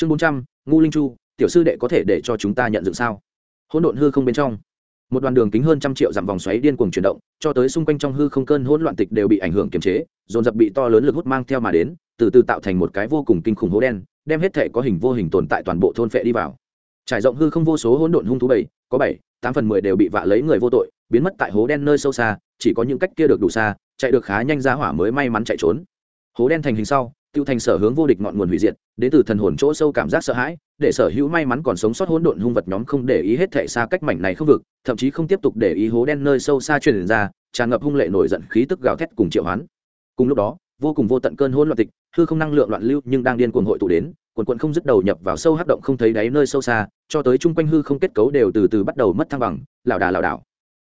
chương bốn trăm, ngu linh chu, tiểu sư đệ có thể để cho chúng ta nhận dựng sao? Hỗn độn hư không bên trong. Một đoàn đường kính hơn trăm triệu dặm vòng xoáy điên cuồng chuyển động, cho tới xung quanh trong hư không cơn hỗn loạn tịch đều bị ảnh hưởng kiềm chế, dồn dập bị to lớn lực hút mang theo mà đến, từ từ tạo thành một cái vô cùng kinh khủng hố đen, đem hết thể có hình vô hình tồn tại toàn bộ thôn phệ đi vào. Trải rộng hư không vô số hỗn độn hung thú bảy, có bảy, tám phần mười đều bị vạ lấy người vô tội, biến mất tại hố đen nơi sâu xa, chỉ có những cách kia được đủ xa, chạy được khá nhanh ra hỏa mới may mắn chạy trốn. Hố đen thành hình sau tiêu thành sở hướng vô địch ngọn nguồn hủy diệt, đến từ thần hồn chỗ sâu cảm giác sợ hãi, để sở hữu may mắn còn sống sót hỗn độn hung vật nhóm không để ý hết thể xa cách mảnh này không vực, thậm chí không tiếp tục để ý hố đen nơi sâu xa truyền ra, tràn ngập hung lệ nổi giận khí tức gào thét cùng triệu hoán. Cùng lúc đó, vô cùng vô tận cơn hỗn loạn tịch, hư không năng lượng loạn lưu nhưng đang điên cuồng hội tụ đến, quần quần không dứt đầu nhập vào sâu hắc động không thấy đáy nơi sâu xa, cho tới chung quanh hư không kết cấu đều từ từ bắt đầu mất thăng bằng, lảo đà lảo đảo.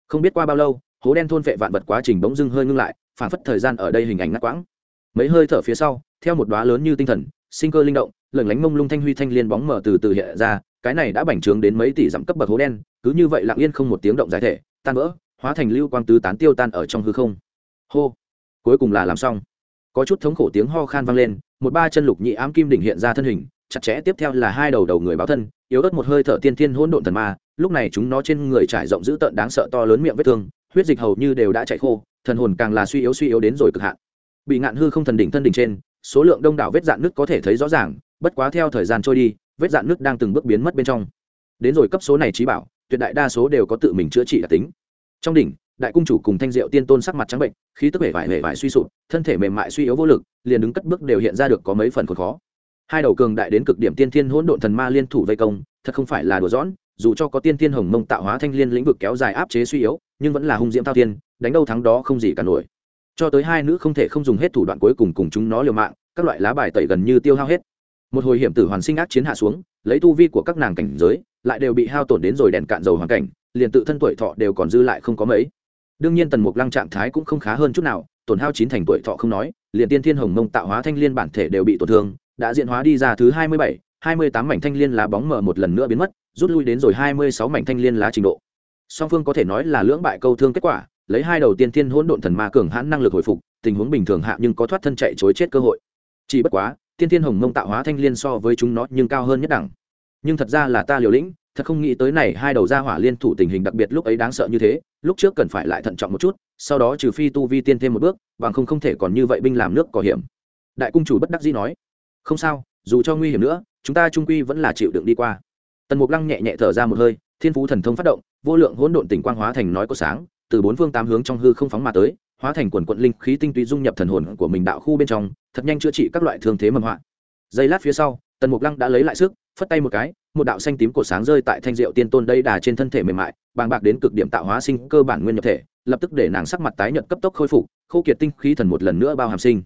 Không biết qua bao lâu, hố đen thôn vệ vạn vật quá trình bỗng dưng hơi ngưng lại phản phất thời gian ở đây hình ảnh ngắt quãng. Mấy hơi thở phía sau theo một đóa lớn như tinh thần, sinh cơ linh động, lửng lánh mông lung thanh huy thanh liên bóng mở từ từ hiện ra, cái này đã bành trướng đến mấy tỷ dặm cấp bậc hố đen, cứ như vậy lặng yên không một tiếng động giải thể, tan vỡ, hóa thành lưu quang tứ tán tiêu tan ở trong hư không. Hô! Cuối cùng là làm xong. Có chút thống khổ tiếng ho khan vang lên, một ba chân lục nhị ám kim đỉnh hiện ra thân hình, chặt chẽ tiếp theo là hai đầu đầu người báo thân, yếu ớt một hơi thở tiên thiên hỗn độn thần ma, lúc này chúng nó trên người trải rộng dữ tợn đáng sợ to lớn miệng vết thương, huyết dịch hầu như đều đã chảy khô, thần hồn càng là suy yếu suy yếu đến rồi cực hạn. Bị ngạn hư không thần đỉnh thân đỉnh trên số lượng đông đảo vết dạn nước có thể thấy rõ ràng, bất quá theo thời gian trôi đi, vết dạn nước đang từng bước biến mất bên trong. Đến rồi cấp số này trí bảo, tuyệt đại đa số đều có tự mình chữa trị đặc tính. Trong đỉnh, đại cung chủ cùng thanh diệu tiên tôn sắc mặt trắng bệnh, khí tức vẻ vải vẻ vải suy sụp, thân thể mềm mại suy yếu vô lực, liền đứng cất bước đều hiện ra được có mấy phần khốn khó. Hai đầu cường đại đến cực điểm tiên thiên hỗn độn thần ma liên thủ vây công, thật không phải là đùa giỡn. dù cho có tiên thiên hồng mông tạo hóa thanh liên lĩnh vực kéo dài áp chế suy yếu, nhưng vẫn là hung diễm thao tiên đánh đâu thắng đó không gì cả nổi cho tới hai nữ không thể không dùng hết thủ đoạn cuối cùng cùng chúng nó liều mạng, các loại lá bài tẩy gần như tiêu hao hết. Một hồi hiểm tử hoàn sinh ác chiến hạ xuống, lấy tu vi của các nàng cảnh giới, lại đều bị hao tổn đến rồi đèn cạn dầu hoàn cảnh, liền tự thân tuổi thọ đều còn dư lại không có mấy. Đương nhiên tần mục lăng trạng thái cũng không khá hơn chút nào, tổn hao chín thành tuổi thọ không nói, liền tiên thiên hồng mông tạo hóa thanh liên bản thể đều bị tổn thương, đã diện hóa đi ra thứ hai mươi bảy, hai mươi tám mảnh thanh liên lá bóng mở một lần nữa biến mất, rút lui đến rồi hai mươi sáu mảnh thanh liên lá trình độ. Song phương có thể nói là lưỡng bại câu thương kết quả lấy hai đầu tiên thiên hỗn độn thần ma cường hãn năng lực hồi phục, tình huống bình thường hạ nhưng có thoát thân chạy chối chết cơ hội. Chỉ bất quá, tiên thiên hồng mông tạo hóa thanh liên so với chúng nó nhưng cao hơn nhất đẳng. Nhưng thật ra là ta liều lĩnh, thật không nghĩ tới này hai đầu ra hỏa liên thủ tình hình đặc biệt lúc ấy đáng sợ như thế, lúc trước cần phải lại thận trọng một chút, sau đó trừ phi tu vi tiên thêm một bước, bằng không không thể còn như vậy binh làm nước có hiểm. Đại cung chủ bất đắc dĩ nói, không sao, dù cho nguy hiểm nữa, chúng ta trung quy vẫn là chịu đựng đi qua. Tần mục lăng nhẹ nhẹ thở ra một hơi, thiên phú thần thông phát động, vô lượng hỗn độn tỉnh quang hóa thành nói có sáng từ bốn phương tám hướng trong hư không phóng mà tới, hóa thành quần quận linh khí tinh túy dung nhập thần hồn của mình đạo khu bên trong, thật nhanh chữa trị các loại thương thế mầm họa giây lát phía sau, tần mục lăng đã lấy lại sức, phất tay một cái, một đạo xanh tím cổ sáng rơi tại thanh diệu tiên tôn đây đà trên thân thể mềm mại, bàng bạc đến cực điểm tạo hóa sinh cơ bản nguyên nhập thể, lập tức để nàng sắc mặt tái nhợt cấp tốc khôi phục, khô kiệt tinh khí thần một lần nữa bao hàm sinh.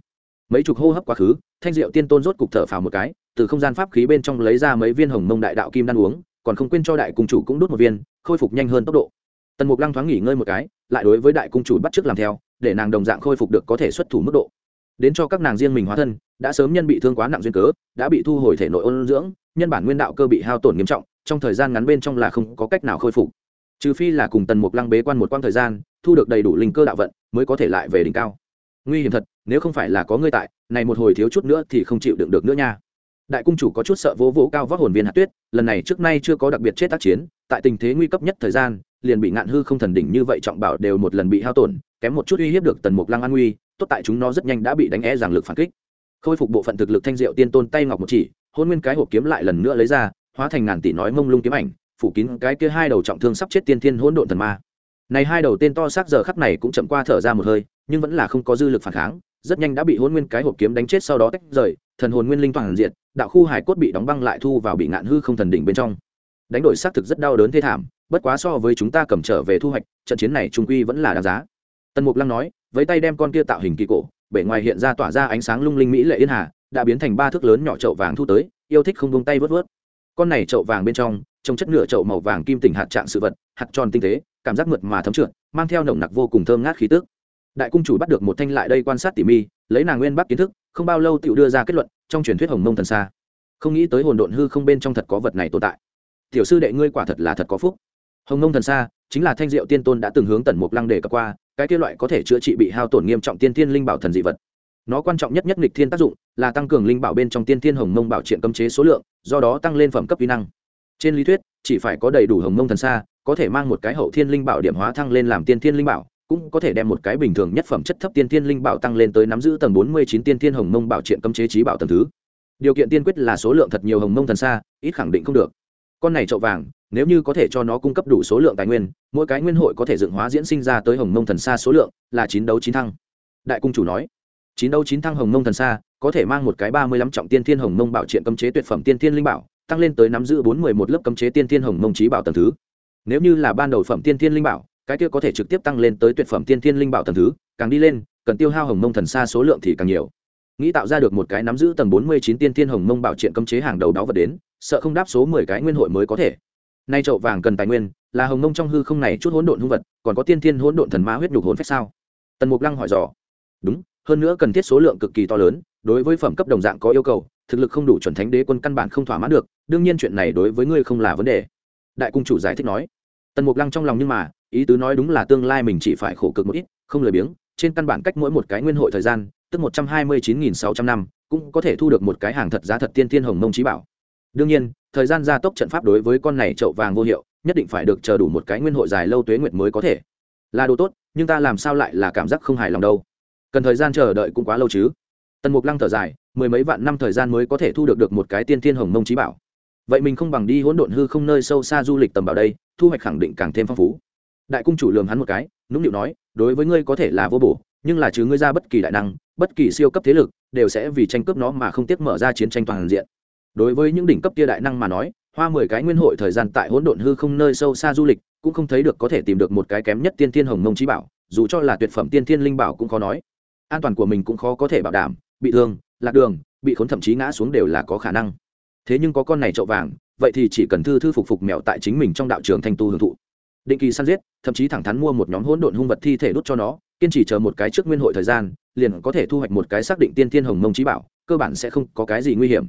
Mấy chục hô hấp quá khứ, thanh diệu tiên tôn rốt cục thở phào một cái, từ không gian pháp khí bên trong lấy ra mấy viên hồng mông đại đạo kim đan uống, còn không quên cho đại cung chủ cũng đốt một viên, khôi phục nhanh hơn tốc độ tần mục lăng thoáng nghỉ ngơi một cái, lại đối với đại cung chủ bắt trước làm theo, để nàng đồng dạng khôi phục được có thể xuất thủ mức độ. Đến cho các nàng riêng mình hóa thân, đã sớm nhân bị thương quá nặng duyên cớ, đã bị thu hồi thể nội ôn dưỡng, nhân bản nguyên đạo cơ bị hao tổn nghiêm trọng, trong thời gian ngắn bên trong là không có cách nào khôi phục. Trừ phi là cùng tần mục lăng bế quan một quãng thời gian, thu được đầy đủ linh cơ đạo vận, mới có thể lại về đỉnh cao. Nguy hiểm thật, nếu không phải là có ngươi tại, này một hồi thiếu chút nữa thì không chịu đựng được nữa nha. Đại cung chủ có chút sợ vỗ vỗ cao vóc hồn viên hạt tuyết, lần này trước nay chưa có đặc biệt chết tác chiến, tại tình thế nguy cấp nhất thời gian liền bị ngạn hư không thần đỉnh như vậy trọng bảo đều một lần bị hao tổn, kém một chút uy hiếp được tần mục lăng an nguy, tốt tại chúng nó rất nhanh đã bị đánh é giảng lực phản kích. Khôi phục bộ phận thực lực thanh diệu tiên tôn tay ngọc một chỉ, hôn nguyên cái hộp kiếm lại lần nữa lấy ra, hóa thành ngàn tỷ nói mông lung kiếm ảnh, phủ kín cái kia hai đầu trọng thương sắp chết tiên thiên hỗn độn thần ma. Này hai đầu tên to xác giờ khắc này cũng chậm qua thở ra một hơi, nhưng vẫn là không có dư lực phản kháng, rất nhanh đã bị hôn nguyên cái hộp kiếm đánh chết sau đó tách rời, thần hồn nguyên linh toàn diện, đạo khu hải cốt bị đóng băng lại thu vào bị ngạn hư không thần đỉnh bên trong. Đánh đổi xác thực rất đau đớn thê thảm bất quá so với chúng ta cầm trở về thu hoạch, trận chiến này trung quy vẫn là đáng giá. Tần mục lăng nói, với tay đem con kia tạo hình kỳ cổ, bể ngoài hiện ra tỏa ra ánh sáng lung linh mỹ lệ yên hà, đã biến thành ba thước lớn nhỏ chậu vàng thu tới, yêu thích không buông tay vớt vớt. Con này chậu vàng bên trong trông chất nửa chậu màu vàng kim tỉnh hạt trạng sự vật, hạt tròn tinh tế, cảm giác mượt mà thấm trượt, mang theo nồng nặc vô cùng thơm ngát khí tức. Đại cung chủ bắt được một thanh lại đây quan sát tỉ mi lấy nàng nguyên bắc kiến thức, không bao lâu tự đưa ra kết luận, trong truyền thuyết hồng mông thần xa không nghĩ tới hồn độn hư không bên trong thật có vật này tồn tại. Tiểu sư đệ ngươi quả thật là thật có phúc hồng Nông thần xa, chính là thanh diệu tiên tôn đã từng hướng tần mục lăng đề cập qua, cái kia loại có thể chữa trị bị hao tổn nghiêm trọng tiên thiên linh bảo thần dị vật. Nó quan trọng nhất nhất nghịch thiên tác dụng, là tăng cường linh bảo bên trong tiên thiên hồng mông bảo triện cấm chế số lượng, do đó tăng lên phẩm cấp kỹ năng. Trên lý thuyết, chỉ phải có đầy đủ hồng mông thần xa, có thể mang một cái hậu thiên linh bảo điểm hóa thăng lên làm tiên thiên linh bảo, cũng có thể đem một cái bình thường nhất phẩm chất thấp tiên thiên linh bảo tăng lên tới nắm giữ tầng bốn mươi chín tiên thiên hồng mông bảo triện cấm chế trí bảo tầng thứ. Điều kiện tiên quyết là số lượng thật nhiều hồng mông thần xa, ít khẳng định không được. Con này trậu vàng nếu như có thể cho nó cung cấp đủ số lượng tài nguyên, mỗi cái nguyên hội có thể dựng hóa diễn sinh ra tới hồng mông thần xa số lượng là chín đấu chín thăng. Đại cung chủ nói, chín đấu chín thăng hồng mông thần xa có thể mang một cái ba mươi lăm trọng tiên thiên hồng mông bảo triện cấm chế tuyệt phẩm tiên thiên linh bảo, tăng lên tới nắm giữ bốn mươi một lớp cấm chế tiên thiên hồng mông trí bảo tầng thứ. Nếu như là ban đầu phẩm tiên thiên linh bảo, cái kia có thể trực tiếp tăng lên tới tuyệt phẩm tiên thiên linh bảo tầng thứ, càng đi lên, cần tiêu hao hồng mông thần xa số lượng thì càng nhiều. Nghĩ tạo ra được một cái nắm giữ tầng bốn mươi chín tiên thiên hồng mông bảo triện cấm chế hàng đầu đó vật đến, sợ không đáp số mười cái nguyên hội mới có thể nay chậu vàng cần tài nguyên, là hồng mông trong hư không này chút hỗn độn hung vật, còn có tiên thiên hỗn độn thần ma huyết nhục hồn phách sao? Tần mục lăng hỏi dò. Đúng, hơn nữa cần thiết số lượng cực kỳ to lớn, đối với phẩm cấp đồng dạng có yêu cầu, thực lực không đủ chuẩn thánh đế quân căn bản không thỏa mãn được, đương nhiên chuyện này đối với ngươi không là vấn đề. Đại cung chủ giải thích nói. Tần mục lăng trong lòng nhưng mà, ý tứ nói đúng là tương lai mình chỉ phải khổ cực một ít, không lười biếng, trên căn bản cách mỗi một cái nguyên hội thời gian, tức một trăm hai mươi chín nghìn sáu trăm năm, cũng có thể thu được một cái hàng thật giá thật tiên thiên hồng mông trí bảo. Đương nhiên thời gian gia tốc trận pháp đối với con này trậu vàng vô hiệu, nhất định phải được chờ đủ một cái nguyên hội dài lâu tuế nguyệt mới có thể. Là đồ tốt, nhưng ta làm sao lại là cảm giác không hài lòng đâu? Cần thời gian chờ đợi cũng quá lâu chứ. Tần mục lăng thở dài, mười mấy vạn năm thời gian mới có thể thu được được một cái tiên thiên hồng mông trí bảo. Vậy mình không bằng đi hỗn độn hư không nơi sâu xa du lịch tầm bảo đây, thu hoạch khẳng định càng thêm phong phú. Đại cung chủ lường hắn một cái, nũng nịu nói, đối với ngươi có thể là vô bổ, nhưng là chứ ngươi ra bất kỳ đại năng, bất kỳ siêu cấp thế lực, đều sẽ vì tranh cướp nó mà không tiếc mở ra chiến tranh toàn diện đối với những đỉnh cấp kia đại năng mà nói, hoa mười cái nguyên hội thời gian tại hỗn độn hư không nơi sâu xa du lịch, cũng không thấy được có thể tìm được một cái kém nhất tiên thiên hồng mông trí bảo, dù cho là tuyệt phẩm tiên thiên linh bảo cũng khó nói. An toàn của mình cũng khó có thể bảo đảm, bị thương, lạc đường, bị khốn thậm chí ngã xuống đều là có khả năng. Thế nhưng có con này trậu vàng, vậy thì chỉ cần thư thư phục phục mèo tại chính mình trong đạo trường thanh tu hưởng thụ. Định kỳ săn giết, thậm chí thẳng thắn mua một nhóm hỗn độn hung vật thi thể đốt cho nó, kiên trì chờ một cái trước nguyên hội thời gian, liền có thể thu hoạch một cái xác định tiên thiên hồng mông trí bảo, cơ bản sẽ không có cái gì nguy hiểm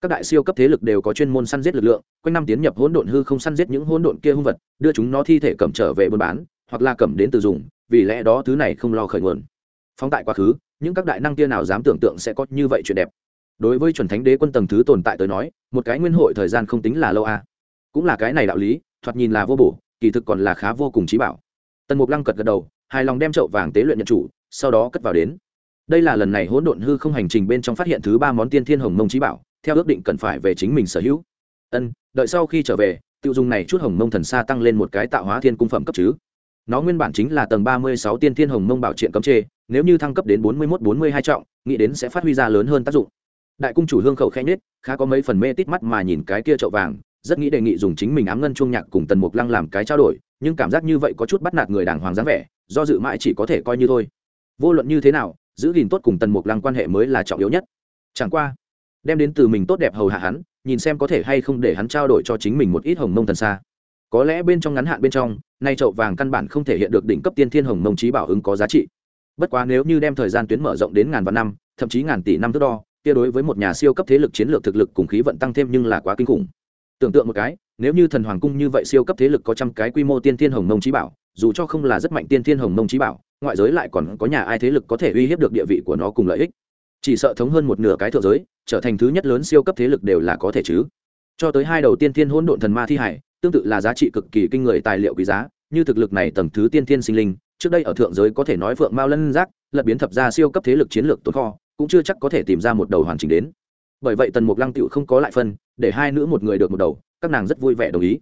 các đại siêu cấp thế lực đều có chuyên môn săn giết lực lượng, quanh năm tiến nhập hỗn độn hư không săn giết những hỗn độn kia hung vật, đưa chúng nó thi thể cầm trở về buôn bán, hoặc là cầm đến từ dùng, vì lẽ đó thứ này không lo khởi nguồn. Phóng tại quá khứ, những các đại năng kia nào dám tưởng tượng sẽ có như vậy chuyện đẹp. Đối với chuẩn thánh đế quân tầng thứ tồn tại tới nói, một cái nguyên hội thời gian không tính là lâu à. cũng là cái này đạo lý, thoạt nhìn là vô bổ, kỳ thực còn là khá vô cùng trí bảo. Tần mục lăng cật gật đầu, hài lòng đem chậu vàng tế luyện nhận chủ, sau đó cất vào đến. Đây là lần này hỗn độn hư không hành trình bên trong phát hiện thứ ba món tiên thiên hồng mông trí bảo theo ước định cần phải về chính mình sở hữu. Ân, đợi sau khi trở về, tiêu dùng này chút hồng mông thần xa tăng lên một cái tạo hóa thiên cung phẩm cấp chứ. Nó nguyên bản chính là tầng ba mươi sáu tiên thiên hồng mông bảo triện cấm chê, nếu như thăng cấp đến bốn mươi mốt, bốn mươi hai trọng, nghĩ đến sẽ phát huy ra lớn hơn tác dụng. Đại cung chủ hương khẩu khẽ nhết khá có mấy phần mê tít mắt mà nhìn cái kia chậu vàng, rất nghĩ đề nghị dùng chính mình ám ngân chuông nhạc cùng tần mục lăng làm cái trao đổi, nhưng cảm giác như vậy có chút bắt nạt người đàng hoàng dáng vẻ, do dự mãi chỉ có thể coi như thôi. Vô luận như thế nào, giữ gìn tốt cùng tần mục lăng quan hệ mới là trọng yếu nhất. Chẳng qua đem đến từ mình tốt đẹp hầu hạ hắn, nhìn xem có thể hay không để hắn trao đổi cho chính mình một ít hồng mông thần xa. Có lẽ bên trong ngắn hạn bên trong, nay chậu vàng căn bản không thể hiện được đỉnh cấp tiên thiên hồng mông trí bảo ứng có giá trị. Bất quá nếu như đem thời gian tuyến mở rộng đến ngàn vạn năm, thậm chí ngàn tỷ năm thước đo, kia đối với một nhà siêu cấp thế lực chiến lược thực lực cùng khí vận tăng thêm nhưng là quá kinh khủng. Tưởng tượng một cái, nếu như thần hoàng cung như vậy siêu cấp thế lực có trăm cái quy mô tiên thiên hồng mông trí bảo, dù cho không là rất mạnh tiên thiên hồng mông trí bảo, ngoại giới lại còn có nhà ai thế lực có thể uy hiếp được địa vị của nó cùng lợi ích? Chỉ sợ thống hơn một nửa cái thượng giới, trở thành thứ nhất lớn siêu cấp thế lực đều là có thể chứ. Cho tới hai đầu tiên thiên hỗn độn thần ma thi hải, tương tự là giá trị cực kỳ kinh người tài liệu quý giá, như thực lực này tầng thứ tiên thiên sinh linh, trước đây ở thượng giới có thể nói phượng mao lân giác, lật biến thập ra siêu cấp thế lực chiến lược tồn kho, cũng chưa chắc có thể tìm ra một đầu hoàn chỉnh đến. Bởi vậy tần mục lăng tựu không có lại phân, để hai nữ một người được một đầu, các nàng rất vui vẻ đồng ý.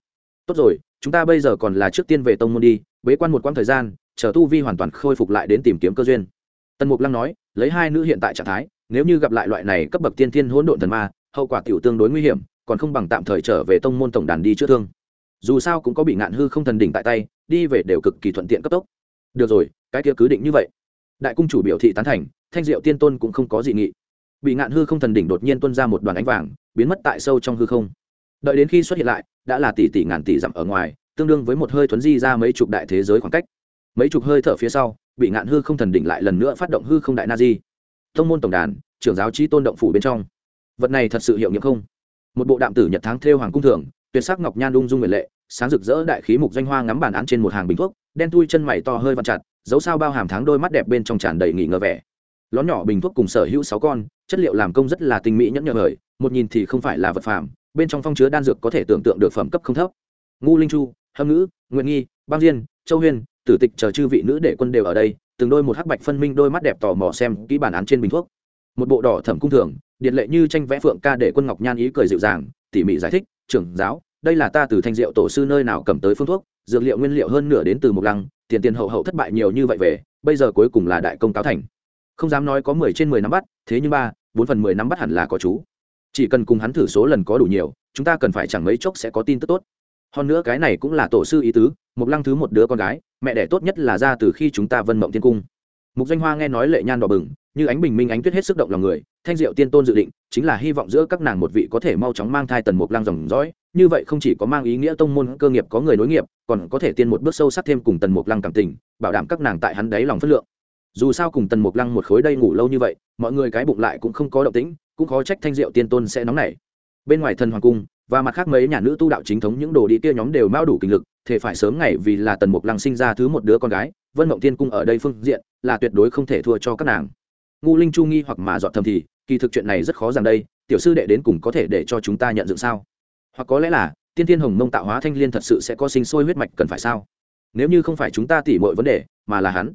Tốt rồi, chúng ta bây giờ còn là trước tiên về tông môn đi, bế quan một quãng thời gian, chờ tu vi hoàn toàn khôi phục lại đến tìm kiếm cơ duyên. Tần mục lăng nói lấy hai nữ hiện tại trạng thái, nếu như gặp lại loại này cấp bậc tiên thiên hỗn độn thần ma, hậu quả tiểu tương đối nguy hiểm, còn không bằng tạm thời trở về tông môn tổng đàn đi chữa thương. Dù sao cũng có bị ngạn hư không thần đỉnh tại tay, đi về đều cực kỳ thuận tiện cấp tốc. Được rồi, cái kia cứ định như vậy. Đại cung chủ biểu thị tán thành, thanh diệu tiên tôn cũng không có dị nghị. Bị ngạn hư không thần đỉnh đột nhiên tuân ra một đoàn ánh vàng, biến mất tại sâu trong hư không. Đợi đến khi xuất hiện lại, đã là tỷ tỷ ngàn tỷ dặm ở ngoài, tương đương với một hơi thuấn di ra mấy chục đại thế giới khoảng cách. Mấy chục hơi thở phía sau bị ngạn hư không thần đỉnh lại lần nữa phát động hư không đại na di. Thông môn tổng đàn, trưởng giáo trí tôn động phủ bên trong. Vật này thật sự hiệu nghiệm không? Một bộ đạm tử nhật tháng thêu hoàng cung thường tuyệt sắc ngọc nhan ung dung nguyện lệ, sáng rực rỡ đại khí mục danh hoa ngắm bàn án trên một hàng bình thuốc, đen tui chân mày to hơi vặn chặt, dấu sao bao hàm tháng đôi mắt đẹp bên trong tràn đầy nghỉ ngờ vẻ. Lón nhỏ bình thuốc cùng sở hữu sáu con, chất liệu làm công rất là tinh mỹ nhẫn nhờ hời, một nhìn thì không phải là vật phẩm bên trong phong chứa đan dược có thể tưởng tượng được phẩm cấp không thấp. Ngu linh chu, hâm ngữ nguyện nghi, băng diên, châu huyên tử tịch chờ chư vị nữ đệ quân đều ở đây, từng đôi một hắc bạch phân minh đôi mắt đẹp tò mò xem kỹ bản án trên bình thuốc. Một bộ đỏ thẩm cung thường, điện lệ như tranh vẽ phượng ca để quân ngọc nhan ý cười dịu dàng, tỉ mỉ giải thích, trưởng giáo, đây là ta từ thanh diệu tổ sư nơi nào cầm tới phương thuốc, dược liệu nguyên liệu hơn nửa đến từ một lăng, tiền tiền hậu hậu thất bại nhiều như vậy về, bây giờ cuối cùng là đại công cáo thành. Không dám nói có mười trên mười năm bắt, thế nhưng ba, bốn phần mười năm bắt hẳn là có chú. Chỉ cần cùng hắn thử số lần có đủ nhiều, chúng ta cần phải chẳng mấy chốc sẽ có tin tức tốt. Hơn nữa cái này cũng là tổ sư ý tứ một lăng thứ một đứa con gái mẹ đẻ tốt nhất là ra từ khi chúng ta vân mộng thiên cung. Mục danh hoa nghe nói lệ nhan đỏ bừng, như ánh bình minh ánh tuyết hết sức động lòng người, thanh diệu tiên tôn dự định, chính là hy vọng giữa các nàng một vị có thể mau chóng mang thai tần mục Lang dòng dõi, như vậy không chỉ có mang ý nghĩa tông môn cơ nghiệp có người nối nghiệp, còn có thể tiên một bước sâu sắc thêm cùng tần mục lăng cảm tình, bảo đảm các nàng tại hắn đáy lòng phất lượng. Dù sao cùng tần mục lăng một khối đây ngủ lâu như vậy, mọi người cái bụng lại cũng không có động tĩnh, cũng khó trách thanh diệu tiên tôn sẽ nóng nảy. Bên ngoài thần hoàng cung, và mặt khác mấy nhà nữ tu đạo chính thống những đồ đi kia nhóm đều mao đủ kinh lực thể phải sớm ngày vì là tần mục lăng sinh ra thứ một đứa con gái, vân mộng tiên cung ở đây phương diện là tuyệt đối không thể thua cho các nàng. Ngu linh chu nghi hoặc mà dọn thầm thì, kỳ thực chuyện này rất khó rằng đây, tiểu sư đệ đến cùng có thể để cho chúng ta nhận dựng sao? Hoặc có lẽ là, tiên thiên hồng mông tạo hóa thanh liên thật sự sẽ có sinh sôi huyết mạch cần phải sao? Nếu như không phải chúng ta tỉ mọi vấn đề, mà là hắn,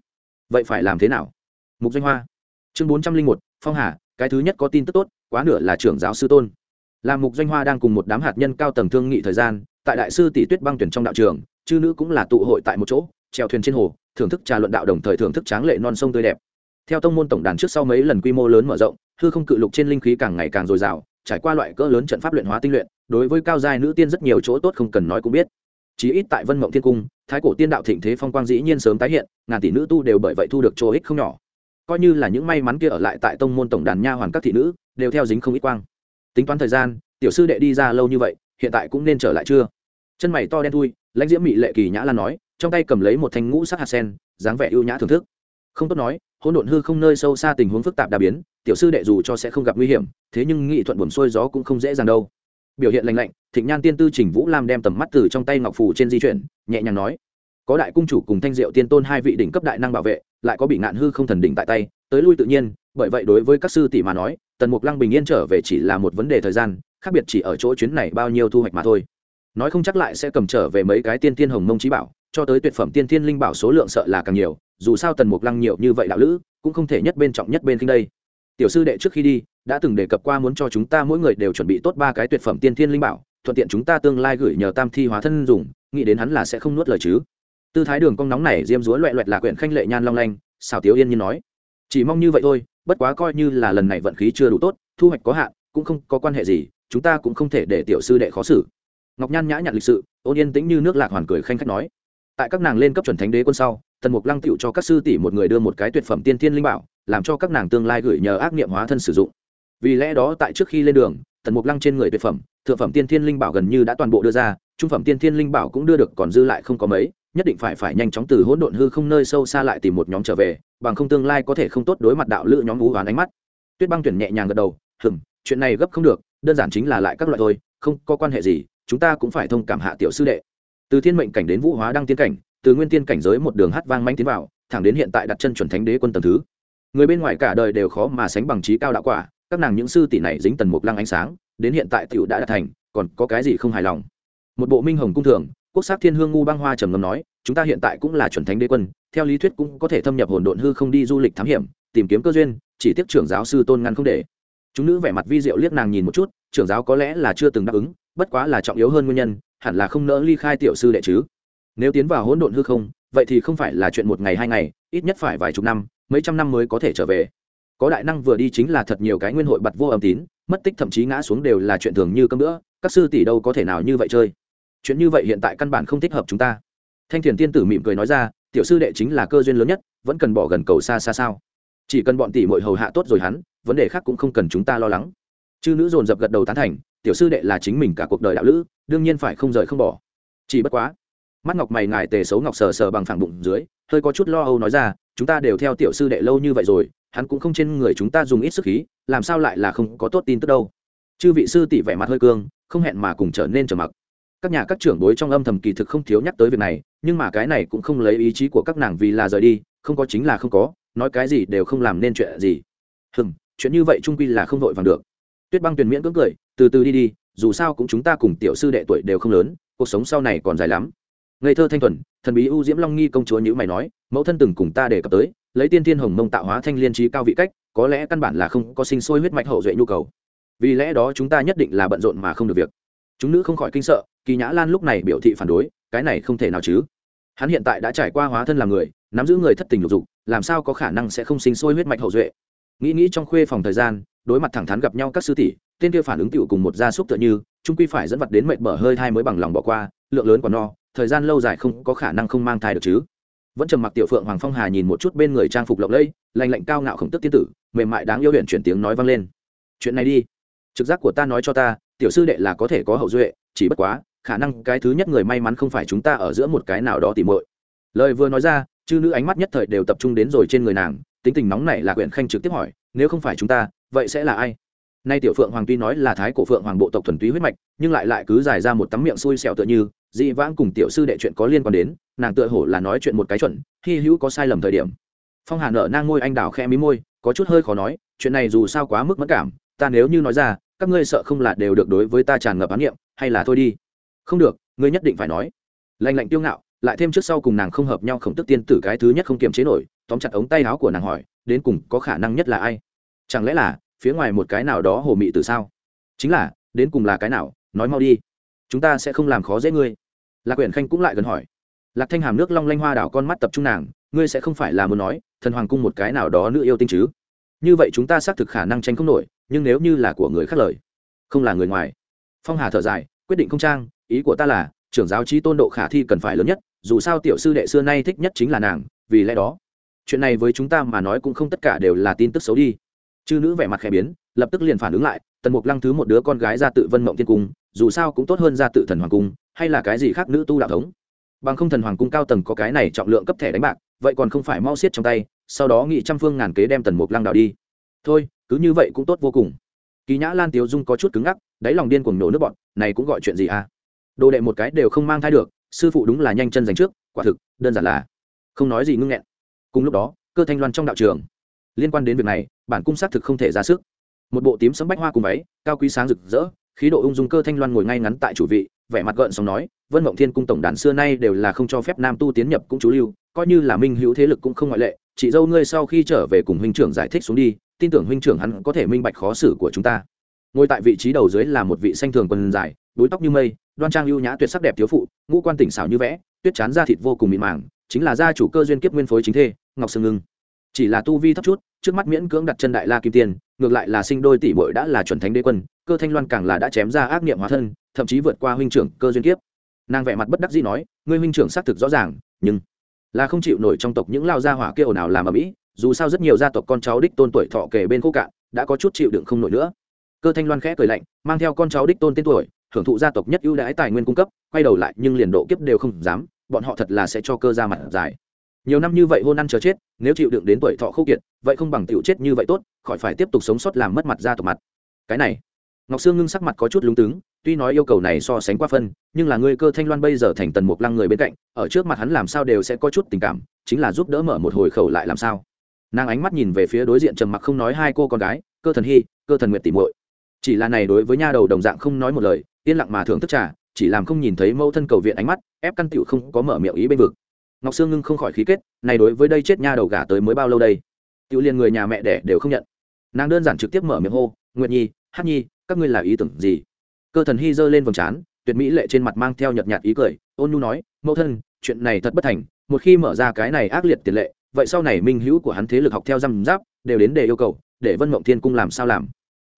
vậy phải làm thế nào? Mục danh hoa, chương bốn trăm linh một, phong hà, cái thứ nhất có tin tức tốt, quá nửa là trưởng giáo sư tôn. Làm mục danh hoa đang cùng một đám hạt nhân cao tầng thương nghị thời gian tại đại sư tỷ tuyết băng tuyển trong đạo trường, chư nữ cũng là tụ hội tại một chỗ, trèo thuyền trên hồ, thưởng thức trà luận đạo đồng thời thưởng thức tráng lệ non sông tươi đẹp. Theo tông môn tổng đàn trước sau mấy lần quy mô lớn mở rộng, hư không cự lục trên linh khí càng ngày càng dồi dào, trải qua loại cỡ lớn trận pháp luyện hóa tinh luyện, đối với cao giai nữ tiên rất nhiều chỗ tốt không cần nói cũng biết. Chí ít tại vân mộng thiên cung, thái cổ tiên đạo thịnh thế phong quang dĩ nhiên sớm tái hiện, ngàn tỷ nữ tu đều bởi vậy thu được chỗ ích không nhỏ. Coi như là những may mắn kia ở lại tại tông môn tổng đàn nha hoàn các thị nữ, đều theo dính không ít quang. Tính toán thời gian, tiểu sư đệ đi ra lâu như vậy hiện tại cũng nên trở lại chưa? Chân mày to đen thui, lãnh diễm mị lệ kỳ nhã lan nói, trong tay cầm lấy một thanh ngũ sắc hạt sen, dáng vẻ ưu nhã thưởng thức. Không tốt nói, hỗn độn hư không nơi sâu xa tình huống phức tạp đa biến, tiểu sư đệ dù cho sẽ không gặp nguy hiểm, thế nhưng nghị thuận buồn xuôi gió cũng không dễ dàng đâu. Biểu hiện lành lạnh, thịnh nhan tiên tư trình vũ lam đem tầm mắt từ trong tay ngọc phủ trên di chuyển, nhẹ nhàng nói, có đại cung chủ cùng thanh diệu tiên tôn hai vị đỉnh cấp đại năng bảo vệ, lại có bị ngạn hư không thần đỉnh tại tay, tới lui tự nhiên, bởi vậy đối với các sư tỷ mà nói, tần mục lăng bình yên trở về chỉ là một vấn đề thời gian khác biệt chỉ ở chỗ chuyến này bao nhiêu thu hoạch mà thôi. Nói không chắc lại sẽ cầm trở về mấy cái tiên tiên hồng mông trí bảo, cho tới tuyệt phẩm tiên tiên linh bảo số lượng sợ là càng nhiều, dù sao tần mục lăng nhiều như vậy đạo lữ, cũng không thể nhất bên trọng nhất bên kinh đây. Tiểu sư đệ trước khi đi, đã từng đề cập qua muốn cho chúng ta mỗi người đều chuẩn bị tốt ba cái tuyệt phẩm tiên tiên linh bảo, thuận tiện chúng ta tương lai gửi nhờ tam thi hóa thân dùng, nghĩ đến hắn là sẽ không nuốt lời chứ. Tư thái đường cong nóng này diêm dúa loẹ loẹt là quyển khanh lệ nhan long lanh, xào tiếu yên như nói. Chỉ mong như vậy thôi, bất quá coi như là lần này vận khí chưa đủ tốt, thu hoạch có hạn, cũng không có quan hệ gì chúng ta cũng không thể để tiểu sư đệ khó xử. Ngọc nhan nhã nhặn lịch sự, ôn yên tĩnh như nước lạc hoàn cười khanh khách nói. Tại các nàng lên cấp chuẩn thánh đế quân sau, tần mục lăng tựu cho các sư tỷ một người đưa một cái tuyệt phẩm tiên thiên linh bảo, làm cho các nàng tương lai gửi nhờ ác niệm hóa thân sử dụng. Vì lẽ đó tại trước khi lên đường, tần mục lăng trên người tuyệt phẩm, thượng phẩm tiên thiên linh bảo gần như đã toàn bộ đưa ra, trung phẩm tiên thiên linh bảo cũng đưa được còn dư lại không có mấy, nhất định phải phải nhanh chóng từ hỗn độn hư không nơi sâu xa lại tìm một nhóm trở về, bằng không tương lai có thể không tốt đối mặt đạo lữ nhóm ú oán ánh mắt. Tuyết băng tuyển nhẹ nhàng gật đầu, hừm, chuyện này gấp không được đơn giản chính là lại các loại thôi, không có quan hệ gì, chúng ta cũng phải thông cảm hạ tiểu sư đệ. Từ thiên mệnh cảnh đến vũ hóa đăng tiên cảnh, từ nguyên tiên cảnh giới một đường hát vang manh tiến vào, thẳng đến hiện tại đặt chân chuẩn thánh đế quân tầm thứ. Người bên ngoài cả đời đều khó mà sánh bằng trí cao đạo quả, các nàng những sư tỷ này dính tần mục lăng ánh sáng, đến hiện tại tiểu đã đạt thành, còn có cái gì không hài lòng? Một bộ minh hồng cung thường, quốc sắc thiên hương ngu băng hoa trầm ngâm nói, chúng ta hiện tại cũng là chuẩn thánh đế quân, theo lý thuyết cũng có thể thâm nhập hồn độn hư không đi du lịch thám hiểm, tìm kiếm cơ duyên, chỉ tiếc trưởng giáo sư tôn ngăn không để chúng nữ vẻ mặt vi diệu liếc nàng nhìn một chút, trưởng giáo có lẽ là chưa từng đáp ứng, bất quá là trọng yếu hơn nguyên nhân, hẳn là không nỡ ly khai tiểu sư đệ chứ. Nếu tiến vào hỗn độn hư không, vậy thì không phải là chuyện một ngày hai ngày, ít nhất phải vài chục năm, mấy trăm năm mới có thể trở về. Có đại năng vừa đi chính là thật nhiều cái nguyên hội bật vô âm tín, mất tích thậm chí ngã xuống đều là chuyện thường như cơm nữa các sư tỷ đâu có thể nào như vậy chơi. Chuyện như vậy hiện tại căn bản không thích hợp chúng ta. Thanh thiền tiên tử mỉm cười nói ra, tiểu sư đệ chính là cơ duyên lớn nhất, vẫn cần bỏ gần cầu xa xa sao? Chỉ cần bọn tỷ mội hầu hạ tốt rồi hắn, vấn đề khác cũng không cần chúng ta lo lắng. Chư nữ dồn dập gật đầu tán thành, tiểu sư đệ là chính mình cả cuộc đời đạo lữ, đương nhiên phải không rời không bỏ. Chỉ bất quá, mắt ngọc mày ngài tề xấu ngọc sờ sờ bằng phẳng bụng dưới, hơi có chút lo âu nói ra, chúng ta đều theo tiểu sư đệ lâu như vậy rồi, hắn cũng không trên người chúng ta dùng ít sức khí, làm sao lại là không có tốt tin tức đâu. Chư vị sư tỷ vẻ mặt hơi cương, không hẹn mà cùng trở nên trở mặc. Các nhà các trưởng bối trong âm thầm kỳ thực không thiếu nhắc tới việc này, nhưng mà cái này cũng không lấy ý chí của các nàng vì là rời đi, không có chính là không có nói cái gì đều không làm nên chuyện gì. Hừm, chuyện như vậy trung quy là không vội vàng được. Tuyết băng tuyền miễn cưỡng cười, từ từ đi đi, dù sao cũng chúng ta cùng tiểu sư đệ tuổi đều không lớn, cuộc sống sau này còn dài lắm. Ngây thơ thanh thuần, thần bí u diễm long nghi công chúa nhữ mày nói, mẫu thân từng cùng ta đề cập tới, lấy tiên thiên hồng mông tạo hóa thanh liên trí cao vị cách, có lẽ căn bản là không có sinh sôi huyết mạch hậu duệ nhu cầu. Vì lẽ đó chúng ta nhất định là bận rộn mà không được việc. Chúng nữ không khỏi kinh sợ, kỳ nhã lan lúc này biểu thị phản đối, cái này không thể nào chứ hắn hiện tại đã trải qua hóa thân làm người, nắm giữ người thất tình lục dục, làm sao có khả năng sẽ không sinh sôi huyết mạch hậu duệ? Nghĩ nghĩ trong khuê phòng thời gian, đối mặt thẳng thắn gặp nhau các sư tỷ, tên kia phản ứng tựu cùng một gia súc tựa như trung quy phải dẫn vật đến mệt bở hơi thai mới bằng lòng bỏ qua, lượng lớn còn no, thời gian lâu dài không có khả năng không mang thai được chứ. Vẫn trầm mặc tiểu phượng hoàng phong hà nhìn một chút bên người trang phục lộng lẫy lành lạnh cao ngạo khổng tức tiên tử, mềm mại đáng yêu huyện chuyển tiếng nói vang lên. Chuyện này đi. Trực giác của ta nói cho ta, tiểu sư đệ là có thể có hậu duệ, chỉ bất quá khả năng cái thứ nhất người may mắn không phải chúng ta ở giữa một cái nào đó tỉ muội. Lời vừa nói ra, chư nữ ánh mắt nhất thời đều tập trung đến rồi trên người nàng, tính tình nóng này là quyển khanh trực tiếp hỏi, nếu không phải chúng ta, vậy sẽ là ai? Nay tiểu phượng hoàng tuy nói là thái cổ phượng hoàng bộ tộc thuần túy huyết mạch, nhưng lại lại cứ giải ra một tấm miệng xui xẻo tựa như, dị vãng cùng tiểu sư đệ chuyện có liên quan đến, nàng tựa hổ là nói chuyện một cái chuẩn, hy hữu có sai lầm thời điểm. Phong hà nở nang ngôi anh đào khe mí môi, có chút hơi khó nói, chuyện này dù sao quá mức mất cảm, ta nếu như nói ra, các ngươi sợ không là đều được đối với ta tràn ngập án nghiệm hay là thôi đi không được, ngươi nhất định phải nói. Lành lạnh tiêu ngạo, lại thêm trước sau cùng nàng không hợp nhau khổng tức tiên tử cái thứ nhất không kiềm chế nổi, tóm chặt ống tay áo của nàng hỏi, đến cùng có khả năng nhất là ai? Chẳng lẽ là, phía ngoài một cái nào đó hồ mị từ sao? Chính là, đến cùng là cái nào? Nói mau đi. Chúng ta sẽ không làm khó dễ ngươi. Lạc quyển khanh cũng lại gần hỏi. Lạc thanh hàm nước long lanh hoa đảo con mắt tập trung nàng, ngươi sẽ không phải là muốn nói, thần hoàng cung một cái nào đó nữ yêu tinh chứ? Như vậy chúng ta xác thực khả năng tranh không nổi, nhưng nếu như là của người khác lời, không là người ngoài. Phong hà thở dài, quyết định không trang ý của ta là, trưởng giáo trí tôn độ khả thi cần phải lớn nhất, dù sao tiểu sư đệ xưa nay thích nhất chính là nàng, vì lẽ đó, chuyện này với chúng ta mà nói cũng không tất cả đều là tin tức xấu đi. Chư nữ vẻ mặt khẽ biến, lập tức liền phản ứng lại, tần mục lăng thứ một đứa con gái ra tự vân mộng tiên cung, dù sao cũng tốt hơn ra tự thần hoàng cung, hay là cái gì khác nữ tu đạo thống. Bằng không thần hoàng cung cao tầng có cái này trọng lượng cấp thẻ đánh bạc, vậy còn không phải mau xiết trong tay, sau đó nghị trăm phương ngàn kế đem tần mục lăng đào đi. Thôi, cứ như vậy cũng tốt vô cùng. Kỳ nhã lan tiếu dung có chút cứng ngắc, đáy lòng điên cuồng nổ nước bọn này cũng gọi chuyện gì à? Đồ đệ một cái đều không mang thai được, sư phụ đúng là nhanh chân dành trước, quả thực, đơn giản là không nói gì ngưng nghẹn. Cùng lúc đó, cơ thanh loan trong đạo trường, liên quan đến việc này, bản cung xác thực không thể ra sức. Một bộ tím sấm bách hoa cùng váy, cao quý sáng rực rỡ, khí độ ung dung cơ thanh loan ngồi ngay ngắn tại chủ vị, vẻ mặt gợn xong nói, vân mộng thiên cung tổng đàn xưa nay đều là không cho phép nam tu tiến nhập cũng chú lưu, coi như là minh hữu thế lực cũng không ngoại lệ, chị dâu ngươi sau khi trở về cùng huynh trưởng giải thích xuống đi, tin tưởng huynh trưởng hắn có thể minh bạch khó xử của chúng ta. Ngồi tại vị trí đầu dưới là một vị xanh thường quần dài đuối tóc như mây đoan trang ưu nhã tuyệt sắc đẹp thiếu phụ, ngũ quan tỉnh xảo như vẽ, tuyết chán da thịt vô cùng mịn màng, chính là gia chủ cơ duyên kiếp nguyên phối chính thê, ngọc sương ngưng. Chỉ là tu vi thấp chút, trước mắt miễn cưỡng đặt chân đại la kim tiên ngược lại là sinh đôi tỷ bội đã là chuẩn thánh đế quân, cơ thanh loan càng là đã chém ra ác niệm hóa thân, thậm chí vượt qua huynh trưởng cơ duyên kiếp. Nàng vẻ mặt bất đắc dĩ nói, ngươi huynh trưởng xác thực rõ ràng, nhưng là không chịu nổi trong tộc những lao gia hỏa kêu nào làm ở mỹ dù sao rất nhiều gia tộc con cháu đích tôn tuổi thọ kể bên khô cạn, đã có chút chịu đựng không nổi nữa cơ thanh loan khẽ cười lạnh, mang theo con cháu đích tôn tên tuổi hưởng thụ gia tộc nhất ưu đãi tài nguyên cung cấp, quay đầu lại nhưng liền độ kiếp đều không dám, bọn họ thật là sẽ cho cơ ra mặt dài. Nhiều năm như vậy hôn ăn chờ chết, nếu chịu đựng đến tuổi thọ khâu kiệt, vậy không bằng tiểu chết như vậy tốt, khỏi phải tiếp tục sống sót làm mất mặt gia tộc mặt. Cái này, ngọc sương ngưng sắc mặt có chút lúng túng, tuy nói yêu cầu này so sánh qua phân, nhưng là người cơ thanh loan bây giờ thành tần mục lăng người bên cạnh, ở trước mặt hắn làm sao đều sẽ có chút tình cảm, chính là giúp đỡ mở một hồi khẩu lại làm sao. Nàng ánh mắt nhìn về phía đối diện trầm mặc không nói hai cô con gái, cơ thần hy, cơ thần nguyện tỉ muội chỉ là này đối với nha đầu đồng dạng không nói một lời, yên lặng mà thưởng thức trà, chỉ làm không nhìn thấy mẫu thân cầu viện ánh mắt, ép căn tiểu không có mở miệng ý bên vực. Ngọc sương ngưng không khỏi khí kết, này đối với đây chết nha đầu gả tới mới bao lâu đây? Tiểu liền người nhà mẹ đẻ đều không nhận. Nàng đơn giản trực tiếp mở miệng hô, nguyệt nhi, hát nhi, các ngươi là ý tưởng gì? Cơ thần hy giơ lên vòng trán, tuyệt mỹ lệ trên mặt mang theo nhợt nhạt ý cười, ôn nhu nói, mẫu thân, chuyện này thật bất thành, một khi mở ra cái này ác liệt tiền lệ, vậy sau này minh hữu của hắn thế lực học theo răm giáp, đều đến để yêu cầu, để vân mộng thiên cung làm sao làm?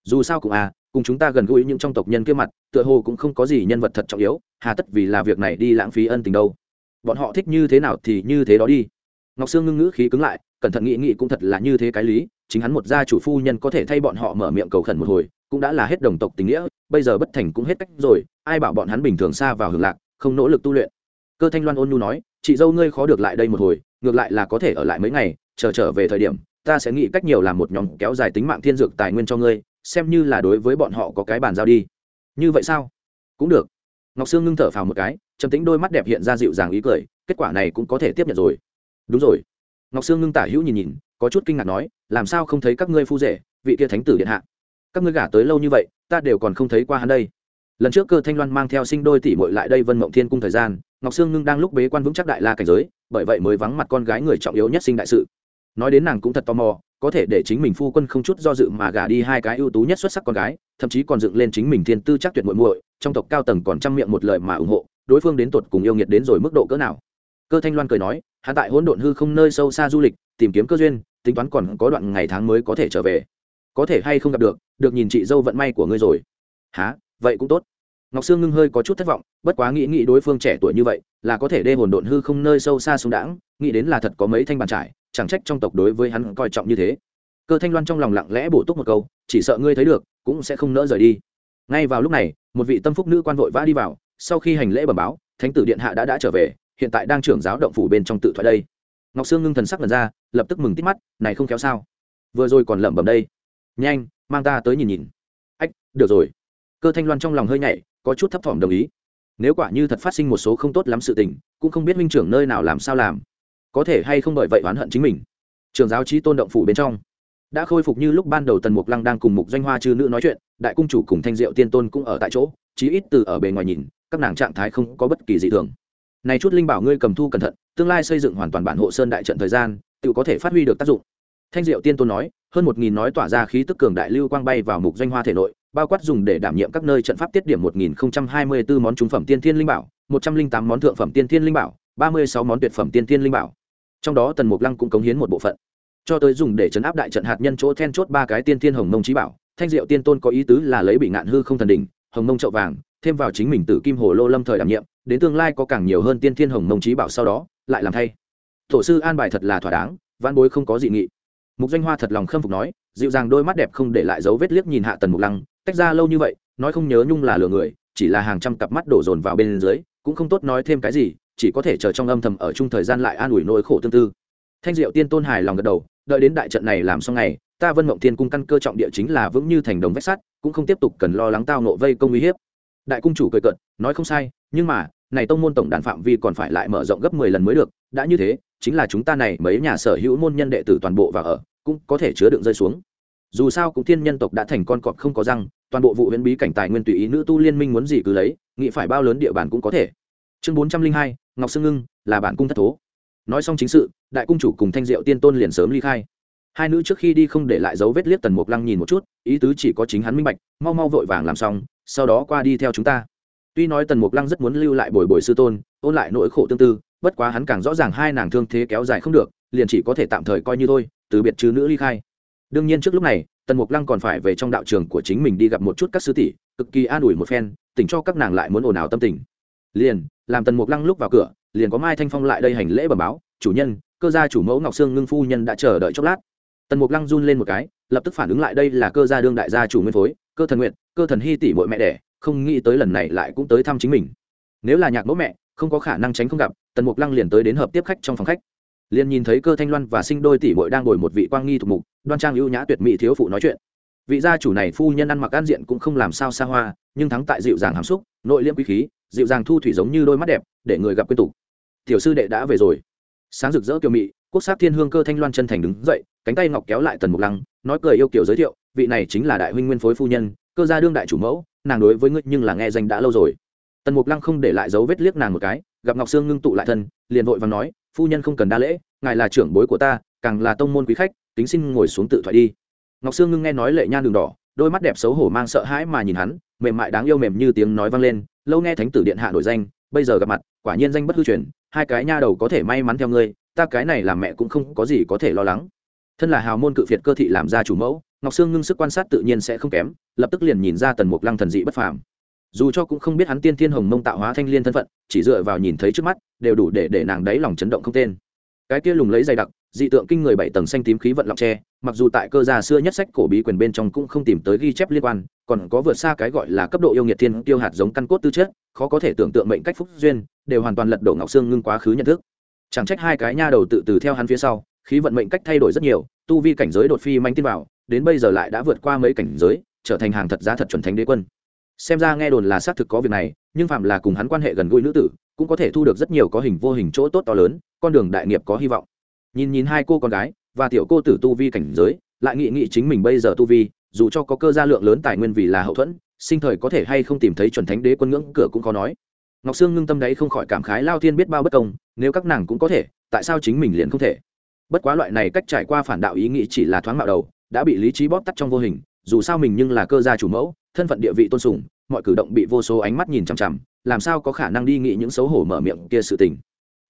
Dù sao cũng à cùng chúng ta gần gũi những trong tộc nhân kia mặt, tựa hồ cũng không có gì nhân vật thật trọng yếu, hà tất vì là việc này đi lãng phí ân tình đâu. Bọn họ thích như thế nào thì như thế đó đi. Ngọc sương ngưng ngữ khí cứng lại, cẩn thận nghĩ nghĩ cũng thật là như thế cái lý, chính hắn một gia chủ phu nhân có thể thay bọn họ mở miệng cầu khẩn một hồi, cũng đã là hết đồng tộc tình nghĩa, bây giờ bất thành cũng hết cách rồi, ai bảo bọn hắn bình thường xa vào hưởng lạc, không nỗ lực tu luyện. Cơ thanh loan ôn nhu nói, chị dâu ngươi khó được lại đây một hồi, ngược lại là có thể ở lại mấy ngày, chờ trở về thời điểm, ta sẽ nghĩ cách nhiều làm một nhóm kéo dài tính mạng thiên dược tài nguyên cho ngươi xem như là đối với bọn họ có cái bàn giao đi. Như vậy sao? Cũng được. Ngọc sương ngưng thở phào một cái, trầm tính đôi mắt đẹp hiện ra dịu dàng ý cười, kết quả này cũng có thể tiếp nhận rồi. Đúng rồi. Ngọc sương ngưng tả hữu nhìn nhìn, có chút kinh ngạc nói, làm sao không thấy các ngươi phu rể, vị kia thánh tử điện hạ? Các ngươi gả tới lâu như vậy, ta đều còn không thấy qua hắn đây. Lần trước cơ thanh loan mang theo sinh đôi tỷ muội lại đây vân mộng thiên cung thời gian, ngọc sương ngưng đang lúc bế quan vững chắc đại la cảnh giới, bởi vậy mới vắng mặt con gái người trọng yếu nhất sinh đại sự. Nói đến nàng cũng thật tò mò có thể để chính mình phu quân không chút do dự mà gả đi hai cái ưu tú nhất xuất sắc con gái, thậm chí còn dựng lên chính mình thiên tư chắc tuyệt muội muội, trong tộc cao tầng còn trăm miệng một lời mà ủng hộ, đối phương đến tột cùng yêu nghiệt đến rồi mức độ cỡ nào. Cơ thanh loan cười nói hạ tại hỗn độn hư không nơi sâu xa du lịch, tìm kiếm cơ duyên, tính toán còn có đoạn ngày tháng mới có thể trở về. Có thể hay không gặp được được nhìn chị dâu vận may của ngươi rồi. Há vậy cũng tốt ngọc sương ngưng hơi có chút thất vọng, bất quá nghĩ nghĩ đối phương trẻ tuổi như vậy, là có thể đê hồn độn hư không nơi sâu xa xuống đãng nghĩ đến là thật có mấy thanh bàn trải, chẳng trách trong tộc đối với hắn coi trọng như thế. Cơ thanh loan trong lòng lặng lẽ bổ túc một câu, chỉ sợ ngươi thấy được, cũng sẽ không nỡ rời đi. Ngay vào lúc này, một vị tâm phúc nữ quan vội vã đi vào, sau khi hành lễ bẩm báo, thánh tử điện hạ đã đã trở về, hiện tại đang trưởng giáo động phủ bên trong tự thoại đây. Ngọc sương ngưng thần sắc lần ra, lập tức mừng tít mắt, này không kéo sao. Vừa rồi còn lẩm bẩm đây. Nhanh, mang ta tới nhìn nhìn. Ách, được rồi. Cơ thanh loan trong lòng hơi nhảy có chút thấp thỏm đồng ý. Nếu quả như thật phát sinh một số không tốt lắm sự tình, cũng không biết minh trưởng nơi nào làm sao làm. Có thể hay không bởi vậy oán hận chính mình? Trường giáo trí tôn động phủ bên trong. Đã khôi phục như lúc ban đầu tần mục lăng đang cùng mục doanh hoa chư nữ nói chuyện, đại cung chủ cùng thanh diệu tiên tôn cũng ở tại chỗ, chí ít từ ở bề ngoài nhìn, các nàng trạng thái không có bất kỳ gì thường. Này chút linh bảo ngươi cầm thu cẩn thận, tương lai xây dựng hoàn toàn bản hộ sơn đại trận thời gian, tự có thể phát huy được tác dụng. Thanh diệu tiên tôn nói, hơn một nghìn nói tỏa ra khí tức cường đại lưu quang bay vào mục doanh hoa thể nội bao quát dùng để đảm nhiệm các nơi trận pháp tiết điểm một nghìn hai mươi bốn món trung phẩm tiên thiên linh bảo, một trăm linh tám món thượng phẩm tiên thiên linh bảo, ba mươi sáu món tuyệt phẩm tiên thiên linh bảo. Trong đó tần mục lăng cũng cống hiến một bộ phận. Cho tới dùng để chấn áp đại trận hạt nhân chỗ then chốt ba cái tiên thiên hồng mông chí bảo, thanh diệu tiên tôn có ý tứ là lấy bị ngạn hư không thần đỉnh, hồng mông chậu vàng, thêm vào chính mình tử kim hồ lô lâm thời đảm nhiệm, đến tương lai có càng nhiều hơn tiên thiên hồng mông chí bảo sau đó, lại làm thay. Tổ sư an bài thật là thỏa đáng văn bối không có dị nghị. Mục doanh hoa thật lòng khâm phục nói, dịu dàng đôi mắt đẹp không để lại dấu vết liếc nhìn hạ tần mục lăng tách ra lâu như vậy, nói không nhớ nhung là lừa người, chỉ là hàng trăm cặp mắt đổ dồn vào bên dưới, cũng không tốt nói thêm cái gì, chỉ có thể chờ trong âm thầm ở chung thời gian lại an ủi nỗi khổ tương tư. Thanh diệu tiên tôn hài lòng gật đầu, đợi đến đại trận này làm xong ngày, ta vân mộng thiên cung căn cơ trọng địa chính là vững như thành đồng vách sắt, cũng không tiếp tục cần lo lắng tao nộ vây công uy hiếp. Đại cung chủ cười cận nói không sai, nhưng mà, này tông môn tổng đàn phạm vi còn phải lại mở rộng gấp mười lần mới được, đã như thế, chính là chúng ta này mấy nhà sở hữu môn nhân đệ tử toàn bộ và ở, cũng có thể chứa đựng rơi xuống dù sao cũng thiên nhân tộc đã thành con cọp không có răng, toàn bộ vụ huyễn bí cảnh tài nguyên tùy ý nữ tu liên minh muốn gì cứ lấy, nghĩ phải bao lớn địa bàn cũng có thể. Chương bốn trăm linh hai, ngọc sương ngưng, là bản cung thất thố. Nói xong chính sự, đại cung chủ cùng thanh diệu tiên tôn liền sớm ly khai. Hai nữ trước khi đi không để lại dấu vết liếc tần mục lăng nhìn một chút, ý tứ chỉ có chính hắn minh bạch, mau mau vội vàng làm xong, sau đó qua đi theo chúng ta. Tuy nói tần mục lăng rất muốn lưu lại bồi bồi sư tôn, ôn lại nỗi khổ tương tư, bất quá hắn càng rõ ràng hai nàng thương thế kéo dài không được, liền chỉ có thể tạm thời coi như thôi, từ biệt chứ nữ ly khai đương nhiên trước lúc này, tần mục lăng còn phải về trong đạo trường của chính mình đi gặp một chút các sư tỷ, cực kỳ an ủi một phen, tỉnh cho các nàng lại muốn ồn ào tâm tình. Liền, làm tần mục lăng lúc vào cửa, liền có mai thanh phong lại đây hành lễ bẩm báo, chủ nhân, cơ gia chủ mẫu ngọc sương ngưng phu nhân đã chờ đợi chốc lát. Tần mục lăng run lên một cái, lập tức phản ứng lại đây là cơ gia đương đại gia chủ nguyên phối, cơ thần nguyện, cơ thần hy tỷ bội mẹ đẻ, không nghĩ tới lần này lại cũng tới thăm chính mình. Nếu là nhạc mẫu mẹ, không có khả năng tránh không gặp, tần mục lăng liền tới đến hợp tiếp khách trong phòng khách liền nhìn thấy cơ thanh loan và sinh đôi tỷ bội đang ngồi một vị quang nghi thuộc mục, đoan trang ưu nhã tuyệt mỹ thiếu phụ nói chuyện. Vị gia chủ này phu nhân ăn mặc an diện cũng không làm sao xa hoa, nhưng thắng tại dịu dàng hàm xúc, nội liêm quý khí, dịu dàng thu thủy giống như đôi mắt đẹp, để người gặp quyên tục. Tiểu sư đệ đã về rồi. Sáng rực rỡ kiều mị, quốc sắc thiên hương cơ thanh loan chân thành đứng dậy, cánh tay ngọc kéo lại tần mục lăng, nói cười yêu kiểu giới thiệu, vị này chính là đại huynh nguyên phối phu nhân, cơ gia đương đại chủ mẫu, nàng đối với ngươi nhưng là nghe danh đã lâu rồi. Tần mục lăng không để lại dấu vết liếc nàng một cái, gặp ngọc sương ngưng tụ lại thân, liền vội và nói phu nhân không cần đa lễ, ngài là trưởng bối của ta, càng là tông môn quý khách tính xin ngồi xuống tự thoại đi. Ngọc sương ngưng nghe nói lệ nhan đường đỏ, đôi mắt đẹp xấu hổ mang sợ hãi mà nhìn hắn, mềm mại đáng yêu mềm như tiếng nói vang lên, lâu nghe thánh tử điện hạ nổi danh, bây giờ gặp mặt, quả nhiên danh bất hư truyền, hai cái nha đầu có thể may mắn theo ngươi, ta cái này làm mẹ cũng không có gì có thể lo lắng. Thân là hào môn cự phiệt cơ thị làm ra chủ mẫu, ngọc sương ngưng sức quan sát tự nhiên sẽ không kém, lập tức liền nhìn ra tần mục lăng thần dị bất phàm dù cho cũng không biết hắn tiên thiên hồng mông tạo hóa thanh liên thân phận, chỉ dựa vào nhìn thấy trước mắt, đều đủ để để nàng đáy lòng chấn động không tên. Cái kia lùng lấy dày đặc, dị tượng kinh người bảy tầng xanh tím khí vận lọng tre mặc dù tại cơ gia xưa nhất sách cổ bí quyền bên trong cũng không tìm tới ghi chép liên quan, còn có vượt xa cái gọi là cấp độ yêu nghiệt thiên tiêu hạt giống căn cốt tư chất, khó có thể tưởng tượng mệnh cách phúc duyên, đều hoàn toàn lật đổ ngọc xương ngưng quá khứ nhận thức. Chẳng trách hai cái nha đầu tự từ theo hắn phía sau, khí vận mệnh cách thay đổi rất nhiều, tu vi cảnh giới đột phi manh tin vào, đến bây giờ lại đã vượt qua mấy cảnh giới, trở thành hàng thật giá thật chuẩn thánh đế quân xem ra nghe đồn là xác thực có việc này, nhưng phạm là cùng hắn quan hệ gần gũi nữ tử, cũng có thể thu được rất nhiều có hình vô hình chỗ tốt to lớn, con đường đại nghiệp có hy vọng. Nhìn nhìn hai cô con gái, và tiểu cô tử tu vi cảnh giới, lại nghị nghị chính mình bây giờ tu vi, dù cho có cơ gia lượng lớn tài nguyên vì là hậu thuẫn, sinh thời có thể hay không tìm thấy chuẩn thánh đế quân ngưỡng cửa cũng khó nói. Ngọc sương ngưng tâm đấy không khỏi cảm khái lao thiên biết bao bất công, nếu các nàng cũng có thể, tại sao chính mình liền không thể? Bất quá loại này cách trải qua phản đạo ý nghĩ chỉ là thoáng mạo đầu, đã bị lý trí bóp tắt trong vô hình dù sao mình nhưng là cơ gia chủ mẫu, thân phận địa vị tôn sùng, mọi cử động bị vô số ánh mắt nhìn chằm chằm, làm sao có khả năng đi nghĩ những xấu hổ mở miệng kia sự tình.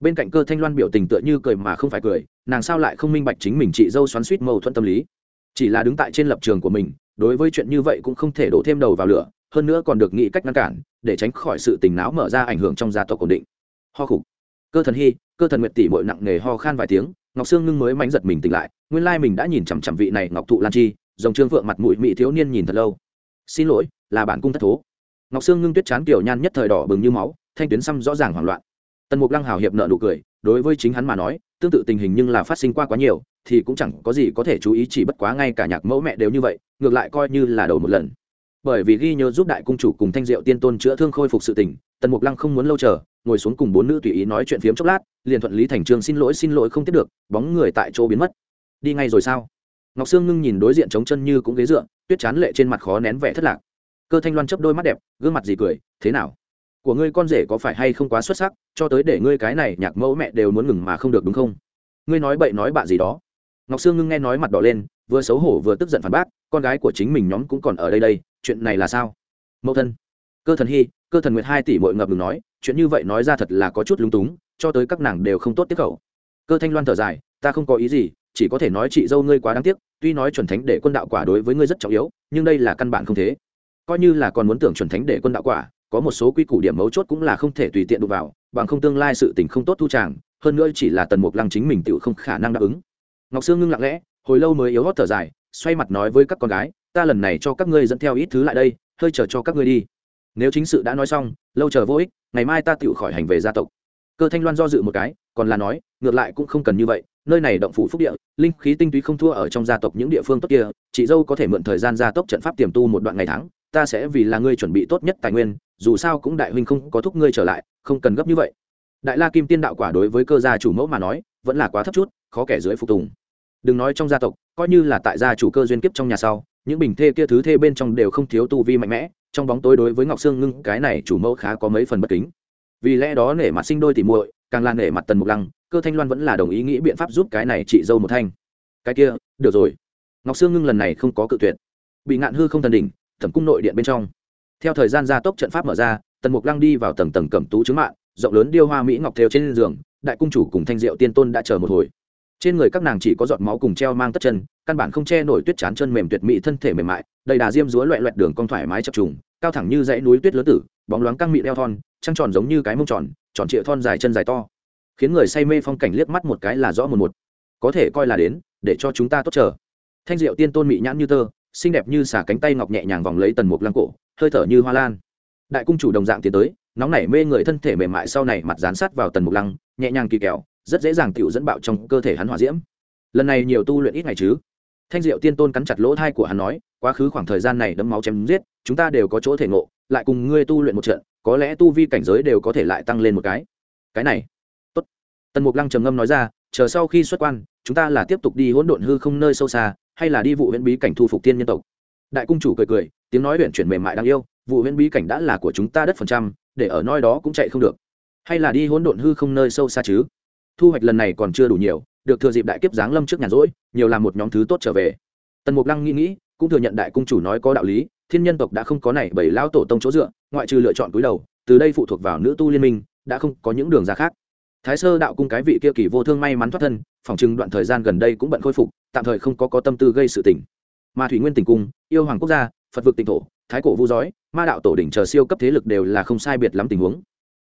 Bên cạnh cơ thanh loan biểu tình tựa như cười mà không phải cười, nàng sao lại không minh bạch chính mình chị dâu xoắn suýt mâu thuẫn tâm lý. Chỉ là đứng tại trên lập trường của mình, đối với chuyện như vậy cũng không thể đổ thêm đầu vào lửa, hơn nữa còn được nghĩ cách ngăn cản, để tránh khỏi sự tình não mở ra ảnh hưởng trong gia tộc ổn định. Ho khục. Cơ thần hy cơ thần nguyệt tỷ bội nặng nề ho khan vài tiếng, ngọc sương ngưng mới mánh giật mình tỉnh lại, nguyên lai mình đã nhìn chằm chằm vị này ngọc thụ lan chi dòng trương vượng mặt mũi mỹ thiếu niên nhìn thật lâu. Xin lỗi, là bản cung thất thố. Ngọc sương ngưng tuyết chán kiểu nhan nhất thời đỏ bừng như máu, thanh tuyến xăm rõ ràng hoảng loạn. Tần mục lăng hào hiệp nợ nụ cười, đối với chính hắn mà nói, tương tự tình hình nhưng là phát sinh qua quá nhiều, thì cũng chẳng có gì có thể chú ý, chỉ bất quá ngay cả nhạc mẫu mẹ đều như vậy, ngược lại coi như là đầu một lần. Bởi vì ghi nhớ giúp đại cung chủ cùng thanh diệu tiên tôn chữa thương khôi phục sự tình, tần mục lăng không muốn lâu chờ, ngồi xuống cùng bốn nữ tùy ý nói chuyện phiếm chốc lát, liền thuận lý thành trương xin lỗi xin lỗi không tiếp được, bóng người tại chỗ biến mất. Đi ngay rồi sao? Ngọc sương ngưng nhìn đối diện trống chân như cũng ghế dựa, tuyết chán lệ trên mặt khó nén vẻ thất lạc. Cơ thanh loan chấp đôi mắt đẹp, gương mặt gì cười, thế nào? Của ngươi con rể có phải hay không quá xuất sắc, cho tới để ngươi cái này nhạc mẫu mẹ đều muốn ngừng mà không được đúng không? Ngươi nói bậy nói bạ gì đó. Ngọc sương ngưng nghe nói mặt đỏ lên, vừa xấu hổ vừa tức giận phản bác, con gái của chính mình nhóm cũng còn ở đây đây, chuyện này là sao? Mẫu thân. Cơ thần hy cơ thần nguyệt hai tỷ mội ngập ngừng nói, chuyện như vậy nói ra thật là có chút lúng túng, cho tới các nàng đều không tốt tiếp khẩu. Cơ thanh loan thở dài, ta không có ý gì chỉ có thể nói chị dâu ngươi quá đáng tiếc, tuy nói chuẩn thánh để quân đạo quả đối với ngươi rất trọng yếu, nhưng đây là căn bản không thế. Coi như là còn muốn tưởng chuẩn thánh để quân đạo quả, có một số quy củ điểm mấu chốt cũng là không thể tùy tiện đụng vào, bằng không tương lai sự tình không tốt thu tràng, hơn nữa chỉ là tần mục lăng chính mình tự không khả năng đáp ứng. Ngọc sương ngưng lặng lẽ, hồi lâu mới yếu hót thở dài, xoay mặt nói với các con gái, ta lần này cho các ngươi dẫn theo ít thứ lại đây, hơi chờ cho các ngươi đi. Nếu chính sự đã nói xong, lâu chờ vô ích, ngày mai ta tự khỏi hành về gia tộc cơ thanh loan do dự một cái, còn là nói, ngược lại cũng không cần như vậy, nơi này động phủ phúc địa, linh khí tinh túy không thua ở trong gia tộc những địa phương tốt kia, chị dâu có thể mượn thời gian gia tốc trận pháp tiềm tu một đoạn ngày tháng, ta sẽ vì là ngươi chuẩn bị tốt nhất tài nguyên, dù sao cũng đại huynh không có thúc ngươi trở lại, không cần gấp như vậy. Đại la kim tiên đạo quả đối với cơ gia chủ mẫu mà nói, vẫn là quá thấp chút, khó kẻ dưới phục tùng. Đừng nói trong gia tộc, coi như là tại gia chủ cơ duyên kiếp trong nhà sau, những bình thê kia thứ thê bên trong đều không thiếu tu vi mạnh mẽ, trong bóng tối đối với ngọc sương ngưng, cái này chủ mẫu khá có mấy phần bất kính vì lẽ đó nể mặt sinh đôi thì muội, càng là nể mặt tần mục lăng, cơ thanh loan vẫn là đồng ý nghĩ biện pháp giúp cái này chị dâu một thanh. Cái kia, được rồi. Ngọc sương ngưng lần này không có cự tuyệt. Bị ngạn hư không thần đỉnh, thẩm cung nội điện bên trong. Theo thời gian gia tốc trận pháp mở ra, tần mục lăng đi vào tầng tầng cẩm tú chứng mạng rộng lớn điêu hoa mỹ ngọc theo trên giường, đại cung chủ cùng thanh diệu tiên tôn đã chờ một hồi. Trên người các nàng chỉ có giọt máu cùng treo mang tất chân, căn bản không che nổi tuyết chán chân mềm tuyệt mỹ thân thể mềm mại, đầy đà diêm dúa loẹ loẹt đường cong thoải mái chập trùng, cao thẳng như dãy núi tuyết lớn tử, bóng loáng căng mị đeo thon trăng tròn giống như cái mông tròn tròn trịa thon dài chân dài to. Khiến người say mê phong cảnh liếc mắt một cái là rõ một một. Có thể coi là đến, để cho chúng ta tốt chờ. Thanh diệu tiên tôn mị nhãn như tơ, xinh đẹp như xả cánh tay ngọc nhẹ nhàng vòng lấy tần mục lăng cổ, hơi thở như hoa lan. Đại cung chủ đồng dạng tiến tới, nóng nảy mê người thân thể mềm mại sau này mặt dán sát vào tần mục lăng, nhẹ nhàng kỳ kẹo, rất dễ dàng tựu dẫn bạo trong cơ thể hắn hỏa diễm. Lần này nhiều tu luyện ít ngày chứ? Thanh diệu tiên tôn cắn chặt lỗ thai của hắn nói, quá khứ khoảng thời gian này đấm máu chém giết, chúng ta đều có chỗ thể ngộ, lại cùng ngươi tu luyện một trận có lẽ tu vi cảnh giới đều có thể lại tăng lên một cái. Cái này, tốt. Tần mục lăng trầm ngâm nói ra, chờ sau khi xuất quan, chúng ta là tiếp tục đi hỗn độn hư không nơi sâu xa, hay là đi vụ huyễn bí cảnh thu phục tiên nhân tộc? Đại cung chủ cười cười, tiếng nói huyện chuyển mềm mại đáng yêu, vụ huyễn bí cảnh đã là của chúng ta đất phần trăm, để ở nơi đó cũng chạy không được. Hay là đi hỗn độn hư không nơi sâu xa chứ? Thu hoạch lần này còn chưa đủ nhiều, được thừa dịp đại kiếp giáng lâm trước nhà rỗi, nhiều làm một nhóm thứ tốt trở về. Tần mục lăng nghĩ nghĩ, cũng thừa nhận đại cung chủ nói có đạo lý thiên nhân tộc đã không có này bảy lao tổ tông chỗ dựa, ngoại trừ lựa chọn cúi đầu, từ đây phụ thuộc vào nữ tu liên minh, đã không có những đường ra khác. Thái sơ đạo cung cái vị kia kỳ vô thương may mắn thoát thân phỏng chừng đoạn thời gian gần đây cũng bận khôi phục, tạm thời không có có tâm tư gây sự tình. Mà thủy nguyên tỉnh cung, yêu hoàng quốc gia, phật vực tỉnh thổ, thái cổ vu giói, ma đạo tổ đỉnh chờ siêu cấp thế lực đều là không sai biệt lắm tình huống.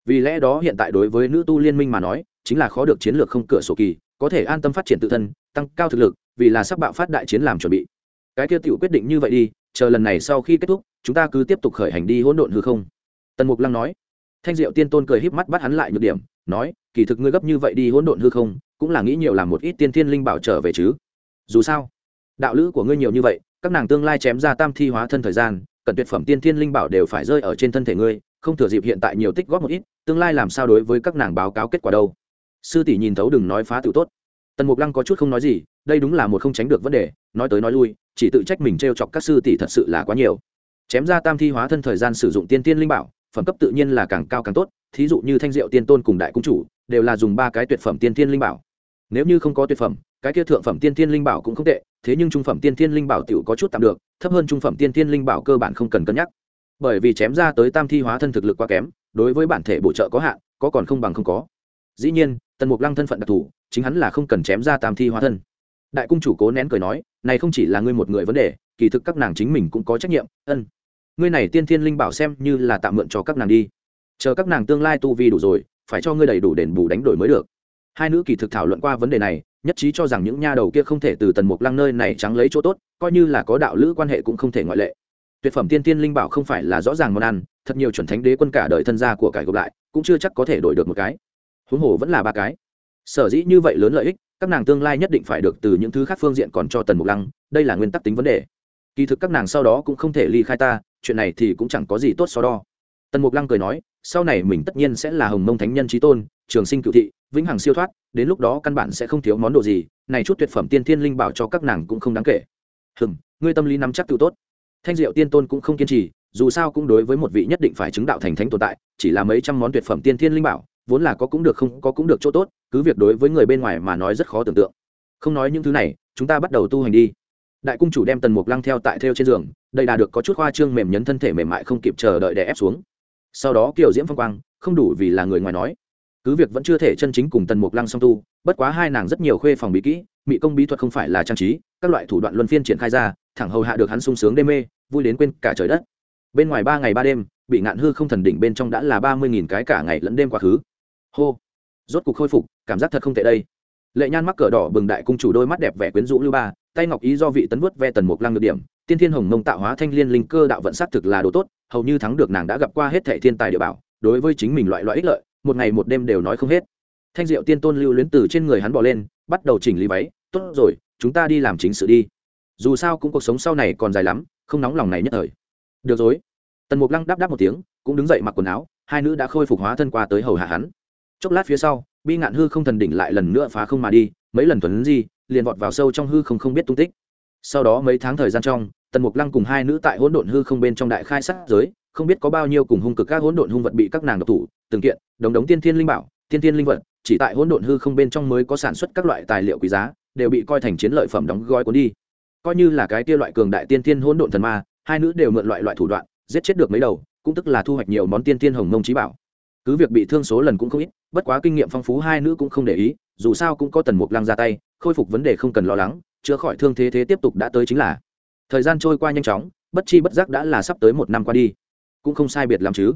Vì lẽ đó hiện tại đối với nữ tu liên minh mà nói, chính là khó được chiến lược không cửa sổ kỳ, có thể an tâm phát triển tự thân, tăng cao thực lực, vì là sắp bạo phát đại chiến làm chuẩn bị. Cái kia tiểu quyết định như vậy đi chờ lần này sau khi kết thúc, chúng ta cứ tiếp tục khởi hành đi hỗn độn hư không. Tần mục lăng nói. Thanh diệu tiên tôn cười híp mắt bắt hắn lại nhược điểm, nói, kỳ thực ngươi gấp như vậy đi hỗn độn hư không, cũng là nghĩ nhiều làm một ít tiên thiên linh bảo trở về chứ. Dù sao, đạo lữ của ngươi nhiều như vậy, các nàng tương lai chém ra tam thi hóa thân thời gian, cần tuyệt phẩm tiên thiên linh bảo đều phải rơi ở trên thân thể ngươi, không thừa dịp hiện tại nhiều tích góp một ít, tương lai làm sao đối với các nàng báo cáo kết quả đâu? Sư tỷ nhìn thấu đừng nói phá tự tốt. Tần mục lăng có chút không nói gì đây đúng là một không tránh được vấn đề, nói tới nói lui, chỉ tự trách mình t r e o chọc các sư tỷ thật sự là quá nhiều. Chém ra tam thi hóa thân thời gian sử dụng tiên tiên linh bảo, phẩm cấp tự nhiên là càng cao càng tốt, thí dụ như thanh diệu tiên tôn cùng đại cung chủ, đều là dùng ba cái tuyệt phẩm tiên tiên linh bảo. Nếu như không có tuyệt phẩm, cái kia thượng phẩm tiên tiên linh bảo cũng không tệ, thế nhưng trung phẩm tiên tiên linh bảo t có chút tạm được, thấp hơn trung phẩm tiên tiên linh bảo cơ bản không cần cân nhắc. Bởi vì chém ra tới tam thi hóa thân thực lực quá kém, đối với bản thể bổ trợ có hạn, có còn không bằng không có. Dĩ nhiên, tần mục lăng thân phận đặc thù, chính hắn là không cần chém ra tam thi hóa thân đại cung chủ cố nén cười nói, này không chỉ là ngươi một người vấn đề, kỳ thực các nàng chính mình cũng có trách nhiệm, ân. Ngươi này tiên thiên linh bảo xem như là tạm mượn cho các nàng đi. Chờ các nàng tương lai tu vi đủ rồi, phải cho ngươi đầy đủ đền bù đánh đổi mới được. Hai nữ kỳ thực thảo luận qua vấn đề này, nhất trí cho rằng những nha đầu kia không thể từ tần mục lăng nơi này trắng lấy chỗ tốt, coi như là có đạo lữ quan hệ cũng không thể ngoại lệ. Tuyệt phẩm tiên tiên linh bảo không phải là rõ ràng món ăn, thật nhiều chuẩn thánh đế quân cả đời thân gia của cải gộp lại, cũng chưa chắc có thể đổi được một cái. Huống hồ vẫn là ba cái. Sở dĩ như vậy lớn lợi ích các nàng tương lai nhất định phải được từ những thứ khác phương diện còn cho tần mục lăng, đây là nguyên tắc tính vấn đề. Kỳ thực các nàng sau đó cũng không thể ly khai ta, chuyện này thì cũng chẳng có gì tốt so đo. Tần mục lăng cười nói, sau này mình tất nhiên sẽ là hồng mông thánh nhân trí tôn, trường sinh cựu thị, vĩnh hằng siêu thoát, đến lúc đó căn bản sẽ không thiếu món đồ gì, này chút tuyệt phẩm tiên thiên linh bảo cho các nàng cũng không đáng kể. Hừm, ngươi tâm lý nắm chắc tự tốt. Thanh diệu tiên tôn cũng không kiên trì, dù sao cũng đối với một vị nhất định phải chứng đạo thành thánh tồn tại, chỉ là mấy trăm món tuyệt phẩm tiên thiên linh bảo vốn là có cũng được không có cũng được chỗ tốt, cứ việc đối với người bên ngoài mà nói rất khó tưởng tượng. Không nói những thứ này, chúng ta bắt đầu tu hành đi. Đại cung chủ đem tần mục lăng theo tại theo trên giường, đây đà được có chút khoa trương mềm nhấn thân thể mềm mại không kịp chờ đợi để ép xuống. Sau đó kiều diễm phong quang, không đủ vì là người ngoài nói. Cứ việc vẫn chưa thể chân chính cùng tần mục lăng song tu, bất quá hai nàng rất nhiều khuê phòng bí kỹ mỹ công bí thuật không phải là trang trí, các loại thủ đoạn luân phiên triển khai ra, thẳng hầu hạ được hắn sung sướng đê mê, vui đến quên cả trời đất. Bên ngoài ba ngày ba đêm, bị ngạn hư không thần đỉnh bên trong đã là ba mươi nghìn cái cả ngày lẫn đêm quá khứ hô. Rốt cục khôi phục, cảm giác thật không tệ đây. Lệ nhan mắc cờ đỏ bừng đại cung chủ đôi mắt đẹp vẻ quyến rũ lưu ba, tay ngọc ý do vị tấn vớt ve tần mục lăng được điểm, tiên thiên hồng mông tạo hóa thanh liên linh cơ đạo vận sát thực là đồ tốt, hầu như thắng được nàng đã gặp qua hết thệ thiên tài địa bảo, đối với chính mình loại loại ích lợi, một ngày một đêm đều nói không hết. Thanh diệu tiên tôn lưu luyến từ trên người hắn bỏ lên, bắt đầu chỉnh lý váy, tốt rồi, chúng ta đi làm chính sự đi. Dù sao cũng cuộc sống sau này còn dài lắm, không nóng lòng này nhất thời. Được rồi. Tần mục lăng đáp đáp một tiếng, cũng đứng dậy mặc quần áo, hai nữ đã khôi phục hóa thân qua tới hầu hạ hắn chốc lát phía sau, bi ngạn hư không thần đỉnh lại lần nữa phá không mà đi, mấy lần tuấn di, liền vọt vào sâu trong hư không không biết tung tích. Sau đó mấy tháng thời gian trong, tần mục lăng cùng hai nữ tại hỗn độn hư không bên trong đại khai sát giới, không biết có bao nhiêu cùng hung cực các hỗn độn hung vật bị các nàng độc thủ, từng kiện, đống đống tiên thiên linh bảo, tiên thiên linh vật, chỉ tại hỗn độn hư không bên trong mới có sản xuất các loại tài liệu quý giá, đều bị coi thành chiến lợi phẩm đóng gói cuốn đi. Coi như là cái kia loại cường đại tiên thiên hỗn độn thần ma, hai nữ đều mượn loại loại thủ đoạn, giết chết được mấy đầu, cũng tức là thu hoạch nhiều món tiên thiên hồng mông trí bảo cứ việc bị thương số lần cũng không ít, bất quá kinh nghiệm phong phú hai nữ cũng không để ý, dù sao cũng có tần mục lăng ra tay, khôi phục vấn đề không cần lo lắng, chữa khỏi thương thế thế tiếp tục đã tới chính là. Thời gian trôi qua nhanh chóng, bất chi bất giác đã là sắp tới một năm qua đi. Cũng không sai biệt làm chứ.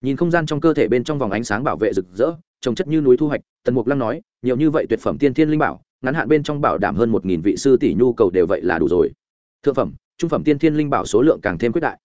Nhìn không gian trong cơ thể bên trong vòng ánh sáng bảo vệ rực rỡ trồng chất như núi thu hoạch, tần mục lăng nói, nhiều như vậy tuyệt phẩm tiên thiên linh bảo, ngắn hạn bên trong bảo đảm hơn một nghìn vị sư tỷ nhu cầu đều vậy là đủ rồi. Thượng phẩm, trung phẩm tiên thiên linh bảo số lượng càng thêm quyết đại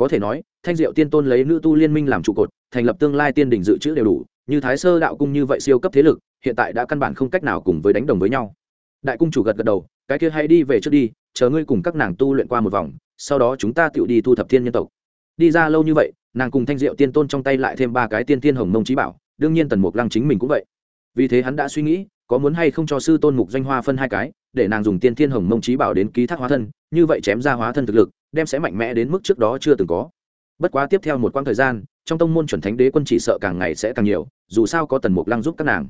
có thể nói, thanh diệu tiên tôn lấy nữ tu liên minh làm trụ cột, thành lập tương lai tiên đình dự trữ đều đủ, như thái sơ đạo cung như vậy siêu cấp thế lực, hiện tại đã căn bản không cách nào cùng với đánh đồng với nhau. Đại cung chủ gật gật đầu, cái kia hay đi về trước đi, chờ ngươi cùng các nàng tu luyện qua một vòng, sau đó chúng ta tự đi thu thập thiên nhân tộc. Đi ra lâu như vậy, nàng cùng thanh diệu tiên tôn trong tay lại thêm ba cái tiên thiên hồng mông trí bảo, đương nhiên tần mục lăng chính mình cũng vậy. Vì thế hắn đã suy nghĩ, có muốn hay không cho sư tôn mục doanh hoa phân hai cái, để nàng dùng tiên thiên hồng mông trí bảo đến ký thác hóa thân, như vậy chém ra hóa thân thực lực đem sẽ mạnh mẽ đến mức trước đó chưa từng có. Bất quá tiếp theo một quãng thời gian, trong tông môn chuẩn thánh đế quân chỉ sợ càng ngày sẽ càng nhiều, dù sao có tần mục lăng giúp các nàng.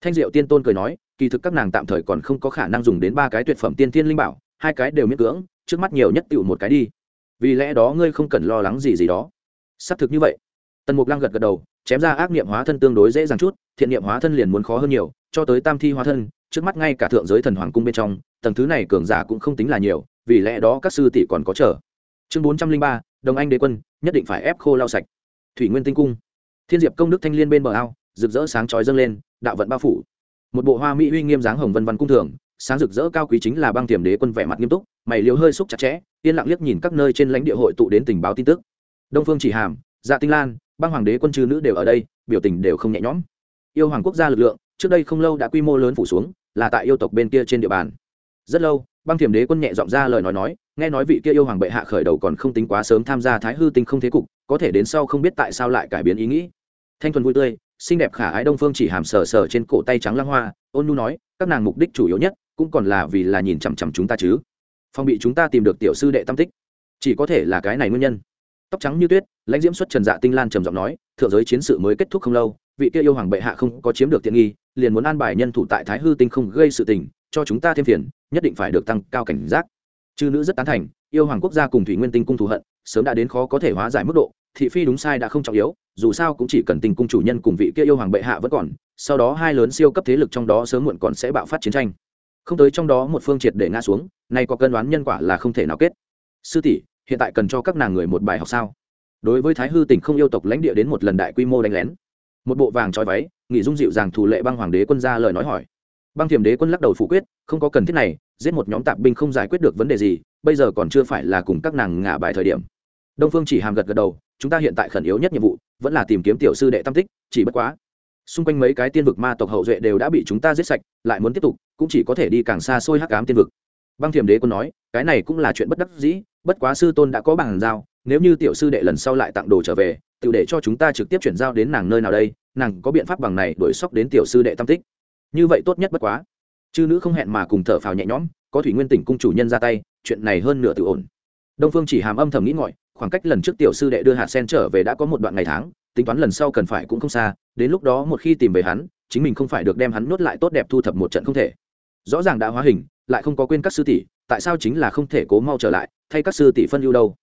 Thanh diệu tiên tôn cười nói, kỳ thực các nàng tạm thời còn không có khả năng dùng đến ba cái tuyệt phẩm tiên thiên linh bảo, hai cái đều miễn cưỡng, trước mắt nhiều nhất tựu một cái đi. Vì lẽ đó ngươi không cần lo lắng gì gì đó. Xác thực như vậy. Tần mục lăng gật gật đầu, chém ra ác niệm hóa thân tương đối dễ dàng chút, thiện niệm hóa thân liền muốn khó hơn nhiều, cho tới tam thi hóa thân, trước mắt ngay cả thượng giới thần hoàng cung bên trong, tầng thứ này cường giả cũng không tính là nhiều vì lẽ đó các sư tỷ còn có chờ. Chương bốn trăm linh ba, đồng anh đế quân, nhất định phải ép khô lau sạch. Thủy nguyên tinh cung. Thiên diệp công đức thanh liên bên bờ ao, rực rỡ sáng chói dâng lên, đạo vận bao phủ. Một bộ hoa mỹ uy nghiêm dáng hồng vân văn cung thường, sáng rực rỡ cao quý chính là băng tiềm đế quân vẻ mặt nghiêm túc, mày liều hơi xúc chặt chẽ, yên lặng liếc nhìn các nơi trên lãnh địa hội tụ đến tình báo tin tức. Đông phương chỉ hàm dạ tinh lan, băng hoàng đế quân chư nữ đều ở đây, biểu tình đều không nhẹ nhõm. Yêu hoàng quốc gia lực lượng, trước đây không lâu đã quy mô lớn phủ xuống, là tại yêu tộc bên kia trên địa bàn rất lâu, băng thiểm đế quân nhẹ giọng ra lời nói nói, nghe nói vị kia yêu hoàng bệ hạ khởi đầu còn không tính quá sớm tham gia thái hư tinh không thế cục, có thể đến sau không biết tại sao lại cải biến ý nghĩ. Thanh thuần vui tươi, xinh đẹp khả ái đông phương chỉ hàm sờ sờ trên cổ tay trắng lăng hoa, ôn nu nói, các nàng mục đích chủ yếu nhất, cũng còn là vì là nhìn chằm chằm chúng ta chứ. Phong bị chúng ta tìm được tiểu sư đệ tam tích. Chỉ có thể là cái này nguyên nhân. Tóc trắng như tuyết, lãnh diễm xuất trần dạ tinh lan trầm giọng nói, thượng giới chiến sự mới kết thúc không lâu, vị kia yêu hoàng bệ hạ không có chiếm được tiện nghi, liền muốn an bài nhân thủ tại thái hư tinh không gây sự tình, cho chúng ta thêm phiền nhất định phải được tăng cao cảnh giác. Chư nữ rất tán thành, yêu hoàng quốc gia cùng thủy nguyên tinh cung thù hận, sớm đã đến khó có thể hóa giải mức độ, thị phi đúng sai đã không trọng yếu, dù sao cũng chỉ cần tình cung chủ nhân cùng vị kia yêu hoàng bệ hạ vẫn còn, sau đó hai lớn siêu cấp thế lực trong đó sớm muộn còn sẽ bạo phát chiến tranh. Không tới trong đó một phương triệt để ngã xuống, nay có cân đoán nhân quả là không thể nào kết. Sư tỷ, hiện tại cần cho các nàng người một bài học sao? Đối với thái hư tỉnh không yêu tộc lãnh địa đến một lần đại quy mô đánh lén. Một bộ vàng trói váy nghị dung dịu dàng thủ lệ băng hoàng đế quân ra lời nói hỏi băng Thiểm đế quân lắc đầu phủ quyết, không có cần thiết này, giết một nhóm tạp binh không giải quyết được vấn đề gì, bây giờ còn chưa phải là cùng các nàng ngả bài thời điểm. Đông phương chỉ hàm gật gật đầu, chúng ta hiện tại khẩn yếu nhất nhiệm vụ, vẫn là tìm kiếm tiểu sư đệ tam tích, chỉ bất quá, xung quanh mấy cái tiên vực ma tộc hậu duệ đều đã bị chúng ta giết sạch, lại muốn tiếp tục, cũng chỉ có thể đi càng xa xôi hắc ám tiên vực. Băng Thiểm đế quân nói, cái này cũng là chuyện bất đắc dĩ, bất quá sư tôn đã có bằng giao, nếu như tiểu sư đệ lần sau lại tặng đồ trở về tự để cho chúng ta trực tiếp chuyển giao đến nàng nơi nào đây, nàng có biện pháp bằng này đuổi sóc đến tiểu sư đệ tam tích như vậy tốt nhất bất quá. Chư nữ không hẹn mà cùng thở phào nhẹ nhõm, có thủy nguyên tỉnh cung chủ nhân ra tay, chuyện này hơn nửa tự ổn. Đông phương chỉ hàm âm thầm nghĩ ngọi khoảng cách lần trước tiểu sư đệ đưa hạt sen trở về đã có một đoạn ngày tháng, tính toán lần sau cần phải cũng không xa, đến lúc đó một khi tìm về hắn, chính mình không phải được đem hắn nuốt lại tốt đẹp thu thập một trận không thể. Rõ ràng đã hóa hình, lại không có quên các sư tỷ, tại sao chính là không thể cố mau trở lại, thay các sư tỷ phân ưu đâu?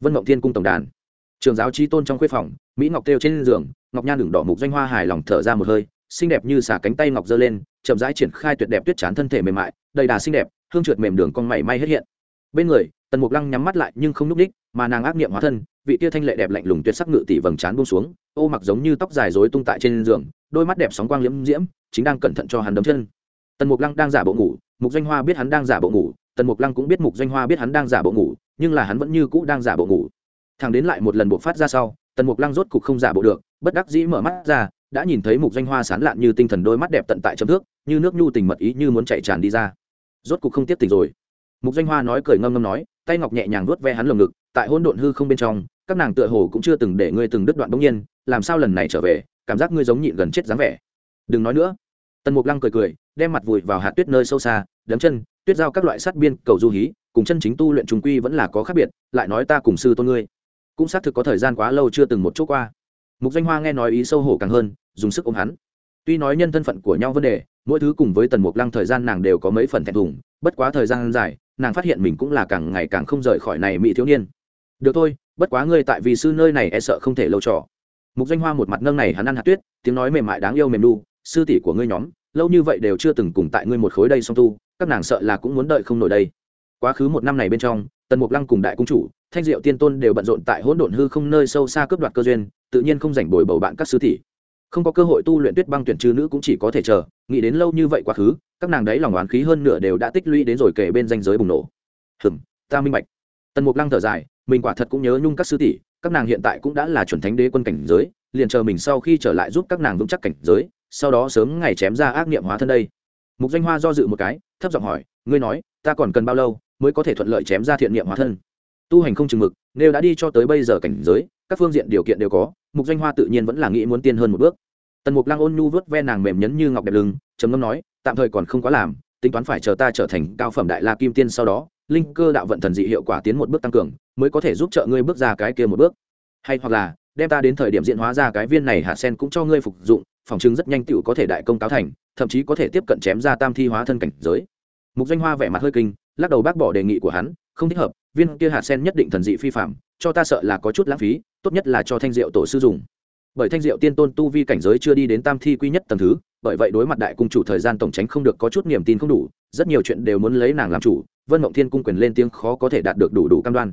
Vân mộng thiên cung tổng đàn. Trường giáo trí tôn trong khuê phòng, mỹ ngọc têu trên giường, ngọc nhan đường đỏ mục doanh hoa hài lòng thở ra một hơi xinh đẹp như xả cánh tay ngọc giơ lên, chậm rãi triển khai tuyệt đẹp tuyết chán thân thể mềm mại, đầy đà xinh đẹp, hương trượt mềm đường con mày may hết hiện. Bên người, tần mục lăng nhắm mắt lại nhưng không núp đích mà nàng ác niệm hóa thân, vị tia thanh lệ đẹp lạnh lùng tuyệt sắc ngự tỷ vầng trán buông xuống, ô mặc giống như tóc dài rối tung tại trên giường, đôi mắt đẹp sóng quang liễm diễm, chính đang cẩn thận cho hắn đấm chân. Tần mục lăng đang giả bộ ngủ, mục doanh hoa biết hắn đang giả bộ ngủ, tần mục lăng cũng biết mục doanh hoa biết hắn đang giả bộ ngủ, nhưng là hắn vẫn như cũ đang giả bộ ngủ. Thằng đến lại một lần buộc phát ra sau, tần mục lăng rốt cục không giả bộ được, bất đắc dĩ mở mắt ra đã nhìn thấy mục danh hoa sán lạn như tinh thần đôi mắt đẹp tận tại chấm thước, như nước nhu tình mật ý như muốn chạy tràn đi ra. Rốt cục không tiếp tình rồi. Mục danh hoa nói cười ngâm ngâm nói, tay ngọc nhẹ nhàng vuốt ve hắn lồng ngực, tại hôn độn hư không bên trong, các nàng tựa hồ cũng chưa từng để ngươi từng đứt đoạn bỗng nhiên, làm sao lần này trở về, cảm giác ngươi giống nhịn gần chết dáng vẻ. Đừng nói nữa. Tần mục lăng cười cười, đem mặt vùi vào hạt tuyết nơi sâu xa, đấm chân, tuyết giao các loại sát biên, cầu du hí, cùng chân chính tu luyện trùng quy vẫn là có khác biệt, lại nói ta cùng sư tôn ngươi. Cũng xác thực có thời gian quá lâu chưa từng một chỗ qua mục danh hoa nghe nói ý sâu hổ càng hơn, dùng sức ôm hắn. Tuy nói nhân thân phận của nhau vấn đề, mỗi thứ cùng với tần mục lăng thời gian nàng đều có mấy phần thẹn thùng, bất quá thời gian dài, nàng phát hiện mình cũng là càng ngày càng không rời khỏi này mỹ thiếu niên. Được thôi, bất quá ngươi tại vì sư nơi này e sợ không thể lâu trò. Mục danh hoa một mặt nâng này hắn ăn hạt tuyết, tiếng nói mềm mại đáng yêu mềm đu sư tỷ của ngươi nhóm, lâu như vậy đều chưa từng cùng tại ngươi một khối đây song tu, các nàng sợ là cũng muốn đợi không nổi đây. Quá khứ một năm này bên trong, tần mục lăng cùng đại cung chủ thanh diệu tiên tôn đều bận rộn tại hỗn độn hư không nơi sâu xa cướp đoạt cơ duyên, tự nhiên không rảnh bồi bầu bạn các sứ tỷ. Không có cơ hội tu luyện tuyết băng tuyển trừ nữ cũng chỉ có thể chờ, nghĩ đến lâu như vậy quá khứ, các nàng đấy lòng oán khí hơn nửa đều đã tích lũy đến rồi kể bên danh giới bùng nổ. Hừm, ta minh bạch. Tần mục lăng thở dài, mình quả thật cũng nhớ nhung các sư tỷ, các nàng hiện tại cũng đã là chuẩn thánh đế quân cảnh giới, liền chờ mình sau khi trở lại giúp các nàng vững chắc cảnh giới, sau đó sớm ngày chém ra ác niệm hóa thân đây. Mục danh hoa do dự một cái, thấp giọng hỏi, ngươi nói, ta còn cần bao lâu mới có thể thuận lợi chém ra thiện niệm hóa thân? Tu hành không chừng mực, nếu đã đi cho tới bây giờ cảnh giới, các phương diện điều kiện đều có, mục danh hoa tự nhiên vẫn là nghĩ muốn tiên hơn một bước. Tần mục lăng ôn nhu vớt ve nàng mềm nhấn như ngọc đẹp lưng, trầm ngâm nói, tạm thời còn không quá làm, tính toán phải chờ ta trở thành cao phẩm đại la kim tiên sau đó, linh cơ đạo vận thần dị hiệu quả tiến một bước tăng cường, mới có thể giúp trợ ngươi bước ra cái kia một bước. Hay hoặc là, đem ta đến thời điểm diễn hóa ra cái viên này hạt sen cũng cho ngươi phục dụng, phòng chứng rất nhanh tựu có thể đại công cáo thành, thậm chí có thể tiếp cận chém ra tam thi hóa thân cảnh giới mục danh hoa vẻ mặt hơi kinh, lắc đầu bác bỏ đề nghị của hắn, không thích hợp, viên kia hạt sen nhất định thần dị phi phạm, cho ta sợ là có chút lãng phí, tốt nhất là cho thanh diệu tổ sư dùng. Bởi thanh diệu tiên tôn tu vi cảnh giới chưa đi đến tam thi quy nhất tầng thứ, bởi vậy đối mặt đại cung chủ thời gian tổng tránh không được có chút niềm tin không đủ, rất nhiều chuyện đều muốn lấy nàng làm chủ, vân mộng thiên cung quyền lên tiếng khó có thể đạt được đủ đủ cam đoan.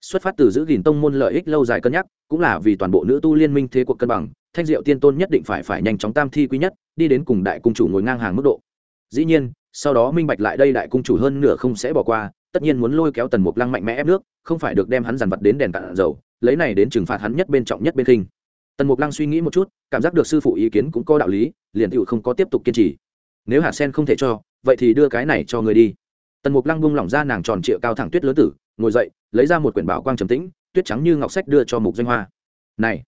Xuất phát từ giữ gìn tông môn lợi ích lâu dài cân nhắc, cũng là vì toàn bộ nữ tu liên minh thế cuộc cân bằng, thanh diệu tiên tôn nhất định phải phải nhanh chóng tam thi quý nhất, đi đến cùng đại cung chủ ngồi ngang hàng mức độ. Dĩ nhiên sau đó minh bạch lại đây đại cung chủ hơn nửa không sẽ bỏ qua, tất nhiên muốn lôi kéo tần mục lăng mạnh mẽ ép nước, không phải được đem hắn dàn vật đến đèn cạn dầu, lấy này đến trừng phạt hắn nhất bên trọng nhất bên khinh. Tần mục lăng suy nghĩ một chút, cảm giác được sư phụ ý kiến cũng có đạo lý, liền tựu không có tiếp tục kiên trì. Nếu hạt sen không thể cho, vậy thì đưa cái này cho người đi. Tần mục lăng bung lỏng ra nàng tròn trịa cao thẳng tuyết lớn tử, ngồi dậy, lấy ra một quyển bảo quang trầm tĩnh, tuyết trắng như ngọc sách đưa cho mục doanh hoa. Này,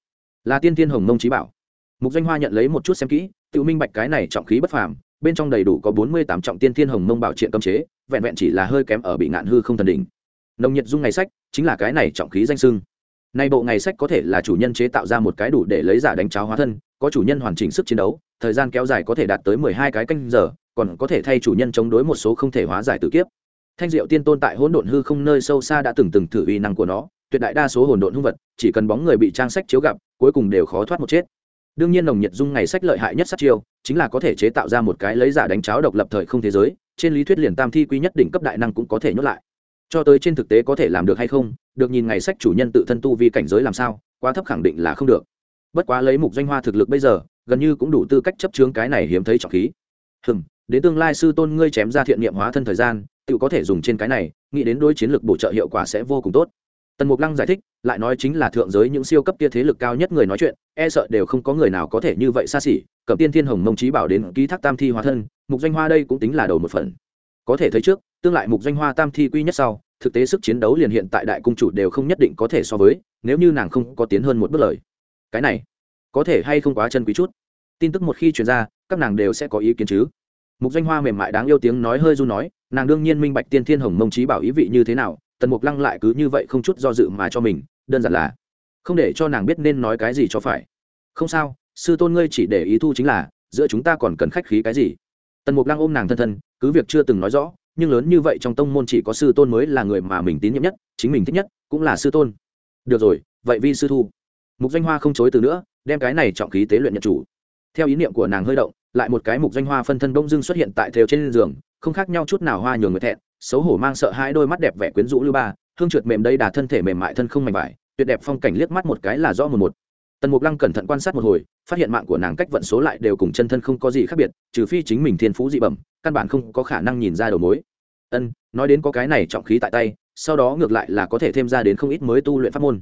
là tiên tiên hồng mông trí bảo. Mục doanh hoa nhận lấy một chút xem kỹ tự minh bạch cái này trọng khí bất phàm bên trong đầy đủ có bốn mươi tám trọng tiên thiên hồng mông bảo triện cấm chế, vẹn vẹn chỉ là hơi kém ở bị ngạn hư không thần đỉnh. Nồng nhiệt dung ngày sách, chính là cái này trọng khí danh sưng. Nay bộ ngày sách có thể là chủ nhân chế tạo ra một cái đủ để lấy giả đánh cháo hóa thân, có chủ nhân hoàn chỉnh sức chiến đấu, thời gian kéo dài có thể đạt tới mười hai cái canh giờ, còn có thể thay chủ nhân chống đối một số không thể hóa giải tử kiếp. Thanh diệu tiên tôn tại hỗn độn hư không nơi sâu xa đã từng từng thử uy năng của nó, tuyệt đại đa số hỗn độn hung vật, chỉ cần bóng người bị trang sách chiếu gặp, cuối cùng đều khó thoát một chết đương nhiên nồng nhiệt dung ngày sách lợi hại nhất sát chiêu, chính là có thể chế tạo ra một cái lấy giả đánh cháo độc lập thời không thế giới, trên lý thuyết liền tam thi quý nhất đỉnh cấp đại năng cũng có thể nhốt lại. Cho tới trên thực tế có thể làm được hay không, được nhìn ngày sách chủ nhân tự thân tu vi cảnh giới làm sao, quá thấp khẳng định là không được. Bất quá lấy mục danh hoa thực lực bây giờ, gần như cũng đủ tư cách chấp chướng cái này hiếm thấy trọng khí. Hừm, đến tương lai sư tôn ngươi chém ra thiện niệm hóa thân thời gian, tự có thể dùng trên cái này, nghĩ đến đôi chiến lược bổ trợ hiệu quả sẽ vô cùng tốt tần mục lăng giải thích, lại nói chính là thượng giới những siêu cấp kia thế lực cao nhất người nói chuyện e sợ đều không có người nào có thể như vậy xa xỉ, cẩm tiên thiên hồng mông trí bảo đến ký thác tam thi hóa thân, mục danh hoa đây cũng tính là đầu một phần. Có thể thấy trước, tương lại mục danh hoa tam thi quy nhất sau, thực tế sức chiến đấu liền hiện tại đại cung chủ đều không nhất định có thể so với, nếu như nàng không có tiến hơn một bước lời. Cái này, có thể hay không quá chân quý chút? Tin tức một khi truyền ra, các nàng đều sẽ có ý kiến chứ. Mục danh hoa mềm mại đáng yêu tiếng nói hơi du nói, nàng đương nhiên minh bạch tiên thiên hồng mông trí bảo ý vị như thế nào tần mục lăng lại cứ như vậy không chút do dự mà cho mình, đơn giản là, không để cho nàng biết nên nói cái gì cho phải. Không sao, sư tôn ngươi chỉ để ý thu chính là, giữa chúng ta còn cần khách khí cái gì? Tần mục lăng ôm nàng thân thân, cứ việc chưa từng nói rõ, nhưng lớn như vậy trong tông môn chỉ có sư tôn mới là người mà mình tín nhiệm nhất, chính mình thích nhất, cũng là sư tôn. Được rồi, vậy vi sư thu. Mục danh hoa không chối từ nữa, đem cái này trọng khí tế luyện nhận chủ. Theo ý niệm của nàng hơi động, lại một cái mục danh hoa phân thân bông dưng xuất hiện tại thều trên giường, không khác nhau chút nào hoa nhường người thẹn xấu hổ mang sợ hai đôi mắt đẹp vẻ quyến rũ lưu ba, hương trượt mềm đây đà thân thể mềm mại thân không mảnh vải, tuyệt đẹp phong cảnh liếc mắt một cái là rõ một một. Tần mục lăng cẩn thận quan sát một hồi, phát hiện mạng của nàng cách vận số lại đều cùng chân thân không có gì khác biệt, trừ phi chính mình thiên phú dị bẩm, căn bản không có khả năng nhìn ra đầu mối. Ân, nói đến có cái này trọng khí tại tay, sau đó ngược lại là có thể thêm ra đến không ít mới tu luyện pháp môn.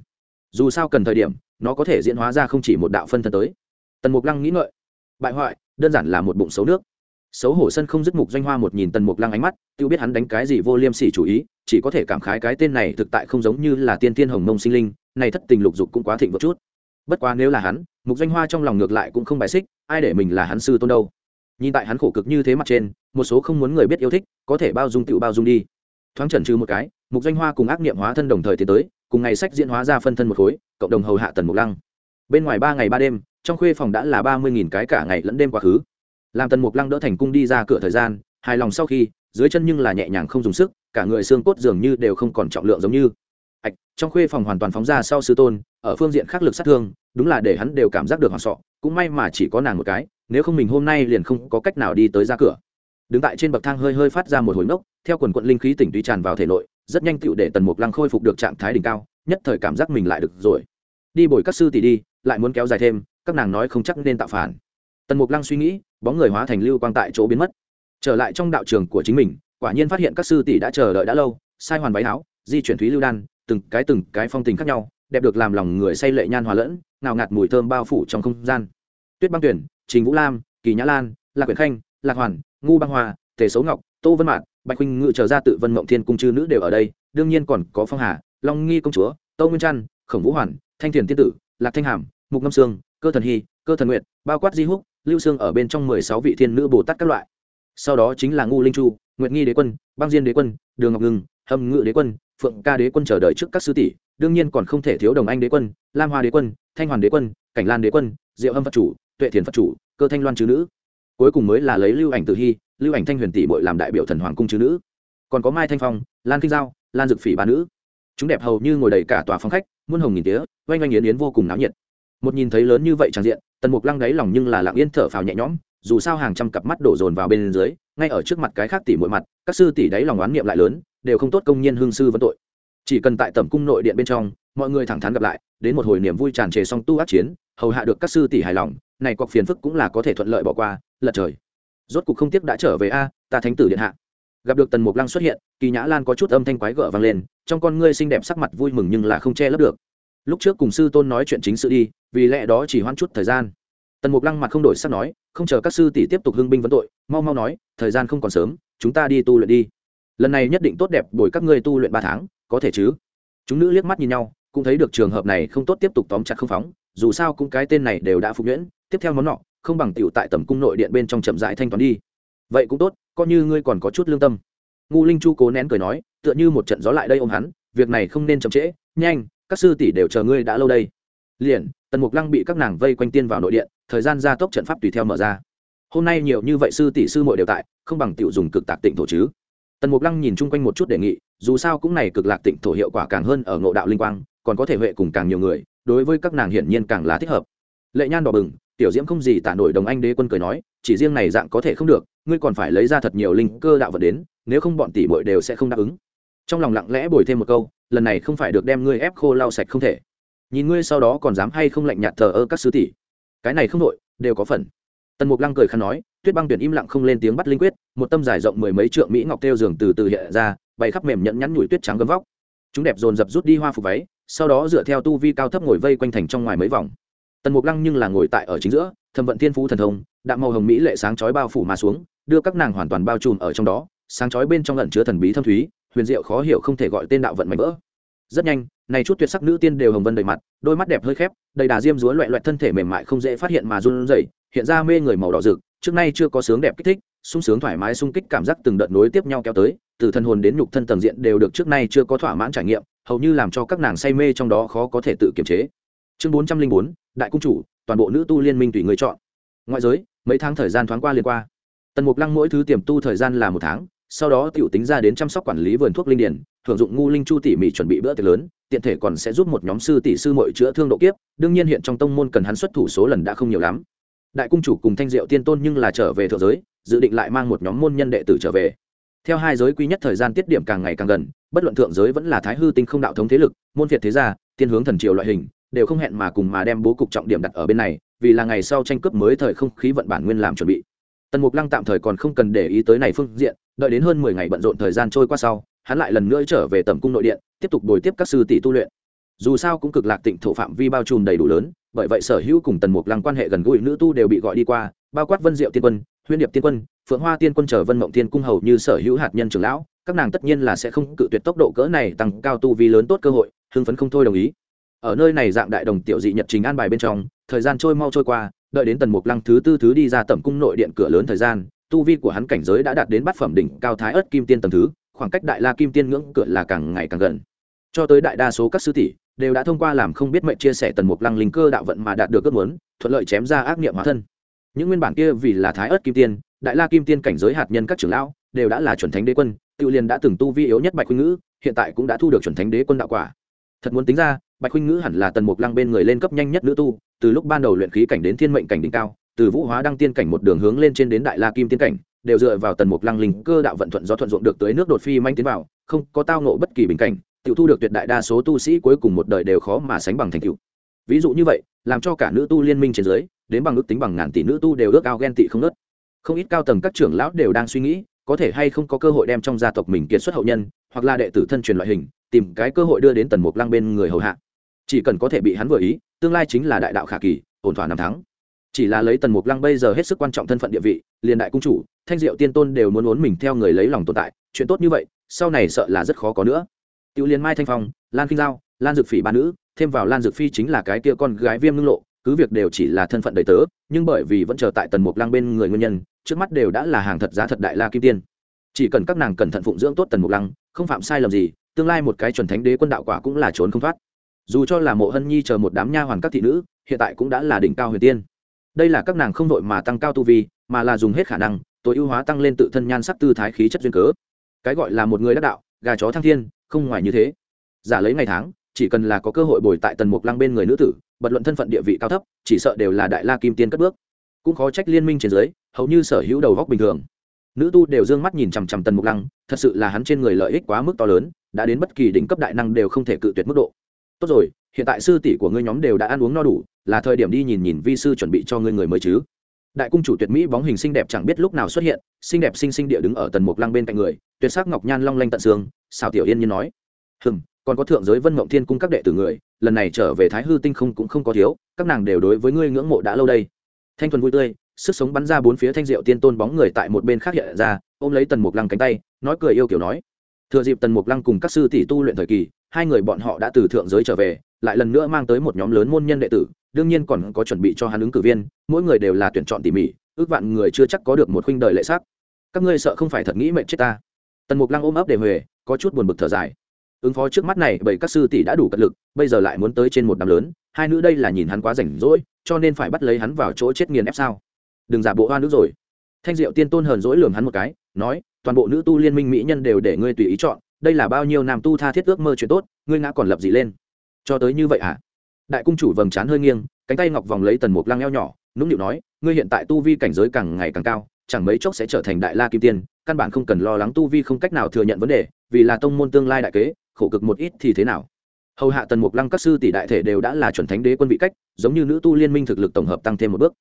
Dù sao cần thời điểm, nó có thể diễn hóa ra không chỉ một đạo phân thân tới. Tần mục lăng nghĩ ngợi. Bại hoại, đơn giản là một bụng xấu nước xấu hổ sân không dứt mục doanh hoa một nhìn tần mục lăng ánh mắt tự biết hắn đánh cái gì vô liêm sỉ chủ ý, chỉ có thể cảm khái cái tên này thực tại không giống như là tiên tiên hồng mông sinh linh, này thất tình lục dục cũng quá thịnh một chút. Bất quá nếu là hắn, mục doanh hoa trong lòng ngược lại cũng không bài xích, ai để mình là hắn sư tôn đâu. Nhìn tại hắn khổ cực như thế mặt trên, một số không muốn người biết yêu thích, có thể bao dung tự bao dung đi. Thoáng trần trừ một cái, mục doanh hoa cùng ác niệm hóa thân đồng thời tiến tới, cùng ngày sách diễn hóa ra phân thân một khối, cộng đồng hầu hạ tần mục lăng. Bên ngoài ba ngày ba đêm, trong khuê phòng đã là ba mươi nghìn cái cả ngày lẫn đêm quá khứ làm tần mục lăng đỡ thành cung đi ra cửa thời gian, hài lòng sau khi, dưới chân nhưng là nhẹ nhàng không dùng sức, cả người xương cốt dường như đều không còn trọng lượng giống như. Ạch, trong khuê phòng hoàn toàn phóng ra sau sư tôn, ở phương diện khắc lực sát thương, đúng là để hắn đều cảm giác được hoảng sọ cũng may mà chỉ có nàng một cái, nếu không mình hôm nay liền không có cách nào đi tới ra cửa. Đứng tại trên bậc thang hơi hơi phát ra một hồi nốc, theo quần quận linh khí tỉnh tuy tràn vào thể nội, rất nhanh tựu để tần mục lăng khôi phục được trạng thái đỉnh cao, nhất thời cảm giác mình lại được rồi. Đi bồi các sư tỷ đi, lại muốn kéo dài thêm, các nàng nói không chắc nên tạo phản tần mục lăng suy nghĩ, bóng người hóa thành lưu quang tại chỗ biến mất. Trở lại trong đạo trường của chính mình, quả nhiên phát hiện các sư tỷ đã chờ đợi đã lâu, sai hoàn váy áo, di chuyển thúy lưu đan, từng cái từng cái phong tình khác nhau, đẹp được làm lòng người say lệ nhan hòa lẫn nào ngạt mùi thơm bao phủ trong không gian. Tuyết băng tuyển, trình vũ lam, kỳ nhã lan, lạc quyển khanh, lạc hoàn, ngu băng hoa tề xấu ngọc, tô vân mạn, bạch huynh ngự trở ra tự vân mộng thiên cung chư nữ đều ở đây, đương nhiên còn có phong hà, long nghi công chúa tâu nguyên trăn, khổng vũ hoàn, thanh thiền tiên tử, lạc thanh hàm, mục ngâm sương, cơ thần hy, cơ thần nguyện bao quát di húc lưu xương ở bên trong mười sáu vị thiên nữ bồ tát các loại. Sau đó chính là ngu linh chu nguyệt nghi đế quân băng diên đế quân đường ngọc Ngừng, hâm ngự đế quân phượng ca đế quân chờ đợi trước các sư tỷ đương nhiên còn không thể thiếu đồng anh đế quân lam hoa đế quân thanh hoàn đế quân cảnh lan đế quân diệu Âm phật chủ tuệ thiền phật chủ cơ thanh loan chư nữ. Cuối cùng mới là lấy lưu ảnh tử hy lưu ảnh thanh huyền tỷ bội làm đại biểu thần hoàng cung chư nữ. Còn có mai thanh phong lan kinh giao lan dực phỉ ba nữ. Chúng đẹp hầu như ngồi đầy cả tòa phòng khách muôn hồng nghìn tía oanh oanh yến yến vô cùng náo nhiệt. Một nhìn thấy lớn như vậy tràn diện tần mục lăng đáy lòng nhưng là lặng yên thở phào nhẹ nhõm, dù sao hàng trăm cặp mắt đổ dồn vào bên dưới, ngay ở trước mặt cái khác tỷ mỗi mặt, các sư tỷ đáy lòng oán niệm lại lớn, đều không tốt công nhân hương sư vẫn tội. Chỉ cần tại tẩm cung nội điện bên trong, mọi người thẳng thắn gặp lại, đến một hồi niềm vui tràn trề song tu ác chiến, hầu hạ được các sư tỷ hài lòng, này cọc phiền phức cũng là có thể thuận lợi bỏ qua, lật trời. Rốt cục không tiếc đã trở về a, ta thánh tử điện hạ. Gặp được tần mục lăng xuất hiện, kỳ nhã lan có chút âm thanh quái gở vang lên, trong con ngươi xinh đẹp sắc mặt vui mừng nhưng là không che lấp được lúc trước cùng sư tôn nói chuyện chính sự đi, vì lẽ đó chỉ hoãn chút thời gian. Tần mục lăng mặt không đổi sắc nói, không chờ các sư tỷ tiếp tục hưng binh vấn tội, mau mau nói, thời gian không còn sớm, chúng ta đi tu luyện đi. Lần này nhất định tốt đẹp bồi các ngươi tu luyện ba tháng, có thể chứ? Chúng nữ liếc mắt nhìn nhau, cũng thấy được trường hợp này không tốt tiếp tục tóm chặt không phóng, dù sao cũng cái tên này đều đã phục nhuyễn, tiếp theo món nọ, không bằng tiểu tại tầm cung nội điện bên trong chậm rãi thanh toán đi. Vậy cũng tốt, coi như ngươi còn có chút lương tâm. Ngu linh chu cố nén cười nói, tựa như một trận gió lại đây ôm hắn, việc này không nên chậm trễ, nhanh các sư tỷ đều chờ ngươi đã lâu đây. Liền, tần mục lăng bị các nàng vây quanh tiên vào nội điện, thời gian gia tốc trận pháp tùy theo mở ra. Hôm nay nhiều như vậy sư tỷ sư muội đều tại, không bằng tiểu dùng cực tạc tịnh thổ chứ. Tần mục lăng nhìn chung quanh một chút đề nghị, dù sao cũng này cực lạc tịnh thổ hiệu quả càng hơn ở ngộ đạo linh quang, còn có thể huệ cùng càng nhiều người, đối với các nàng hiển nhiên càng là thích hợp. Lệ nhan đỏ bừng, tiểu diễm không gì tả nổi đồng anh đế quân cười nói, chỉ riêng này dạng có thể không được, ngươi còn phải lấy ra thật nhiều linh cơ đạo vật đến, nếu không bọn tỷ muội đều sẽ không đáp ứng trong lòng lặng lẽ bồi thêm một câu, lần này không phải được đem ngươi ép khô lau sạch không thể. Nhìn ngươi sau đó còn dám hay không lạnh nhạt thờ ơ các sứ tỷ. Cái này không đội đều có phần. Tần mục lăng cười khăn nói, tuyết băng tuyển im lặng không lên tiếng bắt linh quyết, một tâm dài rộng mười mấy trượng mỹ ngọc tiêu giường từ từ hiện ra, bày khắp mềm nhẫn nhắn nhủi tuyết trắng gấm vóc. Chúng đẹp dồn dập rút đi hoa phục váy, sau đó dựa theo tu vi cao thấp ngồi vây quanh thành trong ngoài mấy vòng. Tần mục lăng nhưng là ngồi tại ở chính giữa thâm vận thiên phú thần thông, đạm màu hồng mỹ lệ sáng chói bao phủ mà xuống, đưa các nàng hoàn toàn bao trùm ở trong đó, sáng chói bên trong lẩn chứa thần bí thâm thúy huyền diệu khó hiểu không thể gọi tên đạo vận mạnh vỡ. Rất nhanh, này chút tuyệt sắc nữ tiên đều hồng vân đầy mặt, đôi mắt đẹp hơi khép, đầy đà diêm dúa loẹ loẹt thân thể mềm mại không dễ phát hiện mà run rẩy, hiện ra mê người màu đỏ rực, trước nay chưa có sướng đẹp kích thích, sung sướng thoải mái sung kích cảm giác từng đợt nối tiếp nhau kéo tới, từ thân hồn đến nhục thân tầng diện đều được trước nay chưa có thỏa mãn trải nghiệm, hầu như làm cho các nàng say mê trong đó khó có thể tự kiềm chế. Chương bốn trăm linh bốn, đại cung chủ, toàn bộ nữ tu liên minh tùy người chọn. Ngoại giới, mấy tháng thời gian thoáng qua liên qua. Tần mục lăng mỗi thứ tiềm tu thời gian là một tháng sau đó tiểu tính ra đến chăm sóc quản lý vườn thuốc linh điển thưởng dụng ngu linh chu tỉ mỉ chuẩn bị bữa tiệc lớn, tiện thể còn sẽ giúp một nhóm sư tỷ sư mội chữa thương độ kiếp, đương nhiên hiện trong tông môn cần hắn xuất thủ số lần đã không nhiều lắm. Đại cung chủ cùng thanh diệu tiên tôn nhưng là trở về thượng giới, dự định lại mang một nhóm môn nhân đệ tử trở về. Theo hai giới quy nhất thời gian tiết điểm càng ngày càng gần, bất luận thượng giới vẫn là thái hư tinh không đạo thống thế lực, môn việt thế gia, tiên hướng thần triều loại hình, đều không hẹn mà cùng mà đem bố cục trọng điểm đặt ở bên này, vì là ngày sau tranh cướp mới thời không khí vận bản nguyên làm chuẩn bị. Tần mục lăng tạm thời còn không cần để ý tới này phương diện đợi đến hơn mười ngày bận rộn thời gian trôi qua sau, hắn lại lần nữa trở về tầm cung nội điện, tiếp tục bồi tiếp các sư tỷ tu luyện. Dù sao cũng cực lạc tịnh thổ phạm vi bao trùm đầy đủ lớn, bởi vậy sở hữu cùng tần mục lăng quan hệ gần gũi nữ tu đều bị gọi đi qua, bao quát vân diệu tiên quân huyên điệp tiên quân, phượng hoa tiên quân trở vân mộng tiên cung hầu như sở hữu hạt nhân trưởng lão, các nàng tất nhiên là sẽ không cự tuyệt tốc độ cỡ này tăng cao tu vi lớn tốt cơ hội, hưng phấn không thôi đồng ý. Ở nơi này dạng đại đồng tiểu dị nhật trình an bài bên trong, thời gian trôi mau trôi qua, đợi đến tần mục lăng thứ tư thứ đi ra tẩm cung nội điện cửa lớn thời gian tu vi của hắn cảnh giới đã đạt đến bát phẩm đỉnh cao thái ớt kim tiên tầng thứ, khoảng cách đại la kim tiên ngưỡng cửa là càng ngày càng gần. Cho tới đại đa số các sư tỷ đều đã thông qua làm không biết mệnh chia sẻ tần mục lăng linh cơ đạo vận mà đạt được ước muốn, thuận lợi chém ra ác niệm hóa thân. Những nguyên bản kia vì là thái ớt kim tiên, đại la kim tiên cảnh giới hạt nhân các trưởng lão đều đã là chuẩn thánh đế quân, tự liền đã từng tu vi yếu nhất bạch huynh ngữ, hiện tại cũng đã thu được chuẩn thánh đế quân đạo quả. Thật muốn tính ra, bạch huynh ngữ hẳn là tần mục lăng bên người lên cấp nhanh nhất nữ tu, từ lúc ban đầu luyện khí cảnh đến thiên mệnh cảnh đỉnh cao từ vũ hóa đăng tiên cảnh một đường hướng lên trên đến đại la kim tiên cảnh, đều dựa vào tần mục lăng linh cơ đạo vận thuận do thuận dụng được tới nước đột phi manh tiến vào, không có tao nộ bất kỳ bình cảnh tự thu được tuyệt đại đa số tu sĩ cuối cùng một đời đều khó mà sánh bằng thành tựu. Ví dụ như vậy, làm cho cả nữ tu liên minh trên dưới, đến bằng ước tính bằng ngàn tỷ nữ tu đều ước ao ghen tị không nớt không ít cao tầng các trưởng lão đều đang suy nghĩ, có thể hay không có cơ hội đem trong gia tộc mình kiệt xuất hậu nhân, hoặc là đệ tử thân truyền loại hình, tìm cái cơ hội đưa đến tần mục lăng bên người hầu hạ. Chỉ cần có thể bị hắn vừa ý, tương lai chính là đại đạo khả kỳ, ổn thỏa năm tháng chỉ là lấy tần mục lăng bây giờ hết sức quan trọng thân phận địa vị, liền đại cung chủ, thanh diệu tiên tôn đều muốn muốn mình theo người lấy lòng tồn tại, chuyện tốt như vậy, sau này sợ là rất khó có nữa. Tiểu liên mai thanh phong, lan kinh giao, lan dược phỉ ba nữ, thêm vào lan dược phi chính là cái kia con gái viêm ngưng lộ, cứ việc đều chỉ là thân phận đầy tớ, nhưng bởi vì vẫn chờ tại tần mục lăng bên người nguyên nhân, trước mắt đều đã là hàng thật giá thật đại la kim tiên. Chỉ cần các nàng cẩn thận phụng dưỡng tốt tần mục lăng, không phạm sai lầm gì, tương lai một cái chuẩn thánh đế quân đạo quả cũng là trốn không thoát. Dù cho là mộ hân nhi chờ một đám nha hoàn các thị nữ, hiện tại cũng đã là đỉnh cao huyền tiên đây là các nàng không đội mà tăng cao tu vi, mà là dùng hết khả năng, tối ưu hóa tăng lên tự thân nhan sắc tư thái khí chất duyên cớ. Cái gọi là một người đắc đạo, gà chó thăng thiên, không ngoài như thế. Giả lấy ngày tháng, chỉ cần là có cơ hội bồi tại tần mục lăng bên người nữ tử bật luận thân phận địa vị cao thấp, chỉ sợ đều là đại la kim tiên cất bước. Cũng khó trách liên minh trên dưới, hầu như sở hữu đầu góc bình thường. Nữ tu đều d ư ơ n g mắt nhìn chằm chằm tần mục lăng, thật sự là hắn trên người lợi ích quá mức to lớn, đã đến bất kỳ đỉnh cấp đại năng đều không thể cự tuyệt mức độ. Tốt rồi hiện tại sư tỷ của ngươi nhóm đều đã ăn uống no đủ, là thời điểm đi nhìn nhìn vi sư chuẩn bị cho ngươi người mới chứ. Đại cung chủ tuyệt mỹ bóng hình xinh đẹp chẳng biết lúc nào xuất hiện, xinh đẹp xinh xinh địa đứng ở tần mục lăng bên cạnh người, tuyệt sắc ngọc nhan long lanh tận xương xào tiểu yên nhiên nói, hừm, còn có thượng giới vân mộng thiên cung các đệ tử người, lần này trở về thái hư tinh không cũng không có thiếu, các nàng đều đối với ngươi ngưỡng mộ đã lâu đây. Thanh thuần vui tươi, sức sống bắn ra bốn phía thanh diệu tiên tôn bóng người tại một bên khác hiện ra, ôm lấy tần mục lăng cánh tay, nói cười yêu kiểu nói, thừa dịp tần mục lăng cùng các sư tỷ tu luyện thời kỳ hai người bọn họ đã từ thượng giới trở về, lại lần nữa mang tới một nhóm lớn môn nhân đệ tử, đương nhiên còn có chuẩn bị cho hắn ứng cử viên, mỗi người đều là tuyển chọn tỉ mỉ, ước vạn người chưa chắc có được một khuynh đời lệ sắc. Các ngươi sợ không phải thật nghĩ mệnh chết ta. Tần mục lăng ôm ấp để huề, có chút buồn bực thở dài. Ứng phó trước mắt này bởi các sư tỷ đã đủ cật lực, bây giờ lại muốn tới trên một đám lớn, hai nữ đây là nhìn hắn quá rảnh rỗi, cho nên phải bắt lấy hắn vào chỗ chết nghiền ép sao? Đừng giả bộ hoa nước rồi. Thanh diệu tiên tôn hờn dỗi lường hắn một cái, nói, toàn bộ nữ tu liên minh mỹ nhân đều để ngươi tùy ý chọn đây là bao nhiêu nam tu tha thiết ước mơ chuyện tốt, ngươi ngã còn lập gì lên. Cho tới như vậy à? Đại cung chủ vầng trán hơi nghiêng, cánh tay ngọc vòng lấy tần mục lăng eo nhỏ, nũng nịu nói, ngươi hiện tại tu vi cảnh giới càng ngày càng cao, chẳng mấy chốc sẽ trở thành đại la kim tiên, căn bản không cần lo lắng tu vi không cách nào thừa nhận vấn đề, vì là tông môn tương lai đại kế, khổ cực một ít thì thế nào? Hầu hạ tần mục lăng các sư tỷ đại thể đều đã là chuẩn thánh đế quân vị cách, giống như nữ tu liên minh thực lực tổng hợp tăng thêm một bước.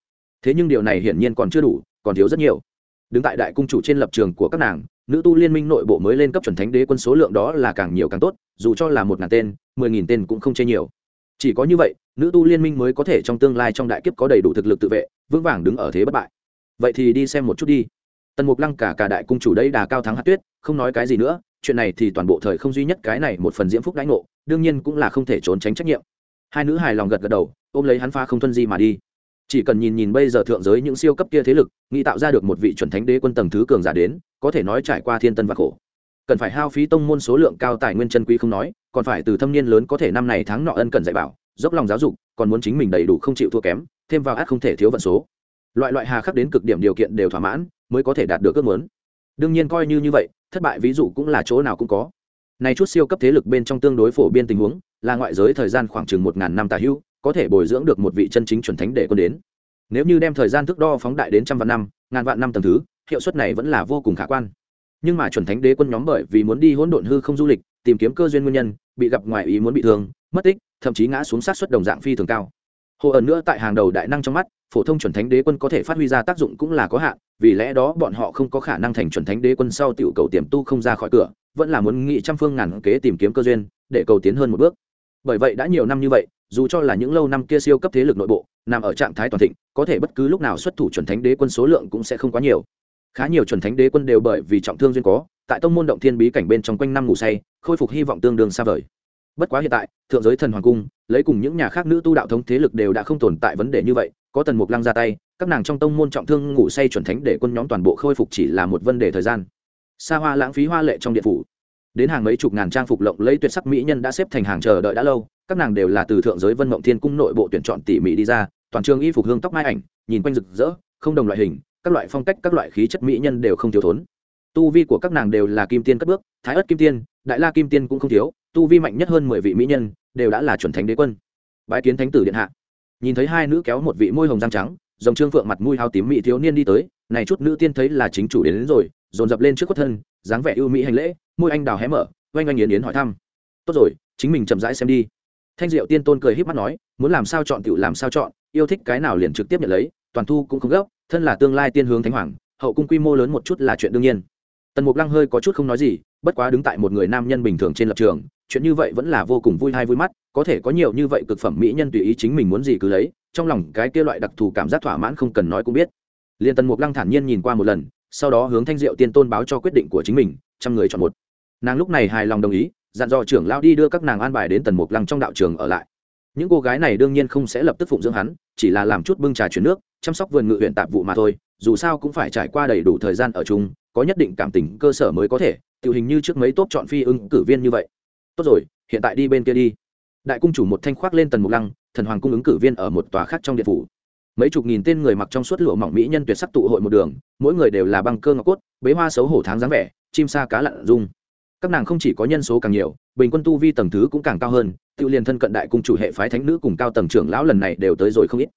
Thế nhưng điều này hiển nhiên còn chưa đủ, còn thiếu rất nhiều. Đứng tại đại cung chủ trên lập trường của các nàng nữ tu liên minh nội bộ mới lên cấp chuẩn thánh đế quân số lượng đó là càng nhiều càng tốt, dù cho là một ngàn tên, mười nghìn tên cũng không chê nhiều. Chỉ có như vậy, nữ tu liên minh mới có thể trong tương lai trong đại kiếp có đầy đủ thực lực tự vệ, vững vàng đứng ở thế bất bại. Vậy thì đi xem một chút đi. Tần mục lăng cả cả đại cung chủ đây đà cao thắng hát tuyết, không nói cái gì nữa, chuyện này thì toàn bộ thời không duy nhất cái này một phần diễm phúc đãi ngộ, đương nhiên cũng là không thể trốn tránh trách nhiệm. Hai nữ hài lòng gật gật đầu, ôm lấy hắn pha không tuân di mà đi chỉ cần nhìn nhìn bây giờ thượng giới những siêu cấp kia thế lực, nghĩ tạo ra được một vị chuẩn thánh đế quân tầng thứ cường giả đến, có thể nói trải qua thiên tân và khổ. Cần phải hao phí tông môn số lượng cao tài nguyên chân quý không nói, còn phải từ thâm niên lớn có thể năm này tháng nọ ân cần dạy bảo, dốc lòng giáo dục, còn muốn chính mình đầy đủ không chịu thua kém, thêm vào át không thể thiếu vận số. Loại loại hà khắc đến cực điểm điều kiện đều thỏa mãn, mới có thể đạt được ước muốn. Đương nhiên coi như như vậy, thất bại ví dụ cũng là chỗ nào cũng có. Này chút siêu cấp thế lực bên trong tương đối phổ biến tình huống, là ngoại giới thời gian khoảng chừng một ngàn năm tà hữu có thể bồi dưỡng được một vị chân chính chuẩn thánh để quân đến. Nếu như đem thời gian thước đo phóng đại đến trăm vạn năm, ngàn vạn năm tầm thứ, hiệu suất này vẫn là vô cùng khả quan. Nhưng mà chuẩn thánh đế quân nhóm bởi vì muốn đi hỗn độn hư không du lịch, tìm kiếm cơ duyên nguyên nhân, bị gặp ngoài ý muốn bị thương, mất tích, thậm chí ngã xuống sát suất đồng dạng phi thường cao. Hồ ẩn nữa tại hàng đầu đại năng trong mắt, phổ thông chuẩn thánh đế quân có thể phát huy ra tác dụng cũng là có hạn, vì lẽ đó bọn họ không có khả năng thành chuẩn thánh đế quân sau tiểu cầu tiềm tu không ra khỏi cửa, vẫn là muốn nghị trăm phương ngàn kế tìm kiếm cơ duyên, để cầu tiến hơn một bước. Bởi vậy đã nhiều năm như vậy dù cho là những lâu năm kia siêu cấp thế lực nội bộ, nằm ở trạng thái toàn thịnh, có thể bất cứ lúc nào xuất thủ chuẩn thánh đế quân số lượng cũng sẽ không quá nhiều. Khá nhiều chuẩn thánh đế quân đều bởi vì trọng thương duyên có, tại tông môn động thiên bí cảnh bên trong quanh năm ngủ say, khôi phục hy vọng tương đương xa vời. Bất quá hiện tại, thượng giới thần hoàng cung, lấy cùng những nhà khác nữ tu đạo thống thế lực đều đã không tồn tại vấn đề như vậy, có tần mục lăng ra tay, các nàng trong tông môn trọng thương ngủ say chuẩn thánh để quân nhóm toàn bộ khôi phục chỉ là một vấn đề thời gian. Xa hoa lãng phí hoa lệ trong điện phủ đến hàng mấy chục ngàn trang phục lộng lấy tuyệt sắc mỹ nhân đã xếp thành hàng chờ đợi đã lâu các nàng đều là từ thượng giới vân mộng thiên cung nội bộ tuyển chọn tỉ mỉ đi ra toàn trường y phục hương tóc mai ảnh nhìn quanh rực rỡ không đồng loại hình các loại phong cách các loại khí chất mỹ nhân đều không thiếu thốn. Tu vi của các nàng đều là kim tiên cất bước thái ất kim tiên đại la kim tiên cũng không thiếu tu vi mạnh nhất hơn mười vị mỹ nhân đều đã là chuẩn thánh đế quân. Bái kiến thánh tử điện hạ. Nhìn thấy hai nữ kéo một vị môi hồng răng trắng dòng trương phượng mặt mũi hao tím mỹ thiếu niên đi tới này chút nữ tiên thấy là chính chủ đến, đến rồi dồn dập lên trước khuất thân dáng vẻ ưu mỹ hành lễ, môi anh đào hé mở, oanh oanh yến yến hỏi thăm. Tốt rồi, chính mình chậm rãi xem đi. Thanh diệu tiên tôn cười híp mắt nói, muốn làm sao chọn tựu làm sao chọn, yêu thích cái nào liền trực tiếp nhận lấy, toàn thu cũng không gấp, thân là tương lai tiên hướng thánh hoàng, hậu cung quy mô lớn một chút là chuyện đương nhiên. Tần mục lăng hơi có chút không nói gì, bất quá đứng tại một người nam nhân bình thường trên lập trường, chuyện như vậy vẫn là vô cùng vui hay vui mắt, có thể có nhiều như vậy cực phẩm mỹ nhân tùy ý chính mình muốn gì cứ lấy, trong lòng cái kia loại đặc thù cảm giác thỏa mãn không cần nói cũng biết. Liền tần mục lăng thản nhiên nhìn qua một lần sau đó hướng thanh diệu tiên tôn báo cho quyết định của chính mình, trăm người chọn một. Nàng lúc này hài lòng đồng ý, dặn dò trưởng lao đi đưa các nàng an bài đến tần mục lăng trong đạo trường ở lại. Những cô gái này đương nhiên không sẽ lập tức phụng dưỡng hắn, chỉ là làm chút bưng trà chuyển nước, chăm sóc vườn ngự huyện tạp vụ mà thôi, dù sao cũng phải trải qua đầy đủ thời gian ở chung, có nhất định cảm tình cơ sở mới có thể tự hình như trước mấy tốt chọn phi ứng cử viên như vậy. Tốt rồi, hiện tại đi bên kia đi. Đại cung chủ một thanh khoác lên tần mục lăng, thần hoàng cung ứng cử viên ở một tòa khác trong điện phủ mấy chục nghìn tên người mặc trong suốt lụa mỏng mỹ nhân tuyệt sắc tụ hội một đường, mỗi người đều là băng cơ ngọc cốt, bế hoa xấu hổ tháng dáng vẻ, chim sa cá lặn dung các nàng không chỉ có nhân số càng nhiều, bình quân tu vi tầng thứ cũng càng cao hơn, tự liền thân cận đại cung chủ hệ phái thánh nữ cùng cao tầng trưởng lão lần này đều tới rồi không ít.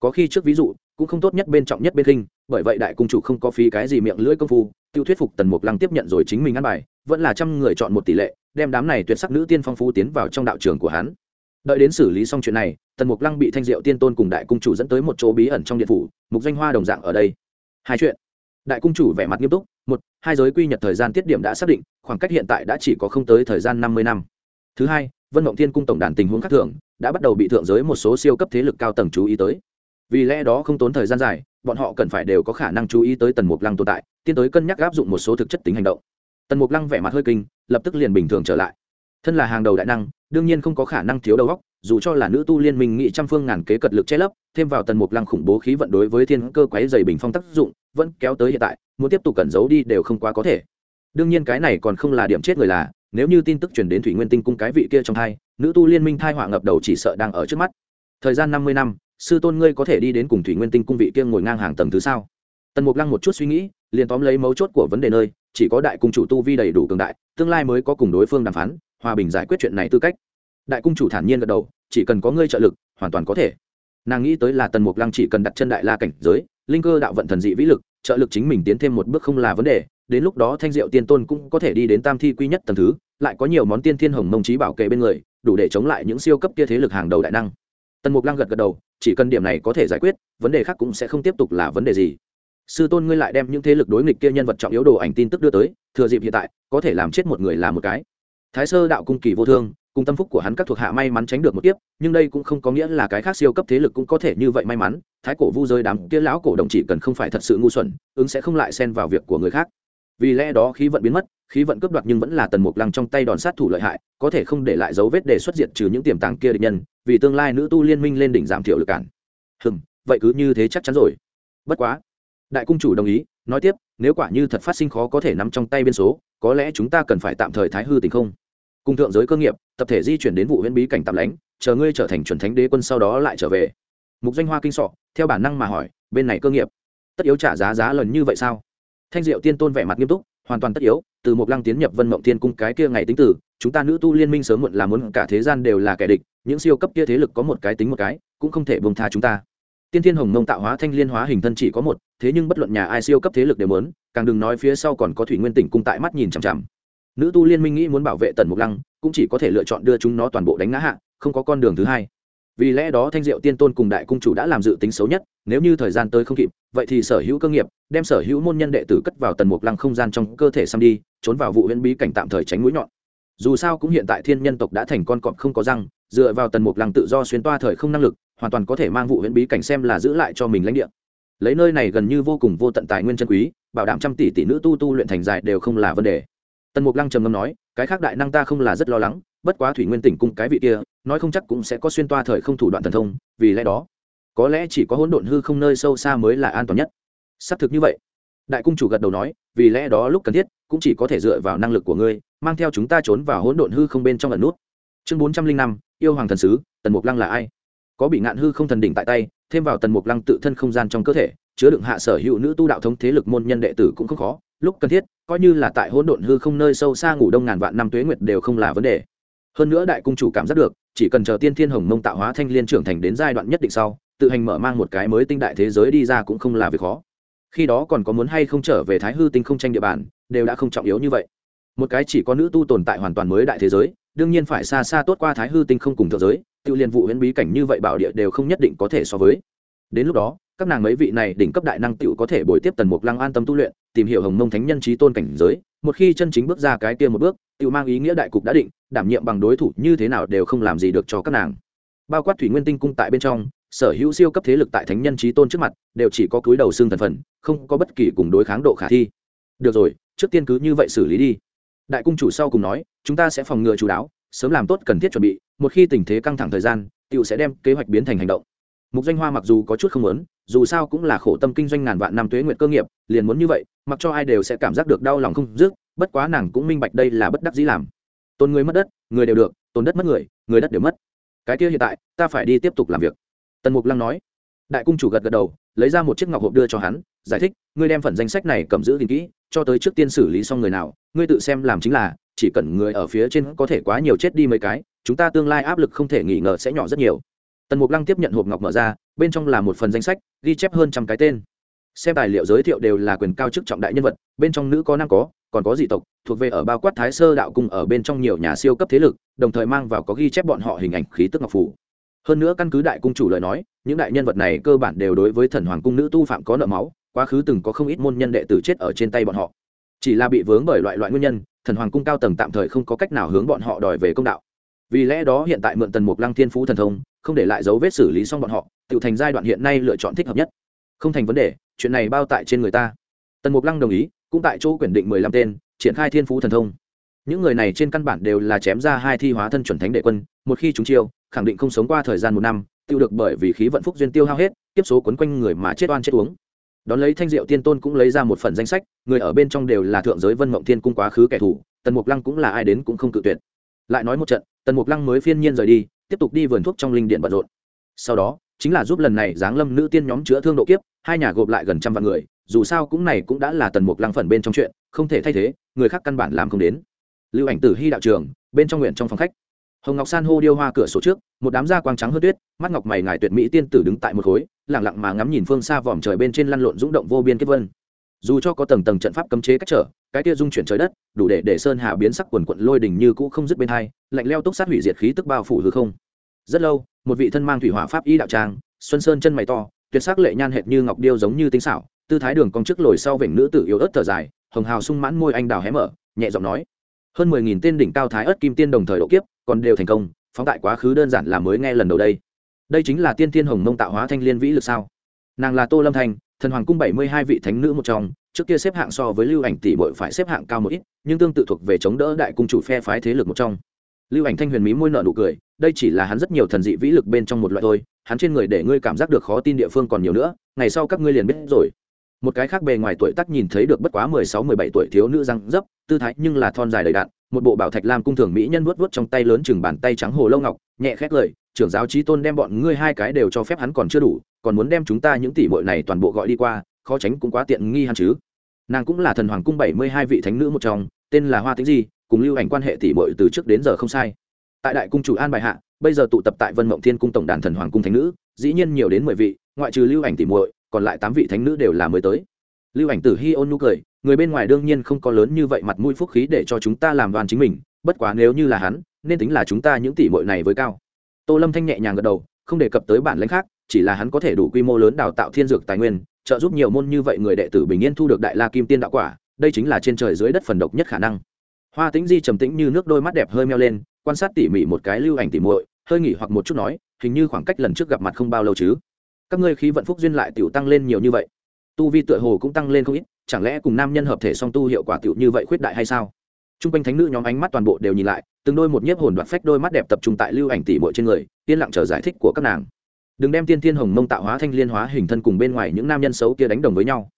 Có khi trước ví dụ, cũng không tốt nhất bên trọng nhất bên kinh bởi vậy đại cung chủ không có phí cái gì miệng lưỡi công phu tiêu thuyết phục tần mục lăng tiếp nhận rồi chính mình ăn bài, vẫn là trăm người chọn một tỷ lệ, đem đám này tuyệt sắc nữ tiên phong phú tiến vào trong đạo trường của hắn đợi đến xử lý xong chuyện này, tần mục lăng bị thanh diệu tiên tôn cùng đại cung chủ dẫn tới một chỗ bí ẩn trong điện phủ, mục danh hoa đồng dạng ở đây. Hai chuyện. Đại cung chủ vẻ mặt nghiêm túc. Một, hai giới quy nhật thời gian tiết điểm đã xác định, khoảng cách hiện tại đã chỉ có không tới thời gian năm mươi năm. Thứ hai, vân mộng thiên cung tổng đàn tình huống khác thường, đã bắt đầu bị thượng giới một số siêu cấp thế lực cao tầng chú ý tới. Vì lẽ đó không tốn thời gian dài, bọn họ cần phải đều có khả năng chú ý tới tần mục lăng tồn tại, tiến tới cân nhắc áp dụng một số thực chất tính hành động. Tần mục lăng vẻ mặt hơi kinh, lập tức liền bình thường trở lại thân là hàng đầu đại năng, đương nhiên không có khả năng thiếu đầu óc, dù cho là nữ tu liên minh nghị trăm phương ngàn kế cật lực che lấp, thêm vào tần mục lăng khủng bố khí vận đối với thiên cơ quáy dày bình phong tác dụng, vẫn kéo tới hiện tại, muốn tiếp tục cẩn giấu đi đều không quá có thể. Đương nhiên cái này còn không là điểm chết người là, nếu như tin tức truyền đến thủy nguyên tinh cung cái vị kia trong thai nữ tu liên minh thai họa ngập đầu chỉ sợ đang ở trước mắt. Thời gian năm mươi năm, sư tôn ngươi có thể đi đến cùng thủy nguyên tinh cung vị kia ngồi ngang hàng tầng thứ sao? Tần mục lăng một chút suy nghĩ, liền tóm lấy mấu chốt của vấn đề nơi, chỉ có đại cung chủ tu vi đầy đủ cường đại, tương lai mới có cùng đối phương đàm phán hòa bình giải quyết chuyện này tư cách. Đại cung chủ thản nhiên gật đầu, chỉ cần có ngươi trợ lực, hoàn toàn có thể. Nàng nghĩ tới là tần mục lăng chỉ cần đặt chân đại la cảnh giới, linh cơ đạo vận thần dị vĩ lực, trợ lực chính mình tiến thêm một bước không là vấn đề, đến lúc đó thanh diệu tiên tôn cũng có thể đi đến tam thi quy nhất tầng thứ, lại có nhiều món tiên thiên hồng mông trí bảo kệ bên người, đủ để chống lại những siêu cấp kia thế lực hàng đầu đại năng. Tần mục lăng gật gật đầu, chỉ cần điểm này có thể giải quyết, vấn đề khác cũng sẽ không tiếp tục là vấn đề gì. Sư tôn ngươi lại đem những thế lực đối nghịch kia nhân vật trọng yếu đồ ảnh tin tức đưa tới, thừa dịp hiện tại, có thể làm chết một người là một cái thái sơ đạo cung kỳ vô thương, cùng tâm phúc của hắn các thuộc hạ may mắn tránh được một tiếp nhưng đây cũng không có nghĩa là cái khác siêu cấp thế lực cũng có thể như vậy may mắn, thái cổ vu rơi đám kia lão cổ đồng chỉ cần không phải thật sự ngu xuẩn, ứng sẽ không lại xen vào việc của người khác. Vì lẽ đó khí vận biến mất, khí vận cướp đoạt nhưng vẫn là tần mục lăng trong tay đòn sát thủ lợi hại, có thể không để lại dấu vết để xuất diện trừ những tiềm tàng kia địch nhân, vì tương lai nữ tu liên minh lên đỉnh giảm thiểu lực cản. Hừm, vậy cứ như thế chắc chắn rồi. Bất quá, đại cung chủ đồng ý, nói tiếp, nếu quả như thật phát sinh khó có thể nắm trong tay biên số, có lẽ chúng ta cần phải tạm thời thái hư tình không? Cùng thượng giới cơ nghiệp, tập thể di chuyển đến vụ huyễn bí cảnh tạm lánh, chờ ngươi trở thành chuẩn thánh đế quân sau đó lại trở về. Mục danh hoa kinh sọ, theo bản năng mà hỏi, bên này cơ nghiệp, tất yếu trả giá giá lần như vậy sao? Thanh diệu tiên tôn vẻ mặt nghiêm túc, hoàn toàn tất yếu, từ một lăng tiến nhập vân mộng tiên cung cái kia ngày tính tử, chúng ta nữ tu liên minh sớm muộn là muốn cả thế gian đều là kẻ địch, những siêu cấp kia thế lực có một cái tính một cái, cũng không thể bông tha chúng ta. Tiên thiên hồng mông tạo hóa thanh liên hóa hình thân chỉ có một, thế nhưng bất luận nhà ai siêu cấp thế lực đều muốn, càng đừng nói phía sau còn có thủy nguyên tỉnh cung tại mắt nhìn chằm chằm nữ tu liên minh nghĩ muốn bảo vệ tần mục lăng, cũng chỉ có thể lựa chọn đưa chúng nó toàn bộ đánh ngã hạ, không có con đường thứ hai. Vì lẽ đó thanh diệu tiên tôn cùng đại cung chủ đã làm dự tính xấu nhất, nếu như thời gian tới không kịp, vậy thì sở hữu cơ nghiệp, đem sở hữu môn nhân đệ tử cất vào tần mục lăng không gian trong cơ thể xăm đi, trốn vào vụ huyễn bí cảnh tạm thời tránh mũi nhọn. Dù sao cũng hiện tại thiên nhân tộc đã thành con cọp không có răng, dựa vào tần mục lăng tự do xuyên toa thời không năng lực, hoàn toàn có thể mang vụ huyễn bí cảnh xem là giữ lại cho mình lãnh địa. Lấy nơi này gần như vô cùng vô tận tài nguyên chân quý, bảo đảm trăm tỷ tỷ nữ tu tu luyện thành dài đều không là vấn đề tần mục lăng trầm ngâm nói, cái khác đại năng ta không là rất lo lắng, bất quá thủy nguyên tỉnh cung cái vị kia, nói không chắc cũng sẽ có xuyên toa thời không thủ đoạn thần thông, vì lẽ đó, có lẽ chỉ có hỗn độn hư không nơi sâu xa mới là an toàn nhất. Xác thực như vậy. Đại cung chủ gật đầu nói, vì lẽ đó lúc cần thiết, cũng chỉ có thể dựa vào năng lực của ngươi, mang theo chúng ta trốn vào hỗn độn hư không bên trong lần nút. Chương bốn trăm linh năm, yêu hoàng thần sứ, tần mục lăng là ai? Có bị ngạn hư không thần đỉnh tại tay, thêm vào tần mục lăng tự thân không gian trong cơ thể, chứa đựng hạ sở hữu nữ tu đạo thống thế lực môn nhân đệ tử cũng không khó, lúc cần thiết coi như là tại hỗn độn hư không nơi sâu xa ngủ đông ngàn vạn năm tuế nguyệt đều không là vấn đề. Hơn nữa đại cung chủ cảm giác được, chỉ cần chờ tiên thiên hồng mông tạo hóa thanh liên trưởng thành đến giai đoạn nhất định sau, tự hành mở mang một cái mới tinh đại thế giới đi ra cũng không là việc khó. Khi đó còn có muốn hay không trở về thái hư tinh không tranh địa bàn, đều đã không trọng yếu như vậy. Một cái chỉ có nữ tu tồn tại hoàn toàn mới đại thế giới, đương nhiên phải xa xa tốt qua thái hư tinh không cùng thượng giới, tự liên vụ huyễn bí cảnh như vậy bảo địa đều không nhất định có thể so với. Đến lúc đó các nàng mấy vị này đỉnh cấp đại năng tựu có thể bồi tiếp tần mục lăng an tâm tu luyện, tìm hiểu hồng mông thánh nhân trí tôn cảnh giới, một khi chân chính bước ra cái kia một bước tựu mang ý nghĩa đại cục đã định, đảm nhiệm bằng đối thủ như thế nào đều không làm gì được cho các nàng. Bao quát thủy nguyên tinh cung tại bên trong, sở hữu siêu cấp thế lực tại thánh nhân trí tôn trước mặt, đều chỉ có cúi đầu xương thần phần, không có bất kỳ cùng đối kháng độ khả thi. Được rồi, trước tiên cứ như vậy xử lý đi. Đại cung chủ sau cùng nói, chúng ta sẽ phòng ngừa chú đáo sớm làm tốt cần thiết chuẩn bị, một khi tình thế căng thẳng thời gian tựu sẽ đem kế hoạch biến thành hành động. Mục danh hoa mặc dù có chút không muốn dù sao cũng là khổ tâm kinh doanh ngàn vạn năm tuế nguyệt cơ nghiệp, liền muốn như vậy, mặc cho ai đều sẽ cảm giác được đau lòng không dứt, bất quá nàng cũng minh bạch đây là bất đắc dĩ làm. Tôn người mất đất, người đều được tôn đất mất người người đất đều mất. Cái kia hiện tại, ta phải đi tiếp tục làm việc. Tần mục lăng nói. Đại cung chủ gật gật đầu, lấy ra một chiếc ngọc hộp đưa cho hắn, giải thích, ngươi đem phần danh sách này cầm giữ gìn kỹ, cho tới trước tiên xử lý xong người nào, ngươi tự xem làm chính là, chỉ cần người ở phía trên có thể quá nhiều chết đi mấy cái, chúng ta tương lai áp lực không thể nghi ngờ sẽ nhỏ rất nhiều tần mục lăng tiếp nhận hộp ngọc mở ra, bên trong là một phần danh sách, ghi chép hơn trăm cái tên. Xem tài liệu giới thiệu đều là quyền cao chức trọng đại nhân vật, bên trong nữ có nam có, còn có dị tộc, thuộc về ở bao quát thái sơ đạo cung ở bên trong nhiều nhà siêu cấp thế lực, đồng thời mang vào có ghi chép bọn họ hình ảnh khí tức ngọc phủ hơn nữa căn cứ đại cung chủ lời nói, những đại nhân vật này cơ bản đều đối với thần hoàng cung nữ tu phạm có nợ máu, quá khứ từng có không ít môn nhân đệ tử chết ở trên tay bọn họ. Chỉ là bị vướng bởi loại loại nguyên nhân, thần hoàng cung cao tầng tạm thời không có cách nào hướng bọn họ đòi về công đạo. Vì lẽ đó hiện tại mượn tần mục lăng thiên phú thần thông không để lại dấu vết xử lý xong bọn họ tự thành giai đoạn hiện nay lựa chọn thích hợp nhất. Không thành vấn đề, chuyện này bao tại trên người ta. Tần mục lăng đồng ý, cũng tại chỗ quyển định mười lăm tên, triển khai thiên phú thần thông. Những người này trên căn bản đều là chém ra hai thi hóa thân chuẩn thánh đệ quân, một khi chúng chiêu, khẳng định không sống qua thời gian một năm, tiêu được bởi vì khí vận phúc duyên tiêu hao hết tiếp số quấn quanh người mà chết oan chết uống. Đón lấy thanh diệu tiên tôn cũng lấy ra một phần danh sách, người ở bên trong đều là thượng giới vân mộng thiên cung quá khứ kẻ thù, tần mục lăng cũng là ai đến cũng không cự tuyệt. Lại nói một trận, tần mục lăng mới phiên nhiên rời đi tiếp tục đi vườn thuốc trong linh điện bận rộn. Sau đó, chính là giúp lần này giáng lâm nữ tiên nhóm chữa thương độ kiếp, hai nhà gộp lại gần trăm vạn người, dù sao cũng này cũng đã là tần mục lăng phần bên trong chuyện, không thể thay thế, người khác căn bản làm không đến. Lưu ảnh tử hy đạo trường, bên trong nguyện trong phòng khách. Hồng ngọc san hô điêu hoa cửa sổ trước, một đám da quang trắng hơn tuyết, mắt ngọc mày ngài tuyệt mỹ tiên tử đứng tại một khối lẳng lặng mà ngắm nhìn phương xa vòm trời bên trên lăn lộn rúng động vô biên kết vân dù cho có tầng tầng trận pháp cấm chế cách trở, cái kia dung chuyển trời đất, đủ để để sơn hà biến sắc quần quận lôi đỉnh như cũ không dứt bên hai, lạnh leo túc sát hủy diệt khí tức bao phủ hư không. Rất lâu, một vị thân mang thủy hỏa pháp y đạo trang xuân sơn chân mày to, tuyệt sắc lệ nhan hệt như ngọc điêu giống như tinh xảo, tư thái đường cong trước lồi sau vểnh nữ tử yếu ớt thở dài, hồng hào sung mãn môi anh đào hé mở, nhẹ giọng nói, hơn mười nghìn tên đỉnh cao thái ớt kim tiên đồng thời độ kiếp, còn đều thành công, phóng tại quá khứ đơn giản là mới nghe lần đầu đây. Đây chính là tiên thiên hồng mông tạo hóa thanh liên vĩ lực sao? Nàng là tô lâm thanh thần hoàng cung bảy mươi hai vị thánh nữ một trong, trước kia xếp hạng so với lưu ảnh tỷ bội phải xếp hạng cao một ít, nhưng tương tự thuộc về chống đỡ đại cung chủ phe phái thế lực một trong. Lưu ảnh thanh huyền mí môi nợ nụ cười, đây chỉ là hắn rất nhiều thần dị vĩ lực bên trong một loại thôi, hắn trên người để ngươi cảm giác được khó tin địa phương còn nhiều nữa, ngày sau các ngươi liền biết rồi. Một cái khác bề ngoài tuổi tác nhìn thấy được bất quá mười sáu mười bảy tuổi thiếu nữ răng dấp, tư thái nhưng là thon dài đầy đạn một bộ bảo thạch lam cung thường mỹ nhân vuốt vuốt trong tay lớn chừng bàn tay trắng hồ lâu ngọc, nhẹ khét lời trưởng giáo trí tôn đem bọn ngươi hai cái đều cho phép hắn còn chưa đủ, còn muốn đem chúng ta những tỷ muội này toàn bộ gọi đi qua, khó tránh cũng quá tiện nghi hắn chứ. Nàng cũng là thần hoàng cung bảy mươi hai vị thánh nữ một trong, tên là hoa tĩnh di, cùng lưu ảnh quan hệ tỷ muội từ trước đến giờ không sai. Tại đại cung chủ an bài hạ, bây giờ tụ tập tại vân mộng thiên cung tổng đàn thần hoàng cung thánh nữ, dĩ nhiên nhiều đến mười vị, ngoại trừ lưu ảnh tỷ muội, còn lại tám vị thánh nữ đều là mới tới. Lưu ảnh tử hi ôn nhu cười, người bên ngoài đương nhiên không có lớn như vậy mặt mũi phúc khí để cho chúng ta làm đoàn chính mình, bất quá nếu như là hắn, nên tính là chúng ta những tỷ muội này với cao tô lâm thanh nhẹ nhàng gật đầu, không đề cập tới bản lãnh khác, chỉ là hắn có thể đủ quy mô lớn đào tạo thiên dược tài nguyên, trợ giúp nhiều môn như vậy người đệ tử bình yên thu được đại la kim tiên đạo quả, đây chính là trên trời dưới đất phần độc nhất khả năng. Hoa tĩnh di trầm tĩnh như nước đôi mắt đẹp hơi meo lên, quan sát tỉ mỉ một cái lưu ảnh tỉ muội, hơi nghỉ hoặc một chút nói, hình như khoảng cách lần trước gặp mặt không bao lâu chứ. Các ngươi khí vận phúc duyên lại tiểu tăng lên nhiều như vậy. Tu vi tựa hồ cũng tăng lên không ít, chẳng lẽ cùng nam nhân hợp thể song tu hiệu quả tiểu như vậy khuyết đại hay sao? T r u n g quanh thánh nữ nhóm ánh mắt toàn bộ đều nhìn lại, từng đôi một nhiếp hồn đoạt phách đôi mắt đẹp tập trung tại lưu ảnh tỉ mội trên người, yên lặng chờ giải thích của các nàng. Đừng đem tiên thiên hồng mông tạo hóa thanh liên hóa hình thân cùng bên ngoài những nam nhân xấu kia đánh đồng với nhau.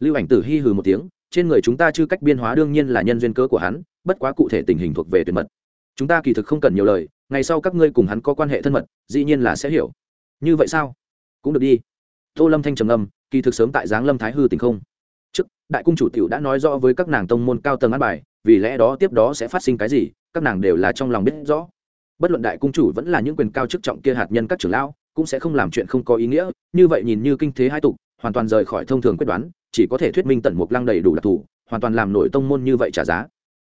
Lưu ảnh tử hy hừ một tiếng, trên người chúng ta chưa cách biên hóa đương nhiên là nhân duyên cớ của hắn, bất quá cụ thể tình hình thuộc về tuyệt mật. Chúng ta kỳ thực không cần nhiều lời, ngày sau các ngươi cùng hắn có quan hệ thân mật, dĩ nhiên là sẽ hiểu. Như vậy sao? Cũng được đi. Tô lâm thanh trầm âm kỳ thực sớm tại giáng lâm thái hư tình không. Trước, đại cung chủ tiểu đã nói rõ với các nàng tông môn cao tầng an bài vì lẽ đó tiếp đó sẽ phát sinh cái gì, các nàng đều là trong lòng biết rõ. Bất luận đại cung chủ vẫn là những quyền cao chức trọng kia hạt nhân các trưởng lão, cũng sẽ không làm chuyện không có ý nghĩa, như vậy nhìn như kinh thế hai tục, hoàn toàn rời khỏi thông thường quyết đoán, chỉ có thể thuyết minh tận mục lăng đầy đủ đặc thù, hoàn toàn làm nổi tông môn như vậy trả giá.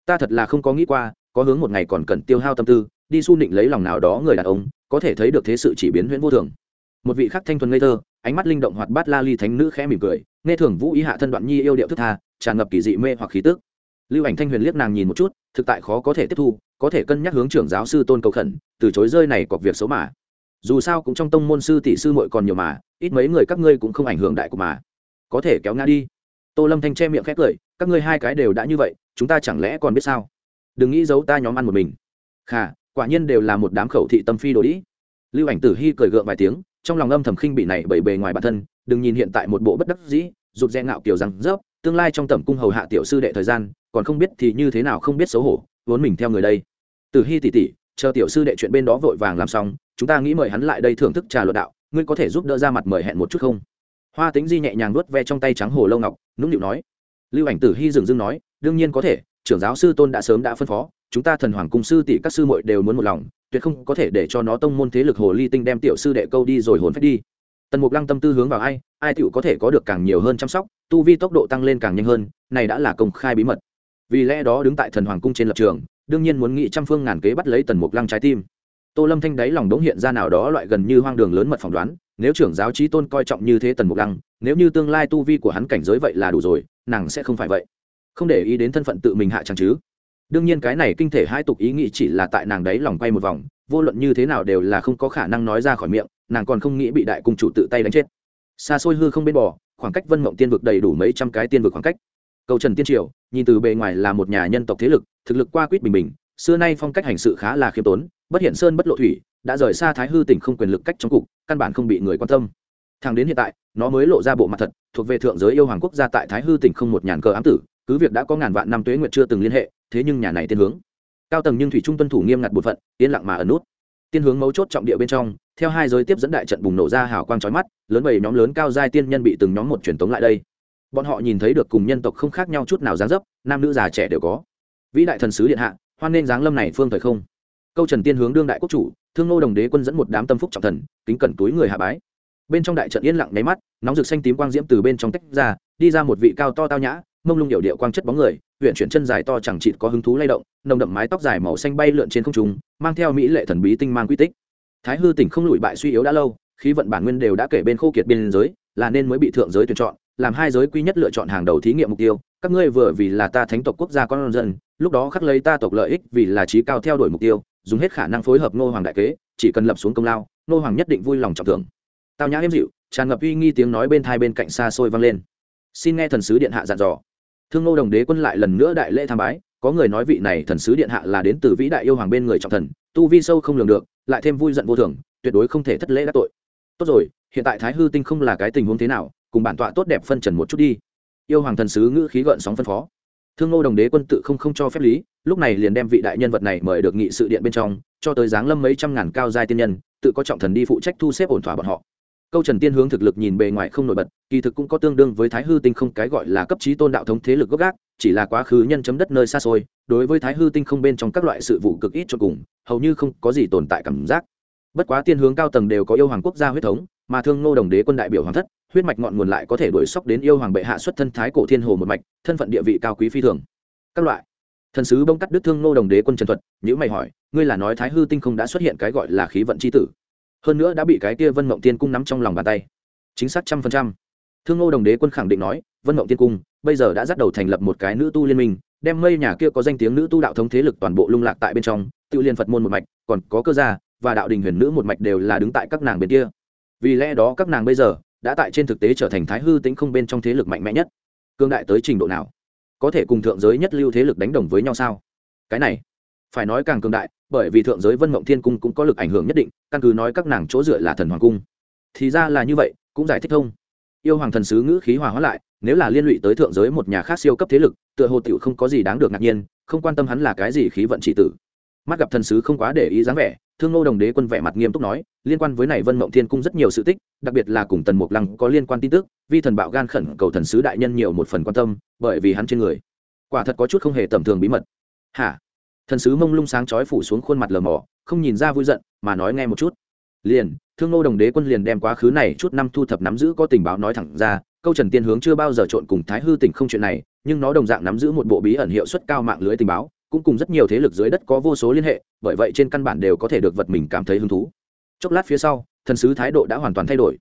Ta thật là không có nghĩ qua, có hướng một ngày còn cần tiêu hao tâm tư, đi su nịnh lấy lòng nào đó người đàn ông, có thể thấy được thế sự chỉ biến huyễn vô thường. Một vị khắc thanh thuần ngây thơ, ánh mắt linh động hoạt bát la ly thánh nữ khẽ mỉm cười, nghe thường vũ ý hạ thân đoạn nhi yêu điệu thức tha, tràn ngập kỳ dị mê hoặc khí tức lưu ảnh thanh huyền liếc nàng nhìn một chút, thực tại khó có thể tiếp thu, có thể cân nhắc hướng trưởng giáo sư tôn cầu khẩn, từ chối rơi này cọc việc xấu mà. Dù sao cũng trong tông môn sư tỷ sư muội còn nhiều mà, ít mấy người các ngươi cũng không ảnh hưởng đại của mà. Có thể kéo ngã đi. Tô lâm thanh che miệng khét cười, các ngươi hai cái đều đã như vậy, chúng ta chẳng lẽ còn biết sao? Đừng nghĩ giấu ta nhóm ăn một mình. Khà, quả nhiên đều là một đám khẩu thị tâm phi đồ đĩ. Lưu ảnh tử hy cười gượng vài tiếng, trong lòng âm thầm khinh bị này bầy bề ngoài bản thân, đừng nhìn hiện tại một bộ bất đắc dĩ, rụt rè ngạo kiểu rằng rớp tương lai trong tẩm cung hầu hạ tiểu sư đệ thời gian, còn không biết thì như thế nào không biết xấu hổ, vốn mình theo người đây. Từ hy tỷ tỷ, chờ tiểu sư đệ chuyện bên đó vội vàng làm xong, chúng ta nghĩ mời hắn lại đây thưởng thức trà luận đạo, ngươi có thể giúp đỡ ra mặt mời hẹn một chút không? Hoa tính di nhẹ nhàng nuốt ve trong tay trắng hồ lâu ngọc, nũng nịu nói. Lưu ảnh tử hy dừng dưng nói, đương nhiên có thể, trưởng giáo sư tôn đã sớm đã phân phó, chúng ta thần hoàng cung sư tỷ các sư muội đều muốn một lòng, tuyệt không có thể để cho nó tông môn thế lực hồ ly tinh đem tiểu sư đệ câu đi rồi hồn phách đi. Tần mục lăng tâm tư hướng vào ai ai tựu có thể có được càng nhiều hơn chăm sóc tu vi tốc độ tăng lên càng nhanh hơn, này đã là công khai bí mật. Vì lẽ đó đứng tại thần hoàng cung trên lập trường, đương nhiên muốn nghĩ trăm phương ngàn kế bắt lấy tần mục lăng trái tim. Tô lâm thanh đáy lòng đống hiện ra nào đó loại gần như hoang đường lớn mật phỏng đoán, nếu trưởng giáo trí tôn coi trọng như thế tần mục lăng, nếu như tương lai tu vi của hắn cảnh giới vậy là đủ rồi, nàng sẽ không phải vậy. Không để ý đến thân phận tự mình hạ chẳng chứ. Đương nhiên cái này kinh thể hai tục ý nghĩ chỉ là tại nàng đáy lòng quay một vòng, vô luận như thế nào đều là không có khả năng nói ra khỏi miệng, nàng còn không nghĩ bị đại cung chủ tự tay đánh chết. Xa xôi hư không bên bò khoảng cách vân mộng tiên vực đầy đủ mấy trăm cái tiên vực khoảng cách. Cầu trần tiên triều, nhìn từ bề ngoài là một nhà nhân tộc thế lực, thực lực qua quýt bình bình, xưa nay phong cách hành sự khá là khiêm tốn, bất hiện sơn bất lộ thủy, đã rời xa thái hư tỉnh không quyền lực cách trong cục, căn bản không bị người quan tâm. Thằng đến hiện tại, nó mới lộ ra bộ mặt thật, thuộc về thượng giới yêu hoàng quốc gia tại thái hư tỉnh không một nhàn cờ ám tử, cứ việc đã có ngàn vạn năm tuế nguyệt chưa từng liên hệ, thế nhưng nhà này tiên hướng. Cao tầng nhưng thủy trung tuân thủ nghiêm ngặt bột phận, yên lặng mà ẩn nút tiên hướng mấu chốt trọng địa bên trong, theo hai giới tiếp dẫn đại trận bùng nổ ra hào quang chói mắt, lớn bảy nhóm lớn cao giai tiên nhân bị từng nhóm một truyền tống lại đây. Bọn họ nhìn thấy được cùng nhân tộc không khác nhau chút nào dáng dấp, nam nữ già trẻ đều có. Vĩ đại thần sứ điện hạ, hoan nên dáng lâm này phương thời không. Câu trần tiên hướng đương đại quốc chủ, thương ngô đồng đế quân dẫn một đám tâm phúc trọng thần, kính cẩn túi người hạ bái. Bên trong đại trận yên lặng nháy mắt, nóng rực xanh tím quang diễm từ bên trong tách ra, đi ra một vị cao to tao nhã, mông lung điệu điệu quang chất bóng người huyện chuyển chân dài to chẳng chịt có hứng thú lay động nồng đậm mái tóc dài màu xanh bay lượn trên không trung, mang theo mỹ lệ thần bí tinh mang quy tích. Thái hư tỉnh không lụi bại suy yếu đã lâu, khí vận bản nguyên đều đã kể bên khô kiệt biên giới, là nên mới bị thượng giới tuyển chọn, làm hai giới quy nhất lựa chọn hàng đầu thí nghiệm mục tiêu. Các ngươi vừa vì là ta thánh tộc quốc gia con dân, lúc đó khắc lấy ta tộc lợi ích vì là trí cao theo đuổi mục tiêu, dùng hết khả năng phối hợp ngô hoàng đại kế, chỉ cần lập xuống công lao, ngô hoàng nhất định vui lòng trọng thưởng. Tao nhã êm dịu, tràn ngập uy nghi tiếng nói bên thai bên cạnh xa xôi vang lên. Xin nghe thần sứ điện hạ dặn dò. Thương ngô đồng đế quân lại lần nữa đại lễ tham bái có người nói vị này thần sứ điện hạ là đến từ vĩ đại yêu hoàng bên người trọng thần, tu vi sâu không lường được, lại thêm vui giận vô thường, tuyệt đối không thể thất lễ đắc tội. Tốt rồi, hiện tại thái hư tinh không là cái tình huống thế nào, cùng bản tọa tốt đẹp phân trần một chút đi. Yêu hoàng thần sứ ngữ khí gợn sóng phân phó. Thương ngô đồng đế quân tự không không cho phép lý, lúc này liền đem vị đại nhân vật này mời được nghị sự điện bên trong, cho tới giáng lâm mấy trăm ngàn cao giai tiên nhân, tự có trọng thần đi phụ trách thu xếp ổn thỏa bọn họ câu trần tiên hướng thực lực nhìn bề ngoài không nổi bật, kỳ thực cũng có tương đương với thái hư tinh không cái gọi là cấp trí tôn đạo thống thế lực gốc gác, chỉ là quá khứ nhân chấm đất nơi xa xôi, đối với thái hư tinh không bên trong các loại sự vụ cực ít cho cùng, hầu như không có gì tồn tại cảm giác. Bất quá tiên hướng cao tầng đều có yêu hoàng quốc gia huyết thống, mà thương ngô đồng đế quân đại biểu hoàng thất, huyết mạch ngọn nguồn lại có thể đuổi sóc đến yêu hoàng bệ hạ xuất thân thái cổ thiên hồ một mạch, thân phận địa vị cao quý phi thường. Các loại. Thần sứ bông cắt Đức thương ngô đồng đế quân trần thuật nhữ mày hỏi, ngươi là nói thái hư tinh không đã xuất hiện cái gọi là khí vận c h i tử? Hơn nữa đã bị cái kia vân mộng tiên cung nắm trong lòng bàn tay. Chính xác trăm phần trăm. Thương ngô đồng đế quân khẳng định nói, vân mộng tiên cung, bây giờ đã dắt đầu thành lập một cái nữ tu liên minh, đem mây nhà kia có danh tiếng nữ tu đạo thống thế lực toàn bộ lung lạc tại bên trong, tự liên phật môn một mạch, còn có cơ gia và đạo đình huyền nữ một mạch đều là đứng tại các nàng bên kia. Vì lẽ đó các nàng bây giờ đã tại trên thực tế trở thành thái hư tính không bên trong thế lực mạnh mẽ nhất. Cương đại tới trình độ nào? Có thể cùng thượng giới nhất lưu thế lực đánh đồng với nhau sao? Cái này phải nói càng cường đại, bởi vì thượng giới vân mộng thiên cung cũng có lực ảnh hưởng nhất định, căn cứ nói các nàng chỗ dựa là thần hoàng cung. Thì ra là như vậy, cũng giải thích thông. Yêu hoàng thần sứ ngữ khí hòa hóa lại, nếu là liên lụy tới thượng giới một nhà khác siêu cấp thế lực, tựa hồ tiểu không có gì đáng được ngạc nhiên, không quan tâm hắn là cái gì khí vận chỉ tử. Mắt gặp thần sứ không quá để ý dáng vẻ, thương ngô đồng đế quân vẻ mặt nghiêm túc nói, liên quan với này vân mộng thiên cung rất nhiều sự tích, đặc biệt là cùng tần mục lăng có liên quan tin tức, vi thần bạo gan khẩn cầu thần sứ đại nhân nhiều một phần quan tâm, bởi vì hắn trên người, quả thật có chút không hề tầm thường bí mật. Hả? Thần sứ mông lung sáng chói phủ xuống khuôn mặt lờ mỏ không nhìn ra vui giận, mà nói nghe một chút. Liền, thương ngô đồng đế quân liền đem quá khứ này chút năm thu thập nắm giữ có tình báo nói thẳng ra, câu trần tiên hướng chưa bao giờ trộn cùng thái hư tỉnh không chuyện này, nhưng nó đồng dạng nắm giữ một bộ bí ẩn hiệu suất cao mạng lưới tình báo, cũng cùng rất nhiều thế lực dưới đất có vô số liên hệ, bởi vậy trên căn bản đều có thể được vật mình cảm thấy hứng thú. Chốc lát phía sau, thần sứ thái độ đã hoàn toàn thay đổi.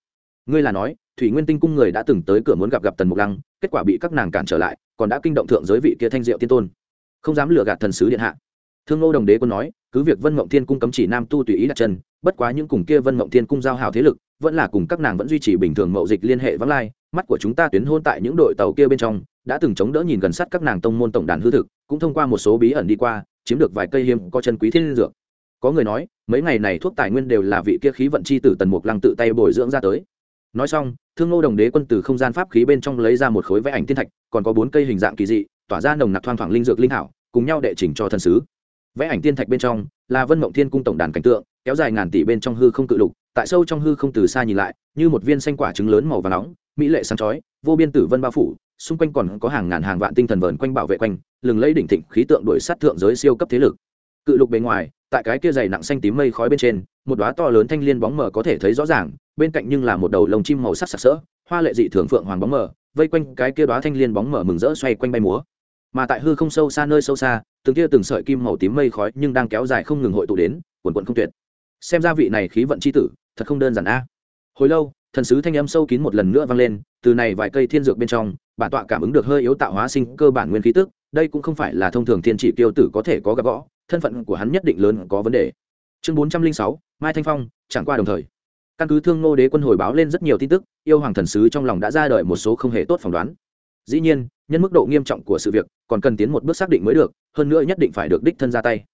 Ngươi là nói, thủy nguyên tinh cung người đã từng tới cửa muốn gặp gặp tần mục lăng, kết quả bị các nàng cản trở lại, còn đã kinh động thượng giới vị kia thanh diệu tiên tôn. Không dám lừa gạt thần sứ điện hạ thương ngô đồng đế quân nói, cứ việc vân mộng thiên cung cấm chỉ nam tu tùy ý đặt chân, bất quá những cùng kia vân mộng thiên cung giao hào thế lực, vẫn là cùng các nàng vẫn duy trì bình thường mậu dịch liên hệ vắng lai. Mắt của chúng ta tuyến hôn tại những đội tàu kia bên trong, đã từng chống đỡ nhìn gần sát các nàng tông môn tổng đàn hư thực, cũng thông qua một số bí ẩn đi qua, chiếm được vài cây hiếm có chân quý thiên dược. Có người nói, mấy ngày này thuốc tài nguyên đều là vị kia khí vận chi tử tần mục lăng tự tay bồi dưỡng ra tới. Nói xong, thương ngô đồng đế quân từ không gian pháp khí bên trong lấy ra một khối vẽ ảnh thiên thạch, còn có bốn cây hình dạng kỳ dị, tỏa ra nồng nặc thoang thoảng linh dược linh hảo, cùng nhau đệ chỉnh cho thần sứ vẽ ảnh tiên thạch bên trong là vân mộng thiên cung tổng đàn cảnh tượng kéo dài ngàn tỷ bên trong hư không cự lục tại sâu trong hư không từ xa nhìn lại như một viên xanh quả trứng lớn màu và nóng mỹ lệ sáng chói vô biên tử vân bao phủ xung quanh còn có hàng ngàn hàng vạn tinh thần vờn quanh bảo vệ quanh lừng lấy đỉnh thịnh khí tượng đổi sát thượng giới siêu cấp thế lực cự lục bề ngoài tại cái kia dày nặng xanh tím mây khói bên trên một đóa to lớn thanh liên bóng mờ có thể thấy rõ ràng bên cạnh nhưng là một đầu lồng chim màu sắc sặc sỡ hoa lệ dị thường phượng hoàng bóng mờ vây quanh cái kia đóa thanh liên bóng mờ mừng rỡ xoay quanh bay múa mà tại hư không sâu xa nơi sâu xa, từng tia từng sợi kim màu tím mây khói nhưng đang kéo dài không ngừng hội tụ đến, quần quận không tuyệt. Xem ra vị này khí vận c h i tử, thật không đơn giản a. Hồi lâu, thần sứ thanh âm sâu kín một lần nữa vang lên, từ này vài cây thiên dược bên trong, bản tọa cảm ứng được hơi yếu tạo hóa sinh cơ bản nguyên khí tức, đây cũng không phải là thông thường thiên trị tiêu tử có thể có gặp gõ thân phận của hắn nhất định lớn có vấn đề. Chương bốn trăm linh sáu, mai thanh phong, chẳng qua đồng thời. Căn cứ thương ngô đế quân hồi báo lên rất nhiều tin tức, yêu hoàng thần sứ trong lòng đã ra đời một số không hề tốt phỏng đoán dĩ nhiên, nhân mức độ nghiêm trọng của sự việc còn cần tiến một bước xác định mới được, hơn nữa nhất định phải được đích thân ra tay.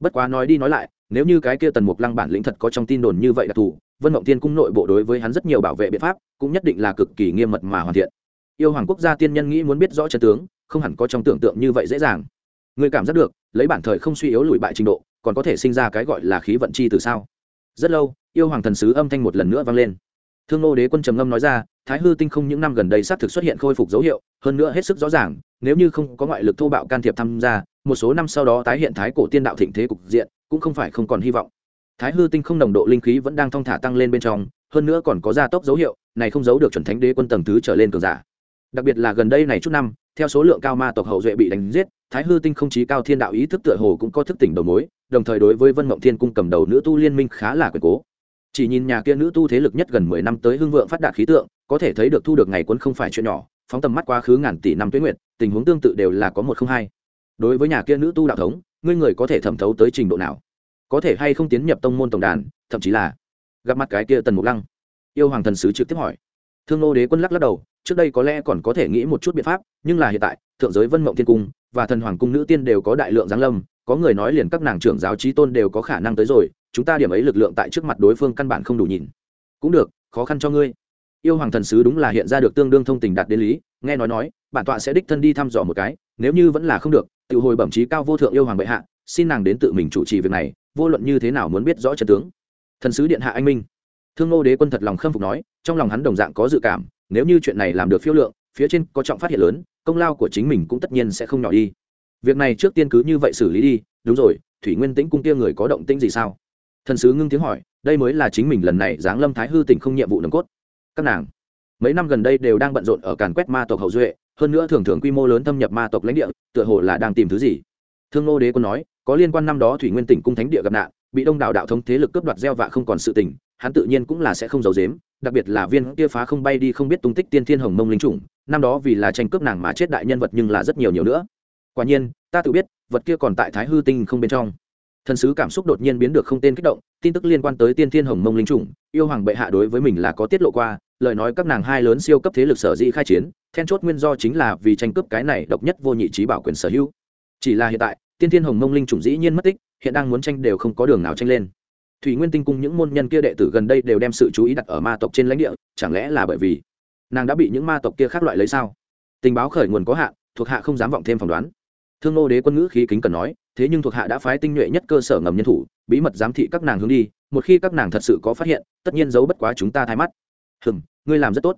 Bất quá nói đi nói lại, nếu như cái kia tần mục lăng bản lĩnh thật có trong tin đồn như vậy đặc thù vân mộng tiên cung nội bộ đối với hắn rất nhiều bảo vệ biện pháp cũng nhất định là cực kỳ nghiêm mật mà hoàn thiện. Yêu hoàng quốc gia tiên nhân nghĩ muốn biết rõ chân tướng, không hẳn có trong tưởng tượng như vậy dễ dàng. Người cảm giác được, lấy bản thời không suy yếu lùi bại trình độ, còn có thể sinh ra cái gọi là khí vận chi từ sao? Rất lâu, yêu hoàng thần sứ âm thanh một lần nữa vang lên thương nô đế quân trầm ngâm nói ra, thái hư tinh không những năm gần đây xác thực xuất hiện khôi phục dấu hiệu, hơn nữa hết sức rõ ràng, nếu như không có ngoại lực thô bạo can thiệp tham gia, một số năm sau đó tái hiện thái cổ tiên đạo thịnh thế cục diện, cũng không phải không còn hy vọng. Thái hư tinh không nồng độ linh khí vẫn đang thong thả tăng lên bên trong, hơn nữa còn có gia tốc dấu hiệu, này không giấu được chuẩn thánh đế quân tầng thứ trở lên cường giả. Đặc biệt là gần đây này chút năm, theo số lượng cao ma tộc hậu duệ bị đánh giết, thái hư tinh không chí cao thiên đạo ý thức tựa hồ cũng có thức tỉnh đầu mối, đồng thời đối với vân mộng thiên cung cầm đầu nữ tu liên minh khá là quyền cố chỉ nhìn nhà kia nữ tu thế lực nhất gần mười năm tới hưng vượng phát đạt khí tượng, có thể thấy được thu được ngày cuốn không phải chuyện nhỏ, phóng tầm mắt quá khứ ngàn tỷ năm tuế nguyệt, tình huống tương tự đều là có một không hai. Đối với nhà kia nữ tu đạo thống, ngươi người có thể thẩm thấu tới trình độ nào? Có thể hay không tiến nhập tông môn tổng đàn, thậm chí là gặp mặt cái kia tần mục lăng? Yêu hoàng thần sứ trực tiếp hỏi. Thương nô đế quân lắc lắc đầu, trước đây có lẽ còn có thể nghĩ một chút biện pháp, nhưng là hiện tại, thượng giới vân mộng thiên cung và thần hoàng cung nữ tiên đều có đại lượng giáng lâm, có người nói liền các nàng trưởng giáo trí tôn đều có khả năng tới rồi chúng ta điểm ấy lực lượng tại trước mặt đối phương căn bản không đủ nhìn. Cũng được, khó khăn cho ngươi. Yêu hoàng thần sứ đúng là hiện ra được tương đương thông tình đạt đến lý, nghe nói nói, bản tọa sẽ đích thân đi thăm dò một cái, nếu như vẫn là không được, tự hồi bẩm trí cao vô thượng yêu hoàng bệ hạ, xin nàng đến tự mình chủ trì việc này, vô luận như thế nào muốn biết rõ trận tướng. Thần sứ điện hạ anh minh. Thương ngô đế quân thật lòng khâm phục nói, trong lòng hắn đồng dạng có dự cảm, nếu như chuyện này làm được phiêu lượng, phía trên có trọng phát hiện lớn, công lao của chính mình cũng tất nhiên sẽ không nhỏ đi. Việc này trước tiên cứ như vậy xử lý đi, đúng rồi, thủy nguyên tĩnh cung kia người có động tĩnh gì sao? Thần sứ ngưng tiếng hỏi, đây mới là chính mình lần này giáng lâm thái hư tỉnh không nhiệm vụ nồng cốt. Các nàng, mấy năm gần đây đều đang bận rộn ở càn quét ma tộc hậu duệ, hơn nữa thường thường quy mô lớn thâm nhập ma tộc lãnh địa, tựa hồ là đang tìm thứ gì. Thương nô đế quân nói, có liên quan năm đó thủy nguyên tỉnh cung thánh địa gặp nạn, bị đông đảo đạo thống thế lực cướp đoạt gieo vạ không còn sự tình, hắn tự nhiên cũng là sẽ không giấu dếm đặc biệt là viên kia phá không bay đi không biết tung tích tiên thiên hồng mông linh trùng năm đó vì là tranh cướp nàng mà chết đại nhân vật nhưng là rất nhiều nhiều nữa. Quả nhiên, ta tự biết, vật kia còn tại thái hư tinh không bên trong thần sứ cảm xúc đột nhiên biến được không tên kích động, tin tức liên quan tới tiên thiên hồng mông linh trùng, yêu hoàng bệ hạ đối với mình là có tiết lộ qua, lời nói các nàng hai lớn siêu cấp thế lực sở dĩ khai chiến, then chốt nguyên do chính là vì tranh cướp cái này độc nhất vô nhị trí bảo quyền sở hữu. Chỉ là hiện tại, tiên thiên hồng mông linh trùng dĩ nhiên mất tích, hiện đang muốn tranh đều không có đường nào tranh lên. Thủy nguyên tinh cung những môn nhân kia đệ tử gần đây đều đem sự chú ý đặt ở ma tộc trên lãnh địa, chẳng lẽ là bởi vì nàng đã bị những ma tộc kia khác loại lấy sao? Tình báo khởi nguồn có hạn, thuộc hạ không dám vọng thêm phỏng đoán. Thương nô đế quân ngữ khí kính cần nói thế nhưng thuộc hạ đã phái tinh nhuệ nhất cơ sở ngầm nhân thủ, bí mật giám thị các nàng hướng đi, một khi các nàng thật sự có phát hiện, tất nhiên giấu bất quá chúng ta thay mắt. Hừng ngươi làm rất tốt.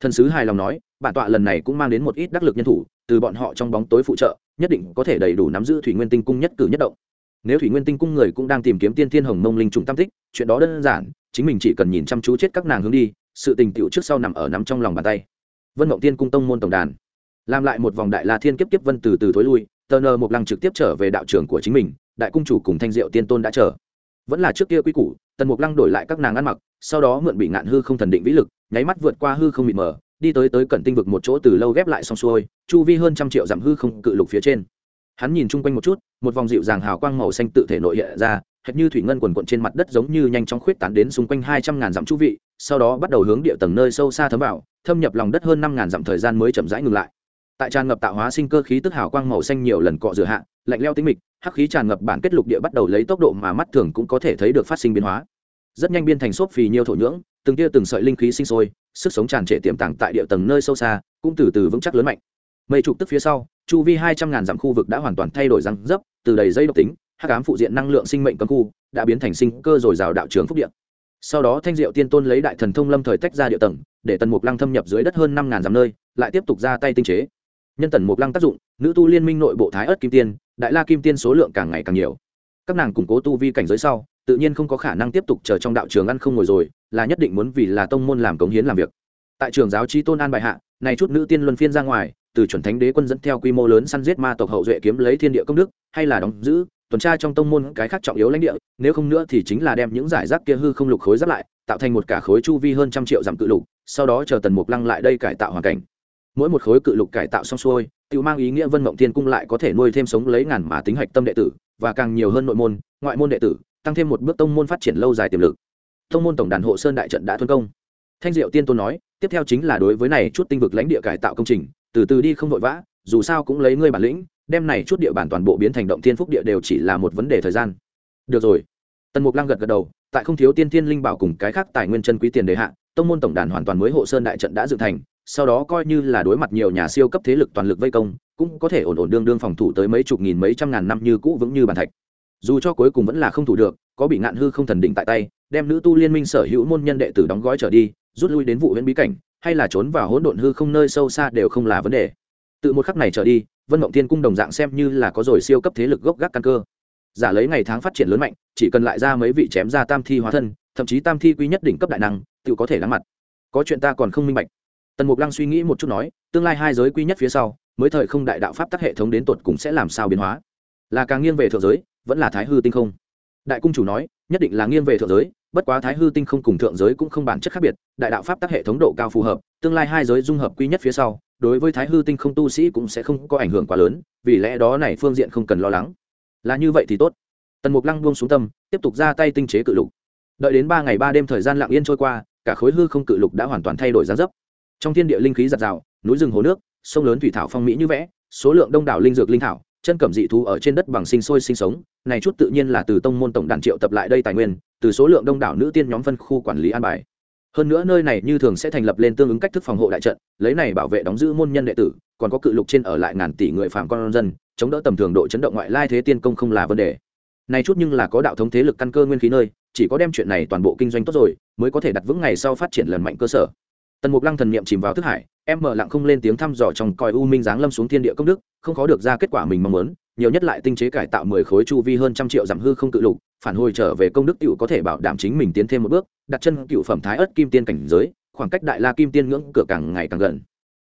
Thần sứ hài lòng nói, bản tọa lần này cũng mang đến một ít đắc lực nhân thủ, từ bọn họ trong bóng tối phụ trợ, nhất định có thể đầy đủ nắm giữ thủy nguyên tinh cung nhất cử nhất động. Nếu thủy nguyên tinh cung người cũng đang tìm kiếm tiên thiên hồng mông linh trùng tam tích, chuyện đó đơn giản, chính mình chỉ cần nhìn chăm chú chết các nàng hướng đi, sự tình tiệu trước sau nằm ở nằm trong lòng bàn tay. Vân mộng tiên cung tông môn tổng đàn. Làm lại một vòng đại la thiên kiếp kiếp vân từ từ thối lui tờ nờ một lăng trực tiếp trở về đạo trường của chính mình, đại cung chủ cùng thanh diệu tiên tôn đã chờ. Vẫn là trước kia quy củ, tần mục lăng đổi lại các nàng ăn mặc, sau đó mượn bị ngạn hư không thần định vĩ lực, nháy mắt vượt qua hư không mịt mờ, đi tới tới cẩn tinh vực một chỗ từ lâu ghép lại xong xuôi, chu vi hơn trăm triệu dặm hư không cự lục phía trên. Hắn nhìn chung quanh một chút, một vòng dịu dàng hào quang màu xanh tự thể nội hiện ra, hệt như thủy ngân quần quận trên mặt đất giống như nhanh chóng khuyết tán đến xung quanh hai trăm ngàn dặm chu vị, sau đó bắt đầu hướng địa tầng nơi sâu xa thấm vào, thâm nhập lòng đất hơn năm ngàn dặm thời gian mới chậm rãi ngừng lại tại tràn ngập tạo hóa sinh cơ khí tức hào quang màu xanh nhiều lần cọ rửa hạ, lạnh leo tính mịch, hắc khí tràn ngập bản kết lục địa bắt đầu lấy tốc độ mà mắt thường cũng có thể thấy được phát sinh biến hóa. Rất nhanh biên thành xốp phì nhiều thổ nhưỡng, từng tia từng sợi linh khí sinh sôi, sức sống tràn trệ tiềm tàng tại địa tầng nơi sâu xa, cũng từ từ vững chắc lớn mạnh. Mây trục tức phía sau, chu vi hai trăm ngàn dặm khu vực đã hoàn toàn thay đổi răng dấp, từ đầy dây độc tính, hắc ám phụ diện năng lượng sinh mệnh cấm khu, đã biến thành sinh cơ dồi dào đạo trường phúc điện sau đó thanh diệu tiên tôn lấy đại thần thông lâm thời tách ra địa tầng, để tần mục lăng thâm nhập dưới đất hơn năm ngàn dặm nơi, lại tiếp tục ra tay tinh chế nhân tần mục lăng tác dụng, nữ tu liên minh nội bộ thái ớt kim tiên, đại la kim tiên số lượng càng ngày càng nhiều. Các nàng củng cố tu vi cảnh giới sau, tự nhiên không có khả năng tiếp tục chờ trong đạo trường ăn không ngồi rồi, là nhất định muốn vì là tông môn làm cống hiến làm việc. Tại trường giáo trí tôn an bài hạ, này chút nữ tiên luân phiên ra ngoài, từ chuẩn thánh đế quân dẫn theo quy mô lớn săn giết ma tộc hậu duệ kiếm lấy thiên địa công đức, hay là đóng giữ, tuần tra trong tông môn cái khác trọng yếu lãnh địa, nếu không nữa thì chính là đem những giải rác kia hư không lục khối giáp lại, tạo thành một cả khối chu vi hơn trăm triệu dặm cự lục, sau đó chờ tần mục lăng lại đây cải tạo hoàn cảnh mỗi một khối cự lục cải tạo xong xuôi tự mang ý nghĩa vân mộng thiên cung lại có thể nuôi thêm sống lấy ngàn mà tính hạch tâm đệ tử, và càng nhiều hơn nội môn, ngoại môn đệ tử, tăng thêm một bước tông môn phát triển lâu dài tiềm lực. Tông môn tổng đàn hộ sơn đại trận đã thuân công. Thanh diệu tiên tôn nói, tiếp theo chính là đối với này chút tinh vực lãnh địa cải tạo công trình, từ từ đi không vội vã, dù sao cũng lấy ngươi bản lĩnh, đem này chút địa bàn toàn bộ biến thành động thiên phúc địa đều chỉ là một vấn đề thời gian. Được rồi. Tần mục lăng gật gật đầu, tại không thiếu tiên thiên linh bảo cùng cái khác tài nguyên chân quý tiền đề hạ, tông môn tổng đàn hoàn toàn mới hộ sơn đại trận đã dựng thành sau đó coi như là đối mặt nhiều nhà siêu cấp thế lực toàn lực vây công, cũng có thể ổn ổn đương đương phòng thủ tới mấy chục nghìn, mấy trăm ngàn năm như cũ vững như bàn thạch. Dù cho cuối cùng vẫn là không thủ được, có bị ngạn hư không thần định tại tay, đem nữ tu liên minh sở hữu môn nhân đệ tử đóng gói trở đi, rút lui đến vụ huyện bí cảnh, hay là trốn vào hỗn độn hư không nơi sâu xa đều không là vấn đề. Từ một khắc này trở đi, vân mộng thiên cung đồng dạng xem như là có rồi siêu cấp thế lực gốc gác căn cơ. Giả lấy ngày tháng phát triển lớn mạnh, chỉ cần lại ra mấy vị chém ra tam thi hóa thân, thậm chí tam thi quý nhất đỉnh cấp đại năng tự có thể lắng mặt. Có chuyện ta còn không minh bạch tần mục lăng suy nghĩ một chút nói, tương lai hai giới quy nhất phía sau, mới thời không đại đạo pháp tắc hệ thống đến tột cùng sẽ làm sao biến hóa? Là càng nghiêng về thượng giới, vẫn là thái hư tinh không? Đại cung chủ nói, nhất định là nghiêng về thượng giới, bất quá thái hư tinh không cùng thượng giới cũng không bản chất khác biệt, đại đạo pháp tắc hệ thống độ cao phù hợp, tương lai hai giới dung hợp quy nhất phía sau, đối với thái hư tinh không tu sĩ cũng sẽ không có ảnh hưởng quá lớn, vì lẽ đó này phương diện không cần lo lắng. Là như vậy thì tốt. Tần mục lăng buông xuống tâm, tiếp tục ra tay tinh chế cự lục. Đợi đến ba ngày ba đêm thời gian lặng yên trôi qua, cả khối hư không cự lục đã hoàn toàn thay đổi giá dấp trong thiên địa linh khí giặt rào, núi rừng hồ nước, sông lớn thủy thảo phong mỹ như vẽ, số lượng đông đảo linh dược linh thảo, chân cẩm dị thú ở trên đất bằng sinh sôi sinh sống. Này chút tự nhiên là từ tông môn tổng đàn triệu tập lại đây tài nguyên, từ số lượng đông đảo nữ tiên nhóm phân khu quản lý an bài. Hơn nữa nơi này như thường sẽ thành lập lên tương ứng cách thức phòng hộ đại trận, lấy này bảo vệ đóng giữ môn nhân đệ tử, còn có cự lục trên ở lại ngàn tỷ người phạm con dân, chống đỡ tầm thường độ chấn động ngoại lai thế tiên công không là vấn đề. Này chút nhưng là có đạo thống thế lực căn cơ nguyên khí nơi, chỉ có đem chuyện này toàn bộ kinh doanh tốt rồi, mới có thể đặt vững ngày sau phát triển lần mạnh cơ sở tần mục lăng thần niệm chìm vào thức hải, em mở lặng không lên tiếng thăm dò trong coi u minh giáng lâm xuống thiên địa công đức, không khó được ra kết quả mình mong muốn, nhiều nhất lại tinh chế cải tạo mười khối chu vi hơn trăm triệu giảm hư không cự lục, phản hồi trở về công đức cựu có thể bảo đảm chính mình tiến thêm một bước, đặt chân cựu phẩm thái ất kim tiên cảnh giới, khoảng cách đại la kim tiên ngưỡng cửa càng ngày càng gần.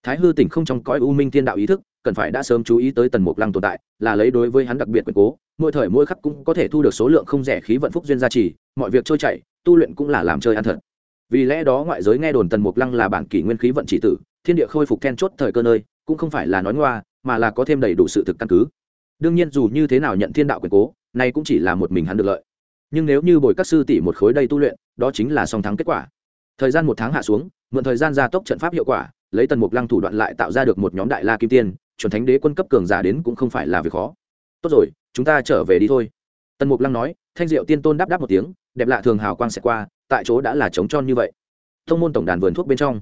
Thái hư tỉnh không trong cõi u minh Thiên đạo ý thức, cần phải đã sớm chú ý tới tần mục lăng tồn tại, là lấy đối với hắn đặc biệt quyền cố, mỗi thời mỗi khắc cũng có thể thu được số lượng không rẻ khí vận phúc duyên gia trì, mọi việc trôi chảy, tu luyện cũng là làm chơi ăn thật vì lẽ đó ngoại giới nghe đồn tần mục lăng là bản kỷ nguyên khí vận chỉ tử, thiên địa khôi phục then chốt thời cơ nơi, cũng không phải là nói ngoa, mà là có thêm đầy đủ sự thực căn cứ. Đương nhiên dù như thế nào nhận thiên đạo quyền cố nay cũng chỉ là một mình hắn được lợi. Nhưng nếu như bồi các sư tỷ một khối đây tu luyện, đó chính là song thắng kết quả. Thời gian một tháng hạ xuống, mượn thời gian gia tốc trận pháp hiệu quả, lấy tần mục lăng thủ đoạn lại tạo ra được một nhóm đại la kim tiên, chuẩn thánh đế quân cấp cường giả đến cũng không phải là việc khó. Tốt rồi, chúng ta trở về đi thôi. Tần mục lăng nói, thanh diệu tiên tôn đáp đáp một tiếng, đẹp lạ thường hào quang sẽ qua tại chỗ đã là trống tròn như vậy. Thông môn tổng đàn vườn thuốc bên trong.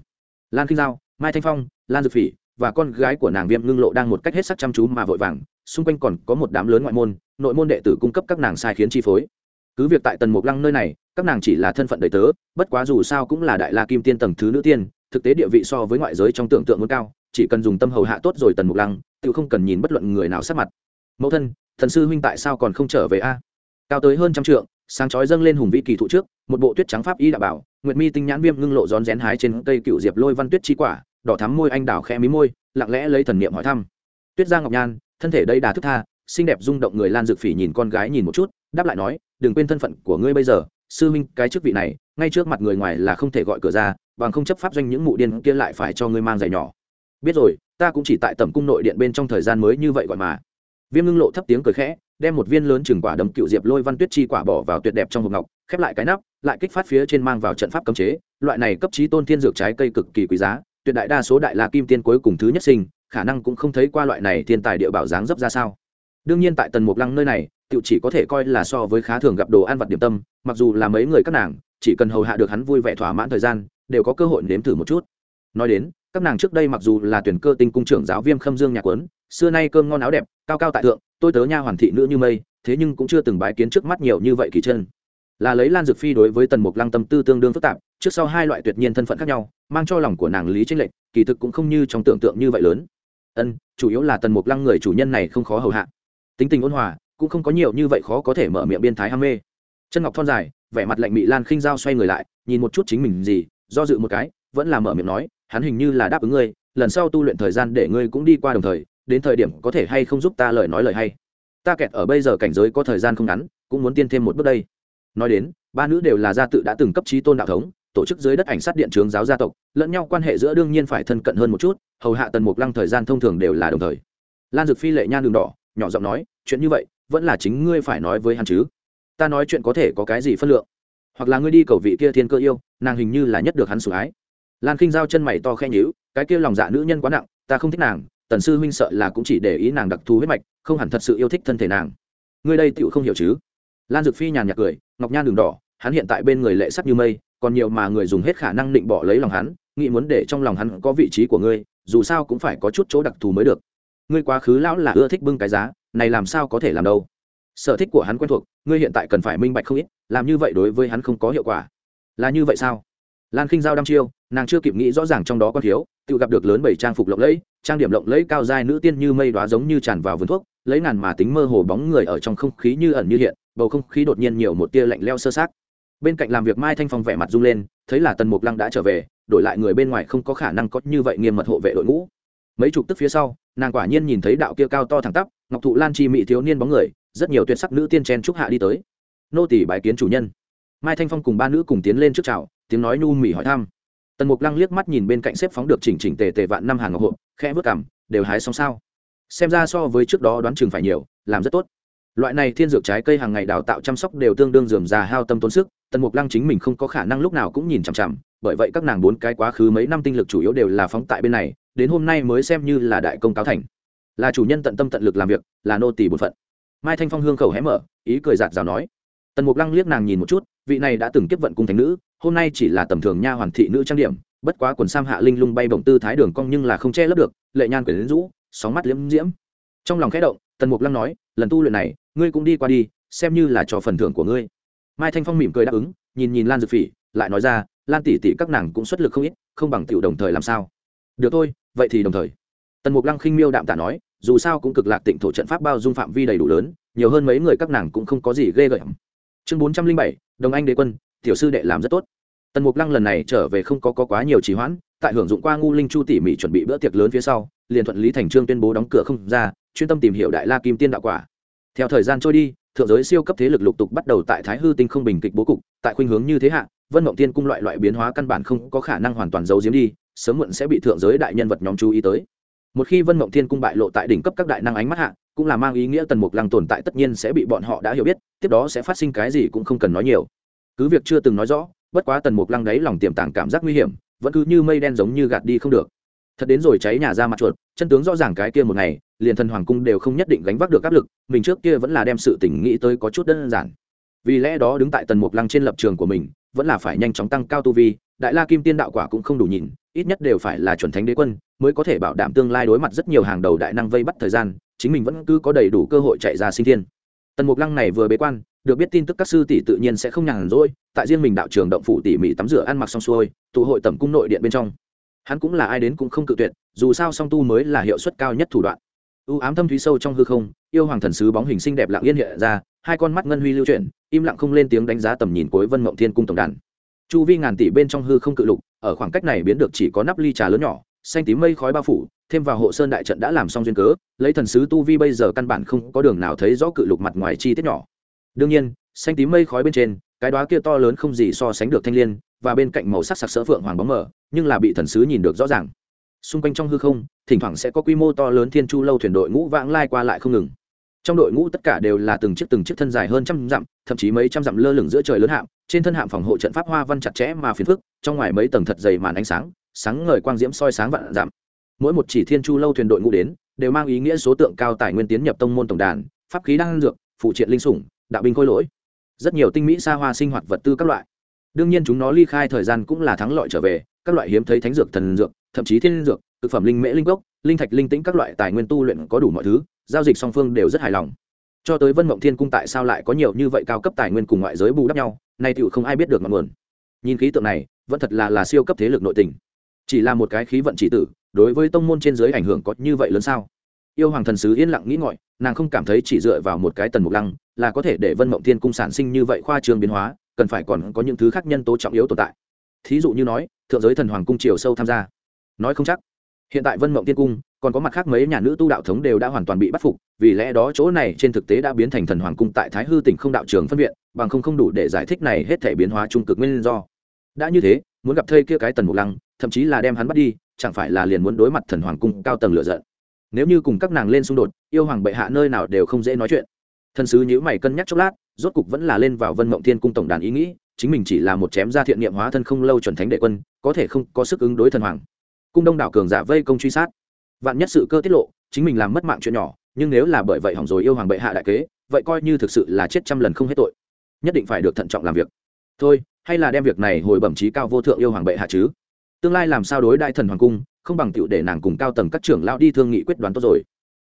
Lan kinh giao, mai thanh phong, lan dược phỉ và con gái của nàng viêm ngưng lộ đang một cách hết sắc chăm chú mà vội vàng, xung quanh còn có một đám lớn ngoại môn, nội môn đệ tử cung cấp các nàng sai khiến chi phối. Cứ việc tại tần mục lăng nơi này, các nàng chỉ là thân phận đầy tớ, bất quá dù sao cũng là đại la kim tiên tầng thứ nữ tiên, thực tế địa vị so với ngoại giới trong tưởng tượng muốn cao, chỉ cần dùng tâm hầu hạ tốt rồi tần mục lăng tự không cần nhìn bất luận người nào sát mặt. Mẫu thân, thần sư huynh tại sao còn không trở về a? Cao tới hơn trăm trượng sáng chói dâng lên hùng vĩ kỳ thụ trước, một bộ tuyết trắng pháp y đạo bảo, nguyệt mi tinh nhãn viêm ngưng lộ rón rén hái trên cây cựu diệp lôi văn tuyết chi quả, đỏ thắm môi anh đào khẽ mí môi, lặng lẽ lấy thần niệm hỏi thăm. Tuyết giang ngọc nhan, thân thể đây đà thức tha, xinh đẹp rung động người lan dược phỉ nhìn con gái nhìn một chút, đáp lại nói, đừng quên thân phận của ngươi bây giờ, sư minh cái chức vị này, ngay trước mặt người ngoài là không thể gọi cửa ra, bằng không chấp pháp doanh những mụ điên kia lại phải cho ngươi mang giày nhỏ. Biết rồi, ta cũng chỉ tại tầm cung nội điện bên trong thời gian mới như vậy gọi mà. Viêm ngưng lộ thấp tiếng cười khẽ đem một viên lớn chừng quả đấm cựu diệp lôi văn tuyết chi quả bỏ vào tuyệt đẹp trong hộp ngọc, khép lại cái nắp, lại kích phát phía trên mang vào trận pháp cấm chế. Loại này cấp trí tôn thiên dược trái cây cực kỳ quý giá, tuyệt đại đa số đại la kim tiên cuối cùng thứ nhất sinh, khả năng cũng không thấy qua loại này thiên tài địa bảo dáng dấp ra sao. Đương nhiên tại tần mục lăng nơi này tự chỉ có thể coi là so với khá thường gặp đồ ăn vật điểm tâm, mặc dù là mấy người các nàng, chỉ cần hầu hạ được hắn vui vẻ thỏa mãn thời gian, đều có cơ hội nếm thử một chút. Nói đến các nàng trước đây mặc dù là tuyển cơ tinh cung trưởng giáo viêm khâm dương nhà quấn, xưa nay cơm ngon áo đẹp, cao cao tại thượng, tôi tớ nha hoàn thị nữ như mây, thế nhưng cũng chưa từng bái kiến trước mắt nhiều như vậy kỳ chân. Là lấy lan dược phi đối với tần mục lăng tâm tư tương đương phức tạp, trước sau hai loại tuyệt nhiên thân phận khác nhau, mang cho lòng của nàng lý tranh lệch, kỳ thực cũng không như trong tưởng tượng như vậy lớn. Ân, chủ yếu là tần mục lăng người chủ nhân này không khó hầu hạ. Tính tình ôn hòa, cũng không có nhiều như vậy khó có thể mở miệng biên thái ham mê. Chân ngọc thon dài, vẻ mặt lạnh mị lan khinh dao xoay người lại, nhìn một chút chính mình gì, do dự một cái, vẫn là mở miệng nói hắn hình như là đáp ứng ngươi, lần sau tu luyện thời gian để ngươi cũng đi qua đồng thời, đến thời điểm có thể hay không giúp ta lời nói lời hay. Ta kẹt ở bây giờ cảnh giới có thời gian không ngắn, cũng muốn tiên thêm một bước đây. Nói đến, ba nữ đều là gia tự đã từng cấp trí tôn đạo thống, tổ chức dưới đất ảnh sát điện trường giáo gia tộc, lẫn nhau quan hệ giữa đương nhiên phải thân cận hơn một chút, hầu hạ tần mục lăng thời gian thông thường đều là đồng thời. Lan dược phi lệ nhan đường đỏ, nhỏ giọng nói, chuyện như vậy, vẫn là chính ngươi phải nói với hắn chứ. Ta nói chuyện có thể có cái gì phân lượng? Hoặc là ngươi đi cầu vị kia thiên cơ yêu, nàng hình như là nhất được hắn sủng ái lan khinh giao chân mày to khe nhíu, cái kia lòng dạ nữ nhân quá nặng, ta không thích nàng, tần sư huynh sợ là cũng chỉ để ý nàng đặc thù huyết mạch, không hẳn thật sự yêu thích thân thể nàng. Ngươi đây tựu không hiểu chứ? Lan dược phi nhàn nhạt cười, ngọc nhan đường đỏ, hắn hiện tại bên người lệ sắc như mây, còn nhiều mà người dùng hết khả năng định bỏ lấy lòng hắn, nghĩ muốn để trong lòng hắn có vị trí của ngươi, dù sao cũng phải có chút chỗ đặc thù mới được. Ngươi quá khứ lão là ưa thích bưng cái giá, này làm sao có thể làm đâu? Sở thích của hắn quen thuộc, ngươi hiện tại cần phải minh bạch không ít, làm như vậy đối với hắn không có hiệu quả. Là như vậy sao? Lan khinh giao đăm chiêu, nàng chưa kịp nghĩ rõ ràng trong đó có thiếu, tự gặp được lớn bảy trang phục lộng lẫy, trang điểm lộng lẫy cao dài nữ tiên như mây đoá giống như tràn vào vườn thuốc, lấy ngàn mà tính mơ hồ bóng người ở trong không khí như ẩn như hiện, bầu không khí đột nhiên nhiều một tia lạnh leo sơ sát bên cạnh làm việc mai thanh phong vẻ mặt rung lên, thấy là tần mục lăng đã trở về, đổi lại người bên ngoài không có khả năng có như vậy nghiêm mật hộ vệ đội ngũ. Mấy chục tức phía sau, nàng quả nhiên nhìn thấy đạo kia cao to thẳng tắp, ngọc thụ lan chi mỹ thiếu niên bóng người, rất nhiều tuyệt sắc nữ tiên chen trúc hạ đi tới. Nô tỷ bái kiến chủ nhân. Mai thanh phong cùng ba nữ cùng tiến lên trước chào tiếng nói nhu mỉ hỏi thăm. Tần mục lăng liếc mắt nhìn bên cạnh xếp phóng được chỉnh chỉnh tề tề vạn năm hàng ngọc hộ, khẽ vớt cảm đều hái xong sao? Xem ra so với trước đó đoán chừng phải nhiều, làm rất tốt. Loại này thiên dược trái cây hàng ngày đào tạo chăm sóc đều tương đương dườm già hao tâm tốn sức, tần mục lăng chính mình không có khả năng lúc nào cũng nhìn chằm chằm, bởi vậy các nàng bốn cái quá khứ mấy năm tinh lực chủ yếu đều là phóng tại bên này, đến hôm nay mới xem như là đại công cáo thành. Là chủ nhân tận tâm tận lực làm việc, là nô tỳ bổn phận. Mai thanh phong hương khẩu hé mở, ý cười giạt rào nói. Tần mục lăng liếc nàng nhìn một chút, vị này đã từng kiếp vận cung thành nữ hôm nay chỉ là tầm thường nha hoàn thị nữ trang điểm, bất quá quần sam hạ linh lung bay bổng tư thái đường cong nhưng là không che lấp được, lệ nhan quyển rũ, sóng mắt liễm diễm. Trong lòng khẽ động, tần mục lăng nói, lần tu luyện này, ngươi cũng đi qua đi, xem như là cho phần thưởng của ngươi. Mai thanh phong mỉm cười đáp ứng, nhìn nhìn lan dược phỉ, lại nói ra, lan tỷ tỷ các nàng cũng xuất lực không ít, không bằng tiểu đồng thời làm sao? Được thôi, vậy thì đồng thời. Tần mục lăng khinh miêu đạm tả nói, dù sao cũng cực lạc tịnh thổ trận pháp bao dung phạm vi đầy đủ lớn, nhiều hơn mấy người các nàng cũng không có gì ghê gợi chương bốn trăm linh bảy, đồng anh đế quân tiểu sư đệ làm rất tốt. Tần mục lăng lần này trở về không có, có quá nhiều trì hoãn tại hưởng dụng qua ngu linh chu tỉ mỉ chuẩn bị bữa tiệc lớn phía sau liền thuận lý thành trương tuyên bố đóng cửa không ra chuyên tâm tìm hiểu đại la kim tiên đạo quả. Theo thời gian trôi đi thượng giới siêu cấp thế lực lục tục bắt đầu tại thái hư tinh không bình kịch bố cục tại khuynh hướng như thế hạ vân mộng tiên cung loại loại biến hóa căn bản không có khả năng hoàn toàn giấu giếm đi sớm muộn sẽ bị thượng giới đại nhân vật nhóm chú ý tới. Một khi vân mộng thiên cung bại lộ tại đỉnh cấp các đại năng ánh mắt hạ cũng là mang ý nghĩa tần mục lăng tồn tại tất nhiên sẽ bị bọn họ đã hiểu biết tiếp đó sẽ phát sinh cái gì cũng không cần nói nhiều cứ việc chưa từng nói rõ, bất quá tần mục lăng đấy lòng tiềm tàng cảm giác nguy hiểm, vẫn cứ như mây đen giống như gạt đi không được. Thật đến rồi cháy nhà ra mặt chuột, chân tướng rõ ràng cái kia một ngày, liền thần hoàng cung đều không nhất định gánh vác được áp lực, mình trước kia vẫn là đem sự tỉnh nghĩ tới có chút đơn giản. Vì lẽ đó đứng tại tần mục lăng trên lập trường của mình, vẫn là phải nhanh chóng tăng cao tu vi, đại la kim tiên đạo quả cũng không đủ nhìn, ít nhất đều phải là chuẩn thánh đế quân, mới có thể bảo đảm tương lai đối mặt rất nhiều hàng đầu đại năng vây bắt thời gian, chính mình vẫn cứ có đầy đủ cơ hội chạy ra sinh thiên. Tần mục lăng này vừa bế quan được biết tin tức các sư tỷ tự nhiên sẽ không nhàn rỗi, tại riêng mình đạo trường động phủ tỉ mỉ tắm rửa ăn mặc xong xuôi, tụ hội tẩm cung nội điện bên trong. Hắn cũng là ai đến cũng không cự tuyệt, dù sao song tu mới là hiệu suất cao nhất thủ đoạn. U ám thâm thúy sâu trong hư không, yêu hoàng thần sứ bóng hình xinh đẹp lặng yên hiện ra, hai con mắt ngân huy lưu chuyển, im lặng không lên tiếng đánh giá tầm nhìn cuối vân mộng thiên cung tổng đàn. Chu vi ngàn tỷ bên trong hư không cự lục, ở khoảng cách này biến được chỉ có nắp ly trà lớn nhỏ, xanh tím mây khói bao phủ, thêm vào hộ sơn đại trận đã làm xong duyên cớ, lấy thần sứ tu vi bây giờ căn bản không có đường nào thấy rõ cự lục mặt ngoài chi tiết nhỏ đương nhiên, xanh tím mây khói bên trên, cái đó kia to lớn không gì so sánh được thanh l i ê n và bên cạnh màu sắc sặc sỡ phượng hoàng bóng mở nhưng là bị thần sứ nhìn được rõ ràng. Xung quanh trong hư không, thỉnh thoảng sẽ có quy mô to lớn thiên chu lâu thuyền đội ngũ vãng lai qua lại không ngừng. Trong đội ngũ tất cả đều là từng chiếc từng chiếc thân dài hơn trăm dặm, thậm chí mấy trăm dặm lơ lửng giữa trời lớn hạm, trên thân hạm phòng hộ trận pháp hoa văn chặt chẽ mà phiền phức, trong ngoài mấy tầng thật dày màn ánh sáng sáng ngời quang diễm soi sáng vạn dặm. Mỗi một chỉ thiên chu lâu thuyền đội ngũ đến, đều mang ý nghĩa số tượng cao tài nguyên tiến nhập tông môn tổng đàn, pháp khí đăng dược, phụ triện linh sủng đạo binh khôi lỗi. Rất nhiều tinh mỹ xa hoa sinh hoạt vật tư các loại. Đương nhiên chúng nó ly khai thời gian cũng là thắng lợi trở về, các loại hiếm thấy thánh dược, thần dược, thậm chí thiên dược, thực phẩm linh mễ linh gốc, linh thạch linh tĩnh các loại tài nguyên tu luyện có đủ mọi thứ, giao dịch song phương đều rất hài lòng. Cho tới vân mộng thiên cung tại sao lại có nhiều như vậy cao cấp tài nguyên cùng ngoại giới bù đắp nhau, nay tựu không ai biết được ngọn nguồn. Nhìn khí tượng này, vẫn thật là là siêu cấp thế lực nội tình. Chỉ là một cái khí vận chỉ tử, đối với tông môn trên giới ảnh hưởng có như vậy lớn sao? Yêu hoàng thần sứ yên lặng nghĩ ngọi nàng không cảm thấy chỉ dựa vào một cái tần mục lăng là có thể để vân mộng thiên cung sản sinh như vậy khoa trương biến hóa, cần phải còn có những thứ khác nhân tố trọng yếu tồn tại. Thí dụ như nói, thượng giới thần hoàng cung chiều sâu tham gia. Nói không chắc. Hiện tại vân mộng tiên cung, còn có mặt khác mấy nhà nữ tu đạo thống đều đã hoàn toàn bị bắt phục, vì lẽ đó chỗ này trên thực tế đã biến thành thần hoàng cung tại thái hư tỉnh không đạo trường phân viện, bằng không không đủ để giải thích này hết thể biến hóa trung cực nguyên do. Đã như thế, muốn gặp thây kia cái tần mục lăng, thậm chí là đem hắn bắt đi, chẳng phải là liền muốn đối mặt thần hoàng cung cao tầng lựa giận. Nếu như cùng các nàng lên xung đột, yêu hoàng bệ hạ nơi nào đều không dễ nói chuyện thần sứ nhữ mày cân nhắc chốc lát, rốt cục vẫn là lên vào vân mộng thiên cung tổng đàn ý nghĩ, chính mình chỉ là một chém ra thiện niệm hóa thân không lâu chuẩn thánh đệ quân, có thể không có sức ứng đối thần hoàng. Cung đông đảo cường giả vây công truy sát. Vạn nhất sự cơ tiết lộ, chính mình làm mất mạng chuyện nhỏ, nhưng nếu là bởi vậy hỏng rồi yêu hoàng bệ hạ đại kế, vậy coi như thực sự là chết trăm lần không hết tội. Nhất định phải được thận trọng làm việc. Thôi, hay là đem việc này hồi bẩm trí cao vô thượng yêu hoàng bệ hạ chứ? Tương lai làm sao đối đại thần hoàng cung, không bằng tựu để nàng cùng cao tầng các trưởng lão đi thương nghị quyết đoán tốt rồi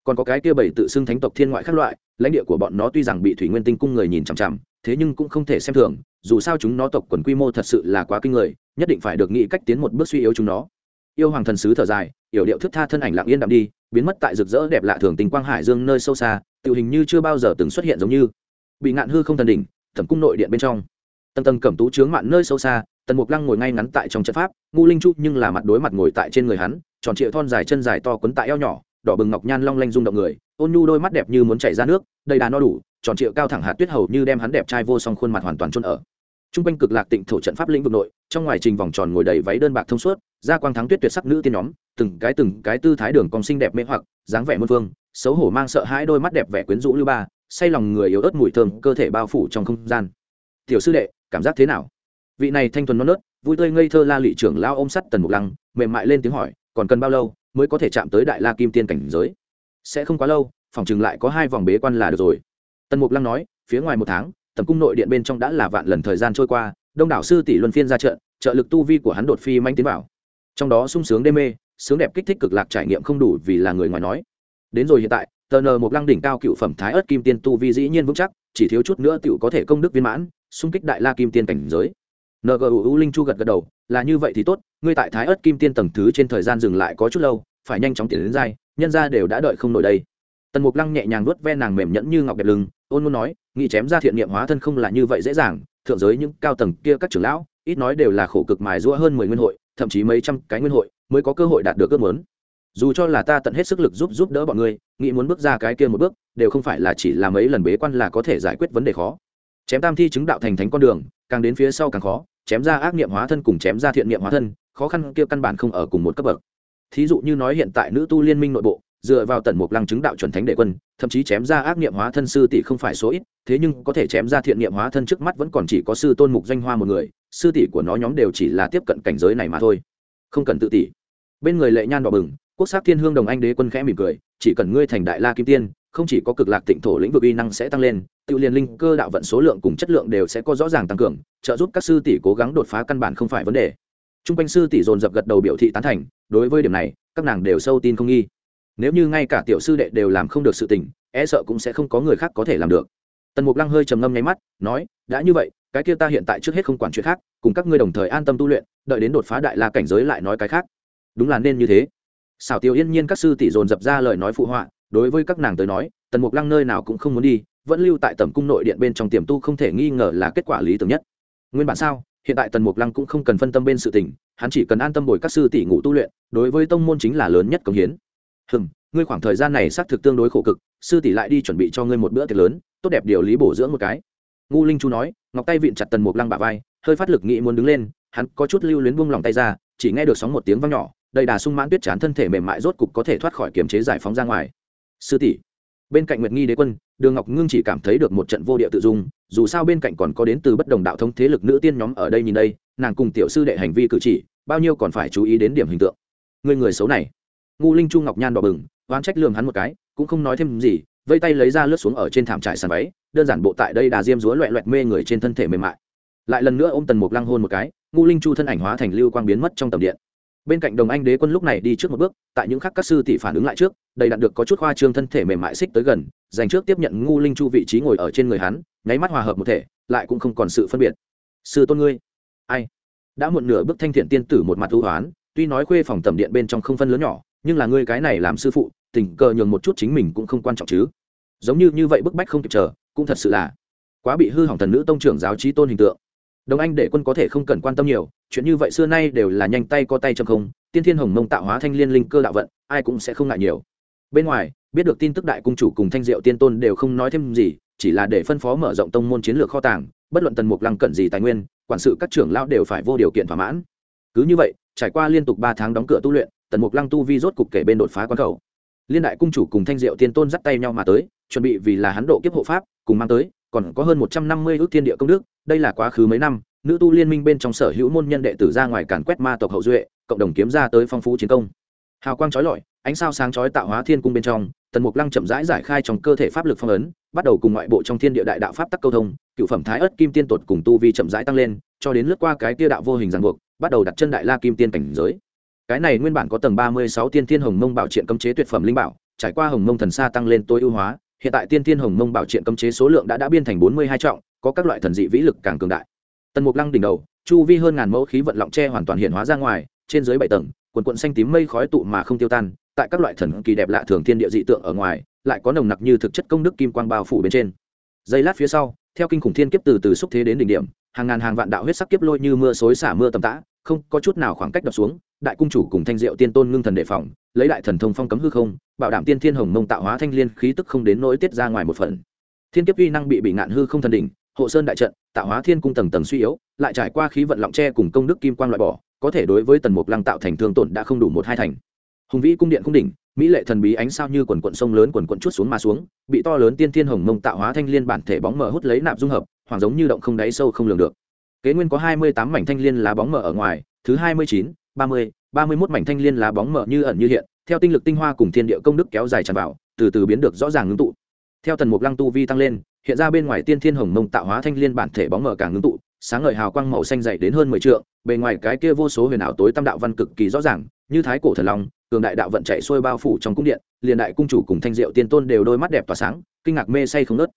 còn có cái kia bảy tự xưng thánh tộc thiên ngoại khác loại, lãnh địa của bọn nó tuy rằng bị thủy nguyên tinh cung người nhìn chằm chằm, thế nhưng cũng không thể xem thường, dù sao chúng nó tộc quần quy mô thật sự là quá kinh người, nhất định phải được nghĩ cách tiến một bước suy yếu chúng nó. Yêu hoàng thần sứ thở dài, yểu điệu thức tha thân ảnh lặng yên đạm đi, biến mất tại rực rỡ đẹp lạ thường tình quang hải dương nơi sâu xa tự hình như chưa bao giờ từng xuất hiện giống như. Bị ngạn hư không thần đỉnh, thẩm cung nội điện bên trong. Tầng tầng cẩm tú trướng mạn nơi sâu xa, tần mục lăng ngồi ngay ngắn tại trong trận pháp, ngu linh chu nhưng là mặt đối mặt ngồi tại trên người hắn, tròn trịa thon dài chân dài to quấn tại eo nhỏ đỏ bừng ngọc nhan long lanh rung động người, ôn nhu đôi mắt đẹp như muốn chảy ra nước, đầy đà no đủ, tròn trịa cao thẳng hạt tuyết hầu như đem hắn đẹp trai vô song khuôn mặt hoàn toàn trôn ở. T r u n g quanh cực lạc tịnh thổ trận pháp lĩnh vực nội, trong ngoài trình vòng tròn ngồi đầy váy đơn bạc thông suốt, da quang thắng tuyết tuyệt sắc nữ tiên nhóm, từng cái từng cái tư thái đường cong xinh đẹp mê hoặc, dáng vẻ mơn phương, xấu hổ mang sợ hãi đôi mắt đẹp vẻ quyến rũ lưu ba, say lòng người yếu ớt mùi thơm, cơ thể bao phủ trong không gian. Tiểu sư đệ, cảm giác thế nào? Vị này thanh thuần non nớt, vui tươi ngây thơ la lị trưởng lao ôm sắt tần mục lăng, mềm mại lên tiếng hỏi, còn cần bao lâu? Mới có thể chạm tới đại la kim tiên cảnh giới. Sẽ không quá lâu, phòng chừng lại có hai vòng bế quan là được rồi. Tần mục lăng nói, phía ngoài một tháng, tầm cung nội điện bên trong đã là vạn lần thời gian trôi qua, đông đảo sư tỷ luân phiên ra trận, trợ lực tu vi của hắn đột phi manh tiến vào. Trong đó sung sướng đê mê, sướng đẹp kích thích cực lạc trải nghiệm không đủ vì là người ngoài nói. Đến rồi hiện tại tờ nờ một lăng đỉnh cao cựu phẩm thái ớt kim tiên tu vi dĩ nhiên vững chắc, chỉ thiếu chút nữa tựu có thể công đức viên mãn, xung kích đại la kim tiên cảnh giới ngu linh chu gật gật đầu, là như vậy thì tốt, ngươi tại thái ớt kim tiên tầng thứ trên thời gian dừng lại có chút lâu, phải nhanh chóng tiến đến dai, nhân ra đều đã đợi không nổi đây. Tần mục lăng nhẹ nhàng nuốt ve nàng mềm nhẫn như ngọc đẹp lưng, ôn muốn nói, nghĩ chém ra thiện niệm hóa thân không là như vậy dễ dàng, thượng giới những cao tầng kia các trưởng lão, ít nói đều là khổ cực mài giũa hơn mười nguyên hội, thậm chí mấy trăm cái nguyên hội mới có cơ hội đạt được ước muốn. Dù cho là ta tận hết sức lực giúp giúp đỡ bọn ngươi, nghĩ muốn bước ra cái kia một bước, đều không phải là chỉ là mấy lần bế quan là có thể giải quyết vấn đề khó. Chém tam thi chứng đạo thành thánh con đường càng đến phía sau càng khó, chém ra ác niệm hóa thân cùng chém ra thiện niệm hóa thân, khó khăn kia căn bản không ở cùng một cấp bậc. Thí dụ như nói hiện tại nữ tu liên minh nội bộ, dựa vào tần mục lăng chứng đạo chuẩn thánh đệ quân, thậm chí chém ra ác niệm hóa thân sư tỷ không phải số ít, thế nhưng có thể chém ra thiện niệm hóa thân trước mắt vẫn còn chỉ có sư tôn mục danh hoa một người, sư tỷ của nó nhóm đều chỉ là tiếp cận cảnh giới này mà thôi. Không cần tự tỷ. Bên người lệ nhan đỏ bừng, quốc sắc thiên hương đồng anh đế quân khẽ mỉm cười, chỉ cần ngươi thành đại la kim tiên không chỉ có cực lạc tịnh thổ lĩnh vực uy năng sẽ tăng lên, tự liền linh cơ đạo vận số lượng cùng chất lượng đều sẽ có rõ ràng tăng cường, trợ giúp các sư tỷ cố gắng đột phá căn bản không phải vấn đề. T r u n g quanh sư tỷ dồn dập gật đầu biểu thị tán thành, đối với điểm này, các nàng đều sâu tin không nghi. Nếu như ngay cả tiểu sư đệ đều làm không được sự tình e sợ cũng sẽ không có người khác có thể làm được. Tần mục lăng hơi trầm ngâm nháy mắt, nói, đã như vậy, cái kia ta hiện tại trước hết không quản chuyện khác, cùng các ngươi đồng thời an tâm tu luyện, đợi đến đột phá đại la cảnh giới lại nói cái khác. Đúng là nên như thế. Xảo tiêu yên nhiên các sư tỷ dồn dập ra lời nói phụ họa đối với các nàng tới nói, tần mục lăng nơi nào cũng không muốn đi, vẫn lưu tại tầm cung nội điện bên trong tiềm tu không thể nghi ngờ là kết quả lý tưởng nhất. Nguyên bản sao, hiện tại tần mục lăng cũng không cần phân tâm bên sự tình, hắn chỉ cần an tâm bồi các sư tỷ ngủ tu luyện, đối với tông môn chính là lớn nhất công hiến. Hừm, ngươi khoảng thời gian này xác thực tương đối khổ cực, sư tỷ lại đi chuẩn bị cho ngươi một bữa tiệc lớn, tốt đẹp điều lý bổ dưỡng một cái. Ngu linh chu nói, ngọc tay vịn chặt tần mục lăng bả vai, hơi phát lực nghĩ muốn đứng lên, hắn có chút lưu luyến buông lòng tay ra, chỉ nghe được sóng một tiếng vang nhỏ, đầy đà sung mãn tuyết chán thân thể mềm mại rốt cục có thể thoát khỏi kiềm chế giải phóng ra ngoài sư tỷ. Bên cạnh nguyệt nghi đế quân, đường ngọc ngưng chỉ cảm thấy được một trận vô địa tự dung, dù sao bên cạnh còn có đến từ bất đồng đạo thống thế lực nữ tiên nhóm ở đây nhìn đây, nàng cùng tiểu sư đệ hành vi cử chỉ, bao nhiêu còn phải chú ý đến điểm hình tượng. Người người xấu này. Ngu linh chu ngọc nhan đỏ bừng, oán trách lường hắn một cái, cũng không nói thêm gì, vây tay lấy ra lướt xuống ở trên thảm trải sàn váy, đơn giản bộ tại đây đà diêm rúa loẹ loẹt mê người trên thân thể mềm mại. Lại lần nữa ôm tần mục lăng hôn một cái ngu linh chu thân ảnh hóa thành lưu quang biến mất trong tầm điện bên cạnh đồng anh đế quân lúc này đi trước một bước, tại những khắc các sư tỷ phản ứng lại trước, đầy đặn được có chút khoa trương thân thể mềm mại xích tới gần, dành trước tiếp nhận ngu linh chu vị trí ngồi ở trên người hắn, nháy mắt hòa hợp một thể, lại cũng không còn sự phân biệt. Sư tôn ngươi, ai? Đã muộn nửa bước thanh thiện tiên tử một mặt ưu hoán, tuy nói khuê phòng tầm điện bên trong không phân lớn nhỏ, nhưng là ngươi cái này làm sư phụ, tình cờ nhường một chút chính mình cũng không quan trọng chứ. Giống như như vậy bức bách không kịp chờ, cũng thật sự là quá bị hư hỏng thần nữ tông trưởng giáo trí tôn hình tượng đồng anh để quân có thể không cần quan tâm nhiều, chuyện như vậy xưa nay đều là nhanh tay có tay trong không, tiên thiên hồng mông tạo hóa thanh liên linh cơ đạo vận, ai cũng sẽ không ngại nhiều. Bên ngoài, biết được tin tức đại cung chủ cùng thanh diệu tiên tôn đều không nói thêm gì, chỉ là để phân phó mở rộng tông môn chiến lược kho tàng, bất luận tần mục lăng cận gì tài nguyên, quản sự các trưởng lão đều phải vô điều kiện thỏa mãn. Cứ như vậy, trải qua liên tục ba tháng đóng cửa tu luyện, tần mục lăng tu vi rốt cục kể bên đột phá quan khẩu. Liên đại cung chủ cùng thanh diệu tiên tôn dắt tay nhau mà tới, chuẩn bị vì là hắn độ kiếp hộ pháp, cùng mang tới, còn có hơn một trăm năm mươi ước thiên địa công đức đây là quá khứ mấy năm, nữ tu liên minh bên trong sở hữu môn nhân đệ tử ra ngoài càn quét ma tộc hậu duệ, cộng đồng kiếm ra tới phong phú chiến công. Hào quang trói lọi, ánh sao sáng chói tạo hóa thiên cung bên trong, tần mục lăng chậm rãi giải khai trong cơ thể pháp lực phong ấn, bắt đầu cùng ngoại bộ trong thiên địa đại đạo pháp tắc câu thông, cựu phẩm thái ớt kim tiên tột cùng tu vi chậm rãi tăng lên, cho đến lướt qua cái tia đạo vô hình ràng buộc, bắt đầu đặt chân đại la kim tiên cảnh giới. Cái này nguyên bản có tầng ba mươi sáu tiên thiên hồng mông bảo triện cấm chế tuyệt phẩm linh bảo, trải qua hồng mông thần xa tăng lên tối ưu hóa, hiện tại tiên thiên hồng mông bảo triện cấm chế số lượng đã đã biên thành bốn mươi hai trọng có các loại thần dị vĩ lực càng cường đại. Tần mục lăng đỉnh đầu, chu vi hơn ngàn mẫu khí vận lọng tre hoàn toàn hiện hóa ra ngoài, trên dưới bảy tầng, quần quận xanh tím mây khói tụ mà không tiêu tan, tại các loại thần kỳ đẹp lạ thường thiên địa dị tượng ở ngoài, lại có nồng nặc như thực chất công đức kim quang bao phủ bên trên. Giây lát phía sau, theo kinh khủng thiên kiếp từ từ xúc thế đến đỉnh điểm, hàng ngàn hàng vạn đạo huyết sắc kiếp lôi như mưa xối xả mưa tầm tã, không có chút nào khoảng cách đập xuống, đại cung chủ cùng thanh diệu tiên tôn ngưng thần đề phòng, lấy đại thần thông phong cấm hư không, bảo đảm tiên thiên hồng mông tạo hóa thanh liên khí tức không đến nỗi tiết ra ngoài một phần. Thiên kiếp uy năng bị bị ngạn hư không thần đỉnh hộ sơn đại trận, tạo hóa thiên cung tầng tầng suy yếu, lại trải qua khí vận lọng tre cùng công đức kim quang loại bỏ, có thể đối với tần mục lăng tạo thành thương tổn đã không đủ một hai thành. Hùng vĩ cung điện cung đỉnh, mỹ lệ thần bí ánh sao như quần quận sông lớn quần quận chút xuống mà xuống, bị to lớn tiên thiên hồng mông tạo hóa thanh liên bản thể bóng mở hút lấy nạp dung hợp, hoàng giống như động không đáy sâu không lường được. Kế nguyên có hai mươi tám mảnh thanh liên lá bóng mở ở ngoài, thứ hai mươi chín, ba mươi ba mươi mốt mảnh thanh liên lá bóng mở như ẩn như hiện, theo tinh lực tinh hoa cùng thiên địa công đức kéo dài tràn vào, từ từ biến được rõ ràng ngưng tụ. Theo tần mục lăng tu vi tăng lên hiện ra bên ngoài tiên thiên hồng mông tạo hóa thanh liên bản thể bóng mở càng ngưng tụ, sáng ngời hào quang màu xanh dày đến hơn mười trượng, bề ngoài cái kia vô số huyền ảo tối tâm đạo văn cực kỳ rõ ràng, như thái cổ thần long, cường đại đạo vận chạy xuôi bao phủ trong cung điện, liền đại cung chủ cùng thanh diệu tiên tôn đều đôi mắt đẹp tỏa sáng, kinh ngạc mê say không nớt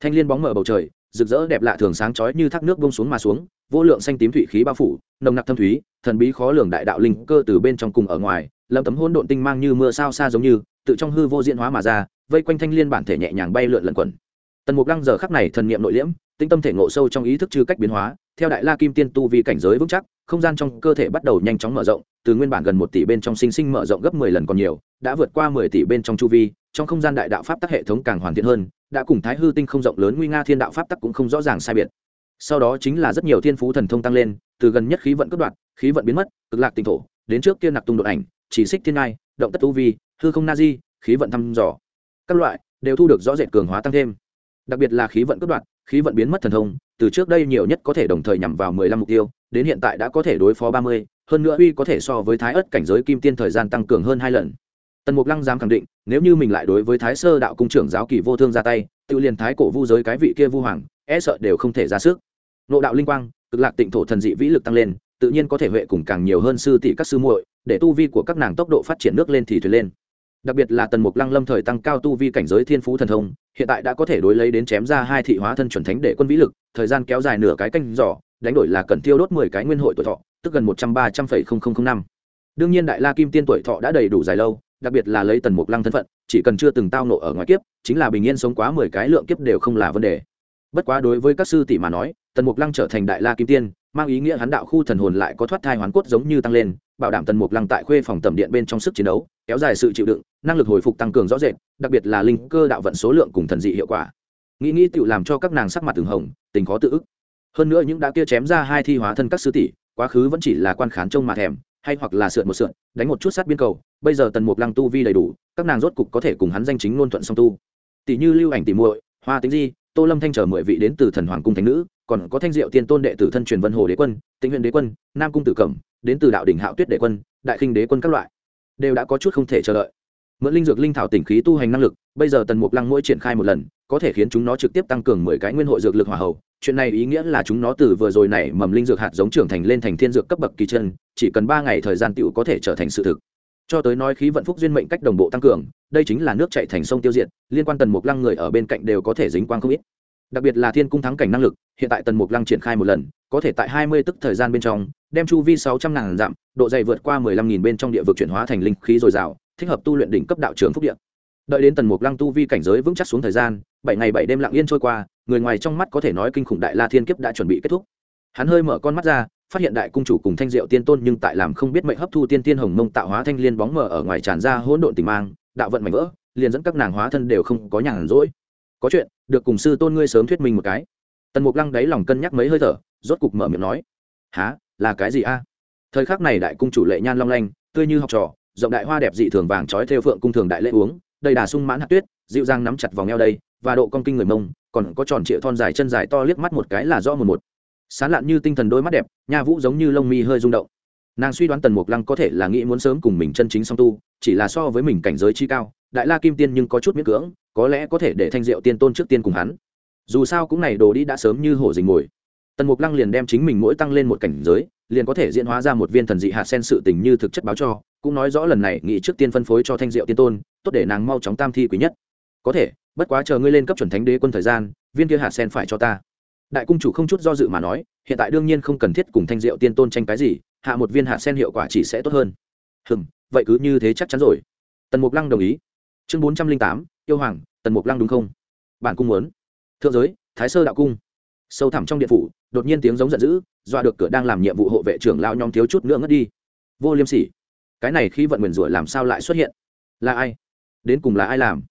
thanh liên bóng mở bầu trời, rực rỡ đẹp lạ thường sáng chói như thác nước bông xuống mà xuống, vô lượng xanh tím thủy khí bao phủ, nồng nặc thâm thúy, thần bí khó lường đại đạo linh cơ từ bên trong cùng ở ngoài lâm tấm hôn độn tinh mang như mưa sao xa giống như, tự trong hư vô diễn hóa mà ra, vây quanh thanh liên bản thể nhẹ nhàng bay lượn lẩn quẩn tần mục lăng giờ khắc này thần niệm nội liễm tinh tâm thể ngộ sâu trong ý thức chư cách biến hóa, theo đại la kim tiên tu vi cảnh giới vững chắc, không gian trong cơ thể bắt đầu nhanh chóng mở rộng, từ nguyên bản gần một tỷ bên trong sinh sinh mở rộng gấp mười lần còn nhiều, đã vượt qua mười tỷ bên trong chu vi, trong không gian đại đạo pháp tắc hệ thống càng hoàn thiện hơn, đã cùng thái hư tinh không rộng lớn nguy nga thiên đạo pháp tắc cũng không rõ ràng sai biệt. Sau đó chính là rất nhiều thiên phú thần thông tăng lên, từ gần nhất khí vận cất đoạt, khí vận biến mất, cực lạc tinh thổ, đến trước kia nặc tung đột ảnh, chỉ xích thiên ngai, động tất tu vi, hư không na di, khí vận thăm dò. Các loại đều thu được rõ rệt cường hóa tăng thêm đặc biệt là khí vận cất đoạt, khí vận biến mất thần thông, từ trước đây nhiều nhất có thể đồng thời nhằm vào mười lăm mục tiêu, đến hiện tại đã có thể đối phó ba mươi, hơn nữa uy có thể so với thái ất cảnh giới kim tiên thời gian tăng cường hơn hai lần. Tần mục lăng dám khẳng định, nếu như mình lại đối với thái sơ đạo cung trưởng giáo kỳ vô thương ra tay, tự liền thái cổ vu giới cái vị kia vu hoàng e sợ đều không thể ra sức. Nộ đạo linh quang, cực lạc tịnh thổ thần dị vĩ lực tăng lên, tự nhiên có thể huệ cùng càng nhiều hơn sư tỷ các sư muội, để tu vi của các nàng tốc độ phát triển nước lên thì thuyền lên. Đặc biệt là tần mục lăng lâm thời tăng cao tu vi cảnh giới thiên phú thần thông hiện tại đã có thể đối lấy đến chém ra hai thị hóa thân chuẩn thánh để quân vĩ lực, thời gian kéo dài nửa cái canh giỏ đánh đổi là cần tiêu đốt mười cái nguyên hội tuổi thọ, tức gần một trăm ba trăm phẩy không không không năm. Đương nhiên đại la kim tiên tuổi thọ đã đầy đủ dài lâu, đặc biệt là lấy tần mục lăng thân phận, chỉ cần chưa từng tao nộ ở ngoài kiếp, chính là bình yên sống quá mười cái lượng kiếp đều không là vấn đề. Bất quá đối với các sư tỷ mà nói, tần mục lăng trở thành đại la kim tiên, mang ý nghĩa hắn đạo khu thần hồn lại có thoát thai hoán cốt giống như tăng lên, bảo đảm tần mục lăng tại khuê phòng tầm điện bên trong sức chiến đấu kéo dài sự chịu đựng, năng lực hồi phục tăng cường rõ rệt, đặc biệt là linh cơ đạo vận số lượng cùng thần dị hiệu quả. Nghĩ nghĩ tự làm cho các nàng sắc mặt từng hồng, tình khó tự ức. Hơn nữa những đã kia chém ra hai thi hóa thân các sư tỷ, quá khứ vẫn chỉ là quan khán trông mà thèm, hay hoặc là sượn một sượn, đánh một chút sát biên cầu, bây giờ tần mục lăng tu vi đầy đủ, các nàng rốt cục có thể cùng hắn danh chính ngôn thuận song tu. Tỷ như lưu ảnh tỷ muội, hoa tính di, tô lâm thanh chờ mười vị đến từ thần hoàng cung thánh nữ, còn có thanh diệu tiên tôn đệ tử thân truyền vân hồ đế quân, tĩnh huyện đế quân, nam cung tử cẩm, đến từ đạo đỉnh hạo tuyết đế quân, đại khinh đế quân các loại đều đã có chút không thể chờ đợi. Mượn linh dược linh thảo tỉnh khí tu hành năng lực, bây giờ tần mục lăng mỗi triển khai một lần, có thể khiến chúng nó trực tiếp tăng cường mười cái nguyên hội dược lực hỏa hậu chuyện này ý nghĩa là chúng nó từ vừa rồi này mầm linh dược hạt giống trưởng thành lên thành thiên dược cấp bậc kỳ chân, chỉ cần ba ngày thời gian tựu có thể trở thành sự thực. Cho tới nói khí vận phúc duyên mệnh cách đồng bộ tăng cường, đây chính là nước chạy thành sông tiêu diệt, liên quan tần mục lăng người ở bên cạnh đều có thể dính quang không ít. Đặc biệt là thiên cung thắng cảnh năng lực, hiện tại tần mục lăng triển khai một lần, có thể tại hai mươi tức thời gian bên trong đem chu vi sáu trăm ngàn dặm, độ dày vượt qua mười lăm nghìn bên trong địa vực chuyển hóa thành linh khí dồi dào, thích hợp tu luyện đỉnh cấp đạo trưởng phúc điện đợi đến tần mục lăng tu vi cảnh giới vững chắc xuống thời gian, bảy ngày bảy đêm lặng yên trôi qua, người ngoài trong mắt có thể nói kinh khủng đại la thiên kiếp đã chuẩn bị kết thúc. Hắn hơi mở con mắt ra, phát hiện đại cung chủ cùng thanh diệu tiên tôn nhưng tại làm không biết mệnh hấp thu tiên tiên hồng mông tạo hóa thanh liên bóng mờ ở ngoài tràn ra hỗn độn tình mang, đạo vận mảnh vỡ, liền dẫn các nàng hóa thân đều không có nhàn rỗi. Có chuyện, được cùng sư tôn ngươi sớm thuyết minh một cái. Tần mục lăng đáy lòng cân nhắc mấy hơi thở, rốt cục mở miệng nói. Há là cái gì a? Thời khắc này đại cung chủ lệ nhan long lanh, tươi như học trò, rộng đại hoa đẹp dị thường vàng trói theo phượng cung thường đại lễ uống, đầy đà sung mãn hạt tuyết, dịu dàng nắm chặt vòng eo đây, và độ cong kinh người mông, còn có tròn trịa thon dài chân dài to liếc mắt một cái là do một một. Sán lạn như tinh thần đôi mắt đẹp, nha vũ giống như lông mi hơi rung động. Nàng suy đoán tần mục lăng có thể là nghĩ muốn sớm cùng mình chân chính song tu, chỉ là so với mình cảnh giới chi cao, đại la kim tiên nhưng có chút miễn cưỡng, có lẽ có thể để thanh diệu tiên tôn trước tiên cùng hắn. Dù sao cũng này đồ đi đã sớm như hổ dình ngồi tần mục lăng liền đem chính mình mỗi tăng lên một cảnh giới, liền có thể diễn hóa ra một viên thần dị hạt sen sự tình như thực chất báo cho, cũng nói rõ lần này nghĩ trước tiên phân phối cho thanh diệu tiên tôn, tốt để nàng mau chóng tam thi quý nhất. Có thể, bất quá chờ ngươi lên cấp chuẩn thánh đế quân thời gian, viên kia hạt sen phải cho ta. Đại cung chủ không chút do dự mà nói, hiện tại đương nhiên không cần thiết cùng thanh diệu tiên tôn tranh cái gì, hạ một viên hạt sen hiệu quả chỉ sẽ tốt hơn. Hừm, vậy cứ như thế chắc chắn rồi. Tần mục lăng đồng ý. Chương bốn trăm linh tám, yêu hoàng, tần mục lăng đúng không? Bản cung muốn. Thượng giới, thái sơ đạo cung. Sâu thẳm trong điện phủ đột nhiên tiếng giống giận dữ, dọa được cửa đang làm nhiệm vụ hộ vệ trưởng lao nhóm thiếu chút nữa ngất đi. Vô liêm sỉ. Cái này khi vận nguyền rủa làm sao lại xuất hiện? Là ai? Đến cùng là ai làm?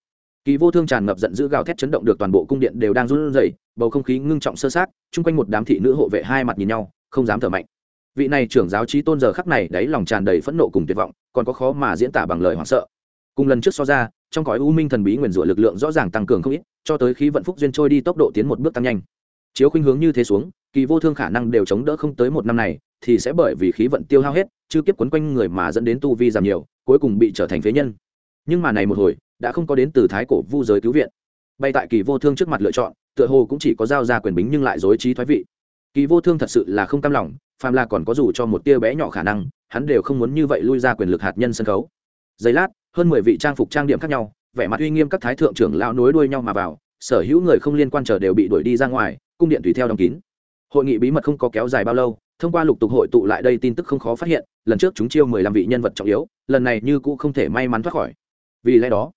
Kỳ vô thương tràn ngập giận dữ gào thét chấn động được toàn bộ cung điện đều đang run rẩy, bầu không khí ngưng trọng sơ sát, chung quanh một đám thị nữ hộ vệ hai mặt nhìn nhau, không dám thở mạnh. Vị này trưởng giáo trí tôn giờ khắc này đáy lòng tràn đầy phẫn nộ cùng tuyệt vọng, còn có khó mà diễn tả bằng lời hoảng sợ. Cùng lần trước so ra, trong cõi u minh thần bí nguyền rủa lực lượng rõ ràng tăng cường không ít, cho tới khi vận phúc duyên trôi đi tốc độ tiến một bước tăng nhanh. Chiếu khuynh hướng như thế xuống kỳ vô thương khả năng đều chống đỡ không tới một năm này, thì sẽ bởi vì khí vận tiêu hao hết chưa kiếp quấn quanh người mà dẫn đến tu vi giảm nhiều, cuối cùng bị trở thành phế nhân. Nhưng mà này một hồi, đã không có đến từ thái cổ vu giới cứu viện. Bay tại kỳ vô thương trước mặt lựa chọn, tựa hồ cũng chỉ có giao ra quyền bính nhưng lại dối trí thoái vị. Kỳ vô thương thật sự là không cam lòng, phàm là còn có dù cho một tia bé nhỏ khả năng, hắn đều không muốn như vậy lui ra quyền lực hạt nhân sân khấu. Giây lát, hơn mười vị trang phục trang điểm khác nhau, vẻ mặt uy nghiêm các thái thượng trưởng lão nối đuôi nhau mà vào, sở hữu người không liên quan chờ đều bị đuổi đi ra ngoài, cung điện tùy theo đóng kín hội nghị bí mật không có kéo dài bao lâu, thông qua lục tục hội tụ lại đây tin tức không khó phát hiện, lần trước chúng chiêu mười lăm vị nhân vật trọng yếu, lần này như cũ không thể may mắn thoát khỏi. Vì lẽ đó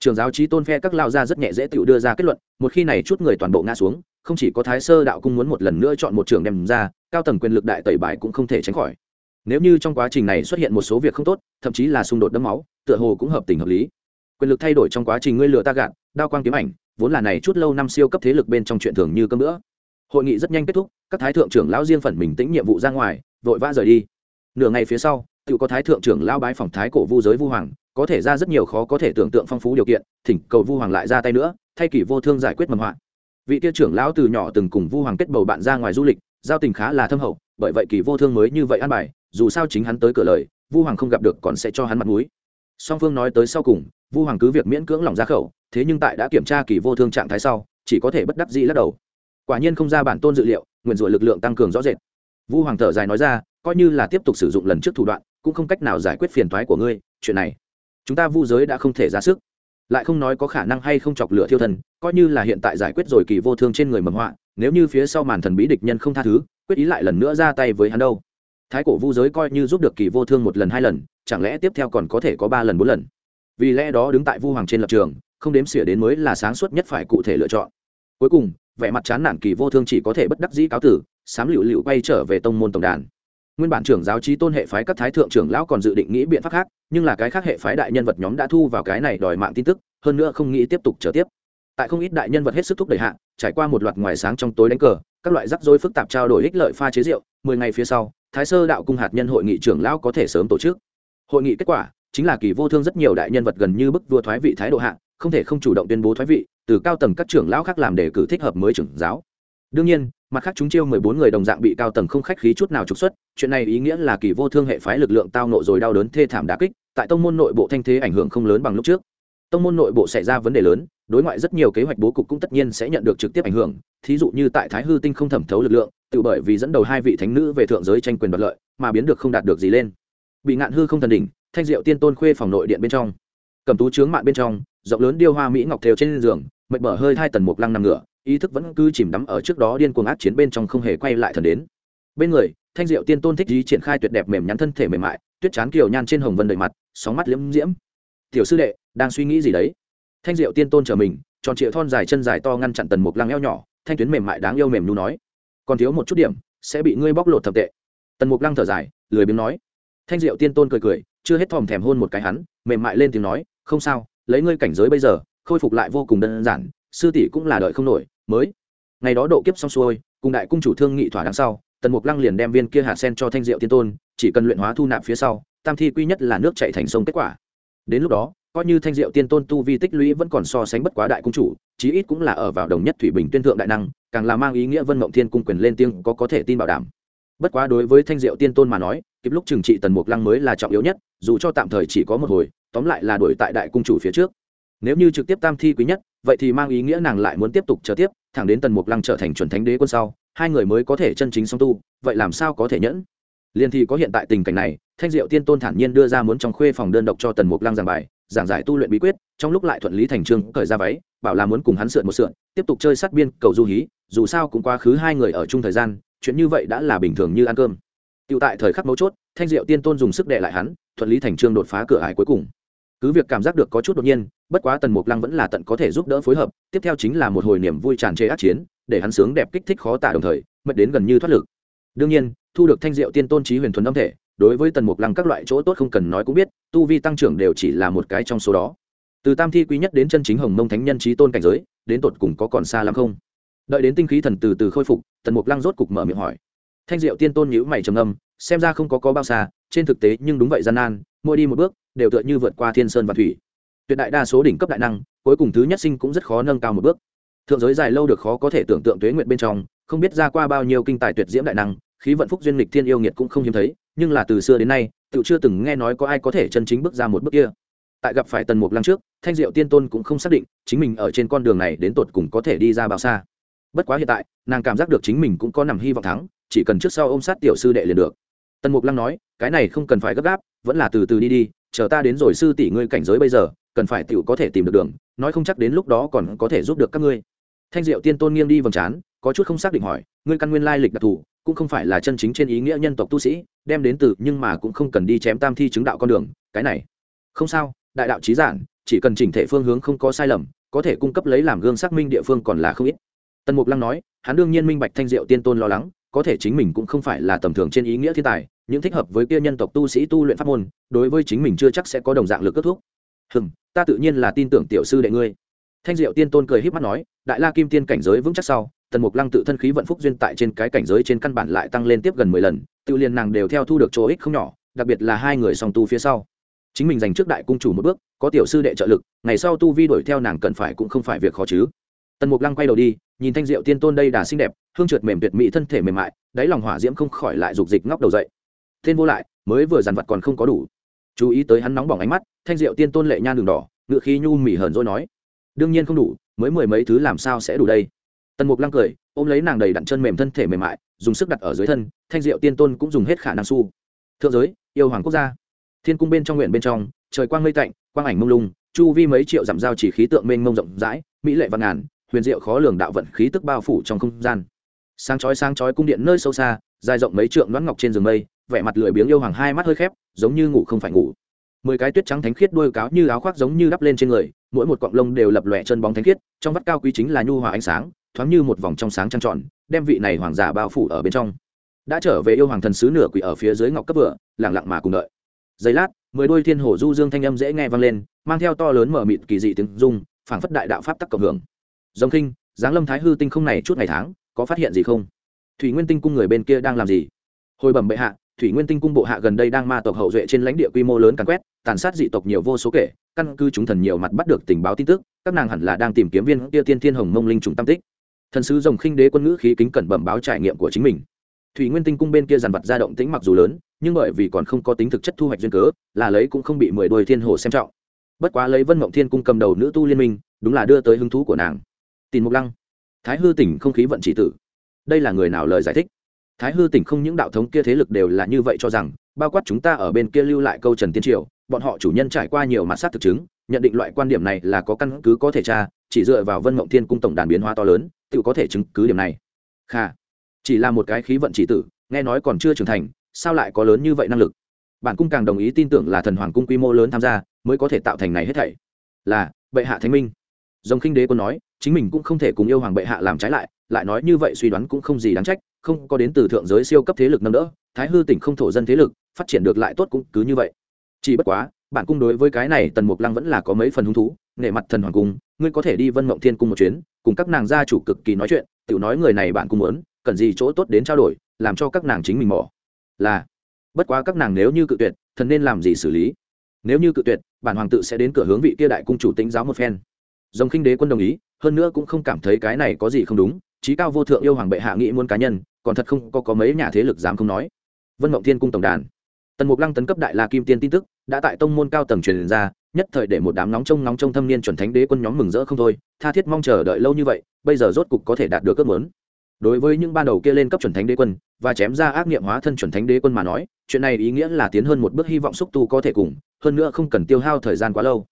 trường giáo trí tôn phe các lao ra rất nhẹ dễ tự đưa ra kết luận, một khi này chút người toàn bộ ngã xuống, không chỉ có thái sơ đạo cung muốn một lần nữa chọn một trường đem ra, cao tầng quyền lực đại tẩy bài cũng không thể tránh khỏi. Nếu như trong quá trình này xuất hiện một số việc không tốt, thậm chí là xung đột đẫm máu, tựa hồ cũng hợp tình hợp lý. Quyền lực thay đổi trong quá trình ngươi lừa ta gạt, đao quang kiếm ảnh, vốn là này chút lâu năm siêu cấp thế lực bên trong chuyện thường như cơm nữa hội nghị rất nhanh kết thúc, các thái thượng trưởng lão riêng phần mình tĩnh nhiệm vụ ra ngoài, vội vã rời đi. Nửa ngày phía sau, tự có thái thượng trưởng lão bái phòng thái cổ vu giới vu hoàng, có thể ra rất nhiều khó có thể tưởng tượng phong phú điều kiện, thỉnh cầu vu hoàng lại ra tay nữa, thay kỷ vô thương giải quyết mầm họa. Vị tiêu trưởng lão từ nhỏ từng cùng vu hoàng kết bầu bạn ra ngoài du lịch, giao tình khá là thâm hậu, bởi vậy kỷ vô thương mới như vậy ăn bài, dù sao chính hắn tới cửa lời, vu hoàng không gặp được còn sẽ cho hắn mặt mũi. Song phương nói tới sau cùng, vu hoàng cứ việc miễn cưỡng lòng ra khẩu, thế nhưng tại đã kiểm tra kỳ vô thương trạng thái sau, chỉ có thể bất đắc dĩ lắc đầu quả nhiên không ra bản tôn dự liệu, nguyện rủa lực lượng tăng cường rõ rệt. Vu hoàng thở dài nói ra, coi như là tiếp tục sử dụng lần trước thủ đoạn, cũng không cách nào giải quyết phiền toái của ngươi, chuyện này, chúng ta vu giới đã không thể ra sức. Lại không nói có khả năng hay không chọc lửa thiêu thần, coi như là hiện tại giải quyết rồi kỳ vô thương trên người mầm họa, nếu như phía sau màn thần bí địch nhân không tha thứ, quyết ý lại lần nữa ra tay với hắn đâu. Thái cổ vu giới coi như giúp được kỳ vô thương một lần hai lần, chẳng lẽ tiếp theo còn có thể có ba lần bốn lần? Vì lẽ đó đứng tại vu hoàng trên lập trường, không đếm xỉa đến mới là sáng suốt nhất phải cụ thể lựa chọn. Cuối cùng vẻ mặt chán nản kỳ vô thương chỉ có thể bất đắc dĩ cáo tử, sám lựu lựu quay trở về tông môn tổng đàn. Nguyên bản trưởng giáo trí tôn hệ phái các thái thượng trưởng lão còn dự định nghĩ biện pháp khác, nhưng là cái khác hệ phái đại nhân vật nhóm đã thu vào cái này đòi mạng tin tức, hơn nữa không nghĩ tiếp tục trở tiếp. Tại không ít đại nhân vật hết sức thúc đẩy hạ, trải qua một loạt ngoài sáng trong tối đánh cờ, các loại rắc rối phức tạp trao đổi ích lợi pha chế rượu, mười ngày phía sau, thái sơ đạo cung hạt nhân hội nghị trưởng lão có thể sớm tổ chức. Hội nghị kết quả, chính là kỳ vô thương rất nhiều đại nhân vật gần như bức vua thoái vị thái độ hạ không thể không chủ động tuyên bố thoái vị, từ cao tầng các trưởng lão khác làm đề cử thích hợp mới trưởng giáo. Đương nhiên, mặt khác chúng chiêu mười bốn người đồng dạng bị cao tầng không khách khí chút nào trục xuất, chuyện này ý nghĩa là kỳ vô thương hệ phái lực lượng tao nộ rồi đau đớn thê thảm đá kích, tại tông môn nội bộ thanh thế ảnh hưởng không lớn bằng lúc trước. Tông môn nội bộ xảy ra vấn đề lớn, đối ngoại rất nhiều kế hoạch bố cục cũng tất nhiên sẽ nhận được trực tiếp ảnh hưởng, thí dụ như tại thái hư tinh không thẩm thấu lực lượng, tự bởi vì dẫn đầu hai vị thánh nữ về thượng giới tranh quyền đoạt lợi, mà biến được không đạt được gì lên. Bị ngạn hư không thần đỉnh, thanh diệu tiên tôn khuê phòng nội điện bên trong. Cầm tú trướng mạn bên trong rộng lớn điêu hoa mỹ ngọc thêu trên giường, mệt mở hơi hai tần mục lăng nằm ngửa, ý thức vẫn cứ chìm đắm ở trước đó điên cuồng ác chiến bên trong không hề quay lại thần đến. Bên người, thanh diệu tiên tôn thích ý triển khai tuyệt đẹp mềm nhắn thân thể mềm mại, tuyết chán kiều nhan trên hồng vân đầy mặt, sóng mắt liễm diễm. Tiểu sư đệ, đang suy nghĩ gì đấy? Thanh diệu tiên tôn chờ mình, tròn trịa thon dài chân dài to ngăn chặn tần mục lăng eo nhỏ, thanh tuyến mềm mại đáng yêu mềm nhu nói, còn thiếu một chút điểm, sẽ bị ngươi bóc lột thập tệ. Tần mục lăng thở dài, lười biếng nói. Thanh diệu tiên tôn cười cười, chưa hết thòm thèm hôn một cái hắn, mềm mại lên tiếng nói, không sao lấy ngươi cảnh giới bây giờ, khôi phục lại vô cùng đơn giản, sư tỷ cũng là đợi không nổi, mới. Ngày đó độ kiếp xong xuôi, cùng đại cung chủ thương nghị thỏa đằng sau, tần mục lăng liền đem viên kia hạt sen cho thanh diệu tiên tôn, chỉ cần luyện hóa thu nạp phía sau, tam thi quy nhất là nước chạy thành sông kết quả. Đến lúc đó, coi như thanh diệu tiên tôn tu vi tích lũy vẫn còn so sánh bất quá đại cung chủ, chí ít cũng là ở vào đồng nhất thủy bình tuyên thượng đại năng, càng là mang ý nghĩa vân mộng thiên cung quyền lên tiếng có có thể tin bảo đảm. Bất quá đối với thanh diệu tiên tôn mà nói, kịp lúc trừng trị tần mục lăng mới là trọng yếu nhất, dù cho tạm thời chỉ có một hồi tóm lại là đuổi tại đại cung chủ phía trước. Nếu như trực tiếp tam thi quý nhất vậy thì mang ý nghĩa nàng lại muốn tiếp tục chờ tiếp thẳng đến tần mục lăng trở thành chuẩn thánh đế quân sau hai người mới có thể chân chính song tu vậy làm sao có thể nhẫn? Liền thì có hiện tại tình cảnh này thanh diệu tiên tôn thản nhiên đưa ra muốn trong khuê phòng đơn độc cho tần mục lăng giảng bài giảng giải tu luyện bí quyết trong lúc lại thuận lý thành trương cởi ra váy bảo là muốn cùng hắn sượn một sượn tiếp tục chơi sát biên cầu du hí dù sao cũng quá khứ hai người ở chung thời gian chuyện như vậy đã là bình thường như ăn cơm. Tiểu tại thời khắc mấu chốt, Thanh Diệu Tiên Tôn dùng sức đè lại hắn, thuận lý thành trương đột phá cửa ải cuối cùng. Cứ việc cảm giác được có chút đột nhiên, bất quá Tần Mục Lăng vẫn là tận có thể giúp đỡ phối hợp, tiếp theo chính là một hồi niềm vui tràn trề ác chiến, để hắn sướng đẹp kích thích khó tả đồng thời, mất đến gần như thoát lực. Đương nhiên, thu được Thanh Diệu Tiên Tôn chí huyền thuần âm thể, đối với Tần Mục Lăng các loại chỗ tốt không cần nói cũng biết, tu vi tăng trưởng đều chỉ là một cái trong số đó. Từ tam thi quý nhất đến chân chính hồng mông thánh nhân trí tôn cảnh giới, đến tột cùng có còn xa lắm không? Đợi đến tinh khí thần từ từ khôi phục, Tần Mục Lăng rốt cục mở miệng hỏi. Thanh Diệu Tiên Tôn nhíu mày trầm ngâm, xem ra không có có bao xa trên thực tế nhưng đúng vậy gian nan mỗi đi một bước đều tựa như vượt qua thiên sơn và thủy. Tuyệt đại đa số đỉnh cấp đại năng, cuối cùng thứ nhất sinh cũng rất khó nâng cao một bước. Thượng giới dài lâu được khó có thể tưởng tượng tuế nguyện bên trong, không biết ra qua bao nhiêu kinh tài tuyệt diễm đại năng, khí vận phúc duyên lịch thiên yêu nghiệt cũng không hiếm thấy, nhưng là từ xưa đến nay tự chưa từng nghe nói có ai có thể chân chính bước ra một bước kia. Tại gặp phải tần mục lăng trước, thanh diệu tiên tôn cũng không xác định chính mình ở trên con đường này đến tột cùng có thể đi ra bao xa. Bất quá hiện tại, nàng cảm giác được chính mình cũng có nằm hy vọng thắng, chỉ cần trước sau ôm sát tiểu sư đệ liền được. Tần mục lăng nói, cái này không cần phải gấp gáp, vẫn là từ từ đi đi chờ ta đến rồi sư tỷ ngươi cảnh giới bây giờ, cần phải tựu có thể tìm được đường, nói không chắc đến lúc đó còn có thể giúp được các ngươi. Thanh diệu tiên tôn nghiêng đi vầng trán, có chút không xác định hỏi, ngươi căn nguyên lai lịch đặc thù, cũng không phải là chân chính trên ý nghĩa nhân tộc tu sĩ, đem đến từ, nhưng mà cũng không cần đi chém tam thi chứng đạo con đường, cái này. Không sao, đại đạo trí giản, chỉ cần chỉnh thể phương hướng không có sai lầm, có thể cung cấp lấy làm gương xác minh địa phương còn là không ít. Tần mục lăng nói, hắn đương nhiên minh bạch thanh diệu tiên tôn lo lắng, có thể chính mình cũng không phải là tầm thường trên ý nghĩa thiên tài những thích hợp với kia nhân tộc tu sĩ tu luyện pháp môn, đối với chính mình chưa chắc sẽ có đồng dạng lực kết thúc. Hừm, ta tự nhiên là tin tưởng tiểu sư đệ ngươi. Thanh diệu tiên tôn cười híp mắt nói, đại la kim tiên cảnh giới vững chắc sau, tần mục lăng tự thân khí vận phúc duyên tại trên cái cảnh giới trên căn bản lại tăng lên tiếp gần mười lần, tự liền nàng đều theo thu được chỗ ích không nhỏ, đặc biệt là hai người song tu phía sau. Chính mình dành trước đại cung chủ một bước, có tiểu sư đệ trợ lực, ngày sau tu vi đuổi theo nàng cần phải cũng không phải việc khó chứ. Tần mục lăng quay đầu đi, nhìn thanh diệu tiên tôn đây đà xinh đẹp, hương trượt mềm tuyệt mỹ thân thể mềm mại, đáy lòng hỏa diễm không khỏi lại dục dịch ngóc đầu dậy tên vô lại, mới vừa dàn vật còn không có đủ. Chú ý tới hắn nóng bỏng ánh mắt, thanh diệu tiên tôn lệ nhan đường đỏ, ngựa khí nhu mỉ hờn rồi nói, đương nhiên không đủ, mới mười mấy thứ làm sao sẽ đủ đây? Tần mục lăng cười, ôm lấy nàng đầy đặn chân mềm thân thể mềm mại, dùng sức đặt ở dưới thân, thanh diệu tiên tôn cũng dùng hết khả năng su. Thượng giới, yêu hoàng quốc gia. Thiên cung bên trong nguyện bên trong, trời quang mây tạnh, quang ảnh mông lung, chu vi mấy triệu dặm giao chỉ khí tượng mênh mông rộng rãi, mỹ lệ văn ngàn, huyền diệu khó lường đạo vận khí tức bao phủ trong không gian. Sáng chói sáng chói cung điện nơi sâu xa, dài rộng mấy trượng đoán ngọc trên giường mây vẻ mặt lười biếng yêu hoàng hai mắt hơi khép, giống như ngủ không phải ngủ. Mười cái tuyết trắng thánh khiết đôi cáo như áo khoác giống như đắp lên trên người, mỗi một cọng lông đều lập lòe chân bóng thánh khiết, trong vắt cao quý chính là nhu hòa ánh sáng, thoáng như một vòng trong sáng trăng tròn, đem vị này hoàng giả bao phủ ở bên trong. Đã trở về yêu hoàng thần sứ nửa quỷ ở phía dưới ngọc cấp vừa lẳng lặng mà cùng đợi. Giây lát, mười đôi thiên hổ du dương thanh âm dễ nghe vang lên, mang theo to lớn mở mịt kỳ dị tiếng dung phảng phất đại đạo pháp tắc cộng hưởng. Giống kinh, giáng lâm thái hư tinh không này chút ngày tháng, có phát hiện gì không? Thủy nguyên tinh cung người bên kia đang làm gì? Hồi bẩm bệ hạ thủy nguyên tinh cung bộ hạ gần đây đang ma tộc hậu duệ trên lãnh địa quy mô lớn càn quét, tàn sát dị tộc nhiều vô số kể, căn cứ chúng thần nhiều mặt bắt được tình báo tin tức, các nàng hẳn là đang tìm kiếm viên kia tiên thiên hồng mông linh trùng tam tích. Thần sứ rồng khinh đế quân ngữ khí kính cẩn bẩm báo trải nghiệm của chính mình. Thủy nguyên tinh cung bên kia dàn vật ra động tĩnh mặc dù lớn, nhưng bởi vì còn không có tính thực chất thu hoạch duyên cớ, là lấy cũng không bị mười đôi thiên hồ xem trọng. Bất quá lấy vân mộng thiên cung cầm đầu nữ tu liên minh, đúng là đưa tới hứng thú của nàng. Tìm mục lăng. Thái hư tỉnh không khí vận chỉ tử. Đây là người nào lời giải thích? Thái hư tỉnh không những đạo thống kia thế lực đều là như vậy cho rằng, bao quát chúng ta ở bên kia lưu lại câu trần tiên triều, bọn họ chủ nhân trải qua nhiều mặt sát thực chứng, nhận định loại quan điểm này là có căn cứ có thể tra, chỉ dựa vào vân mộng thiên cung tổng đàn biến hóa to lớn, tự có thể chứng cứ điểm này. Kha, chỉ là một cái khí vận chỉ tử, nghe nói còn chưa trưởng thành, sao lại có lớn như vậy năng lực? Bản cung càng đồng ý tin tưởng là thần hoàng cung quy mô lớn tham gia, mới có thể tạo thành này hết thảy. Là, bệ hạ thánh minh. Dòng khinh đế quân nói, chính mình cũng không thể cùng yêu hoàng bệ hạ làm trái lại lại nói như vậy suy đoán cũng không gì đáng trách, không có đến từ thượng giới siêu cấp thế lực nâng đỡ, thái hư tỉnh không thổ dân thế lực, phát triển được lại tốt cũng cứ như vậy. Chỉ bất quá, bản cung đối với cái này tần mục lăng vẫn là có mấy phần hứng thú, nể mặt thần hoàng cung, ngươi có thể đi vân mộng thiên cung một chuyến, cùng các nàng gia chủ cực kỳ nói chuyện tự nói người này bạn cung muốn, cần gì chỗ tốt đến trao đổi, làm cho các nàng chính mình mỏ là, bất quá các nàng nếu như cự tuyệt, thần nên làm gì xử lý? Nếu như cự tuyệt, bản hoàng tự sẽ đến cửa hướng vị kia đại cung chủ tính giáo một phen. Dòng khinh đế quân đồng ý, hơn nữa cũng không cảm thấy cái này có gì không đúng trí cao vô thượng yêu hoàng bệ hạ nghĩ muốn cá nhân còn thật không có, có mấy nhà thế lực dám không nói. Vân mộng thiên cung tổng đàn. Tần mục lăng tấn cấp đại la kim tiên tin tức đã tại tông môn cao tầng truyền ra nhất thời để một đám nóng trông nóng trông thâm niên chuẩn thánh đế quân nhóm mừng rỡ không thôi tha thiết mong chờ đợi lâu như vậy bây giờ rốt cục có thể đạt được ước muốn. Đối với những ban đầu kia lên cấp chuẩn thánh đế quân và chém ra ác nghiệm hóa thân chuẩn thánh đế quân mà nói chuyện này ý nghĩa là tiến hơn một bước hy vọng xúc tu có thể cùng hơn nữa không cần tiêu hao thời gian quá lâu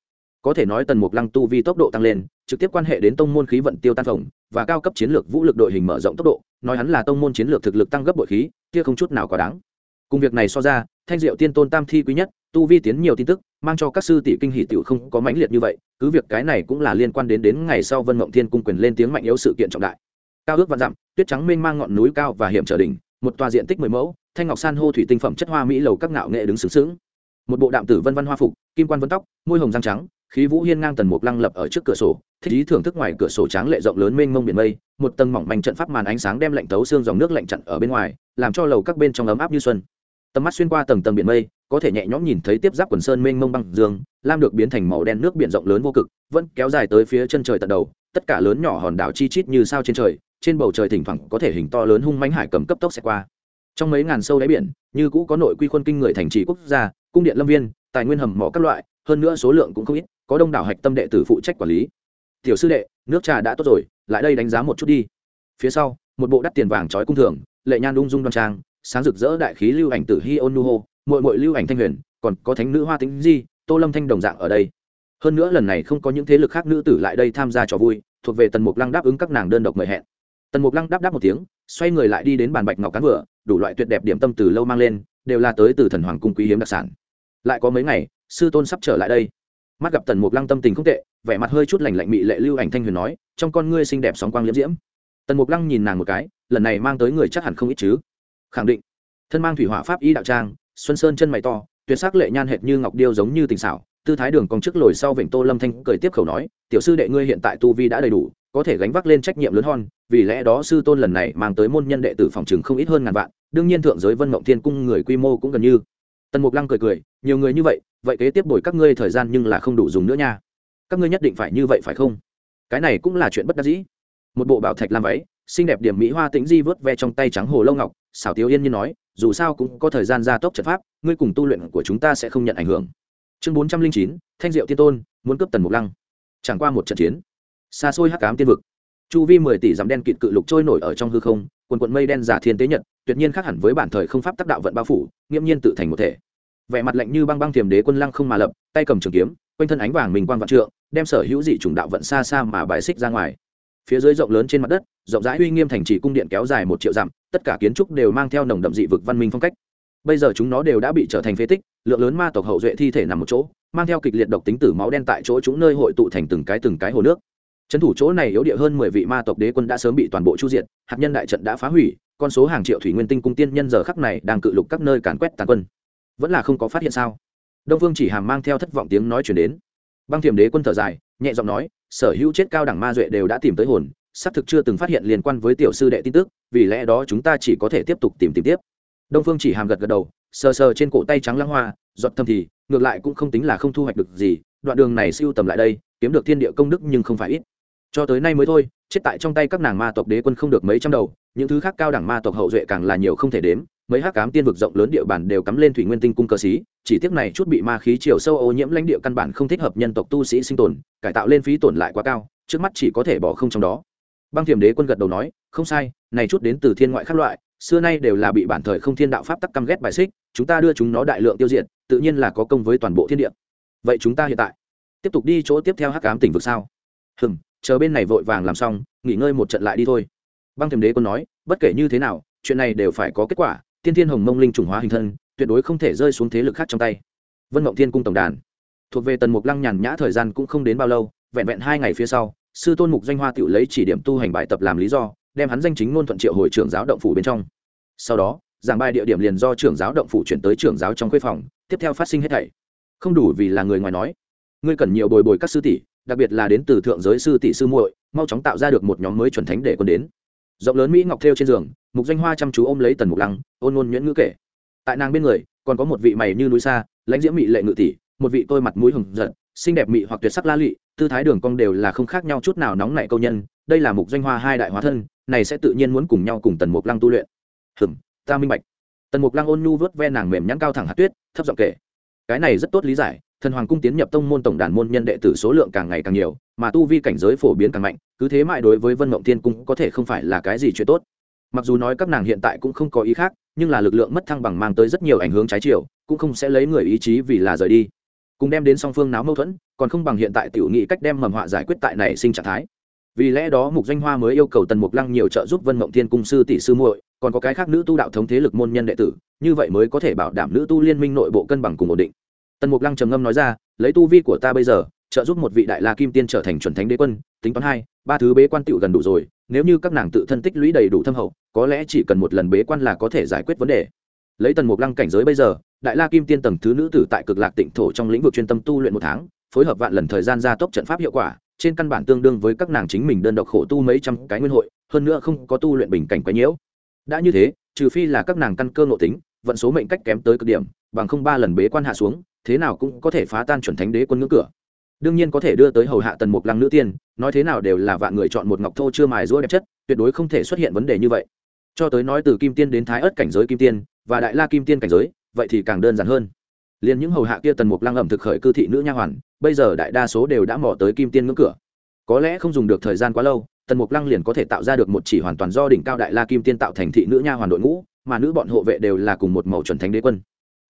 có thể nói tần mục lăng tu vi tốc độ tăng lên, trực tiếp quan hệ đến tông môn khí vận tiêu tan phồng và cao cấp chiến lược vũ lực đội hình mở rộng tốc độ, nói hắn là tông môn chiến lược thực lực tăng gấp bội khí, kia không chút nào quá đáng. Cùng việc này so ra, thanh diệu tiên tôn tam thi quý nhất, tu vi tiến nhiều tin tức, mang cho các sư tỷ kinh hỷ tiểu không có mãnh liệt như vậy, cứ việc cái này cũng là liên quan đến đến ngày sau vân mộng thiên cung quyền lên tiếng mạnh yếu sự kiện trọng đại. Cao ước vạn dặm, tuyết trắng mênh mang ngọn núi cao và hiểm trở đỉnh, một tòa diện tích mười mẫu, thanh ngọc san hô thủy tinh phẩm chất hoa mỹ lầu các ngạo nghệ đứng sướng sướng một bộ đạm tử vân văn hoa phục, kim quan vân tóc, môi hồng răng trắng khí vũ hiên ngang tần mục lăng lập ở trước cửa sổ, thích ý thưởng thức ngoài cửa sổ tráng lệ rộng lớn mênh mông biển mây, một tầng mỏng manh trận pháp màn ánh sáng đem lạnh tấu xương dòng nước lạnh chặn ở bên ngoài, làm cho lầu các bên trong ấm áp như xuân. Tầm mắt xuyên qua tầng tầng biển mây, có thể nhẹ nhõm nhìn thấy tiếp giáp quần sơn mênh mông băng dương, lam được biến thành màu đen nước biển rộng lớn vô cực, vẫn kéo dài tới phía chân trời tận đầu, tất cả lớn nhỏ hòn đảo chi chít như sao trên trời, trên bầu trời thỉnh thoảng có thể hình to lớn hung mãnh hải cầm cấp tốc sẽ qua. Trong mấy ngàn sâu đáy biển, như cũ có nội quy khuôn kinh người thành trì quốc gia, cung điện lâm viên, tài nguyên hầm mỏ các loại, hơn nữa số lượng cũng không ít có đông đảo hạch tâm đệ tử phụ trách quản lý. Tiểu sư đệ, nước trà đã tốt rồi, lại đây đánh giá một chút đi. Phía sau, một bộ đắt tiền vàng trói cung thường, lệ nhan ung dung đoan trang, sáng rực rỡ đại khí lưu ảnh tử hi ôn nu hô mội mội lưu ảnh thanh huyền, còn có thánh nữ hoa tính di, tô lâm thanh đồng dạng ở đây. Hơn nữa lần này không có những thế lực khác nữ tử lại đây tham gia trò vui, thuộc về tần mục lăng đáp ứng các nàng đơn độc mời hẹn. Tần mục lăng đáp đáp một tiếng, xoay người lại đi đến bàn bạch ngọc cán vừa, đủ loại tuyệt đẹp điểm tâm từ lâu mang lên, đều là tới từ thần hoàng cung quý hiếm đặc sản. Lại có mấy ngày, sư tôn sắp trở lại đây mắt gặp tần mục lăng tâm tình không tệ, vẻ mặt hơi chút lành lạnh mị lệ lưu ảnh thanh huyền nói, trong con ngươi xinh đẹp sóng quang liễm diễm. Tần mục lăng nhìn nàng một cái, lần này mang tới người chắc hẳn không ít chứ? Khẳng định. Thân mang thủy hỏa pháp y đạo trang, xuân sơn chân mày to, tuyệt sắc lệ nhan hệt như ngọc điêu giống như tình xảo, tư thái đường cong trước lồi sau vịnh tô lâm thanh cười tiếp khẩu nói, tiểu sư đệ ngươi hiện tại tu vi đã đầy đủ, có thể gánh vác lên trách nhiệm lớn hơn vì lẽ đó sư tôn lần này mang tới môn nhân đệ tử phòng chừng không ít hơn ngàn vạn, đương nhiên thượng giới vân mộng thiên cung người quy mô cũng gần như tần mục lăng cười cười, nhiều người như vậy vậy kế tiếp đổi các ngươi thời gian nhưng là không đủ dùng nữa nha. Các ngươi nhất định phải như vậy phải không? Cái này cũng là chuyện bất đắc dĩ. Một bộ bảo thạch làm váy, xinh đẹp điểm mỹ hoa tĩnh di vớt ve trong tay trắng hồ lâu ngọc, xảo tiếu yên như nói, dù sao cũng có thời gian gia tốc trận pháp, ngươi cùng tu luyện của chúng ta sẽ không nhận ảnh hưởng. Chương bốn trăm linh chín, thanh diệu tiên tôn, muốn cướp tần mục lăng. Chẳng qua một trận chiến, xa xôi hắc cám tiên vực. Chu vi mười tỷ dặm đen kịt cự lục trôi nổi ở trong hư không, quần quận mây đen giả thiên tế nhật, tuyệt nhiên khác hẳn với bản thời không pháp tác đạo vận bao phủ, nghiễm nhiên tự thành một thể vẻ mặt lạnh như băng băng thiềm đế quân lăng không mà lập, tay cầm trường kiếm, quanh thân ánh vàng mình quang vạn trượng, đem sở hữu dị chủng đạo vận xa xa mà bài xích ra ngoài. Phía dưới rộng lớn trên mặt đất, rộng rãi uy nghiêm thành trì cung điện kéo dài một triệu dặm, tất cả kiến trúc đều mang theo nồng đậm dị vực văn minh phong cách. Bây giờ chúng nó đều đã bị trở thành phế tích, lượng lớn ma tộc hậu duệ thi thể nằm một chỗ, mang theo kịch liệt độc tính tử máu đen tại chỗ chúng nơi hội tụ thành từng cái từng cái hồ nước. Trấn thủ chỗ này yếu địa hơn mười vị ma tộc đế quân đã sớm bị toàn bộ chu diệt, hạt nhân đại trận đã phá hủy, con số hàng triệu thủy nguyên tinh cung tiên nhân giờ khắc này đang cự lục các nơi càn quét tàn quân vẫn là không có phát hiện sao? Đông phương chỉ hàm mang theo thất vọng tiếng nói chuyển đến. Băng thiềm đế quân thở dài, nhẹ giọng nói, sở hữu chết cao đẳng ma duệ đều đã tìm tới hồn, xác thực chưa từng phát hiện liên quan với tiểu sư đệ tin tức, vì lẽ đó chúng ta chỉ có thể tiếp tục tìm tìm tiếp. Đông phương chỉ hàm gật gật đầu, sờ sờ trên cổ tay trắng lăng hoa, giọt thâm thì, ngược lại cũng không tính là không thu hoạch được gì, đoạn đường này siêu tầm lại đây, kiếm được thiên địa công đức nhưng không phải ít. Cho tới nay mới thôi, chết tại trong tay các nàng ma tộc đế quân không được mấy trăm đầu, những thứ khác cao đẳng ma tộc hậu duệ càng là nhiều không thể đếm mấy hắc cám tiên vực rộng lớn địa bàn đều cắm lên thủy nguyên tinh cung cơ sĩ chỉ tiếc này chút bị ma khí chiều sâu ô nhiễm lãnh địa căn bản không thích hợp nhân tộc tu sĩ sinh tồn, cải tạo lên phí tổn lại quá cao, trước mắt chỉ có thể bỏ không trong đó. Băng thiểm đế quân gật đầu nói, không sai, này chút đến từ thiên ngoại khác loại, xưa nay đều là bị bản thời không thiên đạo pháp tắc căm ghét bài xích, chúng ta đưa chúng nó đại lượng tiêu diệt, tự nhiên là có công với toàn bộ thiên địa. Vậy chúng ta hiện tại tiếp tục đi chỗ tiếp theo hắc ám tỉnh vực sao? Hừm, chờ bên này vội vàng làm xong, nghỉ ngơi một trận lại đi thôi. Băng thiểm đế quân nói, bất kể như thế nào, chuyện này đều phải có kết quả tiên thiên hồng mông linh chủng hóa hình thân, tuyệt đối không thể rơi xuống thế lực khác trong tay. Vân mộng thiên cung tổng đàn. Thuộc về tần mục lăng nhàn nhã thời gian cũng không đến bao lâu, vẹn vẹn hai ngày phía sau, sư tôn mục danh hoa tự lấy chỉ điểm tu hành bài tập làm lý do, đem hắn danh chính ngôn thuận triệu hồi trưởng giáo động phủ bên trong. Sau đó, giảng bài địa điểm liền do trưởng giáo động phủ chuyển tới trưởng giáo trong khuê phòng, tiếp theo phát sinh hết thảy. Không đủ vì là người ngoài nói. Ngươi cần nhiều bồi bồi các sư tỷ, đặc biệt là đến từ thượng giới sư tỷ sư muội, mau chóng tạo ra được một nhóm mới chuẩn thánh để quân đến rộng lớn mỹ ngọc thêu trên giường mục danh hoa chăm chú ôm lấy tần mục lăng ôn ngôn nhuyễn ngữ kể. Tại nàng bên người còn có một vị mày như núi xa lãnh diễm mị lệ ngự tỷ một vị tôi mặt mũi hừng giận xinh đẹp mị hoặc tuyệt sắc la lị, tư thái đường cong đều là không khác nhau chút nào nóng nảy câu nhân đây là mục danh hoa hai đại hóa thân này sẽ tự nhiên muốn cùng nhau cùng tần mục lăng tu luyện. Hừm ta minh bạch. Tần mục lăng ôn nhu vớt ve nàng mềm nhắn cao thẳng hạt tuyết thấp giọng kể. Cái này rất tốt lý giải thần hoàng cung tiến nhập tông môn tổng đàn môn nhân đệ tử số lượng càng ngày càng nhiều mà tu vi cảnh giới phổ biến càng mạnh cứ thế mãi đối với vân mộng tiên cung có thể không phải là cái gì chuyện tốt. Mặc dù nói các nàng hiện tại cũng không có ý khác, nhưng là lực lượng mất thăng bằng mang tới rất nhiều ảnh hưởng trái chiều, cũng không sẽ lấy người ý chí vì là rời đi. Cùng đem đến song phương náo mâu thuẫn, còn không bằng hiện tại tiểu nghị cách đem mầm họa giải quyết tại này sinh trạng thái. Vì lẽ đó mục danh hoa mới yêu cầu tần mục lăng nhiều trợ giúp vân mộng thiên cung sư tỷ sư muội, còn có cái khác nữ tu đạo thống thế lực môn nhân đệ tử, như vậy mới có thể bảo đảm nữ tu liên minh nội bộ cân bằng cùng ổn định. Tần mục lăng trầm ngâm nói ra, lấy tu vi của ta bây giờ trợ giúp một vị đại la kim tiên trở thành chuẩn thánh đế quân, tính toán hai, ba thứ bế quan tựu gần đủ rồi, nếu như các nàng tự thân tích lũy đầy đủ thâm hậu, có lẽ chỉ cần một lần bế quan là có thể giải quyết vấn đề. Lấy tần mục lăng cảnh giới bây giờ, đại la kim tiên tầng thứ nữ tử tại cực lạc tịnh thổ trong lĩnh vực chuyên tâm tu luyện một tháng, phối hợp vạn lần thời gian gia tốc trận pháp hiệu quả, trên căn bản tương đương với các nàng chính mình đơn độc khổ tu mấy trăm cái nguyên hội, hơn nữa không có tu luyện bình cảnh quấy nhiễu. Đã như thế, trừ phi là các nàng căn cơ nội tính, vận số mệnh cách kém tới cực điểm, bằng không ba lần bế quan hạ xuống, thế nào cũng có thể phá tan chuẩn thánh đế quân ngưỡng cửa đương nhiên có thể đưa tới hầu hạ tần mục lăng nữ tiên, nói thế nào đều là vạn người chọn một ngọc thô chưa mài rũa đẹp chất, tuyệt đối không thể xuất hiện vấn đề như vậy. Cho tới nói từ kim tiên đến thái ớt cảnh giới kim tiên, và đại la kim tiên cảnh giới, vậy thì càng đơn giản hơn. Liền những hầu hạ kia tần mục lăng ẩm thực khởi cư thị nữ nha hoàn, bây giờ đại đa số đều đã mò tới kim tiên ngưỡng cửa. Có lẽ không dùng được thời gian quá lâu, tần mục lăng liền có thể tạo ra được một chỉ hoàn toàn do đỉnh cao đại la kim tiên tạo thành thị nữ nha hoàn đội ngũ, mà nữ bọn hộ vệ đều là cùng một màu chuẩn thánh đế quân.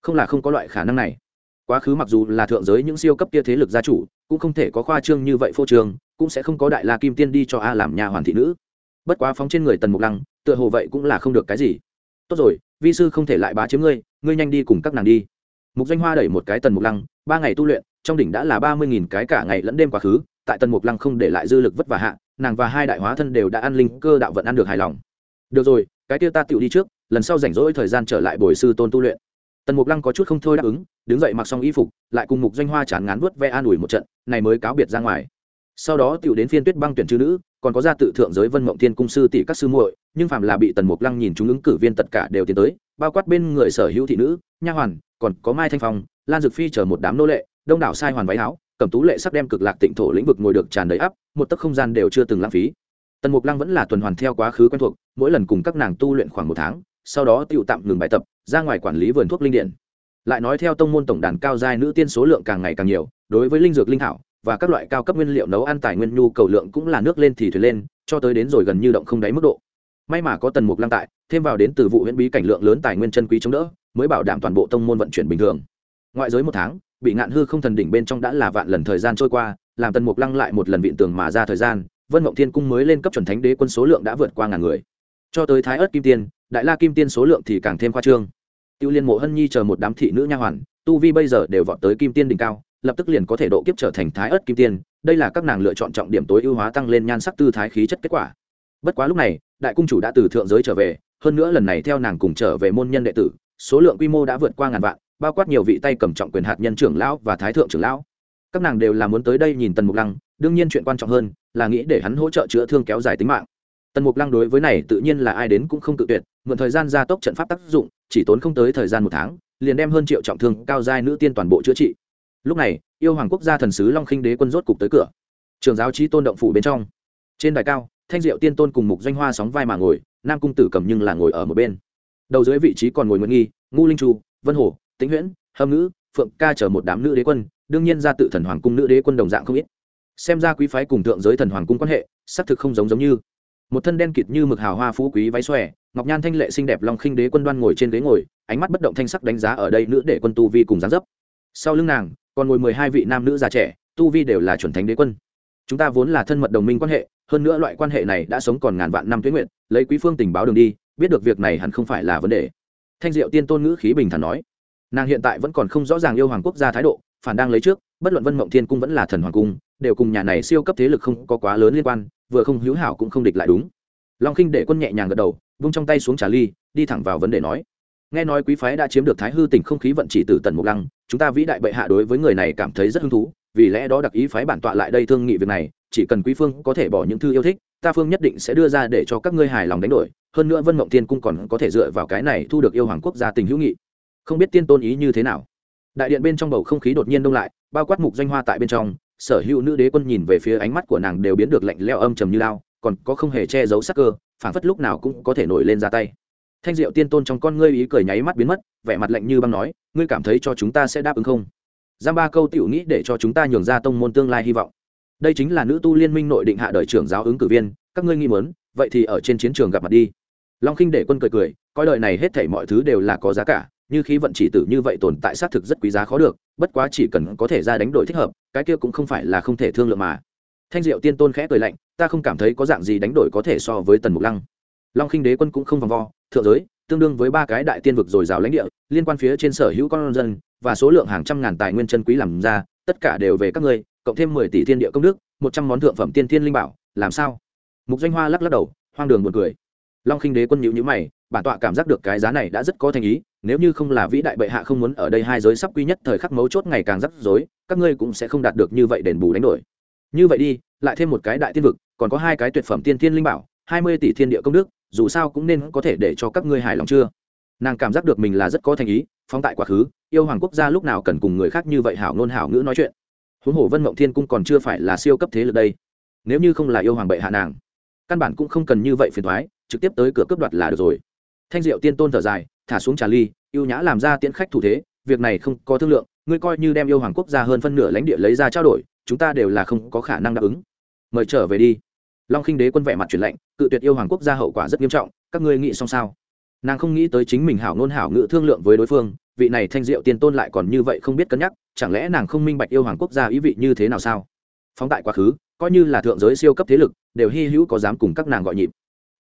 Không là không có loại khả năng này quá khứ mặc dù là thượng giới những siêu cấp kia thế lực gia chủ, cũng không thể có khoa trương như vậy phô trường cũng sẽ không có đại la kim tiên đi cho a làm nhà hoàn thị nữ. Bất quá phóng trên người tần mục lăng, tựa hồ vậy cũng là không được cái gì. Tốt rồi, vi sư không thể lại bá chiếm ngươi ngươi nhanh đi cùng các nàng đi. Mục danh hoa đẩy một cái tần mục lăng, ba ngày tu luyện, trong đỉnh đã là ba mươi nghìn cái cả ngày lẫn đêm quá khứ, tại tần mục lăng không để lại dư lực vất vả hạ, nàng và hai đại hóa thân đều đã ăn linh cơ đạo vận ăn được hài lòng. Được rồi, cái tiêu ta tựu đi trước, lần sau rảnh rỗi thời gian trở lại bồi sư tôn tu luyện tần mục lăng có chút không thôi đáp ứng, đứng dậy mặc xong y phục, lại cùng mục doanh hoa chán ngán vớt ve an ủi một trận, này mới cáo biệt ra ngoài. Sau đó tựu đến phiên tuyết băng tuyển chư nữ, còn có gia tự thượng giới vân mộng thiên cung sư tỷ các sư muội, nhưng phạm là bị tần mục lăng nhìn chúng ứng cử viên tất cả đều tiến tới, bao quát bên người sở hữu thị nữ, nha hoàn, còn có mai thanh phong, lan dực phi chờ một đám nô lệ, đông đảo sai hoàn váy áo cẩm tú lệ sắc đem cực lạc tịnh thổ lĩnh vực ngồi được tràn đầy ắp, một tấc không gian đều chưa từng lãng phí. Tần mục lăng vẫn là tuần hoàn theo quá khứ quen thuộc, mỗi lần cùng các nàng tu luyện khoảng một tháng sau đó tựu tạm ngừng bài tập, ra ngoài quản lý vườn thuốc linh điện. Lại nói theo tông môn tổng đàn cao giai nữ tiên số lượng càng ngày càng nhiều, đối với linh dược linh thảo và các loại cao cấp nguyên liệu nấu ăn tài nguyên nhu cầu lượng cũng là nước lên thì thuyền lên, cho tới đến rồi gần như động không đáy mức độ. May mà có tần mục lăng tại, thêm vào đến từ vụ huyễn bí cảnh lượng lớn tài nguyên chân quý chống đỡ, mới bảo đảm toàn bộ tông môn vận chuyển bình thường. Ngoại giới một tháng, bị ngạn hư không thần đỉnh bên trong đã là vạn lần thời gian trôi qua, làm tần mục lăng lại một lần vịn tường mà ra thời gian, vân mộng thiên cung mới lên cấp chuẩn thánh đế quân số lượng đã vượt qua ngàn người. Cho tới thái ớt kim tiên đại la kim tiên số lượng thì càng thêm khoa trương. Tiêu liên mộ hân nhi chờ một đám thị nữ nha hoàn, tu vi bây giờ đều vọt tới kim tiên đỉnh cao, lập tức liền có thể độ kiếp trở thành thái ớt kim tiên, đây là các nàng lựa chọn trọng điểm tối ưu hóa tăng lên nhan sắc tư thái khí chất kết quả. Bất quá lúc này, đại cung chủ đã từ thượng giới trở về, hơn nữa lần này theo nàng cùng trở về môn nhân đệ tử, số lượng quy mô đã vượt qua ngàn vạn, bao quát nhiều vị tay cầm trọng quyền hạt nhân trưởng lão và thái thượng trưởng lão. Các nàng đều là muốn tới đây nhìn tần mục lăng, đương nhiên chuyện quan trọng hơn là nghĩ để hắn hỗ trợ chữa thương kéo dài tính mạng tần mục lăng đối với này tự nhiên là ai đến cũng không tự tuyệt, mượn thời gian gia tốc trận pháp tác dụng, chỉ tốn không tới thời gian một tháng, liền đem hơn triệu trọng thương cao giai nữ tiên toàn bộ chữa trị. Lúc này, yêu hoàng quốc gia thần sứ long khinh đế quân rốt cục tới cửa. Trường giáo trí tôn động phủ bên trong. Trên đài cao, thanh diệu tiên tôn cùng mục doanh hoa sóng vai mà ngồi, nam cung tử cầm nhưng là ngồi ở một bên. Đầu dưới vị trí còn ngồi nguyễn nghi ngu linh chu, vân hồ, tĩnh huyễn, hâm ngữ, phượng ca chở một đám nữ đế quân, đương nhiên ra tự thần hoàng cung nữ đế quân đồng dạng không ít. Xem ra quý phái cùng thượng giới thần hoàng cung quan hệ, xác thực không giống giống như một thân đen kịt như mực hào hoa phú quý váy xòe, ngọc nhan thanh lệ xinh đẹp long khinh đế quân đoan ngồi trên ghế ngồi, ánh mắt bất động thanh sắc đánh giá ở đây nữ để quân tu vi cùng dáng dấp. Sau lưng nàng, còn ngồi mười hai vị nam nữ già trẻ, tu vi đều là chuẩn thánh đế quân. Chúng ta vốn là thân mật đồng minh quan hệ, hơn nữa loại quan hệ này đã sống còn ngàn vạn năm tuyến nguyện, lấy quý phương tình báo đường đi, biết được việc này hẳn không phải là vấn đề. Thanh diệu tiên tôn ngữ khí bình thản nói, nàng hiện tại vẫn còn không rõ ràng yêu hoàng quốc gia thái độ phản đang lấy trước, bất luận vân mộng thiên cung vẫn là thần hoàng cung, đều cùng nhà này siêu cấp thế lực không có quá lớn liên quan, vừa không hữu hảo cũng không địch lại đúng. Long khinh để quân nhẹ nhàng gật đầu, vung trong tay xuống trà ly, đi thẳng vào vấn đề nói. Nghe nói quý phái đã chiếm được thái hư tỉnh không khí vận chỉ từ tần mục lăng, chúng ta vĩ đại bệ hạ đối với người này cảm thấy rất hứng thú, vì lẽ đó đặc ý phái bản tọa lại đây thương nghị việc này, chỉ cần quý phương có thể bỏ những thư yêu thích, ta phương nhất định sẽ đưa ra để cho các ngươi hài lòng đánh đổi, hơn nữa vân mộng tiên cung còn có thể dựa vào cái này thu được yêu hoàng quốc gia tình hữu nghị. Không biết tiên tôn ý như thế nào? Đại điện bên trong bầu không khí đột nhiên đông lại, bao quát mục danh hoa tại bên trong, sở hữu nữ đế quân nhìn về phía ánh mắt của nàng đều biến được lạnh leo âm trầm như lao, còn có không hề che giấu sắc cơ phản phất lúc nào cũng có thể nổi lên ra tay. Thanh diệu tiên tôn trong con ngươi ý cười nháy mắt biến mất, vẻ mặt lạnh như băng nói, ngươi cảm thấy cho chúng ta sẽ đáp ứng không? Giam ba câu tiểu nghĩ để cho chúng ta nhường ra tông môn tương lai hy vọng. Đây chính là nữ tu liên minh nội định hạ đời trưởng giáo ứng cử viên, các ngươi nghi mớn vậy thì ở trên chiến trường gặp mặt đi. Long khinh để quân cười cười, coi đời này hết thảy mọi thứ đều là có giá cả như khí vận chỉ tử như vậy tồn tại xác thực rất quý giá khó được, bất quá chỉ cần có thể ra đánh đổi thích hợp, cái kia cũng không phải là không thể thương lượng mà. Thanh diệu tiên tôn khẽ cười lạnh, ta không cảm thấy có dạng gì đánh đổi có thể so với tần mục lăng. Long khinh đế quân cũng không vòng vo, thượng giới, tương đương với ba cái đại tiên vực dồi dào lãnh địa, liên quan phía trên sở hữu con dân, và số lượng hàng trăm ngàn tài nguyên chân quý làm ra, tất cả đều về các ngươi, cộng thêm mười tỷ thiên địa công đức, một trăm món thượng phẩm tiên thiên linh bảo, làm sao? Mục doanh hoa lắc lắc đầu, hoang đường buồn cười. Long khinh đế quân nhíu nhữ mày, bản tọa cảm giác được cái giá này đã rất có thành ý nếu như không là vĩ đại bệ hạ không muốn ở đây hai giới sắp quy nhất thời khắc mấu chốt ngày càng rắc rối, các ngươi cũng sẽ không đạt được như vậy đền bù đánh đổi. Như vậy đi, lại thêm một cái đại tiên vực, còn có hai cái tuyệt phẩm tiên thiên linh bảo, hai mươi tỷ thiên địa công đức, dù sao cũng nên có thể để cho các ngươi hài lòng chưa? Nàng cảm giác được mình là rất có thành ý, phóng tại quá khứ, yêu hoàng quốc gia lúc nào cần cùng người khác như vậy hảo ngôn hảo ngữ nói chuyện. Huống hồ vân mộng thiên cung còn chưa phải là siêu cấp thế lực đây. Nếu như không là yêu hoàng bệ hạ nàng, căn bản cũng không cần như vậy phiền thoái, trực tiếp tới cửa cướp đoạt là được rồi. Thanh diệu tiên tôn thở dài thả xuống trà ly, yêu nhã làm ra tiễn khách thủ thế, việc này không có thương lượng, ngươi coi như đem yêu hoàng quốc gia hơn phân nửa lãnh địa lấy ra trao đổi, chúng ta đều là không có khả năng đáp ứng. Mời trở về đi. Long khinh đế quân vẻ mặt truyền lệnh cự tuyệt yêu hoàng quốc gia hậu quả rất nghiêm trọng, các ngươi nghĩ xong sao? Nàng không nghĩ tới chính mình hảo ngôn hảo ngự thương lượng với đối phương, vị này thanh diệu tiên tôn lại còn như vậy không biết cân nhắc, chẳng lẽ nàng không minh bạch yêu hoàng quốc gia ý vị như thế nào sao? Phóng tại quá khứ, coi như là thượng giới siêu cấp thế lực, đều hy hữu có dám cùng các nàng gọi nhịp.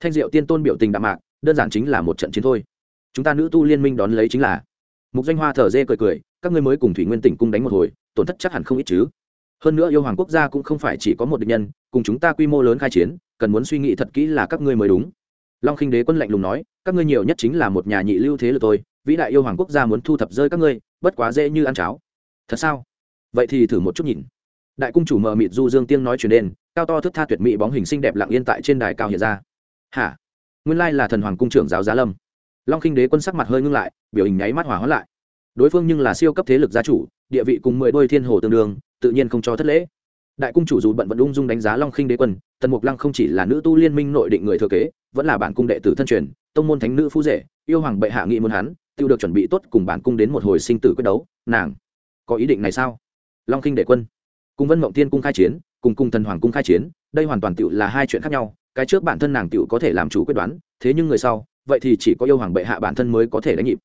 Thanh diệu tiên tôn biểu tình đạm mạc, đơn giản chính là một trận chiến thôi chúng ta nữ tu liên minh đón lấy chính là. Mục danh hoa thở dê cười cười, các ngươi mới cùng thủy nguyên tỉnh cung đánh một hồi, tổn thất chắc hẳn không ít chứ. Hơn nữa yêu hoàng quốc gia cũng không phải chỉ có một địch nhân, cùng chúng ta quy mô lớn khai chiến, cần muốn suy nghĩ thật kỹ là các ngươi mới đúng. Long khinh đế quân lạnh lùng nói, các ngươi nhiều nhất chính là một nhà nhị lưu thế lực tôi vĩ đại yêu hoàng quốc gia muốn thu thập rơi các ngươi, bất quá dễ như ăn cháo. Thật sao? Vậy thì thử một chút nhìn. Đại cung chủ mờ mịt du dương tiên nói chuyển đen cao to thức tha tuyệt mỹ bóng hình xinh đẹp lặng yên tại trên đài cao hiện ra. Hả? Nguyên lai là thần hoàng cung trưởng giáo giá lâm long khinh đế quân sắc mặt hơi ngưng lại, biểu hình nháy mắt hỏa hóa lại. Đối phương nhưng là siêu cấp thế lực gia chủ, địa vị cùng mười đôi thiên hồ tương đương, tự nhiên không cho thất lễ. Đại cung chủ dù bận vẫn ung dung đánh giá long khinh đế quân, tần mục lăng không chỉ là nữ tu liên minh nội định người thừa kế, vẫn là bản cung đệ tử thân truyền, tông môn thánh nữ phu rể, yêu hoàng bệ hạ nghị muốn hắn tự được chuẩn bị tốt cùng bản cung đến một hồi sinh tử quyết đấu, nàng có ý định này sao? Long khinh đệ quân, cùng vân mộng tiên cung khai chiến, cùng cung thần hoàng cung khai chiến, đây hoàn toàn tự là hai chuyện khác nhau, cái trước bản thân nàng tự có thể làm chủ quyết đoán thế nhưng người sau, vậy thì chỉ có yêu hoàng bệ hạ bản thân mới có thể đánh nhịp.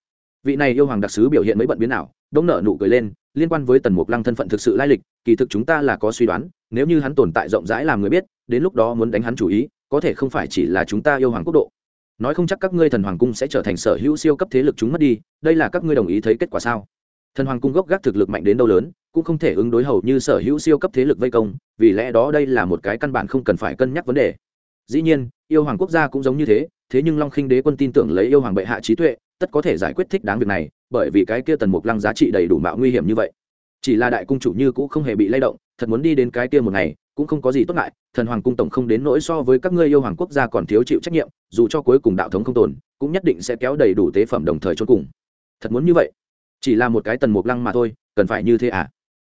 Vị này yêu hoàng đặc sứ biểu hiện mấy bận biến nào đống nợ nụ cười lên, liên quan với tần mục lăng thân phận thực sự lai lịch, kỳ thực chúng ta là có suy đoán, nếu như hắn tồn tại rộng rãi làm người biết, đến lúc đó muốn đánh hắn chủ ý, có thể không phải chỉ là chúng ta yêu hoàng quốc độ. Nói không chắc các ngươi thần hoàng cung sẽ trở thành sở hữu siêu cấp thế lực chúng mất đi, đây là các ngươi đồng ý thấy kết quả sao? Thần hoàng cung gốc gác thực lực mạnh đến đâu lớn, cũng không thể ứng đối hầu như sở hữu siêu cấp thế lực vây công, vì lẽ đó đây là một cái căn bản không cần phải cân nhắc vấn đề dĩ nhiên, yêu hoàng quốc gia cũng giống như thế thế nhưng long khinh đế quân tin tưởng lấy yêu hoàng bệ hạ trí tuệ, tất có thể giải quyết thích đáng việc này, bởi vì cái kia tần mục lăng giá trị đầy đủ mạo nguy hiểm như vậy. Chỉ là đại cung chủ như cũng không hề bị lay động, thật muốn đi đến cái kia một ngày, cũng không có gì tốt lại thần hoàng cung tổng không đến nỗi so với các ngươi yêu hoàng quốc gia còn thiếu chịu trách nhiệm, dù cho cuối cùng đạo thống không tồn, cũng nhất định sẽ kéo đầy đủ tế phẩm đồng thời cho cùng. Thật muốn như vậy? Chỉ là một cái tần mục lăng mà thôi, cần phải như thế à?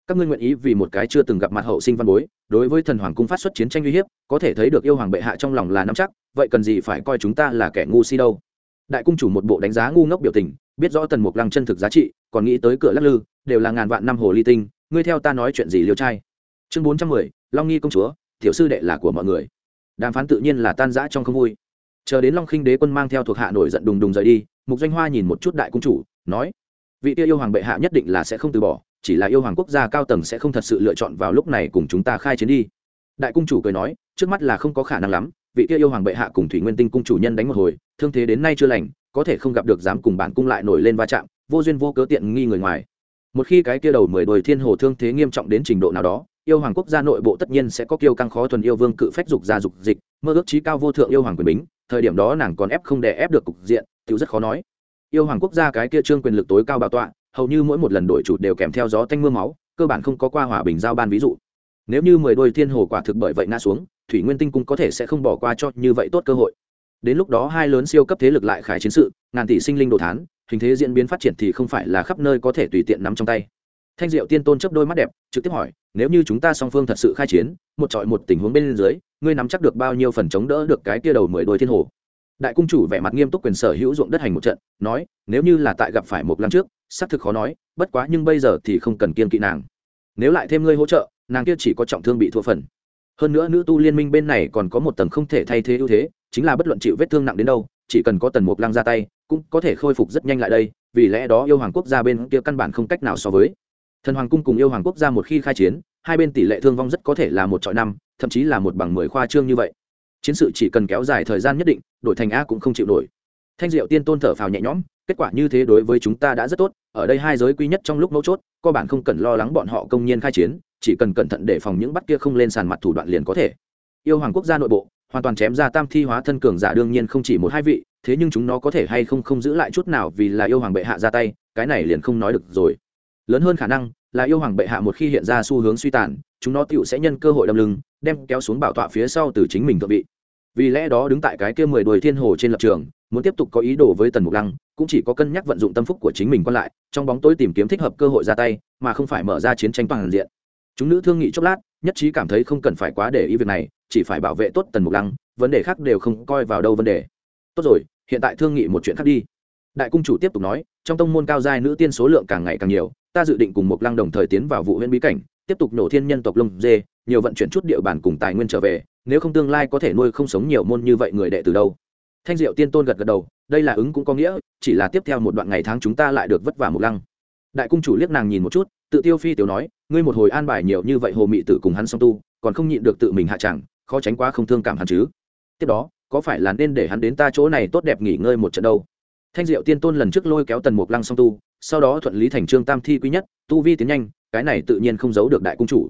Các ngươi nguyện ý vì một cái chưa từng gặp mặt hậu sinh văn bối, đối với thần hoàng cung phát xuất chiến tranh uy hiếp, có thể thấy được yêu hoàng bệ hạ trong lòng là nắm chắc, vậy cần gì phải coi chúng ta là kẻ ngu si đâu. Đại cung chủ một bộ đánh giá ngu ngốc biểu tình, biết rõ tần mục lăng chân thực giá trị, còn nghĩ tới cửa lắc lư, đều là ngàn vạn năm hồ ly tinh, ngươi theo ta nói chuyện gì liêu trai? Chương bốn trăm mười, long nghi công chúa, tiểu sư đệ là của mọi người. Đàm phán tự nhiên là tan rã trong không vui. Chờ đến long khinh đế quân mang theo thuộc hạ nổi giận đùng đùng rời đi, mục doanh hoa nhìn một chút đại cung chủ, nói, vị tiêu yêu hoàng bệ hạ nhất định là sẽ không từ bỏ chỉ là yêu hoàng quốc gia cao tầng sẽ không thật sự lựa chọn vào lúc này cùng chúng ta khai chiến đi. Đại cung chủ cười nói, trước mắt là không có khả năng lắm, vị kia yêu hoàng bệ hạ cùng thủy nguyên tinh cung chủ nhân đánh một hồi, thương thế đến nay chưa lành, có thể không gặp được dám cùng bản cung lại nổi lên va chạm, vô duyên vô cớ tiện nghi người ngoài. Một khi cái kia đầu mười đồi thiên hồ thương thế nghiêm trọng đến trình độ nào đó, yêu hoàng quốc gia nội bộ tất nhiên sẽ có kiêu căng khó thuần yêu vương cự phách dục gia dục dịch, mơ ước trí cao vô thượng yêu hoàng quyền bính, thời điểm đó nàng còn ép không đè ép được cục diện thì rất khó nói. Yêu hoàng quốc gia cái kia trương quyền lực tối cao bảo tọa hầu như mỗi một lần đổi chủ đều kèm theo gió tanh mưa máu, cơ bản không có qua hòa bình giao ban ví dụ. Nếu như mười đôi thiên hồ quả thực bởi vậy ngã xuống, thủy nguyên tinh cung có thể sẽ không bỏ qua cho như vậy tốt cơ hội. Đến lúc đó hai lớn siêu cấp thế lực lại khải chiến sự, ngàn tỷ sinh linh đồ thán, hình thế diễn biến phát triển thì không phải là khắp nơi có thể tùy tiện nắm trong tay. Thanh diệu tiên tôn chấp đôi mắt đẹp, trực tiếp hỏi, nếu như chúng ta song phương thật sự khai chiến, một trọi một tình huống bên dưới, ngươi nắm chắc được bao nhiêu phần chống đỡ được cái kia đầu mười đôi thiên hồ? Đại cung chủ vẻ mặt nghiêm túc quyền sở hữu ruộng đất hành một trận, nói, nếu như là tại gặp phải một lăng trước xác thực khó nói, bất quá nhưng bây giờ thì không cần kiên kỵ nàng. Nếu lại thêm ngươi hỗ trợ, nàng kia chỉ có trọng thương bị thua phần. Hơn nữa nữ tu liên minh bên này còn có một tầng không thể thay thế ưu thế, chính là bất luận chịu vết thương nặng đến đâu, chỉ cần có tần mục lăng ra tay, cũng có thể khôi phục rất nhanh lại đây, vì lẽ đó yêu hoàng quốc gia bên kia căn bản không cách nào so với. Thần hoàng cung cùng yêu hoàng quốc gia một khi khai chiến, hai bên tỷ lệ thương vong rất có thể là một trọi năm, thậm chí là một bằng mười khoa trương như vậy. Chiến sự chỉ cần kéo dài thời gian nhất định, đổi thành a cũng không chịu nổi thanh diệu tiên tôn thở phào nhẹ nhõm, kết quả như thế đối với chúng ta đã rất tốt, ở đây hai giới quý nhất trong lúc mấu chốt co bản không cần lo lắng bọn họ công nhiên khai chiến, chỉ cần cẩn thận để phòng những bắt kia không lên sàn mặt thủ đoạn liền có thể. Yêu hoàng quốc gia nội bộ, hoàn toàn chém ra tam thi hóa thân cường giả đương nhiên không chỉ một hai vị, thế nhưng chúng nó có thể hay không không giữ lại chút nào vì là yêu hoàng bệ hạ ra tay, cái này liền không nói được rồi. Lớn hơn khả năng là yêu hoàng bệ hạ một khi hiện ra xu hướng suy tàn, chúng nó tựu sẽ nhân cơ hội đâm lưng, đem kéo xuống bảo tọa phía sau từ chính mình thượng vị vì lẽ đó đứng tại cái kia mười đuôi thiên hồ trên lập trường, muốn tiếp tục có ý đồ với tần mục lăng, cũng chỉ có cân nhắc vận dụng tâm phúc của chính mình còn lại, trong bóng tối tìm kiếm thích hợp cơ hội ra tay, mà không phải mở ra chiến tranh toàn diện. Chúng nữ thương nghị chốc lát, nhất trí cảm thấy không cần phải quá để ý việc này, chỉ phải bảo vệ tốt tần mục lăng, vấn đề khác đều không coi vào đâu vấn đề. Tốt rồi, hiện tại thương nghị một chuyện khác đi. Đại cung chủ tiếp tục nói, trong tông môn cao giai nữ tiên số lượng càng ngày càng nhiều, ta dự định cùng mục lăng đồng thời tiến vào vụ huyện bí cảnh, tiếp tục nổ thiên nhân tộc lông dê, nhiều vận chuyển chút địa bàn cùng tài nguyên trở về nếu không tương lai có thể nuôi không sống nhiều môn như vậy người đệ từ đâu. Thanh diệu tiên tôn gật gật đầu, đây là ứng cũng có nghĩa, chỉ là tiếp theo một đoạn ngày tháng chúng ta lại được vất vả một lăng. Đại cung chủ liếc nàng nhìn một chút, tự tiêu phi tiểu nói, ngươi một hồi an bài nhiều như vậy hồ mị tử cùng hắn song tu, còn không nhịn được tự mình hạ chẳng, khó tránh quá không thương cảm hắn chứ. Tiếp đó, có phải là nên để hắn đến ta chỗ này tốt đẹp nghỉ ngơi một trận đâu? Thanh diệu tiên tôn lần trước lôi kéo tần mục lăng song tu, sau đó thuận lý thành trương tam thi quý nhất, tu vi tiến nhanh, cái này tự nhiên không giấu được đại cung chủ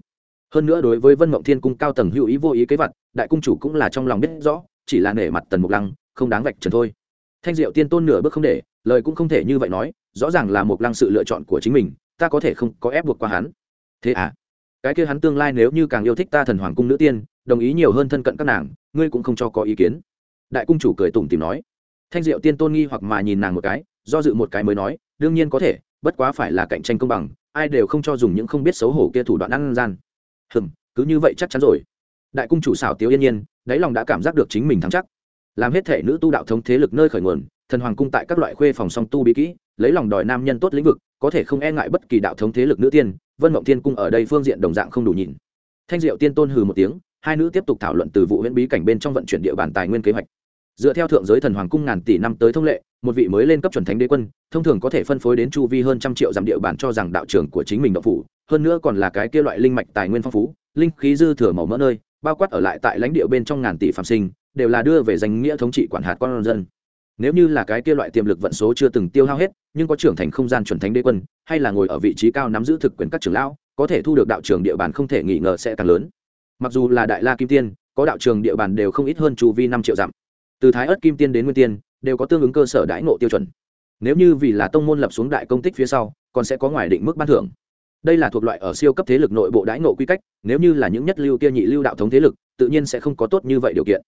hơn nữa đối với vân mộng thiên cung cao tầng hữu ý vô ý kế vật, đại cung chủ cũng là trong lòng biết rõ, chỉ là nể mặt tần mục lăng, không đáng vạch trần thôi. Thanh diệu tiên tôn nửa bước không để, lời cũng không thể như vậy nói, rõ ràng là Mục lăng sự lựa chọn của chính mình, ta có thể không có ép buộc qua hắn. Thế à? Cái kia hắn tương lai nếu như càng yêu thích ta thần hoàng cung nữ tiên, đồng ý nhiều hơn thân cận các nàng, ngươi cũng không cho có ý kiến. Đại cung chủ cười tủm tìm nói. Thanh diệu tiên tôn nghi hoặc mà nhìn nàng một cái, do dự một cái mới nói, đương nhiên có thể, bất quá phải là cạnh tranh công bằng, ai đều không cho dùng những không biết xấu hổ kia thủ đoạn ăn gian hừm, cứ như vậy chắc chắn rồi. Đại cung chủ xảo tiếu yên nhiên, đáy lòng đã cảm giác được chính mình thắng chắc. Làm hết thể nữ tu đạo thống thế lực nơi khởi nguồn, thần hoàng cung tại các loại khuê phòng song tu bí kỹ, lấy lòng đòi nam nhân tốt lĩnh vực, có thể không e ngại bất kỳ đạo thống thế lực nữ tiên, vân mộng tiên cung ở đây phương diện đồng dạng không đủ nhìn. Thanh diệu tiên tôn hừ một tiếng, hai nữ tiếp tục thảo luận từ vụ huyễn bí cảnh bên trong vận chuyển địa bàn tài nguyên kế hoạch. Dựa theo thượng giới thần hoàng cung ngàn tỷ năm tới thông lệ, một vị mới lên cấp chuẩn thánh đế quân, thông thường có thể phân phối đến chu vi hơn trăm triệu dặm địa bàn cho rằng đạo trưởng của chính mình đạo phủ hơn nữa còn là cái kia loại linh mạch tài nguyên phong phú, linh khí dư thừa màu mỡ nơi, bao quát ở lại tại lãnh địa bên trong ngàn tỷ phạm sinh, đều là đưa về danh nghĩa thống trị quản hạt con dân. Nếu như là cái kia loại tiềm lực vận số chưa từng tiêu hao hết, nhưng có trưởng thành không gian chuẩn thánh đế quân, hay là ngồi ở vị trí cao nắm giữ thực quyền các trưởng lão, có thể thu được đạo trường địa bàn không thể nghi ngờ sẽ càng lớn. Mặc dù là đại la kim tiên, có đạo trường địa bàn đều không ít hơn chu vi năm triệu dặm. Từ thái ớt kim tiên đến nguyên tiên, đều có tương ứng cơ sở đãi ngộ tiêu chuẩn. Nếu như vì là tông môn lập xuống đại công tích phía sau, còn sẽ có ngoài định mức ban thưởng đây là thuộc loại ở siêu cấp thế lực nội bộ đãi ngộ quy cách, nếu như là những nhất lưu kia nhị lưu đạo thống thế lực, tự nhiên sẽ không có tốt như vậy điều kiện.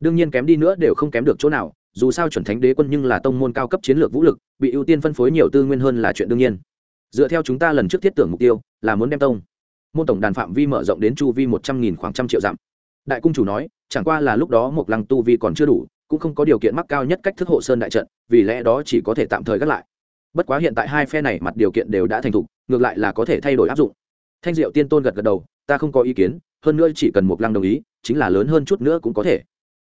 Đương nhiên kém đi nữa đều không kém được chỗ nào, dù sao chuẩn thánh đế quân nhưng là tông môn cao cấp chiến lược vũ lực, bị ưu tiên phân phối nhiều tư nguyên hơn là chuyện đương nhiên. Dựa theo chúng ta lần trước thiết tưởng mục tiêu, là muốn đem tông, môn tổng đàn phạm vi mở rộng đến chu vi một trăm nghìn khoảng trăm triệu dặm. Đại cung chủ nói, chẳng qua là lúc đó một lăng tu vi còn chưa đủ, cũng không có điều kiện mắc cao nhất cách thức hộ sơn đại trận, vì lẽ đó chỉ có thể tạm thời gác lại bất quá hiện tại hai phe này mặt điều kiện đều đã thành thục, ngược lại là có thể thay đổi áp dụng. Thanh diệu tiên tôn gật gật đầu, ta không có ý kiến, hơn nữa chỉ cần một lăng đồng ý, chính là lớn hơn chút nữa cũng có thể.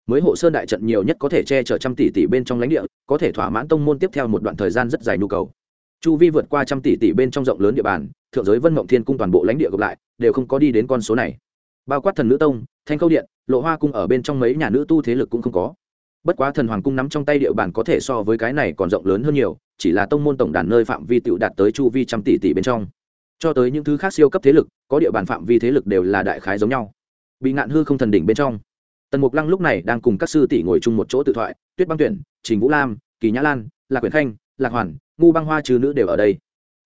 Mới hộ sơn đại trận nhiều nhất có thể che chở trăm tỷ tỷ bên trong lãnh địa, có thể thỏa mãn tông môn tiếp theo một đoạn thời gian rất dài nhu cầu. Chu vi vượt qua trăm tỷ tỷ bên trong rộng lớn địa bàn, thượng giới vân mộng thiên cung toàn bộ lãnh địa gộp lại, đều không có đi đến con số này. Bao quát thần nữ tông, thanh khâu điện, lộ hoa cung ở bên trong mấy nhà nữ tu thế lực cũng không có bất quá thần hoàng cung nắm trong tay địa bàn có thể so với cái này còn rộng lớn hơn nhiều, chỉ là tông môn tổng đàn nơi phạm vi tựu đạt tới chu vi trăm tỷ tỷ bên trong. Cho tới những thứ khác siêu cấp thế lực, có địa bàn phạm vi thế lực đều là đại khái giống nhau. Bị ngạn hư không thần đỉnh bên trong. Tần mục lăng lúc này đang cùng các sư tỷ ngồi chung một chỗ tự thoại, tuyết băng tuyển, trình vũ lam, kỳ nhã lan, lạc quyển khanh, lạc hoàn, ngu băng hoa trừ nữ đều ở đây.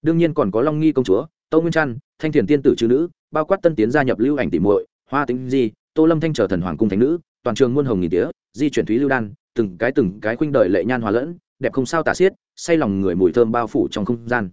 Đương nhiên còn có long nghi công chúa tâu nguyên trăn, thanh thiền tiên tử trừ nữ, bao quát tân tiến gia nhập lưu ảnh tỷ muội, hoa tính di, tô lâm thanh trở thần hoàng cung thánh nữ toàn trường muôn hồng nghìn tía, di chuyển thúy lưu đan, từng cái từng cái khuynh đời lệ nhan hòa lẫn, đẹp không sao tả xiết, say lòng người mùi thơm bao phủ trong không gian.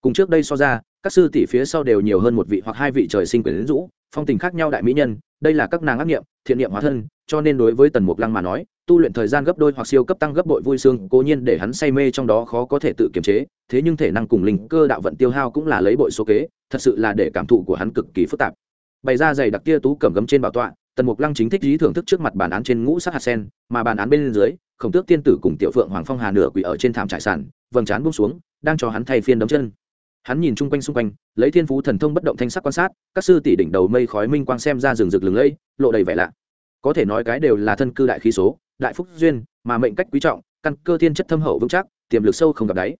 Cùng trước đây so ra, các sư tỷ phía sau đều nhiều hơn một vị hoặc hai vị trời sinh quyển rũ, phong tình khác nhau đại mỹ nhân, đây là các nàng ác nghiệm, thiện niệm hóa thân, cho nên đối với tần mục lăng mà nói, tu luyện thời gian gấp đôi hoặc siêu cấp tăng gấp bội vui sướng, cố nhiên để hắn say mê trong đó khó có thể tự kiềm chế, thế nhưng thể năng cùng linh cơ đạo vận tiêu hao cũng là lấy bội số kế, thật sự là để cảm thụ của hắn cực kỳ phức tạp. Bày ra giày đặc kia tú cầm gấm trên bảo tọa tần mục lăng chính thích lý thưởng thức trước mặt bản án trên ngũ sắc hạt sen, mà bản án bên dưới, khổng tước tiên tử cùng tiểu phượng hoàng phong hà nửa quỷ ở trên thảm trải sản vầng trán buông xuống, đang cho hắn thay phiên đấm chân. Hắn nhìn chung quanh xung quanh, lấy thiên phú thần thông bất động thanh sắc quan sát, các sư tỷ đỉnh đầu mây khói minh quang xem ra rừng rực lừng lẫy, lộ đầy vẻ lạ. Có thể nói cái đều là thân cư đại khí số, đại phúc duyên, mà mệnh cách quý trọng, căn cơ thiên chất thâm hậu vững chắc, tiềm lực sâu không gặp đáy.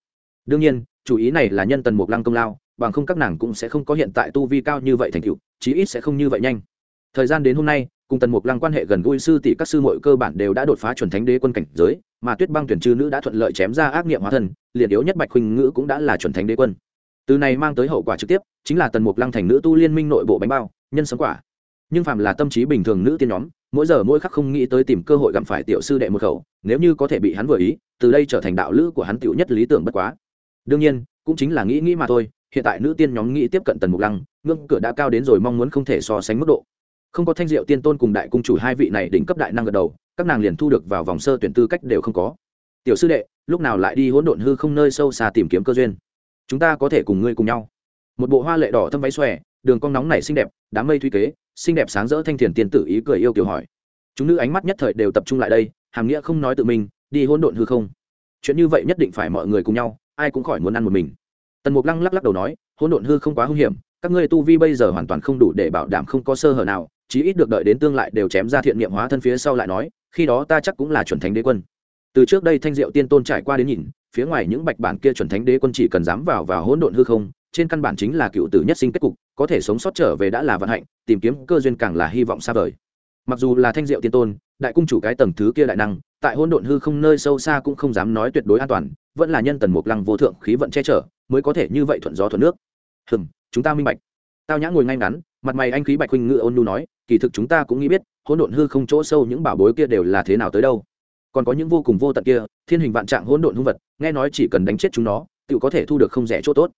Đương nhiên, chủ ý này là nhân tần mục lăng công lao, bằng không các nàng cũng sẽ không có hiện tại tu vi cao như vậy thành tựu, chí ít sẽ không như vậy nhanh thời gian đến hôm nay, cùng tần mục lăng quan hệ gần gũi sư tỷ các sư mọi cơ bản đều đã đột phá chuẩn thánh đế quân cảnh giới, mà tuyết băng tuyển trư nữ đã thuận lợi chém ra ác nghiệm hóa thân, liền yếu nhất bạch huynh ngữ cũng đã là chuẩn thánh đế quân. Từ này mang tới hậu quả trực tiếp, chính là tần mục lăng thành nữ tu liên minh nội bộ bánh bao, nhân sống quả. Nhưng phàm là tâm trí bình thường nữ tiên nhóm, mỗi giờ mỗi khắc không nghĩ tới tìm cơ hội gặp phải tiểu sư đệ một khẩu, nếu như có thể bị hắn vừa ý, từ đây trở thành đạo lữ của hắn tiểu nhất lý tưởng bất quá. Đương nhiên, cũng chính là nghĩ nghĩ mà thôi, hiện tại nữ tiên nhóm nghĩ tiếp cận tần mục lăng, ngưỡng cửa đã cao đến rồi mong muốn không thể so sánh mức độ không có thanh diệu tiên tôn cùng đại cung chủ hai vị này đỉnh cấp đại năng gật đầu, các nàng liền thu được vào vòng sơ tuyển tư cách đều không có. Tiểu sư đệ, lúc nào lại đi hỗn độn hư không nơi sâu xa tìm kiếm cơ duyên? Chúng ta có thể cùng ngươi cùng nhau. Một bộ hoa lệ đỏ thâm váy xòe, đường cong nóng này xinh đẹp, đám mây thuy kế, xinh đẹp sáng rỡ thanh thiền tiên tử ý cười yêu kiểu hỏi. Chúng nữ ánh mắt nhất thời đều tập trung lại đây, hàm nghĩa không nói tự mình, đi hỗn độn hư không. Chuyện như vậy nhất định phải mọi người cùng nhau, ai cũng khỏi muốn ăn một mình. Tần mục lăng lắc lắc đầu nói, hỗn độn hư không quá hung hiểm, các ngươi tu vi bây giờ hoàn toàn không đủ để bảo đảm không có sơ hở nào chí ít được đợi đến tương lại đều chém ra thiện niệm hóa thân phía sau lại nói, khi đó ta chắc cũng là chuẩn thánh đế quân. Từ trước đây thanh diệu tiên tôn trải qua đến nhìn, phía ngoài những bạch bản kia chuẩn thánh đế quân chỉ cần dám vào và hỗn độn hư không, trên căn bản chính là cựu tử nhất sinh kết cục, có thể sống sót trở về đã là vận hạnh, tìm kiếm cơ duyên càng là hy vọng xa vời. Mặc dù là thanh diệu tiên tôn, đại cung chủ cái tầng thứ kia đại năng, tại hỗn độn hư không nơi sâu xa cũng không dám nói tuyệt đối an toàn, vẫn là nhân tần mục lăng vô thượng khí vận che chở, mới có thể như vậy thuận gió thuận nước. Hừm, chúng ta minh bạch. Tao nhã ngồi ngay ngắn mặt mày anh khí bạch huynh ngự ôn nu nói, kỳ thực chúng ta cũng nghĩ biết, hỗn độn hư không chỗ sâu những bảo bối kia đều là thế nào tới đâu. Còn có những vô cùng vô tận kia, thiên hình vạn trạng hỗn độn hung vật, nghe nói chỉ cần đánh chết chúng nó tự có thể thu được không rẻ chỗ tốt.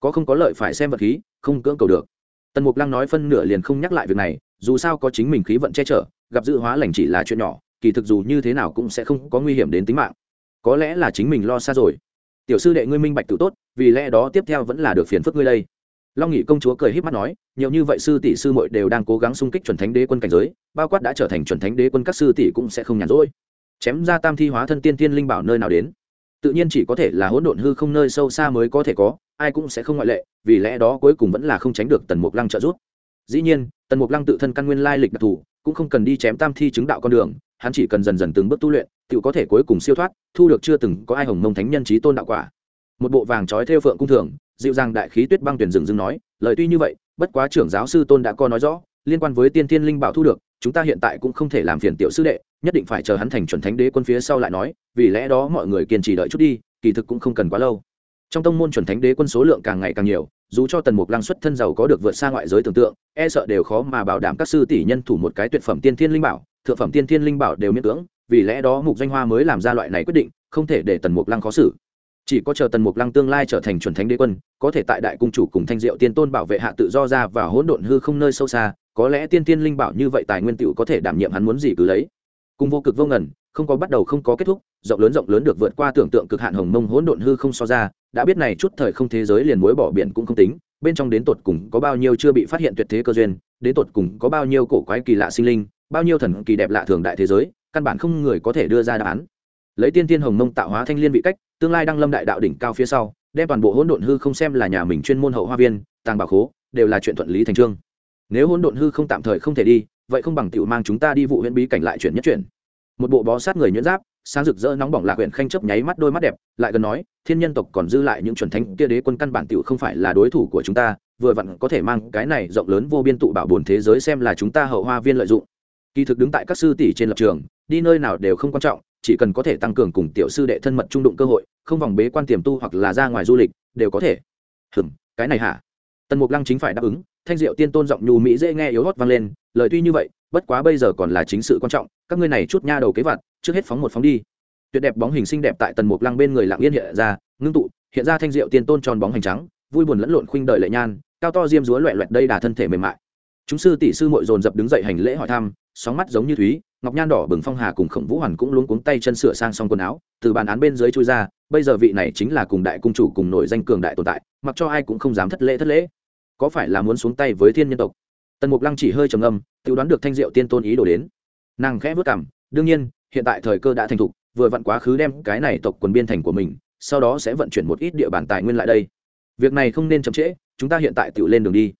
Có không có lợi phải xem vật khí, không cưỡng cầu được. Tần mục lăng nói phân nửa liền không nhắc lại việc này, dù sao có chính mình khí vận che chở, gặp dự hóa lành chỉ là chuyện nhỏ, kỳ thực dù như thế nào cũng sẽ không có nguy hiểm đến tính mạng. Có lẽ là chính mình lo xa rồi. Tiểu sư đệ ngươi minh bạch tự tốt, vì lẽ đó tiếp theo vẫn là được phiền phức ngươi đây long nghị công chúa cười h í p mắt nói, nhiều như vậy sư tỷ sư mội đều đang cố gắng xung kích chuẩn thánh đế quân cảnh giới, bao quát đã trở thành chuẩn thánh đế quân các sư tỷ cũng sẽ không nhàn rỗi. Chém ra tam thi hóa thân tiên tiên linh bảo nơi nào đến? Tự nhiên chỉ có thể là hỗn độn hư không nơi sâu xa mới có thể có, ai cũng sẽ không ngoại lệ, vì lẽ đó cuối cùng vẫn là không tránh được tần mục lăng trợ giúp. Dĩ nhiên, tần mục lăng tự thân căn nguyên lai lịch đặc thù, cũng không cần đi chém tam thi chứng đạo con đường, hắn chỉ cần dần dần từng bước tu luyện, tự có thể cuối cùng siêu thoát, thu được chưa từng có ai hồng mông thánh nhân trí tôn đạo quả. Một bộ vàng trói theo phượng cung thường dịu dàng đại khí tuyết băng tuyển dừng dừng nói, lời tuy như vậy, bất quá trưởng giáo sư tôn đã có nói rõ, liên quan với tiên thiên linh bảo thu được, chúng ta hiện tại cũng không thể làm phiền tiểu sư đệ, nhất định phải chờ hắn thành chuẩn thánh đế quân phía sau lại nói, vì lẽ đó mọi người kiên trì đợi chút đi, kỳ thực cũng không cần quá lâu. Trong tông môn chuẩn thánh đế quân số lượng càng ngày càng nhiều, dù cho tần mục lăng xuất thân giàu có được vượt xa ngoại giới tưởng tượng e sợ đều khó mà bảo đảm các sư tỷ nhân thủ một cái tuyệt phẩm tiên thiên linh bảo, thượng phẩm tiên thiên linh bảo đều miễn cưỡng, vì lẽ đó mục danh hoa mới làm ra loại này quyết định, không thể để tần mục lăng khó xử chỉ có chờ tần mục lăng tương lai trở thành chuẩn thánh đế quân, có thể tại đại cung chủ cùng thanh diệu tiên tôn bảo vệ hạ tự do ra và hỗn độn hư không nơi sâu xa, có lẽ tiên tiên linh bảo như vậy tài nguyên tựu có thể đảm nhiệm hắn muốn gì cứ lấy. Cùng vô cực vô ngần, không có bắt đầu không có kết thúc, rộng lớn rộng lớn được vượt qua tưởng tượng cực hạn hồng mông hỗn độn hư không so ra, đã biết này chút thời không thế giới liền muối bỏ biển cũng không tính, bên trong đến tột cùng có bao nhiêu chưa bị phát hiện tuyệt thế cơ duyên, đến tột cùng có bao nhiêu cổ quái kỳ lạ sinh linh, bao nhiêu thần kỳ đẹp lạ thường đại thế giới, căn bản không người có thể đưa ra đáp án. Lấy tiên tiên hồng mông tạo hóa thanh liên vị cách tương lai đăng lâm đại đạo đỉnh cao phía sau, đem toàn bộ hỗn độn hư không xem là nhà mình chuyên môn hậu hoa viên, tàng bảo khố, đều là chuyện thuận lý thành trương. Nếu hỗn độn hư không tạm thời không thể đi, vậy không bằng tiểu mang chúng ta đi vụ huyện bí cảnh lại chuyển nhất chuyển. Một bộ bó sát người nhuyễn giáp, sáng rực rỡ nóng bỏng lạc huyện khanh chấp nháy mắt đôi mắt đẹp, lại gần nói, thiên nhân tộc còn dư lại những chuẩn thánh kia đế quân căn bản tiểu không phải là đối thủ của chúng ta, vừa vặn có thể mang cái này rộng lớn vô biên tụ bảo bồn thế giới xem là chúng ta hậu hoa viên lợi dụng. Kỳ thực đứng tại các sư tỷ trên lập trường, đi nơi nào đều không quan trọng chỉ cần có thể tăng cường cùng tiểu sư đệ thân mật trung đụng cơ hội, không vòng bế quan tiềm tu hoặc là ra ngoài du lịch, đều có thể. Hừm, cái này hả? Tần mục lăng chính phải đáp ứng, thanh diệu tiên tôn giọng nhu mỹ dễ nghe yếu hót vang lên, lời tuy như vậy, bất quá bây giờ còn là chính sự quan trọng, các ngươi này chút nha đầu kế vặt, trước hết phóng một phóng đi. Tuyệt đẹp bóng hình xinh đẹp tại tần mục lăng bên người lặng yên hiện ra, ngưng tụ, hiện ra thanh diệu tiên tôn tròn bóng hành trắng, vui buồn lẫn lộn khuynh đợi lệ nhan, cao to diêm dúa loẹ loẹt đây đà thân thể mềm mại. Chúng sư tỷ sư mội dồn dập đứng dậy hành lễ hỏi thăm sóng mắt giống như thúy, ngọc nhan đỏ bừng phong hà cùng khổng vũ hoàn cũng luống cuống tay chân sửa sang xong quần áo, từ bàn án bên dưới chui ra, bây giờ vị này chính là cùng đại cung chủ cùng nổi danh cường đại tồn tại, mặc cho ai cũng không dám thất lễ thất lễ. Có phải là muốn xuống tay với thiên nhân tộc? Tần mục lăng chỉ hơi trầm âm tự đoán được thanh diệu tiên tôn ý đồ đến. Nàng khẽ vất cảm, đương nhiên, hiện tại thời cơ đã thành thục, vừa vặn quá khứ đem cái này tộc quần biên thành của mình, sau đó sẽ vận chuyển một ít địa bàn tài nguyên lại đây. Việc này không nên chậm trễ, chúng ta hiện tại tự lên đường đi.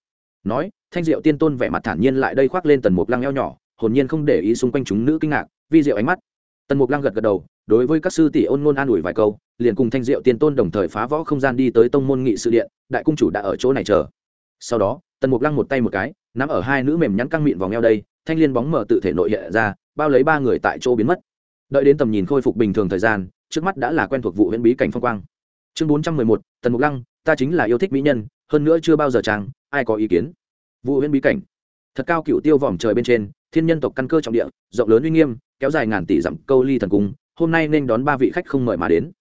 Nói, thanh diệu tiên tôn vẻ mặt thản nhiên lại đây khoác lên tần mục lăng eo nhỏ hồn nhiên không để ý xung quanh chúng nữ kinh ngạc vi diệu ánh mắt. Tần mục lăng gật gật đầu đối với các sư tỷ ôn ngôn an ủi vài câu liền cùng thanh diệu tiên tôn đồng thời phá võ không gian đi tới tông môn nghị sự điện đại cung chủ đã ở chỗ này chờ. Sau đó tần mục lăng một tay một cái nắm ở hai nữ mềm nhắn căng miệng vòng eo đây thanh liên bóng mở tự thể nội hiện ra bao lấy ba người tại chỗ biến mất. Đợi đến tầm nhìn khôi phục bình thường thời gian trước mắt đã là quen thuộc vụ huyễn bí cảnh phong quang. Chương bốn trăm mười một tần mục lăng ta chính là yêu thích mỹ nhân hơn nữa chưa bao giờ chàng, ai có ý kiến? Vụ huyễn bí cảnh. Thật cao cựu tiêu vòm trời bên trên thiên nhân tộc căn cơ trọng địa, rộng lớn uy nghiêm, kéo dài ngàn tỷ dặm câu ly thần cung, hôm nay nên đón ba vị khách không mời mà đến.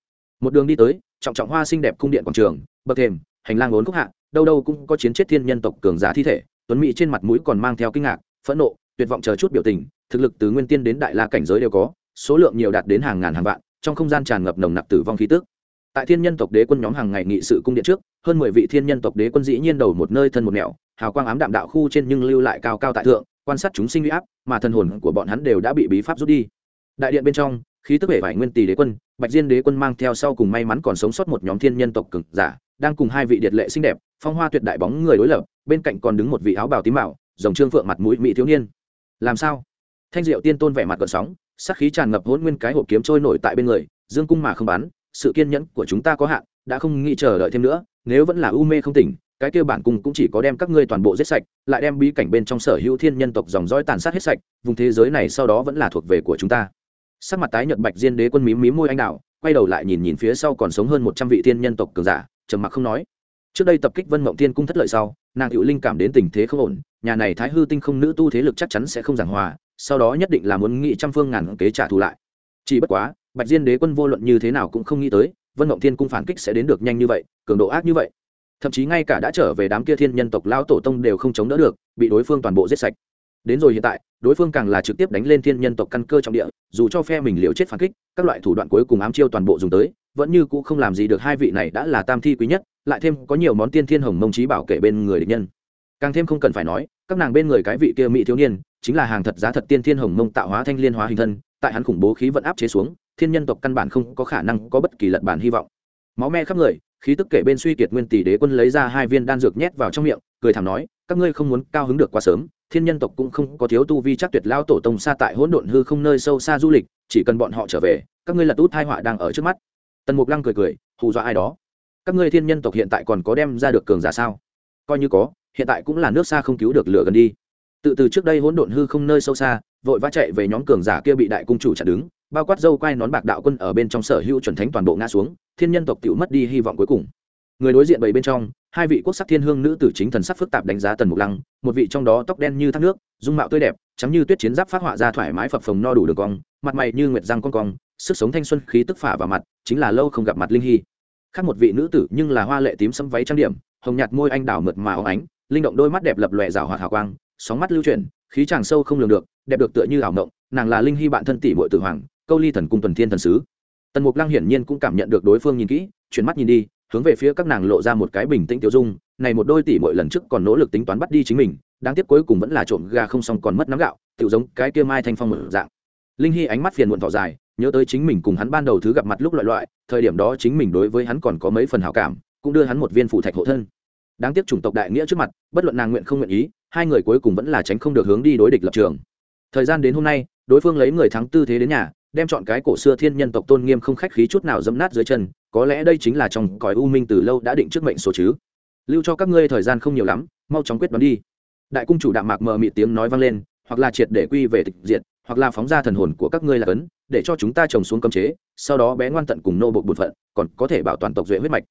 Một đường đi tới, trọng trọng hoa xinh đẹp cung điện quảng trường, bậc thềm, hành lang bốn khúc hạ, đâu đâu cũng có chiến chết thiên nhân tộc cường giả thi thể, tuấn mỹ trên mặt mũi còn mang theo kinh ngạc, phẫn nộ, tuyệt vọng chờ chút biểu tình, thực lực từ nguyên tiên đến đại la cảnh giới đều có, số lượng nhiều đạt đến hàng ngàn hàng vạn, trong không gian tràn ngập nồng nặc tử vong khí tức. Tại thiên nhân tộc đế quân nhóm hàng ngày nghị sự cung điện trước, hơn mười vị thiên nhân tộc đế quân dĩ nhiên đầu một nơi thân một nẻo, hào quang ám đạm đạo khu trên nhưng lưu lại cao cao tại thượng quan sát chúng sinh huy áp mà thần hồn của bọn hắn đều đã bị bí pháp rút đi. Đại điện bên trong khí tức vẻ vải nguyên tỷ đế quân bạch diên đế quân mang theo sau cùng may mắn còn sống sót một nhóm thiên nhân tộc cực giả đang cùng hai vị điệt lệ xinh đẹp phong hoa tuyệt đại bóng người đối lập bên cạnh còn đứng một vị áo bào tím bảo, dòng trương phượng mặt mũi mỹ thiếu niên. Làm sao? Thanh diệu tiên tôn vẻ mặt gợn sóng sắc khí tràn ngập hỗn nguyên cái hộp kiếm trôi nổi tại bên người dương cung mà không bắn sự kiên nhẫn của chúng ta có hạn đã không nghĩ chờ đợi thêm nữa, nếu vẫn là u mê không tỉnh, cái kia bản cung cũng chỉ có đem các ngươi toàn bộ giết sạch, lại đem bí cảnh bên trong sở hữu thiên nhân tộc dòng dõi tàn sát hết sạch, vùng thế giới này sau đó vẫn là thuộc về của chúng ta. Sắc mặt tái nhợt bạch diên đế quân mím mím môi anh đạo quay đầu lại nhìn nhìn phía sau còn sống hơn một trăm vị thiên nhân tộc cường giả, trầm mặc không nói. Trước đây tập kích vân mộng thiên cung thất lợi sau, nàng hữu linh cảm đến tình thế không ổn, nhà này thái hư tinh không nữ tu thế lực chắc chắn sẽ không giảng hòa, sau đó nhất định là muốn nghị trăm phương ngàn kế trả thù lại. Chỉ bất quá, bạch diên đế quân vô luận như thế nào cũng không nghĩ tới vân mộng thiên cung phản kích sẽ đến được nhanh như vậy, cường độ ác như vậy. Thậm chí ngay cả đã trở về đám kia thiên nhân tộc lao tổ tông đều không chống đỡ được, bị đối phương toàn bộ giết sạch. Đến rồi hiện tại, đối phương càng là trực tiếp đánh lên thiên nhân tộc căn cơ trong địa, dù cho phe mình liều chết phản kích, các loại thủ đoạn cuối cùng ám chiêu toàn bộ dùng tới, vẫn như cũ không làm gì được hai vị này đã là tam thi quý nhất, lại thêm có nhiều món tiên thiên hồng mông trí bảo kể bên người địch nhân. Càng thêm không cần phải nói, các nàng bên người cái vị kia mỹ thiếu niên, chính là hàng thật giá thật tiên thiên hồng mông tạo hóa thanh liên hóa hình thân, tại hắn khủng bố khí vận áp chế xuống thiên nhân tộc căn bản không có khả năng có bất kỳ lật bản hy vọng. Máu me khắp người, khí tức kể bên suy kiệt nguyên tỷ đế quân lấy ra hai viên đan dược nhét vào trong miệng, cười thảm nói, các ngươi không muốn cao hứng được quá sớm, thiên nhân tộc cũng không có thiếu tu vi chắc tuyệt lao tổ tông xa tại hỗn độn hư không nơi sâu xa du lịch, chỉ cần bọn họ trở về, các ngươi lật út hai họa đang ở trước mắt. Tần mục lăng cười cười, hù dọa ai đó? Các ngươi thiên nhân tộc hiện tại còn có đem ra được cường giả sao? Coi như có, hiện tại cũng là nước xa không cứu được lửa gần đi. Tự từ trước đây hỗn độn hư không nơi sâu xa, vội vã chạy về nhóm cường giả kia bị đại cung chủ chặn đứng bao quát dâu quai nón bạc đạo quân ở bên trong sở hữu chuẩn thánh toàn bộ ngã xuống, thiên nhân tộc tự mất đi hy vọng cuối cùng. Người đối diện bảy bên trong, hai vị quốc sắc thiên hương nữ tử chính thần sắc phức tạp đánh giá tần mục lăng, một vị trong đó tóc đen như thác nước, dung mạo tươi đẹp, trắng như tuyết chiến giáp phát họa ra thoải mái phập phồng no đủ đường cong, mặt mày như nguyệt răng con cong, sức sống thanh xuân khí tức phả vào mặt, chính là lâu không gặp mặt linh hy. Khác một vị nữ tử nhưng là hoa lệ tím sẫm váy trang điểm, hồng nhạt môi anh đào mượt mà óng ánh, linh động đôi mắt đẹp lập lòe rào hoạt hào quang, sóng mắt lưu chuyển, khí chàng sâu không lường được, đẹp được tựa như ảo mộng, nàng là linh hy bạn thân tỷ bội tử hoàng câu ly thần cung tuần thiên thần sứ. Tần mục lăng hiển nhiên cũng cảm nhận được đối phương nhìn kỹ, chuyển mắt nhìn đi, hướng về phía các nàng lộ ra một cái bình tĩnh tiêu dung, này một đôi tỷ mỗi lần trước còn nỗ lực tính toán bắt đi chính mình, đáng tiếc cuối cùng vẫn là trộm gà không xong còn mất nắm gạo tự giống cái kia mai thanh phong mở dạng. Linh hy ánh mắt phiền muộn thỏ dài, nhớ tới chính mình cùng hắn ban đầu thứ gặp mặt lúc loại loại, thời điểm đó chính mình đối với hắn còn có mấy phần hảo cảm, cũng đưa hắn một viên phụ thạch hộ thân. Đáng tiếc chủng tộc đại nghĩa trước mặt, bất luận nàng nguyện không nguyện ý, hai người cuối cùng vẫn là tránh không được hướng đi đối địch lập trường. Thời gian đến hôm nay, đối phương lấy người thắng tư thế đến nhà đem chọn cái cổ xưa thiên nhân tộc tôn nghiêm không khách khí chút nào dẫm nát dưới chân, có lẽ đây chính là trong cõi u minh từ lâu đã định trước mệnh số chứ. Lưu cho các ngươi thời gian không nhiều lắm, mau chóng quyết đoán đi. Đại cung chủ đạm mạc mờ mị tiếng nói vang lên, hoặc là triệt để quy về tịch diệt, hoặc là phóng ra thần hồn của các ngươi là cấn để cho chúng ta trồng xuống cấm chế, sau đó bé ngoan tận cùng nô bột bột phận, còn có thể bảo toàn tộc duệ huyết mạch.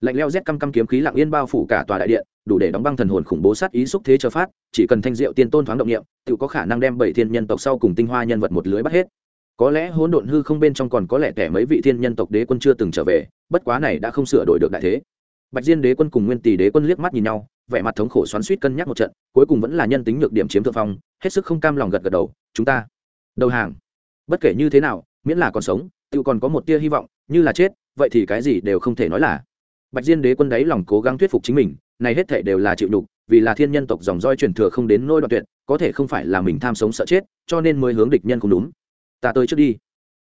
Lạnh leo rét căm căm kiếm khí lặng yên bao phủ cả tòa đại điện, đủ để đóng băng thần hồn khủng bố sát ý xúc thế chờ phát, chỉ cần thanh diệu tiên tôn thoáng động niệm, tự có khả năng đem bảy thiên nhân tộc sau cùng tinh hoa nhân vật một lưới bắt hết có lẽ hỗn độn hư không bên trong còn có lẽ kẻ mấy vị thiên nhân tộc đế quân chưa từng trở về, bất quá này đã không sửa đổi được đại thế. Bạch diên đế quân cùng nguyên tỷ đế quân liếc mắt nhìn nhau, vẻ mặt thống khổ xoắn suýt cân nhắc một trận, cuối cùng vẫn là nhân tính nhược điểm chiếm thượng phong, hết sức không cam lòng gật gật đầu, chúng ta, đầu hàng, bất kể như thế nào, miễn là còn sống, tự còn có một tia hy vọng, như là chết, vậy thì cái gì đều không thể nói là. Bạch diên đế quân đấy lòng cố gắng thuyết phục chính mình, này hết thể đều là chịu đục vì là thiên nhân tộc dòng roi truyền thừa không đến nôi đoạn tuyệt, có thể không phải là mình tham sống sợ chết, cho nên mới hướng địch nhân không đúng ta tới trước đi.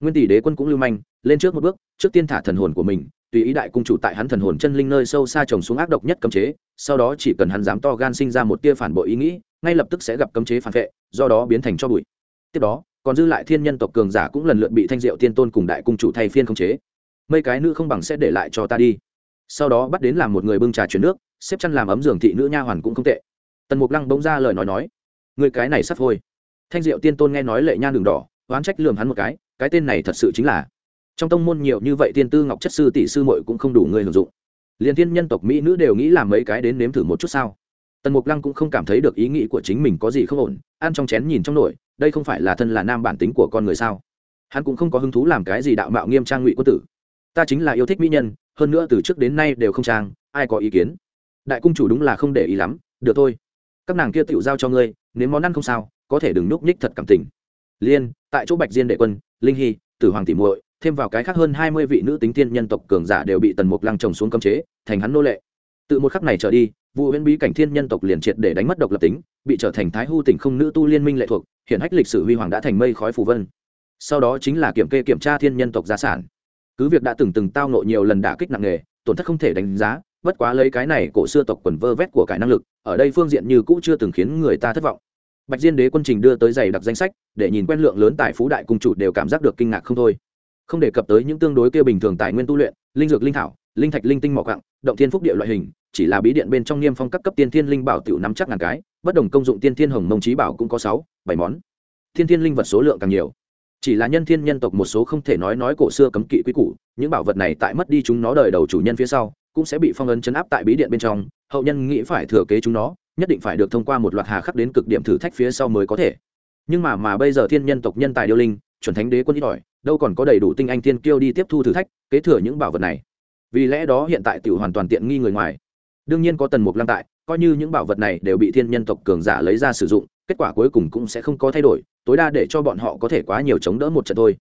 Nguyên tỷ đế quân cũng lưu manh, lên trước một bước, trước tiên thả thần hồn của mình, tùy ý đại cung chủ tại hắn thần hồn chân linh nơi sâu xa trồng xuống ác độc nhất cấm chế, sau đó chỉ cần hắn dám to gan sinh ra một tia phản bội ý nghĩ, ngay lập tức sẽ gặp cấm chế phản vệ, do đó biến thành cho bụi. Tiếp đó, còn dư lại thiên nhân tộc cường giả cũng lần lượt bị thanh diệu tiên tôn cùng đại cung chủ thay phiên khống chế. Mấy cái nữ không bằng sẽ để lại cho ta đi. Sau đó bắt đến làm một người bưng trà chuyển nước, xếp chăn làm ấm giường thị nữ nha hoàn cũng không tệ. Tần mục lăng bỗng ra lời nói nói người cái này sắp thôi thanh diệu tiên tôn nghe nói lệ nha đường đỏ oán trách lườm hắn một cái cái tên này thật sự chính là. Trong tông môn nhiều như vậy tiên tư ngọc chất sư tỷ sư muội cũng không đủ người hưởng dụng. Liền thiên nhân tộc mỹ nữ đều nghĩ làm mấy cái đến nếm thử một chút sao. Tần mục lăng cũng không cảm thấy được ý nghĩ của chính mình có gì không ổn, ăn trong chén nhìn trong nổi, đây không phải là thân là nam bản tính của con người sao? Hắn cũng không có hứng thú làm cái gì đạo mạo nghiêm trang ngụy quân tử. Ta chính là yêu thích mỹ nhân, hơn nữa từ trước đến nay đều không trang, ai có ý kiến? Đại cung chủ đúng là không để ý lắm, được thôi. Các nàng kia tựu giao cho ngươi nếu món ăn không sao, có thể đừng núp nhích thật cảm tình liên, tại chỗ bạch diên đệ quân, linh hy, tử hoàng tỷ muội, thêm vào cái khác hơn hai mươi vị nữ tính tiên nhân tộc cường giả đều bị tần mục lăng trồng xuống cấm chế, thành hắn nô lệ. Từ một khắc này trở đi vụ huyễn bí cảnh thiên nhân tộc liền triệt để đánh mất độc lập tính, bị trở thành thái hư tỉnh không nữ tu liên minh lệ thuộc, hiện hách lịch sử huy hoàng đã thành mây khói phù vân. Sau đó chính là kiểm kê kiểm tra thiên nhân tộc gia sản. Cứ việc đã từng từng tao nộ nhiều lần đả kích nặng nề, tổn thất không thể đánh giá, bất quá lấy cái này cổ xưa tộc quần vơ vét của cải năng lực, ở đây phương diện như cũ chưa từng khiến người ta thất vọng bạch diên đế quân trình đưa tới giày đặc danh sách, để nhìn quen lượng lớn tài phú đại cung chủ đều cảm giác được kinh ngạc không thôi. Không đề cập tới những tương đối kia bình thường tài nguyên tu luyện, linh dược linh thảo, linh thạch linh tinh mỏ cặng động thiên phúc địa loại hình, chỉ là bí điện bên trong niêm phong các cấp tiên thiên linh bảo tiểu nắm chắc ngàn cái, bất đồng công dụng tiên thiên hồng mông trí bảo cũng có sáu, bảy món. Thiên thiên linh vật số lượng càng nhiều. Chỉ là nhân thiên nhân tộc một số không thể nói nói cổ xưa cấm kỵ quý củ, những bảo vật này tại mất đi chúng nó đời đầu chủ nhân phía sau, cũng sẽ bị phong ấn chấn áp tại bí điện bên trong, hậu nhân nghĩ phải thừa kế chúng nó nhất định phải được thông qua một loạt hà khắc đến cực điểm thử thách phía sau mới có thể. Nhưng mà mà bây giờ thiên nhân tộc nhân tài điêu linh, chuẩn thánh đế quân ít ỏi, đâu còn có đầy đủ tinh anh thiên kiêu đi tiếp thu thử thách, kế thừa những bảo vật này. Vì lẽ đó hiện tại tiểu hoàn toàn tiện nghi người ngoài. Đương nhiên có tần mục lăng tại, coi như những bảo vật này đều bị thiên nhân tộc cường giả lấy ra sử dụng, kết quả cuối cùng cũng sẽ không có thay đổi, tối đa để cho bọn họ có thể quá nhiều chống đỡ một trận thôi.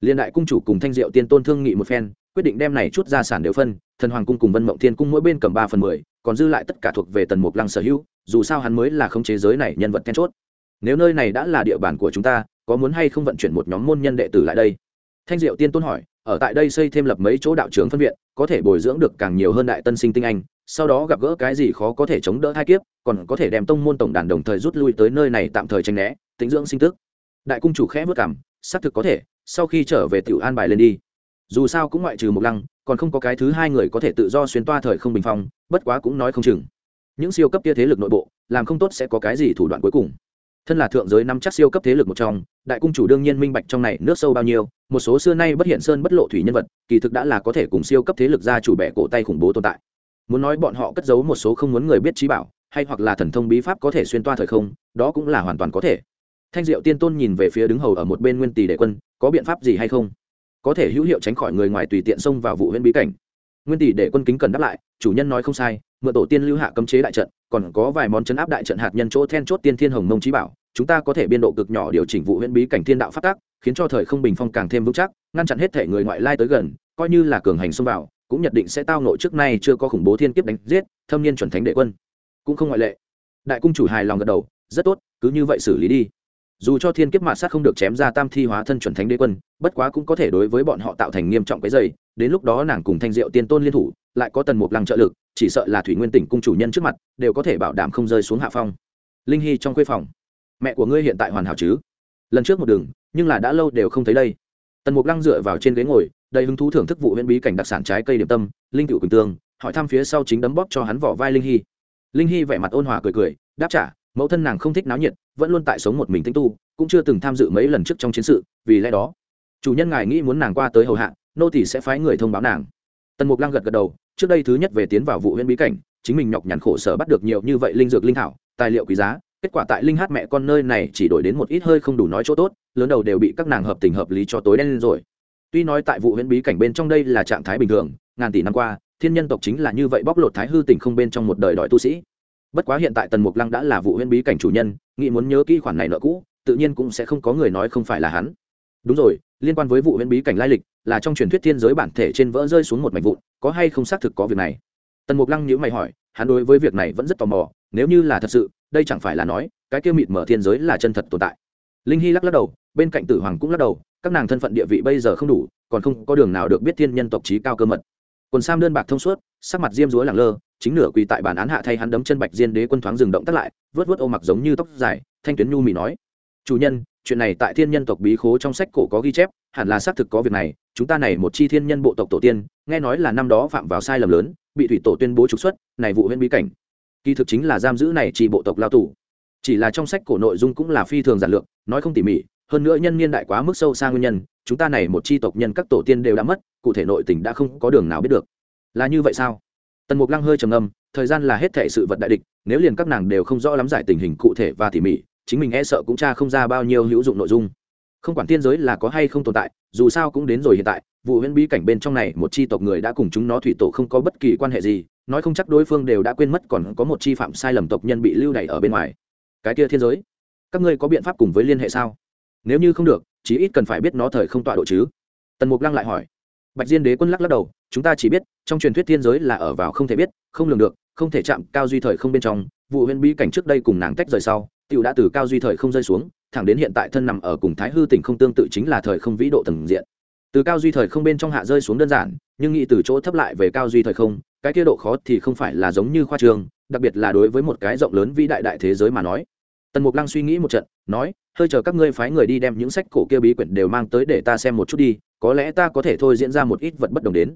Liên đại cung chủ cùng thanh diệu tiên tôn thương nghị một phen, quyết định đem này chút gia sản đều phân, thần hoàng cung cùng vân mộng thiên cung mỗi bên cầm ba phần mười, còn dư lại tất cả thuộc về tần mục lăng sở hữu dù sao hắn mới là không chế giới này nhân vật then chốt. Nếu nơi này đã là địa bàn của chúng ta, có muốn hay không vận chuyển một nhóm môn nhân đệ tử lại đây? Thanh diệu tiên tôn hỏi, ở tại đây xây thêm lập mấy chỗ đạo trưởng phân viện, có thể bồi dưỡng được càng nhiều hơn đại tân sinh tinh anh, sau đó gặp gỡ cái gì khó có thể chống đỡ hai kiếp, còn có thể đem tông môn tổng đàn đồng thời rút lui tới nơi này tạm thời tranh né tính dưỡng sinh tức. Đại cung chủ khẽ vất cảm, xác thực có thể, sau khi trở về tiểu an bài lên đi. Dù sao cũng ngoại trừ một lăng, còn không có cái thứ hai người có thể tự do xuyên toa thời không bình phong, bất quá cũng nói không chừng những siêu cấp kia thế lực nội bộ, làm không tốt sẽ có cái gì thủ đoạn cuối cùng. Thân là thượng giới nắm chắc siêu cấp thế lực một trong, đại cung chủ đương nhiên minh bạch trong này nước sâu bao nhiêu, một số xưa nay bất hiện sơn bất lộ thủy nhân vật, kỳ thực đã là có thể cùng siêu cấp thế lực ra chủ bẻ cổ tay khủng bố tồn tại. Muốn nói bọn họ cất giấu một số không muốn người biết trí bảo, hay hoặc là thần thông bí pháp có thể xuyên toa thời không, đó cũng là hoàn toàn có thể. Thanh diệu tiên tôn nhìn về phía đứng hầu ở một bên nguyên tỷ đệ quân, có biện pháp gì hay không? Có thể hữu hiệu tránh khỏi người ngoài tùy tiện xông vào vụ huyễn bí cảnh. Nguyên tỷ đệ quân kính cần đáp lại, chủ nhân nói không sai mượn tổ tiên lưu hạ cấm chế đại trận, còn có vài món chấn áp đại trận hạt nhân chỗ then chốt tiên thiên hồng mông trí bảo, chúng ta có thể biên độ cực nhỏ điều chỉnh vụ huyễn bí cảnh thiên đạo phát tác khiến cho thời không bình phong càng thêm vững chắc, ngăn chặn hết thể người ngoại lai tới gần, coi như là cường hành xông vào, cũng nhất định sẽ tao nội trước nay chưa có khủng bố thiên kiếp đánh giết, thâm niên chuẩn thánh đệ quân. Cũng không ngoại lệ. Đại cung chủ hài lòng gật đầu, rất tốt, cứ như vậy xử lý đi. Dù cho thiên kiếp mạt sát không được chém ra tam thi hóa thân chuẩn thánh đế quân, bất quá cũng có thể đối với bọn họ tạo thành nghiêm trọng cái dày, đến lúc đó nàng cùng thanh diệu tiên tôn liên thủ, lại có tần mục lăng trợ lực chỉ sợ là thủy nguyên tỉnh cung chủ nhân trước mặt, đều có thể bảo đảm không rơi xuống hạ phong. Linh hy trong khuê phòng. Mẹ của ngươi hiện tại hoàn hảo chứ? Lần trước một đường, nhưng là đã lâu đều không thấy đây. Tần mục lăng dựa vào trên ghế ngồi, đầy hứng thú thưởng thức vụ huyễn bí cảnh đặc sản trái cây điểm tâm, linh cựu quỳnh tương hỏi thăm phía sau chính đấm bóp cho hắn vỏ vai linh hy. Linh hy vẻ mặt ôn hòa cười cười, đáp trả, mẫu thân nàng không thích náo nhiệt, vẫn luôn tại sống một mình tinh tu, cũng chưa từng tham dự mấy lần trước trong chiến sự, vì lẽ đó, chủ nhân ngài nghĩ muốn nàng qua tới hầu hạ, nô tỷ sẽ phái người thông báo nàng tần mục lăng gật gật đầu, trước đây thứ nhất về tiến vào vụ huyễn bí cảnh, chính mình nhọc nhằn khổ sở bắt được nhiều như vậy linh dược linh thảo, tài liệu quý giá, kết quả tại linh hát mẹ con nơi này chỉ đổi đến một ít hơi không đủ nói chỗ tốt, lớn đầu đều bị các nàng hợp tình hợp lý cho tối đen lên rồi. Tuy nói tại vụ huyễn bí cảnh bên trong đây là trạng thái bình thường, ngàn tỷ năm qua, thiên nhân tộc chính là như vậy bóc lột thái hư tình không bên trong một đời đòi tu sĩ. Bất quá hiện tại tần mục lăng đã là vụ huyễn bí cảnh chủ nhân, nghĩ muốn nhớ kỹ khoản này nợ cũ, tự nhiên cũng sẽ không có người nói không phải là hắn. Đúng rồi liên quan với vụ huyễn bí cảnh lai lịch, là trong truyền thuyết thiên giới bản thể trên vỡ rơi xuống một mảnh vụn, có hay không xác thực có việc này? Tần mục lăng nhữ mày hỏi, hắn đối với việc này vẫn rất tò mò, nếu như là thật sự, đây chẳng phải là nói, cái kia mịt mở thiên giới là chân thật tồn tại. Linh hy lắc lắc đầu, bên cạnh tử hoàng cũng lắc đầu, các nàng thân phận địa vị bây giờ không đủ, còn không có đường nào được biết thiên nhân tộc trí cao cơ mật. Quần sam đơn bạc thông suốt, sắc mặt diêm dúa lẳng lơ, chính nửa quỳ tại bản án hạ thay hắn đấm chân bạch diên đế quân thoáng dừng động tắt lại, vớt vớt ô mặc giống như tóc dài, thanh tuyến nhu mì nói, chủ nhân chuyện này tại thiên nhân tộc bí khố trong sách cổ có ghi chép, hẳn là xác thực có việc này, chúng ta này một chi thiên nhân bộ tộc tổ tiên, nghe nói là năm đó phạm vào sai lầm lớn, bị thủy tổ tuyên bố trục xuất, này vụ huyện bí cảnh. Kỳ thực chính là giam giữ này chỉ bộ tộc lao tù. Chỉ là trong sách cổ nội dung cũng là phi thường giản lược, nói không tỉ mỉ, hơn nữa nhân niên đại quá mức sâu xa nguyên nhân, chúng ta này một chi tộc nhân các tổ tiên đều đã mất, cụ thể nội tình đã không có đường nào biết được. Là như vậy sao? Tần mục lăng hơi trầm âm thời gian là hết thể sự vật đại địch, nếu liền các nàng đều không rõ lắm giải tình hình cụ thể và tỉ mỉ chính mình e sợ cũng tra không ra bao nhiêu hữu dụng nội dung. Không quản tiên giới là có hay không tồn tại, dù sao cũng đến rồi hiện tại, vụ huyễn bí cảnh bên trong này, một chi tộc người đã cùng chúng nó thủy tổ không có bất kỳ quan hệ gì, nói không chắc đối phương đều đã quên mất còn có một chi phạm sai lầm tộc nhân bị lưu đày ở bên ngoài. Cái kia thiên giới, các ngươi có biện pháp cùng với liên hệ sao? Nếu như không được, chí ít cần phải biết nó thời không tọa độ chứ. Tần mục lăng lại hỏi. Bạch diên đế quân lắc lắc đầu, chúng ta chỉ biết, trong truyền thuyết thiên giới là ở vào không thể biết, không lường được, không thể chạm cao duy thời không bên trong, vụ huyễn bí cảnh trước đây cùng nàng tách rời sau tiểu đã từ cao duy thời không rơi xuống, thẳng đến hiện tại thân nằm ở cùng thái hư tỉnh không tương tự chính là thời không vĩ độ tầng diện. Từ cao duy thời không bên trong hạ rơi xuống đơn giản, nhưng nghĩ từ chỗ thấp lại về cao duy thời không, cái kia độ khó thì không phải là giống như khoa trường, đặc biệt là đối với một cái rộng lớn vĩ đại đại thế giới mà nói. Tần mục lăng suy nghĩ một trận, nói, hơi chờ các ngươi phái người đi đem những sách cổ kia bí quyển đều mang tới để ta xem một chút đi, có lẽ ta có thể thôi diễn ra một ít vật bất đồng đến.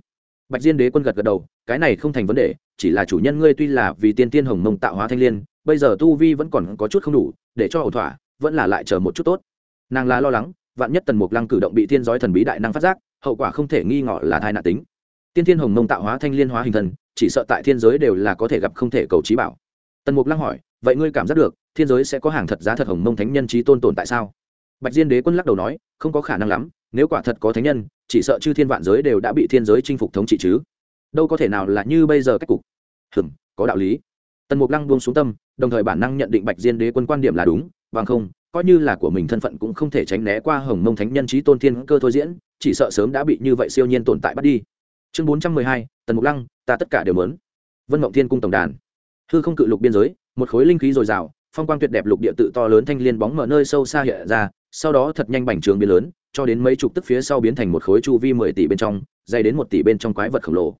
Bạch diên đế quân gật gật đầu, cái này không thành vấn đề, chỉ là chủ nhân ngươi tuy là vì tiên tiên hồng mông tạo hóa thanh l i ê n bây giờ tu vi vẫn còn có chút không đủ, để cho ẩu thỏa, vẫn là lại chờ một chút tốt. Nàng là lo lắng, vạn nhất tần mục lăng cử động bị thiên giói thần bí đại năng phát giác, hậu quả không thể nghi ngọ là thai nạn tính. Tiên thiên hồng mông tạo hóa thanh liên hóa hình thần, chỉ sợ tại thiên giới đều là có thể gặp không thể cầu trí bảo. Tần mục lăng hỏi, vậy ngươi cảm giác được, thiên giới sẽ có hàng thật giá thật hồng mông thánh nhân trí tôn tồn tại sao? Bạch diên đế quân lắc đầu nói, không có khả năng lắm, nếu quả thật có thánh nhân, chỉ sợ chư thiên vạn giới đều đã bị thiên giới chinh phục thống trị chứ. Đâu có thể nào là như bây giờ cách cục. Hừm, có đạo lý. Tần mục lăng buông xuống tâm đồng thời bản năng nhận định bạch diên đế quân quan điểm là đúng bằng không, coi như là của mình thân phận cũng không thể tránh né qua hồng mông thánh nhân trí tôn thiên cơ thôi diễn, chỉ sợ sớm đã bị như vậy siêu nhiên tồn tại bắt đi. Chương bốn trăm mười hai, tần mục lăng, ta tất cả đều mớn vân mộng thiên cung tổng đàn. Hư không cự lục biên giới, một khối linh khí dồi dào, phong quang tuyệt đẹp lục địa tự to lớn thanh liên bóng mở nơi sâu xa hiện ra, sau đó thật nhanh bành trường biến lớn, cho đến mấy chục tức phía sau biến thành một khối chu vi mười tỷ bên trong, dày đến một tỷ bên trong quái vật khổng lồ.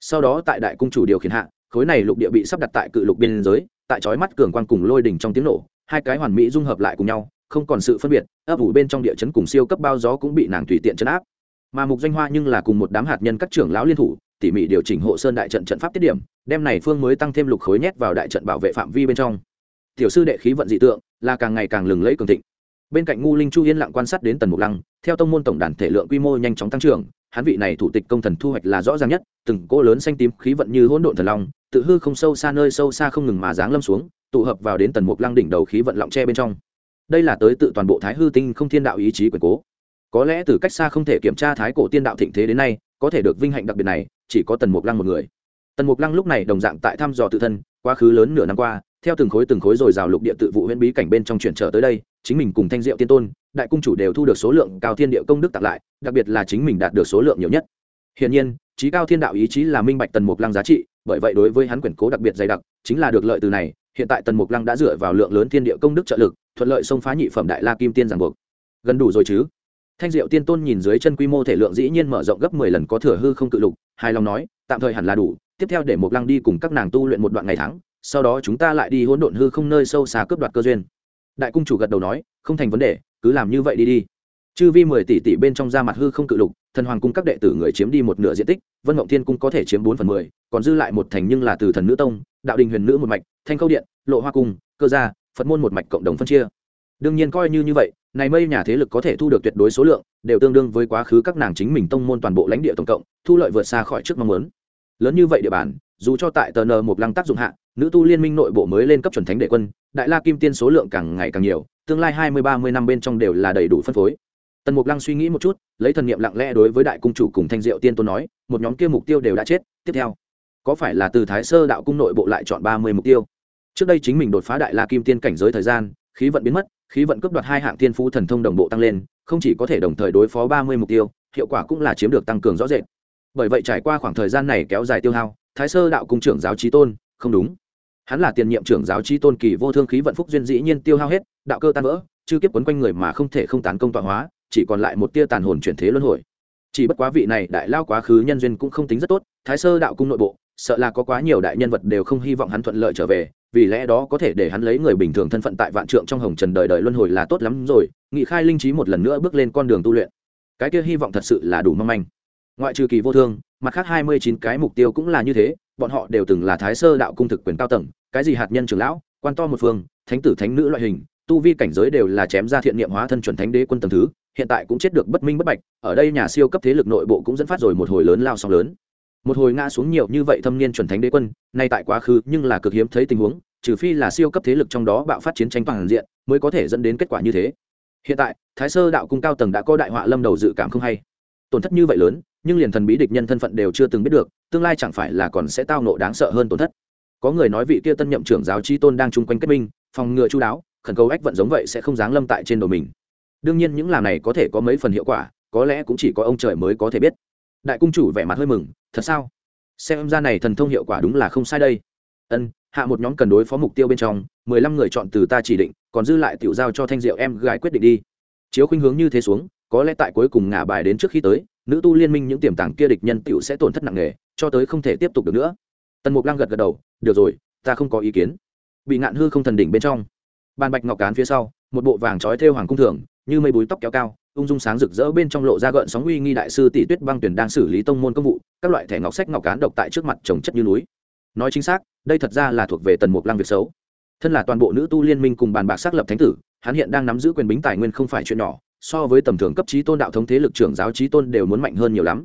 Sau đó tại đại cung chủ điều khiển hạ, khối này lục địa bị sắp đặt tại cự lục biên giới tại chói mắt cường quang cùng lôi đỉnh trong tiếng nổ, hai cái hoàn mỹ dung hợp lại cùng nhau, không còn sự phân biệt, ấp ủ bên trong địa chấn cùng siêu cấp bao gió cũng bị nàng tùy tiện chấn áp. Mà mục doanh hoa nhưng là cùng một đám hạt nhân các trưởng lão liên thủ, tỉ mỉ điều chỉnh hộ sơn đại trận trận pháp tiết điểm, đem này phương mới tăng thêm lục khối nhét vào đại trận bảo vệ phạm vi bên trong. Tiểu sư đệ khí vận dị tượng, là càng ngày càng lừng lẫy cường thịnh. Bên cạnh ngu linh chu yên lặng quan sát đến tần mục lăng, theo tông môn tổng đàn thể lượng quy mô nhanh chóng tăng trưởng, hắn vị này thủ tịch công thần thu hoạch là rõ ràng nhất, từng cỗ lớn xanh tím khí vận như hỗn độn thần long tự hư không sâu xa nơi sâu xa không ngừng mà giáng lâm xuống, tụ hợp vào đến tần mục lăng đỉnh đầu khí vận lọng tre bên trong. Đây là tới tự toàn bộ thái hư tinh không thiên đạo ý chí quyền cố. Có lẽ từ cách xa không thể kiểm tra thái cổ tiên đạo thịnh thế đến nay, có thể được vinh hạnh đặc biệt này, chỉ có tần mục lăng một người. Tần mục lăng lúc này đồng dạng tại thăm dò tự thân, quá khứ lớn nửa năm qua, theo từng khối từng khối rồi rào lục địa tự vụ huyễn bí cảnh bên trong chuyển trở tới đây, chính mình cùng thanh diệu tiên tôn, đại cung chủ đều thu được số lượng cao thiên địa công đức tặng lại, đặc biệt là chính mình đạt được số lượng nhiều nhất. Hiển nhiên trí cao thiên đạo ý chí là minh bạch tần mục lăng giá trị bởi vậy đối với hắn quyền cố đặc biệt dày đặc, chính là được lợi từ này, hiện tại tần mục lăng đã dựa vào lượng lớn thiên địa công đức trợ lực, thuận lợi xông phá nhị phẩm đại la kim tiên giảng buộc. Gần đủ rồi chứ? Thanh diệu tiên tôn nhìn dưới chân quy mô thể lượng dĩ nhiên mở rộng gấp mười lần có thừa hư không cự lục, hài lòng nói, tạm thời hẳn là đủ, tiếp theo để mục lăng đi cùng các nàng tu luyện một đoạn ngày tháng, sau đó chúng ta lại đi hỗn độn hư không nơi sâu xa cướp đoạt cơ duyên. Đại cung chủ gật đầu nói, không thành vấn đề, cứ làm như vậy đi đi chư vi mười tỷ tỷ bên trong ra mặt hư không cự lục, thần hoàng cung các đệ tử người chiếm đi một nửa diện tích, vân ngộng thiên cung có thể chiếm bốn phần mười, còn dư lại một thành nhưng là từ thần nữ tông, đạo đình huyền nữ một mạch, thanh khâu điện, lộ hoa cung, cơ gia, phật môn một mạch cộng đồng phân chia. Đương nhiên coi như như vậy, này mây nhà thế lực có thể thu được tuyệt đối số lượng, đều tương đương với quá khứ các nàng chính mình tông môn toàn bộ lãnh địa tổng cộng, thu lợi vượt xa khỏi trước mong muốn. Lớn như vậy địa bàn, dù cho tại tờ n một lăng tác dụng hạ, nữ tu liên minh nội bộ mới lên cấp chuẩn thánh đệ quân, đại la kim tiên số lượng càng ngày càng nhiều, tương lai hai mươi ba mươi năm bên trong đều là đầy đủ phân phối tần mục lăng suy nghĩ một chút, lấy thần niệm lặng lẽ đối với đại cung chủ cùng thanh diệu tiên tôn nói, một nhóm kia mục tiêu đều đã chết, tiếp theo, có phải là từ thái sơ đạo cung nội bộ lại chọn ba mươi mục tiêu? Trước đây chính mình đột phá đại la kim tiên cảnh giới thời gian, khí vận biến mất, khí vận cướp đoạt hai hạng tiên phú thần thông đồng bộ tăng lên, không chỉ có thể đồng thời đối phó ba mươi mục tiêu, hiệu quả cũng là chiếm được tăng cường rõ rệt. Bởi vậy trải qua khoảng thời gian này kéo dài tiêu hao, thái sơ đạo cung trưởng giáo trí tôn, không đúng. Hắn là tiền nhiệm trưởng giáo trí tôn kỳ vô thương khí vận phúc duyên dĩ nhiên tiêu hao hết, đạo cơ tan vỡ chưa kiếp quấn quanh người mà không thể không tán công tọa hóa chỉ còn lại một tia tàn hồn chuyển thế luân hồi. Chỉ bất quá vị này đại lao quá khứ nhân duyên cũng không tính rất tốt, thái sơ đạo cung nội bộ, sợ là có quá nhiều đại nhân vật đều không hy vọng hắn thuận lợi trở về, vì lẽ đó có thể để hắn lấy người bình thường thân phận tại vạn trượng trong hồng trần đời đời luân hồi là tốt lắm rồi, nghị khai linh trí một lần nữa bước lên con đường tu luyện. Cái kia hy vọng thật sự là đủ mong manh. Ngoại trừ kỳ vô thương, mặt khác hai mươi chín cái mục tiêu cũng là như thế, bọn họ đều từng là thái sơ đạo cung thực quyền cao tầng, cái gì hạt nhân trưởng lão, quan to một phương, thánh tử thánh nữ loại hình, tu vi cảnh giới đều là chém ra thiện niệm hóa thân chuẩn thánh đế quân tầng thứ hiện tại cũng chết được bất minh bất bạch, ở đây nhà siêu cấp thế lực nội bộ cũng dẫn phát rồi một hồi lớn lao sóng lớn. Một hồi ngã xuống nhiều như vậy thâm niên chuẩn thánh đế quân, nay tại quá khứ nhưng là cực hiếm thấy tình huống, trừ phi là siêu cấp thế lực trong đó bạo phát chiến tranh toàn diện mới có thể dẫn đến kết quả như thế. Hiện tại, thái sơ đạo cung cao tầng đã có đại họa lâm đầu dự cảm không hay. Tổn thất như vậy lớn, nhưng liền thần bí địch nhân thân phận đều chưa từng biết được, tương lai chẳng phải là còn sẽ tao nộ đáng sợ hơn tổn thất. Có người nói vị kia tân nhậm trưởng giáo chi tôn đang chung quanh kết minh, phòng ngừa chú đáo, khẩn cầu ách vận giống vậy sẽ không giáng lâm tại trên đầu mình đương nhiên những làm này có thể có mấy phần hiệu quả, có lẽ cũng chỉ có ông trời mới có thể biết. Đại cung chủ vẻ mặt hơi mừng, thật sao? Xem ra này thần thông hiệu quả đúng là không sai đây. Ân, hạ một nhóm cần đối phó mục tiêu bên trong, mười lăm người chọn từ ta chỉ định, còn dư lại tiểu giao cho thanh diệu em gái quyết định đi. Chiếu khuynh hướng như thế xuống, có lẽ tại cuối cùng ngả bài đến trước khi tới, nữ tu liên minh những tiềm tàng kia địch nhân tiểu sẽ tổn thất nặng nề, cho tới không thể tiếp tục được nữa. Tần mục lăng gật gật đầu, được rồi, ta không có ý kiến. Bị ngạn hư không thần đỉnh bên trong, bàn bạch ngọc cán phía sau, một bộ vàng trói thêu hoàng cung thường như mây búi tóc kéo cao, ung dung sáng rực rỡ bên trong lộ ra gợn sóng uy nghi đại sư tỷ tuyết băng tuyển đang xử lý tông môn công vụ, các loại thẻ ngọc sách ngọc cán độc tại trước mặt trồng chất như núi. Nói chính xác, đây thật ra là thuộc về tần mục lăng việc xấu. Thân là toàn bộ nữ tu liên minh cùng bàn bạc xác lập thánh tử, hắn hiện đang nắm giữ quyền bính tài nguyên không phải chuyện nhỏ, so với tầm thường cấp trí tôn đạo thống thế lực trưởng giáo trí tôn đều muốn mạnh hơn nhiều lắm.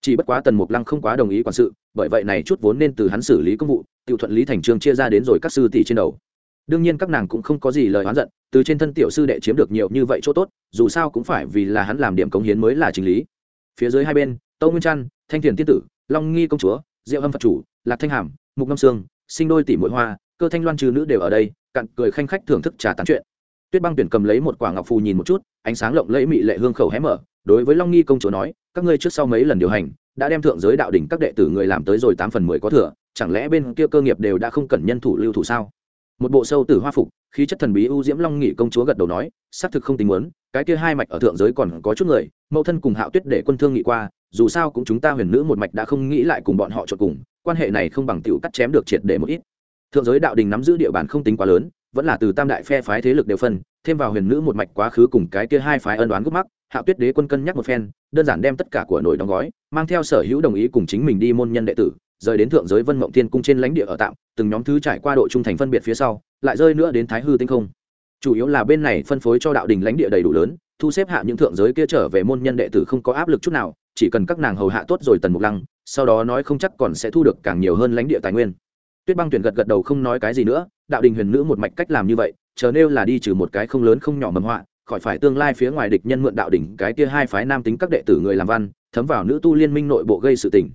Chỉ bất quá tần mục lăng không quá đồng ý quản sự, bởi vậy này chút vốn nên từ hắn xử lý công vụ tự thuận lý thành trương chia ra đến rồi các sư tỷ trên đầu đương nhiên các nàng cũng không có gì lời oán giận, từ trên thân tiểu sư đệ chiếm được nhiều như vậy chỗ tốt, dù sao cũng phải vì là hắn làm điểm cống hiến mới là chính lý. Phía dưới hai bên tâu nguyên trăn, thanh thiền tiên tử, long nghi công chúa, diệu hâm phật chủ, lạc thanh hàm, mục ngâm sương, sinh đôi tỷ mũi hoa, cơ thanh loan trừ nữ đều ở đây, cặn cười khanh khách thưởng thức trà tán chuyện. Tuyết băng tuyển cầm lấy một quả ngọc phù nhìn một chút, ánh sáng lộng lẫy mị lệ hương khẩu hé mở, đối với long nghi công chúa nói, các ngươi trước sau mấy lần điều hành, đã đem thượng giới đạo đỉnh các đệ tử người làm tới rồi tám phần mười có thừa, chẳng lẽ bên kia cơ nghiệp đều đã không cần nhân thủ lưu thủ sao? Một bộ sâu tử hoa phục, khí chất thần bí ưu diễm long nghị công chúa gật đầu nói, xác thực không tình muốn, cái kia hai mạch ở thượng giới còn có chút người, mẫu thân cùng hạo tuyết để quân thương nghị qua, dù sao cũng chúng ta huyền nữ một mạch đã không nghĩ lại cùng bọn họ trộn cùng, quan hệ này không bằng tiểu cắt chém được triệt để một ít. Thượng giới đạo đình nắm giữ địa bàn không tính quá lớn, vẫn là từ tam đại phe phái thế lực đều phân, thêm vào huyền nữ một mạch quá khứ cùng cái kia hai phái ân đoán gốc mắc, hạo tuyết đế quân cân nhắc một phen, đơn giản đem tất cả của nổi đóng gói, mang theo sở hữu đồng ý cùng chính mình đi môn nhân đệ tử rời đến thượng giới vân mộng thiên cung trên lãnh địa ở tạm, từng nhóm thứ trải qua độ trung thành phân biệt phía sau, lại rơi nữa đến thái hư tinh không. Chủ yếu là bên này phân phối cho đạo đình lãnh địa đầy đủ lớn, thu xếp hạ những thượng giới kia trở về môn nhân đệ tử không có áp lực chút nào, chỉ cần các nàng hầu hạ tốt rồi tần mục lăng, sau đó nói không chắc còn sẽ thu được càng nhiều hơn lãnh địa tài nguyên. Tuyết băng tuyển gật gật đầu không nói cái gì nữa, đạo đình huyền nữ một mạch cách làm như vậy, chờ nêu là đi trừ một cái không lớn không nhỏ mầm họa, khỏi phải tương lai phía ngoài địch nhân mượn đạo đỉnh cái kia hai phái nam tính các đệ tử người làm văn, thấm vào nữ tu liên minh nội bộ gây sự tình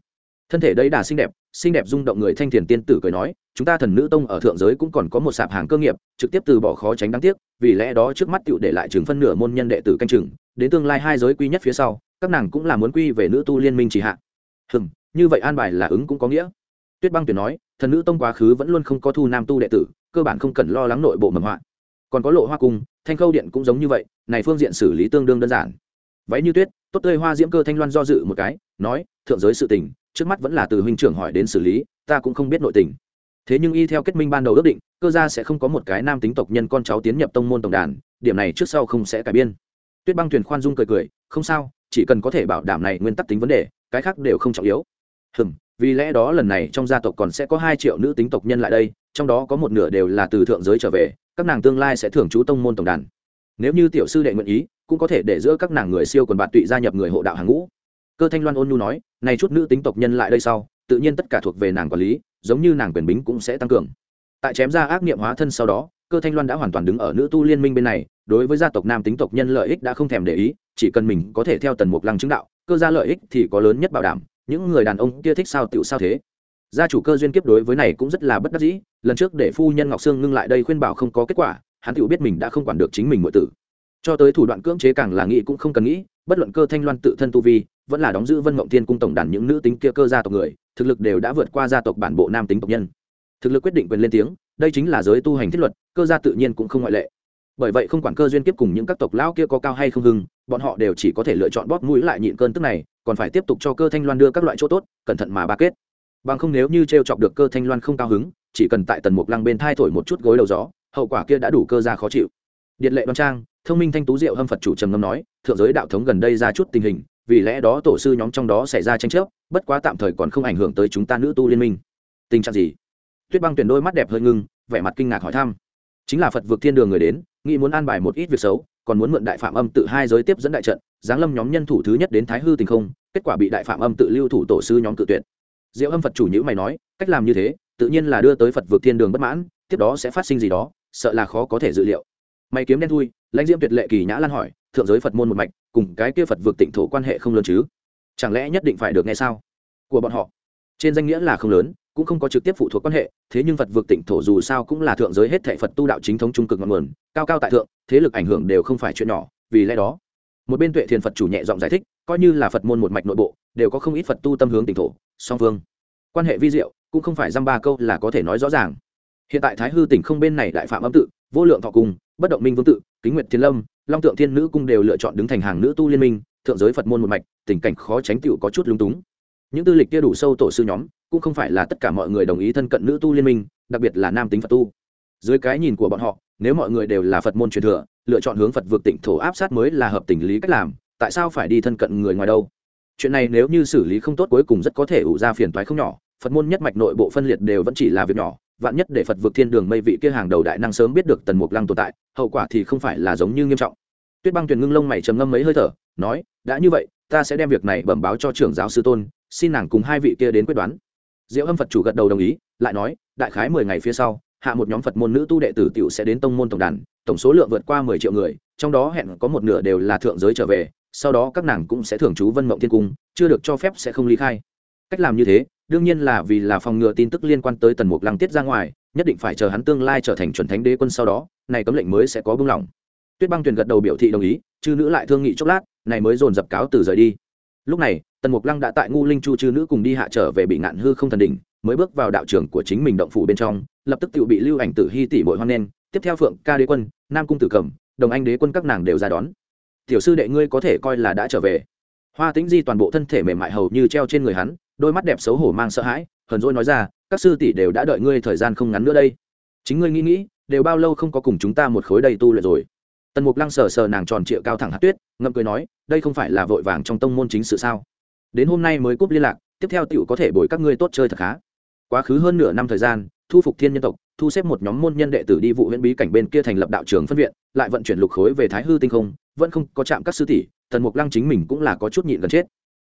thân thể đấy đà xinh đẹp xinh đẹp rung động người thanh thiền tiên tử cười nói, chúng ta thần nữ tông ở thượng giới cũng còn có một sạp hàng cơ nghiệp, trực tiếp từ bỏ khó tránh đáng tiếc, vì lẽ đó trước mắt tựu để lại chừng phân nửa môn nhân đệ tử canh chừng, đến tương lai hai giới quy nhất phía sau, các nàng cũng là muốn quy về nữ tu liên minh chỉ hạ. Hừng như vậy an bài là ứng cũng có nghĩa. Tuyết băng tuyển nói, thần nữ tông quá khứ vẫn luôn không có thu nam tu đệ tử, cơ bản không cần lo lắng nội bộ mầm họa. Còn có lộ hoa cung, thanh khâu điện cũng giống như vậy, này phương diện xử lý tương đương đơn giản. Váy như tuyết, tốt tươi hoa diễm cơ thanh loan do dự một cái, nói, thượng giới sự tình trước mắt vẫn là từ huynh trưởng hỏi đến xử lý, ta cũng không biết nội tình. Thế nhưng y theo kết minh ban đầu ước định, cơ gia sẽ không có một cái nam tính tộc nhân con cháu tiến nhập tông môn tổng đàn, điểm này trước sau không sẽ cải biên. Tuyết băng thuyền khoan dung cười cười, không sao, chỉ cần có thể bảo đảm này nguyên tắc tính vấn đề, cái khác đều không trọng yếu. Hừm, vì lẽ đó lần này trong gia tộc còn sẽ có hai triệu nữ tính tộc nhân lại đây, trong đó có một nửa đều là từ thượng giới trở về, các nàng tương lai sẽ thưởng chú tông môn tổng đàn. Nếu như tiểu sư đệ nguyện ý, cũng có thể để giữa các nàng người siêu quần bạn tụy gia nhập người hộ đạo hàng ngũ cơ thanh loan ôn nhu nói, này chút nữ tính tộc nhân lại đây sau, tự nhiên tất cả thuộc về nàng quản lý, giống như nàng quyền bính cũng sẽ tăng cường. Tại chém ra ác niệm hóa thân sau đó, cơ thanh loan đã hoàn toàn đứng ở nữ tu liên minh bên này, đối với gia tộc nam tính tộc nhân lợi ích đã không thèm để ý, chỉ cần mình có thể theo tần mục lăng chứng đạo, cơ gia lợi ích thì có lớn nhất bảo đảm, những người đàn ông kia thích sao tựu sao thế. Gia chủ cơ duyên kiếp đối với này cũng rất là bất đắc dĩ, lần trước để phu nhân ngọc sương ngưng lại đây khuyên bảo không có kết quả, hắn tựu biết mình đã không quản được chính mình mọi tử. Cho tới thủ đoạn cưỡng chế càng là nghĩ cũng không cần nghĩ, bất luận cơ thanh loan tự thân tu vi vẫn là đóng giữ vân mộng thiên cung tổng đàn những nữ tính kia cơ gia tộc người, thực lực đều đã vượt qua gia tộc bản bộ nam tính tộc nhân. Thực lực quyết định quyền lên tiếng, đây chính là giới tu hành thiết luật, cơ gia tự nhiên cũng không ngoại lệ. Bởi vậy không quản cơ duyên kiếp cùng những các tộc lão kia có cao hay không hưng, bọn họ đều chỉ có thể lựa chọn bóp mũi lại nhịn cơn tức này, còn phải tiếp tục cho cơ thanh loan đưa các loại chỗ tốt, cẩn thận mà ba kết. Bằng không nếu như t r e o chọc được cơ thanh loan không cao hứng, chỉ cần tại tần mục lăng bên thai thổi một chút gối đầu gió, hậu quả kia đã đủ cơ ra khó chịu. Điện lệ đoan trang, thông minh thanh tú diệu hâm phật chủ trầm ngâm nói, thượng giới đạo thống gần đây ra chút tình hình vì lẽ đó tổ sư nhóm trong đó xảy ra tranh chấp, bất quá tạm thời còn không ảnh hưởng tới chúng ta nữ tu liên minh. Tình trạng gì? Tuyết băng tuyển đôi mắt đẹp hơi ngưng, vẻ mặt kinh ngạc hỏi thăm. Chính là phật vượt thiên đường người đến, nghĩ muốn an bài một ít việc xấu, còn muốn mượn đại phạm âm tự hai giới tiếp dẫn đại trận, giáng lâm nhóm nhân thủ thứ nhất đến thái hư tình không, kết quả bị đại phạm âm tự lưu thủ tổ sư nhóm tự tuyệt. Diệu âm phật chủ nhữ mày nói, cách làm như thế, tự nhiên là đưa tới phật vượt thiên đường bất mãn, tiếp đó sẽ phát sinh gì đó, sợ là khó có thể dự liệu. Mày kiếm đen thui, lãnh diễm tuyệt lệ kỳ nhã lan hỏi thượng giới phật môn một mạch, cùng cái kia phật vượt tịnh thổ quan hệ không lớn chứ? Chẳng lẽ nhất định phải được nghe sao? Của bọn họ. Trên danh nghĩa là không lớn, cũng không có trực tiếp phụ thuộc quan hệ, thế nhưng phật vượt tịnh thổ dù sao cũng là thượng giới hết thệ phật tu đạo chính thống trung cực ngọn nguồn, cao cao tại thượng, thế lực ảnh hưởng đều không phải chuyện nhỏ, vì lẽ đó, một bên tuệ thiền phật chủ nhẹ giọng giải thích, coi như là phật môn một mạch nội bộ, đều có không ít phật tu tâm hướng tịnh thổ, song phương, quan hệ vi diệu, cũng không phải dăm ba câu là có thể nói rõ ràng. Hiện tại thái hư tỉnh không bên này đại phạm âm tự, vô lượng thọ cung bất động minh vương tự, kính nguyệt thiên lâm long tượng thiên nữ cung đều lựa chọn đứng thành hàng nữ tu liên minh, thượng giới phật môn một mạch, tình cảnh khó tránh tựu có chút lung túng. Những tư lịch kia đủ sâu tổ sư nhóm, cũng không phải là tất cả mọi người đồng ý thân cận nữ tu liên minh, đặc biệt là nam tính phật tu. Dưới cái nhìn của bọn họ, nếu mọi người đều là phật môn truyền thừa, lựa chọn hướng phật vượt tỉnh thổ áp sát mới là hợp tình lý cách làm, tại sao phải đi thân cận người ngoài đâu? Chuyện này nếu như xử lý không tốt cuối cùng rất có thể ủ ra phiền toái không nhỏ, phật môn nhất mạch nội bộ phân liệt đều vẫn chỉ là việc nhỏ vạn nhất để phật vượt thiên đường mây vị kia hàng đầu đại năng sớm biết được tần mục lăng tồn tại, hậu quả thì không phải là giống như nghiêm trọng. Tuyết băng tuyền ngưng lông mày trầm ngâm mấy hơi thở, nói, đã như vậy, ta sẽ đem việc này bẩm báo cho trưởng giáo sư tôn, xin nàng cùng hai vị kia đến quyết đoán. Diệu âm phật chủ gật đầu đồng ý, lại nói, đại khái mười ngày phía sau, hạ một nhóm phật môn nữ tu đệ tử t i ể u sẽ đến tông môn tổng đàn, tổng số lượng vượt qua mười triệu người, trong đó hẹn có một nửa đều là thượng giới trở về, sau đó các nàng cũng sẽ thường trú vân mộng thiên cung, chưa được cho phép sẽ không ly khai cách làm như thế, đương nhiên là vì là phòng ngừa tin tức liên quan tới tần mục lăng tiết ra ngoài, nhất định phải chờ hắn tương lai trở thành chuẩn thánh đế quân sau đó, này cấm lệnh mới sẽ có bưng lỏng tuyết băng tuyền gật đầu biểu thị đồng ý, chư nữ lại thương nghị chốc lát, này mới dồn dập cáo từ rời đi. Lúc này, tần mục lăng đã tại ngu linh chu chư nữ cùng đi hạ trở về bị ngạn hư không thần đỉnh, mới bước vào đạo trường của chính mình động phủ bên trong, lập tức tự bị lưu ảnh tử hy tỷ bội hoan nen tiếp theo phượng ca đế quân, nam cung tử cẩm đồng anh đế quân các nàng đều ra đón. Tiểu sư đệ ngươi có thể coi là đã trở về. Hoa tĩnh di toàn bộ thân thể mềm mại hầu như treo trên người hắn đôi mắt đẹp xấu hổ mang sợ hãi, hờn dỗi nói ra, các sư tỷ đều đã đợi ngươi thời gian không ngắn nữa đây. Chính ngươi nghĩ nghĩ, đều bao lâu không có cùng chúng ta một khối đầy tu luyện rồi? Tần mục lăng sờ sờ nàng tròn trịa cao thẳng hạt tuyết, ngậm cười nói, đây không phải là vội vàng trong tông môn chính sự sao? Đến hôm nay mới cúp liên lạc, tiếp theo tựu có thể bồi các ngươi tốt chơi thật khá. Quá khứ hơn nửa năm thời gian, thu phục thiên nhân tộc, thu xếp một nhóm môn nhân đệ tử đi vụ huyện bí cảnh bên kia thành lập đạo trường phân viện, lại vận chuyển lục khối về thái hư tinh không, vẫn không có chạm các sư tỷ, tần mục lăng chính mình cũng là có chút nhịn gần chết.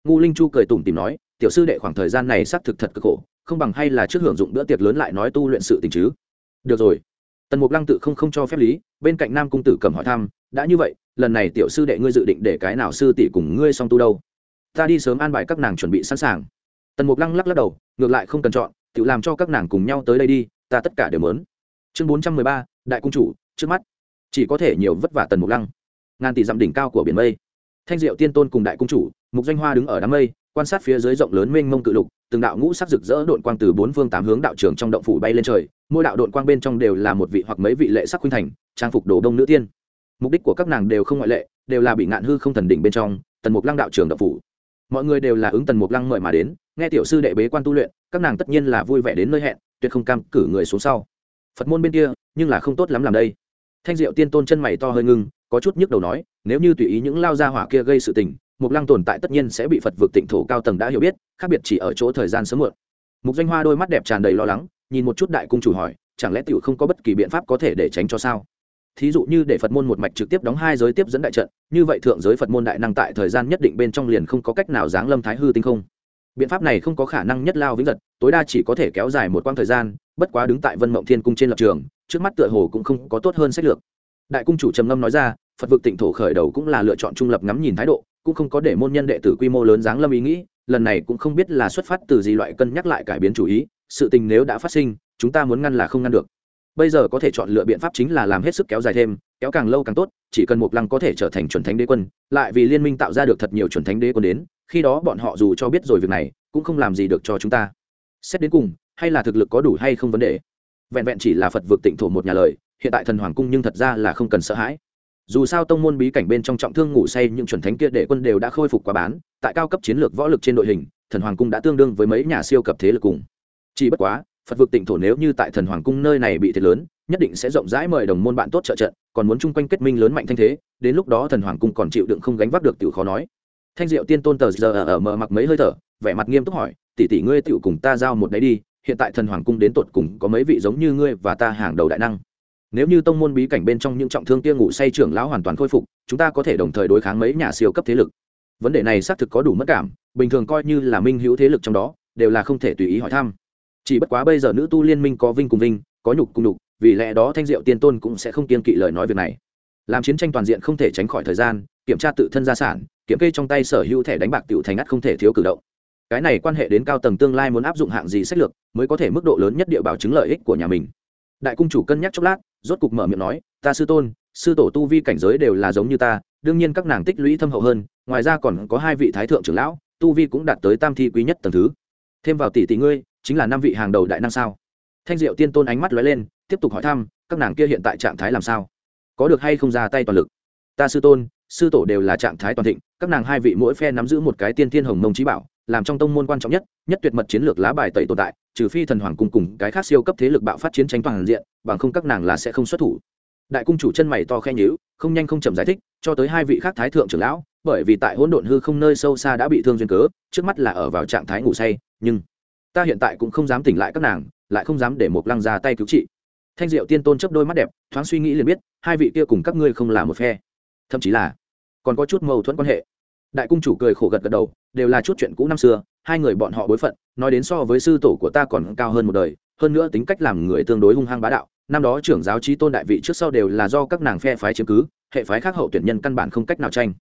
Ngu linh chu cười tủm tìm nói tiểu sư đệ khoảng thời gian này xác thực thật cực khổ, không bằng hay là trước hưởng dụng bữa tiệc lớn lại nói tu luyện sự tình chứ. Được rồi. Tần mục lăng tự không không cho phép lý, bên cạnh nam cung tử cầm hỏi thăm, đã như vậy, lần này tiểu sư đệ ngươi dự định để cái nào sư tỷ cùng ngươi song tu đâu? Ta đi sớm an bài các nàng chuẩn bị sẵn sàng. Tần mục lăng lắc lắc đầu, ngược lại không cần chọn tự làm cho các nàng cùng nhau tới đây đi, ta tất cả đều mớn chương bốn trăm mười ba, đại cung chủ, trước mắt. Chỉ có thể nhiều vất vả tần mục lăng. Ngàn tỷ dặm đỉnh cao của biển mây. Thanh diệu tiên tôn cùng đại cung chủ, mục danh hoa đứng ở đám mây quan sát phía dưới rộng lớn mênh mông cự lục, từng đạo ngũ sắc rực rỡ đội quang từ bốn phương tám hướng đạo trường trong động phủ bay lên trời, mỗi đạo đội quang bên trong đều là một vị hoặc mấy vị lệ sắc khuynh thành, trang phục đồ đông nữ tiên. Mục đích của các nàng đều không ngoại lệ, đều là bị ngạn hư không thần đỉnh bên trong, tần mục lăng đạo trường động phủ. Mọi người đều là ứng tần mục lăng mời mà đến, nghe tiểu sư đệ bế quan tu luyện, các nàng tất nhiên là vui vẻ đến nơi hẹn, tuyệt không cam cử người xuống sau. Phật môn bên kia, nhưng là không tốt lắm làm đây. Thanh diệu tiên tôn chân mày to hơi ngưng, có chút nhức đầu nói, nếu như tùy ý những lao gia hỏa kia gây sự tình mục lăng tồn tại tất nhiên sẽ bị phật vực tịnh thổ cao tầng đã hiểu biết, khác biệt chỉ ở chỗ thời gian sớm muộn. Mục danh hoa đôi mắt đẹp tràn đầy lo lắng, nhìn một chút đại cung chủ hỏi, chẳng lẽ tiểu không có bất kỳ biện pháp có thể để tránh cho sao? Thí dụ như để phật môn một mạch trực tiếp đóng hai giới tiếp dẫn đại trận, như vậy thượng giới phật môn đại năng tại thời gian nhất định bên trong liền không có cách nào giáng lâm thái hư tinh không. Biện pháp này không có khả năng nhất lao vĩnh giật, tối đa chỉ có thể kéo dài một quãng thời gian, bất quá đứng tại vân mộng thiên cung trên lập trường, trước mắt tựa hồ cũng không có tốt hơn sách lược. Đại cung chủ trầm ngâm nói ra, phật vực tịnh thổ khởi đầu cũng là lựa chọn trung lập ngắm nhìn thái độ cũng không có để môn nhân đệ tử quy mô lớn dáng lâm ý nghĩ, lần này cũng không biết là xuất phát từ gì loại cân nhắc lại cải biến chủ ý, sự tình nếu đã phát sinh, chúng ta muốn ngăn là không ngăn được. Bây giờ có thể chọn lựa biện pháp chính là làm hết sức kéo dài thêm, kéo càng lâu càng tốt, chỉ cần một lăng có thể trở thành chuẩn thánh đế quân, lại vì liên minh tạo ra được thật nhiều chuẩn thánh đế quân đến, khi đó bọn họ dù cho biết rồi việc này, cũng không làm gì được cho chúng ta. Xét đến cùng, hay là thực lực có đủ hay không vấn đề. Vẹn vẹn chỉ là phật vực tịnh thổ một nhà lời, hiện tại thần hoàng cung nhưng thật ra là không cần sợ hãi dù sao tông môn bí cảnh bên trong trọng thương ngủ say những chuẩn thánh kia đệ quân đều đã khôi phục quá bán, tại cao cấp chiến lược võ lực trên đội hình, thần hoàng cung đã tương đương với mấy nhà siêu cấp thế lực cùng. Chỉ bất quá, phật vực tịnh thổ nếu như tại thần hoàng cung nơi này bị thiệt lớn, nhất định sẽ rộng rãi mời đồng môn bạn tốt trợ trận, còn muốn chung quanh kết minh lớn mạnh thanh thế, đến lúc đó thần hoàng cung còn chịu đựng không gánh vác được tiểu khó nói. Thanh diệu tiên tôn tờ giờ ở mở mặc mấy hơi thở, vẻ mặt nghiêm túc hỏi, tỷ tỷ ngươi tiểu cùng ta giao một đấy đi, hiện tại thần hoàng cung đến tột cùng có mấy vị giống như ngươi và ta hàng đầu đại năng? Nếu như tông môn bí cảnh bên trong những trọng thương kia ngủ say trưởng lão hoàn toàn khôi phục, chúng ta có thể đồng thời đối kháng mấy nhà siêu cấp thế lực. Vấn đề này xác thực có đủ mất cảm, bình thường coi như là minh hữu thế lực trong đó, đều là không thể tùy ý hỏi thăm. Chỉ bất quá bây giờ nữ tu liên minh có vinh cùng vinh, có nhục cùng nhục, vì lẽ đó thanh diệu tiên tôn cũng sẽ không kiên kỵ lời nói việc này. Làm chiến tranh toàn diện không thể tránh khỏi thời gian, kiểm tra tự thân gia sản, kiểm kê trong tay sở hữu thẻ đánh bạc tiểu thành ngắt không thể thiếu cử động. Cái này quan hệ đến cao tầng tương lai muốn áp dụng hạng gì sách lược, mới có thể mức độ lớn nhất địa bảo chứng lợi ích của nhà mình đại cung chủ cân nhắc chốc lát, rốt cục mở miệng nói, ta sư tôn, sư tổ tu vi cảnh giới đều là giống như ta, đương nhiên các nàng tích lũy thâm hậu hơn, ngoài ra còn có hai vị thái thượng trưởng lão, tu vi cũng đạt tới tam thi quý nhất tầng thứ. Thêm vào tỷ tỷ ngươi, chính là năm vị hàng đầu đại năng sao? Thanh diệu tiên tôn ánh mắt lóe lên, tiếp tục hỏi thăm, các nàng kia hiện tại trạng thái làm sao? Có được hay không ra tay toàn lực? Ta sư tôn, sư tổ đều là trạng thái toàn thịnh, các nàng hai vị mỗi phe nắm giữ một cái tiên thiên hồng mông trí bảo, làm trong tông môn quan trọng nhất nhất tuyệt mật chiến lược lá bài tẩy tồn tại trừ phi thần hoàng cung cùng cái khác siêu cấp thế lực bạo phát chiến tranh toàn diện, bằng không các nàng là sẽ không xuất thủ. Đại cung chủ chân mày to khe nhíu, không nhanh không chậm giải thích, cho tới hai vị khác thái thượng trưởng lão, bởi vì tại hỗn độn hư không nơi sâu xa đã bị thương duyên cớ, trước mắt là ở vào trạng thái ngủ say, nhưng ta hiện tại cũng không dám tỉnh lại các nàng, lại không dám để một lăng ra tay cứu trị. Thanh diệu tiên tôn chấp đôi mắt đẹp, thoáng suy nghĩ liền biết, hai vị kia cùng các ngươi không là một phe. Thậm chí là còn có chút mâu thuẫn quan hệ. Đại cung chủ cười khổ gật gật đầu, đều là chút chuyện cũ năm xưa hai người bọn họ bối phận, nói đến so với sư tổ của ta còn cao hơn một đời, hơn nữa tính cách làm người tương đối hung hăng bá đạo. Năm đó trưởng giáo trí tôn đại vị trước sau đều là do các nàng phe phái chiếm cứ, hệ phái khác hậu tuyển nhân căn bản không cách nào tranh.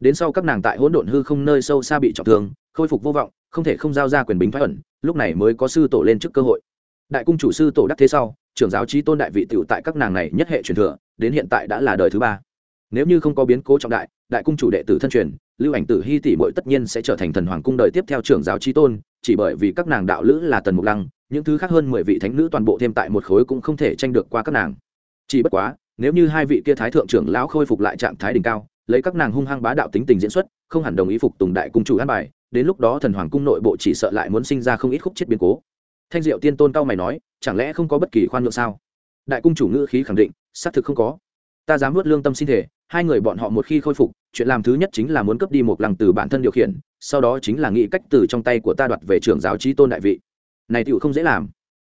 Đến sau các nàng tại hỗn độn hư không nơi sâu xa bị trọng thương, khôi phục vô vọng, không thể không giao ra quyền bính thoái ẩn, lúc này mới có sư tổ lên trước cơ hội. Đại cung chủ sư tổ đắc thế sau, trưởng giáo trí tôn đại vị tựu tại các nàng này nhất hệ truyền thừa, đến hiện tại đã là đời thứ ba. Nếu như không có biến cố trọng đại đại cung chủ đệ tử thân truyền lưu ảnh tử hy tỷ mội tất nhiên sẽ trở thành thần hoàng cung đời tiếp theo trưởng giáo trí tôn, chỉ bởi vì các nàng đạo lữ là tần mục lăng, những thứ khác hơn mười vị thánh nữ toàn bộ thêm tại một khối cũng không thể tranh được qua các nàng. Chỉ bất quá, nếu như hai vị kia thái thượng trưởng lão khôi phục lại trạng thái đỉnh cao, lấy các nàng hung hăng bá đạo tính tình diễn xuất, không hẳn đồng ý phục tùng đại cung chủ an bài, đến lúc đó thần hoàng cung nội bộ chỉ sợ lại muốn sinh ra không ít khúc chết biến cố. Thanh diệu tiên tôn cao mày nói, chẳng lẽ không có bất kỳ khoan nhượng sao? Đại cung chủ ngữ khí khẳng định, xác thực không có ta dám nuốt lương tâm xin thể hai người bọn họ một khi khôi phục, chuyện làm thứ nhất chính là muốn cấp đi một lăng từ bản thân điều khiển, sau đó chính là nghĩ cách từ trong tay của ta đoạt về trưởng giáo trí tôn đại vị. Này tựu không dễ làm.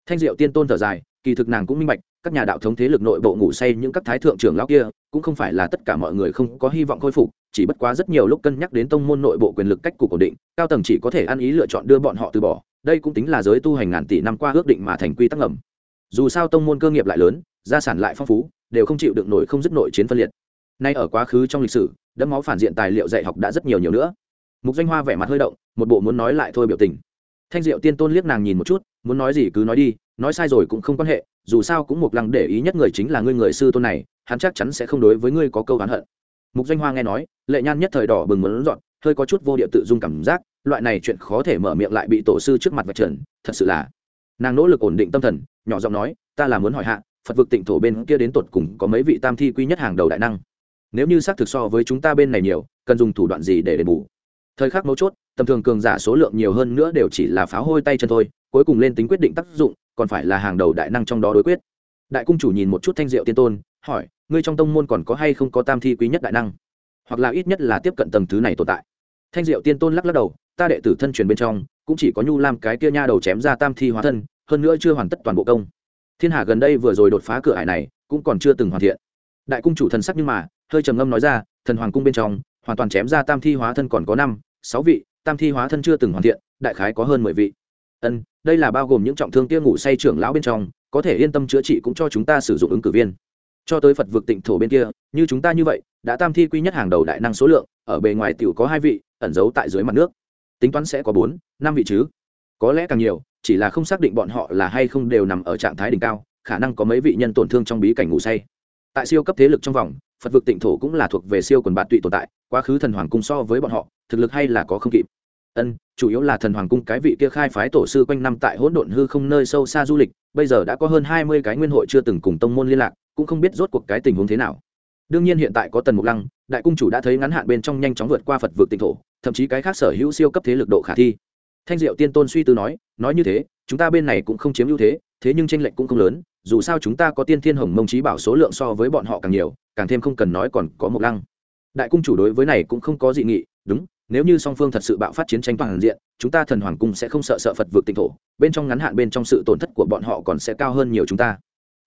Thanh diệu tiên tôn thở dài, kỳ thực nàng cũng minh bạch, các nhà đạo thống thế lực nội bộ ngủ say những các thái thượng trưởng lão kia, cũng không phải là tất cả mọi người không có hy vọng khôi phục, chỉ bất quá rất nhiều lúc cân nhắc đến tông môn nội bộ quyền lực cách cục ổn định, cao tầng chỉ có thể ăn ý lựa chọn đưa bọn họ từ bỏ, đây cũng tính là giới tu hành ngàn tỷ năm qua ước định mà thành quy tắc ngầm. Dù sao tông môn cơ nghiệp lại lớn, gia sản lại phong phú đều không chịu được nổi không dứt nội chiến phân liệt. Nay ở quá khứ trong lịch sử, đẫm máu phản diện tài liệu dạy học đã rất nhiều nhiều nữa. Mục danh hoa vẻ mặt hơi động, một bộ muốn nói lại thôi biểu tình. Thanh diệu tiên tôn liếc nàng nhìn một chút, muốn nói gì cứ nói đi, nói sai rồi cũng không quan hệ, dù sao cũng một lăng để ý nhất người chính là ngươi người sư tôn này, hắn chắc chắn sẽ không đối với ngươi có câu oán hận. Mục danh hoa nghe nói, lệ nhan nhất thời đỏ bừng muốn dọn, hơi có chút vô địa tự dung cảm giác, loại này chuyện khó thể mở miệng lại bị tổ sư trước mặt vạch trần, thật sự là. Nàng nỗ lực ổn định tâm thần, nhỏ giọng nói, ta là muốn hỏi hạ phật vực tịnh thổ bên kia đến tột cùng có mấy vị tam thi Quy nhất hàng đầu đại năng. Nếu như xác thực so với chúng ta bên này nhiều, cần dùng thủ đoạn gì để đền bù? Thời khắc mấu chốt, tầm thường cường giả số lượng nhiều hơn nữa đều chỉ là pháo hôi tay chân thôi, cuối cùng lên tính quyết định tác dụng, còn phải là hàng đầu đại năng trong đó đối quyết. Đại cung chủ nhìn một chút thanh diệu tiên tôn, hỏi, ngươi trong tông môn còn có hay không có tam thi quý nhất đại năng? Hoặc là ít nhất là tiếp cận tầng thứ này tồn tại. Thanh diệu tiên tôn lắc lắc đầu, ta đệ tử thân truyền bên trong, cũng chỉ có nhu lam cái kia nha đầu chém ra tam thi hóa thân, hơn nữa chưa hoàn tất toàn bộ công thiên hà gần đây vừa rồi đột phá cửa hải này cũng còn chưa từng hoàn thiện. Đại cung chủ thần sắc nhưng mà, hơi trầm ngâm nói ra, thần hoàng cung bên trong, hoàn toàn chém ra tam thi hóa thân còn có năm, sáu vị, tam thi hóa thân chưa từng hoàn thiện, đại khái có hơn mười vị. Ân, đây là bao gồm những trọng thương kia ngủ say trưởng lão bên trong, có thể yên tâm chữa trị cũng cho chúng ta sử dụng ứng cử viên. Cho tới phật vực tịnh thổ bên kia, như chúng ta như vậy, đã tam thi quy nhất hàng đầu đại năng số lượng, ở bề ngoài t có hai vị, ẩn giấu tại dưới mặt nước. Tính toán sẽ có bốn, năm vị chứ? Có lẽ càng nhiều chỉ là không xác định bọn họ là hay không đều nằm ở trạng thái đỉnh cao, khả năng có mấy vị nhân tổn thương trong bí cảnh ngủ say. Tại siêu cấp thế lực trong vòng, phật vực tịnh thổ cũng là thuộc về siêu quần bạn tụy tồn tại, quá khứ thần hoàng cung so với bọn họ, thực lực hay là có không kịp. Ân, chủ yếu là thần hoàng cung cái vị kia khai phái tổ sư quanh năm tại hỗn độn hư không nơi sâu xa du lịch, bây giờ đã có hơn hai mươi cái nguyên hội chưa từng cùng tông môn liên lạc, cũng không biết rốt cuộc cái tình huống thế nào. Đương nhiên hiện tại có tần mục lăng, đại cung chủ đã thấy ngắn hạn bên trong nhanh chóng vượt qua phật vực tịnh thổ, thậm chí cái khác sở hữu siêu cấp thế lực độ khả thi thanh diệu tiên tôn suy tư nói nói như thế, chúng ta bên này cũng không chiếm ưu thế thế nhưng tranh lệch cũng không lớn, dù sao chúng ta có tiên thiên hồng mông trí bảo số lượng so với bọn họ càng nhiều, càng thêm không cần nói còn có một lăng. Đại cung chủ đối với này cũng không có dị nghị, đúng, nếu như song phương thật sự bạo phát chiến tranh toàn diện, chúng ta thần hoàng cung sẽ không sợ sợ phật vượt tịnh thổ, bên trong ngắn hạn bên trong sự tổn thất của bọn họ còn sẽ cao hơn nhiều chúng ta.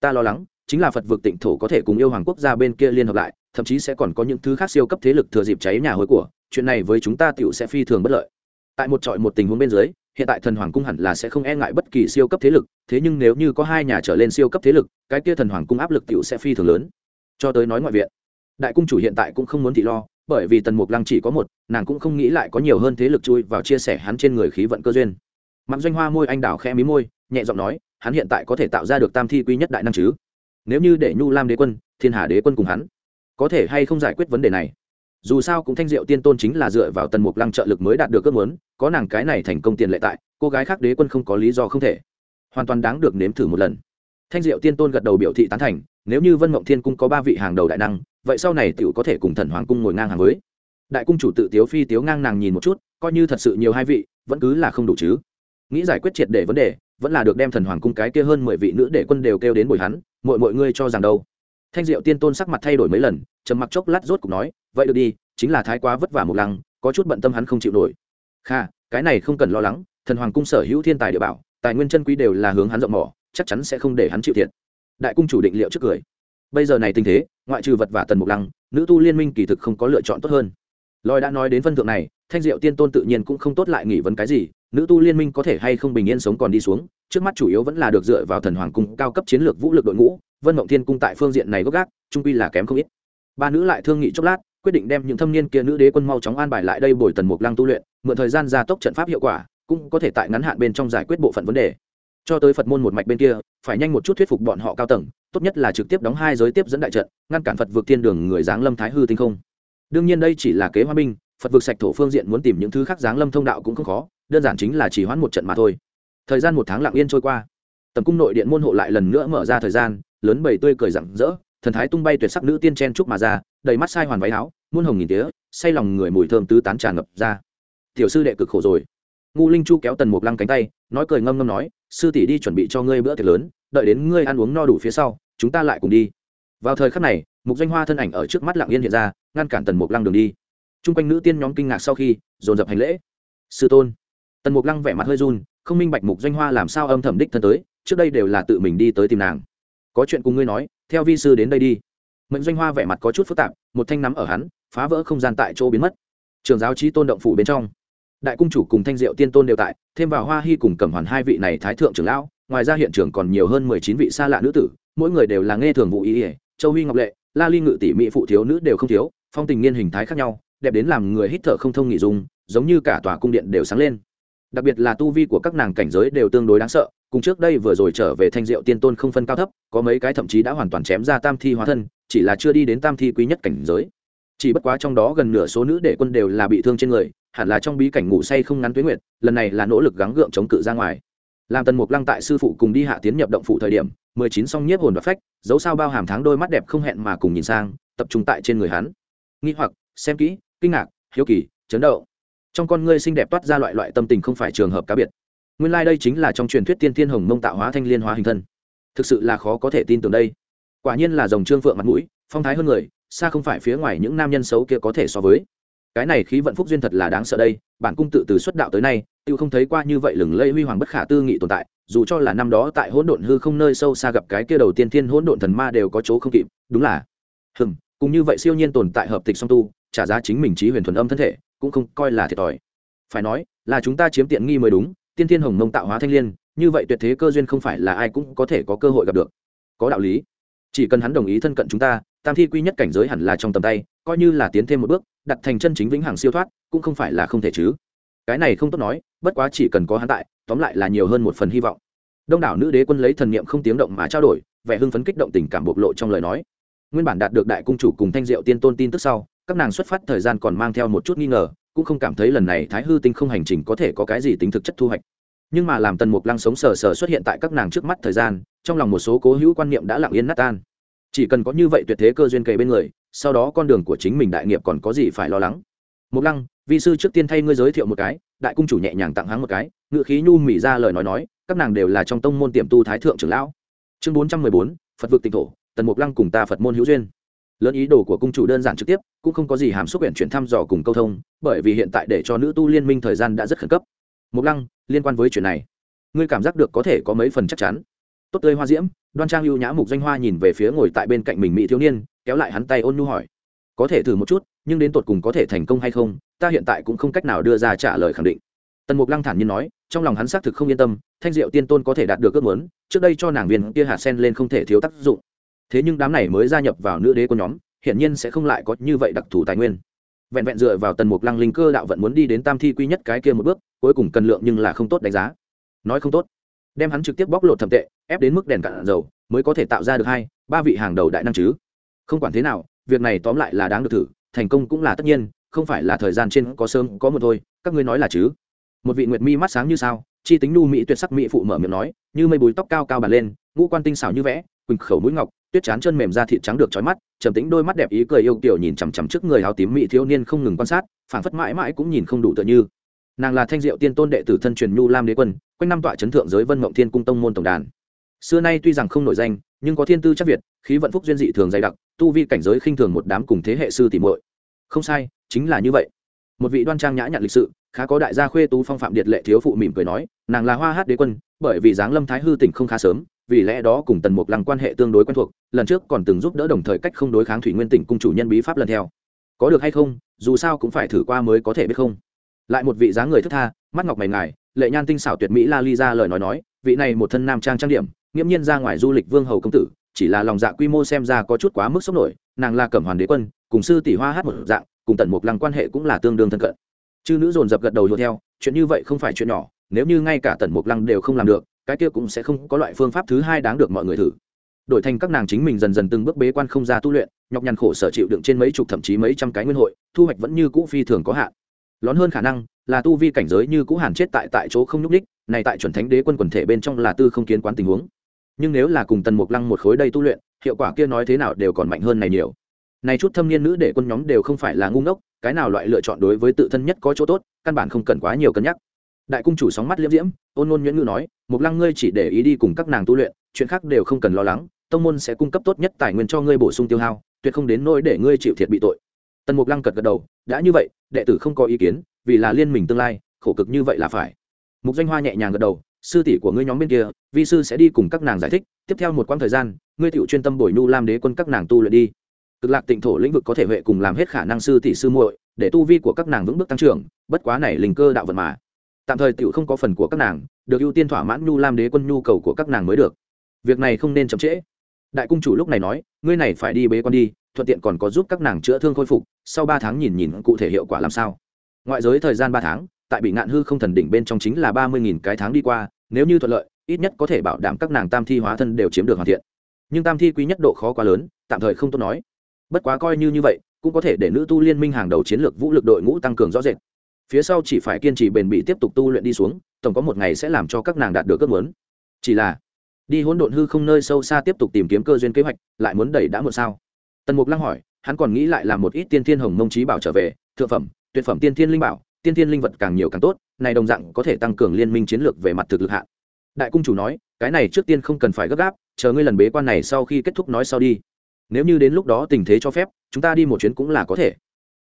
Ta lo lắng, chính là phật vượt tịnh thổ có thể cùng yêu hoàng quốc gia bên kia liên hợp lại, thậm chí sẽ còn có những thứ khác siêu cấp thế lực thừa dịp cháy nhà hối của, chuyện này với chúng ta tựu sẽ phi thường bất lợi tại một trọi một tình huống bên dưới, hiện tại thần hoàng cung hẳn là sẽ không e ngại bất kỳ siêu cấp thế lực, thế nhưng nếu như có hai nhà trở lên siêu cấp thế lực, cái kia thần hoàng cung áp lực t i ể u sẽ phi thường lớn. Cho tới nói ngoại viện, đại cung chủ hiện tại cũng không muốn thị lo, bởi vì tần mục lăng chỉ có một, nàng cũng không nghĩ lại có nhiều hơn thế lực chui vào chia sẻ hắn trên người khí vận cơ duyên. Mặc doanh hoa môi anh đào khẽ mí môi, nhẹ giọng nói, hắn hiện tại có thể tạo ra được tam thi quy nhất đại năng chứ? Nếu như để nhu lam đế quân, thiên hà đế quân cùng hắn, có thể hay không giải quyết vấn đề này? Dù sao cũng thanh diệu tiên tôn chính là dựa vào tần mục lăng trợ lực mới đạt được ước muốn, có nàng cái này thành công tiền lệ tại, cô gái khác đế quân không có lý do không thể. Hoàn toàn đáng được nếm thử một lần. Thanh diệu tiên tôn gật đầu biểu thị tán thành, nếu như vân mộng thiên cung có ba vị hàng đầu đại năng, vậy sau này t i ể u có thể cùng thần hoàng cung ngồi ngang hàng với. Đại cung chủ tự tiếu phi tiếu ngang nàng nhìn một chút, coi như thật sự nhiều hai vị, vẫn cứ là không đủ chứ. Nghĩ giải quyết triệt để vấn đề, vẫn là được đem thần hoàng cung cái kia hơn mười vị nữ để quân đều kêu đến bồi hắn mọi mọi ngươi cho rằng đâu? Thanh diệu tiên tôn sắc mặt thay đổi mấy lần, trầm mặc chốc lát rốt cục nói, vậy được đi, chính là thái quá vất vả một lăng, có chút bận tâm hắn không chịu nổi. Kha, cái này không cần lo lắng, thần hoàng cung sở hữu thiên tài địa bảo, tài nguyên chân quý đều là hướng hắn rộng mỏ chắc chắn sẽ không để hắn chịu thiệt. Đại cung chủ định liệu trước cười. Bây giờ này tình thế, ngoại trừ vật vả tần mục lăng, nữ tu liên minh kỳ thực không có lựa chọn tốt hơn. Lòi đã nói đến phân thượng này, thanh diệu tiên tôn tự nhiên cũng không tốt lại nghỉ vấn cái gì nữ tu liên minh có thể hay không bình yên sống còn đi xuống, trước mắt chủ yếu vẫn là được dựa vào thần hoàng cung cao cấp chiến lược vũ lực đội ngũ, vân mộng thiên cung tại phương diện này gốc gác trung quy là kém không ít. Ba nữ lại thương nghị chốc lát, quyết định đem những thâm niên kia nữ đế quân mau chóng an bài lại đây bồi tần mục lăng tu luyện, mượn thời gian gia tốc trận pháp hiệu quả, cũng có thể tại ngắn hạn bên trong giải quyết bộ phận vấn đề. Cho tới phật môn một mạch bên kia, phải nhanh một chút thuyết phục bọn họ cao tầng, tốt nhất là trực tiếp đóng hai giới tiếp dẫn đại trận, ngăn cản phật vượt thiên đường người giáng lâm thái hư tinh không. Đương nhiên đây chỉ là kế hoa binh, phật vượt sạch thổ phương diện muốn tìm những thứ khác giáng lâm thông đạo cũng không khó đơn giản chính là chỉ hoãn một trận mà thôi. Thời gian một tháng lặng yên trôi qua. Tầm cung nội điện môn hộ lại lần nữa mở ra thời gian, lớn bầy tươi cười rặng rỡ, thần thái tung bay tuyệt sắc nữ tiên chen trúc mà ra, đầy mắt sai hoàn váy áo, muôn hồng nghìn tía, say lòng người mùi thơm tứ tán tràn ngập ra. Tiểu sư đệ cực khổ rồi. Ngu linh chu kéo tần mục lăng cánh tay, nói cười ngâm ngâm nói, sư tỷ đi chuẩn bị cho ngươi bữa tiệc lớn, đợi đến ngươi ăn uống no đủ phía sau, chúng ta lại cùng đi. Vào thời khắc này, mục danh hoa thân ảnh ở trước mắt lặng yên hiện ra, ngăn cản tần mục lăng đường đi. T r u n g quanh nữ tiên nhóm kinh ngạc sau khi, dồn dập hành lễ. Sư tôn tần mục lăng vẻ mặt hơi run, không minh bạch mục Doanh hoa làm sao âm thầm đích thân tới, trước đây đều là tự mình đi tới tìm nàng. Có chuyện cùng ngươi nói, theo vi sư đến đây đi. Mệnh doanh hoa vẻ mặt có chút phức tạp, một thanh nắm ở hắn, phá vỡ không gian tại chỗ biến mất. Trường giáo trí tôn động phủ bên trong. Đại cung chủ cùng thanh diệu tiên tôn đều tại, thêm vào hoa hy cùng cẩm hoàn hai vị này thái thượng trưởng lão, ngoài ra hiện trường còn nhiều hơn mười chín vị xa lạ nữ tử, mỗi người đều là nghe thường vụ ý ỉa châu huy ngọc lệ, la ly ngự tỷ mỹ phụ thiếu nữ đều không thiếu, phong tình niên hình thái khác nhau, đẹp đến làm người hít thở không thông nghỉ dung giống như cả tòa cung điện đều sáng lên đặc biệt là tu vi của các nàng cảnh giới đều tương đối đáng sợ, cùng trước đây vừa rồi trở về thanh diệu tiên tôn không phân cao thấp, có mấy cái thậm chí đã hoàn toàn chém ra tam thi hóa thân, chỉ là chưa đi đến tam thi quý nhất cảnh giới. Chỉ bất quá trong đó gần nửa số nữ đệ quân đều là bị thương trên người, hẳn là trong bí cảnh ngủ say không ngắn tuyến nguyệt, lần này là nỗ lực gắng gượng chống cự ra ngoài. Làm tần mục lăng tại sư phụ cùng đi hạ tiến nhập động phụ thời điểm, mười chín song nhiếp hồn và phách, dấu sao bao hàm tháng đôi mắt đẹp không hẹn mà cùng nhìn sang, tập trung tại trên người hắn. Nghi hoặc, xem kỹ, kinh ngạc, hiếu kỳ, chấn động trong con ngươi xinh đẹp toát ra loại loại tâm tình không phải trường hợp cá biệt. Nguyên lai、like、đây chính là trong truyền thuyết tiên thiên hồng mông tạo hóa thanh liên hóa hình thân. Thực sự là khó có thể tin tưởng đây. Quả nhiên là dòng trương phượng mặt mũi, phong thái hơn người, xa không phải phía ngoài những nam nhân xấu kia có thể so với. Cái này khí vận phúc duyên thật là đáng sợ đây, bản cung tự từ xuất đạo tới nay tự không thấy qua như vậy lừng lây huy hoàng bất khả tư nghị tồn tại, dù cho là năm đó tại hỗn độn hư không nơi sâu xa gặp cái kia đầu tiên thiên hỗn độn thần ma đều có chỗ không kịp, đúng là. Hừm, cùng như vậy siêu nhiên tồn tại hợp tịch song tu, trả giá chính mình trí huyền thuần âm thân thể cũng không coi là thiệt thòi. Phải nói, là chúng ta chiếm tiện nghi mới đúng, tiên thiên hồng mông tạo hóa thanh liên, như vậy tuyệt thế cơ duyên không phải là ai cũng có thể có cơ hội gặp được. Có đạo lý. Chỉ cần hắn đồng ý thân cận chúng ta, tam thi quy nhất cảnh giới hẳn là trong tầm tay, coi như là tiến thêm một bước, đặt thành chân chính vĩnh hằng siêu thoát, cũng không phải là không thể chứ. Cái này không tốt nói, bất quá chỉ cần có hắn tại, tóm lại là nhiều hơn một phần hy vọng. Đông đảo nữ đế quân lấy thần niệm không tiếng động mà trao đổi, vẻ hưng phấn kích động tình cảm bộc lộ trong lời nói. Nguyên bản đạt được đại cung chủ cùng thanh diệu tiên tôn tin tức sau các nàng xuất phát thời gian còn mang theo một chút nghi ngờ, cũng không cảm thấy lần này thái hư tinh không hành trình có thể có cái gì tính thực chất thu hoạch. Nhưng mà làm tần mục lăng sống sờ sờ xuất hiện tại các nàng trước mắt thời gian, trong lòng một số cố hữu quan niệm đã lặng yên nát tan. Chỉ cần có như vậy tuyệt thế cơ duyên kề bên người, sau đó con đường của chính mình đại nghiệp còn có gì phải lo lắng. Mục lăng, vi sư trước tiên thay ngươi giới thiệu một cái, đại cung chủ nhẹ nhàng tặng hắn một cái ngự khí nhu mỉ ra lời nói nói, các nàng đều là trong tông môn tiệm tu thái thượng trưởng lão. Chương bốn trăm mười bốn, phật vực tịnh thổ, tần mục lăng cùng ta phật môn hữu duyên lớn ý đồ của cung chủ đơn giản trực tiếp, cũng không có gì hàm xúc huyện chuyển thăm dò cùng câu thông, bởi vì hiện tại để cho nữ tu liên minh thời gian đã rất khẩn cấp. Mục lăng, liên quan với chuyện này, ngươi cảm giác được có thể có mấy phần chắc chắn? Tốt tươi hoa diễm, đoan trang lưu nhã mục danh hoa nhìn về phía ngồi tại bên cạnh mình mỹ thiếu niên, kéo lại hắn tay ôn nhu hỏi. Có thể thử một chút, nhưng đến tột cùng có thể thành công hay không, ta hiện tại cũng không cách nào đưa ra trả lời khẳng định. Tần mục lăng thản nhiên nói, trong lòng hắn xác thực không yên tâm, thanh diệu tiên tôn có thể đạt được ước muốn, trước đây cho nàng viên kia hạt sen lên không thể thiếu tác dụng thế nhưng đám này mới gia nhập vào nữ đế của nhóm, hiển nhiên sẽ không lại có như vậy đặc thù tài nguyên. Vẹn vẹn dựa vào tần mục lăng linh cơ đạo vận muốn đi đến tam thi quy nhất cái kia một bước, cuối cùng cần lượng nhưng là không tốt đánh giá. Nói không tốt. Đem hắn trực tiếp bóc lột thẩm tệ, ép đến mức đèn cạn dầu, mới có thể tạo ra được hai, ba vị hàng đầu đại năng chứ. Không quản thế nào, việc này tóm lại là đáng được thử, thành công cũng là tất nhiên, không phải là thời gian trên có sớm, có một thôi, các ngươi nói là chứ. Một vị nguyệt mi mắt sáng như sao, chi tính nu mỹ tuyệt sắc mỹ phụ mở miệng nói, như mây bùi tóc cao cao bàn lên, ngũ quan tinh xảo như vẽ, quỳnh khẩu mũi ngọc tuyết chán chân mềm ra thịt trắng được trói mắt, trầm tính đôi mắt đẹp ý cười yêu kiểu nhìn chằm chằm trước người áo tím mỹ thiếu niên không ngừng quan sát, phảng phất mãi mãi cũng nhìn không đủ tựa như. Nàng là thanh diệu tiên tôn đệ tử thân truyền nhu lam đế quân, quanh năm tọa chấn thượng giới vân mộng thiên cung tông môn tổng đàn. Xưa nay tuy rằng không nổi danh, nhưng có thiên tư chắc việt, khí vận phúc duyên dị thường dày đặc, tu vi cảnh giới khinh thường một đám cùng thế hệ sư tỉ muội. Không sai, chính là như vậy. Một vị đoan trang nhã nhặn lịch sự, khá có đại gia khuê tú phong phạm điệt lệ thiếu phụ mỉm cười nói, nàng là hoa hát đế quân, bởi vì giáng lâm thái hư tỉnh không khá sớm vì lẽ đó cùng tần mục lăng quan hệ tương đối quen thuộc, lần trước còn từng giúp đỡ đồng thời cách không đối kháng thủy nguyên tỉnh cung chủ nhân bí pháp lần theo. Có được hay không, dù sao cũng phải thử qua mới có thể biết không. Lại một vị dáng người thức tha, mắt ngọc mày ngài, lệ nhan tinh xảo tuyệt mỹ la ly ra lời nói nói, vị này một thân nam trang trang điểm, nghiễm nhiên ra ngoài du lịch vương hầu công tử, chỉ là lòng dạ quy mô xem ra có chút quá mức sốc nổi, nàng là cẩm hoàn đế quân, cùng sư tỷ hoa hát một dạng, cùng tần mục lăng quan hệ cũng là tương đương thân cận. Chư nữ dồn dập gật đầu đuổi theo, chuyện như vậy không phải chuyện nhỏ, nếu như ngay cả tần mục lăng đều không làm được cái kia cũng sẽ không có loại phương pháp thứ hai đáng được mọi người thử. Đổi thành các nàng chính mình dần dần từng bước bế quan không ra tu luyện, nhọc nhằn khổ sở chịu đựng trên mấy chục thậm chí mấy trăm cái nguyên hội, thu hoạch vẫn như cũ phi thường có hạn. Lón hơn khả năng, là tu vi cảnh giới như cũ hàn chết tại tại chỗ không nhúc ních này tại chuẩn thánh đế quân quần thể bên trong là tư không kiến quán tình huống. Nhưng nếu là cùng tần mục lăng một khối đây tu luyện, hiệu quả kia nói thế nào đều còn mạnh hơn này nhiều. Này chút thâm niên nữ để quân nhóm đều không phải là ngu ngốc, cái nào loại lựa chọn đối với tự thân nhất có chỗ tốt, căn bản không cần quá nhiều cân nhắc đại cung chủ sóng mắt liễm diễm, ôn ngôn nhuyễn ngữ nói, mục lăng ngươi chỉ để ý đi cùng các nàng tu luyện, chuyện khác đều không cần lo lắng, tông môn sẽ cung cấp tốt nhất tài nguyên cho ngươi bổ sung tiêu hao, tuyệt không đến nỗi để ngươi chịu thiệt bị tội. Tần mục lăng cật gật đầu, đã như vậy, đệ tử không có ý kiến, vì là liên mình tương lai, khổ cực như vậy là phải. Mục danh hoa nhẹ nhàng gật đầu, sư tỷ của ngươi nhóm bên kia, vi sư sẽ đi cùng các nàng giải thích, tiếp theo một quãng thời gian, ngươi tựu chuyên tâm bồi nhu lam đế quân các nàng tu luyện đi. Cực lạc tịnh thổ lĩnh vực có thể huệ cùng làm hết khả năng sư tỷ sư muội, để tu vi của các nàng vững bước tăng trưởng, bất quá này linh cơ đạo vận mà tạm thời tiểu không có phần của các nàng, được ưu tiên thỏa mãn nhu lam đế quân nhu cầu của các nàng mới được. Việc này không nên chậm trễ. Đại cung chủ lúc này nói, ngươi này phải đi bế quan đi, thuận tiện còn có giúp các nàng chữa thương khôi phục, sau ba tháng nhìn nhìn cụ thể hiệu quả làm sao. Ngoại giới thời gian ba tháng, tại bị ngạn hư không thần đỉnh bên trong chính là ba mươi nghìn cái tháng đi qua, nếu như thuận lợi, ít nhất có thể bảo đảm các nàng tam thi hóa thân đều chiếm được hoàn thiện. Nhưng tam thi quý nhất độ khó quá lớn, tạm thời không tốt nói. Bất quá coi như như vậy, cũng có thể để nữ tu liên minh hàng đầu chiến lược vũ lực đội ngũ tăng cường rõ rệt phía sau chỉ phải kiên trì bền bỉ tiếp tục tu luyện đi xuống, tổng có một ngày sẽ làm cho các nàng đạt được ước muốn. Chỉ là, đi hỗn độn hư không nơi sâu xa tiếp tục tìm kiếm cơ duyên kế hoạch, lại muốn đẩy đã một sao? Tần mục lăng hỏi, hắn còn nghĩ lại làm một ít tiên thiên hồng mông trí bảo trở về, thượng phẩm, tuyệt phẩm tiên thiên linh bảo, tiên thiên linh vật càng nhiều càng tốt, này đồng dạng có thể tăng cường liên minh chiến lược về mặt thực lực hạn. Đại cung chủ nói, cái này trước tiên không cần phải gấp gáp, chờ ngươi lần bế quan này sau khi kết thúc nói sau đi. Nếu như đến lúc đó tình thế cho phép, chúng ta đi một chuyến cũng là có thể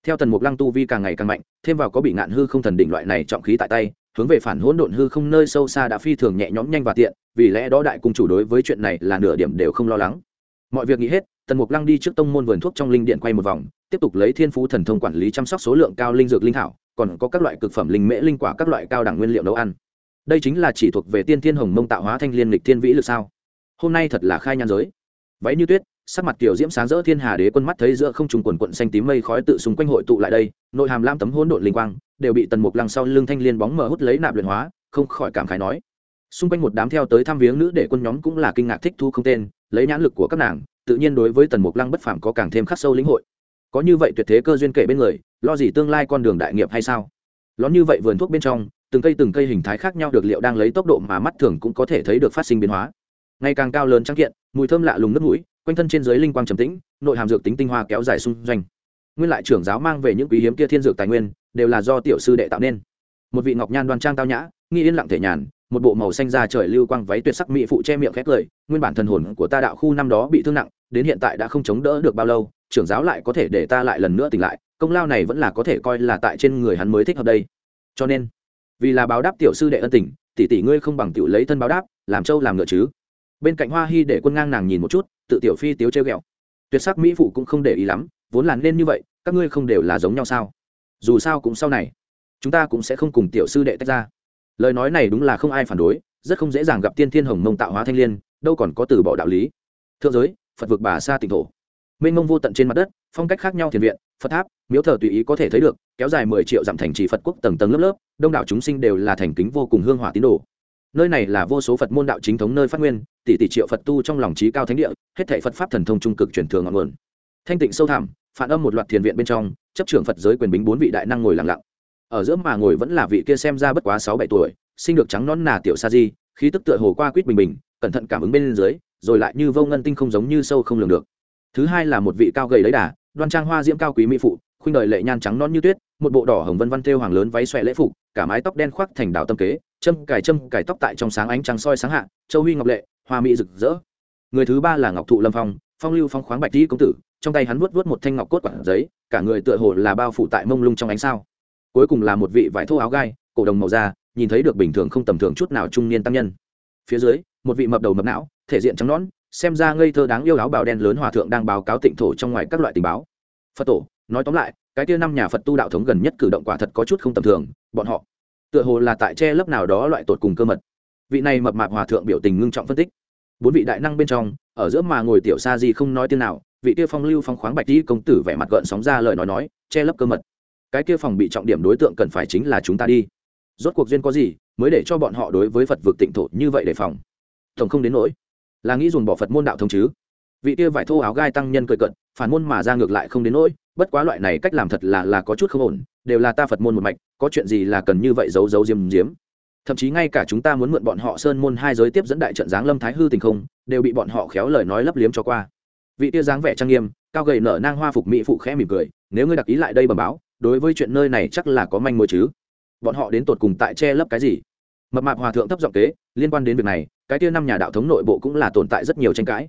theo tần mục lăng tu vi càng ngày càng mạnh, thêm vào có bị ngạn hư không thần đỉnh loại này trọng khí tại tay, hướng về phản hỗn độn hư không nơi sâu xa đã phi thường nhẹ nhõm nhanh và tiện, vì lẽ đó đại cung chủ đối với chuyện này là nửa điểm đều không lo lắng. Mọi việc nghĩ hết, tần mục lăng đi trước tông môn vườn thuốc trong linh điện quay một vòng, tiếp tục lấy thiên phú thần thông quản lý chăm sóc số lượng cao linh dược linh thảo, còn có các loại cực phẩm linh mễ linh quả các loại cao đẳng nguyên liệu nấu ăn. Đây chính là chỉ thuộc về tiên thiên hồng mông tạo hóa thanh liên lịch thiên vĩ lực sao? Hôm nay thật là khai nhan giới. Váy như tuyết sắc mặt tiểu diễm sáng rỡ, thiên hà đế quân mắt thấy giữa không trùng quần quận xanh tím mây khói tự xung quanh hội tụ lại đây, nội hàm lam tấm hỗn độn linh quang, đều bị tần mục lăng sau lưng thanh liên bóng mờ hút lấy nạp luyện hóa, không khỏi cảm khái nói. Xung quanh một đám theo tới thăm viếng nữ để quân nhóm cũng là kinh ngạc thích thu không tên, lấy nhãn lực của các nàng, tự nhiên đối với tần mục lăng bất phàm có càng thêm khắc sâu lĩnh hội. Có như vậy tuyệt thế cơ duyên kể bên người, lo gì tương lai con đường đại nghiệp hay sao? Lón như vậy vườn thuốc bên trong, từng cây từng cây hình thái khác nhau được liệu đang lấy tốc độ mà mắt thường cũng có thể thấy được phát sinh biến hóa. Ngày càng cao lớn trắng kiện, mùi thơm lạ lùng nước mũi quanh thân trên dưới linh quang trầm tĩnh, nội hàm dược tính tinh hoa kéo dài xung doanh nguyên lại trưởng giáo mang về những quý hiếm kia thiên dược tài nguyên, đều là do tiểu sư đệ tạo nên. Một vị ngọc nhan đoan trang tao nhã, nghi yên lặng thể nhàn, một bộ màu xanh da trời lưu quang váy tuyệt sắc mỹ phụ che miệng khét cười, nguyên bản thần hồn của ta đạo khu năm đó bị thương nặng, đến hiện tại đã không chống đỡ được bao lâu, trưởng giáo lại có thể để ta lại lần nữa tỉnh lại, công lao này vẫn là có thể coi là tại trên người hắn mới thích hợp đây. Cho nên, vì là báo đáp tiểu sư đệ ân tình, tỷ tỷ ngươi không bằng tiểu lấy thân báo đáp, làm châu làm ngựa chứ. Bên cạnh hoa hy để quân ngang nàng nhìn một chút tự tiểu phi tiếu treo ghẹo. Tuyệt sắc mỹ phụ cũng không để ý lắm, vốn là nên như vậy, các ngươi không đều là giống nhau sao? Dù sao cũng sau này, chúng ta cũng sẽ không cùng tiểu sư đệ tách ra. Lời nói này đúng là không ai phản đối, rất không dễ dàng gặp tiên thiên hồng mông tạo hóa thanh l i ê n đâu còn có từ bỏ đạo lý. Thượng giới, phật vực bà xa tỉnh thổ. Mênh mông vô tận trên mặt đất, phong cách khác nhau thiền viện, phật tháp, miếu thờ tùy ý có thể thấy được, kéo dài mười triệu dặm thành trì phật quốc tầng tầng lớp lớp, đông đảo chúng sinh đều là thành kính vô cùng hương hỏa tín đồ nơi này là vô số phật môn đạo chính thống nơi phát nguyên, tỷ tỷ triệu phật tu trong lòng trí cao thánh địa, hết thể phật pháp thần thông trung cực truyền thường ngọn nguồn. Thanh tịnh sâu thẳm, phản âm một loạt thiền viện bên trong, chấp trưởng phật giới quyền bính bốn vị đại năng ngồi lặng lặng. Ở giữa mà ngồi vẫn là vị kia xem ra bất quá sáu bảy tuổi, sinh được trắng non nà tiểu sa di, khí tức tựa hồ qua quýt bình bình, cẩn thận cảm ứng bên dưới, rồi lại như vô ngân tinh không giống như sâu không lường được. Thứ hai là một vị cao gầy lấy đà, đoan trang hoa diễm cao quý mỹ phụ, khuynh đời lệ nhan trắng non như tuyết, một bộ đỏ hồng vân văn thêu hoàng lớn váy xòe lễ phục, cả mái tóc đen khoác thành đào tâm kế châm cài châm cài tóc tại trong sáng ánh trăng soi sáng hạ, châu huy ngọc lệ, hoa mỹ rực rỡ. Người thứ ba là ngọc thụ lâm phong phong lưu phong khoáng bạch di công tử, trong tay hắn vuốt vuốt một thanh ngọc cốt quản giấy, cả người tựa hồ là bao phủ tại mông lung trong ánh sao. Cuối cùng là một vị vải thô áo gai, cổ đồng màu da, nhìn thấy được bình thường không tầm thường chút nào trung niên tăng nhân. Phía dưới, một vị mập đầu mập não, thể diện trắng nõn, xem ra ngây thơ đáng yêu áo bào đen lớn hòa thượng đang báo cáo tịnh thổ trong ngoài các loại tình báo. Phật tổ, nói tóm lại, cái kia năm nhà phật tu đạo thống gần nhất cử động quả thật có chút không tầm thường, bọn họ tựa hồ là tại che lớp nào đó loại tột cùng cơ mật. Vị này mập mạp hòa thượng biểu tình ngưng trọng phân tích. Bốn vị đại năng bên trong, ở giữa mà ngồi tiểu sa di không nói tiếng nào, vị kia phong lưu phong khoáng bạch đi công tử vẻ mặt gợn sóng ra lời nói nói, che lấp cơ mật. Cái kia phòng bị trọng điểm đối tượng cần phải chính là chúng ta đi. Rốt cuộc duyên có gì, mới để cho bọn họ đối với phật vực tịnh thổ như vậy đề phòng. Tổng không đến nỗi, là nghĩ dùng bỏ phật môn đạo thông chứ. Vị kia vải thô áo gai tăng nhân cười cận phản môn mà ra ngược lại không đến nỗi, bất quá loại này cách làm thật là là có chút không ổn, đều là ta phật môn một mạch có chuyện gì là cần như vậy giấu giấu diếm diếm. Thậm chí ngay cả chúng ta muốn mượn bọn họ sơn môn hai giới tiếp dẫn đại trận giáng lâm thái hư tình không, đều bị bọn họ khéo lời nói lấp liếm cho qua. Vị tia dáng vẻ trang nghiêm, cao gầy nở nang hoa phục mỹ phụ khẽ mỉm cười, nếu ngươi đặc ý lại đây bẩm báo, đối với chuyện nơi này chắc là có manh mối chứ. Bọn họ đến tột cùng tại che lấp cái gì? Mập mạp hòa thượng thấp giọng kế, liên quan đến việc này, cái tia năm nhà đạo thống nội bộ cũng là tồn tại rất nhiều tranh cãi.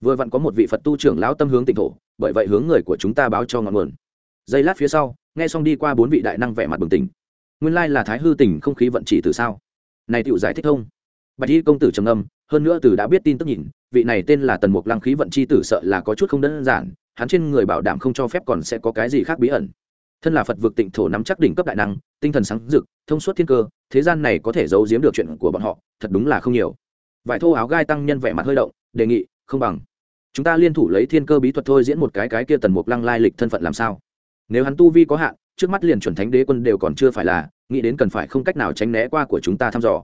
Vừa vặn có một vị phật tu trưởng lão tâm hướng tịnh thổ, bởi vậy hướng người của chúng ta báo cho ngọn nguồn. Giây lát phía sau nghe xong đi qua bốn vị đại năng vẻ mặt bừng tỉnh. Nguyên lai là thái hư tỉnh không khí vận chỉ từ sao? Này tựu giải thích thông bạch y công tử trầm âm hơn nữa từ đã biết tin tức nhìn, vị này tên là tần mục lăng khí vận chi tử sợ là có chút không đơn giản, hắn trên người bảo đảm không cho phép còn sẽ có cái gì khác bí ẩn. Thân là phật vực tịnh thổ nắm chắc đỉnh cấp đại năng, tinh thần sáng rực, thông suốt thiên cơ, thế gian này có thể giấu giếm được chuyện của bọn họ, thật đúng là không nhiều. Vải thô áo gai tăng nhân vẻ mặt hơi động, đề nghị, không bằng. Chúng ta liên thủ lấy thiên cơ bí thuật thôi diễn một cái cái kia tần mục lăng lai lịch thân phận làm sao? Nếu hắn tu vi có hạn, trước mắt liền chuẩn thánh đế quân đều còn chưa phải là, nghĩ đến cần phải không cách nào tránh né qua của chúng ta thăm dò.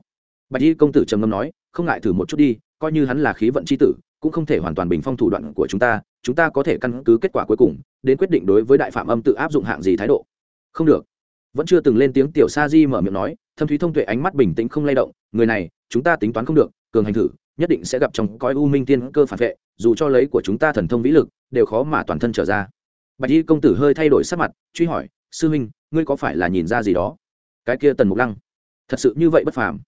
Bạch y công tử trầm ngâm nói, không ngại thử một chút đi, coi như hắn là khí vận c h i tử, cũng không thể hoàn toàn bình phong thủ đoạn của chúng ta chúng ta có thể căn cứ kết quả cuối cùng, đến quyết định đối với đại phạm âm tự áp dụng hạng gì thái độ. Không được. Vẫn chưa từng lên tiếng tiểu sa di mở miệng nói, thâm thúy thông tuệ ánh mắt bình tĩnh không lay động, người này, chúng ta tính toán không được, cường hành thử, nhất định sẽ gặp trong coi u minh tiên cơ phản vệ, dù cho lấy của chúng ta thần thông vĩ lực, đều khó mà toàn thân trở ra bạch y công tử hơi thay đổi sắc mặt, truy hỏi, sư huynh, ngươi có phải là nhìn ra gì đó? Cái kia tần mục lăng, thật sự như vậy bất phàm.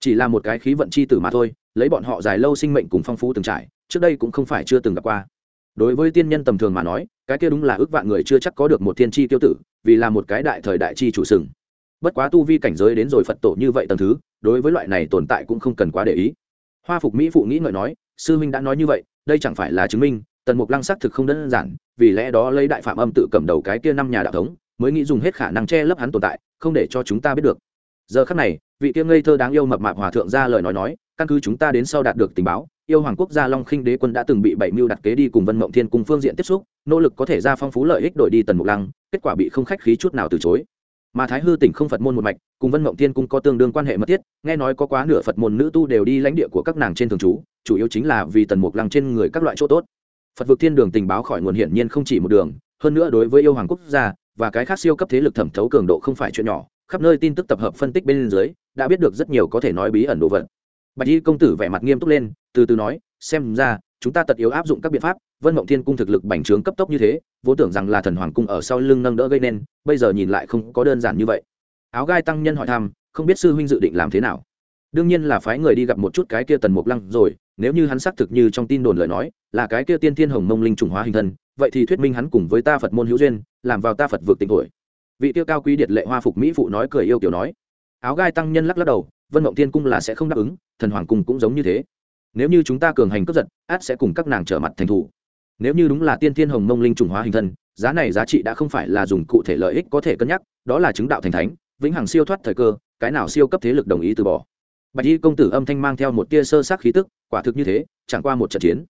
Chỉ là một cái khí vận chi tử mà thôi, lấy bọn họ dài lâu sinh mệnh cùng phong phú từng trải, trước đây cũng không phải chưa từng gặp qua. Đối với tiên nhân tầm thường mà nói, cái kia đúng là ước vạn người chưa chắc có được một thiên chi tiêu tử, vì là một cái đại thời đại chi chủ sừng. Bất quá tu vi cảnh giới đến rồi phật tổ như vậy tầm thứ, đối với loại này tồn tại cũng không cần quá để ý. Hoa phục mỹ phụ nghĩ ngợi nói, sư minh đã nói như vậy, đây chẳng phải là chứng minh tần mục lăng xác thực không đơn giản, vì lẽ đó lấy đại phạm âm tự cầm đầu cái kia năm nhà đạo thống, mới nghĩ dùng hết khả năng che lấp hắn tồn tại, không để cho chúng ta biết được. Giờ khắc này, vị kia ngây thơ đáng yêu mập mạp hòa thượng ra lời nói nói, căn cứ chúng ta đến sau đạt được tình báo, yêu hoàng quốc gia long khinh đế quân đã từng bị bảy mưu đặt kế đi cùng vân mộng thiên cùng phương diện tiếp xúc, nỗ lực có thể ra phong phú lợi ích đổi đi tần mục lăng, kết quả bị không khách khí chút nào từ chối. Mà thái hư tỉnh không phật môn một mạch, cùng vân mộng thiên cung có tương đương quan hệ mật thiết, nghe nói có quá nửa phật môn nữ tu đều đi lãnh địa của các nàng trên thường trú, chủ yếu chính là vì tần mục lăng trên người các loại chỗ tốt phật vực thiên đường tình báo khỏi nguồn hiển nhiên không chỉ một đường, hơn nữa đối với yêu hoàng quốc gia và cái khác siêu cấp thế lực thẩm thấu cường độ không phải chuyện nhỏ, khắp nơi tin tức tập hợp phân tích bên dưới, đã biết được rất nhiều có thể nói bí ẩn đồ vật. Bạch y công tử vẻ mặt nghiêm túc lên, từ từ nói, xem ra, chúng ta tật yếu áp dụng các biện pháp, vân mộng thiên cung thực lực bành trướng cấp tốc như thế, vốn tưởng rằng là thần hoàng cung ở sau lưng nâng đỡ gây nên, bây giờ nhìn lại không có đơn giản như vậy. Áo gai tăng nhân hỏi thăm, không biết sư huynh dự định làm thế nào? Đương nhiên là phái người đi gặp một chút cái kia tần mục lăng rồi, nếu như hắn xác thực như trong tin đồn lời nói, là cái kia tiên thiên hồng mông linh trùng hóa hình thân, vậy thì thuyết minh hắn cùng với ta phật môn hữu duyên, làm vào ta phật vượt tình tuổi. Vị tiêu cao quý điệt lệ hoa phục mỹ phụ nói cười yêu kiểu nói. Áo gai tăng nhân lắc lắc đầu, vân mộng tiên cung là sẽ không đáp ứng, thần hoàng cung cũng giống như thế. Nếu như chúng ta cường hành cướp giật, át sẽ cùng các nàng trở mặt thành thủ. Nếu như đúng là tiên thiên hồng mông linh trùng hóa hình thân, giá này giá trị đã không phải là dùng cụ thể lợi ích có thể cân nhắc, đó là chứng đạo thành thánh, vĩnh hằng siêu thoát thời cơ, cái nào siêu cấp thế lực đồng ý từ bỏ bạch y công tử âm thanh mang theo một tia sơ sát khí tức, quả thực như thế, chẳng qua một trận chiến.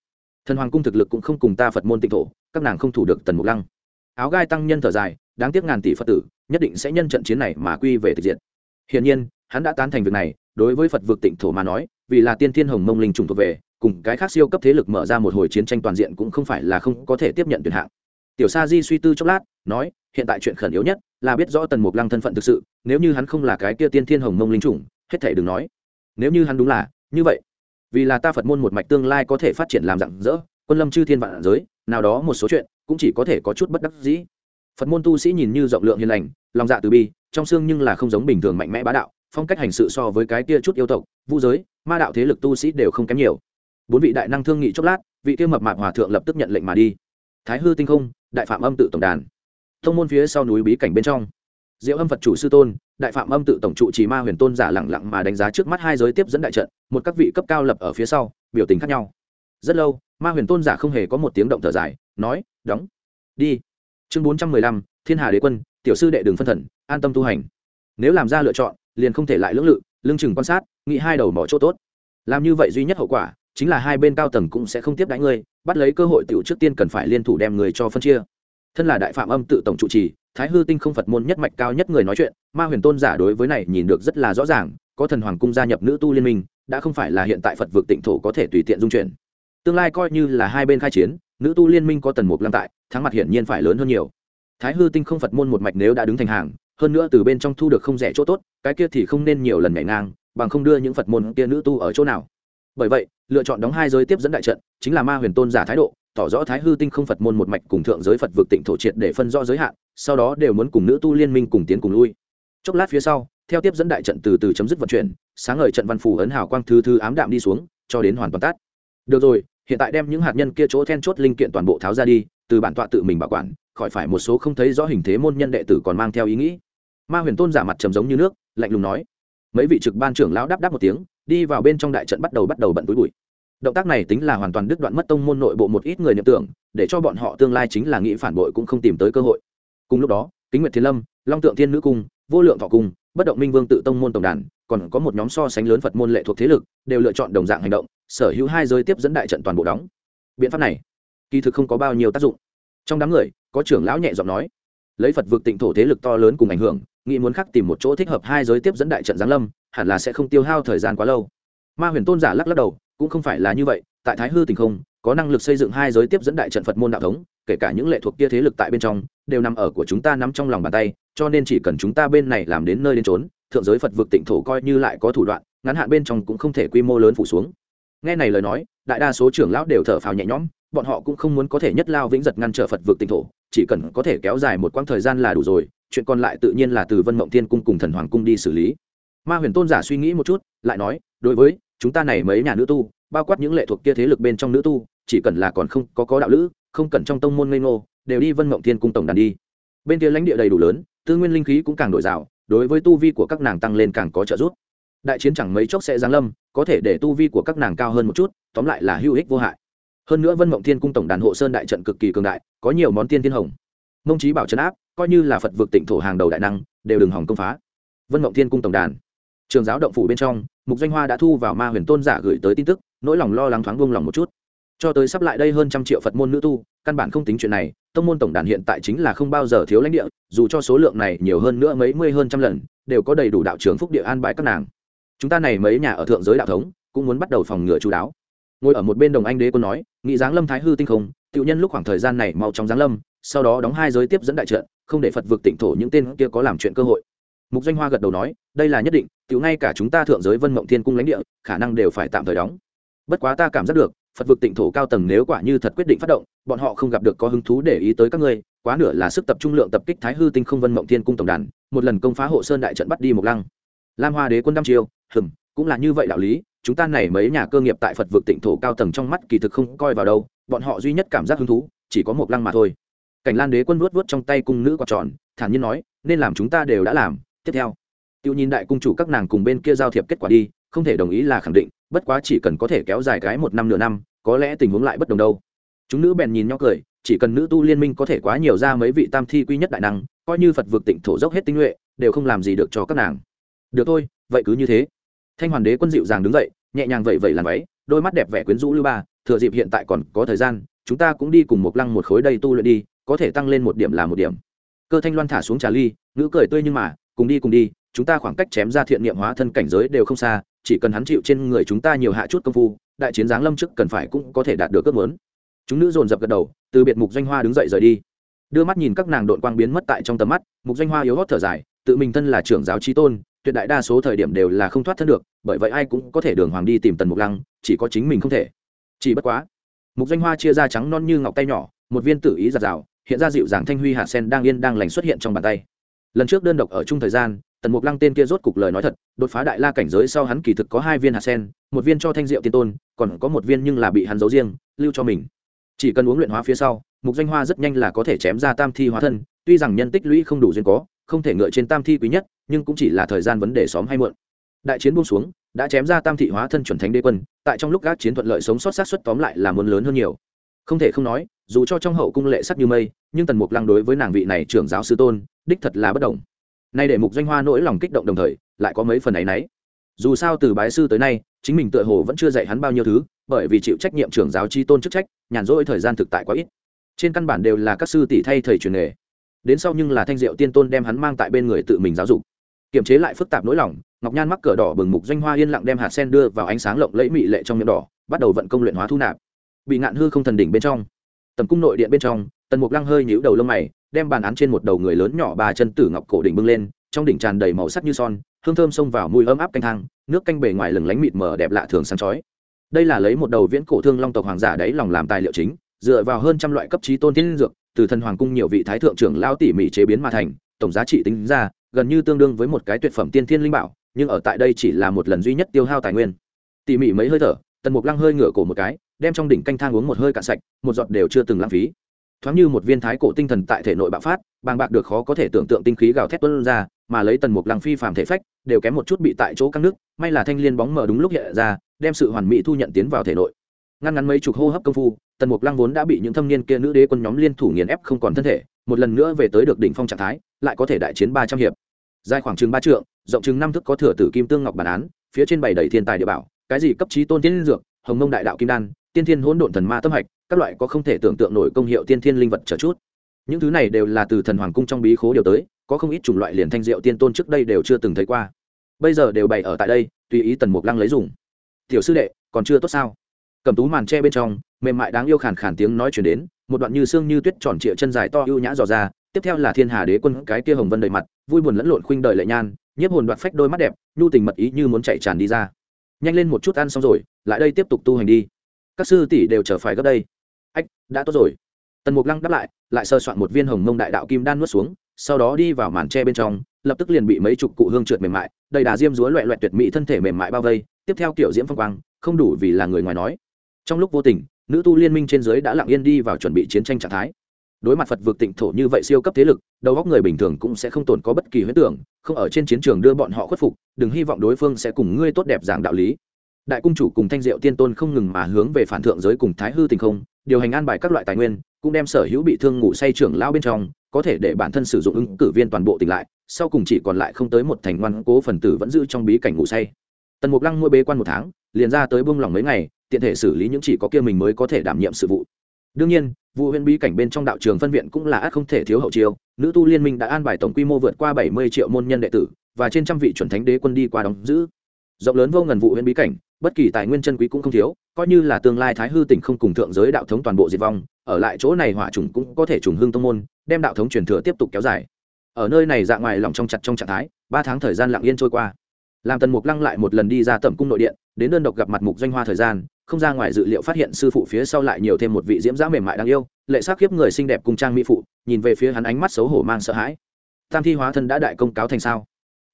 Thần hoàng cung thực lực cũng không cùng ta phật môn tịnh thổ, các nàng không thủ được tần mục lăng. Áo gai tăng nhân thở dài, đáng tiếc ngàn tỷ phật tử, nhất định sẽ nhân trận chiến này mà quy về thực diện hiển nhiên, hắn đã tán thành việc này, đối với phật vực tịnh thổ mà nói, vì là tiên thiên hồng mông linh trùng thuộc về, cùng cái khác siêu cấp thế lực mở ra một hồi chiến tranh toàn diện cũng không phải là không có thể tiếp nhận tuyển hạng. Tiểu sa di suy tư chốc lát, nói, hiện tại chuyện khẩn yếu nhất là biết rõ tần mục lăng thân phận thực sự, nếu như hắn không là cái kia tiên thiên hồng mông linh trùng, hết thể đừng nói nếu như hắn đúng là, như vậy. Vì là ta phật môn một mạch tương lai có thể phát triển làm rạng rỡ, quân lâm chư thiên vạn giới, nào đó một số chuyện cũng chỉ có thể có chút bất đắc dĩ. Phật môn tu sĩ nhìn như rộng lượng hiền lành, lòng dạ từ bi, trong xương nhưng là không giống bình thường mạnh mẽ bá đạo, phong cách hành sự so với cái kia chút yêu tộc vũ giới, ma đạo thế lực tu sĩ đều không kém nhiều. Bốn vị đại năng thương nghị chốc lát, vị kia mập mạp hòa thượng lập tức nhận lệnh mà đi. Thái hư tinh không, đại phạm âm tự tổng đàn. Thông môn phía sau núi bí cảnh bên trong diệu âm phật chủ sư tôn, đại phạm âm tự tổng trụ trì ma huyền tôn giả lẳng lặng mà đánh giá trước mắt hai giới tiếp dẫn đại trận, một các vị cấp cao lập ở phía sau, biểu tình khác nhau. Rất lâu, ma huyền tôn giả không hề có một tiếng động thở dài, nói, đóng. Đi. Chương bốn trăm mười lăm, thiên hà đế quân, tiểu sư đệ đường phân thần, an tâm tu hành. Nếu làm ra lựa chọn, liền không thể lại lưỡng lự lương chừng quan sát, nghĩ hai đầu mỏ chỗ tốt. Làm như vậy duy nhất hậu quả, chính là hai bên cao tầng cũng sẽ không tiếp đánh ngươi, bắt lấy cơ hội tiểu trước tiên cần phải liên thủ đem người cho phân chia thân là đại phạm âm tự tổng trụ trì, thái hư tinh không phật môn nhất mạch cao nhất người nói chuyện, ma huyền tôn giả đối với này nhìn được rất là rõ ràng, có thần hoàng cung gia nhập nữ tu liên minh, đã không phải là hiện tại phật vực tịnh thổ có thể tùy tiện dung chuyển. Tương lai coi như là hai bên khai chiến, nữ tu liên minh có tần mục lăng tại, thắng mặt hiển nhiên phải lớn hơn nhiều. Thái hư tinh không phật môn một mạch nếu đã đứng thành hàng, hơn nữa từ bên trong thu được không rẻ chỗ tốt, cái kia thì không nên nhiều lần nhảy ngang, bằng không đưa những phật môn kia nữ tu ở chỗ nào. Bởi vậy, lựa chọn đóng hai giới tiếp dẫn đại trận, chính là ma huyền tôn giả thái độ tỏ rõ thái hư tinh không phật môn một mạch cùng thượng giới phật vực tịnh thổ triệt để phân rõ giới hạn, sau đó đều muốn cùng nữ tu liên minh cùng tiến cùng lui. Chốc lát phía sau, theo tiếp dẫn đại trận từ từ chấm dứt vận chuyển, sáng ngời trận văn phủ ấn hào quang thư thư ám đạm đi xuống, cho đến hoàn toàn tắt. Được rồi, hiện tại đem những hạt nhân kia chỗ then chốt linh kiện toàn bộ tháo ra đi, từ bản tọa tự mình bảo quản, khỏi phải một số không thấy rõ hình thế môn nhân đệ tử còn mang theo ý nghĩ. Ma huyền tôn giả mặt trầm giống như nước, lạnh lùng nói. Mấy vị trực ban trưởng lão đáp đáp một tiếng, đi vào bên trong đại trận bắt đầu bắt đầu bận túi bụi động tác này tính là hoàn toàn đứt đoạn mất tông môn nội bộ một ít người niệm tưởng, để cho bọn họ tương lai chính là nghĩ phản bội cũng không tìm tới cơ hội. Cùng lúc đó, kính nguyệt thiên lâm, long tượng thiên nữ cung, vô lượng thọ cung, bất động minh vương tự tông môn tổng đàn, còn có một nhóm so sánh lớn phật môn lệ thuộc thế lực, đều lựa chọn đồng dạng hành động, sở hữu hai giới tiếp dẫn đại trận toàn bộ đóng. Biện pháp này, kỳ thực không có bao nhiêu tác dụng. Trong đám người, có trưởng lão nhẹ giọng nói, lấy phật vực tịnh thổ thế lực to lớn cùng ảnh hưởng, nghĩ muốn khắc tìm một chỗ thích hợp hai giới tiếp dẫn đại trận giáng lâm, hẳn là sẽ không tiêu hao thời gian quá lâu. Ma huyền tôn giả lắc lắc đầu cũng không phải là như vậy, tại thái hư tình không, có năng lực xây dựng hai giới tiếp dẫn đại trận phật môn đạo thống, kể cả những lệ thuộc kia thế lực tại bên trong, đều nằm ở của chúng ta nắm trong lòng bàn tay, cho nên chỉ cần chúng ta bên này làm đến nơi đến trốn thượng giới phật vực tịnh thổ coi như lại có thủ đoạn, ngắn hạn bên trong cũng không thể quy mô lớn phủ xuống. Nghe này lời nói, đại đa số trưởng lão đều thở phào nhẹ nhõm, bọn họ cũng không muốn có thể nhất lao vĩnh giật ngăn trở phật vực tịnh thổ, chỉ cần có thể kéo dài một quãng thời gian là đủ rồi, chuyện còn lại tự nhiên là từ vân mộng thiên cung cùng thần hoàng cung đi xử lý. Ma huyền tôn giả suy nghĩ một chút, lại nói, đối với chúng ta này mấy nhà nữ tu, bao quát những lệ thuộc kia thế lực bên trong nữ tu, chỉ cần là còn không có có đạo lữ, không cần trong tông môn ngây ngô, đều đi vân mộng thiên cung tổng đàn đi. Bên kia lãnh địa đầy đủ lớn, tư nguyên linh khí cũng càng đổi rào, đối với tu vi của các nàng tăng lên càng có trợ giúp. Đại chiến chẳng mấy chốc sẽ giáng lâm, có thể để tu vi của các nàng cao hơn một chút, tóm lại là hữu ích vô hại. Hơn nữa vân mộng thiên cung tổng đàn hộ sơn đại trận cực kỳ cường đại, có nhiều món tiên thiên hồng. Mông trí bảo trấn áp, coi như là phật vực tịnh thổ hàng đầu đại năng, đều đừng hỏng công phá. Vân mộng thiên cung tổng đàn trường giáo động phủ bên trong, mục danh hoa đã thu vào ma huyền tôn giả gửi tới tin tức, nỗi lòng lo lắng thoáng buông lòng một chút. Cho tới sắp lại đây hơn trăm triệu phật môn nữ tu, căn bản không tính chuyện này, tông môn tổng đàn hiện tại chính là không bao giờ thiếu lãnh địa, dù cho số lượng này nhiều hơn nữa mấy mươi hơn trăm lần, đều có đầy đủ đạo trưởng phúc địa an bài các nàng. Chúng ta này mấy nhà ở thượng giới đạo thống, cũng muốn bắt đầu phòng ngừa chú đáo. Ngồi ở một bên đồng anh đế quân nói, nghị giáng lâm thái hư tinh không tự nhân lúc khoảng thời gian này mau chóng giáng lâm, sau đó đóng hai giới tiếp dẫn đại trận, không để phật vực tịnh thổ những tên kia có làm chuyện cơ hội. Mục doanh hoa gật đầu nói, đây là nhất định tiểu ngay cả chúng ta thượng giới vân mộng thiên cung lãnh địa, khả năng đều phải tạm thời đóng. Bất quá ta cảm giác được, phật vực tịnh thổ cao tầng nếu quả như thật quyết định phát động, bọn họ không gặp được có hứng thú để ý tới các ngươi, quá nửa là sức tập trung lượng tập kích thái hư tinh không vân mộng thiên cung tổng đàn, một lần công phá hộ sơn đại trận bắt đi một lăng. Lam hoa đế quân đăm chiêu, hừm, cũng là như vậy đạo lý, chúng ta này mấy nhà cơ nghiệp tại phật vực tịnh thổ cao tầng trong mắt kỳ thực không coi vào đâu, bọn họ duy nhất cảm giác hứng thú, chỉ có một lăng mà thôi. Cảnh lan đế quân vuốt vuốt trong tay cung nữ quạt tròn, thản nhiên nói, nên làm chúng ta đều đã làm, tiếp theo tiêu nhìn đại cung chủ các nàng cùng bên kia giao thiệp kết quả đi, không thể đồng ý là khẳng định, bất quá chỉ cần có thể kéo dài cái một năm nửa năm, có lẽ tình huống lại bất đồng đâu. Chúng nữ bèn nhìn nhau cười, chỉ cần nữ tu liên minh có thể quá nhiều ra mấy vị tam thi quy nhất đại năng, coi như phật vực tịnh thổ dốc hết tinh nhuệ, đều không làm gì được cho các nàng. Được thôi, vậy cứ như thế. Thanh hoàn đế quân dịu dàng đứng dậy, nhẹ nhàng vậy vậy làn váy, đôi mắt đẹp vẻ quyến rũ lưu ba, thừa dịp hiện tại còn có thời gian, chúng ta cũng đi cùng một lăng một khối đây tu luyện đi, có thể tăng lên một điểm là một điểm. Cơ thanh loan thả xuống trà ly, ngữ cười tươi nhưng mà, cùng đi cùng đi chúng ta khoảng cách chém ra thiện niệm hóa thân cảnh giới đều không xa, chỉ cần hắn chịu trên người chúng ta nhiều hạ chút công phu, đại chiến giáng lâm trước cần phải cũng có thể đạt được ước muốn. Chúng nữ dồn dập gật đầu, từ biệt mục doanh hoa đứng dậy rời đi. Đưa mắt nhìn các nàng đội quang biến mất tại trong tầm mắt, mục doanh hoa yếu hót thở dài, tự mình thân là trưởng giáo trí tôn, tuyệt đại đa số thời điểm đều là không thoát thân được, bởi vậy ai cũng có thể đường hoàng đi tìm tần mục lăng, chỉ có chính mình không thể. Chỉ bất quá, mục doanh hoa chia ra trắng non như ngọc tay nhỏ, một viên tử ý giạt rào, hiện ra dịu dàng thanh huy hạ sen đang yên đang lành xuất hiện trong bàn tay. Lần trước đơn độc ở chung thời gian tần mục lăng tên kia rốt cục lời nói thật, đột phá đại la cảnh giới sau hắn kỳ thực có hai viên hạt sen, một viên cho thanh diệu tiên tôn, còn có một viên nhưng là bị hắn giấu riêng, lưu cho mình. Chỉ cần uống luyện hóa phía sau, mục danh hoa rất nhanh là có thể chém ra tam thi hóa thân, tuy rằng nhân tích lũy không đủ duyên có, không thể ngựa trên tam thi quý nhất, nhưng cũng chỉ là thời gian vấn đề xóm hay muộn. Đại chiến buông xuống, đã chém ra tam thị hóa thân chuẩn thánh đế quân, tại trong lúc các chiến thuận lợi sống sót sát xuất tóm lại là muốn lớn hơn nhiều. Không thể không nói, dù cho trong hậu cung lệ sắc như mây, nhưng tần mục lăng đối với nàng vị này trưởng giáo sư tôn, đích thật là bất đồng nay để mục doanh hoa nỗi lòng kích động đồng thời, lại có mấy phần ấ y n ấ y dù sao từ bái sư tới nay, chính mình tựa hồ vẫn chưa dạy hắn bao nhiêu thứ, bởi vì chịu trách nhiệm trưởng giáo chi tôn chức trách, nhàn rỗi thời gian thực tại quá ít. Trên căn bản đều là các sư tỷ thay thầy truyền nghề. Đến sau nhưng là thanh diệu tiên tôn đem hắn mang tại bên người tự mình giáo dục. Kiềm chế lại phức tạp nỗi lòng, ngọc nhan mắc cờ đỏ bừng mục doanh hoa yên lặng đem hạt sen đưa vào ánh sáng lộng lẫy mị lệ trong miệng đỏ, bắt đầu vận công luyện hóa thu nạp. Bị ngạn hư không thần đỉnh bên trong tầm cung nội điện bên trong, tần mục lăng hơi nhũ đầu lông mày, đem bàn án trên một đầu người lớn nhỏ ba chân tử ngọc cổ đỉnh bưng lên, trong đỉnh tràn đầy màu sắc như son, hương thơm xông vào mùi ấm áp canh thang, nước canh bề ngoài lừng lánh mịt mờ đẹp lạ thường sáng chói. Đây là lấy một đầu viễn cổ thương long tộc hoàng giả đấy lòng làm tài liệu chính, dựa vào hơn trăm loại cấp trí tôn thiên dược, từ thần hoàng cung nhiều vị thái thượng trưởng lao tỉ mỉ chế biến mà thành, tổng giá trị tính ra, gần như tương đương với một cái tuyệt phẩm tiên thiên linh bảo, nhưng ở tại đây chỉ là một lần duy nhất tiêu hao tài nguyên. Tỉ mỉ mấy hơi thở, tần mục lăng hơi ngửa cổ một cái đem trong đỉnh canh thang uống một hơi cạn sạch, một giọt đều chưa từng lãng phí. Thoáng như một viên thái cổ tinh thần tại thể nội bạo phát, bàng bạc được khó có thể tưởng tượng tinh khí gào thét tuân ra, mà lấy tần mục lăng phi phàm thể phách, đều kém một chút bị tại chỗ căng nước, may là thanh liên bóng mờ đúng lúc hiện ra, đem sự hoàn mỹ thu nhận tiến vào thể nội. Ngăn ngắn mấy chục hô hấp công phu, tần mục lăng vốn đã bị những thâm niên kia nữ đế quân nhóm liên thủ nghiền ép không còn thân thể, một lần nữa về tới được đỉnh phong trạng thái, lại có thể đại chiến ba trăm hiệp. Dài khoảng chừng ba trượng, rộng chừng năm thức có thừa tử kim tương ngọc bản án, phía trên bảy đầy thiên tài địa bảo, cái gì cấp trí tôn tiến dược, hồng mông đại đạo kim đan tiên thiên hỗn độn thần ma tâm hạch, các loại có không thể tưởng tượng nổi công hiệu tiên thiên linh vật trở chút. Những thứ này đều là từ thần hoàng cung trong bí khố điều tới, có không ít chủng loại liền thanh diệu tiên tôn trước đây đều chưa từng thấy qua. Bây giờ đều bày ở tại đây, tùy ý tần mục lăng lấy dùng. Tiểu sư đệ, còn chưa tốt sao? Cầm tú màn tre bên trong, mềm mại đáng yêu khàn khàn tiếng nói chuyển đến, một đoạn như xương như tuyết tròn trịa chân dài to ưu nhã dò ra, tiếp theo là thiên hà đế quân cái kia hồng vân đầy mặt, vui buồn lẫn lộn khuynh đời lệ nhan, nhiếp hồn đoạt phách đôi mắt đẹp, nhu tình mật ý như muốn chạy tràn đi ra. Nhanh lên một chút ăn xong rồi, lại đây tiếp tục tu hành đi các sư tỷ đều trở phải gấp đây. Ách, đã tốt rồi. Tần mục lăng đáp lại lại sơ soạn một viên hồng mông đại đạo kim đan nuốt xuống, sau đó đi vào màn tre bên trong, lập tức liền bị mấy chục cụ hương trượt mềm mại, đầy đà diêm dúa loẹ loẹt tuyệt mỹ thân thể mềm mại bao vây, tiếp theo kiểu diễm phong quang, không đủ vì là người ngoài nói. Trong lúc vô tình, nữ tu liên minh trên dưới đã lặng yên đi vào chuẩn bị chiến tranh trạng thái. Đối mặt phật vực tịnh thổ như vậy siêu cấp thế lực, đầu góc người bình thường cũng sẽ không tồn có bất kỳ huyết tưởng, không ở trên chiến trường đưa bọn họ khuất phục, đừng hy vọng đối phương sẽ cùng ngươi tốt đẹp giảng đạo lý đại cung chủ cùng thanh diệu tiên tôn không ngừng mà hướng về phản thượng giới cùng thái hư tình không, điều hành an bài các loại tài nguyên, cũng đem sở hữu bị thương ngủ say trưởng lao bên trong, có thể để bản thân sử dụng ứng cử viên toàn bộ tỉnh lại, sau cùng chỉ còn lại không tới một thành ngoan cố phần tử vẫn giữ trong bí cảnh ngủ say. Tần mục lăng mua bế quan một tháng, liền ra tới bông lòng mấy ngày, tiện thể xử lý những chỉ có kia mình mới có thể đảm nhiệm sự vụ. Đương nhiên, vụ huyện bí cảnh bên trong đạo trường phân viện cũng là ác không thể thiếu hậu chiêu, nữ tu liên minh đã an bài tổng quy mô vượt qua bảy mươi triệu môn nhân đệ tử, và trên trăm vị chuẩn thánh đế quân đi qua đóng giữ. Rộng lớn vô ngần vụ huyện bí cảnh bất kỳ tài nguyên chân quý cũng không thiếu, coi như là tương lai thái hư tỉnh không cùng thượng giới đạo thống toàn bộ diệt vong, ở lại chỗ này hỏa trùng cũng có thể trùng hương tông môn, đem đạo thống truyền thừa tiếp tục kéo dài. Ở nơi này dạng ngoài lòng trong chặt trong trạng thái, ba tháng thời gian lặng yên trôi qua. Làm tần mục lăng lại một lần đi ra tẩm cung nội điện, đến đơn độc gặp mặt mục doanh hoa thời gian, không ra ngoài dự liệu phát hiện sư phụ phía sau lại nhiều thêm một vị diễm giã mềm mại đáng yêu, lệ sắc khiếp người xinh đẹp cùng trang mỹ phụ, nhìn về phía hắn ánh mắt xấu hổ mang sợ hãi. Tam thi hóa thân đã đại công cáo thành sao?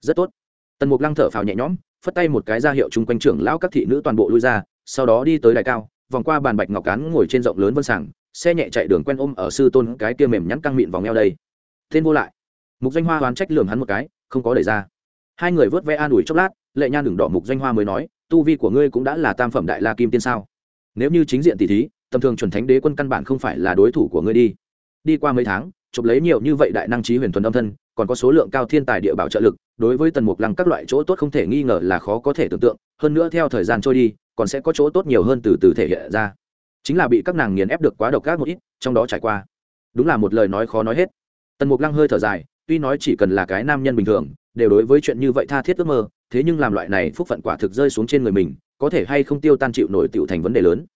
Rất tốt. Tần mục lăng thở phào nhẹ nhõm phất tay một cái ra hiệu chung quanh trưởng lão các thị nữ toàn bộ lui ra, sau đó đi tới đài cao, vòng qua bàn bạch ngọc cán ngồi trên rộng lớn vân sảng, xe nhẹ chạy đường quen ôm ở sư tôn cái kia mềm nhắn căng mịn vòng eo đây. Tên vô lại. Mục doanh hoa hoán trách lường hắn một cái, không có đẩy ra. Hai người vớt vẽ an ủi chốc lát, lệ nhan đường đỏ mục doanh hoa mới nói, tu vi của ngươi cũng đã là tam phẩm đại la kim tiên sao? Nếu như chính diện tỷ thí, tầm thường chuẩn thánh đế quân căn bản không phải là đối thủ của ngươi đi. Đi qua mấy tháng, chụp lấy nhiều như vậy đại năng trí huyền thuần âm thân còn có số lượng cao thiên tài địa bảo trợ lực, đối với tần mục lăng các loại chỗ tốt không thể nghi ngờ là khó có thể tưởng tượng, hơn nữa theo thời gian trôi đi, còn sẽ có chỗ tốt nhiều hơn từ từ thể hiện ra. Chính là bị các nàng nghiền ép được quá độc ác một ít, trong đó trải qua. Đúng là một lời nói khó nói hết. Tần mục lăng hơi thở dài, tuy nói chỉ cần là cái nam nhân bình thường, đều đối với chuyện như vậy tha thiết ước mơ, thế nhưng làm loại này phúc phận quả thực rơi xuống trên người mình, có thể hay không tiêu tan chịu nổi tựu thành vấn đề lớn.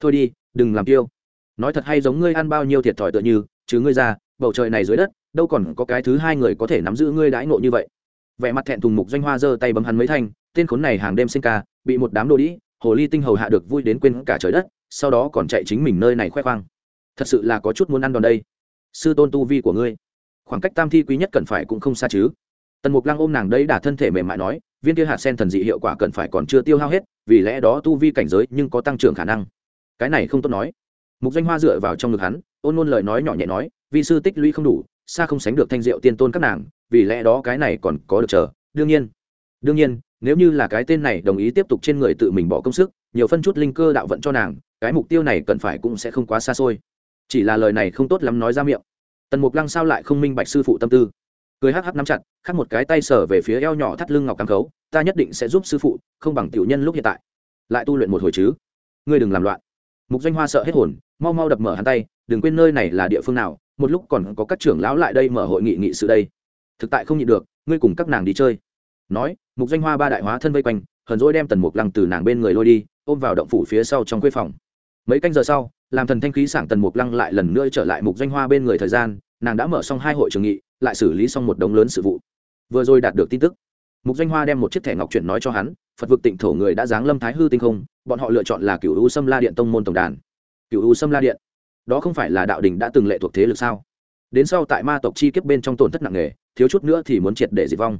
Thôi đi, đừng làm tiêu. Nói thật hay giống ngươi ăn bao nhiêu thiệt thòi tựa như chứ ngươi ra, bầu trời này dưới đất đâu còn có cái thứ hai người có thể nắm giữ ngươi đãi ngộ như vậy. Vẻ mặt thẹn thùng mục doanh hoa giơ tay bấm hắn mấy thanh, tên khốn này hàng đêm sinh ca, bị một đám đồ đĩ, hồ ly tinh hầu hạ được vui đến quên cả trời đất, sau đó còn chạy chính mình nơi này khoe khoang. Thật sự là có chút muốn ăn đòn đây. Sư tôn tu vi của ngươi, khoảng cách tam thi quý nhất cần phải cũng không xa chứ. Tần mục lăng ôm nàng đấy đả thân thể mềm mại nói, viên kia hạt sen thần dị hiệu quả cần phải còn chưa tiêu hao hết, vì lẽ đó tu vi cảnh giới nhưng có tăng trưởng khả năng. Cái này không tốt nói. Mục danh hoa dựa vào trong ngực hắn, ôn ngôn lời nói nhỏ nhẹ nói vì sư tích lũy không đủ xa không sánh được thanh diệu tiên tôn các nàng, vì lẽ đó cái này còn có được chờ. Đương nhiên đương nhiên, nếu như là cái tên này đồng ý tiếp tục trên người tự mình bỏ công sức, nhiều phân chút linh cơ đạo vận cho nàng, cái mục tiêu này cần phải cũng sẽ không quá xa xôi. Chỉ là lời này không tốt lắm nói ra miệng. Tần mục lăng sao lại không minh bạch sư phụ tâm tư? Cười hắc hắc nắm chặt, khắc một cái tay sở về phía eo nhỏ thắt lưng ngọc cắm khấu, ta nhất định sẽ giúp sư phụ, không bằng tiểu nhân lúc hiện tại. Lại tu luyện một hồi chứ? Ngươi đừng làm loạn. Mục doanh hoa sợ hết hồn, mau mau đập mở hắn tay, đừng quên nơi này là địa phương nào một lúc còn có các trưởng lão lại đây mở hội nghị nghị sự đây. Thực tại không nhịn được, ngươi cùng các nàng đi chơi. Nói, mục doanh hoa ba đại hóa thân vây quanh, hờn dỗi đem tần mục lăng từ nàng bên người lôi đi, ôm vào động phủ phía sau trong quê phòng. Mấy canh giờ sau, làm thần thanh khí sảng tần mục lăng lại lần nữa trở lại mục doanh hoa bên người thời gian, nàng đã mở xong hai hội trường nghị, lại xử lý xong một đống lớn sự vụ. Vừa rồi đạt được tin tức, mục doanh hoa đem một chiếc thẻ ngọc chuyển nói cho hắn, phật vực tịnh thổ người đã giáng lâm thái hư tinh không, bọn họ lựa chọn là cựu u sâm la điện tông môn tổng đàn. Cựu u sâm la điện đó không phải là đạo đình đã từng lệ thuộc thế lực sao? Đến sau tại ma tộc chi kiếp bên trong tổn thất nặng nề, thiếu chút nữa thì muốn triệt để diệt vong.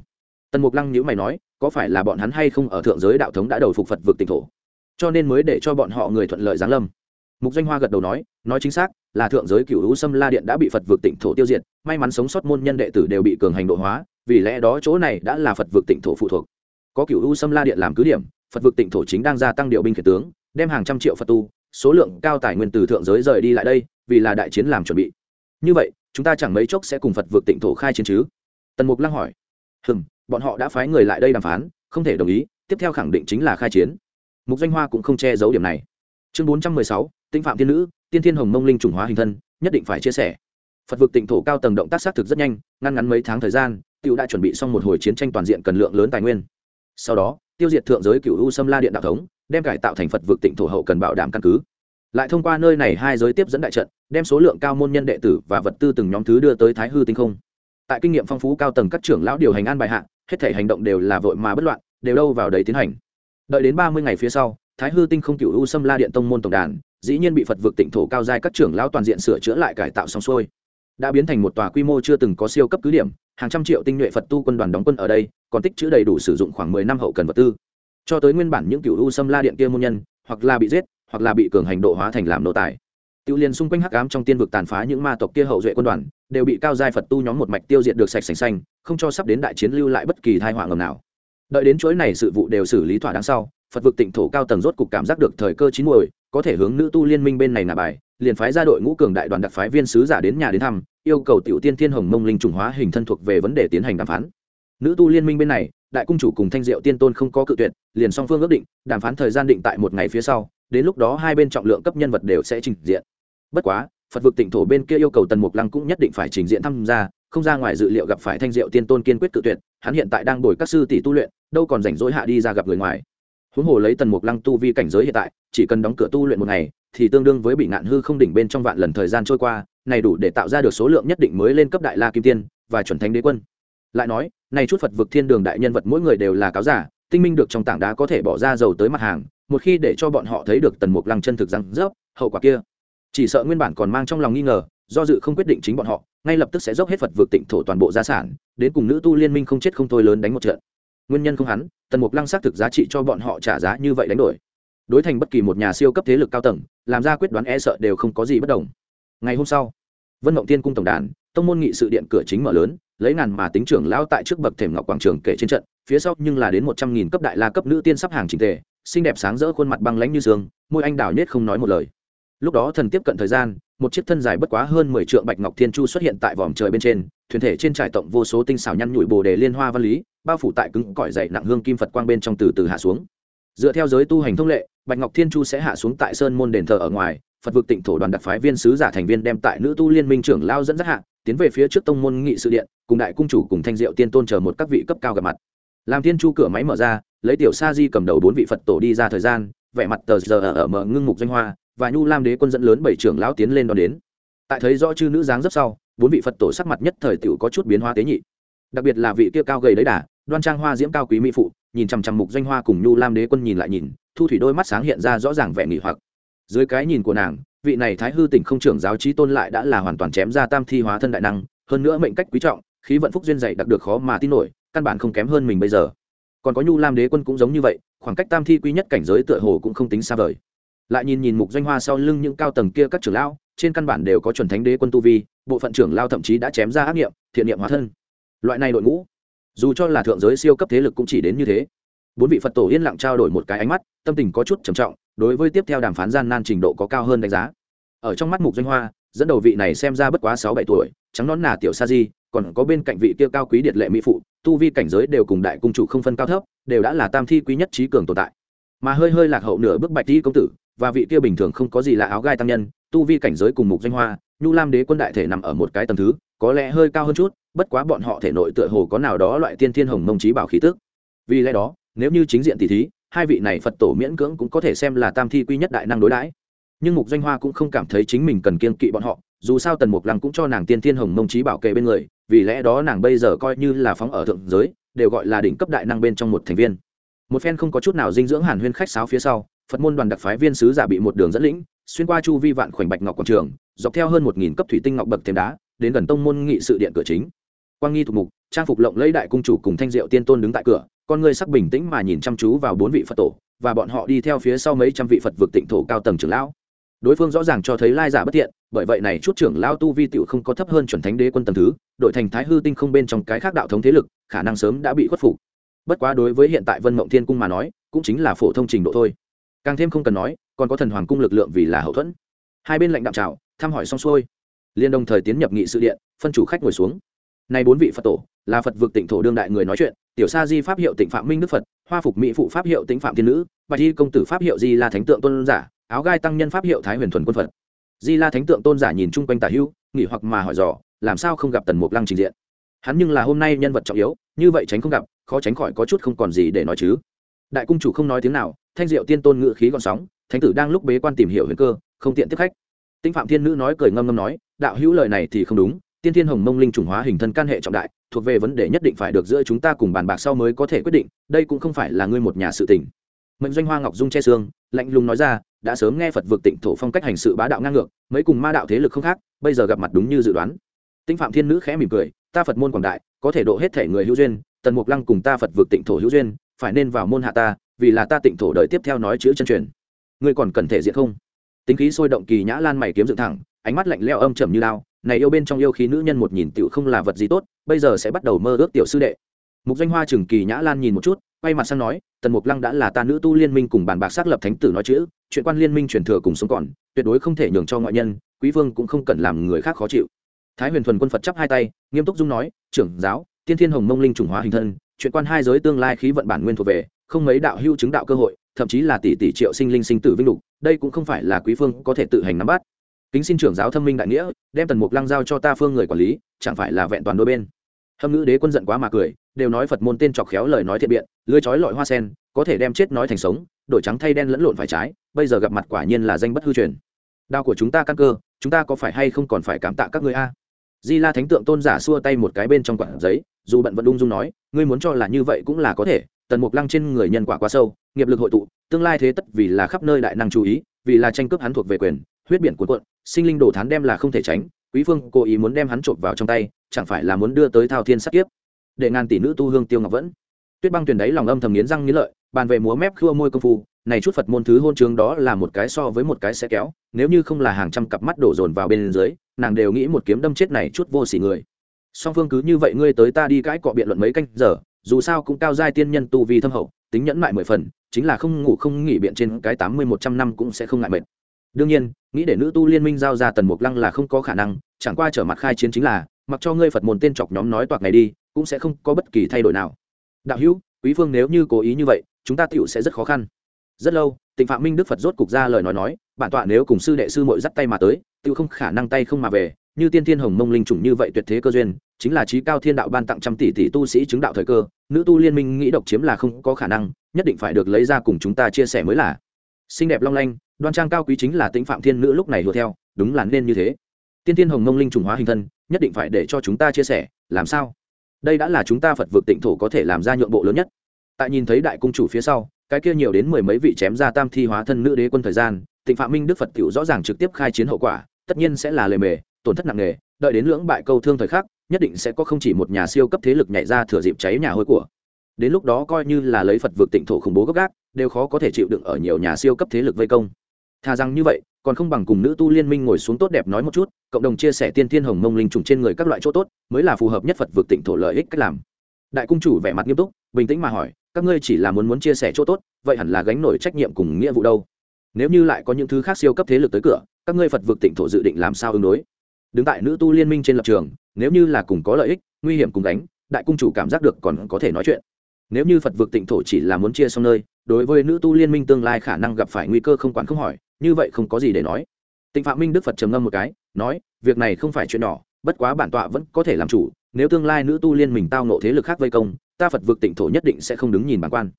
Tần mục lăng nhữ mày nói, có phải là bọn hắn hay không ở thượng giới đạo thống đã đầu phục phật vực tịnh thổ? Cho nên mới để cho bọn họ người thuận lợi giáng lâm. Mục doanh hoa gật đầu nói nói chính xác, là thượng giới cựu hữu sâm la điện đã bị phật vực tịnh thổ tiêu diệt, may mắn sống sót môn nhân đệ tử đều bị cường hành độ hóa, vì lẽ đó chỗ này đã là phật vực tịnh thổ phụ thuộc. Có cựu hữu sâm la điện làm cứ điểm, phật vực tịnh thổ chính đang gia tăng điệu binh khiển tướng, đem hàng trăm triệu phật tu số lượng cao tài nguyên từ thượng giới rời đi lại đây, vì là đại chiến làm chuẩn bị. Như vậy, chúng ta chẳng mấy chốc sẽ cùng phật vượt tịnh thổ khai chiến chứ? Tần mục lăng hỏi. Hừng bọn họ đã phái người lại đây đàm phán, không thể đồng ý, tiếp theo khẳng định chính là khai chiến. Mục danh hoa cũng không che giấu điểm này. Chương bốn trăm mười sáu tinh phạm thiên nữ, tiên thiên hồng mông linh trùng hóa hình thân, nhất định phải chia sẻ. Phật vực tịnh thổ cao tầng động tác xác thực rất nhanh, ngăn ngắn mấy tháng thời gian cựu đã chuẩn bị xong một hồi chiến tranh toàn diện cần lượng lớn tài nguyên. Sau đó tiêu diệt thượng giới cựu u sâm la điện đạo thống, đem cải tạo thành phật vực tịnh thổ hậu cần bảo đảm căn cứ. Lại thông qua nơi này hai giới tiếp dẫn đại trận, đem số lượng cao môn nhân đệ tử và vật tư từng nhóm thứ đưa tới thái hư tinh không. Tại kinh nghiệm phong phú cao tầng các trưởng lão điều hành an bài hạ, hết thể hành động đều là vội mà bất loạn, đều đâu vào đấy tiến hành. Đợi đến ba mươi ngày phía sau, thái hư tinh không cựu u sâm la điện tông môn tổng đàn, dĩ nhiên bị phật vực tỉnh thổ cao giai các trưởng lão toàn diện sửa chữa lại cải tạo xong xuôi. Đã biến thành một tòa quy mô chưa từng có siêu cấp cứ điểm hàng trăm triệu tinh nhuệ phật tu quân đoàn đóng quân ở đây, còn tích chữ đầy đủ sử dụng khoảng mười năm hậu cần vật tư. Cho tới nguyên bản những cựu u xâm la điện kia môn nhân, hoặc là bị giết, hoặc là bị cường hành độ hóa thành làm nô tài. Tiêu liên xung quanh hắc ám trong tiên vực tàn phá những ma tộc kia hậu duệ quân đoàn, đều bị cao giai phật tu nhóm một mạch tiêu diệt được sạch sành xanh, không cho sắp đến đại chiến lưu lại bất kỳ thai họa ngầm nào. Đợi đến chuỗi này sự vụ đều xử lý thỏa đáng sau, phật vực tịnh thổ cao tầng rốt cục cảm giác được thời cơ chín muồi, có thể hướng nữ tu liên minh bên này nạp bài liền phái ra đội ngũ cường đại đoàn đặc phái viên sứ giả đến nhà đến thăm, yêu cầu tiểu tiên thiên hồng mông linh trùng hóa hình thân thuộc về vấn đề tiến hành đàm phán. Nữ tu liên minh bên này, đại cung chủ cùng thanh diệu tiên tôn không có cự tuyệt, liền song phương ước định, đàm phán thời gian định tại một ngày phía sau, đến lúc đó hai bên trọng lượng cấp nhân vật đều sẽ trình diện. Bất quá, phật vực tỉnh thổ bên kia yêu cầu tần mục lăng cũng nhất định phải trình diện tham gia, không ra ngoài dự liệu gặp phải thanh diệu tiên tôn kiên quyết cự tuyệt, hắn hiện tại đang đổi các sư tỷ tu luyện, đâu còn rảnh rỗi hạ đi ra gặp người ngoài huống hồ lấy tần mục lăng tu vi cảnh giới hiện tại, chỉ cần đóng cửa tu luyện một ngày, thì tương đương với bị ngạn hư không đỉnh bên trong vạn lần thời gian trôi qua, này đủ để tạo ra được số lượng nhất định mới lên cấp đại la kim tiên và chuẩn thánh đế quân. Lại nói, này chút phật vực thiên đường đại nhân vật mỗi người đều là cáo giả, tinh minh được trong tảng đá có thể bỏ ra dầu tới mặt hàng, một khi để cho bọn họ thấy được tần mục lăng chân thực răng rớp, hậu quả kia. Chỉ sợ nguyên bản còn mang trong lòng nghi ngờ, do dự không quyết định chính bọn họ, ngay lập tức sẽ dốc hết phật vực tịnh thổ toàn bộ gia sản, đến cùng nữ tu liên minh không chết không thôi lớn đánh một trận nguyên nhân không hắn, tần mục lăng xác thực giá trị cho bọn họ trả giá như vậy đánh đổi. Đối thành bất kỳ một nhà siêu cấp thế lực cao tầng, làm ra quyết đoán e sợ đều không có gì bất đồng. Ngày hôm sau, vân mộng tiên cung tổng đàn, tông môn nghị sự điện cửa chính mở lớn, lấy ngàn mà tính trưởng lão tại trước bậc thềm ngọc quảng trường kể trên trận, phía sau nhưng là đến một trăm nghìn cấp đại la cấp nữ tiên sắp hàng trình tề, xinh đẹp sáng rỡ khuôn mặt băng lãnh như sương môi anh đào nết không nói một lời. Lúc đó thần tiếp cận thời gian, một chiếc thân dài bất quá hơn mười trượng bạch ngọc thiên chu xuất hiện tại vòm trời bên trên, thuyền thể trên trải tổng vô số tinh xảo nhăn nhụi bồ đề liên hoa văn lý bao phủ tại cứng cỏi dày nặng hương kim phật quang bên trong từ từ hạ xuống dựa theo giới tu hành thông lệ bạch ngọc thiên chu sẽ hạ xuống tại sơn môn đền thờ ở ngoài phật vực tịnh thổ đoàn đặc phái viên sứ giả thành viên đem tại nữ tu liên minh trưởng lao dẫn dắt hạ tiến về phía trước tông môn nghị sự điện cùng đại cung chủ cùng thanh diệu tiên tôn chờ một các vị cấp cao gặp mặt làm thiên chu cửa máy mở ra lấy tiểu sa di cầm đầu bốn vị phật tổ đi ra thời gian vẻ mặt tờ giờ ở mở ngưng mục danh hoa và nhu lam đế quân dẫn lớn bảy trưởng lão tiến lên đón đến tại thấy rõ chư nữ dáng rất sau bốn vị phật tổ sắc mặt nhất thời tiểu có chút biến hóa tế nhị đặc biệt là vị kia cao gầy đấy đà, đoan trang hoa diễm cao quý mỹ phụ, nhìn chằm chằm mục danh hoa cùng nhu lam đế quân nhìn lại nhìn, thu thủy đôi mắt sáng hiện ra rõ ràng vẻ nghỉ hoặc. Dưới cái nhìn của nàng, vị này thái hư tỉnh không trưởng giáo trí tôn lại đã là hoàn toàn chém ra tam thi hóa thân đại năng, hơn nữa mệnh cách quý trọng, khí vận phúc duyên dạy đặc được khó mà tin nổi, căn bản không kém hơn mình bây giờ. Còn có nhu lam đế quân cũng giống như vậy, khoảng cách tam thi quý nhất cảnh giới tựa hồ cũng không tính xa vời. Lại nhìn nhìn mục doanh hoa sau lưng những cao tầng kia các trưởng lao trên căn bản đều có chuẩn thánh đế quân tu vi, bộ phận trưởng lao thậm chí đã chém ra ác nghiệm, thiện niệm hóa thân loại này đội ngũ, dù cho là thượng giới siêu cấp thế lực cũng chỉ đến như thế. Bốn vị phật tổ yên lặng trao đổi một cái ánh mắt, tâm tình có chút trầm trọng, đối với tiếp theo đàm phán gian nan trình độ có cao hơn đánh giá. Ở trong mắt mục doanh hoa, dẫn đầu vị này xem ra bất quá sáu bảy tuổi, trắng nón nà tiểu sa di, còn có bên cạnh vị kia cao quý điệt lệ mỹ phụ, tu vi cảnh giới đều cùng đại cung chủ không phân cao thấp, đều đã là tam thi quý nhất trí cường tồn tại. Mà hơi hơi lạc hậu nửa bước bạch thi công tử và vị kia bình thường không có gì là áo gai tăng nhân, tu vi cảnh giới cùng mục danh hoa, nhu lam đế quân đại thể nằm ở một cái tầm thứ, có lẽ hơi cao hơn chút bất quá bọn họ thể nội tựa hồ có nào đó loại tiên thiên hồng mông trí bảo khí tức. Vì lẽ đó, nếu như chính diện tỷ thí, hai vị này phật tổ miễn cưỡng cũng có thể xem là tam thi quy nhất đại năng đối đãi. Nhưng mục doanh hoa cũng không cảm thấy chính mình cần kiên kỵ bọn họ, dù sao tần mục lăng cũng cho nàng tiên thiên hồng mông trí bảo kề bên người, vì lẽ đó nàng bây giờ coi như là phóng ở thượng giới, đều gọi là đỉnh cấp đại năng bên trong một thành viên. Một phen không có chút nào dinh dưỡng hàn huyên khách sáo phía sau, phật môn đoàn đặc phái viên sứ giả bị một đường dẫn lĩnh, xuyên qua chu vi vạn khoảnh bạch ngọc quảng trường, dọc theo hơn một nghìn cấp thủy tinh ngọc bậc thềm đá, đến gần tông môn nghị sự điện cửa chính quang nghi thuộc mục, trang phục lộng lấy đại cung chủ cùng thanh diệu tiên tôn đứng tại cửa, con người sắc bình tĩnh mà nhìn chăm chú vào bốn vị phật tổ, và bọn họ đi theo phía sau mấy trăm vị phật vực tịnh thổ cao tầng trưởng lão. Đối phương rõ ràng cho thấy lai giả bất thiện, bởi vậy này chút trưởng lão tu vi tiểu không có thấp hơn chuẩn thánh đế quân tầng thứ, đội thành thái hư tinh không bên trong cái khác đạo thống thế lực, khả năng sớm đã bị khuất phục. Bất quá đối với hiện tại vân mộng thiên cung mà nói, cũng chính là phổ thông trình độ thôi. Càng thêm không cần nói, còn có thần hoàng cung lực lượng vì là hậu thuẫn. Hai bên lệnh đạm trào thăm hỏi xong xuôi liên đồng thời tiến nhập nghị sự điện, phân chủ khách ngồi xuống nay bốn vị phật tổ, là phật vực tịnh thổ đương đại người nói chuyện, tiểu sa di pháp hiệu tịnh phạm minh đức phật, hoa phục mỹ phụ pháp hiệu tĩnh phạm thiên nữ, bạch y công tử pháp hiệu di là thánh tượng tôn giả, áo gai tăng nhân pháp hiệu thái huyền thuần quân phật. Di la thánh tượng tôn giả nhìn chung quanh tả hữu, nghỉ hoặc mà hỏi dò, làm sao không gặp tần mục lăng trình diện? Hắn nhưng là hôm nay nhân vật trọng yếu, như vậy tránh không gặp, khó tránh khỏi có chút không còn gì để nói chứ. Đại cung chủ không nói tiếng nào, thanh diệu tiên tôn ngự khí còn sóng, thánh tử đang lúc bế quan tìm hiểu huyền cơ, không tiện tiếp khách. Tinh phạm thiên nữ nói cười ngâm ngâm nói, đạo hữu lời này thì không đúng tiên thiên hồng mông linh trùng hóa hình thân can hệ trọng đại, thuộc về vấn đề nhất định phải được giữa chúng ta cùng bàn bạc sau mới có thể quyết định, đây cũng không phải là ngươi một nhà sự tình. Mệnh doanh hoa ngọc dung che xương, lạnh lùng nói ra, đã sớm nghe phật vượt tịnh thổ phong cách hành sự bá đạo ngang ngược, mấy cùng ma đạo thế lực không khác, bây giờ gặp mặt đúng như dự đoán. Tinh phạm thiên nữ khẽ mỉm cười, ta phật môn quảng đại, có thể độ hết thể người hữu duyên, tần mục lăng cùng ta phật vượt tịnh thổ hữu duyên, phải nên vào môn hạ ta, vì là ta tịnh thổ đợi tiếp theo nói chữ chân truyền. Ngươi còn cần thể diện không? Tính khí sôi động kỳ nhã lan mày kiếm dựng thẳng, ánh mắt lạnh leo âm trầm như lao này yêu bên trong yêu khí nữ nhân một nhìn tiểu không là vật gì tốt, bây giờ sẽ bắt đầu mơ ước tiểu sư đệ. Mục danh hoa chừng kỳ nhã lan nhìn một chút, quay mặt sang nói, tần mục lăng đã là ta nữ tu liên minh cùng bàn bạc xác lập thánh tử nói chữ, chuyện quan liên minh truyền thừa cùng sống còn, tuyệt đối không thể nhường cho ngoại nhân, quý vương cũng không cần làm người khác khó chịu. Thái huyền thuần quân phật chắp hai tay, nghiêm túc dung nói, trưởng giáo, tiên thiên hồng mông linh trùng hóa hình thân, chuyện quan hai giới tương lai khí vận bản nguyên thuộc về, không mấy đạo hưu chứng đạo cơ hội, thậm chí là tỷ tỷ triệu sinh linh sinh tử vinh lục, đây cũng không phải là quý phương có thể tự hành nắm bắt kính xin trưởng giáo thâm minh đại nghĩa, đem tần mục lăng giao cho ta phương người quản lý, chẳng phải là vẹn toàn đôi bên. Hâm ngữ đế quân giận quá mà cười, đều nói phật môn tên chọc khéo lời nói thiện biện, lưới trói lọi hoa sen, có thể đem chết nói thành sống, đổi trắng thay đen lẫn lộn phải trái, bây giờ gặp mặt quả nhiên là danh bất hư truyền. Đao của chúng ta căn cơ, chúng ta có phải hay không còn phải cảm tạ các ngươi a? Di la thánh tượng tôn giả xua tay một cái bên trong quảng giấy, dù bận vẫn ung dung nói, ngươi muốn cho là như vậy cũng là có thể, tần mục lăng trên người nhân quả quá sâu, nghiệp lực hội tụ, tương lai thế tất vì là khắp nơi đại năng chú ý, vì là tranh cướp hắn thuộc về quyền huyết biển cuộn cuộn, sinh linh đồ thán đem là không thể tránh, quý phương cố ý muốn đem hắn trộm vào trong tay, chẳng phải là muốn đưa tới thao thiên sát kiếp. Để ngàn tỷ nữ tu hương tiêu ngọc vẫn. Tuyết băng tuyển đấy lòng âm thầm nghiến răng nghiến lợi, bàn về múa mép khua môi công phu, này chút phật môn thứ hôn trường đó là một cái so với một cái sẽ kéo, nếu như không là hàng trăm cặp mắt đổ dồn vào bên dưới, nàng đều nghĩ một kiếm đâm chết này chút vô sỉ người. Song phương cứ như vậy ngươi tới ta đi cãi cọ biện luận mấy canh giờ, dù sao cũng cao giai tiên nhân tu vi thâm hậu, tính nhẫn mại mười phần, chính là không ngủ không nghỉ biện trên cái tám mươi một trăm năm cũng sẽ không ngại mệt. Đương nhiên nghĩ để nữ tu liên minh giao ra tần mục lăng là không có khả năng, chẳng qua trở mặt khai chiến chính là, mặc cho ngươi phật môn tên chọc nhóm nói toạc này đi, cũng sẽ không có bất kỳ thay đổi nào. Đạo hữu, quý phương nếu như cố ý như vậy, chúng ta tựu sẽ rất khó khăn. Rất lâu, tịnh phạm minh đức phật rốt cục ra lời nói nói, bản tọa nếu cùng sư đệ sư mội dắt tay mà tới tựu không khả năng tay không mà về, như tiên thiên hồng mông linh chủng như vậy tuyệt thế cơ duyên, chính là trí cao thiên đạo ban tặng trăm tỷ tỷ tu sĩ chứng đạo thời cơ, nữ tu liên minh nghĩ độc chiếm là không có khả năng, nhất định phải được lấy ra cùng chúng ta chia sẻ mới là xinh đẹp long lanh, đoan trang cao quý chính là tính phạm thiên nữ lúc này hùa theo, đúng là nên như thế. Tiên thiên hồng mông linh trùng hóa hình thân, nhất định phải để cho chúng ta chia sẻ, làm sao? Đây đã là chúng ta phật vực tịnh thổ có thể làm ra nhượng bộ lớn nhất. Tại nhìn thấy đại cung chủ phía sau, cái kia nhiều đến mười mấy vị chém ra tam thi hóa thân nữ đế quân thời gian, tịnh phạm minh đức phật t rõ ràng trực tiếp khai chiến hậu quả, tất nhiên sẽ là lề mề, tổn thất nặng nề, đợi đến lưỡng bại câu thương thời khắc, nhất định sẽ có không chỉ một nhà siêu cấp thế lực nhảy ra thừa dịp cháy nhà hôi của đến lúc đó coi như là lấy phật vượt tịnh thổ khủng bố gấp gác, đều khó có thể chịu đựng ở nhiều nhà siêu cấp thế lực vây công. Thà rằng như vậy, còn không bằng cùng nữ tu liên minh ngồi xuống tốt đẹp nói một chút, cộng đồng chia sẻ tiên thiên hồng mông linh trùng trên người các loại chỗ tốt, mới là phù hợp nhất phật vượt tịnh thổ lợi ích cách làm. Đại cung chủ vẻ mặt nghiêm túc, bình tĩnh mà hỏi, các ngươi chỉ là muốn muốn chia sẻ chỗ tốt, vậy hẳn là gánh nổi trách nhiệm cùng nghĩa vụ đâu? Nếu như lại có những thứ khác siêu cấp thế lực tới cửa, các ngươi phật vượt tịnh thổ dự định làm sao ứng đối? Đứng tại nữ tu liên minh trên lập trường, nếu như là cùng có lợi ích, nguy hiểm cùng đánh đại cung chủ cảm giác được còn có thể nói chuyện nếu như phật vực tịnh thổ chỉ là muốn chia xong nơi, đối với nữ tu liên minh tương lai khả năng gặp phải nguy cơ không quản không hỏi, như vậy không có gì để nói. Tịnh phạm minh đức phật trầm ngâm một cái, nói, việc này không phải chuyện nhỏ, bất quá bản tọa vẫn có thể làm chủ, nếu tương lai nữ tu liên mình tao nộ thế lực khác vây công, ta phật vực tịnh thổ nhất định sẽ không đứng nhìn bản quan.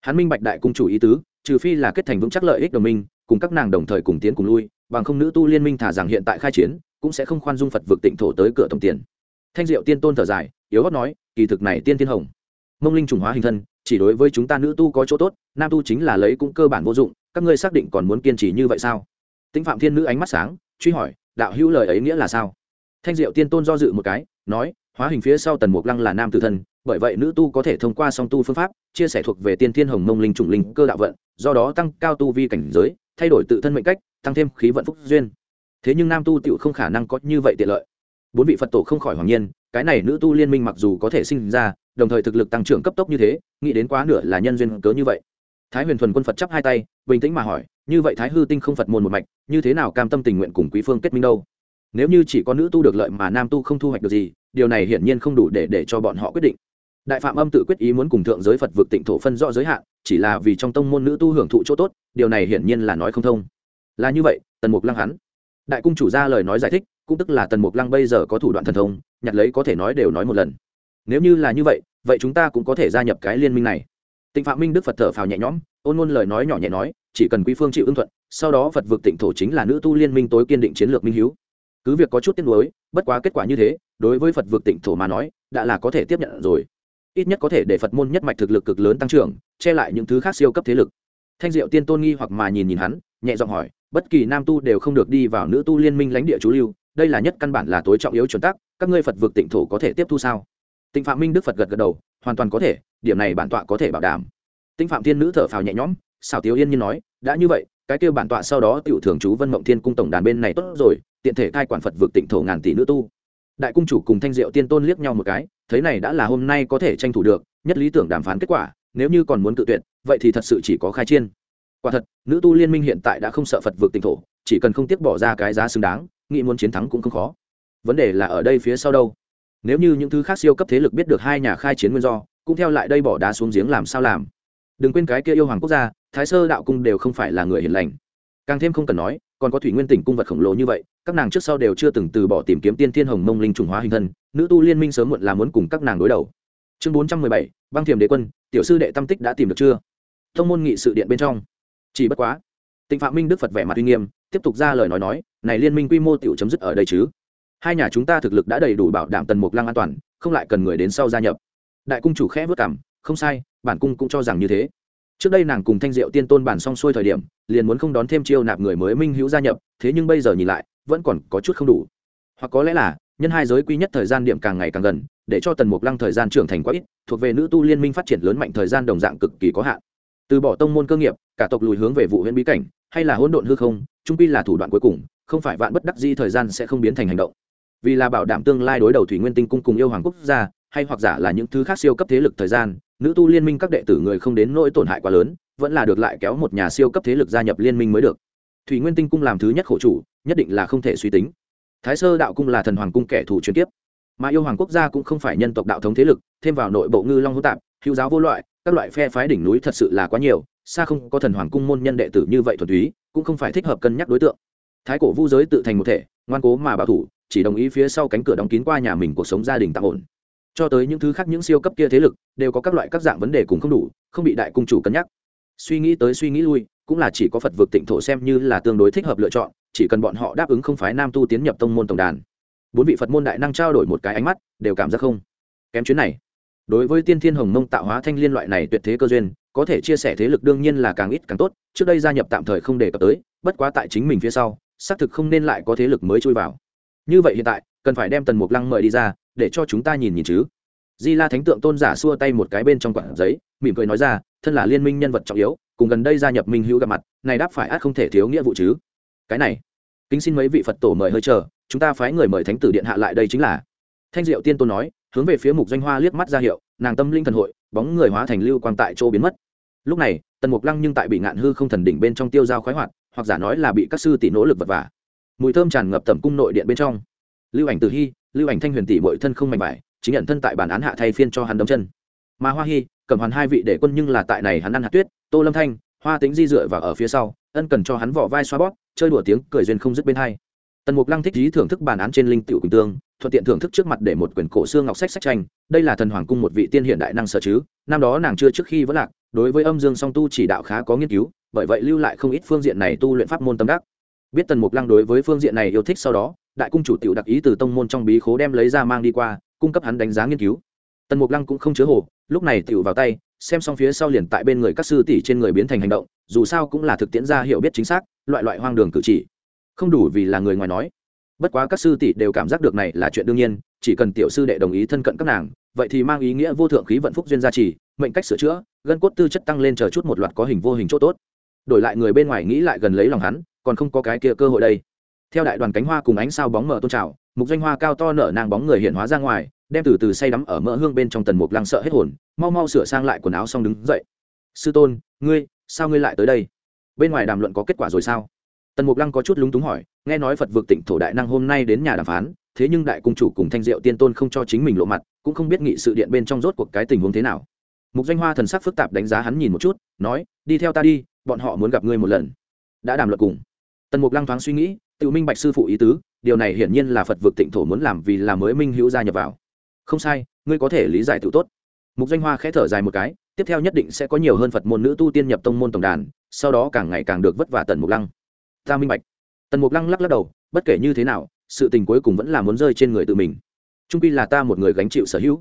Hắn minh bạch đại cung chủ ý tứ, trừ phi là kết thành vững chắc lợi ích đồng minh, cùng các nàng đồng thời cùng tiến cùng lui, bằng không nữ tu liên minh thả rằng hiện tại khai chiến, cũng sẽ không khoan dung phật vực tịnh thổ tới cửa tổng tiền. Thanh diệu tiên tôn thở dài, yếu gót nói, kỳ thực này tiên tiên hồng mông linh trùng hóa hình thân, chỉ đối với chúng ta nữ tu có chỗ tốt, nam tu chính là lấy cũng cơ bản vô dụng, các ngươi xác định còn muốn kiên trì như vậy sao? Tĩnh phạm thiên nữ ánh mắt sáng, truy hỏi, đạo hữu lời ấy nghĩa là sao? Thanh diệu tiên tôn do dự một cái, nói, hóa hình phía sau tần mục lăng là nam tử thân, bởi vậy nữ tu có thể thông qua song tu phương pháp, chia sẻ thuộc về tiên thiên hồng mông linh trùng linh cơ đạo vận, do đó tăng cao tu vi cảnh giới, thay đổi tự thân mệnh cách, tăng thêm khí vận phúc duyên. Thế nhưng nam tu tựu không khả năng có như vậy tiện lợi. Bốn vị phật tổ không khỏi hoàng nhiên cái này nữ tu liên minh mặc dù có thể sinh ra, đồng thời thực lực tăng trưởng cấp tốc như thế, nghĩ đến quá nửa là nhân duyên cớ như vậy. Thái huyền thuần quân phật chắp hai tay, bình tĩnh mà hỏi, như vậy thái hư tinh không phật môn một mạch, như thế nào cam tâm tình nguyện cùng quý phương kết minh đâu? Nếu như chỉ có nữ tu được lợi mà nam tu không thu hoạch được gì, điều này hiển nhiên không đủ để để cho bọn họ quyết định. Đại phạm âm tự quyết ý muốn cùng thượng giới phật vực tịnh thổ phân rõ giới hạn, chỉ là vì trong tông môn nữ tu hưởng thụ chỗ tốt, điều này hiển nhiên là nói không thông. Là như vậy, tần mục lăng hắn. Đại cung chủ ra lời nói giải thích cũng tức là tần mục lăng bây giờ có thủ đoạn thần thông, nhặt lấy có thể nói đều nói một lần. Nếu như là như vậy vậy chúng ta cũng có thể gia nhập cái liên minh này. Tịnh phạm minh đức phật thở phào nhẹ nhõm, ôn ngôn lời nói nhỏ nhẹ nói, chỉ cần quý phương chịu ưng thuận, sau đó phật vực tịnh thổ chính là nữ tu liên minh tối kiên định chiến lược minh h cứ việc có chút tiếc nuối, bất quá kết quả như thế, đối với phật vực tịnh thổ mà nói, đã là có thể tiếp nhận rồi. Ít nhất có thể để phật môn nhất mạch thực lực cực lớn tăng trưởng, che lại những thứ khác siêu cấp thế lực. Thanh diệu tiên tôn nghi hoặc mà nhìn nhìn hắn, nhẹ giọng hỏi, bất kỳ nam tu đều không được đi vào nữ tu liên minh lãnh địa chú lưu đây là nhất căn bản là tối trọng yếu chuẩn tắc, các ngươi phật vực tịnh thổ có thể tiếp thu sao? Tịnh phạm minh đức phật gật gật đầu, hoàn toàn có thể, điểm này bản tọa có thể bảo đảm. Tịnh phạm thiên nữ thở phào nhẹ nhõm, xảo tiếu yên nhiên nói, đã như vậy, cái kêu bản tọa sau đó tựu thường chú vân mộng thiên cung tổng đàn bên này tốt rồi, tiện thể cai quản phật vực tịnh thổ ngàn tỷ nữ tu. Đại cung chủ cùng thanh diệu tiên tôn liếc nhau một cái, thấy này đã là hôm nay có thể tranh thủ được, nhất lý tưởng đàm phán kết quả, nếu như còn muốn tự tuyệt, vậy thì thật sự chỉ có khai chiên. Quả thật, nữ tu liên minh hiện tại đã không sợ phật vực tịnh thổ, chỉ cần không tiếc bỏ ra cái giá xứng đáng nghĩ muốn chiến thắng cũng không khó. Vấn đề là ở đây phía sau đâu? Nếu như những thứ khác siêu cấp thế lực biết được hai nhà khai chiến nguyên do, cũng theo lại đây bỏ đá xuống giếng làm sao làm? Đừng quên cái kia yêu hoàng quốc gia, thái sơ đạo cung đều không phải là người hiền lành. Càng thêm không cần nói, còn có thủy nguyên tỉnh cung vật khổng lồ như vậy, các nàng trước sau đều chưa từng từ bỏ tìm kiếm tiên thiên hồng mông linh trùng hóa hình thân, nữ tu liên minh sớm muộn là muốn cùng các nàng đối đầu. Chương bốn trăm mười bảy, băng thiềm đế quân, tiểu sư đệ tâm tích đã tìm được chưa? Thông môn nghị sự điện bên trong. Chỉ bất quá, tịnh phạm minh đức phật vẻ mặt uy nghiêm tiếp tục ra lời nói nói, này liên minh quy mô tiểu chấm dứt ở đây chứ? Hai nhà chúng ta thực lực đã đầy đủ bảo đảm tần mục lăng an toàn, không lại cần người đến sau gia nhập. Đại cung chủ khẽ vất cảm, không sai, bản cung cũng cho rằng như thế. Trước đây nàng cùng thanh diệu tiên tôn bản xong xuôi thời điểm, liền muốn không đón thêm chiêu nạp người mới minh hữu gia nhập, thế nhưng bây giờ nhìn lại, vẫn còn có chút không đủ. Hoặc có lẽ là, nhân hai giới quy nhất thời gian điểm càng ngày càng gần, để cho tần mục lăng thời gian trưởng thành quá ít, thuộc về nữ tu liên minh phát triển lớn mạnh thời gian đồng dạng cực kỳ có hạn. Từ bỏ tông môn cơ nghiệp, cả tộc lùi hướng về vụ huyện bí cảnh, hay là hỗn độn hư không trung quy là thủ đoạn cuối cùng, không phải vạn bất đắc di thời gian sẽ không biến thành hành động. Vì là bảo đảm tương lai đối đầu thủy nguyên tinh cung cùng yêu hoàng quốc gia, hay hoặc giả là những thứ khác siêu cấp thế lực thời gian, nữ tu liên minh các đệ tử người không đến nỗi tổn hại quá lớn, vẫn là được lại kéo một nhà siêu cấp thế lực gia nhập liên minh mới được. Thủy nguyên tinh cung làm thứ nhất khổ chủ, nhất định là không thể suy tính. Thái sơ đạo cung là thần hoàng cung kẻ thù chuyên tiếp mà yêu hoàng quốc gia cũng không phải nhân tộc đạo thống thế lực, thêm vào nội bộ ngư long hữu tạp, hữu giáo vô loại, các loại phe phái đỉnh núi thật sự là quá nhiều, xa không có thần hoàng cung môn nhân đệ tử như vậy thuần túy cũng không phải thích hợp cân nhắc đối tượng. Thái cổ vu giới tự thành một thể, ngoan cố mà bảo thủ, chỉ đồng ý phía sau cánh cửa đóng kín qua nhà mình cuộc sống gia đình tạm ổn. Cho tới những thứ khác những siêu cấp kia thế lực, đều có các loại các dạng vấn đề cùng không đủ, không bị đại cung chủ cân nhắc. Suy nghĩ tới suy nghĩ lui, cũng là chỉ có phật vực tịnh thổ xem như là tương đối thích hợp lựa chọn, chỉ cần bọn họ đáp ứng không phái nam tu tiến nhập tông môn tổng đàn. Bốn vị phật môn đại năng trao đổi một cái ánh mắt, đều cảm giác không. Kém chuyến này, đối với tiên thiên hồng mông tạo hóa thanh liên loại này tuyệt thế cơ duyên có thể chia sẻ thế lực đương nhiên là càng ít càng tốt, trước đây gia nhập tạm thời không đề cập tới, bất quá tại chính mình phía sau, xác thực không nên lại có thế lực mới chui vào. Như vậy hiện tại, cần phải đem tần mục lăng mời đi ra, để cho chúng ta nhìn nhìn chứ. Di la thánh tượng tôn giả xua tay một cái bên trong quảng giấy, mỉm cười nói ra, thân là liên minh nhân vật trọng yếu, cùng gần đây gia nhập minh hữu gặp mặt, này đáp phải át không thể thiếu nghĩa vụ chứ. Cái này, kính xin mấy vị phật tổ mời hơi chờ, chúng ta phái người mời thánh tử điện hạ lại đây chính là. Thanh diệu tiên tôn nói, hướng về phía mục doanh hoa liếc mắt ra hiệu, nàng tâm linh thần hội bóng người hóa thành lưu quang tại chỗ biến mất. Lúc này, tần mục lăng nhưng tại bị ngạn hư không thần đỉnh bên trong tiêu dao khoái hoạt, hoặc giả nói là bị các sư tỷ nỗ lực vật vả. Mùi thơm tràn ngập tầm cung nội điện bên trong. Lưu ảnh từ hy lưu ảnh thanh huyền tỷ bội thân không mạnh vải, chính nhận thân tại bản án hạ thay phiên cho hắn đấm chân. Mà hoa hy cầm hoàn hai vị để quân nhưng là tại này hắn ăn hạt tuyết, tô lâm thanh, hoa tính di dựa và ở phía sau, ân cần cho hắn vỏ vai xoa bóp, chơi đùa tiếng cười duyên không dứt bên hai. Tần mục lăng thích trí thưởng thức bản án trên linh tiểu quỳnh tương thuận tiện thưởng thức trước mặt để một quyển cổ xương ngọc sách sách tranh. Đây là thần hoàng cung một vị tiên hiện đại năng sở chứ. Năm đó nàng chưa trước khi vẫn lạc, đối với âm dương song tu chỉ đạo khá có nghiên cứu, bởi vậy lưu lại không ít phương diện này tu luyện pháp môn tâm đắc. Biết tần mục lăng đối với phương diện này yêu thích sau đó, đại cung chủ tiểu đặc ý từ tông môn trong bí khố đem lấy ra mang đi qua, cung cấp hắn đánh giá nghiên cứu. Tần mục lăng cũng không chứa hồ, lúc này tiểu vào tay, xem xong phía sau liền tại bên người các sư tỷ trên người biến thành hành động, dù sao cũng là thực tiễn ra hiểu biết chính xác, loại loại hoang đường cử chỉ. Không đủ vì là người ngoài nói bất quá các sư tỷ đều cảm giác được này là chuyện đương nhiên, chỉ cần tiểu sư đệ đồng ý thân cận các nàng, vậy thì mang ý nghĩa vô thượng khí vận phúc duyên gia trì, mệnh cách sửa chữa, gân cốt tư chất tăng lên chờ chút một loạt có hình vô hình chỗ tốt. Đổi lại người bên ngoài nghĩ lại gần lấy lòng hắn, còn không có cái kia cơ hội đây. Theo đại đoàn cánh hoa cùng ánh sao bóng mở tôn trào, mục danh hoa cao to nở nàng bóng người hiện hóa ra ngoài, đem từ từ say đắm ở mỡ hương bên trong tần mục lăng sợ hết hồn, mau mau sửa sang lại quần áo xong đứng dậy. Sư tôn, ngươi, sao ngươi lại tới đây? Bên ngoài đàm luận có kết quả rồi sao? Tần mục lăng có chút lúng túng hỏi, nghe nói phật vực tỉnh thổ đại năng hôm nay đến nhà đàm phán, thế nhưng đại cung chủ cùng thanh diệu tiên tôn không cho chính mình lộ mặt, cũng không biết nghị sự điện bên trong rốt cuộc cái tình huống thế nào. Mục doanh hoa thần sắc phức tạp đánh giá hắn nhìn một chút, nói, đi theo ta đi, bọn họ muốn gặp ngươi một lần. Đã đàm luận cùng. Tần mục lăng thoáng suy nghĩ, tự minh bạch sư phụ ý tứ, điều này hiển nhiên là phật vực tịnh thổ muốn làm vì là mới minh hữu gia nhập vào. Không sai, ngươi có thể lý giải tự tốt. Mục doanh hoa khẽ thở dài một cái, tiếp theo nhất định sẽ có nhiều hơn phật môn nữ tu tiên nhập tông môn tổng đàn, sau đó càng ngày càng được vất vả tần mục lăng ta minh bạch. Tần mục lăng lắc lắc đầu, bất kể như thế nào, sự tình cuối cùng vẫn là muốn rơi trên người tự mình. Trung pi là ta một người gánh chịu sở hữu.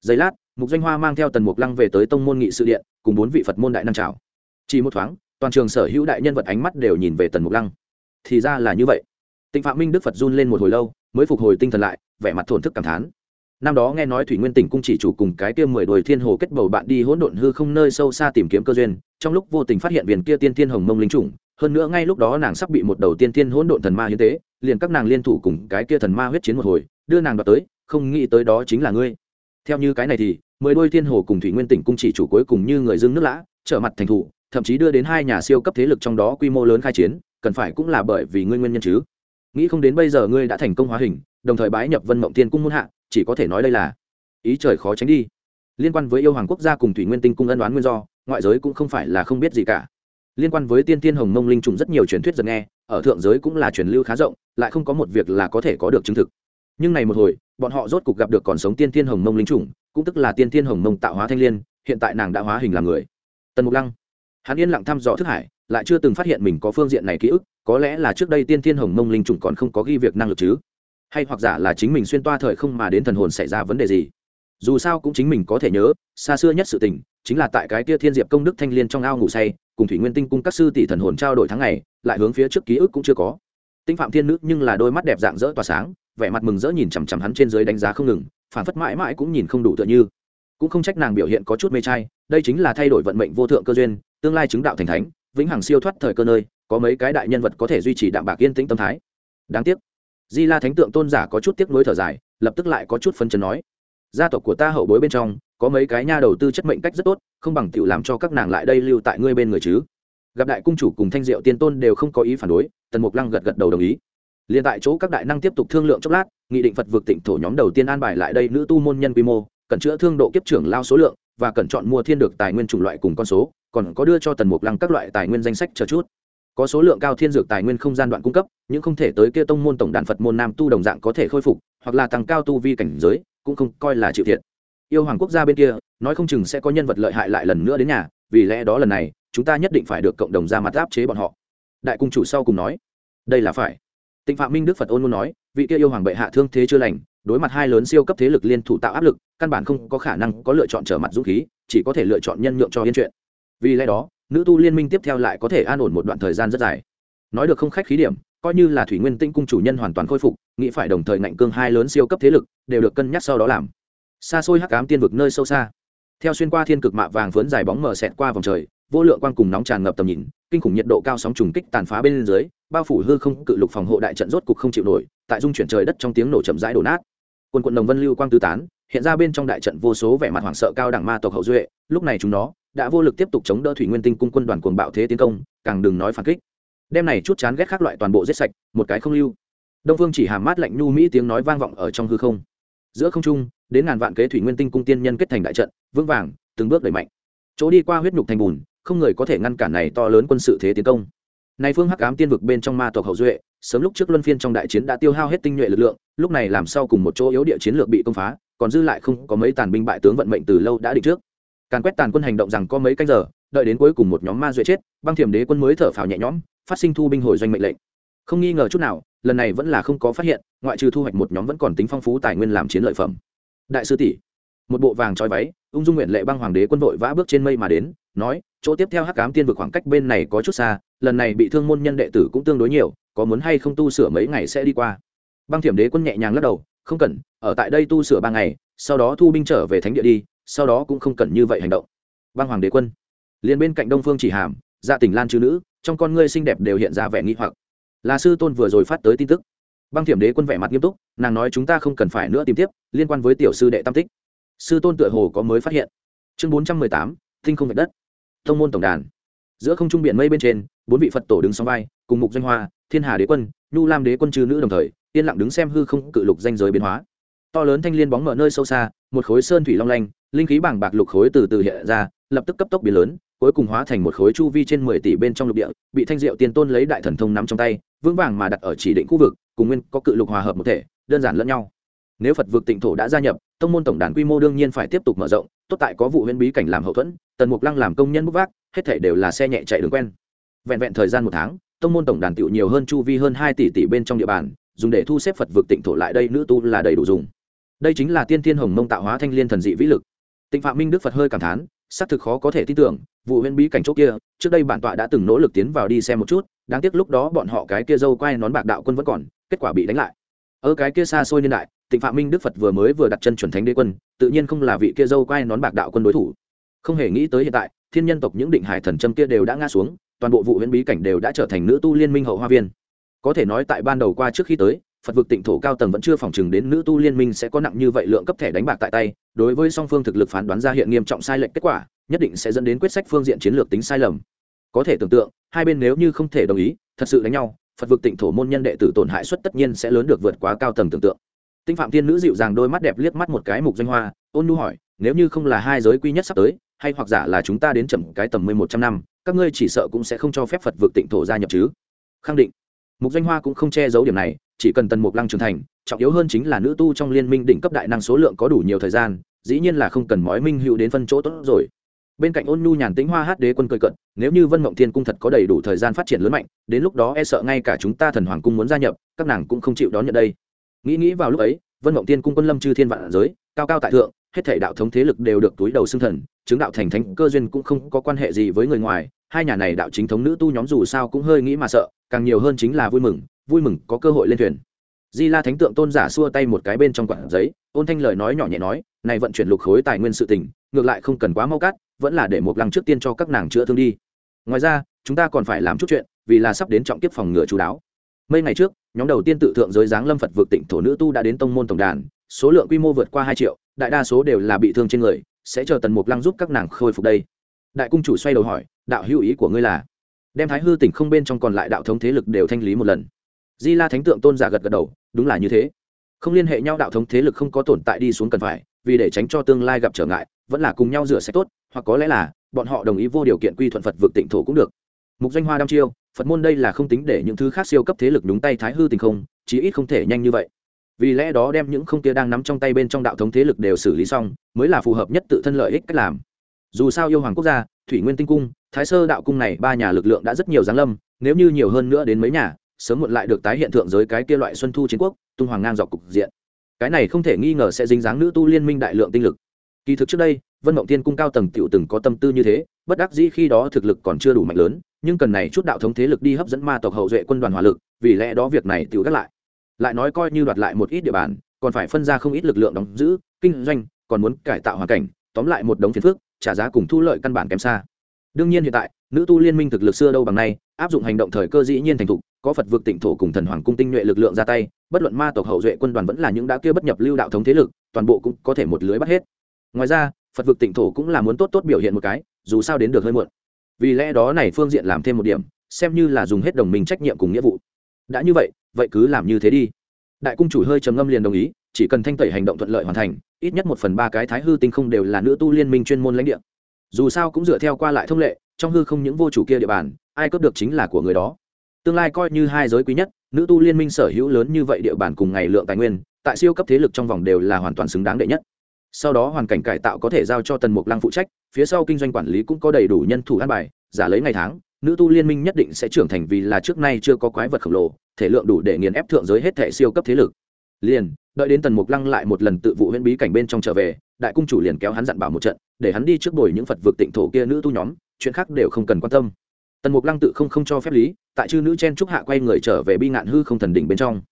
Giây lát, mục doanh hoa mang theo tần mục lăng về tới tông môn nghị sự điện, cùng bốn vị phật môn đại nam trào chỉ một thoáng, toàn trường sở hữu đại nhân vật ánh mắt đều nhìn về tần mục lăng. Thì ra là như vậy. Tịnh phạm minh đức phật run lên một hồi lâu, mới phục hồi tinh thần lại, vẻ mặt thổn thức cảm thán. Năm đó nghe nói thủy nguyên tỉnh cung chỉ chủ cùng cái kia mười đồi thiên hồ kết bầu bạn đi hỗn độn hư không nơi sâu xa tìm kiếm cơ duyên, trong lúc vô tình phát hiện viền kia tiên thiên hồng mông linh trùng hơn nữa ngay lúc đó nàng sắp bị một đầu tiên thiên hỗn độn thần ma hiến tế, liền các nàng liên thủ cùng cái kia thần ma huyết chiến một hồi, đưa nàng đoạt tới, không nghĩ tới đó chính là ngươi. Theo như cái này thì, mười đôi thiên hồ cùng thủy nguyên tỉnh cung chỉ chủ cuối cùng như người dưng nước lã, trở mặt thành thủ, thậm chí đưa đến hai nhà siêu cấp thế lực trong đó quy mô lớn khai chiến, cần phải cũng là bởi vì ngươi nguyên nhân chứ. Nghĩ không đến bây giờ ngươi đã thành công hóa hình, đồng thời bái nhập vân mộng tiên cung muôn hạ, chỉ có thể nói đây là ý trời khó tránh đi. Liên quan với yêu hoàng quốc gia cùng thủy nguyên tinh cung ân đoán nguyên do, ngoại giới cũng không phải là không biết gì cả liên quan với tiên tiên hồng mông linh trùng rất nhiều truyền thuyết dần nghe, ở thượng giới cũng là truyền lưu khá rộng, lại không có một việc là có thể có được chứng thực. Nhưng này một hồi, bọn họ rốt cục gặp được còn sống tiên tiên hồng mông linh trùng, cũng tức là tiên tiên hồng mông tạo hóa thanh liên, hiện tại nàng đã hóa hình làm người. Tần mục lăng, hắn yên lặng thăm dò thức hải, lại chưa từng phát hiện mình có phương diện này ký ức, có lẽ là trước đây tiên tiên hồng mông linh trùng còn không có ghi việc năng lực chứ? Hay hoặc giả là chính mình xuyên toa thời không mà đến thần hồn xảy ra vấn đề gì? Dù sao cũng chính mình có thể nhớ, xa xưa nhất sự tình, chính là tại cái tia thiên diệp công đức thanh liên trong ao ngủ say cùng thủy nguyên tinh cung các sư tỷ thần hồn trao đổi tháng ngày, lại hướng phía trước ký ức cũng chưa có. Tinh phạm thiên nữ nhưng là đôi mắt đẹp dạng dỡ tỏa sáng, vẻ mặt mừng rỡ nhìn chằm chằm hắn trên dưới đánh giá không ngừng, phản phất mãi mãi cũng nhìn không đủ tựa như. Cũng không trách nàng biểu hiện có chút mê trai, đây chính là thay đổi vận mệnh vô thượng cơ duyên, tương lai chứng đạo thành thánh, vĩnh hằng siêu thoát thời cơ nơi, có mấy cái đại nhân vật có thể duy trì đạm bạc yên tĩnh tâm thái. Đáng tiếc, di la thánh tượng tôn giả có chút tiếc nuối thở dài, lập tức lại có chút phân chấn nói, gia tộc của ta hậu bối bên trong có mấy cái nha đầu tư chất mệnh cách rất tốt, không bằng tự làm cho các nàng lại đây lưu tại ngươi bên người chứ. Gặp đại cung chủ cùng thanh diệu tiên tôn đều không có ý phản đối, tần mục lăng gật gật đầu đồng ý. Liền tại chỗ các đại năng tiếp tục thương lượng chốc lát, nghị định phật vượt tỉnh thổ nhóm đầu tiên an bài lại đây nữ tu môn nhân quy mô, cần chữa thương độ kiếp trưởng lao số lượng, và cần chọn mua thiên được tài nguyên chủng loại cùng con số, còn có đưa cho tần mục lăng các loại tài nguyên danh sách chờ chút. Có số lượng cao thiên dược tài nguyên không gian đoạn cung cấp, nhưng không thể tới kia tông môn tổng đàn phật môn nam tu đồng dạng có thể khôi phục, hoặc là tăng cao tu vi cảnh giới, cũng không coi là chịu thiệt yêu hoàng quốc gia bên kia, nói không chừng sẽ có nhân vật lợi hại lại lần nữa đến nhà, vì lẽ đó lần này, chúng ta nhất định phải được cộng đồng ra mặt áp chế bọn họ. Đại cung chủ sau cùng nói. Đây là phải. Tịnh phạm minh đức phật ôn luôn nói, vị kia yêu hoàng bệ hạ thương thế chưa lành, đối mặt hai lớn siêu cấp thế lực liên thủ tạo áp lực, căn bản không có khả năng có lựa chọn trở mặt dũng khí, chỉ có thể lựa chọn nhân nhượng cho yên chuyện. Vì lẽ đó, nữ tu liên minh tiếp theo lại có thể an ổn một đoạn thời gian rất dài. Nói được không khách khí điểm, coi như là thủy nguyên tinh cung chủ nhân hoàn toàn khôi phục, nghĩ phải đồng thời ngạnh cương hai lớn siêu cấp thế lực, đều được cân nhắc sau đó làm xa xôi hắc cám tiên vực nơi sâu xa. Theo xuyên qua thiên cực mạ vàng phớn dài bóng mờ xẹt qua vòng trời, vô lượng quang cùng nóng tràn ngập tầm nhìn, kinh khủng nhiệt độ cao sóng trùng kích tàn phá bên dưới, bao phủ hư không, cự lục phòng hộ đại trận rốt cục không chịu nổi, tại dung chuyển trời đất trong tiếng nổ chậm rãi đổ nát. Quân quận đồng vân lưu quang tứ tán, hiện ra bên trong đại trận vô số vẻ mặt hoảng sợ cao đẳng ma tộc hậu duệ, lúc này chúng nó đã vô lực tiếp tục chống đỡ thủy nguyên tinh cung quân đoàn cuồng bạo thế tiến công, càng đừng nói phản kích. Đem này chút chán ghét khác loại toàn bộ giết sạch, một cái không lưu. Đông vương chỉ hàm mát lạnh nhu mỹ tiếng nói vang vọng ở trong hư không. Giữa không trung đến ngàn vạn kế thủy nguyên tinh cung tiên nhân kết thành đại trận, vững vàng, từng bước đẩy mạnh. Chỗ đi qua huyết nhục thành bùn, không người có thể ngăn cản này to lớn quân sự thế tiến công. Nay phương hắc ám tiên vực bên trong ma tộc hậu duệ, sớm lúc trước luân phiên trong đại chiến đã tiêu hao hết tinh nhuệ lực lượng, lúc này làm sau cùng một chỗ yếu địa chiến lược bị công phá, còn dư lại không có mấy tàn binh bại tướng vận mệnh từ lâu đã định trước. Càn quét tàn quân hành động rằng có mấy canh giờ, đợi đến cuối cùng một nhóm ma duệ chết, băng thiểm đế quân mới thở phào nhẹ nhõm, phát sinh thu binh hồi doanh mệnh lệnh. Không nghi ngờ chút nào, lần này vẫn là không có phát hiện, ngoại trừ thu hoạch một nhóm vẫn còn tính phong phú tài nguyên làm chiến lợi phẩm đại sư tỷ. Một bộ vàng trói váy, ung dung nguyện lệ băng hoàng đế quân vội vã bước trên mây mà đến, nói, chỗ tiếp theo hắc cám tiên vực khoảng cách bên này có chút xa, lần này bị thương môn nhân đệ tử cũng tương đối nhiều, có muốn hay không tu sửa mấy ngày sẽ đi qua. Băng thiểm đế quân nhẹ nhàng lắc đầu, không cần, ở tại đây tu sửa ba ngày, sau đó thu binh trở về thánh địa đi, sau đó cũng không cần như vậy hành động. Băng hoàng đế quân. Liền bên cạnh đông phương chỉ hàm dạ tỉnh lan chư nữ, trong con ngươi xinh đẹp đều hiện ra vẻ nghi hoặc. Là sư tôn vừa rồi phát tới tin tức băng thiểm đế quân vẻ mặt nghiêm túc, nàng nói chúng ta không cần phải nữa tìm tiếp, liên quan với tiểu sư đệ tam tích. Sư tôn tựa hồ có mới phát hiện. Chương bốn trăm mười tám, thinh không vạch đất. Thông môn tổng đàn. Giữa không trung biển mây bên trên, bốn vị phật tổ đứng song vai, cùng mục danh hoa, thiên hà đế quân, nhu lam đế quân chư nữ đồng thời, yên lặng đứng xem hư không cự lục danh giới biến hóa. To lớn thanh liên bóng mở nơi sâu xa, một khối sơn thủy long lanh, linh khí bảng bạc lục khối từ từ hiện ra, lập tức cấp tốc biến lớn, cuối cùng hóa thành một khối chu vi trên mười tỷ bên trong lục địa, bị thanh diệu tiên tôn lấy đại thần thông nắm trong tay vững vàng mà đặt ở chỉ định khu vực, cùng nguyên có cự lục hòa hợp một thể, đơn giản lẫn nhau. Nếu phật vực tịnh thổ đã gia nhập, tông môn tổng đàn quy mô đương nhiên phải tiếp tục mở rộng, tốt tại có vụ huyễn bí cảnh làm hậu thuẫn, tần mục lăng làm công nhân bút vác, hết thể đều là xe nhẹ chạy đường quen. Vẹn vẹn thời gian một tháng, tông môn tổng đàn tựu nhiều hơn chu vi hơn hai tỷ tỷ bên trong địa bàn, dùng để thu xếp phật vực tịnh thổ lại đây nữ tu là đầy đủ dùng. Đây chính là tiên thiên hồng mông tạo hóa thanh liên thần dị vĩ lực. Tịnh phạm minh đức phật hơi cảm thán xác thực khó có thể tin tưởng, vụ huyễn bí cảnh chỗ kia, trước đây bản tọa đã từng nỗ lực tiến vào đi xem một chút, đáng tiếc lúc đó bọn họ cái kia dâu quay nón bạc đạo quân vẫn còn, kết quả bị đánh lại. Ở cái kia xa xôi niên đại, tịnh phạm minh đức phật vừa mới vừa đặt chân chuẩn thánh đế quân, tự nhiên không là vị kia dâu quay nón bạc đạo quân đối thủ. Không hề nghĩ tới hiện tại, thiên nhân tộc những định hải thần châm kia đều đã ngã xuống, toàn bộ vụ huyễn bí cảnh đều đã trở thành nữ tu liên minh hậu hoa viên. Có thể nói tại ban đầu qua trước khi tới phật vực tịnh thổ cao tầng vẫn chưa phòng chừng đến nữ tu liên minh sẽ có nặng như vậy lượng cấp thẻ đánh bạc tại tay, đối với song phương thực lực phán đoán ra hiện nghiêm trọng sai lệch kết quả, nhất định sẽ dẫn đến quyết sách phương diện chiến lược tính sai lầm. Có thể tưởng tượng, hai bên nếu như không thể đồng ý, thật sự đánh nhau, phật vực tịnh thổ môn nhân đệ tử tổn hại suất tất nhiên sẽ lớn được vượt quá cao tầng tưởng tượng. Tinh phạm thiên nữ dịu dàng đôi mắt đẹp liếc mắt một cái mục danh hoa, ôn nu hỏi, nếu như không là hai giới quy nhất sắp tới, hay hoặc giả là chúng ta đến chậm cái tầm mười một trăm năm, các ngươi chỉ sợ cũng sẽ không cho phép phật vực tịnh thổ gia nhập chứ? Khẳng định. Mục danh hoa cũng không che giấu điểm này chỉ cần tần mục lăng trưởng thành, trọng yếu hơn chính là nữ tu trong liên minh đỉnh cấp đại năng số lượng có đủ nhiều thời gian, dĩ nhiên là không cần mói minh hữu đến phân chỗ tốt rồi. Bên cạnh ôn nhu nhàn tĩnh hoa hát đế quân cười cận nếu như vân mộng thiên cung thật có đầy đủ thời gian phát triển lớn mạnh, đến lúc đó e sợ ngay cả chúng ta thần hoàng cung muốn gia nhập, các nàng cũng không chịu đón nhận đây. Nghĩ nghĩ vào lúc ấy, vân mộng thiên cung quân lâm chư thiên vạn giới, cao cao tại thượng, hết thể đạo thống thế lực đều được túi đầu xưng thần, chứng đạo thành thánh cơ duyên cũng không có quan hệ gì với người ngoài, hai nhà này đạo chính thống nữ tu nhóm dù sao cũng hơi nghĩ mà sợ, càng nhiều hơn chính là vui mừng vui mừng có cơ hội lên thuyền. Di la thánh tượng tôn giả xua tay một cái bên trong quảng giấy, ôn thanh lời nói nhỏ nhẹ nói, này vận chuyển lục khối tài nguyên sự tình, ngược lại không cần quá mau cắt, vẫn là để một lăng trước tiên cho các nàng chữa thương đi. Ngoài ra, chúng ta còn phải làm chút chuyện, vì là sắp đến trọng kiếp phòng ngừa chú đáo. Mấy ngày trước, nhóm đầu tiên tự thượng giới giáng lâm phật vượt tỉnh thổ nữ tu đã đến tông môn tổng đàn, số lượng quy mô vượt qua hai triệu, đại đa số đều là bị thương trên người, sẽ chờ tần mục lăng giúp các nàng khôi phục đây. Đại cung chủ xoay đầu hỏi, đạo hữu ý của ngươi là? Đem thái hư tỉnh không bên trong còn lại đạo thống thế lực đều thanh lý một lần di la thánh tượng tôn giả gật gật đầu, đúng là như thế. Không liên hệ nhau đạo thống thế lực không có tồn tại đi xuống cần phải, vì để tránh cho tương lai gặp trở ngại, vẫn là cùng nhau rửa sạch tốt, hoặc có lẽ là, bọn họ đồng ý vô điều kiện quy thuận phật vực tịnh thổ cũng được. Mục danh hoa đăm chiêu, phật môn đây là không tính để những thứ khác siêu cấp thế lực đúng tay thái hư tình không, chí ít không thể nhanh như vậy. Vì lẽ đó đem những không kia đang nắm trong tay bên trong đạo thống thế lực đều xử lý xong, mới là phù hợp nhất tự thân lợi ích cách làm. Dù sao yêu hoàng quốc gia, thủy nguyên tinh cung, thái sơ đạo cung này ba nhà lực lượng đã rất nhiều giáng lâm, nếu như nhiều hơn nữa đến mấy nhà sớm muộn lại được tái hiện thượng giới cái kia loại xuân thu chiến quốc, tung hoàng ngang dọc cục diện. Cái này không thể nghi ngờ sẽ dính dáng nữ tu liên minh đại lượng tinh lực. Kỳ thực trước đây, vân mộng tiên cung cao tầng tiểu từng có tâm tư như thế, bất đắc dĩ khi đó thực lực còn chưa đủ mạnh lớn, nhưng cần này chút đạo thống thế lực đi hấp dẫn ma tộc hậu duệ quân đoàn hỏa lực, vì lẽ đó việc này tiểu gác lại. Lại nói coi như đoạt lại một ít địa bàn, còn phải phân ra không ít lực lượng đóng giữ, kinh doanh, còn muốn cải tạo hoàn cảnh, tóm lại một đống phiền phức, trả giá cùng thu lợi căn bản kém xa. Đương nhiên hiện tại, nữ tu liên minh thực lực xưa đâu bằng nay, áp dụng hành động thời cơ dĩ nhiên thành thục có phật vực tịnh thổ cùng thần hoàng cung tinh nhuệ lực lượng ra tay, bất luận ma tộc hậu duệ quân đoàn vẫn là những đã kia bất nhập lưu đạo thống thế lực, toàn bộ cũng có thể một lưới bắt hết. Ngoài ra, phật vực tịnh thổ cũng là muốn tốt tốt biểu hiện một cái, dù sao đến được hơi muộn. Vì lẽ đó này phương diện làm thêm một điểm, xem như là dùng hết đồng minh trách nhiệm cùng nghĩa vụ. Đã như vậy vậy cứ làm như thế đi. Đại cung chủ hơi trầm ngâm liền đồng ý, chỉ cần thanh tẩy hành động thuận lợi hoàn thành, ít nhất một phần ba cái thái hư tinh không đều là nữ tu liên minh chuyên môn lãnh địa. Dù sao cũng dựa theo qua lại thông lệ, trong hư không những vô chủ kia địa bàn, ai cướp được chính là của người đó tương lai coi như hai giới quý nhất, nữ tu liên minh sở hữu lớn như vậy địa bàn cùng ngày lượng tài nguyên, tại siêu cấp thế lực trong vòng đều là hoàn toàn xứng đáng đệ nhất. Sau đó hoàn cảnh cải tạo có thể giao cho tần mục lăng phụ trách, phía sau kinh doanh quản lý cũng có đầy đủ nhân thủ an bài, giả lấy ngày tháng, nữ tu liên minh nhất định sẽ trưởng thành vì là trước nay chưa có quái vật khổng lồ, thể lượng đủ để nghiền ép thượng giới hết thẻ siêu cấp thế lực. Liền, đợi đến tần mục lăng lại một lần tự vụ huyễn bí cảnh bên trong trở về, đại cung chủ liền kéo hắn dặn bảo một trận, để hắn đi trước bồi những phật vực tịnh thổ kia nữ tu nhóm, chuyện khác đều không cần quan tâm tần mục lăng tự không không cho phép lý, tại chư nữ chen trúc hạ quay người trở về bi ngạn hư không thần đỉnh bên trong.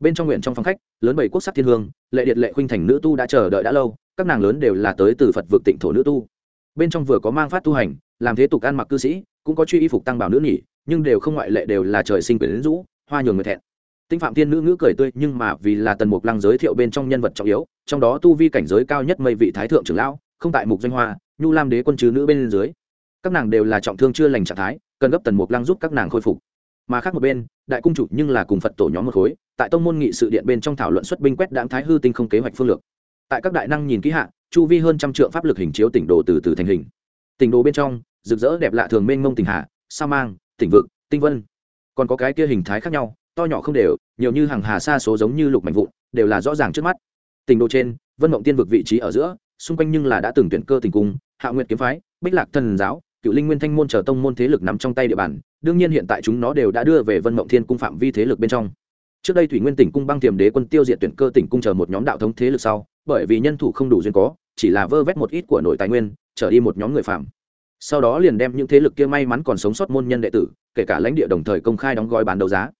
Bên trong nguyện trong phòng khách, lớn bảy quốc sắc thiên hương, lệ điện lệ khuynh thành nữ tu đã chờ đợi đã lâu, các nàng lớn đều là tới từ phật vực tịnh thổ nữ tu. Bên trong vừa có mang phát tu hành, làm thế tục ăn mặc cư sĩ, cũng có truy y phục tăng bảo nữ nhỉ, nhưng đều không ngoại lệ đều là trời sinh quyển rũ, hoa nhường người thẹn. Tinh phạm thiên nữ ngữ cười tươi, nhưng mà vì là tần mục lăng giới thiệu bên trong nhân vật trọng yếu, trong đó tu vi cảnh giới cao nhất mây vị thái thượng trưởng lão, không tại mục danh hoa, nhu lam đế quân chứ nữ bên dưới. Các nàng đều là trọng thương chưa lành trạng thái cần gấp tần mục lăng giúp các nàng khôi phục. Mà khác một bên, đại cung chủ nhưng là cùng phật tổ nhóm một khối, tại tông môn nghị sự điện bên trong thảo luận xuất binh quét đáng thái hư tinh không kế hoạch phương lược. Tại các đại năng nhìn kỹ hạ, chu vi hơn trăm trượng pháp lực hình chiếu tỉnh đồ từ từ thành hình. Tỉnh đồ bên trong, rực rỡ đẹp lạ thường mênh mông tỉnh hạ, sa mang, tỉnh vực, tinh vân. Còn có cái kia hình thái khác nhau, to nhỏ không đều, nhiều như hàng hà xa số giống như lục mạnh vụn, đều là rõ ràng trước mắt. Tỉnh đồ trên, vân mộng tiên vực vị trí ở giữa, xung quanh nhưng là đã từng tuyển cơ tình cung, hạ nguyệt kiếm phái, bích lạc thần giáo cựu linh nguyên thanh môn chờ tông môn thế lực nắm trong tay địa bàn, đương nhiên hiện tại chúng nó đều đã đưa về vân mộng thiên cung phạm vi thế lực bên trong. Trước đây thủy nguyên tỉnh cung băng tiềm đế quân tiêu diệt tuyển cơ tỉnh cung chờ một nhóm đạo thống thế lực sau, bởi vì nhân thủ không đủ duyên có, chỉ là vơ vét một ít của nội tài nguyên, trở đi một nhóm người phạm. Sau đó liền đem những thế lực kia may mắn còn sống sót môn nhân đệ tử, kể cả lãnh địa đồng thời công khai đóng gói bán đấu giá.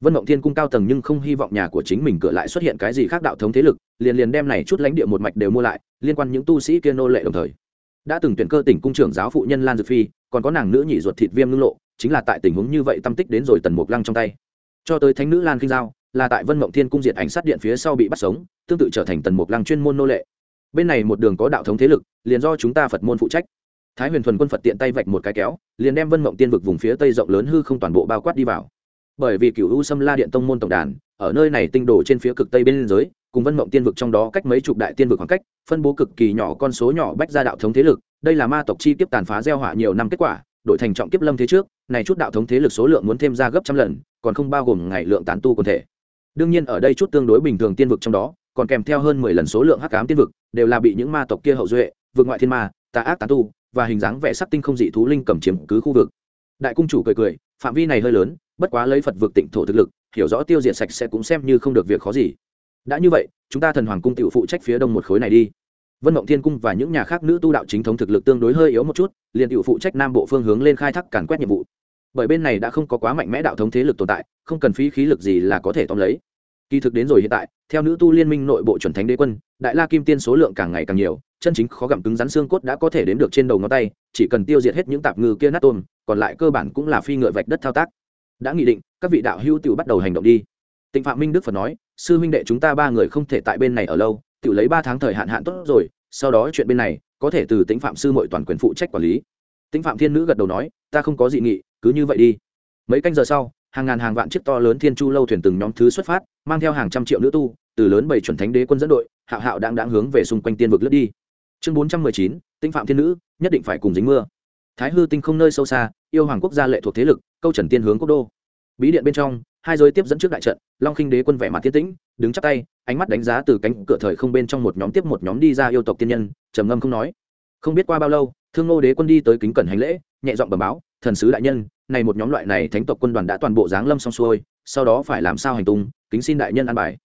Vân mộng thiên cung cao tầng nhưng không hy vọng nhà của chính mình cửa lại xuất hiện cái gì khác đạo thống thế lực, liền liền đem này chút lãnh địa một mạch đều mua lại, liên quan những tu sĩ kia nô lệ đồng thời đã từng tuyển cơ tỉnh cung trưởng giáo phụ nhân lan dược phi, còn có nàng nữ nhị ruột thịt viêm ngưng lộ, chính là tại tình huống như vậy tâm tích đến rồi tần mục lăng trong tay. Cho tới thánh nữ lan kinh giao, là tại vân mộng thiên cung diệt ảnh sát điện phía sau bị bắt sống, tương tự trở thành tần mục lăng chuyên môn nô lệ. Bên này một đường có đạo thống thế lực, liền do chúng ta phật môn phụ trách. Thái huyền thuần quân phật tiện tay vạch một cái kéo, liền đem vân mộng tiên vực vùng phía tây rộng lớn hư không toàn bộ bao quát đi vào bởi vì cựu u sâm la điện tông môn tổng đàn, ở nơi này tinh đồ trên phía cực tây bên giới, cùng vân mộng tiên vực trong đó cách mấy chục đại tiên vực khoảng cách, phân bố cực kỳ nhỏ con số nhỏ bách gia đạo thống thế lực, đây là ma tộc chi kiếp tàn phá gieo hỏa nhiều năm kết quả, đổi thành trọng kiếp lâm thế trước, này chút đạo thống thế lực số lượng muốn thêm ra gấp trăm lần, còn không bao gồm ngày lượng tán tu quần thể. Đương nhiên ở đây chút tương đối bình thường tiên vực trong đó, còn kèm theo hơn mười lần số lượng hắc ám tiên vực, đều là bị những ma tộc kia hậu duệ, vượt ngoại thiên ma, tà ác tán tu, và hình dáng vẻ sắc tinh không dị thú linh cầm chiếm cứ khu vực. Đại cung chủ cười cười, phạm vi này hơi lớn bất quá lấy phật vực tịnh thổ thực lực, hiểu rõ tiêu diệt sạch sẽ cũng xem như không được việc khó gì. Đã như vậy, chúng ta thần hoàng cung tự phụ trách phía đông một khối này đi. Vân mộng thiên cung và những nhà khác nữ tu đạo chính thống thực lực tương đối hơi yếu một chút, liền tự phụ trách nam bộ phương hướng lên khai thác càn quét nhiệm vụ. Bởi bên này đã không có quá mạnh mẽ đạo thống thế lực tồn tại, không cần phí khí lực gì là có thể tóm lấy. Kỳ thực đến rồi hiện tại, theo nữ tu liên minh nội bộ chuẩn thánh đế quân, đại la kim tiên số lượng càng ngày càng nhiều, chân chính khó gặm cứng rắn xương cốt đã có thể đến được trên đầu ngón tay, chỉ cần tiêu diệt hết những tạp ngư kia nát tôm, còn lại cơ bản cũng là phi ngựa vạch đất thao tác đã nghị định, các vị đạo hữu tự bắt đầu hành động đi. Tịnh phạm minh đức phật nói, sư huynh đệ chúng ta ba người không thể tại bên này ở lâu tự lấy ba tháng thời hạn hạn tốt rồi, sau đó chuyện bên này, có thể từ tĩnh phạm sư mội toàn quyền phụ trách quản lý. Tĩnh phạm thiên nữ gật đầu nói, ta không có dị nghị, cứ như vậy đi. Mấy canh giờ sau, hàng ngàn hàng vạn chiếc to lớn thiên chu lâu thuyền từng nhóm thứ xuất phát, mang theo hàng trăm triệu nữ tu, từ lớn bảy chuẩn thánh đế quân dẫn đội, hạo hạo đang đáng hướng về xung quanh tiên vực lướt đi. Chương bốn trăm mười chín tinh phạm thiên nữ, nhất định phải cùng dính mưa thái hư tinh không nơi sâu xa, yêu hoàng quốc gia lệ thuộc thế lực, câu trần tiên hướng quốc đô. Bí điện bên trong, hai giới tiếp dẫn trước đại trận, long khinh đế quân vẻ mặt tiên tĩnh, đứng chắc tay, ánh mắt đánh giá từ cánh cửa thời không bên trong một nhóm tiếp một nhóm đi ra yêu tộc tiên nhân, trầm ngâm không nói. Không biết qua bao lâu, thương ngô đế quân đi tới kính cẩn hành lễ, nhẹ giọng bẩm báo, thần sứ đại nhân, này một nhóm loại này thánh tộc quân đoàn đã toàn bộ giáng lâm xong xuôi, sau đó phải làm sao hành tung, kính xin đại nhân an bài.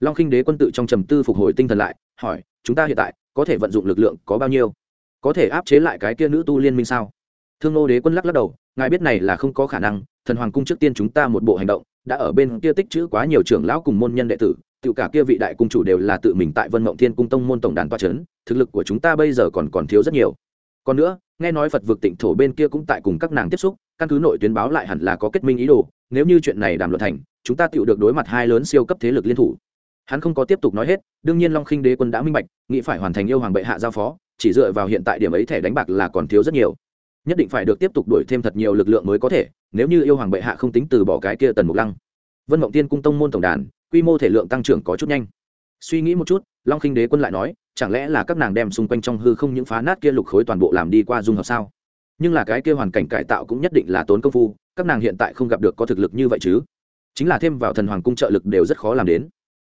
Long khinh đế quân tự trong trầm tư phục hồi tinh thần lại, hỏi, chúng ta hiện tại có thể vận dụng lực lượng có bao nhiêu? Có thể áp chế lại cái kia nữ tu liên minh sao? Thương nô đế quân lắc lắc đầu, ngài biết này là không có khả năng, thần hoàng cung trước tiên chúng ta một bộ hành động, đã ở bên kia tích chữ quá nhiều trưởng lão cùng môn nhân đệ tử, tự cả kia vị đại cung chủ đều là tự mình tại vân mộng thiên cung tông môn tổng đàn toa c h ấ n thực lực của chúng ta bây giờ còn còn thiếu rất nhiều. Còn nữa, nghe nói phật vực tịnh thổ bên kia cũng tại cùng các nàng tiếp xúc, căn cứ nội tuyến báo lại hẳn là có kết minh ý đồ, nếu như chuyện này đàm luận thành, chúng ta tự được đối mặt hai lớn siêu cấp thế lực liên thủ. Hắn không có tiếp tục nói hết, đương nhiên long khinh đế quân đã minh bạch, nghĩ phải hoàn thành yêu hoàng bệ hạ giao phó chỉ dựa vào hiện tại điểm ấy thẻ đánh bạc là còn thiếu rất nhiều. Nhất định phải được tiếp tục đuổi thêm thật nhiều lực lượng mới có thể, nếu như yêu hoàng bệ hạ không tính từ bỏ cái kia tần mục lăng. Vân mộng tiên cung tông môn tổng đàn, quy mô thể lượng tăng trưởng có chút nhanh. Suy nghĩ một chút, long khinh đế quân lại nói, chẳng lẽ là các nàng đem xung quanh trong hư không những phá nát kia lục khối toàn bộ làm đi qua dung hợp sao? Nhưng là cái kia hoàn cảnh cải tạo cũng nhất định là tốn công phu, các nàng hiện tại không gặp được có thực lực như vậy chứ. Chính là thêm vào thần hoàng cung trợ lực đều rất khó làm đến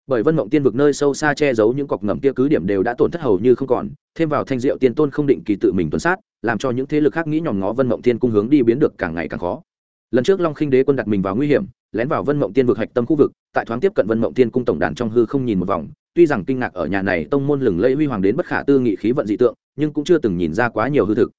bởi vân mộng tiên vực nơi sâu xa che giấu những cọc ngầm kia cứ điểm đều đã tổn thất hầu như không còn, thêm vào thanh diệu tiên tôn không định kỳ tự mình tuần sát, làm cho những thế lực khác nghĩ nhòm ngó vân mộng tiên cung hướng đi biến được càng ngày càng khó. Lần trước long khinh đế quân đặt mình vào nguy hiểm, lén vào vân mộng tiên vực hạch tâm khu vực, tại thoáng tiếp cận vân mộng tiên cung tổng đàn trong hư không nhìn một vòng, tuy rằng kinh ngạc ở nhà này tông môn lừng lẫy huy hoàng đến bất khả tư nghị khí vận dị tượng, nhưng cũng chưa từng nhìn ra quá nhiều hư thực.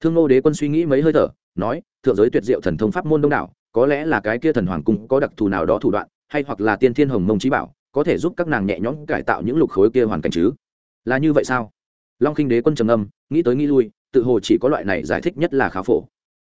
Thương nô đế quân suy nghĩ mấy hơi thở, nói, thượng giới tuyệt diệu thần thông pháp môn đông đảo, có lẽ là cái kia thần hoàng cung có đặc thù nào đó thủ đoạn, hay hoặc là tiên thiên hồng mông trí bảo có thể giúp các nàng nhẹ nhõm cải tạo những lục khối kia hoàn cảnh chứ? Là như vậy sao? Long khinh đế quân trầm âm nghĩ tới nghĩ lui, tự hồ chỉ có loại này giải thích nhất là khá phổ.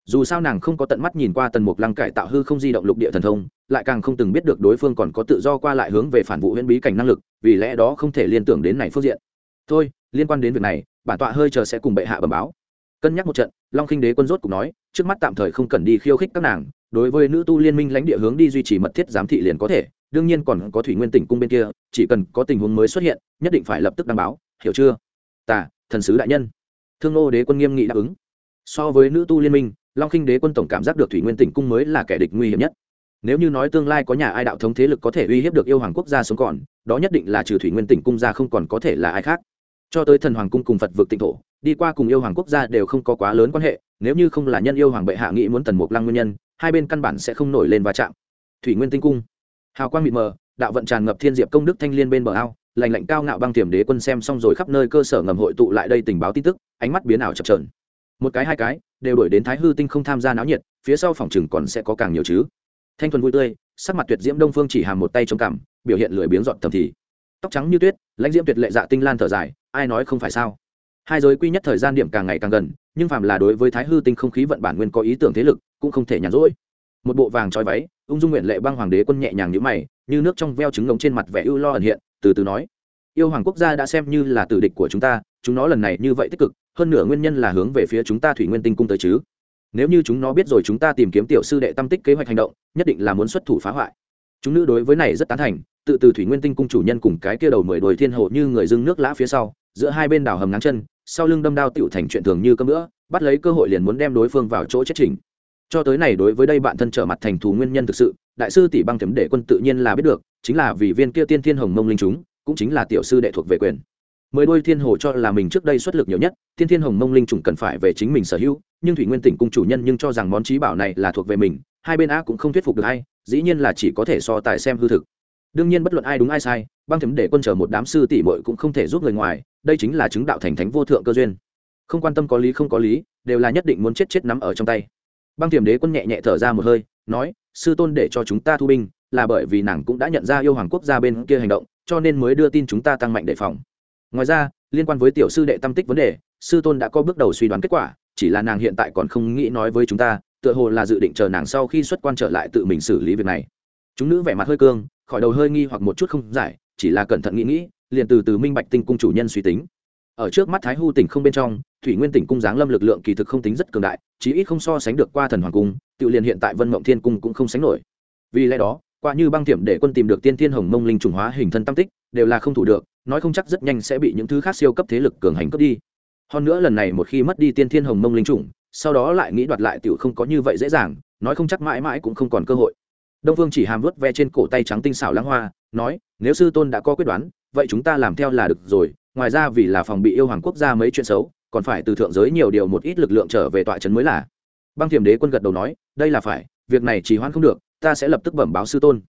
Dù sao nàng không có tận mắt nhìn qua tần mục lăng cải tạo hư không di động lục địa thần thông, lại càng không từng biết được đối phương còn có tự do qua lại hướng về phản vụ huyễn bí cảnh năng lực, vì lẽ đó không thể liên tưởng đến này phương diện. Thôi, liên quan đến việc này, bản tọa hơi chờ sẽ cùng bệ hạ bẩm báo. Cân nhắc một trận, long khinh đế quân rốt cũng nói, trước mắt tạm thời không cần đi khiêu khích các nàng, đối với nữ tu liên minh lãnh địa hướng đi duy trì mật thiết giám thị liền có thể đương nhiên còn có thủy nguyên tỉnh cung bên kia, chỉ cần có tình huống mới xuất hiện, nhất định phải lập tức đăng báo, hiểu chưa? Tả thần sứ đại nhân. Thương nô đế quân nghiêm nghị đáp ứng. So với nữ tu liên minh, long khinh đế quân tổng cảm giác được thủy nguyên tỉnh cung mới là kẻ địch nguy hiểm nhất. Nếu như nói tương lai có nhà ai đạo thống thế lực có thể uy hiếp được yêu hoàng quốc gia sống còn, đó nhất định là trừ thủy nguyên tỉnh cung ra không còn có thể là ai khác. Cho tới thần hoàng cung cùng phật vực tịnh thổ, đi qua cùng yêu hoàng quốc gia đều không có quá lớn quan hệ, nếu như không là nhân yêu hoàng bệ hạ nghĩ muốn tần mục lăng nguyên nhân, hai bên căn bản sẽ không nổi lên va chạm. Thủy nguyên tinh cung hào quang mịt mờ, đạo vận tràn ngập thiên diệp công đức thanh liên bên bờ ao lành lạnh cao ngạo băng tiềm đế quân xem xong rồi khắp nơi cơ sở ngầm hội tụ lại đây tình báo tin tức, ánh mắt biến ảo chập trờn một cái hai cái, đều đổi đến thái hư tinh không tham gia náo nhiệt, phía sau phòng chừng còn sẽ có càng nhiều chứ. Thanh thuần vui tươi, sắc mặt tuyệt diễm đông phương chỉ hàm một tay trong cằm, biểu hiện lười biếng dọn thầm thì. Tóc trắng như tuyết, lãnh diễm tuyệt lệ dạ tinh lan thở dài, ai nói không phải sao? Hai giới quy nhất thời gian điểm càng ngày càng gần, nhưng phàm là đối với thái hư tinh không khí vận bản nguyên có ý tưởng thế lực, cũng không thể nhàn rỗi. Một bộ vàng trói váy ung dung nguyện lệ băng hoàng đế quân nhẹ nhàng như mày, như nước trong veo trứng ngống trên mặt vẻ ưu lo ẩn hiện, từ từ nói. Yêu hoàng quốc gia đã xem như là tử địch của chúng ta, chúng nó lần này như vậy tích cực, hơn nửa nguyên nhân là hướng về phía chúng ta thủy nguyên tinh cung tới chứ. Nếu như chúng nó biết rồi chúng ta tìm kiếm tiểu sư đệ tâm tích kế hoạch hành động, nhất định là muốn xuất thủ phá hoại. Chúng nữ đối với này rất tán thành, tự từ thủy nguyên tinh cung chủ nhân cùng cái kia đầu mười đồi thiên hộ như người dưng nước lã phía sau, giữa hai bên đảo hầm ngáng chân, sau lưng đâm đao tựu thành chuyện thường như cơm nữa bắt lấy cơ hội liền muốn đem đối phương vào chỗ chết trình cho tới này đối với đây bạn thân trở mặt thành thù nguyên nhân thực sự, đại sư tỷ băng thiểm đệ quân tự nhiên là biết được, chính là vì viên kia tiên thiên hồng mông linh chúng, cũng chính là tiểu sư đệ thuộc về quyền. Mười đôi thiên hồ cho là mình trước đây xuất lực nhiều nhất, tiên thiên hồng mông linh trùng cần phải về chính mình sở hữu, nhưng thủy nguyên tỉnh cung chủ nhân nhưng cho rằng món trí bảo này là thuộc về mình, hai bên a cũng không thuyết phục được hay dĩ nhiên là chỉ có thể so tài xem hư thực. Đương nhiên bất luận ai đúng ai sai, băng thiểm để quân chờ một đám sư tỷ muội cũng không thể giúp người ngoài, đây chính là chứng đạo thành thánh vô thượng cơ duyên. Không quan tâm có lý không có lý, đều là nhất định muốn chết chết nắm ở trong tay băng tiềm đế quân nhẹ nhẹ thở ra một hơi, nói, sư tôn để cho chúng ta thu binh, là bởi vì nàng cũng đã nhận ra yêu hoàng quốc gia bên kia hành động, cho nên mới đưa tin chúng ta tăng mạnh đề phòng. Ngoài ra, liên quan với tiểu sư đệ tâm tích vấn đề, sư tôn đã có bước đầu suy đoán kết quả, chỉ là nàng hiện tại còn không nghĩ nói với chúng ta, tựa hồ là dự định chờ nàng sau khi xuất quan trở lại tự mình xử lý việc này. Chúng nữ vẻ mặt hơi cương, khỏi đầu hơi nghi hoặc một chút không giải, chỉ là cẩn thận nghĩ nghĩ, liền từ từ minh bạch tinh cung chủ nhân suy tính. Ở trước mắt thái hư tỉnh không bên trong thủy nguyên tỉnh cung giáng lâm lực lượng kỳ thực không tính rất cường đại, chí ít không so sánh được qua thần hoàng cung, tự liền hiện tại vân mộng thiên cung cũng không sánh nổi. Vì lẽ đó, qua như băng tiệm để quân tìm được tiên thiên hồng mông linh trùng hóa hình thân tam tích, đều là không thủ được, nói không chắc rất nhanh sẽ bị những thứ khác siêu cấp thế lực cường hành cướp đi. Hơn nữa lần này một khi mất đi tiên thiên hồng mông linh trùng, sau đó lại nghĩ đoạt lại tiểu không có như vậy dễ dàng, nói không chắc mãi mãi cũng không còn cơ hội. Đông phương chỉ hàm vớt ve trên cổ tay trắng tinh xảo lãng hoa, nói, nếu sư tôn đã có quyết đoán, vậy chúng ta làm theo là được rồi, ngoài ra vì là phòng bị yêu hoàng quốc gia mấy chuyện xấu còn phải từ thượng giới nhiều điều một ít lực lượng trở về tọa trấn mới là. Băng thiềm đế quân gật đầu nói, đây là phải, việc này chỉ hoãn không được, ta sẽ lập tức bẩm báo sư tôn.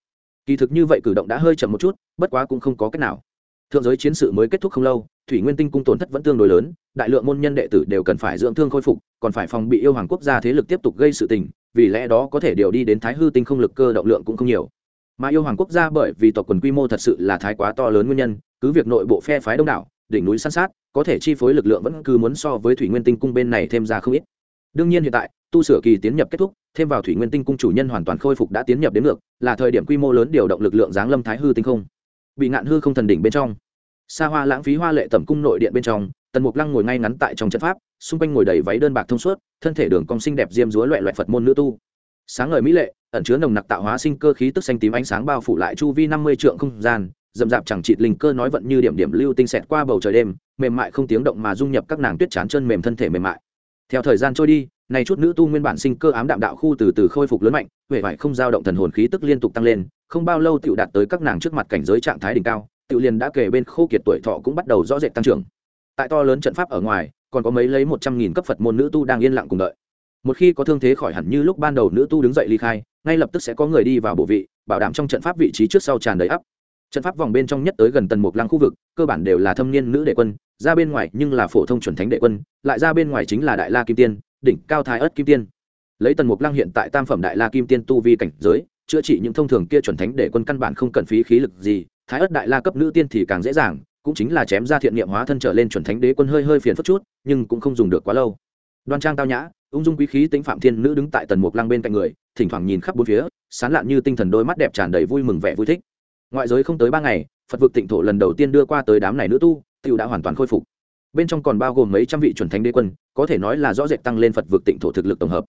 Kỳ thực như vậy cử động đã hơi chậm một chút, bất quá cũng không có cách nào. Thượng giới chiến sự mới kết thúc không lâu, thủy nguyên tinh cung tổn thất vẫn tương đối lớn, đại lượng môn nhân đệ tử đều cần phải dưỡng thương khôi phục, còn phải phòng bị yêu hoàng quốc gia thế lực tiếp tục gây sự tình, vì lẽ đó có thể điều đi đến thái hư tinh không lực cơ động lượng cũng không nhiều. Mà yêu hoàng quốc gia bởi vì tộc quần quy mô thật sự là thái quá to lớn nguyên nhân, cứ việc nội bộ phe phái đông đảo đỉnh núi san sát, có thể chi phối lực lượng vẫn cứ muốn so với thủy nguyên tinh cung bên này thêm ra không ít. Đương nhiên hiện tại, tu sửa kỳ tiến nhập kết thúc, thêm vào thủy nguyên tinh cung chủ nhân hoàn toàn khôi phục đã tiến nhập đến ngược, là thời điểm quy mô lớn điều động lực lượng giáng lâm thái hư tinh không. Bị ngạn hư không thần đỉnh bên trong. Xa hoa lãng phí hoa lệ tẩm cung nội điện bên trong, tần mục lăng ngồi ngay ngắn tại trong trận pháp, xung quanh ngồi đầy váy đơn bạc thông suốt, thân thể đường cong xinh đẹp diêm dúa loại loại phật môn nữ tu. Sáng ngời mỹ lệ, ẩn chứa nồng nặc tạo hóa sinh cơ khí tức xanh tím ánh sáng bao phủ lại chu vi năm mươi trượng không gian dậm dạp chẳng chịt linh cơ nói vận như điểm điểm lưu tinh xẹt qua bầu trời đêm, mềm mại không tiếng động mà dung nhập các nàng tuyết chán chân mềm thân thể mềm mại. Theo thời gian trôi đi này chút nữ tu nguyên bản sinh cơ ám đạm đạo khu từ từ khôi phục lớn mạnh huệ vải không dao động thần hồn khí tức liên tục tăng lên, không bao lâu tựu đạt tới các nàng trước mặt cảnh giới trạng thái đỉnh cao, tựu liền đã kể bên khô kiệt tuổi thọ cũng bắt đầu rõ rệt tăng trưởng. Tại to lớn trận pháp ở ngoài, còn có mấy lấy một trăm nghìn cấp phật môn nữ tu đang yên lặng cùng đợi. Một khi có thương thế khỏi hẳn như lúc ban đầu nữ tu đứng dậy ly khai, ngay lập tức sẽ có người đi vào bộ vị, bảo đảm trong trận pháp vị trí trước sau tràn đầy ắp trận pháp vòng bên trong nhất tới gần tần mục lăng khu vực, cơ bản đều là thâm niên nữ đệ quân, ra bên ngoài nhưng là phổ thông chuẩn thánh đệ quân, lại ra bên ngoài chính là đại la kim tiên, đỉnh cao thái ớt kim tiên. Lấy tần mục lăng hiện tại tam phẩm đại la kim tiên tu vi cảnh giới, chữa trị những thông thường kia chuẩn thánh đệ quân căn bản không cần phí khí lực gì, thái ớt đại la cấp nữ tiên thì càng dễ dàng, cũng chính là chém ra thiện niệm hóa thân trở lên chuẩn thánh đế quân hơi hơi phiền phức chút, nhưng cũng không dùng được quá lâu. Đoan trang tao nhã, ung dung quý khí tính phạm thiên nữ đứng tại tần mục lăng bên cạnh người, thỉnh thoảng nhìn khắp bốn phía, sán lạn như tinh thần đôi mắt đẹp tràn đầy vui mừng vẻ vui thích ngoại giới không tới ba ngày, phật vực tịnh thổ lần đầu tiên đưa qua tới đám này nữ tu tựu đã hoàn toàn khôi phục. Bên trong còn bao gồm mấy trăm vị chuẩn thánh đế quân, có thể nói là rõ rệt tăng lên phật vực tịnh thổ thực lực tổng hợp.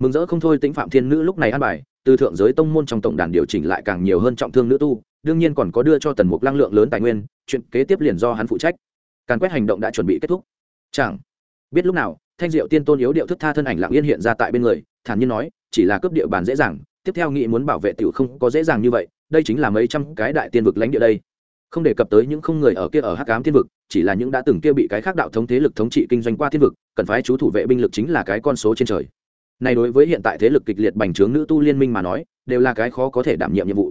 Mừng rỡ không thôi tĩnh phạm thiên nữ lúc này an bài, từ thượng giới tông môn trong tổng đàn điều chỉnh lại càng nhiều hơn trọng thương nữ tu, đương nhiên còn có đưa cho tần mục năng lượng lớn tài nguyên, chuyện kế tiếp liền do hắn phụ trách. Càn quét hành động đã chuẩn bị kết thúc. Chẳng biết lúc nào, thanh diệu tiên tôn yếu điệu thức tha thân ảnh lặng yên hiện ra tại bên người, thản nhiên nói, chỉ là cướp địa bàn dễ dàng, tiếp theo nghị muốn bảo vệ tiểu không có dễ dàng như vậy đây chính là mấy trăm cái đại tiên vực lãnh địa đây. Không đề cập tới những không người ở kia ở hắc ám thiên vực, chỉ là những đã từng kia bị cái khác đạo thống thế lực thống trị kinh doanh qua thiên vực, cần phái chú thủ vệ binh lực chính là cái con số trên trời. Này đối với hiện tại thế lực kịch liệt bành trướng nữ tu liên minh mà nói, đều là cái khó có thể đảm nhiệm nhiệm vụ.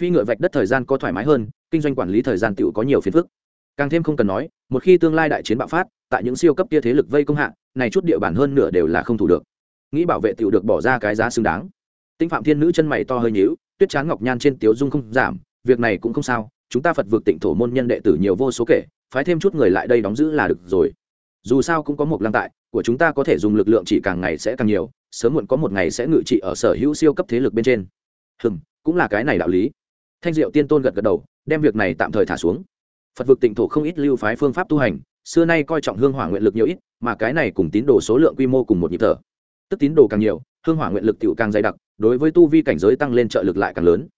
Phi ngựa vạch đất thời gian có thoải mái hơn, kinh doanh quản lý thời gian tựu có nhiều phiền phức. Càng thêm không cần nói, một khi tương lai đại chiến bạo phát, tại những siêu cấp kia thế lực vây công hạ, này chút địa bàn hơn nửa đều là không thủ được. Nghĩ bảo vệ tựu được bỏ ra cái giá xứng đáng. Tinh phạm thiên nữ chân mày to hơi nhíu tuyết chán ngọc nhan trên tiếu dung không giảm, việc này cũng không sao, chúng ta phật vượt tịnh thổ môn nhân đệ tử nhiều vô số kể, phái thêm chút người lại đây đóng giữ là được rồi. Dù sao cũng có một lăng tại, của chúng ta có thể dùng lực lượng chỉ càng ngày sẽ càng nhiều, sớm muộn có một ngày sẽ ngự trị ở sở hữu siêu cấp thế lực bên trên. Hừng cũng là cái này đạo lý. Thanh diệu tiên tôn gật gật đầu, đem việc này tạm thời thả xuống. Phật vực tịnh thổ không ít lưu phái phương pháp tu hành, xưa nay coi trọng hương hỏa nguyện lực nhiều ít, mà cái này cùng tín đồ số lượng quy mô cùng một nhịp thở. Tức tín đồ càng nhiều, hương hỏa nguyện lực tựu càng dày đặc đối với tu vi cảnh giới tăng lên trợ lực lại càng lớn.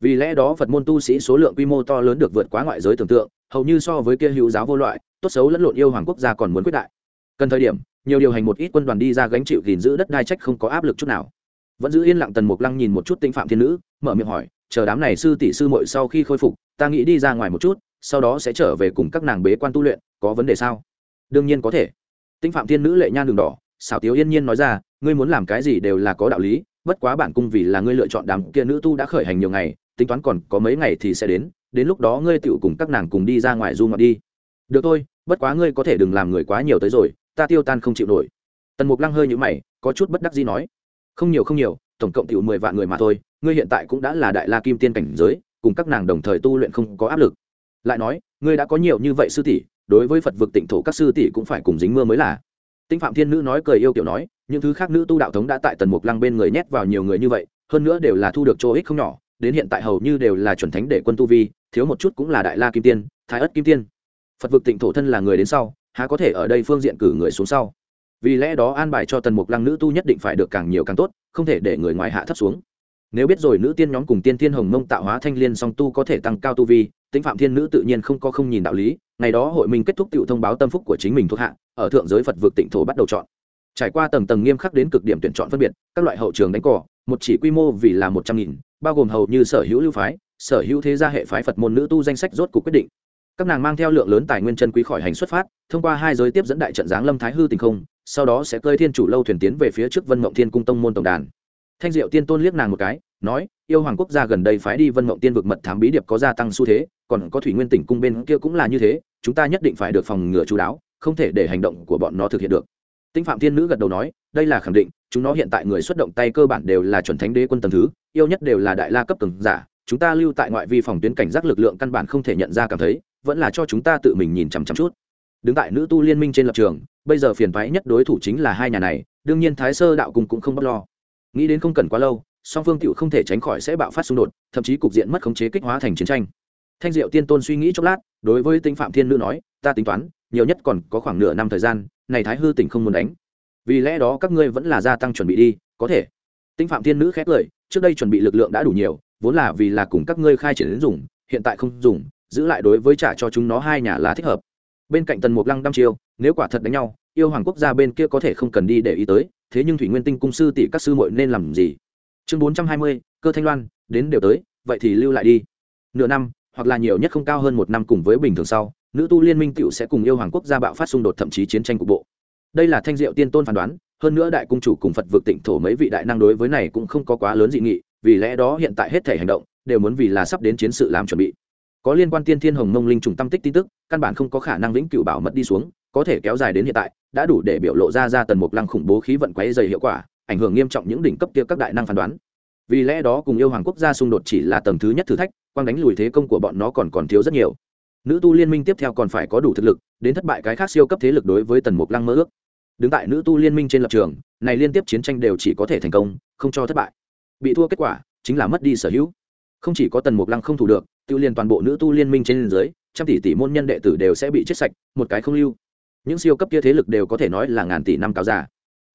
Vì lẽ đó phật môn tu sĩ số lượng quy mô to lớn được vượt quá ngoại giới tưởng tượng, hầu như so với kia hữu giáo vô loại, tốt xấu lẫn lộn yêu hoàng quốc gia còn muốn quyết đại. Cần thời điểm, nhiều điều hành một ít quân đoàn đi ra gánh chịu gìn giữ đất đai trách không có áp lực chút nào. Vẫn giữ yên lặng tần mục lăng nhìn một chút tinh phạm thiên nữ, mở miệng hỏi, chờ đám này sư tỷ sư muội sau khi khôi phục, ta nghĩ đi ra ngoài một chút, sau đó sẽ trở về cùng các nàng bế quan tu luyện, có vấn đề sao? Đương nhiên có thể. Tinh phạm thiên nữ lệ nhan đường đỏ, xảo tiếu yên nhiên nói ra, ngươi muốn làm cái gì đều là có đạo lý bất quá bản cung vì là ngươi lựa chọn đám kia nữ tu đã khởi hành nhiều ngày, tính toán còn có mấy ngày thì sẽ đến đến lúc đó ngươi tựu cùng các nàng cùng đi ra ngoài du ngoạn đi. Được thôi, bất quá ngươi có thể đừng làm người quá nhiều tới rồi, ta tiêu tan không chịu nổi. Tần mục lăng hơi nhũ mày, có chút bất đắc gì nói, không nhiều không nhiều, tổng cộng tiểu mười vạn người mà thôi, ngươi hiện tại cũng đã là đại la kim tiên cảnh giới, cùng các nàng đồng thời tu luyện không có áp lực. Lại nói, ngươi đã có nhiều như vậy sư tỷ, đối với phật vực tịnh thổ các sư tỷ cũng phải cùng dính mưa mới là. Tinh phạm thiên nữ nói cười yêu kiểu nói những thứ khác nữ tu đạo thống đã tại tần mục lăng bên người nhét vào nhiều người như vậy, hơn nữa đều là thu được chỗ ích không nhỏ, đến hiện tại hầu như đều là chuẩn thánh để quân tu vi, thiếu một chút cũng là đại la kim tiên, thái ất kim tiên. Phật vực tịnh thổ thân là người đến sau, há có thể ở đây phương diện cử người xuống sau? Vì lẽ đó an bài cho tần mục lăng nữ tu nhất định phải được càng nhiều càng tốt, không thể để người ngoài hạ thấp xuống. Nếu biết rồi nữ tiên nhóm cùng tiên thiên hồng mông tạo hóa thanh liên song tu có thể tăng cao tu vi tính phạm thiên nữ tự nhiên không có không nhìn đạo lý, ngày đó hội minh kết thúc tự thông báo tâm phúc của chính mình thuộc hạ, ở thượng giới phật vực tịnh thổ bắt đầu chọn trải qua tầng tầng nghiêm khắc đến cực điểm tuyển chọn phân biệt, các loại hậu trường đánh cỏ, một chỉ quy mô vì là một trăm nghìn, bao gồm hầu như sở hữu lưu phái, sở hữu thế gia hệ phái phật môn nữ tu danh sách rốt cuộc quyết định. Các nàng mang theo lượng lớn tài nguyên chân quý khỏi hành xuất phát, thông qua hai giới tiếp dẫn đại trận giáng lâm thái hư tình không, sau đó sẽ cơi thiên chủ lâu thuyền tiến về phía trước vân mộng thiên cung tông môn tổng đàn. Thanh diệu tiên tôn liếc nàng một cái, nói, yêu hoàng quốc gia gần đây phái đi vân mộng tiên vực mật thám bí điệp có gia tăng xu thế, còn có thủy nguyên tỉnh cung bên kia cũng là như thế, chúng ta nhất định phải được phòng ngừa chú đáo, không thể để hành động của bọn nó thực hiện được tinh phạm thiên nữ gật đầu nói, đây là khẳng định, chúng nó hiện tại người xuất động tay cơ bản đều là chuẩn thánh đế quân tầng thứ, yêu nhất đều là đại la cấp cường giả. Chúng ta lưu tại ngoại vi phòng tuyến cảnh giác lực lượng căn bản không thể nhận ra cảm thấy, vẫn là cho chúng ta tự mình nhìn chằm chằm chút. Đứng tại nữ tu liên minh trên lập trường, bây giờ phiền toái nhất đối thủ chính là hai nhà này, đương nhiên thái sơ đạo cung cũng không bất lo. Nghĩ đến không cần quá lâu, song phương tựu không thể tránh khỏi sẽ bạo phát xung đột, thậm chí cục diện mất khống chế kích hóa thành chiến tranh. Thanh diệu tiên tôn suy nghĩ chốc lát, đối với tinh phạm thiên nữ nói, ta tính toán, nhiều nhất còn có khoảng nửa năm thời gian này thái hư tỉnh không muốn đánh. Vì lẽ đó các ngươi vẫn là gia tăng chuẩn bị đi, có thể. Tinh phạm thiên nữ khét lời, trước đây chuẩn bị lực lượng đã đủ nhiều, vốn là vì là cùng các ngươi khai triển đến dùng, hiện tại không dùng, giữ lại đối với trả cho chúng nó hai nhà là thích hợp. Bên cạnh tần mục lăng đăm chiêu, nếu quả thật đánh nhau, yêu hoàng quốc gia bên kia có thể không cần đi để ý tới, thế nhưng thủy nguyên tinh cung sư tỷ các sư muội nên làm gì? Chương bốn trăm hai mươi, cơ thanh loan, đến đều tới, vậy thì lưu lại đi. Nửa năm, hoặc là nhiều nhất không cao hơn một năm cùng với bình thường sau nữ tu liên minh cựu sẽ cùng yêu hoàng quốc gia bạo phát xung đột thậm chí chiến tranh cục bộ. Đây là thanh diệu tiên tôn phán đoán, hơn nữa đại cung chủ cùng phật vực tịnh thổ mấy vị đại năng đối với này cũng không có quá lớn dị nghị, vì lẽ đó hiện tại hết thể hành động đều muốn vì là sắp đến chiến sự làm chuẩn bị. Có liên quan tiên thiên hồng mông linh trùng tâm tích tin tức, căn bản không có khả năng vĩnh cửu bảo mật đi xuống, có thể kéo dài đến hiện tại, đã đủ để biểu lộ ra ra tần mục lăng khủng bố khí vận quấy dày hiệu quả, ảnh hưởng nghiêm trọng những đỉnh cấp kia các đại năng phán đoán. Vì lẽ đó cùng yêu hoàng quốc gia xung đột chỉ là tầng thứ nhất thử thách, quang đánh lùi thế công của bọn nó còn còn thiếu rất nhiều nữ tu liên minh tiếp theo còn phải có đủ thực lực, đến thất bại cái khác siêu cấp thế lực đối với tần mục lăng mơ ước. Đứng tại nữ tu liên minh trên lập trường, này liên tiếp chiến tranh đều chỉ có thể thành công, không cho thất bại. Bị thua kết quả, chính là mất đi sở hữu. Không chỉ có tần mục lăng không thủ được, tiêu liên toàn bộ nữ tu liên minh trên dưới, trăm tỷ tỷ môn nhân đệ tử đều sẽ bị chết sạch, một cái không lưu. Những siêu cấp kia thế lực đều có thể nói là ngàn tỷ năm cáo già.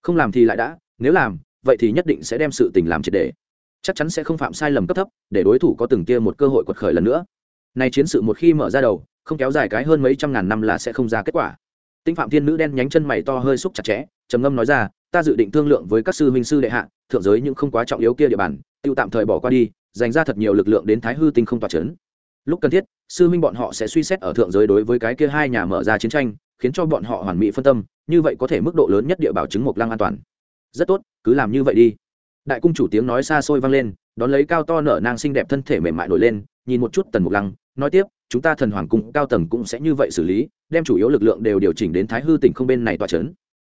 Không làm thì lại đã, nếu làm, vậy thì nhất định sẽ đem sự tình làm triệt đề chắc chắn sẽ không phạm sai lầm cấp thấp, để đối thủ có từng kia một cơ hội quật khởi lần nữa nay chiến sự một khi mở ra đầu, không kéo dài cái hơn mấy trăm ngàn năm là sẽ không ra kết quả. Tinh phạm thiên nữ đen nhánh chân mày to hơi xúc chặt chẽ, trầm ngâm nói ra, ta dự định thương lượng với các sư huynh sư đệ hạ, thượng giới những không quá trọng yếu kia địa bàn, tiêu tạm thời bỏ qua đi, dành ra thật nhiều lực lượng đến thái hư tinh không tỏa chấn. Lúc cần thiết, sư huynh bọn họ sẽ suy xét ở thượng giới đối với cái kia hai nhà mở ra chiến tranh, khiến cho bọn họ hoàn mỹ phân tâm, như vậy có thể mức độ lớn nhất địa bảo chứng mộc lăng an toàn. Rất tốt, cứ làm như vậy đi. Đại cung chủ tiếng nói xa xôi vang lên, đón lấy cao to nở nang xinh đẹp thân thể mềm mại nổi lên nhìn một chút tần mục lăng, nói tiếp, chúng ta thần hoàng cung cao tầng cũng sẽ như vậy xử lý, đem chủ yếu lực lượng đều điều chỉnh đến thái hư tỉnh không bên này tòa c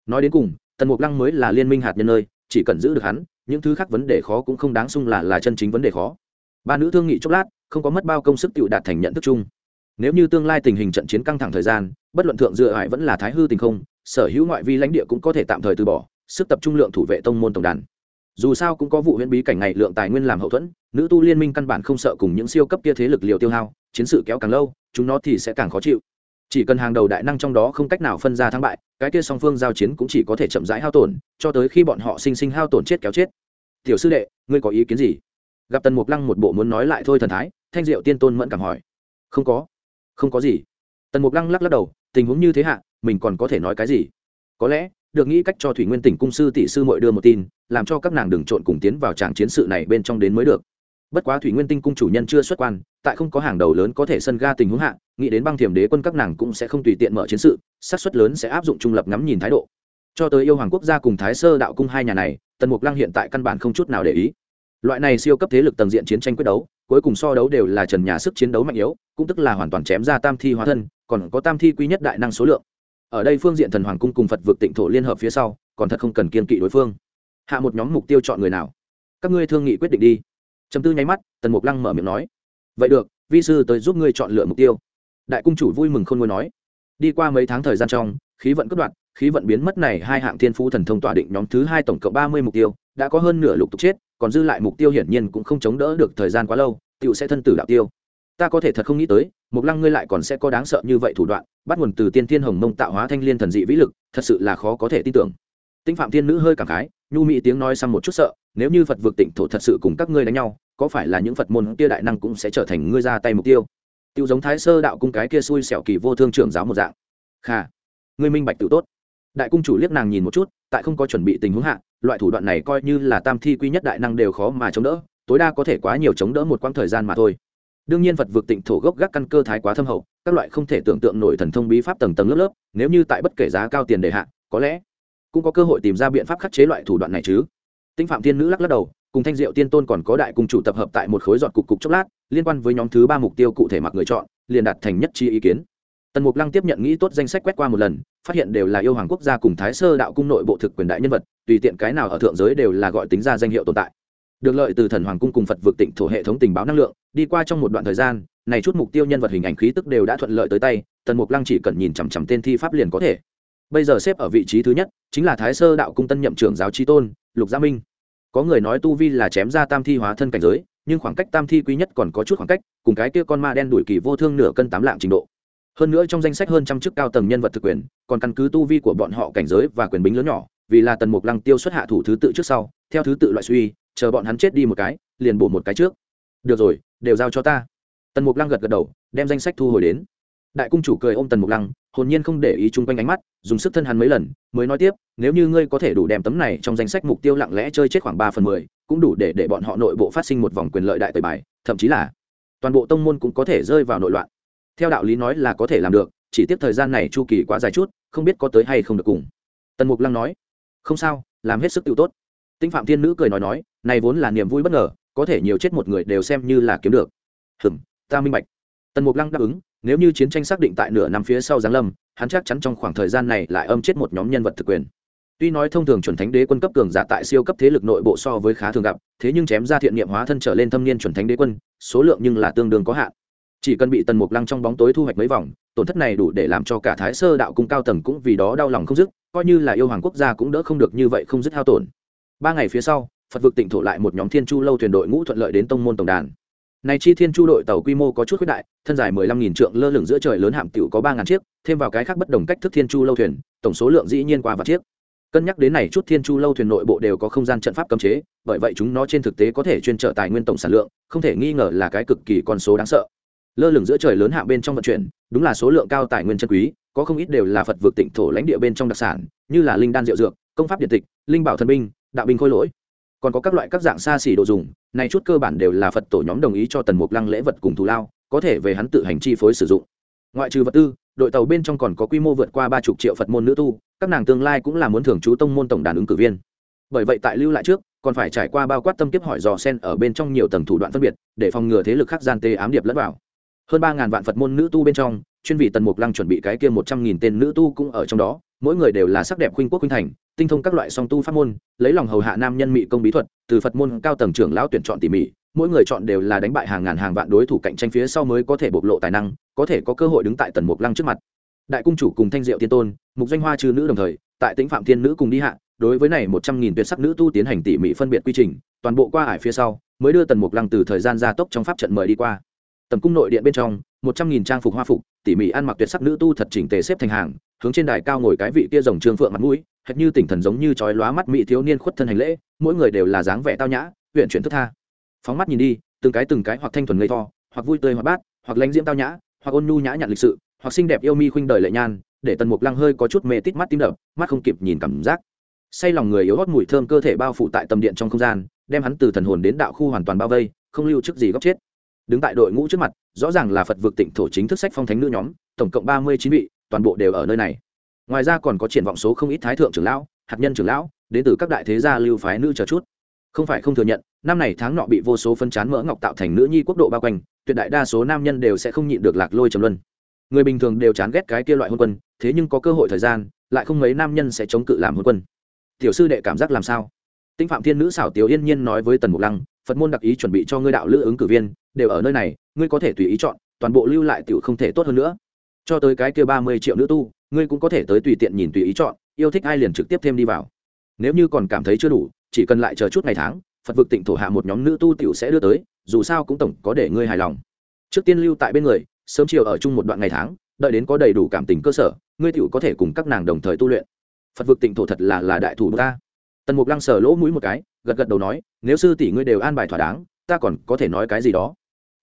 nói đến cùng, tần mục lăng mới là liên minh hạt nhân nơi, chỉ cần giữ được hắn, những thứ khác vấn đề khó cũng không đáng sung là là chân chính vấn đề khó. Ba nữ thương nghị chốc lát, không có mất bao công sức tự đạt thành nhận thức chung. Nếu như tương lai tình hình trận chiến căng thẳng thời gian, bất luận thượng dựa hại vẫn là thái hư tình không, sở hữu ngoại vi lãnh địa cũng có thể tạm thời từ bỏ, sức tập trung lượng thủ vệ tông môn tổng đàn dù sao cũng có vụ huyễn bí cảnh ngày lượng tài nguyên làm hậu thuẫn, nữ tu liên minh căn bản không sợ cùng những siêu cấp kia thế lực liều tiêu hao, chiến sự kéo càng lâu, chúng nó thì sẽ càng khó chịu. Chỉ cần hàng đầu đại năng trong đó không cách nào phân ra thắng bại, cái kia song phương giao chiến cũng chỉ có thể chậm rãi hao tổn, cho tới khi bọn họ sinh sinh hao tổn chết kéo chết. Tiểu sư đệ, ngươi có ý kiến gì? Gặp tần mục lăng một bộ muốn nói lại thôi thần thái, thanh diệu tiên tôn mẫn cảm hỏi. Không có. Không có gì. Tần mục lăng lắc lắc đầu, tình huống như thế hạ, mình còn có thể nói cái gì? Có lẽ được nghĩ cách cho thủy nguyên tỉnh cung sư tỷ sư mội đưa một tin, làm cho các nàng đừng trộn cùng tiến vào tràng chiến sự này bên trong đến mới được. Bất quá thủy nguyên tinh cung chủ nhân chưa xuất quan, tại không có hàng đầu lớn có thể sân ga tình huống hạ, nghĩ đến băng thiểm đế quân các nàng cũng sẽ không tùy tiện mở chiến sự sát suất lớn sẽ áp dụng trung lập ngắm nhìn thái độ. Cho tới yêu hoàng quốc gia cùng thái sơ đạo cung hai nhà này, tần mục lăng hiện tại căn bản không chút nào để ý. Loại này siêu cấp thế lực tầng diện chiến tranh quyết đấu, cuối cùng so đấu đều là trần nhà sức chiến đấu mạnh yếu, cũng tức là hoàn toàn chém ra tam thi hóa thân, còn có tam thi quý nhất đại năng số lượng ở đây phương diện thần hoàng cung cùng phật vượt tịnh thổ liên hợp phía sau, còn thật không cần kiên kỵ đối phương. Hạ một nhóm mục tiêu chọn người nào? Các ngươi thương nghị quyết định đi. Chấm tư nháy mắt, tần mục lăng mở miệng nói. Vậy được, vi sư tới giúp ngươi chọn lựa mục tiêu. Đại cung chủ vui mừng không ngôi nói. Đi qua mấy tháng thời gian trong, khí vận cất đoạn khí vận biến mất này hai hạng thiên phú thần thông tỏa định nhóm thứ hai tổng cộng ba mươi mục tiêu, đã có hơn nửa lục tục chết, còn dư lại mục tiêu hiển nhiên cũng không chống đỡ được thời gian quá lâu tựu sẽ thân tử đạo tiêu ta có thể thật không nghĩ tới mục lăng ngươi lại còn sẽ có đáng sợ như vậy thủ đoạn, bắt nguồn từ tiên thiên hồng mông tạo hóa thanh liên thần dị vĩ lực, thật sự là khó có thể tin tưởng. Tinh phạm thiên nữ hơi cảm khái, nhu mỹ tiếng nói sang một chút sợ, nếu như phật vượt tịnh thổ thật sự cùng các ngươi đánh nhau, có phải là những phật môn kia đại năng cũng sẽ trở thành ngươi ra tay mục tiêu? Tiêu giống thái sơ đạo cung cái kia xui xẻo kỳ vô thương trưởng giáo một dạng. Kha, ngươi minh bạch tự tốt. Đại cung chủ liếc nàng nhìn một chút, tại không có chuẩn bị tình huống hạ, loại thủ đoạn này coi như là tam thi quy nhất đại năng đều khó mà chống đỡ, tối đa có thể quá nhiều chống đỡ một quãng thời gian mà thôi đương nhiên vật vực tịnh thổ gốc gác căn cơ thái quá thâm hậu, các loại không thể tưởng tượng nổi thần thông bí pháp tầng tầng lớp lớp, nếu như tại bất kể giá cao tiền đề hạ, có lẽ cũng có cơ hội tìm ra biện pháp khắc chế loại thủ đoạn này chứ. Tinh phạm thiên nữ lắc lắc đầu, cùng thanh diệu tiên tôn còn có đại cung chủ tập hợp tại một khối giọt cục cục chốc lát, liên quan với nhóm thứ ba mục tiêu cụ thể mặc người chọn, liền đạt thành nhất chi ý kiến. Tần mục lăng tiếp nhận nghĩ tốt danh sách quét qua một lần, phát hiện đều là yêu hoàng quốc gia cùng thái sơ đạo cung nội bộ thực quyền đại nhân vật, tùy tiện cái nào ở thượng giới đều là gọi tính ra danh hiệu tồn tại được lợi từ thần hoàng cung cùng phật vượt tịnh thổ hệ thống tình báo năng lượng, đi qua trong một đoạn thời gian, này chút mục tiêu nhân vật hình ảnh khí tức đều đã thuận lợi tới tay, tần mục lăng chỉ cần nhìn chằm chằm tên thi pháp liền có thể. Bây giờ xếp ở vị trí thứ nhất, chính là thái sơ đạo cung tân nhậm trưởng giáo trí tôn, lục gia minh. Có người nói tu vi là chém ra tam thi hóa thân cảnh giới, nhưng khoảng cách tam thi quý nhất còn có chút khoảng cách, cùng cái kia con ma đen đuổi kỳ vô thương nửa cân tám lạng trình độ. Hơn nữa trong danh sách hơn trăm chức cao tầng nhân vật thực quyền, còn căn cứ tu vi của bọn họ cảnh giới và quyền bính lớn nhỏ, vì là tần mục lăng tiêu xuất hạ thủ thứ tự trước sau, theo thứ tự loại suy chờ bọn hắn chết đi một cái, liền bổ một cái trước. Được rồi, đều giao cho ta. Tần mục lăng gật gật đầu, đem danh sách thu hồi đến. Đại cung chủ cười ôm tần mục lăng, hồn nhiên không để ý chung quanh ánh mắt, dùng sức thân hắn mấy lần, mới nói tiếp, nếu như ngươi có thể đủ đem tấm này trong danh sách mục tiêu lặng lẽ chơi chết khoảng ba phần mười, cũng đủ để để bọn họ nội bộ phát sinh một vòng quyền lợi đại tời bài, thậm chí là toàn bộ tông môn cũng có thể rơi vào nội loạn. Theo đạo lý nói là có thể làm được, chỉ tiếp thời gian này chu kỳ quá dài chút, không biết có tới hay không được cùng. Tần mục lăng nói, không sao, làm hết sức tự tốt. Tinh phạm thiên nữ cười nói nói này vốn là niềm vui bất ngờ, có thể nhiều chết một người đều xem như là kiếm được. Hừm, ta minh bạch. Tần mục lăng đáp ứng, nếu như chiến tranh xác định tại nửa năm phía sau giáng lâm, hắn chắc chắn trong khoảng thời gian này lại âm chết một nhóm nhân vật thực quyền. Tuy nói thông thường chuẩn thánh đế quân cấp cường giả tại siêu cấp thế lực nội bộ so với khá thường gặp, thế nhưng chém ra thiện niệm hóa thân trở lên thâm niên chuẩn thánh đế quân, số lượng nhưng là tương đương có hạn. Chỉ cần bị tần mục lăng trong bóng tối thu hoạch mấy vòng, tổn thất này đủ để làm cho cả thái sơ đạo cung cao tầng cũng vì đó đau lòng không dứt, coi như là yêu hoàng quốc gia cũng đỡ không được như vậy không dứt hao tổn. Ba ngày phía sau phật vực tỉnh thổ lại một nhóm thiên chu lâu thuyền đội ngũ thuận lợi đến tông môn tổng đàn. Này chi thiên chu đội tàu quy mô có chút khuyết đại, thân dài mười lăm nghìn trượng, lơ lửng giữa trời lớn hạm tiểu có ba ngàn chiếc, thêm vào cái khác bất đồng cách thức thiên chu lâu thuyền, tổng số lượng dĩ nhiên qua vài chiếc. Cân nhắc đến này chút thiên chu lâu thuyền nội bộ đều có không gian trận pháp cấm chế, bởi vậy chúng nó trên thực tế có thể chuyên trở tài nguyên tổng sản lượng, không thể nghi ngờ là cái cực kỳ con số đáng sợ. Lơ lửng giữa trời lớn hạ bên trong vận chuyển, đúng là số lượng cao tài nguyên chân quý, có không ít đều là phật vượt tỉnh thổ lãnh địa bên trong đặc sản, như là linh đan diệu dược, công pháp điện tịch, linh bảo thần binh, đạo binh khôi lỗi còn có các loại các dạng xa xỉ đồ dùng, này chút cơ bản đều là phật tổ nhóm đồng ý cho tần mục lăng lễ vật cùng thù lao, có thể về hắn tự hành chi phối sử dụng. Ngoại trừ vật tư, đội tàu bên trong còn có quy mô vượt qua ba chục triệu phật môn nữ tu, các nàng tương lai cũng là muốn thưởng chú tông môn tổng đàn ứng cử viên. Bởi vậy tại lưu lại trước, còn phải trải qua bao quát tâm kiếp hỏi dò sen ở bên trong nhiều tầng thủ đoạn phân biệt, để phòng ngừa thế lực khác gian tê ám điệp lẫn vào. Hơn ba ngàn vạn phật môn nữ tu bên trong, chuyên vị tần mục lăng chuẩn bị cái kia một trăm nghìn tên nữ tu cũng ở trong đó, mỗi người đều là sắc đẹp khuynh quốc khuynh thành tinh thông các loại song tu pháp môn, lấy lòng hầu hạ nam nhân mỹ công bí thuật, từ phật môn cao tầng trưởng lão tuyển chọn tỉ mỉ, mỗi người chọn đều là đánh bại hàng ngàn hàng vạn đối thủ cạnh tranh phía sau mới có thể bộc lộ tài năng, có thể có cơ hội đứng tại tần mục lăng trước mặt. Đại cung chủ cùng thanh diệu tiên tôn, mục danh hoa trừ nữ đồng thời, tại tĩnh phạm thiên nữ cùng đi hạ, đối với này một trăm nghìn tuyệt sắc nữ tu tiến hành tỉ mỉ phân biệt quy trình, toàn bộ qua ải phía sau, mới đưa tần mục lăng từ thời gian gia tốc trong pháp trận mời đi qua. Tầm cung nội điện bên trong, một trăm nghìn trang phục hoa phục, tỉ mỉ ăn mặc tuyệt sắc nữ tu thật chỉnh tề xếp thành hàng, hướng trên đài cao ngồi cái vị kia rồng trương phượng mặt mũi hệt như tỉnh thần giống như trói lóa mắt mỹ thiếu niên khuất thân hành lễ, mỗi người đều là dáng vẻ tao nhã huyện chuyển thức tha. Phóng mắt nhìn đi, từng cái từng cái hoặc thanh thuần ngây to hoặc vui tươi hoặc bát, hoặc lãnh diễm tao nhã, hoặc ôn nhu nhã nhặn lịch sự, hoặc xinh đẹp yêu mi khuynh đời lệ nhan, để tần mục lăng hơi có chút mê tít mắt tim đập mắt không kịp nhìn cảm giác. Say lòng người yếu hót mùi thơm cơ thể bao phủ tại tầm điện trong không gian, đem hắn từ thần hồn đến đạo khu hoàn toàn bao vây, không lưu chức gì góc chết. Đứng tại đội ngũ trước mặt, rõ ràng là phật vực tịnh thổ chính thức sách phong thánh nữ nhóm, tổng cộng ba mươi chín vị, toàn bộ đều ở nơi này ngoài ra còn có triển vọng số không ít thái thượng trưởng lão, hạt nhân trưởng lão, đến từ các đại thế gia lưu phái nữ chờ chút. Không phải không thừa nhận, năm này tháng nọ bị vô số phân chán mỡ ngọc tạo thành nữ nhi quốc độ bao quanh, tuyệt đại đa số nam nhân đều sẽ không nhịn được lạc lôi trầm luân. Người bình thường đều chán ghét cái kia loại hôn quân, thế nhưng có cơ hội thời gian, lại không mấy nam nhân sẽ chống cự làm hôn quân. Tiểu sư đệ cảm giác làm sao? Tinh phạm thiên nữ xảo tiểu yên nhiên nói với tần mục lăng, phật môn đặc ý chuẩn bị cho ngươi đạo lữ ứng cử viên, đều ở nơi này, ngươi có thể tùy ý chọn, toàn bộ lưu lại tiểu không thể tốt hơn nữa. Cho tới cái kia ba mươi triệu nữ tu ngươi cũng có thể tới tùy tiện nhìn tùy ý chọn, yêu thích ai liền trực tiếp thêm đi vào. Nếu như còn cảm thấy chưa đủ, chỉ cần lại chờ chút ngày tháng, phật vực tịnh thổ hạ một nhóm nữ tu tiểu sẽ đưa tới, dù sao cũng tổng có để ngươi hài lòng. Trước tiên lưu tại bên người, sớm chiều ở chung một đoạn ngày tháng, đợi đến có đầy đủ cảm tình cơ sở, ngươi tiểu có thể cùng các nàng đồng thời tu luyện. Phật vực tịnh thổ thật là là đại thủ ta. Tần mục lăng sờ lỗ mũi một cái, gật gật đầu nói, nếu sư tỷ ngươi đều an bài thỏa đáng, ta còn có thể nói cái gì đó.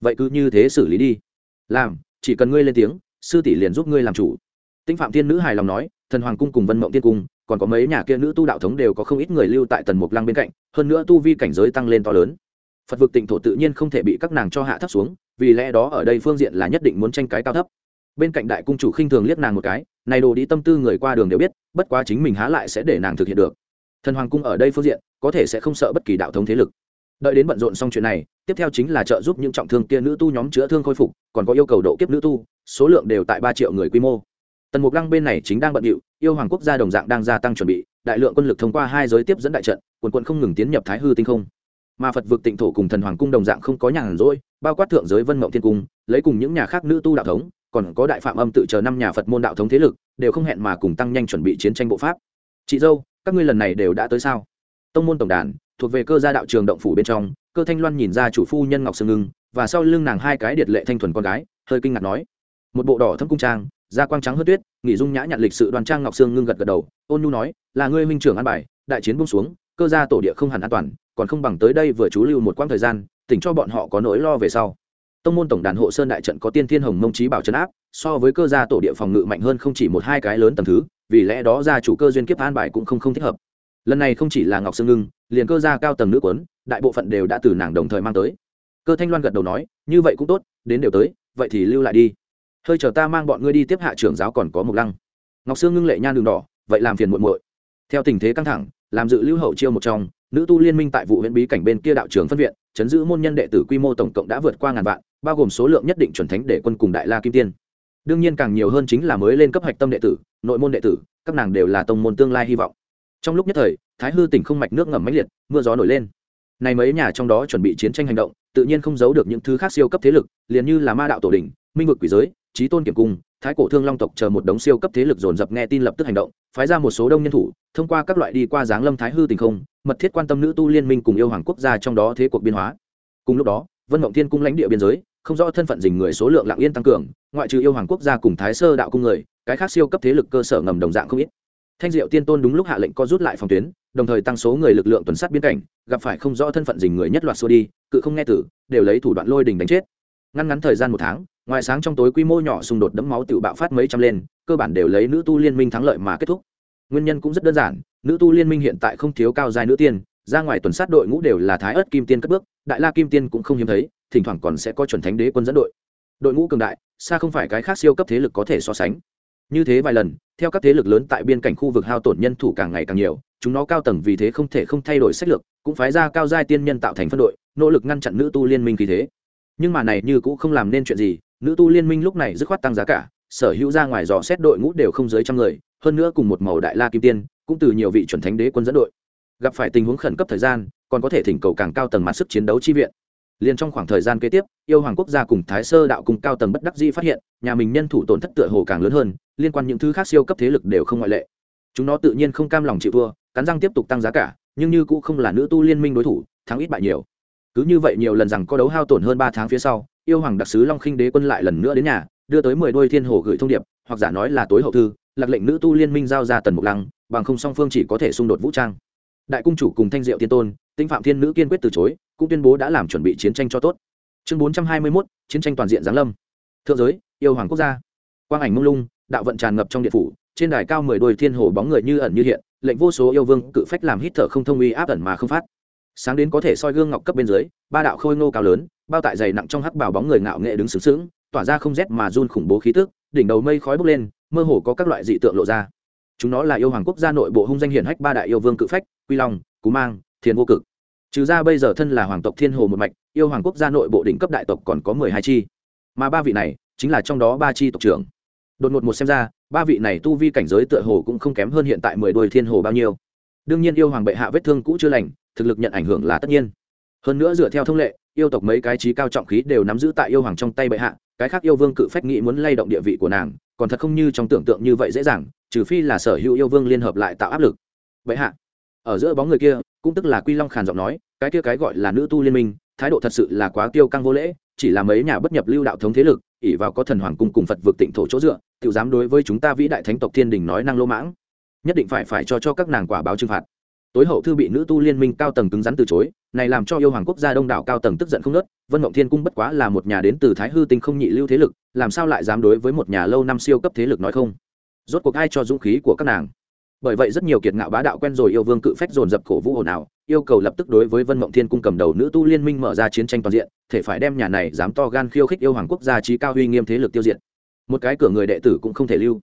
Vậy cứ như thế xử lý đi. Làm, chỉ cần ngươi lên tiếng, sư tỷ liền giúp ngươi làm chủ. Tĩnh phạm thiên nữ hài lòng nói, thần hoàng cung cùng vân mộng tiên cung, còn có mấy nhà kia nữ tu đạo thống đều có không ít người lưu tại tần mục lăng bên cạnh, hơn nữa tu vi cảnh giới tăng lên to lớn. Phật vực tịnh thổ tự nhiên không thể bị các nàng cho hạ thấp xuống, vì lẽ đó ở đây phương diện là nhất định muốn tranh cái cao thấp. Bên cạnh đại cung chủ khinh thường liếc nàng một cái, này đồ đi tâm tư người qua đường đều biết, bất quá chính mình há lại sẽ để nàng thực hiện được. Thần hoàng cung ở đây phương diện, có thể sẽ không sợ bất kỳ đạo thống thế lực. Đợi đến bận rộn xong chuyện này, tiếp theo chính là trợ giúp những trọng thương kia nữ tu nhóm chữa thương khôi phục, còn có yêu cầu độ kiếp nữ tu, số lượng đều tại ba triệu người quy mô tần mục lăng bên này chính đang bận điệu, yêu hoàng quốc gia đồng dạng đang gia tăng chuẩn bị, đại lượng quân lực thông qua hai giới tiếp dẫn đại trận, quần quận không ngừng tiến nhập thái hư tinh không. Mà phật vực tịnh thổ cùng thần hoàng cung đồng dạng không có nhàn rỗi, bao quát thượng giới vân mộng thiên cung, lấy cùng những nhà khác nữ tu đạo thống, còn có đại phạm âm tự chờ năm nhà phật môn đạo thống thế lực, đều không hẹn mà cùng tăng nhanh chuẩn bị chiến tranh bộ pháp. Chị dâu, các ngươi lần này đều đã tới sao? Tông môn tổng đàn, thuộc về cơ gia đạo trường động phủ bên trong, cơ thanh loan nhìn ra chủ phu nhân ngọc sương ngưng, và sau lưng nàng hai cái điệt lệ thanh thuần con gái, hơi kinh ngạc nói, một bộ đỏ thâm cung trang da quang trắng hơn tuyết, nghỉ dung nhã nhặn lịch sự đoàn trang ngọc sương ngưng gật gật đầu, ôn nhu nói, là ngươi Minh trưởng an bài, đại chiến bung xuống, cơ gia tổ địa không hẳn an toàn, còn không bằng tới đây vừa trú lưu một quãng thời gian, tỉnh cho bọn họ có nỗi lo về sau. Tông môn tổng đàn hộ sơn đại trận có tiên thiên hồng mông trí bảo trấn áp, so với cơ gia tổ địa phòng ngự mạnh hơn không chỉ một hai cái lớn tầm thứ, vì lẽ đó gia chủ cơ duyên kiếp an bài cũng không không thích hợp. Lần này không chỉ là ngọc sương ngưng, liền cơ gia cao tầng nữ quấn, đại bộ phận đều đã từ nàng đồng thời mang tới. Cơ thanh loan gật đầu nói, như vậy cũng tốt, đến đều tới, vậy thì lưu lại đi hơi chờ ta mang bọn ngươi đi tiếp hạ trưởng giáo còn có một lăng. Ngọc sương ngưng lệ nhan đường đỏ, vậy làm phiền muộn muội. Theo tình thế căng thẳng, làm dự lưu hậu chiêu một trong, nữ tu liên minh tại vụ huyện bí cảnh bên kia đạo trường phân viện, chấn giữ môn nhân đệ tử quy mô tổng cộng đã vượt qua ngàn vạn, bao gồm số lượng nhất định chuẩn thánh để quân cùng đại la kim tiên. Đương nhiên càng nhiều hơn chính là mới lên cấp hạch tâm đệ tử, nội môn đệ tử, các nàng đều là tông môn tương lai hy vọng. Trong lúc nhất thời, thái hư tỉnh không mạch nước ngầm mãnh liệt, mưa gió nổi lên. Này mấy nhà trong đó chuẩn bị chiến tranh hành động, tự nhiên không giấu được những thứ khác siêu cấp thế lực, liền như là ma đạo tổ đình minh vực quỷ giới trí tôn kiểm cung, thái cổ thương long tộc chờ một đống siêu cấp thế lực dồn dập nghe tin lập tức hành động, phái ra một số đông nhân thủ, thông qua các loại đi qua dáng lâm thái hư tình không, mật thiết quan tâm nữ tu liên minh cùng yêu hoàng quốc gia trong đó thế cuộc biên hóa. Cùng lúc đó, vân mộng thiên cung lãnh địa biên giới, không rõ thân phận dình người số lượng lạng yên tăng cường, ngoại trừ yêu hoàng quốc gia cùng thái sơ đạo cung người, cái khác siêu cấp thế lực cơ sở ngầm đồng dạng không ít. Thanh diệu tiên tôn đúng lúc hạ lệnh co rút lại phòng tuyến, đồng thời tăng số người lực lượng tuần sát biên cảnh, gặp phải không rõ thân phận dình người nhất loạt xua đi, cự không nghe tử, đều lấy thủ đoạn lôi đình đánh chết ngăn ngắn thời gian một tháng, ngoài sáng trong tối quy mô nhỏ xung đột đẫm máu tự bạo phát mấy trăm lên, cơ bản đều lấy nữ tu liên minh thắng lợi mà kết thúc. Nguyên nhân cũng rất đơn giản, nữ tu liên minh hiện tại không thiếu cao dài nữ tiên, ra ngoài tuần sát đội ngũ đều là thái ớt kim tiên cất bước, đại la kim tiên cũng không hiếm thấy, thỉnh thoảng còn sẽ có chuẩn thánh đế quân dẫn đội. Đội ngũ cường đại, xa không phải cái khác siêu cấp thế lực có thể so sánh. Như thế vài lần, theo các thế lực lớn tại biên cảnh khu vực hao tổn nhân thủ càng ngày càng nhiều, chúng nó cao tầng vì thế không thể không thay đổi sách lược, cũng phái ra cao giai tiên nhân tạo thành phân đội, nỗ lực ngăn chặn nữ tu liên minh khí thế nhưng mà này như cũng không làm nên chuyện gì, nữ tu liên minh lúc này dứt khoát tăng giá cả, sở hữu ra ngoài dò xét đội ngũ đều không dưới trăm người, hơn nữa cùng một màu đại la kim tiên, cũng từ nhiều vị chuẩn thánh đế quân dẫn đội. Gặp phải tình huống khẩn cấp thời gian, còn có thể thỉnh cầu càng cao tầng mặt sức chiến đấu chi viện. Liền trong khoảng thời gian kế tiếp, yêu hoàng quốc gia cùng thái sơ đạo cùng cao tầng bất đắc dĩ phát hiện, nhà mình nhân thủ tổn thất tựa hồ càng lớn hơn, liên quan những thứ khác siêu cấp thế lực đều không ngoại lệ. Chúng nó tự nhiên không cam lòng chịu thua, cắn răng tiếp tục tăng giá cả, nhưng như cũng không là nữ tu liên minh đối thủ, thắng ít bại nhiều cứ như vậy nhiều lần rằng có đấu hao tổn hơn ba tháng phía sau, yêu hoàng đặc sứ long khinh đế quân lại lần nữa đến nhà, đưa tới mười đôi thiên hồ gửi thông điệp, hoặc giả nói là tối hậu thư, lạc lệnh nữ tu liên minh giao ra tần mục lăng, bằng không song phương chỉ có thể xung đột vũ trang. Đại cung chủ cùng thanh diệu tiên tôn tinh phạm thiên nữ kiên quyết từ chối, cũng tuyên bố đã làm chuẩn bị chiến tranh cho tốt. Chương bốn trăm hai mươi mốt, chiến tranh toàn diện giáng lâm. Thượng giới, yêu hoàng quốc gia. Quang ảnh mông lung, đạo vận tràn ngập trong điện phủ, trên đài cao mười đôi thiên hồ bóng người như ẩn như hiện, lệnh vô số yêu vương cự phách làm hít thở không thông uy áp ẩn mà không phát sáng đến có thể soi gương ngọc cấp bên dưới, ba đạo khôi ngô cao lớn, bao tại dày nặng trong hắc bảo bóng người ngạo nghệ đứng sướng sướng tỏa ra không rét mà run khủng bố khí tức, đỉnh đầu mây khói bốc lên, mơ hồ có các loại dị tượng lộ ra. Chúng nó là yêu hoàng quốc gia nội bộ hung danh hiển hách ba đại yêu vương cự phách, quy long, cú mang thiên vô cực. Trừ ra bây giờ thân là hoàng tộc thiên hồ một mạch, yêu hoàng quốc gia nội bộ đỉnh cấp đại tộc còn có mười hai chi. Mà ba vị này, chính là trong đó ba chi tộc trưởng. Đột ngột một xem ra, ba vị này tu vi cảnh giới tựa hồ cũng không kém hơn hiện tại mười đôi thiên hồ bao nhiêu đương nhiên yêu hoàng bệ hạ vết thương cũ chưa lành, thực lực nhận ảnh hưởng là tất nhiên. Hơn nữa dựa theo thông lệ, yêu tộc mấy cái trí cao trọng khí đều nắm giữ tại yêu hoàng trong tay bệ hạ, cái khác yêu vương cự phách nghĩ muốn lay động địa vị của nàng, còn thật không như trong tưởng tượng như vậy dễ dàng, trừ phi là sở hữu yêu vương liên hợp lại tạo áp lực. Bệ hạ, ở giữa bóng người kia, cũng tức là quy long khàn giọng nói, cái kia cái gọi là nữ tu liên minh, thái độ thật sự là quá tiêu căng vô lễ, chỉ là mấy nhà bất nhập lưu đạo thống thế lực ỉ vào có thần hoàng cung cùng phật vực tịnh thổ chỗ dựa tự dám đối với chúng ta vĩ đại thánh tộc thiên đình nói năng lô mãng nhất định phải phải cho cho các nàng quả báo trừng phạt. Tối hậu thư bị nữ tu liên minh cao tầng cứng rắn từ chối, này làm cho yêu hoàng quốc gia đông đảo cao tầng tức giận không nớt vân mộng thiên cung bất quá là một nhà đến từ thái hư tinh không nhị lưu thế lực, làm sao lại dám đối với một nhà lâu năm siêu cấp thế lực nói không? Rốt cuộc ai cho dũng khí của các nàng? Bởi vậy rất nhiều kiệt ngạo bá đạo quen rồi yêu vương cự phách dồn dập cổ vũ ồn ào, yêu cầu lập tức đối với vân mộng thiên cung cầm đầu nữ tu liên minh mở ra chiến tranh toàn diện, thể phải đem nhà này dám to gan khiêu khích yêu hoàng quốc gia trí cao uy nghiêm thế lực tiêu diệt. Một cái cửa người đệ tử cũng không thể lưu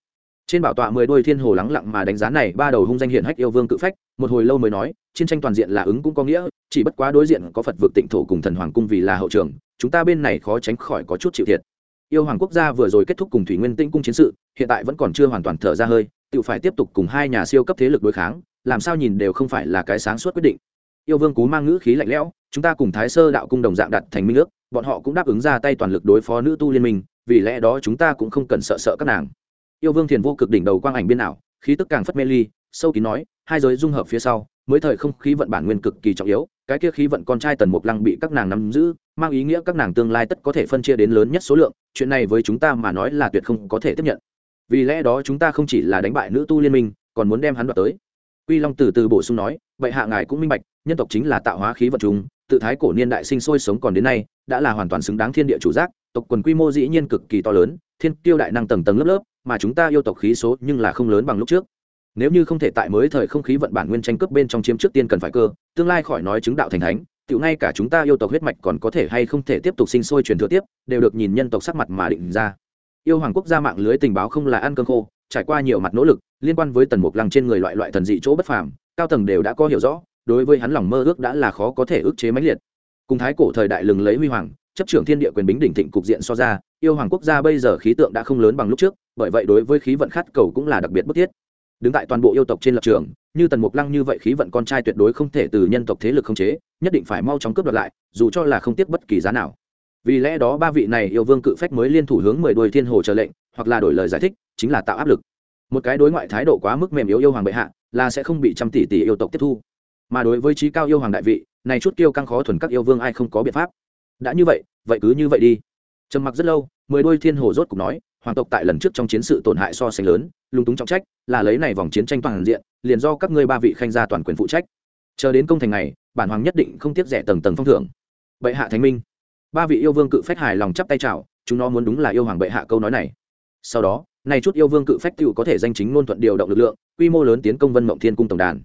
trên bảo tọa mười đôi thiên hồ lắng lặng mà đánh giá này, ba đầu hung danh hiển hách yêu vương cự phách, một hồi lâu mới nói, chiến tranh toàn diện là ứng cũng có nghĩa, chỉ bất quá đối diện có phật vực tịnh thổ cùng thần hoàng cung vì là hậu trường, chúng ta bên này khó tránh khỏi có chút chịu thiệt. Yêu hoàng quốc gia vừa rồi kết thúc cùng thủy nguyên tinh cung chiến sự, hiện tại vẫn còn chưa hoàn toàn thở ra hơi, tự phải tiếp tục cùng hai nhà siêu cấp thế lực đối kháng, làm sao nhìn đều không phải là cái sáng suốt quyết định. Yêu vương cú mang ngữ khí lạnh lẽo, chúng ta cùng thái sơ đạo cung đồng dạng đặt thành minh ước, bọn họ cũng đáp ứng ra tay toàn lực đối phó nữ tu liên minh, vì lẽ đó chúng ta cũng không cần sợ sợ các nàng yêu vương thiền vô cực đỉnh đầu quang ảnh biên ảo, khí tức càng phất mê ly, sâu kín nói, hai giới dung hợp phía sau, mới thời không khí vận bản nguyên cực kỳ trọng yếu, cái kia khí vận con trai tần mục lăng bị các nàng nắm giữ, mang ý nghĩa các nàng tương lai tất có thể phân chia đến lớn nhất số lượng, chuyện này với chúng ta mà nói là tuyệt không có thể tiếp nhận. Vì lẽ đó chúng ta không chỉ là đánh bại nữ tu liên minh, còn muốn đem hắn đoạt tới. Quy long từ từ bổ sung nói, vậy hạ ngài cũng minh bạch, nhân tộc chính là tạo hóa khí vật chúng, tự thái cổ niên đại sinh sôi sống còn đến nay, đã là hoàn toàn xứng đáng thiên địa chủ giác, tộc quần quy mô dĩ nhiên cực kỳ to lớn, thiên tiêu đại năng tầng tầng lớp lớp mà chúng ta yêu tộc khí số nhưng là không lớn bằng lúc trước. Nếu như không thể tại mới thời không khí vận bản nguyên tranh cướp bên trong chiếm trước tiên cần phải cơ, tương lai khỏi nói chứng đạo thành thánh tự ngay cả chúng ta yêu tộc huyết mạch còn có thể hay không thể tiếp tục sinh sôi truyền thừa tiếp, đều được nhìn nhân tộc sắc mặt mà định ra. Yêu hoàng quốc gia mạng lưới tình báo không là ăn cơm khô, trải qua nhiều mặt nỗ lực, liên quan với tần mục lăng trên người loại loại thần dị chỗ bất phàm, cao tầng đều đã có hiểu rõ, đối với hắn lòng mơ ước đã là khó có thể ức chế mãnh liệt. Cùng thái cổ thời đại lừng lấy huy hoàng chấp trưởng thiên địa quyền bính đỉnh thịnh cục diện so ra, yêu hoàng quốc gia bây giờ khí tượng đã không lớn bằng lúc trước, bởi vậy đối với khí vận khát cầu cũng là đặc biệt bức thiết. Đứng tại toàn bộ yêu tộc trên lập trường, như tần mục lăng như vậy khí vận con trai tuyệt đối không thể từ nhân tộc thế lực không chế, nhất định phải mau chóng cướp đoạt lại, dù cho là không tiếc bất kỳ giá nào. Vì lẽ đó ba vị này yêu vương cự phách mới liên thủ hướng mười đôi thiên hồ chờ lệnh, hoặc là đổi lời giải thích, chính là tạo áp lực. Một cái đối ngoại thái độ quá mức mềm yếu yêu hoàng bệ hạ, là sẽ không bị trăm tỷ tỷ yêu tộc tiếp thu. Mà đối với trí cao yêu hoàng đại vị, này chút kiêu căng khó thuần các yêu vương ai không có biện pháp đã như vậy vậy cứ như vậy đi. Trầm mặc rất lâu, mười đôi thiên hồ rốt cục nói, hoàng tộc tại lần trước trong chiến sự tổn hại so sánh lớn lung túng trọng trách, là lấy này vòng chiến tranh toàn diện, liền do các ngươi ba vị khanh gia toàn quyền phụ trách. Chờ đến công thành này, bản hoàng nhất định không tiếc rẻ tầng tầng phong thưởng. Bệ hạ thánh minh. Ba vị yêu vương cự phách hài lòng chắp tay chào, chúng nó muốn đúng là yêu hoàng bệ hạ câu nói này. Sau đó này chút yêu vương cự phách tựu có thể danh chính ngôn thuận điều động lực lượng, quy mô lớn tiến công vân mộng thiên cung tổng đàn.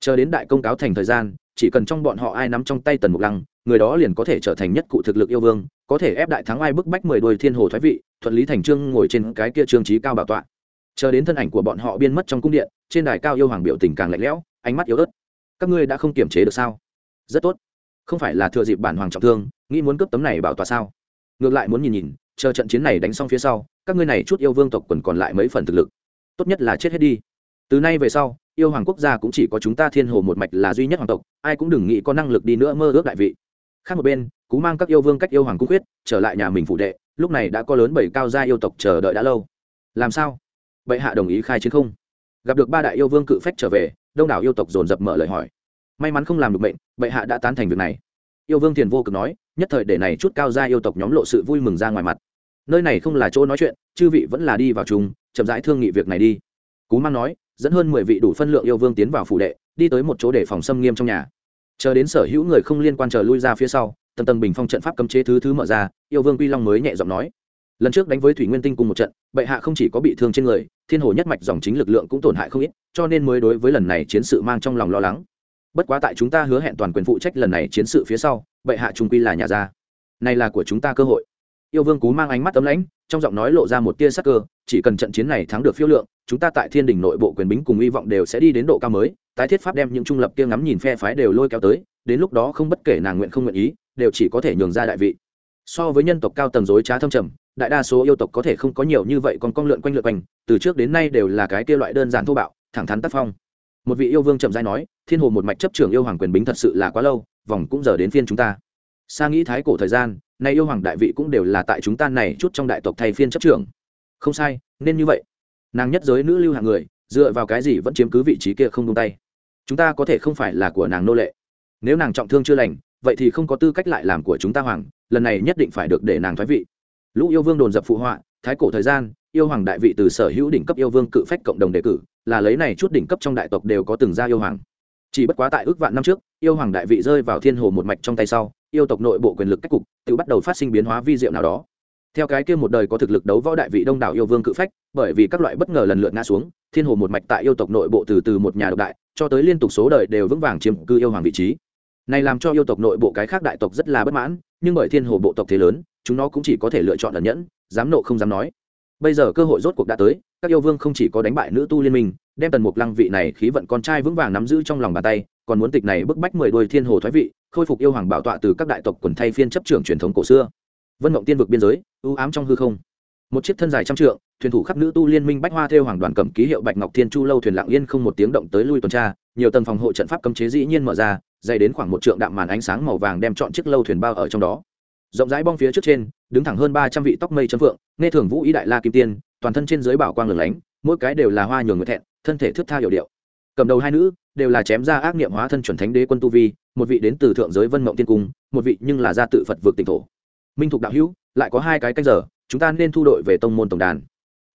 Chờ đến đại công cáo thành thời gian chỉ cần trong bọn họ ai nắm trong tay tần mục lăng, người đó liền có thể trở thành nhất cụ thực lực yêu vương, có thể ép đại thắng ai bức bách mười đôi thiên hồ thoái vị, thuận lý thành trương ngồi trên cái kia trương trí cao bảo tọa. Chờ đến thân ảnh của bọn họ biên mất trong cung điện, trên đài cao yêu hoàng biểu tình càng lạnh lẽo, ánh mắt yếu ớt. Các ngươi đã không kiềm chế được sao? Rất tốt. Không phải là thừa dịp bản hoàng trọng thương, nghĩ muốn cướp tấm này bảo tọa sao? Ngược lại muốn nhìn nhìn, chờ trận chiến này đánh xong phía sau, các ngươi này chút yêu vương tộc quần còn lại mấy phần thực lực. Tốt nhất là chết hết đi. Từ nay về sau yêu hoàng quốc gia cũng chỉ có chúng ta thiên hồ một mạch là duy nhất hoàng tộc ai cũng đừng nghĩ có năng lực đi nữa mơ ước đại vị. Khác một bên cú mang các yêu vương cách yêu hoàng cung quyết trở lại nhà mình phụ đệ lúc này đã có lớn bảy cao gia yêu tộc chờ đợi đã lâu. Làm sao? Bệ hạ đồng ý khai chiến không? Gặp được ba đại yêu vương cự phách trở về đông đảo yêu tộc dồn dập mở lời hỏi. May mắn không làm được mệnh, bệ hạ đã tán thành việc này. Yêu vương thiền vô cực nói nhất thời để này chút cao gia yêu tộc nhóm lộ sự vui mừng ra ngoài mặt. Nơi này không là chỗ nói chuyện chư vị vẫn là đi vào chung chậm rãi thương nghị việc này đi. Cú mang nói dẫn hơn mười vị đủ phân lượng yêu vương tiến vào phủ đệ, đi tới một chỗ để phòng xâm nghiêm trong nhà. Chờ đến sở hữu người không liên quan chờ lui ra phía sau, tầng tầng bình phong trận pháp cấm chế thứ thứ mở ra, yêu vương quy long mới nhẹ giọng nói, lần trước đánh với thủy nguyên tinh cùng một trận, bệ hạ không chỉ có bị thương trên người, thiên hồ nhất mạch dòng chính lực lượng cũng tổn hại không ít, cho nên mới đối với lần này chiến sự mang trong lòng lo lắng. Bất quá tại chúng ta hứa hẹn toàn quyền phụ trách lần này chiến sự phía sau, bệ hạ trung quy là nhà gia. Này là của chúng ta cơ hội. Yêu vương cú mang ánh mắt tấm lãnh, trong giọng nói lộ ra một tia sắc cơ, chỉ cần trận chiến này thắng được phiêu lượng chúng ta tại thiên đình nội bộ quyền bính cùng hy vọng đều sẽ đi đến độ cao mới, tái thiết pháp đem những trung lập kia ngắm nhìn phe phái đều lôi kéo tới, đến lúc đó không bất kể nàng nguyện không nguyện ý, đều chỉ có thể nhường ra đại vị. So với nhân tộc cao tầng dối trá thâm trầm, đại đa số yêu tộc có thể không có nhiều như vậy còn con lượn quanh lượn quanh, từ trước đến nay đều là cái kia loại đơn giản thô bạo, thẳng thắn tác phong. Một vị yêu vương chậm giai nói, thiên hồ một mạch chấp trưởng yêu hoàng quyền bính thật sự là quá lâu, vòng cũng giờ đến phiên chúng ta. Sa nghĩ thái cổ thời gian, nay yêu hoàng đại vị cũng đều là tại chúng ta này chút trong đại tộc thay phiên chấp trưởng. Không sai, nên như vậy nàng nhất giới nữ lưu hạng người, dựa vào cái gì vẫn chiếm cứ vị trí kia không tung tay? Chúng ta có thể không phải là của nàng nô lệ. Nếu nàng trọng thương chưa lành, vậy thì không có tư cách lại làm của chúng ta hoàng, lần này nhất định phải được để nàng thoái vị. Lũ yêu vương đồn dập phụ họa, thái cổ thời gian, yêu hoàng đại vị từ sở hữu đỉnh cấp yêu vương cự phách cộng đồng đề cử, là lấy này chút đỉnh cấp trong đại tộc đều có từng ra yêu hoàng. Chỉ bất quá tại ước vạn năm trước, yêu hoàng đại vị rơi vào thiên hồ một mạch trong tay sau, yêu tộc nội bộ quyền lực cách cục, tự bắt đầu phát sinh biến hóa vi diệu nào đó theo cái kia một đời có thực lực đấu võ đại vị đông đảo yêu vương cự phách, bởi vì các loại bất ngờ lần lượt ngã xuống, thiên hồ một mạch tại yêu tộc nội bộ từ từ một nhà độc đại, cho tới liên tục số đời đều vững vàng chiếm cư yêu hoàng vị trí. Này làm cho yêu tộc nội bộ cái khác đại tộc rất là bất mãn, nhưng bởi thiên hồ bộ tộc thế lớn, chúng nó cũng chỉ có thể lựa chọn ẩn nhẫn, dám nộ không dám nói. Bây giờ cơ hội rốt cuộc đã tới, các yêu vương không chỉ có đánh bại nữ tu liên minh, đem tần mục lăng vị này khí vận con trai vững vàng nắm giữ trong lòng bàn tay, còn muốn tịch này bức bách mười đôi thiên hồ thoái vị, khôi phục yêu hoàng bảo tọa từ các đại tộc quần thay phiên chấp trưởng truyền thống cổ xưa vân mộng tiên vực biên giới ưu ám trong hư không. Một chiếc thân dài trăm trượng, thuyền thủ khắp nữ tu liên minh bách hoa theo hoàng đoàn cầm ký hiệu bạch ngọc thiên chu lâu thuyền lặng yên không một tiếng động tới lui tuần tra, nhiều tầng phòng hộ trận pháp cấm chế dĩ nhiên mở ra, dày đến khoảng một trượng đạm màn ánh sáng màu vàng đem chọn chiếc lâu thuyền bao ở trong đó. Rộng rãi bong phía trước trên, đứng thẳng hơn ba trăm vị tóc mây chấm phượng, nghe thường vũ ý đại la kim tiên, toàn thân trên dưới bảo quang lửng lánh, mỗi cái đều là hoa nhường người thẹn, thân thể thước tha hiệu điệu. Cầm đầu hai nữ, đều là chém ra ác niệm hóa thân chuẩn thánh đế quân tu vi, một vị đến từ thượng giới vân mộng tiên cung, một vị nhưng là gia tự phật vượt tỉnh thổ minh thục đạo hữu, lại có hai cái canh giờ, chúng ta nên thu đội về tông môn tổng đàn.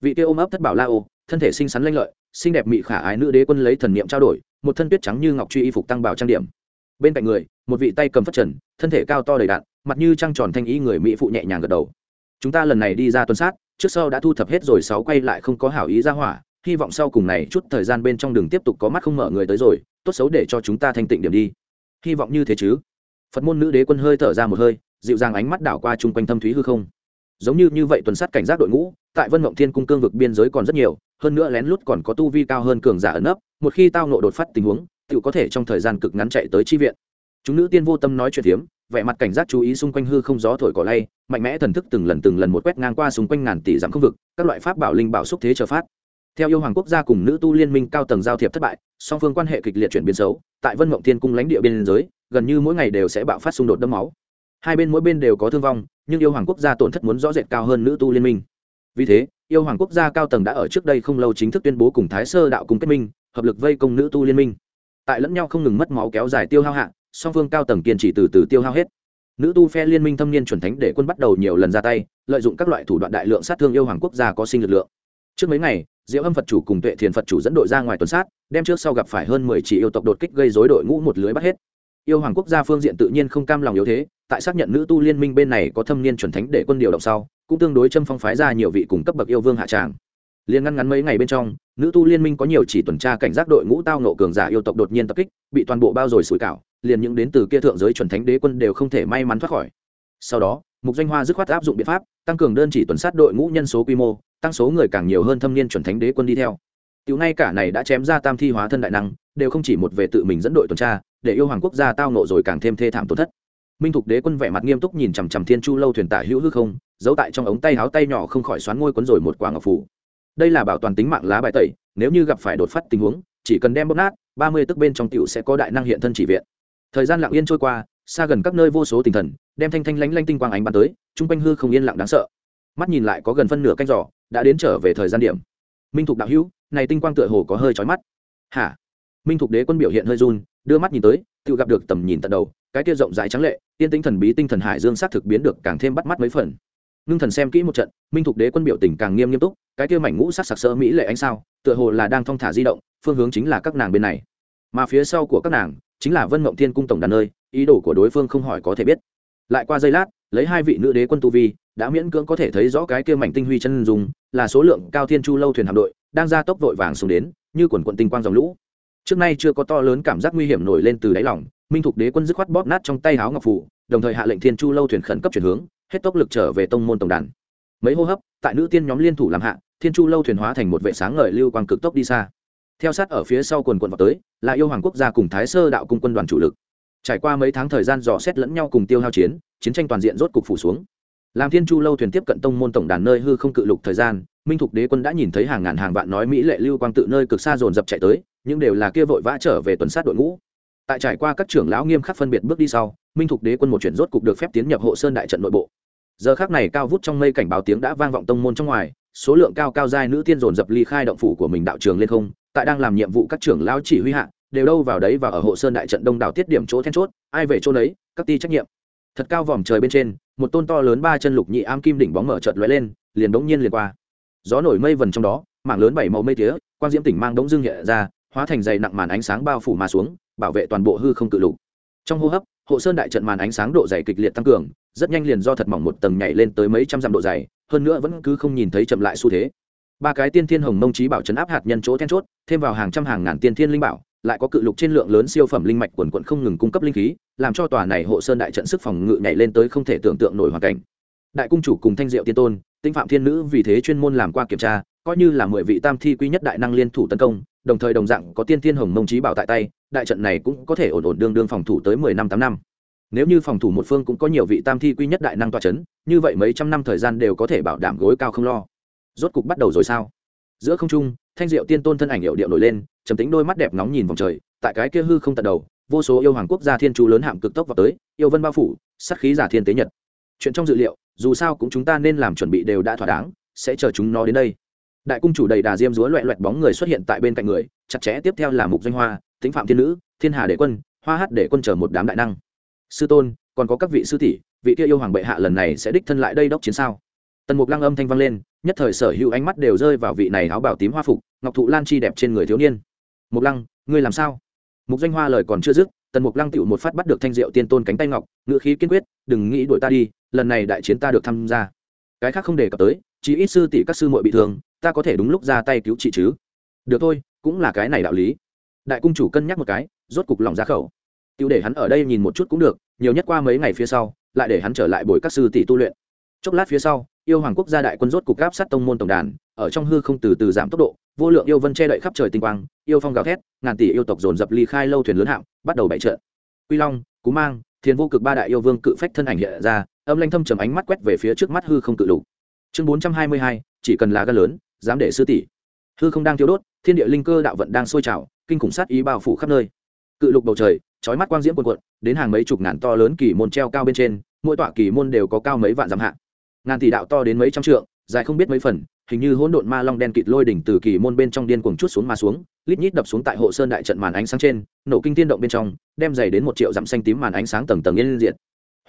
Vị kia ôm ấp thất bảo la ô, thân thể xinh xắn lanh lợi, xinh đẹp mị khả ái nữ đế quân lấy thần niệm trao đổi, một thân tuyết trắng như ngọc truy y phục tăng bảo trang điểm. Bên cạnh người, một vị tay cầm phất trần, thân thể cao to đầy đạn mặt như trăng tròn thanh ý người mỹ phụ nhẹ nhàng gật đầu. Chúng ta lần này đi ra tuần sát, trước sau đã thu thập hết rồi, sáu quay lại không có hảo ý ra hỏa, hy vọng sau cùng này chút thời gian bên trong đường tiếp tục có mắt không mở người tới rồi, tốt xấu để cho chúng ta thanh tịnh điểm đi. Hy vọng như thế chứ? Phật môn nữ đế quân hơi thở ra một hơi dịu dàng ánh mắt đảo qua chung quanh thâm thúy hư không. Giống như như vậy tuần sát cảnh giác đội ngũ, tại vân mộng thiên cung cương vực biên giới còn rất nhiều, hơn nữa lén lút còn có tu vi cao hơn cường giả ẩn ấp một khi tao nộ đột phát tình huống tự có thể trong thời gian cực ngắn chạy tới chi viện. Chúng nữ tiên vô tâm nói chuyện tiếm vẻ mặt cảnh giác chú ý xung quanh hư không gió thổi cỏ lay, mạnh mẽ thần thức từng lần từng lần một quét ngang qua xung quanh ngàn tỷ dặm không vực, các loại pháp bảo linh bảo xúc thế chờ phát. Theo yêu hoàng quốc gia cùng nữ tu liên minh cao tầng giao thiệp thất bại, song phương quan hệ kịch liệt chuyển biến xấu, tại vân mộng thiên cung lãnh địa biên giới, gần như mỗi ngày đều sẽ bạo phát xung đột đẫm máu hai bên mỗi bên đều có thương vong, nhưng yêu hoàng quốc gia tổn thất muốn rõ rệt cao hơn nữ tu liên minh. Vì thế, yêu hoàng quốc gia cao tầng đã ở trước đây không lâu chính thức tuyên bố cùng thái sơ đạo cùng kết minh, hợp lực vây công nữ tu liên minh. Tại lẫn nhau không ngừng mất máu kéo dài tiêu hao hạ, song phương cao tầng kiên trì từ từ tiêu hao hết. Nữ tu phe liên minh thâm niên chuẩn thánh để quân bắt đầu nhiều lần ra tay, lợi dụng các loại thủ đoạn đại lượng sát thương yêu hoàng quốc gia có sinh lực lượng. Trước mấy ngày, diệu âm phật chủ cùng tuệ thiền phật chủ dẫn đội ra ngoài tuần sát, đem trước sau gặp phải hơn mười chỉ yêu tộc đột kích gây dối đội ngũ một lưới bắt hết yêu hoàng quốc gia phương diện tự nhiên không cam lòng yếu thế, tại xác nhận nữ tu liên minh bên này có thâm niên chuẩn thánh để quân điều động sau, cũng tương đối châm phong phái ra nhiều vị cùng cấp bậc yêu vương hạ tràng. Liền ngăn ngắn mấy ngày bên trong, nữ tu liên minh có nhiều chỉ tuần tra cảnh giác đội ngũ tao nộ cường giả yêu tộc đột nhiên tập kích, bị toàn bộ bao rồi sủi cảo, liền những đến từ kia thượng giới chuẩn thánh đế quân đều không thể may mắn thoát khỏi. Sau đó, mục doanh hoa dứt khoát áp dụng biện pháp, tăng cường đơn chỉ tuần sát đội ngũ nhân số quy mô, tăng số người càng nhiều hơn thâm niên chuẩn thánh đế quân đi theo. Tiểu ngay cả này đã chém ra tam thi hóa thân đại năng đều không chỉ một về tự mình dẫn đội tuần tra, để yêu hoàng quốc gia tao nộ rồi càng thêm thê thảm tổn thất. Minh thục đế quân vẻ mặt nghiêm túc nhìn chằm chằm thiên chu lâu thuyền tả hữu hư không, giấu tại trong ống tay háo tay nhỏ không khỏi xoắn ngôi quấn rồi một quả ngọc phủ. Đây là bảo toàn tính mạng lá bài tẩy, nếu như gặp phải đột phát tình huống, chỉ cần đem bóp nát, ba mươi tức bên trong tiểu sẽ có đại năng hiện thân chỉ viện. Thời gian lặng yên trôi qua, xa gần các nơi vô số tinh thần, đem thanh thanh lánh lanh tinh quang ánh bắn tới, chung quanh hư không yên lặng đáng sợ. Mắt nhìn lại có gần phân nửa canh giỏ, đã đến trở về thời gian điểm. Minh thục đạo hữu, này tinh quang tựa hồ có hơi trói mắt. Hả? Minh thục đế quân biểu hiện hơi run, đưa mắt nhìn tới, tự gặp được tầm nhìn tận đầu, cái kia rộng rãi trắng lệ, tiên tinh thần bí, tinh thần hải dương s á t thực biến được càng thêm bắt mắt mấy phần. Ngưng thần xem kỹ một trận, minh thục đế quân biểu tình càng nghiêm nghiêm túc, cái kia mảnh ngũ sắc sặc sỡ mỹ lệ ánh sao, tựa hồ là đang thong thả di động, phương hướng chính là các nàng bên này. Mà phía sau của các nàng, chính là vân mộng thiên cung tổng đàn nơi, ý đồ của đối phương không hỏi có thể biết. Lại qua giây lát, lấy hai vị nữ đế quân tu vi, đã miễn cưỡng có thể thấy rõ cái kia mảnh tinh huy chân dùng là số lượng cao thiên chu lâu thuyền hạm đội, đang ra tốc vội vàng xuống đến, như quần quận tinh quang dòng lũ trước nay chưa có to lớn cảm giác nguy hiểm nổi lên từ đáy lòng, minh thục đế quân dứt khoát bóp nát trong tay háo ngọc phủ, đồng thời hạ lệnh thiên chu lâu thuyền khẩn cấp chuyển hướng, hết tốc lực trở về tông môn tổng đàn. Mấy hô hấp, tại nữ tiên nhóm liên thủ làm hạ, thiên chu lâu thuyền hóa thành một vệ sáng ngời lưu quang cực tốc đi xa. Theo sát ở phía sau quần quận vào tới, là yêu hoàng quốc gia cùng thái sơ đạo cung quân đoàn chủ lực. Trải qua mấy tháng thời gian dò xét lẫn nhau cùng tiêu hao chiến chiến tranh toàn diện rốt cục phủ xuống làm thiên chu lâu thuyền tiếp cận tông môn tổng đàn nơi hư không cự lục thời gian, minh thục đế quân đã nhìn thấy hàng ngàn hàng vạn nói mỹ lệ lưu quang tự nơi cực xa dồn dập chạy tới nhưng đều là kia vội vã trở về tuần sát đội ngũ. Tại trải qua các trưởng lão nghiêm khắc phân biệt bước đi sau, minh thục đế quân một chuyển rốt cục được phép tiến nhập hộ sơn đại trận nội bộ. Giờ khác này cao vút trong mây cảnh báo tiếng đã vang vọng tông môn trong ngoài, số lượng cao cao giai nữ tiên dồn dập ly khai động phủ của mình đạo trường lên không, tại đang làm nhiệm vụ các trưởng lão chỉ huy hạ, đều đâu vào đấy và ở hộ sơn đại trận đông đảo tiết điểm chỗ then chốt, ai về chỗ đấy các ti trách nhiệm. Thật cao vòm trời bên trên một tôn to lớn ba chân lục nhị am kim đỉnh bóng mở chợt lóe lên, liền đống nhiên liền qua. Gió nổi mây vần trong đó, mảng lớn bảy màu mây tía, quang diễm tỉnh mang đống dương nhẹ ra, hóa thành dày nặng màn ánh sáng bao phủ mà xuống, bảo vệ toàn bộ hư không cự lục. Trong hô hấp, hộ sơn đại trận màn ánh sáng độ dày kịch liệt tăng cường, rất nhanh liền do thật mỏng một tầng nhảy lên tới mấy trăm dặm độ dày, hơn nữa vẫn cứ không nhìn thấy chậm lại xu thế. Ba cái tiên thiên hồng mông trí bảo chấn áp hạt nhân chỗ then chốt, thêm vào hàng trăm hàng ngàn tiên thiên linh bảo lại có cự lục trên lượng lớn siêu phẩm linh mạch quần quận không ngừng cung cấp linh khí, làm cho tòa này hộ sơn đại trận sức phòng ngự nhảy lên tới không thể tưởng tượng nổi hoàn cảnh. Đại cung chủ cùng thanh diệu tiên tôn tinh phạm thiên nữ vì thế chuyên môn làm qua kiểm tra, coi như là mười vị tam thi quý nhất đại năng liên thủ tấn công, đồng thời đồng dạng có tiên thiên hồng mông trí bảo tại tay, đại trận này cũng có thể ổn ổn đương đương phòng thủ tới mười năm tám năm. Nếu như phòng thủ một phương cũng có nhiều vị tam thi quý nhất đại năng tòa c h ấ n như vậy mấy trăm năm thời gian đều có thể bảo đảm gối cao không lo. Rốt cục bắt đầu rồi sao? Giữa không trung, thanh diệu tiên tôn thân ảnh hiệu điệu nổi lên, trầm tính đôi mắt đẹp nóng nhìn vòng trời, tại cái kia hư không tận đầu, vô số yêu hoàng quốc gia thiên chú lớn hạm cực tốc vào tới, yêu vân bao phủ sắc khí giả thiên tế nhật. Chuyện trong dự liệu, dù sao cũng chúng ta nên làm chuẩn bị đều đã thỏa đáng, sẽ chờ chúng nó đến đây. Đại cung chủ đầy đà diêm dúa loẹ loẹt bóng người xuất hiện tại bên cạnh người, chặt chẽ tiếp theo là mục danh hoa tính phạm thiên nữ, thiên hà đệ quân, hoa hát để quân chờ một đám đại năng. Sư tôn, còn có các vị sư tỷ, vị kia yêu hoàng bệ hạ lần này sẽ đích thân lại đây đốc chiến sao? Tần mục lăng âm thanh vang lên, nhất thời sở hữu ánh mắt đều rơi vào vị này áo bảo tím hoa phục, ngọc thụ lan chi đẹp trên người thiếu niên. Mục lăng, ngươi làm sao? Mục danh hoa lời còn chưa dứt, tần mục lăng tựu một phát bắt được thanh diệu tiên tôn cánh tay ngọc ngự khí kiên quyết, đừng nghĩ đuổi ta đi, lần này đại chiến ta được tham gia. Cái khác không đề cập tới, chỉ ít sư tỷ các sư muội bị thương, ta có thể đúng lúc ra tay cứu trị chứ. Được thôi, cũng là cái này đạo lý. Đại cung chủ cân nhắc một cái, rốt cục lòng ra khẩu. Tiêu để hắn ở đây nhìn một chút cũng được, nhiều nhất qua mấy ngày phía sau, lại để hắn trở lại bồi các sư tỷ tu luyện chốc lát phía sau, yêu hoàng quốc gia đại quân rốt cục gáp sát tông môn tổng đàn, ở trong hư không từ từ giảm tốc độ, vô lượng yêu vân che đậy khắp trời tinh quang, yêu phong gào thét, ngàn tỷ yêu tộc dồn dập ly khai lâu thuyền lớn hạng bắt đầu bại trận. Quy long, cú mang thiên vô cực ba đại yêu vương cự phách thân ảnh hiện ra, âm lanh thâm trầm ánh mắt quét về phía trước mắt hư không cự lục. Chương bốn trăm hai mươi hai, chỉ cần là gan lớn, dám để sư tỷ. Hư không đang tiêu đốt, thiên địa linh cơ đạo vận đang sôi trào, kinh khủng sát ý bao phủ khắp nơi. Cự lục bầu trời trói mắt quang diễm quần quận đến hàng mấy chục ngàn to lớn kỳ môn treo cao bên trên, mỗi tọa kỳ môn đều có cao mấy vạn dặm hạ ngàn tỷ đạo to đến mấy trăm trượng, dài không biết mấy phần, hình như hỗn độn ma long đen kịt lôi đỉnh từ kỳ môn bên trong điên cuồng chút xuống mà xuống, lít nhít đập xuống tại hộ sơn đại trận màn ánh sáng trên, nổ kinh tiên động bên trong, đem dày đến một triệu dặm xanh tím màn ánh sáng tầng tầng yên diệt.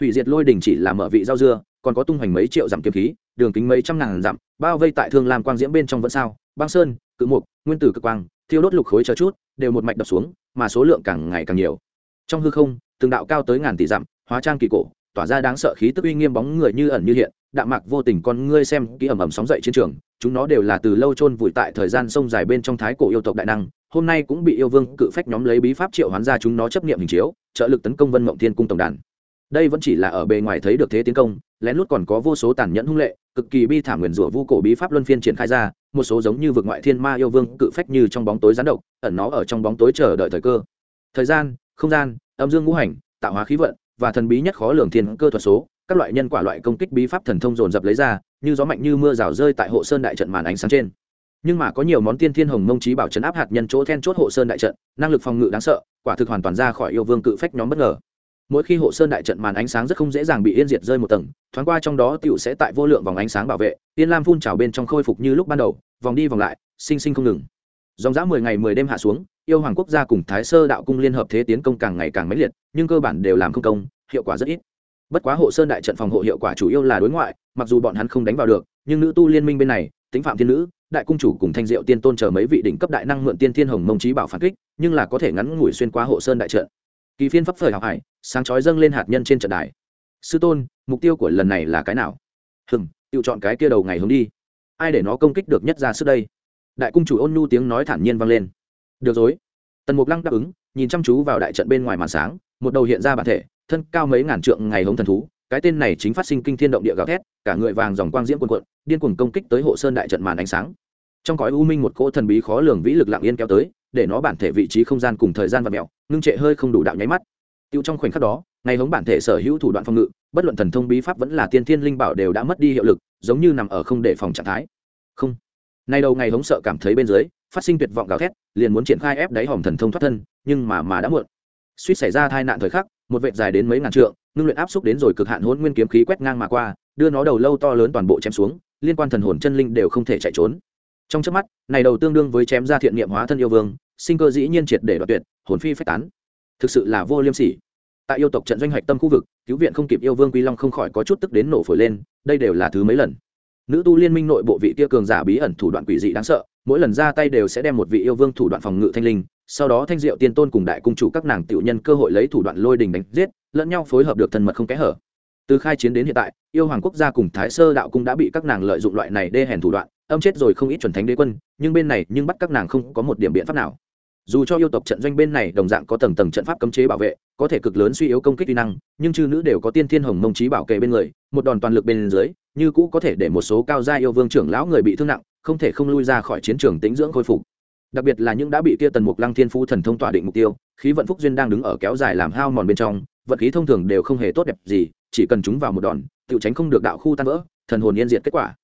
Hủy diệt lôi đỉnh chỉ là mở vị rau dưa, còn có tung hoành mấy triệu dặm kiếm khí, đường kính mấy trăm ngàn dặm, bao vây tại thương lam quang diễm bên trong vẫn sao, băng sơn, cự mục, nguyên tử cực quang, thiêu đốt lục khối chờ chút, đều một mạch đập xuống, mà số lượng càng ngày càng nhiều. Trong hư không, từng đạo cao tới ngàn tỷ dặm, hóa trang kỳ cổ tỏa ra đáng sợ khí tức uy nghiêm bóng người như ẩn như hiện, đạm mạc vô tình con ngươi xem kỹ ẩm ẩm sóng dậy chiến trường, chúng nó đều là từ lâu chôn vùi tại thời gian sông dài bên trong thái cổ yêu tộc đại năng, hôm nay cũng bị yêu vương cự phách nhóm lấy bí pháp triệu hoán ra chúng nó chấp nghiệm hình chiếu, trợ lực tấn công vân mộng thiên cung tổng đàn. Đây vẫn chỉ là ở bề ngoài thấy được thế tiến công, lén lút còn có vô số tàn nhẫn hung lệ, cực kỳ bi thảm nguyền rủa vu cổ bí pháp luân phiên triển khai ra, một số giống như vực ngoại thiên ma yêu vương cự phách như trong bóng tối gián độc, ẩn nó ở trong bóng tối chờ đợi thời cơ. Thời gian, không gian, âm dương ngũ hành, tạo hóa khí vận và thần bí nhất khó lường thiên cơ thuật số, các loại nhân quả loại công kích bí pháp thần thông dồn dập lấy ra, như gió mạnh như mưa rào rơi tại hộ sơn đại trận màn ánh sáng trên. Nhưng mà có nhiều món tiên thiên hồng mông trí bảo chấn áp hạt nhân chỗ then chốt hộ sơn đại trận, năng lực phòng ngự đáng sợ, quả thực hoàn toàn ra khỏi yêu vương cự phách nhóm bất ngờ. Mỗi khi hộ sơn đại trận màn ánh sáng rất không dễ dàng bị yên diệt rơi một tầng, thoáng qua trong đó tựu sẽ tại vô lượng vòng ánh sáng bảo vệ, tiên lam phun trào bên trong khôi phục như lúc ban đầu, vòng đi vòng lại, sinh sinh không ngừng. Dòng dã mười ngày mười đêm hạ xuống yêu hoàng quốc gia cùng thái sơ đạo cung liên hợp thế tiến công càng ngày càng mãnh liệt, nhưng cơ bản đều làm không công, hiệu quả rất ít. Bất quá hộ sơn đại trận phòng hộ hiệu quả chủ yếu là đối ngoại, mặc dù bọn hắn không đánh vào được, nhưng nữ tu liên minh bên này tính phạm thiên nữ, đại cung chủ cùng thanh diệu tiên tôn chờ mấy vị đỉnh cấp đại năng mượn tiên thiên hồng mông trí bảo phản kích, nhưng là có thể ngắn ngủi xuyên qua hộ sơn đại trận. Kỳ phiên pháp phởi học hải, sáng chói dâng lên hạt nhân trên trận đài. Sư tôn, mục tiêu của lần này là cái nào? Hừng tự chọn cái kia đầu ngày hướng đi. Ai để nó công kích được nhất ra sức đây? Đại cung chủ ôn nhu tiếng nói thản nhiên vang lên được rồi. Tần mục lăng đáp ứng, nhìn chăm chú vào đại trận bên ngoài màn sáng, một đầu hiện ra bản thể, thân cao mấy ngàn trượng ngày hống thần thú, cái tên này chính phát sinh kinh thiên động địa gào thét, cả người vàng dòng quang diễm quần quận điên cuồng công kích tới hộ sơn đại trận màn ánh sáng. Trong cõi u minh một cỗ thần bí khó lường vĩ lực lặng yên kéo tới, để nó bản thể vị trí không gian cùng thời gian và mẹo ngưng trệ hơi không đủ đạo nháy mắt. Tiêu trong khoảnh khắc đó, ngày hống bản thể sở hữu thủ đoạn phòng ngự, bất luận thần thông bí pháp vẫn là tiên thiên linh bảo đều đã mất đi hiệu lực, giống như nằm ở không để phòng trạng thái. Không. Nay đầu ngày hống sợ cảm thấy bên dưới phát sinh tuyệt vọng gào thét, liền muốn triển khai ép đáy hòm thần thông thoát thân, nhưng mà mà đã muộn. Suýt xảy ra tai nạn thời khắc, một vệt dài đến mấy ngàn trượng, ngưng luyện áp xúc đến rồi cực hạn hỗn nguyên kiếm khí quét ngang mà qua, đưa nó đầu lâu to lớn toàn bộ chém xuống, liên quan thần hồn chân linh đều không thể chạy trốn. Trong chớp mắt, này đầu tương đương với chém ra thiện niệm hóa thân yêu vương, sinh cơ dĩ nhiên triệt để đoạt tuyệt, hồn phi phách tán. Thực sự là vô liêm sỉ. Tại yêu tộc trận doanh hoạch tâm khu vực, cứu viện không kịp yêu vương quy long không khỏi có chút tức đến nổ phổi lên, đây đều là thứ mấy lần. Nữ tu liên minh nội bộ vị kia cường giả bí ẩn thủ đoạn quỷ dị đáng sợ mỗi lần ra tay đều sẽ đem một vị yêu vương thủ đoạn phòng ngự thanh linh, sau đó thanh diệu tiên tôn cùng đại cung chủ các nàng tiểu nhân cơ hội lấy thủ đoạn lôi đình đánh giết, lẫn nhau phối hợp được thân mật không kẽ hở. Từ khai chiến đến hiện tại, yêu hoàng quốc gia cùng thái sơ đạo cung đã bị các nàng lợi dụng loại này đê hèn thủ đoạn, âm chết rồi không ít chuẩn thánh đế quân, nhưng bên này nhưng bắt các nàng không có một điểm biện pháp nào. Dù cho yêu tộc trận doanh bên này đồng dạng có tầng tầng trận pháp cấm chế bảo vệ, có thể cực lớn suy yếu công kích uy năng, nhưng chư nữ đều có tiên thiên hồng mông trí bảo kề bên người, một đòn toàn lực bên dưới, như cũ có thể để một số cao gia yêu vương trưởng lão người bị thương nặng không thể không lui ra khỏi chiến trường tĩnh dưỡng khôi phục. Đặc biệt là những đã bị kia tần mục lăng thiên phú thần thông tỏa định mục tiêu, khí vận phúc duyên đang đứng ở kéo dài làm hao mòn bên trong vận khí thông thường đều không hề tốt đẹp gì, chỉ cần chúng vào một đòn, tự tránh không được đạo khu tan vỡ, thần hồn yên diệt kết quả.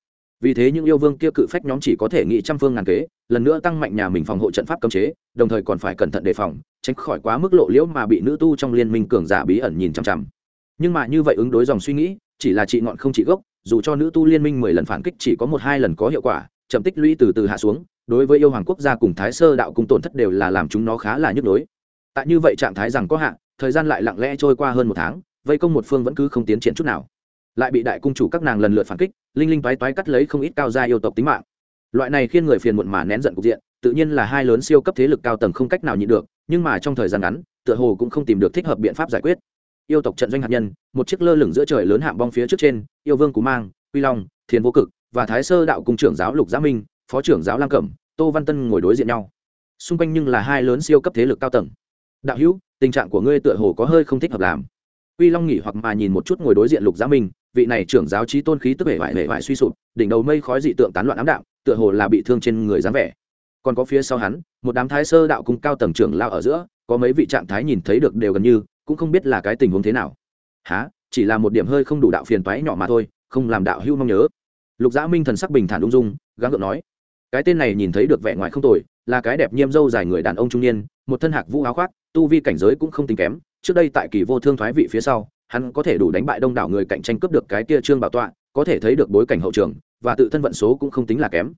Vì thế những yêu vương kia cự phách nhóm chỉ có thể nghĩ trăm phương ngàn kế, lần nữa tăng mạnh nhà mình phòng hộ trận pháp cấm chế, đồng thời còn phải cẩn thận đề phòng, tránh khỏi quá mức lộ liễu mà bị nữ tu trong liên minh cường giả bí ẩn nhìn chằm chằm. Nhưng mà như vậy ứng đối dòng suy nghĩ, chỉ là trị ngọn không trị gốc, dù cho nữ tu liên minh mười lần phản kích chỉ có một hai lần có hiệu quả chậm tích lũy từ từ hạ xuống, đối với yêu hoàng quốc gia cùng thái sơ đạo cung tổn thất đều là làm chúng nó khá là nhức nhối. Tại như vậy trạng thái rằng có hạn thời gian lại lặng lẽ trôi qua hơn một tháng, vây công một phương vẫn cứ không tiến triển chút nào. Lại bị đại cung chủ các nàng lần lượt phản kích, linh linh toái toái cắt lấy không ít cao gia yêu tộc tính mạng. Loại này khiến người phiền muộn mà nén giận cục diện, tự nhiên là hai lớn siêu cấp thế lực cao tầng không cách nào nhịn được, nhưng mà trong thời gian ngắn, tựa hồ cũng không tìm được thích hợp biện pháp giải quyết. Yêu tộc trận doanh hạt nhân, một chiếc lơ lửng giữa trời lớn hạng bong phía trước trên, yêu vương cú mang, quy long, thiền vô cực và thái sơ đạo cung trưởng giáo lục giã minh, phó trưởng giáo lam cẩm, tô văn tân ngồi đối diện nhau. Xung quanh nhưng là hai lớn siêu cấp thế lực cao tầng. Đạo hữu, tình trạng của ngươi tựa hồ có hơi không thích hợp làm. Quy long nghỉ hoặc mà nhìn một chút ngồi đối diện lục giã minh, vị này trưởng giáo trí tôn khí tức hệ vải hệ vải suy sụp, đỉnh đầu mây khói dị tượng tán loạn ám đạm tựa hồ là bị thương trên người dáng vẻ. Còn có phía sau hắn, một đám thái sơ đạo cung cao tầng trưởng lao ở giữa, có mấy vị trạng thái nhìn thấy được đều gần như, cũng không biết là cái tình huống thế nào. Há chỉ là một điểm hơi không đủ đạo phiền toái nhỏ mà thôi, không làm đạo hưu mong nhớ lục dã minh thần sắc bình thản ung dung, gắng gượng nói, cái tên này nhìn thấy được vẻ ngoài không tồi, là cái đẹp nhiêm dâu dài người đàn ông trung niên, một thân hạc vũ áo khoác, tu vi cảnh giới cũng không tính kém, trước đây tại kỳ vô thương thoái vị phía sau, hắn có thể đủ đánh bại đông đảo người cạnh tranh cướp được cái kia trương bảo tọa, có thể thấy được bối cảnh hậu trường, và tự thân vận số cũng không tính là kém.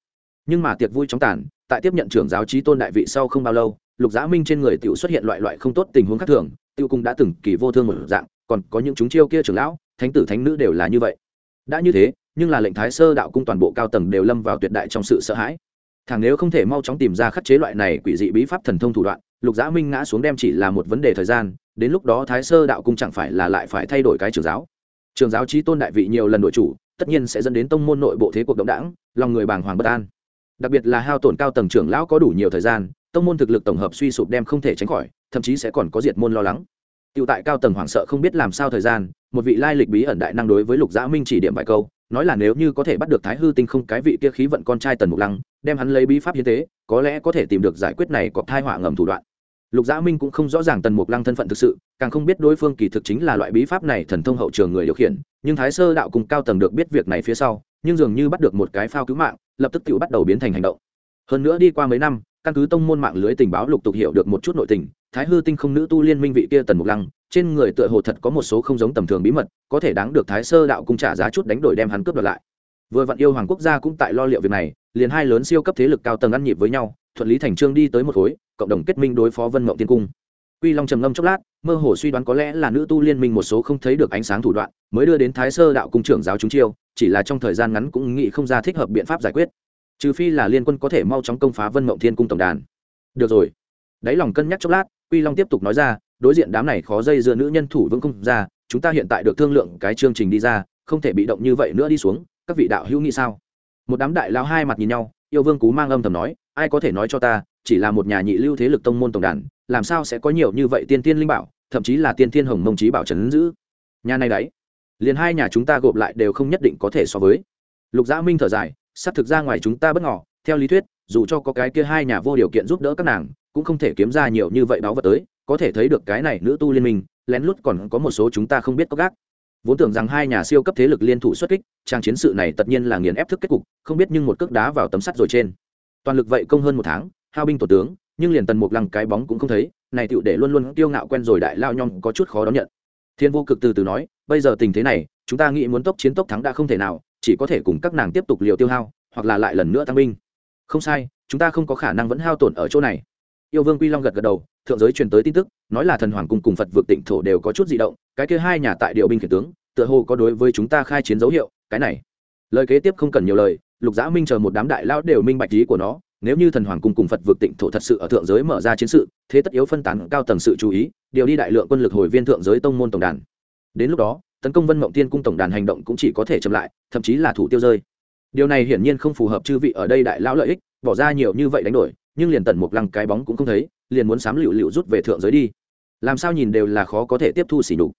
Nhưng mà tiệc vui chóng tàn, tại tiếp nhận trưởng giáo trí tôn đại vị sau không bao lâu, lục giã minh trên người tiểu xuất hiện loại loại không tốt tình huống khác thường tiêu cung đã từng kỳ vô thương một dạng, còn có những chúng chiêu kia trưởng lão, thánh tử thánh nữ đều là như vậy. Đã như thế nhưng là lệnh thái sơ đạo cung toàn bộ cao tầng đều lâm vào tuyệt đại trong sự sợ hãi. Thằng nếu không thể mau chóng tìm ra khắc chế loại này quỷ dị bí pháp thần thông thủ đoạn lục giã minh ngã xuống đem chỉ là một vấn đề thời gian đến lúc đó thái sơ đạo cung chẳng phải là lại phải thay đổi cái trường giáo. Trường giáo trí tôn đại vị nhiều lần đổi chủ tất nhiên sẽ dẫn đến tông môn nội bộ thế cuộc động đảng lòng người bàng hoàng bất an. Đặc biệt là hao tổn cao tầng trưởng lão có đủ nhiều thời gian tông môn thực lực tổng hợp suy sụp đem không thể tránh khỏi thậm chí sẽ còn có diệt môn lo lắng. Tiêu tại cao tầng hoảng sợ không biết làm sao thời gian, một vị lai lịch bí ẩn đại năng đối với Lục Giã Minh chỉ điểm vài câu, nói là nếu như có thể bắt được Thái Hư Tinh không cái vị kia khí vận con trai Tần Mục Lăng, đem hắn lấy bí pháp hiến tế, có lẽ có thể tìm được giải quyết này có thai họa ngầm thủ đoạn. Lục Giã Minh cũng không rõ ràng Tần Mục Lăng thân phận thực sự, càng không biết đối phương kỳ thực chính là loại bí pháp này thần thông hậu trường người điều khiển, nhưng Thái Sơ đạo cùng cao tầng được biết việc này phía sau, nhưng dường như bắt được một cái phao cứu mạng, lập tức tự bắt đầu biến thành hành động. Hơn nữa đi qua mấy năm, căn cứ tông môn mạng lưới tình báo lục tục hiểu được một chút nội tình, Thái Hư Tinh không nữ tu liên minh vị kia Tần Mục Lăng, trên người tựa hồ thật có một số không giống tầm thường bí mật có thể đáng được thái sơ đạo cung trả giá chút đánh đổi đem hắn cướp đoạt lại. Vừa vặn yêu hoàng quốc gia cũng tại lo liệu việc này liền hai lớn siêu cấp thế lực cao tầng ăn nhịp với nhau thuận lý thành trương đi tới một khối cộng đồng kết minh đối phó vân mộng tiên cung. Quy long trầm ngâm chốc lát mơ hồ suy đoán có lẽ là nữ tu liên minh một số không thấy được ánh sáng thủ đoạn mới đưa đến thái sơ đạo cung trưởng giáo chúng chiêu chỉ là trong thời gian ngắn cũng nghĩ không ra thích hợp biện pháp giải quyết. Trừ phi là liên quân có thể mau chóng công phá vân mộng thiên cung tổng đàn. Được rồi. Đáy lòng cân nhắc chốc lát quy long tiếp tục nói ra, đối diện đám này khó dây dưa nữ nhân thủ vững không ra, chúng ta hiện tại được thương lượng cái chương trình đi ra, không thể bị động như vậy nữa đi xuống, các vị đạo hữu nghĩ sao? Một đám đại lao hai mặt nhìn nhau, yêu vương cú mang âm thầm nói, ai có thể nói cho ta, chỉ là một nhà nhị lưu thế lực tông môn tổng đàn, làm sao sẽ có nhiều như vậy tiên tiên linh bảo, thậm chí là tiên tiên hồng mông trí bảo trấn giữ? Nhà này đấy, liền hai nhà chúng ta gộp lại đều không nhất định có thể so với. Lục gia minh thở dài, sắp thực ra ngoài chúng ta bất ngỏ theo lý thuyết, dù cho có cái kia hai nhà vô điều kiện giúp đỡ các nàng cũng không thể kiếm ra nhiều như vậy báo vật tới, có thể thấy được cái này nữ tu liên minh, lén lút còn có một số chúng ta không biết có gác. Vốn tưởng rằng hai nhà siêu cấp thế lực liên thủ xuất kích, trang chiến sự này tất nhiên là nghiền ép thức kết cục, không biết nhưng một cước đá vào tấm sắt rồi trên. Toàn lực vậy công hơn một tháng, hao binh tổ tướng, nhưng liền tần mục lăng cái bóng cũng không thấy, này tựu để luôn luôn tiêu ngạo quen rồi đại lao nhong có chút khó đón nhận. Thiên vô cực từ từ nói, bây giờ tình thế này, chúng ta nghĩ muốn tốc chiến tốc thắng đã không thể nào, chỉ có thể cùng các nàng tiếp tục liều tiêu hao, hoặc là lại lần nữa tăng binh. Không sai, chúng ta không có khả năng vẫn hao tổn ở chỗ này yêu vương quy long gật gật đầu, thượng giới truyền tới tin tức, nói là thần hoàng cung cùng phật vượt tịnh thổ đều có chút di động, cái kia hai nhà tại điệu binh khiển tướng, tựa hồ có đối với chúng ta khai chiến dấu hiệu, cái này. Lời kế tiếp không cần nhiều lời, lục giã minh chờ một đám đại lão đều minh bạch ý của nó, nếu như thần hoàng cung cùng phật vượt tịnh thổ thật sự ở thượng giới mở ra chiến sự, thế tất yếu phân tán cao tầng sự chú ý, điều đi đại lượng quân lực hồi viên thượng giới tông môn tổng đàn. Đến lúc đó, tấn công vân mộng tiên cung tổng đàn hành động cũng chỉ có thể chậm lại, thậm chí là thủ tiêu rơi. Điều này hiển nhiên không phù hợp chư vị ở đây đại lão lợi ích, bỏ ra nhiều như vậy đánh đổi nhưng liền tần mục lăng cái bóng cũng không thấy, liền muốn sám lựu lựu rút về thượng giới đi. Làm sao nhìn đều là khó có thể tiếp thu xỉ đục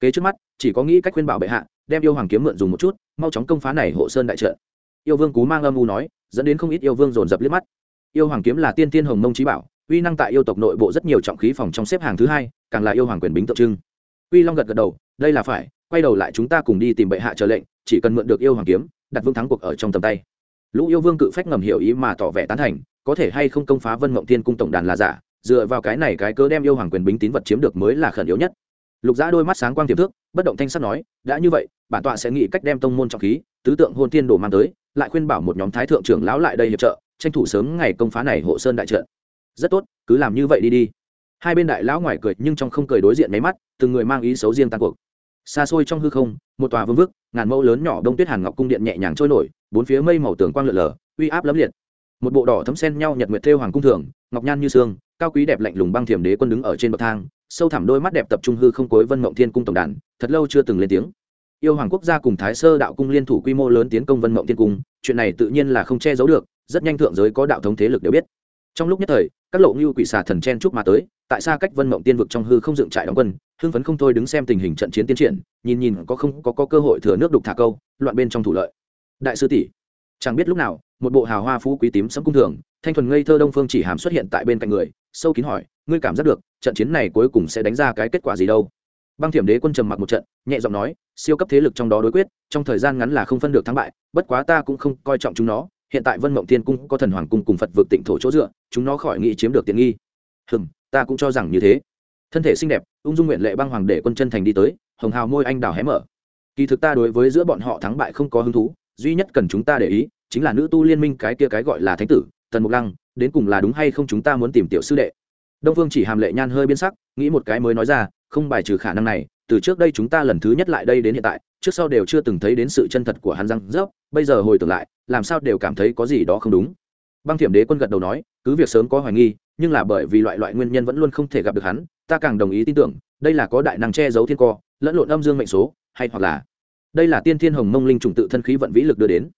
kế trước mắt, chỉ có nghĩ cách khuyên bảo bệ hạ, đem yêu hoàng kiếm mượn dùng một chút, mau chóng công phá này hộ sơn đại trợ yêu vương cú mang âm u nói, dẫn đến không ít yêu vương dồn dập liếc mắt. Yêu hoàng kiếm là tiên tiên hồng mông trí bảo, uy năng tại yêu tộc nội bộ rất nhiều trọng khí phòng trong xếp hàng thứ hai, càng là yêu hoàng quyền bính tượng trưng. Uy long gật gật đầu, đây là phải, quay đầu lại chúng ta cùng đi tìm bệ hạ chờ lệnh, chỉ cần mượn được yêu hoàng kiếm, đặt vương thắng cuộc ở trong tầm tay. Lũ yêu vương cự phách ngầm hiểu ý mà tỏ vẻ tán thành có thể hay không công phá vân mộng thiên cung tổng đàn là giả, dựa vào cái này cái cớ đem yêu hoàng quyền bính tín vật chiếm được mới là khẩn yếu nhất. Lục giã đôi mắt sáng quang tiềm thước, bất động thanh sắt nói, đã như vậy, bản tọa sẽ nghĩ cách đem tông môn trọng khí, tứ tượng hôn tiên đồ mang tới, lại khuyên bảo một nhóm thái thượng trưởng lão lại đây hiệp trợ, tranh thủ sớm ngày công phá này hộ sơn đại trận. Rất tốt, cứ làm như vậy đi đi. Hai bên đại lão ngoài cười, nhưng trong không cười đối diện máy mắt, từng người mang ý xấu riêng tan cuộc. Xa xôi trong hư không, một tòa vương vức, ngàn mẫu lớn nhỏ đông tuyết hàn ngọc cung điện nhẹ nhàng trôi nổi, bốn phía mây màu tường quang lượn lờ, uy áp lấm liệt một bộ đỏ thấm sen nhau nhật nguyệt thêu hoàng cung thường ngọc nhan như sương cao quý đẹp lạnh lùng băng thiểm đế quân đứng ở trên bậc thang sâu thẳm đôi mắt đẹp tập trung hư không cối vân mộng thiên cung tổng đàn thật lâu chưa từng lên tiếng. Yêu hoàng quốc gia cùng thái sơ đạo cung liên thủ quy mô lớn tiến công vân mộng thiên cung chuyện này tự nhiên là không che giấu được rất nhanh thượng giới có đạo thống thế lực đều biết. Trong lúc nhất thời các lộ ngưu quỷ xà thần chen chúc mà tới tại sao cách vân mộng tiên vực trong hư không dựng trại đóng quân hưng phấn không thôi đứng xem tình hình trận chiến tiến triển nhìn nhìn có không có, có cơ hội thừa nước đục thả câu loạn bên trong thủ lợi. Đại sư tỷ chẳng biết lúc nào một bộ hào hoa phú quý tím sẫm cung thường, thanh thuần ngây thơ đông phương chỉ hàm xuất hiện tại bên cạnh người, sâu kín hỏi, ngươi cảm giác được, trận chiến này cuối cùng sẽ đánh ra cái kết quả gì đâu? Băng thiểm đế quân trầm mặc một trận, nhẹ giọng nói, siêu cấp thế lực trong đó đối quyết, trong thời gian ngắn là không phân được thắng bại, bất quá ta cũng không coi trọng chúng nó, hiện tại vân mộng tiên cung có thần hoàng cung cùng phật vượt tịnh thổ chỗ dựa, chúng nó khỏi nghĩ chiếm được tiện nghi. Hừm, ta cũng cho rằng như thế. Thân thể xinh đẹp, ung dung nguyện lệ băng hoàng đế quân chân thành đi tới, hồng hào môi anh đào hé mở. Kỳ thực ta đối với giữa bọn họ thắng bại không có hứng thú, duy nhất cần chúng ta để ý chính là nữ tu liên minh cái kia cái gọi là thánh tử, tần mục lăng, đến cùng là đúng hay không chúng ta muốn tìm tiểu sư đệ. Đông vương chỉ hàm lệ nhan hơi biến sắc, nghĩ một cái mới nói ra, không bài trừ khả năng này, từ trước đây chúng ta lần thứ nhất lại đây đến hiện tại, trước sau đều chưa từng thấy đến sự chân thật của hắn răng rớp, bây giờ hồi tưởng lại, làm sao đều cảm thấy có gì đó không đúng. Băng thiểm đế quân gật đầu nói, cứ việc sớm có hoài nghi, nhưng là bởi vì loại loại nguyên nhân vẫn luôn không thể gặp được hắn, ta càng đồng ý tin tưởng, đây là có đại năng che giấu thiên co, lẫn lộn âm dương mệnh số, hay hoặc là, đây là tiên thiên hồng mông linh trùng tự thân khí vận vĩ lực đưa đến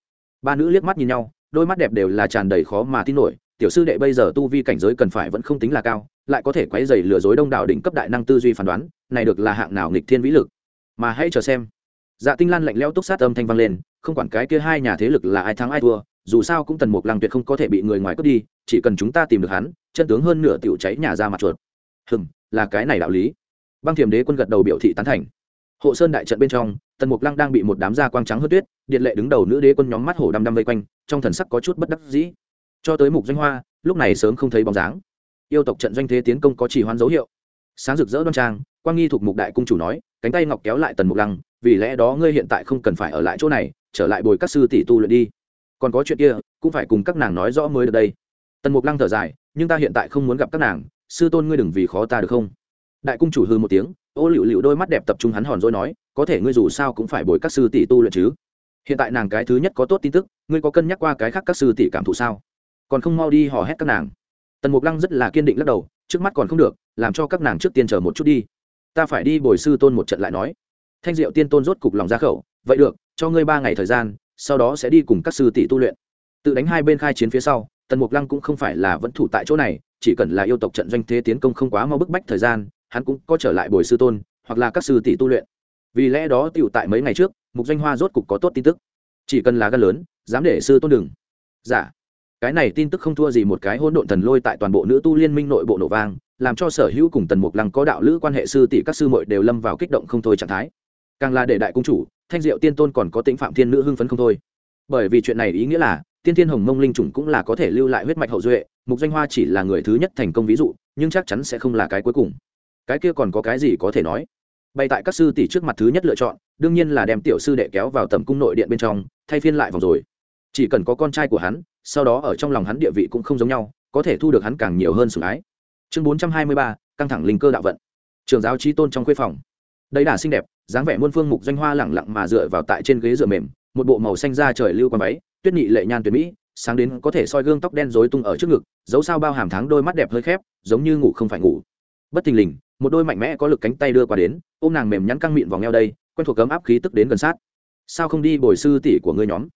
ba nữ liếc mắt nhìn nhau, đôi mắt đẹp đều là tràn đầy khó mà tin nổi, tiểu sư đệ bây giờ tu vi cảnh giới cần phải vẫn không tính là cao, lại có thể quấy dày lừa dối đông đảo đỉnh cấp đại năng tư duy phán đoán, này được là hạng nào nghịch thiên vĩ lực. Mà hãy chờ xem. Dạ tinh lan lạnh lẽo túc sát âm thanh vang lên, không quản cái kia hai nhà thế lực là ai thắng ai thua, dù sao cũng tần mục lăng tuyệt không có thể bị người ngoài cướp đi, chỉ cần chúng ta tìm được hắn, chân tướng hơn nửa tiểu cháy nhà ra mặt chuột. Hừm, là cái này đạo lý. Băng thiềm đế quân gật đầu biểu thị tán thành. Hộ sơn đại trận bên trong tần mục lăng đang bị một đám da quang trắng hớt tuyết, điện lệ đứng đầu nữ đế quân nhóm mắt hổ đăm đăm vây quanh, trong thần sắc có chút bất đắc dĩ. Cho tới mục danh hoa, lúc này sớm không thấy bóng dáng. Yêu tộc trận doanh thế tiến công có chỉ hoán dấu hiệu. Sáng rực rỡ đoan trang, quang nghi thuộc mục đại cung chủ nói, cánh tay ngọc kéo lại tần mục lăng, vì lẽ đó ngươi hiện tại không cần phải ở lại chỗ này, trở lại bồi các sư tỷ tu luyện đi. Còn có chuyện kia, cũng phải cùng các nàng nói rõ mới được đây. Tần mục lăng thở dài, nhưng ta hiện tại không muốn gặp các nàng, sư tôn ngươi đừng vì khó ta được không? Đại cung chủ hư một tiếng ô liễu liễu đôi mắt đẹp tập trung hắn hòn rồi nói, có thể ngươi dù sao cũng phải bồi các sư tỷ tu luyện chứ. Hiện tại nàng cái thứ nhất có tốt tin tức, ngươi có cân nhắc qua cái khác các sư tỷ cảm thụ sao? Còn không mau đi hò hét các nàng. Tần mục lăng rất là kiên định lắc đầu, trước mắt còn không được, làm cho các nàng trước tiên chờ một chút đi. Ta phải đi bồi sư tôn một trận lại nói. Thanh diệu tiên tôn rốt cục lòng ra khẩu, vậy được, cho ngươi ba ngày thời gian, sau đó sẽ đi cùng các sư tỷ tu luyện. Tự đánh hai bên khai chiến phía sau, tần mục lăng cũng không phải là vẫn thủ tại chỗ này, chỉ cần là yêu tộc trận doanh thế tiến công không quá mau bức bách thời gian hắn cũng có trở lại bồi sư tôn, hoặc là các sư tỷ tu luyện. Vì lẽ đó tựu tại mấy ngày trước, mục doanh hoa rốt cục có tốt tin tức. Chỉ cần là gan lớn, dám để sư tôn đừng. Giả dạ. cái này tin tức không thua gì một cái hỗn độn thần lôi tại toàn bộ nữ tu liên minh nội bộ nổ vang, làm cho sở hữu cùng tần mục lăng có đạo lữ quan hệ sư tỷ các sư muội đều lâm vào kích động không thôi trạng thái. Càng là để đại cung chủ, thanh diệu tiên tôn còn có tính phạm thiên nữ hưng phấn không thôi. Bởi vì chuyện này ý nghĩa là, tiên thiên hồng mông linh chủng cũng là có thể lưu lại huyết mạch hậu duệ, mục danh hoa chỉ là người thứ nhất thành công ví dụ, nhưng chắc chắn sẽ không là cái cuối cùng cái kia còn có cái gì có thể nói? Bày tại các sư tỷ trước mặt thứ nhất lựa chọn, đương nhiên là đem tiểu sư đệ kéo vào tầm cung nội điện bên trong, thay phiên lại vòng rồi. Chỉ cần có con trai của hắn, sau đó ở trong lòng hắn địa vị cũng không giống nhau, có thể thu được hắn càng nhiều hơn sủng ái. Chương bốn trăm hai mươi ba, căng thẳng linh cơ đạo vận. Trường giáo trí tôn trong khuê phòng. Đầy đà xinh đẹp, dáng vẻ muôn phương mục doanh hoa lẳng lặng mà dựa vào tại trên ghế dựa mềm, một bộ màu xanh da trời lưu quang váy, tuyết nhị lệ nhan tuyệt mỹ, sáng đến có thể soi gương tóc đen rối tung ở trước ngực, dấu sao bao hàm tháng đôi mắt đẹp hơi khép, giống như ngủ không phải ngủ. Bất thình lình một đôi mạnh mẽ có lực cánh tay đưa qua đến, ôm nàng mềm nhắn căng mịn vào ngheo đây, quen thuộc cấm áp khí tức đến gần sát. Sao không đi bồi sư tỷ của ngươi nhóm?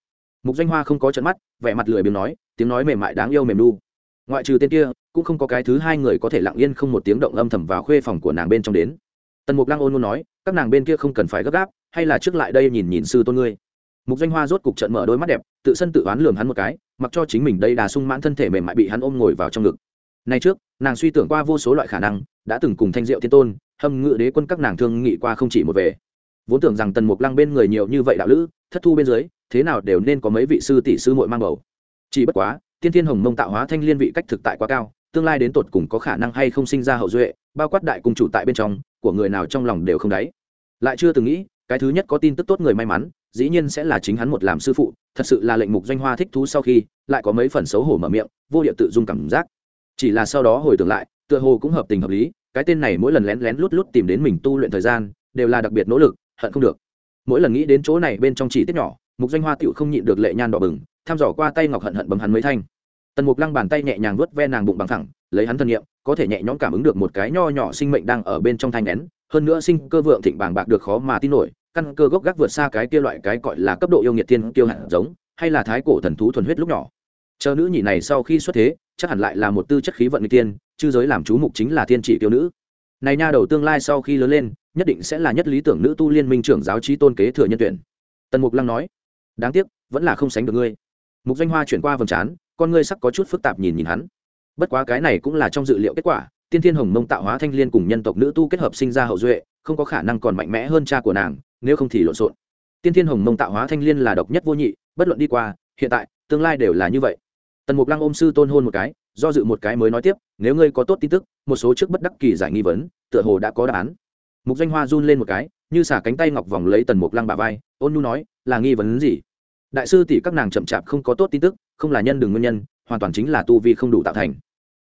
Mục doanh hoa không có trận mắt, vẻ mặt lười biếng nói, tiếng nói mềm mại đáng yêu mềm đu ngoại trừ tên kia, cũng không có cái thứ hai người có thể lặng yên không một tiếng động âm thầm vào khuê phòng của nàng bên trong đến. Tần mục lăng ôn luôn nói, các nàng bên kia không cần phải gấp gáp, hay là trước lại đây nhìn nhìn sư tôn ngươi. Mục doanh hoa rốt cục trận mở đôi mắt đẹp, tự sân tự oán lường hắn một cái, mặc cho chính mình đây đà sung mãn thân thể mềm mại bị hắn ôm ngồi vào trong ngực. Này trước, nàng suy tưởng qua vô số loại khả năng đã từng cùng thanh diệu thiên tôn, hâm ngự đế quân các nàng thương nghị qua không chỉ một về. Vốn tưởng rằng tần mục lăng bên người nhiều như vậy đạo lữ, thất thu bên dưới, thế nào đều nên có mấy vị sư tỷ sư muội mang bầu. Chỉ bất quá, tiên thiên hồng mông tạo hóa thanh liên vị cách thực tại quá cao, tương lai đến tột cùng có khả năng hay không sinh ra hậu duệ, bao quát đại cùng chủ tại bên trong, của người nào trong lòng đều không đáy. Lại chưa từng nghĩ, cái thứ nhất có tin tức tốt người may mắn, dĩ nhiên sẽ là chính hắn một làm sư phụ, thật sự là lệnh mục doanh hoa thích thú sau khi, lại có mấy phần xấu hổ mở miệng, vô địa tự dung cảm giác. Chỉ là sau đó hồi tưởng lại tựa hồ cũng hợp tình hợp lý, cái tên này mỗi lần lén lén lút lút tìm đến mình tu luyện thời gian, đều là đặc biệt nỗ lực, hận không được. Mỗi lần nghĩ đến chỗ này bên trong chỉ tiết nhỏ, mục doanh hoa tựu không nhịn được lệ nhan đỏ bừng thăm dò qua tay ngọc hận hận bấm hắn mấy thanh. Tần mục lăng bàn tay nhẹ nhàng vuốt ve nàng bụng bằng thẳng, lấy hắn thân nhiệm, có thể nhẹ nhõm cảm ứng được một cái nho nhỏ sinh mệnh đang ở bên trong thanh nén, hơn nữa sinh cơ vượng thịnh bàng bạc được khó mà tin nổi, căn cơ gốc gác vượt xa cái kia loại cái gọi là cấp độ yêu nghiệt thiên kiêu hạt giống, hay là thái cổ thần thú thuần huyết lúc nhỏ. Chờ nữ nhị này sau khi xuất thế, chắc hẳn lại là một tư chất khí vận n tiên chư giới làm chú mục chính là thiên chỉ tiêu nữ. Này nha đầu tương lai sau khi lớn lên, nhất định sẽ là nhất lý tưởng nữ tu liên minh trưởng giáo trí tôn kế thừa nhân tuyển. Tần mục lăng nói, đáng tiếc, vẫn là không sánh được ngươi. Mục danh hoa chuyển qua vầng trán, con ngươi sắc có chút phức tạp nhìn nhìn hắn. Bất quá cái này cũng là trong dự liệu kết quả, tiên thiên hồng mông tạo hóa thanh liên cùng nhân tộc nữ tu kết hợp sinh ra hậu duệ, không có khả năng còn mạnh mẽ hơn cha của nàng, nếu không thì lộn xộn. Tiên thiên hồng mông tạo hóa thanh liên là độc nhất vô nhị, bất luận đi qua, hiện tại, tương lai đều là như vậy. Tần mục lăng ôm sư tôn hôn một cái, do dự một cái mới nói tiếp nếu ngươi có tốt tin tức, một số trước bất đắc kỳ giải nghi vấn, tựa hồ đã có đáp án. Mục danh hoa run lên một cái, như xả cánh tay ngọc vòng lấy tần mục lăng bà vai, ôn nhu nói, là nghi vấn gì? Đại sư tỷ các nàng chậm chạp không có tốt tin tức, không là nhân đừng nguyên nhân, hoàn toàn chính là tu vi không đủ tạo thành.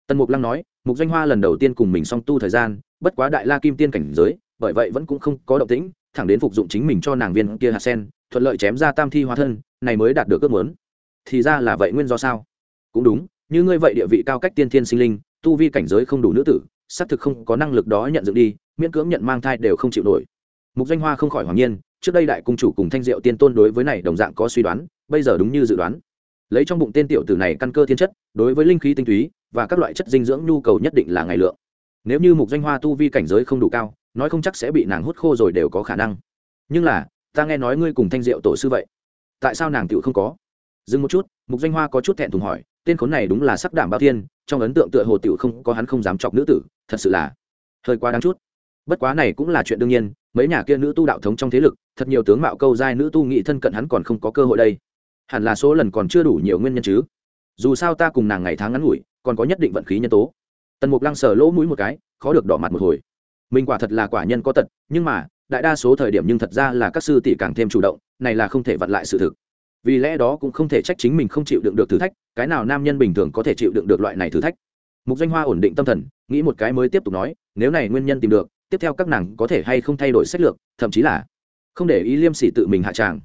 Tần mục lăng nói, mục danh hoa lần đầu tiên cùng mình song tu thời gian, bất quá đại la kim tiên cảnh giới, bởi vậy vẫn cũng không có động tĩnh, thẳng đến phục dụng chính mình cho nàng viên kia hạt sen, thuận lợi chém ra tam thi hóa thân, này mới đạt được ước muốn. Thì ra là vậy nguyên do sao? Cũng đúng, như ngươi vậy địa vị cao cách tiên thiên sinh linh tu vi cảnh giới không đủ nữ tử, xác thực không có năng lực đó nhận dựng đi, miễn cưỡng nhận mang thai đều không chịu nổi. Mục danh hoa không khỏi hoàng nhiên, trước đây đại cung chủ cùng thanh diệu tiên tôn đối với này đồng dạng có suy đoán, bây giờ đúng như dự đoán. Lấy trong bụng tên tiểu tử này căn cơ thiên chất, đối với linh khí tinh túy và các loại chất dinh dưỡng nhu cầu nhất định là ngày lượng. Nếu như mục danh hoa tu vi cảnh giới không đủ cao, nói không chắc sẽ bị nàng hút khô rồi đều có khả năng. Nhưng là, ta nghe nói ngươi cùng thanh diệu tổ sư vậy. Tại sao nàng tựu không có? Dừng một chút, mục danh hoa có chút thẹn thùng hỏi tên khốn này đúng là sắc đảm bao thiên, trong ấn tượng tựa hồ tựu không có hắn không dám chọc nữ tử, thật sự là hơi quá đáng chút. Bất quá này cũng là chuyện đương nhiên, mấy nhà kia nữ tu đạo thống trong thế lực, thật nhiều tướng mạo câu giai nữ tu nghị thân cận hắn còn không có cơ hội đây. Hẳn là số lần còn chưa đủ nhiều nguyên nhân chứ. Dù sao ta cùng nàng ngày tháng ngắn ngủi, còn có nhất định vận khí nhân tố. Tần mục lăng sờ lỗ mũi một cái, khó được đỏ mặt một hồi. Mình quả thật là quả nhân có tật, nhưng mà, đại đa số thời điểm nhưng thật ra là các sư tỷ càng thêm chủ động, này là không thể vặn lại sự thực vì lẽ đó cũng không thể trách chính mình không chịu đựng được thử thách, cái nào nam nhân bình thường có thể chịu đựng được loại này thử thách? Mục danh hoa ổn định tâm thần, nghĩ một cái mới tiếp tục nói, nếu này nguyên nhân tìm được, tiếp theo các nàng có thể hay không thay đổi sách lược, thậm chí là không để ý liêm sỉ tự mình hạ tràng.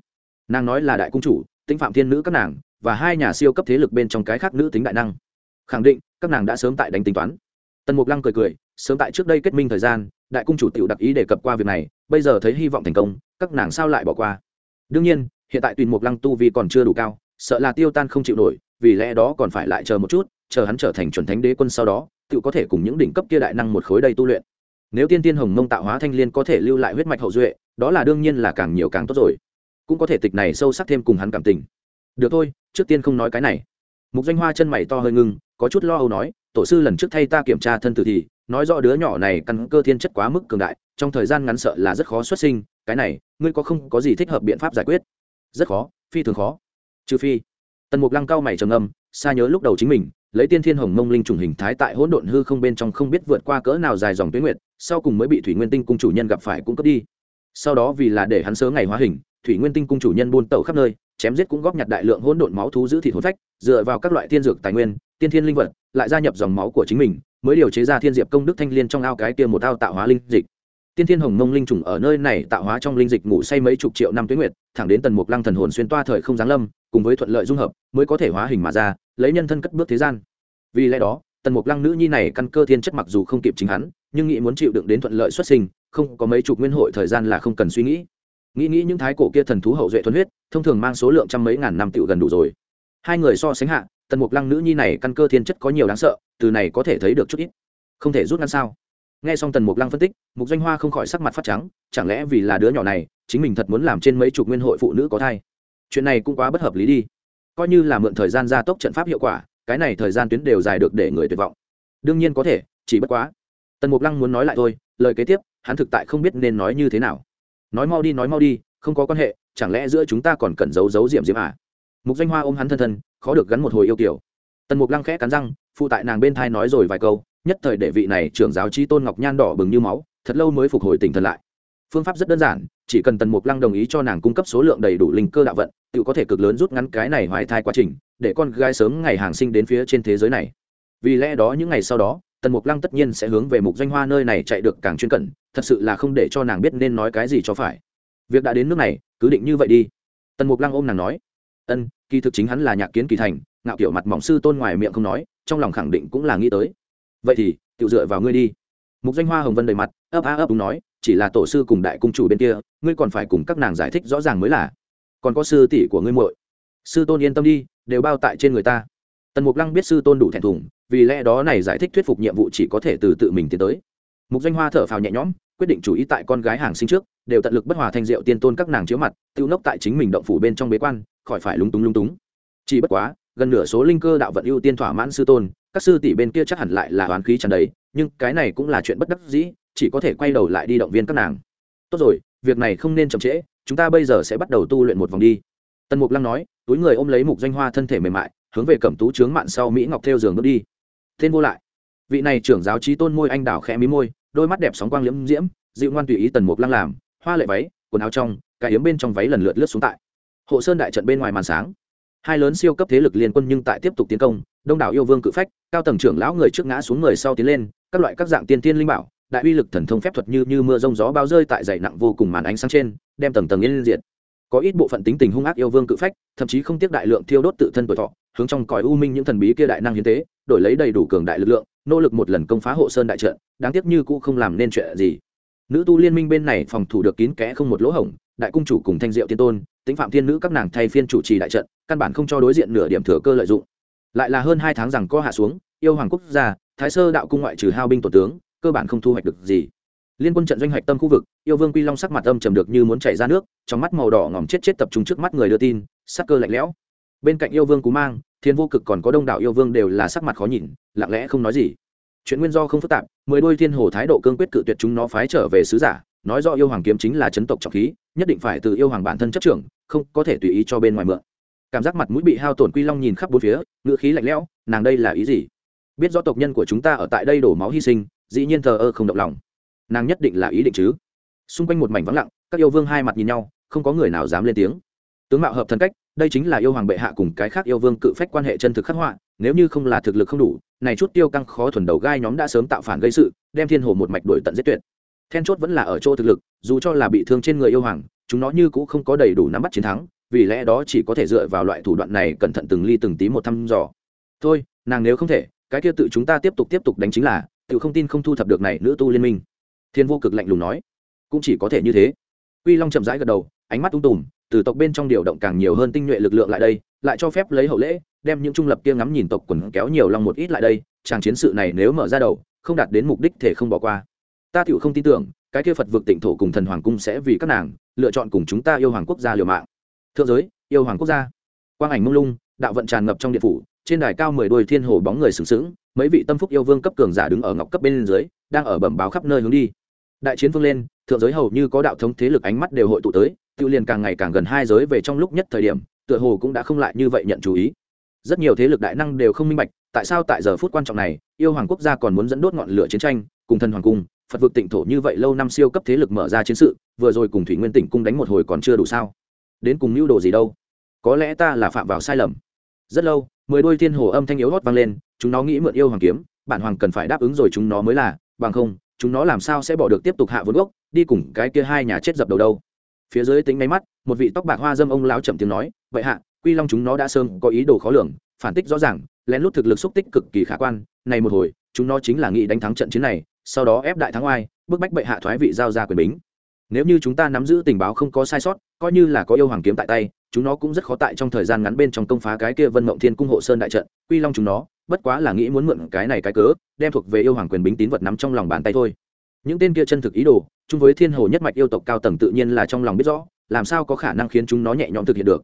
Nàng nói là đại cung chủ tinh phạm thiên nữ các nàng, và hai nhà siêu cấp thế lực bên trong cái khác nữ tính đại năng. Khẳng định, các nàng đã sớm tại đánh tính toán. Tần mục lăng cười cười, sớm tại trước đây kết minh thời gian, đại cung chủ tiểu đặc ý đề cập qua việc này, bây giờ thấy hy vọng thành công, các nàng sao lại bỏ qua? Đương nhiên hiện tại tùy mục lăng tu vi còn chưa đủ cao, sợ là tiêu tan không chịu nổi, vì lẽ đó còn phải lại chờ một chút, chờ hắn trở thành chuẩn thánh đế quân sau đó, tự có thể cùng những đỉnh cấp kia đại năng một khối đầy tu luyện. Nếu tiên tiên hồng mông tạo hóa thanh liên có thể lưu lại huyết mạch hậu duệ, đó là đương nhiên là càng nhiều càng tốt rồi. Cũng có thể tịch này sâu sắc thêm cùng hắn cảm tình. Được thôi, trước tiên không nói cái này. Mục danh hoa chân mày to hơi ngưng, có chút lo âu nói, tổ sư lần trước thay ta kiểm tra thân tử thì, nói rõ đứa nhỏ này căn cơ thiên chất quá mức cường đại, trong thời gian ngắn sợ là rất khó xuất sinh, cái này, ngươi có không có gì thích hợp biện pháp giải quyết? Rất khó, phi thường khó. Trừ phi, tần mục lăng cao mày trầm âm xa nhớ lúc đầu chính mình, lấy tiên thiên hồng mông linh trùng hình thái tại hỗn độn hư không bên trong không biết vượt qua cỡ nào dài dòng tuyến nguyệt, sau cùng mới bị thủy nguyên tinh cung chủ nhân gặp phải cũng cướp đi. Sau đó vì là để hắn sớm ngày hóa hình, thủy nguyên tinh cung chủ nhân buôn tẩu khắp nơi, chém giết cũng góp nhặt đại lượng hỗn độn máu thú giữ thịt hồn phách, dựa vào các loại thiên dược tài nguyên, tiên thiên linh vật, lại gia nhập dòng máu của chính mình, mới điều chế ra thiên diệp công đức thanh liên trong ao cái kia một ao tạo hóa linh dịch. Tiên thiên hồng mông linh trùng ở nơi này tạo hóa trong linh dịch ngủ say mấy chục triệu năm tuyến nguyệt thẳng đến tần mục lăng thần hồn xuyên toa thời không giáng lâm, cùng với thuận lợi dung hợp, mới có thể hóa hình mà ra, lấy nhân thân cất bước thế gian. Vì lẽ đó, tần mục lăng nữ nhi này căn cơ thiên chất mặc dù không kịp chính hắn, nhưng nghĩ muốn chịu đựng đến thuận lợi xuất sinh, không có mấy chục nguyên hội thời gian là không cần suy nghĩ. Nghĩ nghĩ những thái cổ kia thần thú hậu duệ thuần huyết, thông thường mang số lượng trăm mấy ngàn năm tựu gần đủ rồi. Hai người so sánh hạ, tần mục lăng nữ nhi này căn cơ thiên chất có nhiều đáng sợ, từ này có thể thấy được chút ít. Không thể rút ngắn sao? Nghe xong tần mục lăng phân tích, mục doanh hoa không khỏi sắc mặt phát trắng, chẳng lẽ vì là đứa nhỏ này, chính mình thật muốn làm trên mấy chục nguyên hội phụ nữ có thai? Chuyện này cũng quá bất hợp lý đi. Coi như là mượn thời gian gia tốc trận pháp hiệu quả, cái này thời gian tuyến đều dài được để người tuyệt vọng. Đương nhiên có thể, chỉ bất quá. Tần mục lăng muốn nói lại thôi, lời kế tiếp, hắn thực tại không biết nên nói như thế nào. Nói mau đi, nói mau đi, không có quan hệ, chẳng lẽ giữa chúng ta còn cần giấu giấu diệm diệm à? Mục danh hoa ôm hắn thân thân, khó được gắn một hồi yêu kiểu. Tần mục lăng khẽ cắn răng phụ tại nàng bên thai nói rồi vài câu, nhất thời để vị này trưởng giáo trí tôn ngọc nhan đỏ bừng như máu, thật lâu mới phục hồi tỉnh thần lại. Phương pháp rất đơn giản, chỉ cần tần mục lăng đồng ý cho nàng cung cấp số lượng đầy đủ linh cơ đạo vận, tự có thể cực lớn rút ngắn cái này hoài thai quá trình, để con gái sớm ngày hàng sinh đến phía trên thế giới này. Vì lẽ đó những ngày sau đó, tần mục lăng tất nhiên sẽ hướng về mục danh hoa nơi này chạy được càng chuyên cẩn, thật sự là không để cho nàng biết nên nói cái gì cho phải. Việc đã đến nước này, cứ định như vậy đi. Tần mục lăng ôm nàng nói, ân, kỳ thực chính hắn là nhạc kiến kỳ thành, ngạo kiểu mặt mỏng sư tôn ngoài miệng không nói trong lòng khẳng định cũng là nghĩ tới. Vậy thì tự dựa vào ngươi đi. Mục danh hoa hồng vân đầy mặt, ấp á ấp đúng nói, chỉ là tổ sư cùng đại cung chủ bên kia, ngươi còn phải cùng các nàng giải thích rõ ràng mới là. Còn có sư tỷ của ngươi muội. Sư tôn yên tâm đi, đều bao tại trên người ta. Tần mục lăng biết sư tôn đủ thẹn thùng, vì lẽ đó này giải thích thuyết phục nhiệm vụ chỉ có thể từ tự mình tiến tới. Mục danh hoa thở phào nhẹ nhõm, quyết định chủ ý tại con gái hàng sinh trước, đều tận lực bất hòa thanh diệu tiên tôn các nàng chiếu mặt, tiêu nốc tại chính mình động phủ bên trong bế quan, khỏi phải lúng túng lúng túng. Chỉ bất quá gần nửa số linh cơ đạo vận ưu tiên thỏa mãn sư tôn, các sư tỷ bên kia chắc hẳn lại là oán khí tràn đầy, nhưng cái này cũng là chuyện bất đắc dĩ, chỉ có thể quay đầu lại đi động viên các nàng. Tốt rồi, việc này không nên chậm trễ, chúng ta bây giờ sẽ bắt đầu tu luyện một vòng đi. Tần mục lăng nói, túi người ôm lấy mục danh hoa thân thể mềm mại, hướng về cẩm tú trướng mạn sau mỹ ngọc theo giường bước đi. Tên vô lại. Vị này trưởng giáo trí tôn môi anh đào khẽ mí môi, đôi mắt đẹp sóng quang liễm diễm, dịu ngoan tùy ý tần mục lăng làm, hoa lệ váy, quần áo trong cả yếm bên trong váy lần lượt lướt xuống tại. Hộ sơn đại trận bên ngoài màn sáng hai lớn siêu cấp thế lực liên quân nhưng tại tiếp tục tiến công, đông đảo yêu vương cự phách, cao tầng trưởng lão người trước ngã xuống người sau tiến lên, các loại các dạng tiên tiên linh bảo, đại uy lực thần thông phép thuật như như mưa rông gió bao rơi tại dày nặng vô cùng màn ánh sáng trên, đem tầng tầng yên diệt. Có ít bộ phận tính tình hung ác yêu vương cự phách, thậm chí không tiếc đại lượng thiêu đốt tự thân tuổi thọ, hướng trong cõi u minh những thần bí kia đại năng hiến tế, đổi lấy đầy đủ cường đại lực lượng, nỗ lực một lần công phá hộ sơn đại trận, đáng tiếc như cũ không làm nên chuyện gì. Nữ tu liên minh bên này phòng thủ được kín kẽ không một lỗ hổng đại cung chủ cùng thanh diệu tiên tôn tính phạm thiên nữ các nàng thay phiên chủ trì đại trận, căn bản không cho đối diện nửa điểm thừa cơ lợi dụng. Lại là hơn hai tháng rằng co hạ xuống, yêu hoàng quốc gia, thái sơ đạo cung ngoại trừ hao binh tổ tướng, cơ bản không thu hoạch được gì. Liên quân trận doanh hoạch tâm khu vực, yêu vương quy long sắc mặt âm trầm được như muốn chảy ra nước, trong mắt màu đỏ ngòm chết chết tập trung trước mắt người đưa tin, sắc cơ lạnh lẽo. Bên cạnh yêu vương cú mang, thiên vô cực còn có đông đảo yêu vương đều là sắc mặt khó nhìn, lặng lẽ không nói gì. Chuyện nguyên do không phức tạp, mười đôi thiên hồ thái độ cương quyết cự tuyệt chúng nó phái trở về sứ giả nói do yêu hoàng kiếm chính là chấn tộc trọng khí, nhất định phải từ yêu hoàng bản thân chấp trưởng, không có thể tùy ý cho bên ngoài mượn. Cảm giác mặt mũi bị hao tổn quy long nhìn khắp bốn phía, ngữ khí lạnh lẽo, nàng đây là ý gì? Biết rõ tộc nhân của chúng ta ở tại đây đổ máu hy sinh, dĩ nhiên thờ ơ không động lòng. Nàng nhất định là ý định chứ? Xung quanh một mảnh vắng lặng, các yêu vương hai mặt nhìn nhau, không có người nào dám lên tiếng. Tướng mạo hợp thân cách, đây chính là yêu hoàng bệ hạ cùng cái khác yêu vương cự phách quan hệ chân thực khắc họa, nếu như không là thực lực không đủ, này chút tiêu căng khó thuần đầu gai nhóm đã sớm tạo phản gây sự, đem thiên hồ một mạch đuổi tận giết tuyệt then chốt vẫn là ở chỗ thực lực, dù cho là bị thương trên người yêu hoàng, chúng nó như cũng không có đầy đủ nắm bắt chiến thắng, vì lẽ đó chỉ có thể dựa vào loại thủ đoạn này cẩn thận từng ly từng tí một thăm dò. Thôi, nàng nếu không thể, cái kia tự chúng ta tiếp tục tiếp tục đánh chính là, tự không tin không thu thập được này nữ tu liên minh. Thiên vô cực lạnh lùng nói. Cũng chỉ có thể như thế. Quy long chậm rãi gật đầu, ánh mắt tung tùm, từ tộc bên trong điều động càng nhiều hơn tinh nhuệ lực lượng lại đây, lại cho phép lấy hậu lễ, đem những trung lập kia ngắm nhìn tộc quần kéo nhiều long một ít lại đây, chàng chiến sự này nếu mở ra đầu, không đạt đến mục đích thể không bỏ qua ta tựu không tin tưởng, cái kia phật vực tịnh thổ cùng thần hoàng cung sẽ vì các nàng lựa chọn cùng chúng ta yêu hoàng quốc gia liều mạng. Thượng giới, yêu hoàng quốc gia. Quang ảnh mông lung, đạo vận tràn ngập trong điện phủ, trên đài cao mười đôi thiên hồ bóng người sừng sững, mấy vị tâm phúc yêu vương cấp cường giả đứng ở ngọc cấp bên dưới, đang ở bẩm báo khắp nơi hướng đi. Đại chiến vương lên, thượng giới hầu như có đạo thống thế lực ánh mắt đều hội tụ tới tự liền càng ngày càng gần hai giới về trong lúc nhất thời điểm, tựa hồ cũng đã không lại như vậy nhận chú ý. Rất nhiều thế lực đại năng đều không minh bạch, tại sao tại giờ phút quan trọng này, yêu hoàng quốc gia còn muốn dẫn đốt ngọn lửa chiến tranh, cùng thần hoàng cung phật vực tịnh thổ như vậy lâu năm siêu cấp thế lực mở ra chiến sự, vừa rồi cùng thủy nguyên tỉnh cung đánh một hồi còn chưa đủ sao? Đến cùng mưu đồ gì đâu? Có lẽ ta là phạm vào sai lầm. Rất lâu, mười đôi thiên hồ âm thanh yếu hót vang lên, chúng nó nghĩ mượn yêu hoàng kiếm, bản hoàng cần phải đáp ứng rồi chúng nó mới là, bằng không, chúng nó làm sao sẽ bỏ được tiếp tục hạ vốn gốc, đi cùng cái kia hai nhà chết dập đầu đâu? Phía dưới tính máy mắt, một vị tóc bạc hoa dâm ông lão chậm tiếng nói, vậy hạ, quy long chúng nó đã sơn có ý đồ khó lường, phản tích rõ ràng, lén lút thực lực xúc tích cực kỳ khả quan, này một hồi, chúng nó chính là nghĩ đánh thắng trận chiến này sau đó ép đại thắng oai, bức bách bệ hạ thoái vị giao ra quyền bính. Nếu như chúng ta nắm giữ tình báo không có sai sót, coi như là có yêu hoàng kiếm tại tay, chúng nó cũng rất khó tại trong thời gian ngắn bên trong công phá cái kia vân mộng thiên cung hộ sơn đại trận, quy long chúng nó, bất quá là nghĩ muốn mượn cái này cái cớ, đem thuộc về yêu hoàng quyền bính tín vật nắm trong lòng bàn tay thôi. Những tên kia chân thực ý đồ, chung với thiên hồ nhất mạch yêu tộc cao tầng tự nhiên là trong lòng biết rõ, làm sao có khả năng khiến chúng nó nhẹ nhõm thực hiện được?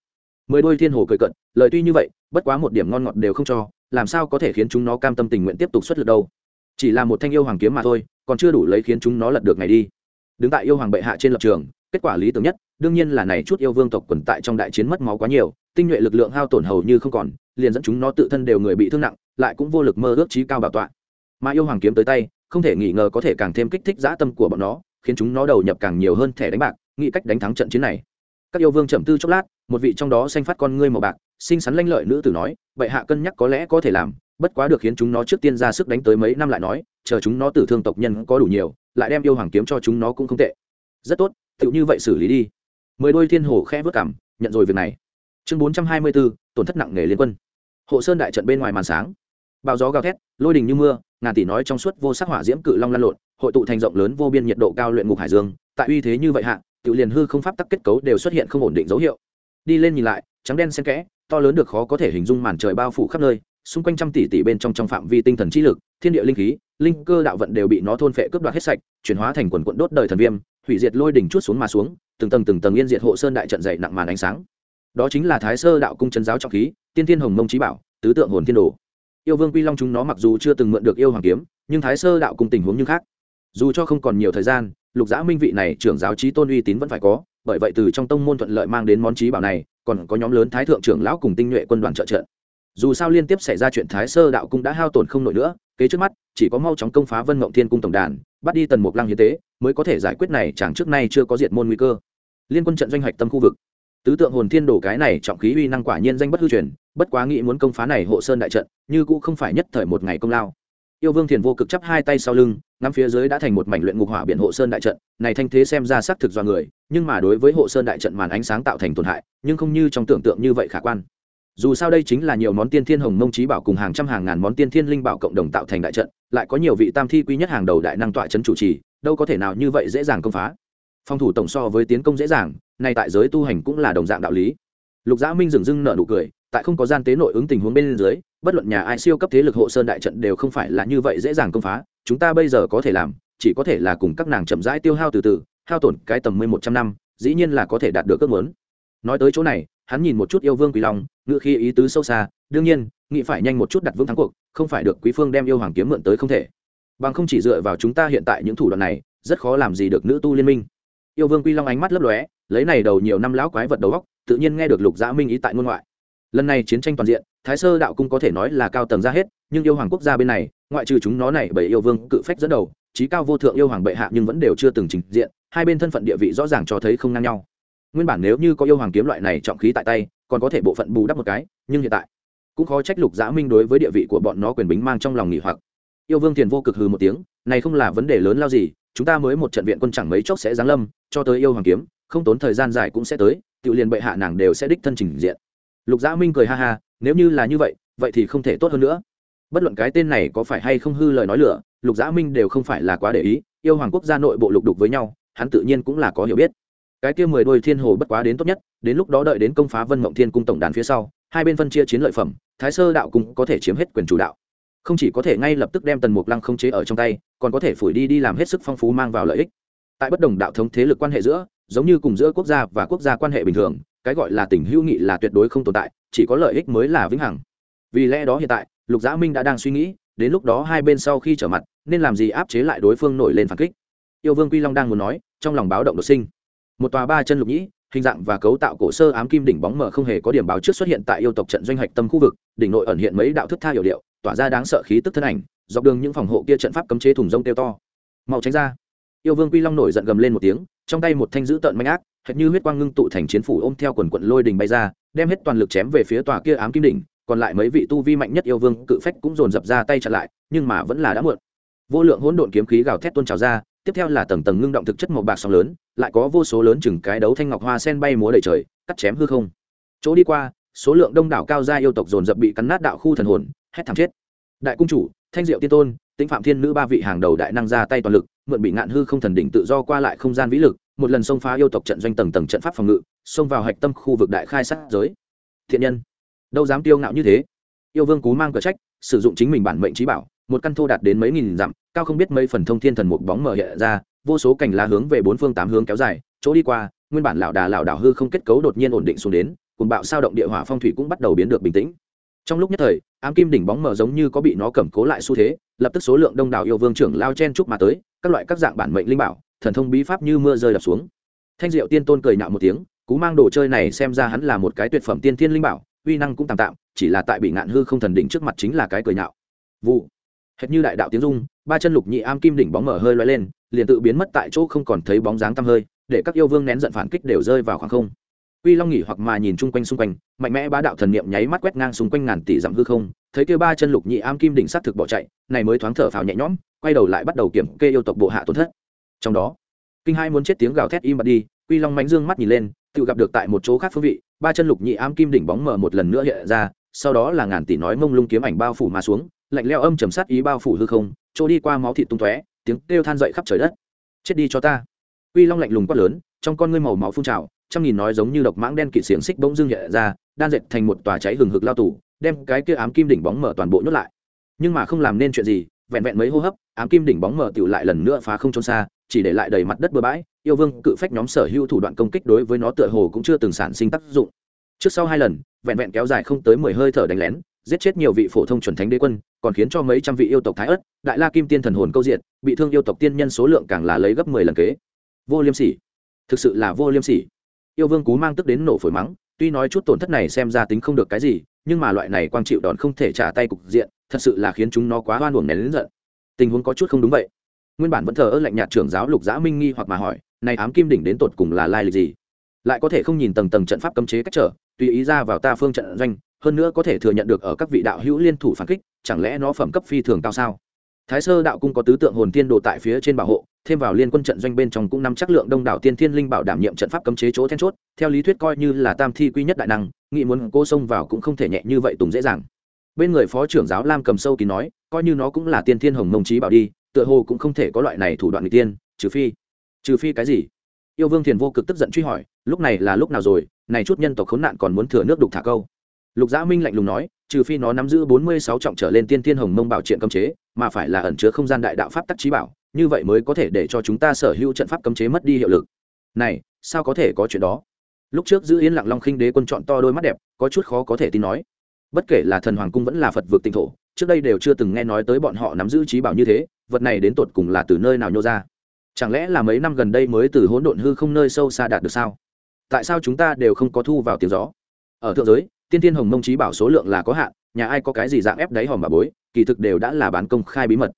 Mười đôi thiên hồ cười cận, lời tuy như vậy, bất quá một điểm ngon ngọt đều không cho, làm sao có thể khiến chúng nó cam tâm tình nguyện tiếp tục xuất lực đâu? Chỉ là một thanh yêu hoàng kiếm mà thôi, còn chưa đủ lấy khiến chúng nó lật được ngày đi. Đứng tại yêu hoàng bệ hạ trên lập trường, kết quả lý tưởng nhất, đương nhiên là này chút yêu vương tộc quần tại trong đại chiến mất máu quá nhiều, tinh nhuệ lực lượng hao tổn hầu như không còn, liền dẫn chúng nó tự thân đều người bị thương nặng, lại cũng vô lực mơ ước trí cao bảo tọa. Mà yêu hoàng kiếm tới tay, không thể nghi ngờ có thể càng thêm kích thích dã tâm của bọn nó, khiến chúng nó đầu nhập càng nhiều hơn thẻ đánh bạc, nghĩ cách đánh thắng trận chiến này. Các yêu vương chậm tư chốc lát, một vị trong đó xanh phát con ngươi màu bạc, xinh xắn lanh lợi nữ tử nói vậy hạ cân nhắc có lẽ có thể làm bất quá được khiến chúng nó trước tiên ra sức đánh tới mấy năm lại nói, chờ chúng nó tử thương tộc nhân có đủ nhiều, lại đem yêu hoàng kiếm cho chúng nó cũng không tệ. Rất tốt, tựu như vậy xử lý đi. Mười đôi thiên hồ khẽ vớt cảm, nhận rồi việc này. Chương bốn trăm hai mươi bốn tổn thất nặng nề liên quân. Hộ sơn đại trận bên ngoài màn sáng. Bão gió gào thét, lôi đình như mưa, ngàn tỷ nói trong suốt vô sắc hỏa diễm cự long lan lộn, hội tụ thành rộng lớn vô biên nhiệt độ cao luyện ngục hải dương. Tại uy thế như vậy hạ tự liền hư không pháp tắc kết cấu đều xuất hiện không ổn định dấu hiệu. Đi lên nhìn lại, trắng đen xen kẽ, to lớn được khó có thể hình dung màn trời bao phủ khắp nơi xung quanh trăm tỷ tỷ bên trong trong phạm vi tinh thần trí lực, thiên địa linh khí, linh cơ đạo vận đều bị nó thôn phệ cướp đoạt hết sạch, chuyển hóa thành quần quận đốt đời thần viêm, hủy diệt lôi đỉnh chút xuống mà xuống, từng tầng từng tầng yên diệt hộ sơn đại trận dày nặng màn ánh sáng. Đó chính là thái sơ đạo cung trấn giáo trọng khí, tiên thiên hồng mông trí bảo, tứ tượng hồn thiên đồ. Yêu vương quy long chúng nó mặc dù chưa từng mượn được yêu hoàng kiếm, nhưng thái sơ đạo cung tình huống như khác. Dù cho không còn nhiều thời gian, lục giã minh vị này trưởng giáo trí tôn uy tín vẫn phải có, bởi vậy từ trong tông môn thuận lợi mang đến món trí bảo này, còn có nhóm lớn thái thượng trưởng lão cùng tinh nhuệ quân đoàn trợ trận dù sao liên tiếp xảy ra chuyện thái sơ đạo cung đã hao tổn không nổi nữa, kế trước mắt, chỉ có mau chóng công phá vân mộng thiên cung tổng đàn, bắt đi tần mục lăng hiến tế, mới có thể giải quyết này chẳng trước nay chưa có diệt môn nguy cơ. Liên quân trận doanh hạch tâm khu vực. Tứ tượng hồn thiên đổ cái này trọng khí uy năng quả nhiên danh bất hư truyền, bất quá nghĩ muốn công phá này hộ sơn đại trận, như cũ không phải nhất thời một ngày công lao. Yêu vương thiền vô cực chắp hai tay sau lưng, ngắm phía dưới đã thành một mảnh luyện ngục hỏa biển hộ sơn đại trận, này thanh thế xem ra xác thực do người, nhưng mà đối với hộ sơn đại trận màn ánh sáng tạo thành tổn hại, nhưng không như trong tưởng tượng như vậy khả quan dù sao đây chính là nhiều món tiên thiên hồng mông trí bảo cùng hàng trăm hàng ngàn món tiên thiên linh bảo cộng đồng tạo thành đại trận, lại có nhiều vị tam thi quý nhất hàng đầu đại năng tọa trấn chủ trì, đâu có thể nào như vậy dễ dàng công phá. Phòng thủ tổng so với tiến công dễ dàng, nay tại giới tu hành cũng là đồng dạng đạo lý. Lục giã minh dừng dưng nợ nụ cười, tại không có gian tế nội ứng tình huống bên dưới, bất luận nhà ai siêu cấp thế lực hộ sơn đại trận đều không phải là như vậy dễ dàng công phá, chúng ta bây giờ có thể làm, chỉ có thể là cùng các nàng chậm rãi tiêu hao từ từ, hao tổn cái tầm mười một trăm năm, dĩ nhiên là có thể đạt được ước muốn. Nói tới chỗ này hắn nhìn một chút yêu vương quỳ long, ngự khi ý tứ sâu xa, đương nhiên, nghĩ phải nhanh một chút đặt vững thắng cuộc, không phải được quý phương đem yêu hoàng kiếm mượn tới không thể. Bằng không chỉ dựa vào chúng ta hiện tại những thủ đoạn này, rất khó làm gì được nữ tu liên minh. Yêu vương quy long ánh mắt lấp lóe, lấy này đầu nhiều năm lão quái vật đầu góc tự nhiên nghe được lục giã minh ý tại ngôn ngoại. Lần này chiến tranh toàn diện, thái sơ đạo cung có thể nói là cao tầng ra hết, nhưng yêu hoàng quốc gia bên này, ngoại trừ chúng nó này bởi yêu vương cự phách dẫn đầu trí cao vô thượng yêu hoàng bệ hạ nhưng vẫn đều chưa từng trình diện, hai bên thân phận địa vị rõ ràng cho thấy không ngang nhau nguyên bản nếu như có yêu hoàng kiếm loại này trọng khí tại tay, còn có thể bộ phận bù đắp một cái, nhưng hiện tại, cũng khó trách lục giã minh đối với địa vị của bọn nó quyền bính mang trong lòng nghỉ hoặc. Yêu vương tiền vô cực hừ một tiếng, này không là vấn đề lớn lao gì, chúng ta mới một trận viện quân chẳng mấy chốc sẽ giáng lâm, cho tới yêu hoàng kiếm, không tốn thời gian dài cũng sẽ tới tự liền bệ hạ nàng đều sẽ đích thân trình diện. Lục giã minh cười ha ha, nếu như là như vậy vậy thì không thể tốt hơn nữa. Bất luận cái tên này có phải hay không hư lời nói lửa, lục giã minh đều không phải là quá để ý, yêu hoàng quốc gia nội bộ lục đục với nhau, hắn tự nhiên cũng là có hiểu biết cái kia mười đôi thiên hồ bất quá đến tốt nhất, đến lúc đó đợi đến công phá vân mộng thiên cung tổng đàn phía sau, hai bên phân chia chiến lợi phẩm, thái sơ đạo cung có thể chiếm hết quyền chủ đạo. Không chỉ có thể ngay lập tức đem tần mục lăng không chế ở trong tay, còn có thể phủi đi đi làm hết sức phong phú mang vào lợi ích. Tại bất đồng đạo thống thế lực quan hệ giữa, giống như cùng giữa quốc gia và quốc gia quan hệ bình thường, cái gọi là tình hữu nghị là tuyệt đối không tồn tại, chỉ có lợi ích mới là vĩnh hằng. Vì lẽ đó hiện tại, lục giã minh đã đang suy nghĩ, đến lúc đó hai bên sau khi trở mặt, nên làm gì áp chế lại đối phương nổi lên phản kích. Yêu vương quy long đang muốn nói, trong lòng báo động đột sinh một tòa ba chân lục nhĩ, hình dạng và cấu tạo cổ sơ ám kim đỉnh bóng mờ không hề có điểm báo trước xuất hiện tại yêu tộc trận doanh hạch tâm khu vực, đỉnh nội ẩn hiện mấy đạo thức tha hiểu điệu, tỏa ra đáng sợ khí tức thân ảnh, dọc đường những phòng hộ kia trận pháp cấm chế thùng rông tiêu to. Mau tránh ra. Yêu vương quy long nổi giận gầm lên một tiếng, trong tay một thanh dữ tợn manh ác, hệt như huyết quang ngưng tụ thành chiến phủ ôm theo quần quận lôi đình bay ra, đem hết toàn lực chém về phía tòa kia ám kim đỉnh, còn lại mấy vị tu vi mạnh nhất yêu vương cự phách cũng dồn dập ra tay chặn lại, nhưng mà vẫn là đã muộn. Vô lượng hỗn độn kiếm khí gào thét tuôn trào ra tiếp theo là tầng tầng ngưng động thực chất màu bạc sóng lớn, lại có vô số lớn chừng cái đấu thanh ngọc hoa sen bay múa đầy trời, cắt chém hư không. Chỗ đi qua, số lượng đông đảo cao gia yêu tộc dồn dập bị cắn nát đạo khu thần hồn, hét thảm chết. Đại cung chủ, thanh diệu tiên tôn, tĩnh phạm thiên nữ ba vị hàng đầu đại năng ra tay toàn lực, mượn bị ngạn hư không thần đỉnh tự do qua lại không gian vĩ lực, một lần xông phá yêu tộc trận doanh tầng tầng trận pháp phòng ngự, xông vào hạch tâm khu vực đại khai sát giới. Thiện nhân, đâu dám tiêu ngạo như thế? Yêu vương cú mang cờ trách, sử dụng chính mình bản mệnh trí bảo, một căn thô đạt đến mấy nghìn dặm, cao không biết mấy phần thông thiên thần một bóng mở hiện ra, vô số cành lá hướng về bốn phương tám hướng kéo dài, chỗ đi qua, nguyên bản lão đà lão đảo hư không kết cấu đột nhiên ổn định xuống đến cùng bạo sao động địa hỏa phong thủy cũng bắt đầu biến được bình tĩnh. Trong lúc nhất thời, ám kim đỉnh bóng mở giống như có bị nó cầm cố lại xu thế, lập tức số lượng đông đảo yêu vương trưởng lao chen chúc mà tới, các loại các dạng bản mệnh linh bảo, thần thông bí pháp như mưa rơi đập xuống. Thanh diệu tiên tôn cười nhạo một tiếng, cú mang đồ chơi này xem ra hắn là một cái tuyệt phẩm tiên thiên linh bảo, uy năng cũng tạm tạm chỉ là tại bị ngạn hư không thần đỉnh trước mặt chính là cái cười nhạo. Vụ. Hệt như đại đạo tiếng dung ba chân lục nhị am kim đỉnh bóng mở hơi loay lên liền tự biến mất tại chỗ không còn thấy bóng dáng tăm hơi để các yêu vương nén giận phản kích đều rơi vào khoảng không. Quy Long nghỉ hoặc mà nhìn chung quanh xung quanh, mạnh mẽ bá đạo thần niệm nháy mắt quét ngang xung quanh ngàn tỷ dặm hư không, thấy kia ba chân lục nhị am kim đỉnh sát thực bỏ chạy, này mới thoáng thở phào nhẹ nhõm, quay đầu lại bắt đầu kiểm kê yêu tộc bộ hạ tổn thất. Trong đó, kinh hai muốn chết tiếng gào thét im bặt đi, Quy Long mánh dương mắt nhìn lên, tự gặp được tại một chỗ khác phương vị, ba chân lục nhị am kim đỉnh bóng mở một lần nữa hiện ra, sau đó là ngàn tỷ nói mông lung kiếm ảnh bao phủ mà xuống, lạnh lẽo âm trầm sát ý bao phủ hư không, chỗ đi qua máu thịt tung tóe, tiếng kêu than dậy khắp trời đất. Chết đi cho ta. Quy Long lạnh lùng quát lớn, trong con ngươi màu máu phun trào, trăm nghìn nói giống như độc mãng đen kịt xiềng xích bỗng dưng nhẹ ra đan dệt thành một tòa cháy hừng hực lao tủ đem cái kia ám kim đỉnh bóng mở toàn bộ nhốt lại nhưng mà không làm nên chuyện gì vẹn vẹn mấy hô hấp ám kim đỉnh bóng mở tựu lại lần nữa phá không trốn xa chỉ để lại đầy mặt đất bừa bãi yêu vương cự phách nhóm sở hữu thủ đoạn công kích đối với nó tựa hồ cũng chưa từng sản sinh tác dụng trước sau hai lần, vẹn vẹn kéo dài không tới mười hơi thở đánh lén, giết chết nhiều vị phổ thông chuẩn thánh đế quân, còn khiến cho mấy trăm vị yêu tộc thái ất đại la kim tiên thần hồn câu diện bị thương yêu tộc tiên nhân số lượng càng là lấy gấp mười lần kế. Vô liêm sỉ. Thực sự là vô liêm sỉ. Yêu vương cú mang tức đến nổ phổi mắng, tuy nói chút tổn thất này xem ra tính không được cái gì, nhưng mà loại này quang chịu đòn không thể trả tay cục diện, thật sự là khiến chúng nó quá oan uổng nén lớn giận. Tình huống có chút không đúng vậy. Nguyên bản vẫn thờ ơ lạnh nhạt trưởng giáo lục giã minh nghi hoặc mà hỏi, này ám kim đỉnh đến tột cùng là lai lịch gì? Lại có thể không nhìn tầng tầng trận pháp cấm chế cách trở tùy ý ra vào ta phương trận doanh, hơn nữa có thể thừa nhận được ở các vị đạo hữu liên thủ phản kích, chẳng lẽ nó phẩm cấp phi thường cao sao? Thái sơ đạo cung có tứ tượng hồn tiên đồ tại phía trên bảo hộ, thêm vào liên quân trận doanh bên trong cũng nắm chắc lượng đông đảo tiên thiên linh bảo đảm nhiệm trận pháp cấm chế chỗ then chốt, theo lý thuyết coi như là tam thi quy nhất đại năng nghị muốn cô xông vào cũng không thể nhẹ như vậy tùng dễ dàng. Bên người phó trưởng giáo lam cầm sâu kín nói, coi như nó cũng là tiên thiên hồng mông trí bảo đi, tựa hồ cũng không thể có loại này thủ đoạn người tiên, trừ phi trừ phi cái gì? Yêu vương thiền vô cực tức giận truy hỏi, lúc này là lúc nào rồi? Này chút nhân tộc khốn nạn còn muốn thừa nước đục thả câu. Lục giã minh lạnh lùng nói, trừ phi nó nắm giữ bốn mươi sáu trọng trở lên tiên thiên hồng mông bảo triện cấm chế, mà phải là ẩn chứa không gian đại đạo pháp tắc trí bảo, như vậy mới có thể để cho chúng ta sở hữu trận pháp cấm chế mất đi hiệu lực. Này, sao có thể có chuyện đó? Lúc trước giữ yên lặng long khinh đế quân chọn to đôi mắt đẹp, có chút khó có thể tin nói, bất kể là thần hoàng cung vẫn là phật vượt tinh thổ, trước đây đều chưa từng nghe nói tới bọn họ nắm giữ trí bảo như thế, vật này đến tột cùng là từ nơi nào nhô ra? Chẳng lẽ là mấy năm gần đây mới từ hỗn độn hư không nơi sâu xa đạt được sao? Tại sao chúng ta đều không có thu vào tiếng gió? Ở thượng giới, tiên tiên hồng mông trí bảo số lượng là có hạn, nhà ai có cái gì dạng ép đáy hòm bà bối, kỳ thực đều đã là bán công khai bí mật.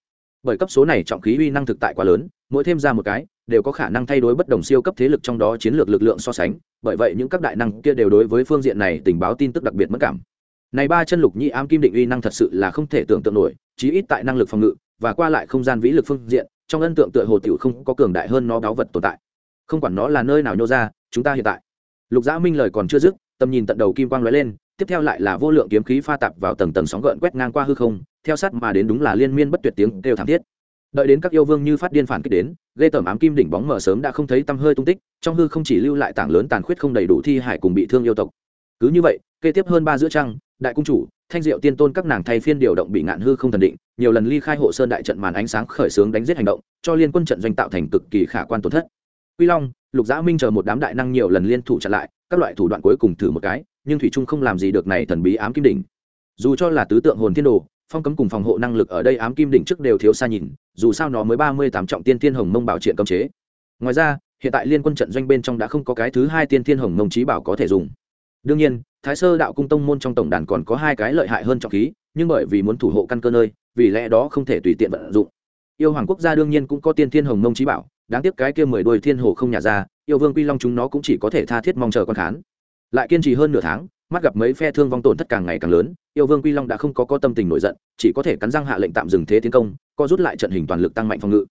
Bởi cấp số này trọng khí uy năng thực tại quá lớn, mỗi thêm ra một cái, đều có khả năng thay đổi bất đồng siêu cấp thế lực trong đó chiến lược lực lượng so sánh. Bởi vậy những các đại năng kia đều đối với phương diện này tình báo tin tức đặc biệt mất cảm. Này ba chân lục nhị am kim định uy năng thật sự là không thể tưởng tượng nổi, chí ít tại năng lực phòng ngự và qua lại không gian vĩ lực phương diện trong ấn tượng tựa hồ tiểu không có cường đại hơn nó đáo vật tồn tại. Không quản nó là nơi nào nhô ra, chúng ta hiện tại. Lục giã minh lời còn chưa dứt, tầm nhìn tận đầu kim quang lóe lên, tiếp theo lại là vô lượng kiếm khí pha tạp vào tầng tầng sóng gợn quét ngang qua hư không, theo sát mà đến đúng là liên miên bất tuyệt tiếng kêu thảm thiết. Đợi đến các yêu vương như phát điên phản kích đến gây tầm ám kim đỉnh bóng mở sớm đã không thấy tăm hơi tung tích, trong hư không chỉ lưu lại tảng lớn tàn khuyết không đầy đủ thi hải cùng bị thương yêu tộc. Cứ như vậy, kế tiếp hơn ba giữa trăng đại cung chủ, thanh diệu tiên tôn các nàng thay phiên điều động bị ngạn hư không thần định, nhiều lần ly khai hộ sơn đại trận màn ánh sáng khởi xướng đánh giết hành động, cho liên quân trận doanh tạo thành cực kỳ khả quan tổn thất. Quy long, lục giã minh chờ một đám đại năng nhiều lần liên thủ chặn lại, các loại thủ đoạn cuối cùng thử một cái, nhưng thủy trung không làm gì được này thần bí ám kim đỉnh. Dù cho là tứ tượng hồn thiên đồ, phong cấm cùng phòng hộ năng lực ở đây ám kim đỉnh trước đều thiếu xa nhìn, dù sao nó mới ba mươi tám trọng tiên thiên hồng mông bảo triện cấm chế. Ngoài ra, hiện tại liên quân trận doanh bên trong đã không có cái thứ hai tiên thiên hồng mông trí bảo có thể dùng đương nhiên, thái sơ đạo cung tông môn trong tổng đàn còn có hai cái lợi hại hơn trọng khí, nhưng bởi vì muốn thủ hộ căn cơ nơi, vì lẽ đó không thể tùy tiện vận dụng. Yêu hoàng quốc gia đương nhiên cũng có tiên thiên hồng mông trí bảo, đáng tiếc cái kia mười đôi thiên hồ không nhả ra, yêu vương quy long chúng nó cũng chỉ có thể tha thiết mong chờ con khán. Lại kiên trì hơn nửa tháng, mắt gặp mấy phe thương vong tổn thất càng ngày càng lớn, yêu vương quy long đã không có có tâm tình nổi giận, chỉ có thể cắn răng hạ lệnh tạm dừng thế tiến công, co rút lại trận hình toàn lực tăng mạnh phòng ngự.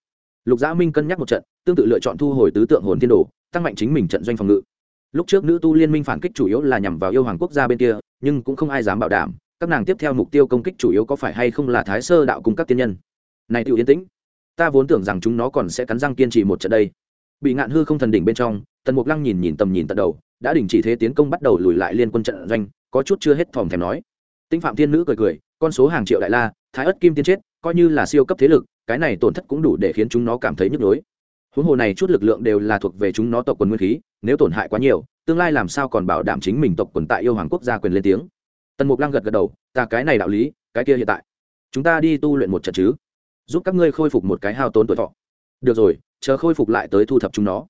Lục giã minh cân nhắc một trận, tương tự lựa chọn thu hồi tứ tượng hồn thiên đồ, tăng mạnh chính mình trận doanh phòng ngự lúc trước nữ tu liên minh phản kích chủ yếu là nhằm vào yêu hoàng quốc gia bên kia, nhưng cũng không ai dám bảo đảm các nàng tiếp theo mục tiêu công kích chủ yếu có phải hay không là thái sơ đạo cùng các tiên nhân. Này tự yên tĩnh, ta vốn tưởng rằng chúng nó còn sẽ cắn răng kiên trì một trận đây. Bị ngạn hư không thần đỉnh bên trong, tần mục lăng nhìn nhìn tầm nhìn tận đầu, đã đình chỉ thế tiến công bắt đầu lùi lại liên quân trận doanh, có chút chưa hết thòm thèm nói. Tinh phạm thiên nữ cười cười, con số hàng triệu đại la, thái ất kim tiên chết, coi như là siêu cấp thế lực, cái này tổn thất cũng đủ để khiến chúng nó cảm thấy nhức nhối huống hồ này chút lực lượng đều là thuộc về chúng nó tộc quần nguyên khí, nếu tổn hại quá nhiều, tương lai làm sao còn bảo đảm chính mình tộc quần tại yêu hoàng quốc gia quyền lên tiếng? Tần mục lăng gật gật đầu, ta cái này đạo lý, cái kia hiện tại. Chúng ta đi tu luyện một trận chứ? Giúp các ngươi khôi phục một cái hao tốn tuổi thọ. Được rồi, chờ khôi phục lại tới thu thập chúng nó.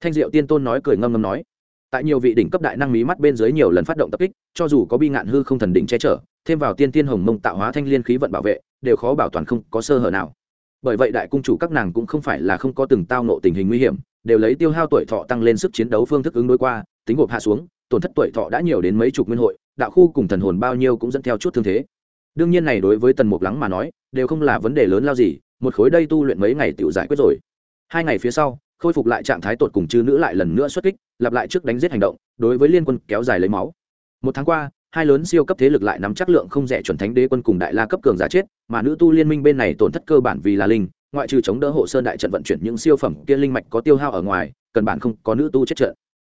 Thanh diệu tiên tôn nói cười ngâm ngâm nói, tại nhiều vị đỉnh cấp đại năng mí mắt bên dưới nhiều lần phát động tập kích, cho dù có bi ngạn hư không thần đỉnh che chở, thêm vào tiên tiên hồng mông tạo hóa thanh liên khí vận bảo vệ, đều khó bảo toàn không có sơ hở nào bởi vậy đại cung chủ các nàng cũng không phải là không có từng tao nộ tình hình nguy hiểm, đều lấy tiêu hao tuổi thọ tăng lên sức chiến đấu phương thức ứng đối qua, tính gộp hạ xuống, tổn thất tuổi thọ đã nhiều đến mấy chục nguyên hội, đạo khu cùng thần hồn bao nhiêu cũng dẫn theo chút thương thế. Đương nhiên này đối với tần mục lắng mà nói, đều không là vấn đề lớn lao gì, một khối đây tu luyện mấy ngày tự giải quyết rồi. Hai ngày phía sau, khôi phục lại trạng thái tột cùng chư nữ lại lần nữa xuất kích, lặp lại trước đánh giết hành động, đối với liên quân kéo dài lấy máu. Một tháng qua hai lớn siêu cấp thế lực lại nắm chắc lượng không rẻ chuẩn thánh đế quân cùng đại la cấp cường giả chết, mà nữ tu liên minh bên này tổn thất cơ bản vì là linh, ngoại trừ chống đỡ hộ sơn đại trận vận chuyển những siêu phẩm kia linh mạch có tiêu hao ở ngoài, cần bản không có nữ tu chết trận.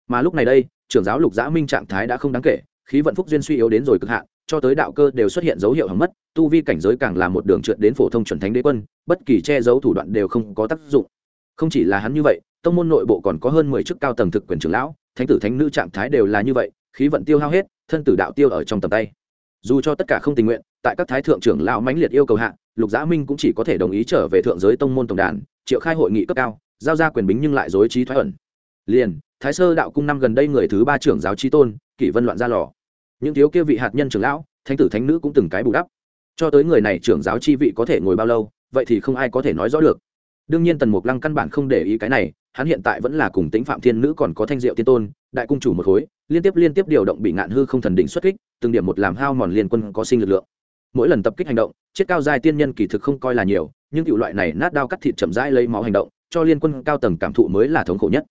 Mà lúc này đây, trưởng giáo lục giã minh trạng thái đã không đáng kể, khí vận phúc duyên suy yếu đến rồi cực hạn, cho tới đạo cơ đều xuất hiện dấu hiệu hỏng mất, tu vi cảnh giới càng là một đường trượt đến phổ thông chuẩn thánh đế quân, bất kỳ che giấu thủ đoạn đều không có tác dụng. Không chỉ là hắn như vậy, tông môn nội bộ còn có hơn mười chức cao tầng thực quyền trưởng lão, thánh tử thánh nữ trạng thái đều là như vậy, khí vận tiêu hao hết thân tử đạo tiêu ở trong tầm tay. Dù cho tất cả không tình nguyện, tại các thái thượng trưởng lão mãnh liệt yêu cầu hạ, lục giã minh cũng chỉ có thể đồng ý trở về thượng giới tông môn tổng đàn, triệu khai hội nghị cấp cao, giao ra quyền bính nhưng lại dối trí thoái ẩn. Liền, thái sơ đạo cung năm gần đây người thứ ba trưởng giáo trí tôn, kỷ vân loạn ra lò. Những thiếu kia vị hạt nhân trưởng lão, thánh tử thánh nữ cũng từng cái bù đắp. Cho tới người này trưởng giáo chi vị có thể ngồi bao lâu, vậy thì không ai có thể nói rõ được. Đương nhiên tần mục lăng căn bản không để ý cái này, hắn hiện tại vẫn là cùng tính phạm thiên nữ còn có thanh diệu tiên tôn, đại cung chủ một khối liên tiếp liên tiếp điều động bị ngạn hư không thần đỉnh xuất kích, từng điểm một làm hao mòn liên quân có sinh lực lượng. Mỗi lần tập kích hành động chiết cao giai tiên nhân kỳ thực không coi là nhiều, nhưng cựu loại này nát đao cắt thịt chậm rãi lấy máu hành động, cho liên quân cao tầng cảm thụ mới là thống khổ nhất.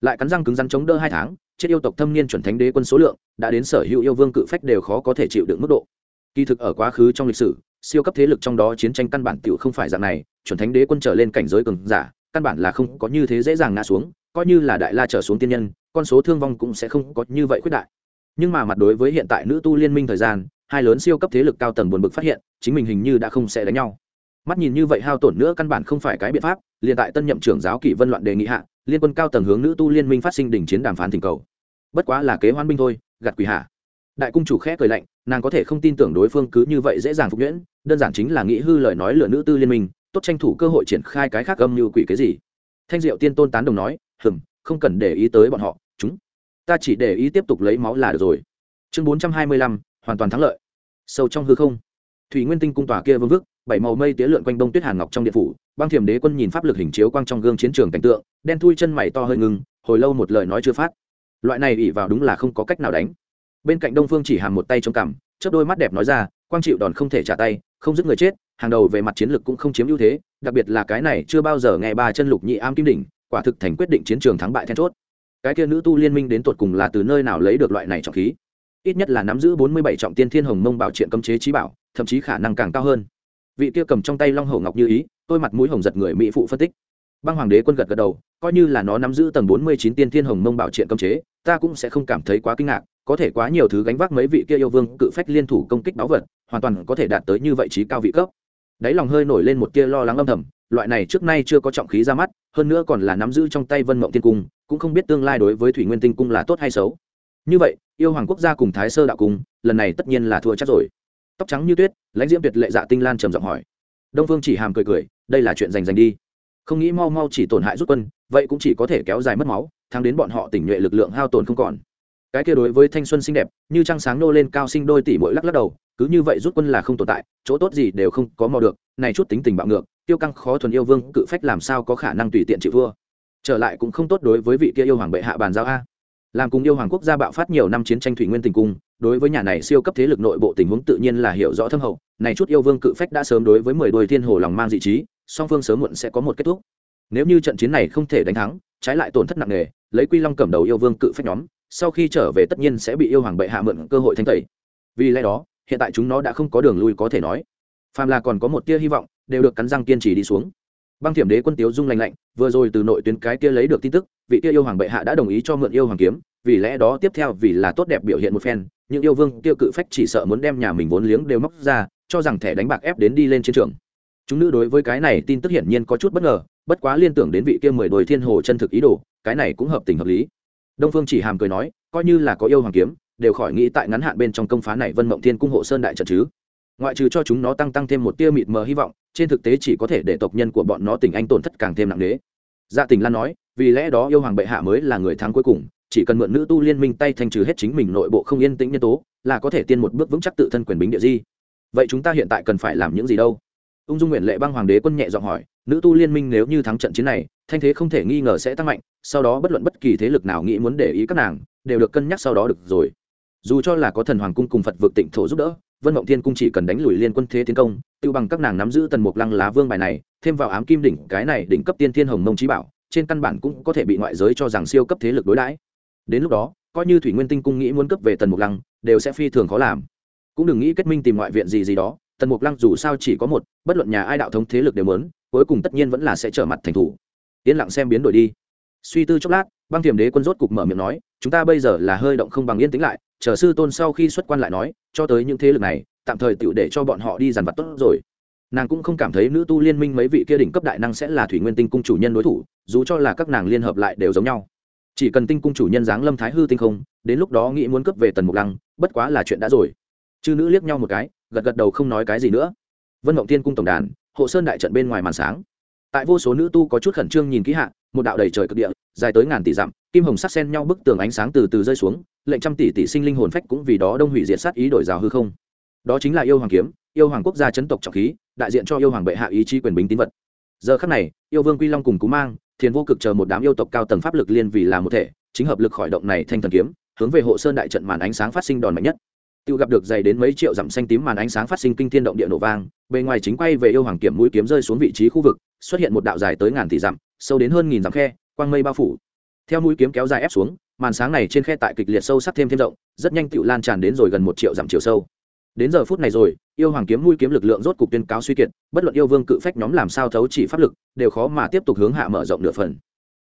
Lại cắn răng cứng rắn chống đỡ hai tháng, chết yêu tộc thâm niên chuẩn thánh đế quân số lượng đã đến sở hữu yêu vương cự phách đều khó có thể chịu đựng mức độ. Kỳ thực ở quá khứ trong lịch sử, siêu cấp thế lực trong đó chiến tranh căn bản tiểu không phải dạng này, chuẩn thánh đế quân trở lên cảnh giới cường giả, căn bản là không có như thế dễ dàng ngã xuống, coi như là đại la trở xuống tiên nhân con số thương vong cũng sẽ không có như vậy khuyết đại. Nhưng mà mặt đối với hiện tại nữ tu liên minh thời gian, hai lớn siêu cấp thế lực cao tầng buồn bực phát hiện, chính mình hình như đã không sẽ đánh nhau. Mắt nhìn như vậy hao tổn nữa căn bản không phải cái biện pháp, liền tại tân nhậm trưởng giáo kỷ vân loạn đề nghị hạ, liên quân cao tầng hướng nữ tu liên minh phát sinh đỉnh chiến đàm phán thỉnh cầu. Bất quá là kế hoan binh thôi gặt quỷ hạ. Đại cung chủ khẽ cười lạnh, nàng có thể không tin tưởng đối phương cứ như vậy dễ dàng phục nhuyễn, đơn giản chính là nghĩ hư lời nói lừa nữ tư liên minh, tốt tranh thủ cơ hội triển khai cái khác âm như quỷ cái gì. Thanh diệu tiên tôn tán đồng nói, hừm không cần để ý tới bọn họ, chúng ta chỉ để ý tiếp tục lấy máu là được rồi. Chương bốn trăm hai mươi lăm, hoàn toàn thắng lợi. Sâu trong hư không, thủy nguyên tinh cung tòa kia vương vức, bảy màu mây tía lượn quanh đông tuyết hàn ngọc trong điện phủ, băng thiểm đế quân nhìn pháp lực hình chiếu quang trong gương chiến trường cảnh tượng, đen thui chân mày to hơi ngừng, hồi lâu một lời nói chưa phát. Loại này ỉ vào đúng là không có cách nào đánh. Bên cạnh đông phương chỉ hàm một tay trong cằm, chớp đôi mắt đẹp nói ra, quang chịu đòn không thể trả tay, không dứt người chết, hàng đầu về mặt chiến lược cũng không chiếm ưu thế, đặc biệt là cái này chưa bao giờ nghe ba chân lục nhị am kim đỉnh quả thực thành quyết định chiến trường thắng bại then chốt. Cái kia nữ tu liên minh đến tột cùng là từ nơi nào lấy được loại này trọng khí? Ít nhất là nắm giữ bốn mươi bảy trọng tiên thiên hồng mông bảo triện cấm chế trí bảo, thậm chí khả năng càng cao hơn. Vị kia cầm trong tay long hổ ngọc như ý, tôi mặt mũi hồng giật người mỹ phụ phân tích. Băng hoàng đế quân gật gật đầu, coi như là nó nắm giữ tầng bốn mươi chín tiên thiên hồng mông bảo triện cấm chế, ta cũng sẽ không cảm thấy quá kinh ngạc, có thể quá nhiều thứ gánh vác mấy vị kia yêu vương cự phách liên thủ công kích báu vật, hoàn toàn có thể đạt tới như vậy trí cao vị cấp. Đáy lòng hơi nổi lên một tia lo lắng âm thầm loại này trước nay chưa có trọng khí ra mắt, hơn nữa còn là nắm giữ trong tay vân mộng tiên cung, cũng không biết tương lai đối với thủy nguyên tinh cung là tốt hay xấu. Như vậy, yêu hoàng quốc gia cùng thái sơ đạo cung, lần này tất nhiên là thua chắc rồi. Tóc trắng như tuyết, lãnh diễm tuyệt lệ dạ tinh lan trầm giọng hỏi. Đông phương chỉ hàm cười cười, đây là chuyện dành dành đi. Không nghĩ mau mau chỉ tổn hại rút quân, vậy cũng chỉ có thể kéo dài mất máu, thắng đến bọn họ tỉnh nhuệ lực lượng hao tổn không còn cái kia đối với thanh xuân xinh đẹp, như trăng sáng nô lên cao sinh đôi tỷ mỗi lắc lắc đầu, cứ như vậy rút quân là không tồn tại, chỗ tốt gì đều không có mò được, này chút tính tình bạo ngược, tiêu căng khó thuần yêu vương, cự phách làm sao có khả năng tùy tiện chịu vua. Trở lại cũng không tốt đối với vị kia yêu hoàng bệ hạ bàn giao a. Làm cùng yêu hoàng quốc gia bạo phát nhiều năm chiến tranh thủy nguyên tình cung, đối với nhà này siêu cấp thế lực nội bộ tình huống tự nhiên là hiểu rõ thâm hậu, này chút yêu vương cự phách đã sớm đối với mười đôi thiên hồ lòng mang dị trí, song phương sớm muộn sẽ có một kết thúc. Nếu như trận chiến này không thể đánh thắng, trái lại tổn thất nặng nề, lấy quy long cầm đầu yêu vương cự phách nhóm sau khi trở về tất nhiên sẽ bị yêu hoàng bệ hạ mượn cơ hội thanh tẩy. Vì lẽ đó, hiện tại chúng nó đã không có đường lui có thể nói. Phàm là còn có một tia hy vọng, đều được cắn răng kiên trì đi xuống. Băng thiểm đế quân tiếu dung lành lạnh, vừa rồi từ nội tuyến cái kia lấy được tin tức, vị kia yêu hoàng bệ hạ đã đồng ý cho mượn yêu hoàng kiếm, vì lẽ đó tiếp theo vì là tốt đẹp biểu hiện một phen, những yêu vương tiêu cự phách chỉ sợ muốn đem nhà mình vốn liếng đều móc ra, cho rằng thẻ đánh bạc ép đến đi lên chiến trường. Chúng nữ đối với cái này tin tức hiển nhiên có chút bất ngờ, bất quá liên tưởng đến vị kia mười đồi thiên hồ chân thực ý đồ, cái này cũng hợp tình hợp lý đông phương chỉ hàm cười nói, coi như là có yêu hoàng kiếm, đều khỏi nghĩ tại ngắn hạn bên trong công phá này vân mộng thiên cung hộ sơn đại trận chứ. Ngoại trừ cho chúng nó tăng tăng thêm một tia mịt mờ hy vọng, trên thực tế chỉ có thể để tộc nhân của bọn nó tình anh tổn thất càng thêm nặng nề. Dạ tình lan nói, vì lẽ đó yêu hoàng bệ hạ mới là người thắng cuối cùng, chỉ cần mượn nữ tu liên minh tay thanh trừ hết chính mình nội bộ không yên tĩnh nhân tố, là có thể tiên một bước vững chắc tự thân quyền bính địa di. Vậy chúng ta hiện tại cần phải làm những gì đâu? Ung dung nguyện lệ băng hoàng đế quân nhẹ giọng hỏi nữ tu liên minh nếu như thắng trận chiến này, thanh thế không thể nghi ngờ sẽ tăng mạnh, sau đó bất luận bất kỳ thế lực nào nghĩ muốn để ý các nàng, đều được cân nhắc sau đó được rồi. Dù cho là có thần hoàng cung cùng phật vượt tịnh thổ giúp đỡ, vân mộng thiên cung chỉ cần đánh lùi liên quân thế tiến công tự bằng các nàng nắm giữ tần mục lăng lá vương bài này, thêm vào ám kim đỉnh, cái này đỉnh cấp tiên thiên hồng mông trí bảo, trên căn bản cũng có thể bị ngoại giới cho rằng siêu cấp thế lực đối đãi. Đến lúc đó, coi như thủy nguyên tinh cung nghĩ muốn cấp về tần mục lăng, đều sẽ phi thường khó làm. Cũng đừng nghĩ kết minh tìm ngoại viện gì gì đó tần mục lăng dù sao chỉ có một, bất luận nhà ai đạo thống thế lực đều muốn, cuối cùng tất nhiên vẫn là sẽ trở mặt thành thủ. Yên lặng xem biến đổi đi. Suy tư chốc lát, băng thiềm đế quân rốt cục mở miệng nói, chúng ta bây giờ là hơi động không bằng yên tĩnh lại, chờ sư tôn sau khi xuất quan lại nói, cho tới những thế lực này, tạm thời tựu để cho bọn họ đi dàn vặt tốt rồi. Nàng cũng không cảm thấy nữ tu liên minh mấy vị kia đỉnh cấp đại năng sẽ là thủy nguyên tinh cung chủ nhân đối thủ, dù cho là các nàng liên hợp lại đều giống nhau. Chỉ cần tinh cung chủ nhân giáng lâm thái hư tinh không, đến lúc đó nghĩ muốn cấp về tần mục lăng, bất quá là chuyện đã rồi. Chư nữ liếc nhau một cái gật gật đầu không nói cái gì nữa. Vân mộng tiên cung tổng đàn, hộ sơn đại trận bên ngoài màn sáng. Tại vô số nữ tu có chút khẩn trương nhìn kỹ hạ, một đạo đầy trời cực địa, dài tới ngàn tỷ dặm, kim hồng sắc sen nhau bức tường ánh sáng từ từ rơi xuống, lệnh trăm tỷ tỷ sinh linh hồn phách cũng vì đó đông hủy diệt sát ý đổi rào hư không. Đó chính là yêu hoàng kiếm, yêu hoàng quốc gia chấn tộc trọng khí, đại diện cho yêu hoàng bệ hạ ý chí quyền bính tín vật. Giờ khắc này, yêu vương quy long cùng cú mang, thiền vô cực chờ một đám yêu tộc cao tầng pháp lực liên vì là một thể, chính hợp lực khỏi động này thanh thần kiếm, hướng về hộ sơn đại trận màn ánh sáng phát sinh đòn mạnh nhất tự gặp được dày đến mấy triệu dặm xanh tím màn ánh sáng phát sinh kinh thiên động địa nổ vang, bề ngoài chính quay về yêu hoàng kiểm mũi kiếm rơi xuống vị trí khu vực, xuất hiện một đạo dài tới ngàn tỷ dặm, sâu đến hơn nghìn dặm khe, quang mây bao phủ. Theo mũi kiếm kéo dài ép xuống, màn sáng này trên khe tại kịch liệt sâu sắc thêm thêm rộng, rất nhanh tự lan tràn đến rồi gần một triệu dặm chiều sâu. Đến giờ phút này rồi, yêu hoàng kiếm mũi kiếm lực lượng rốt cục tuyên cáo suy kiệt, bất luận yêu vương cự phách nhóm làm sao thấu chỉ pháp lực, đều khó mà tiếp tục hướng hạ mở rộng nửa phần.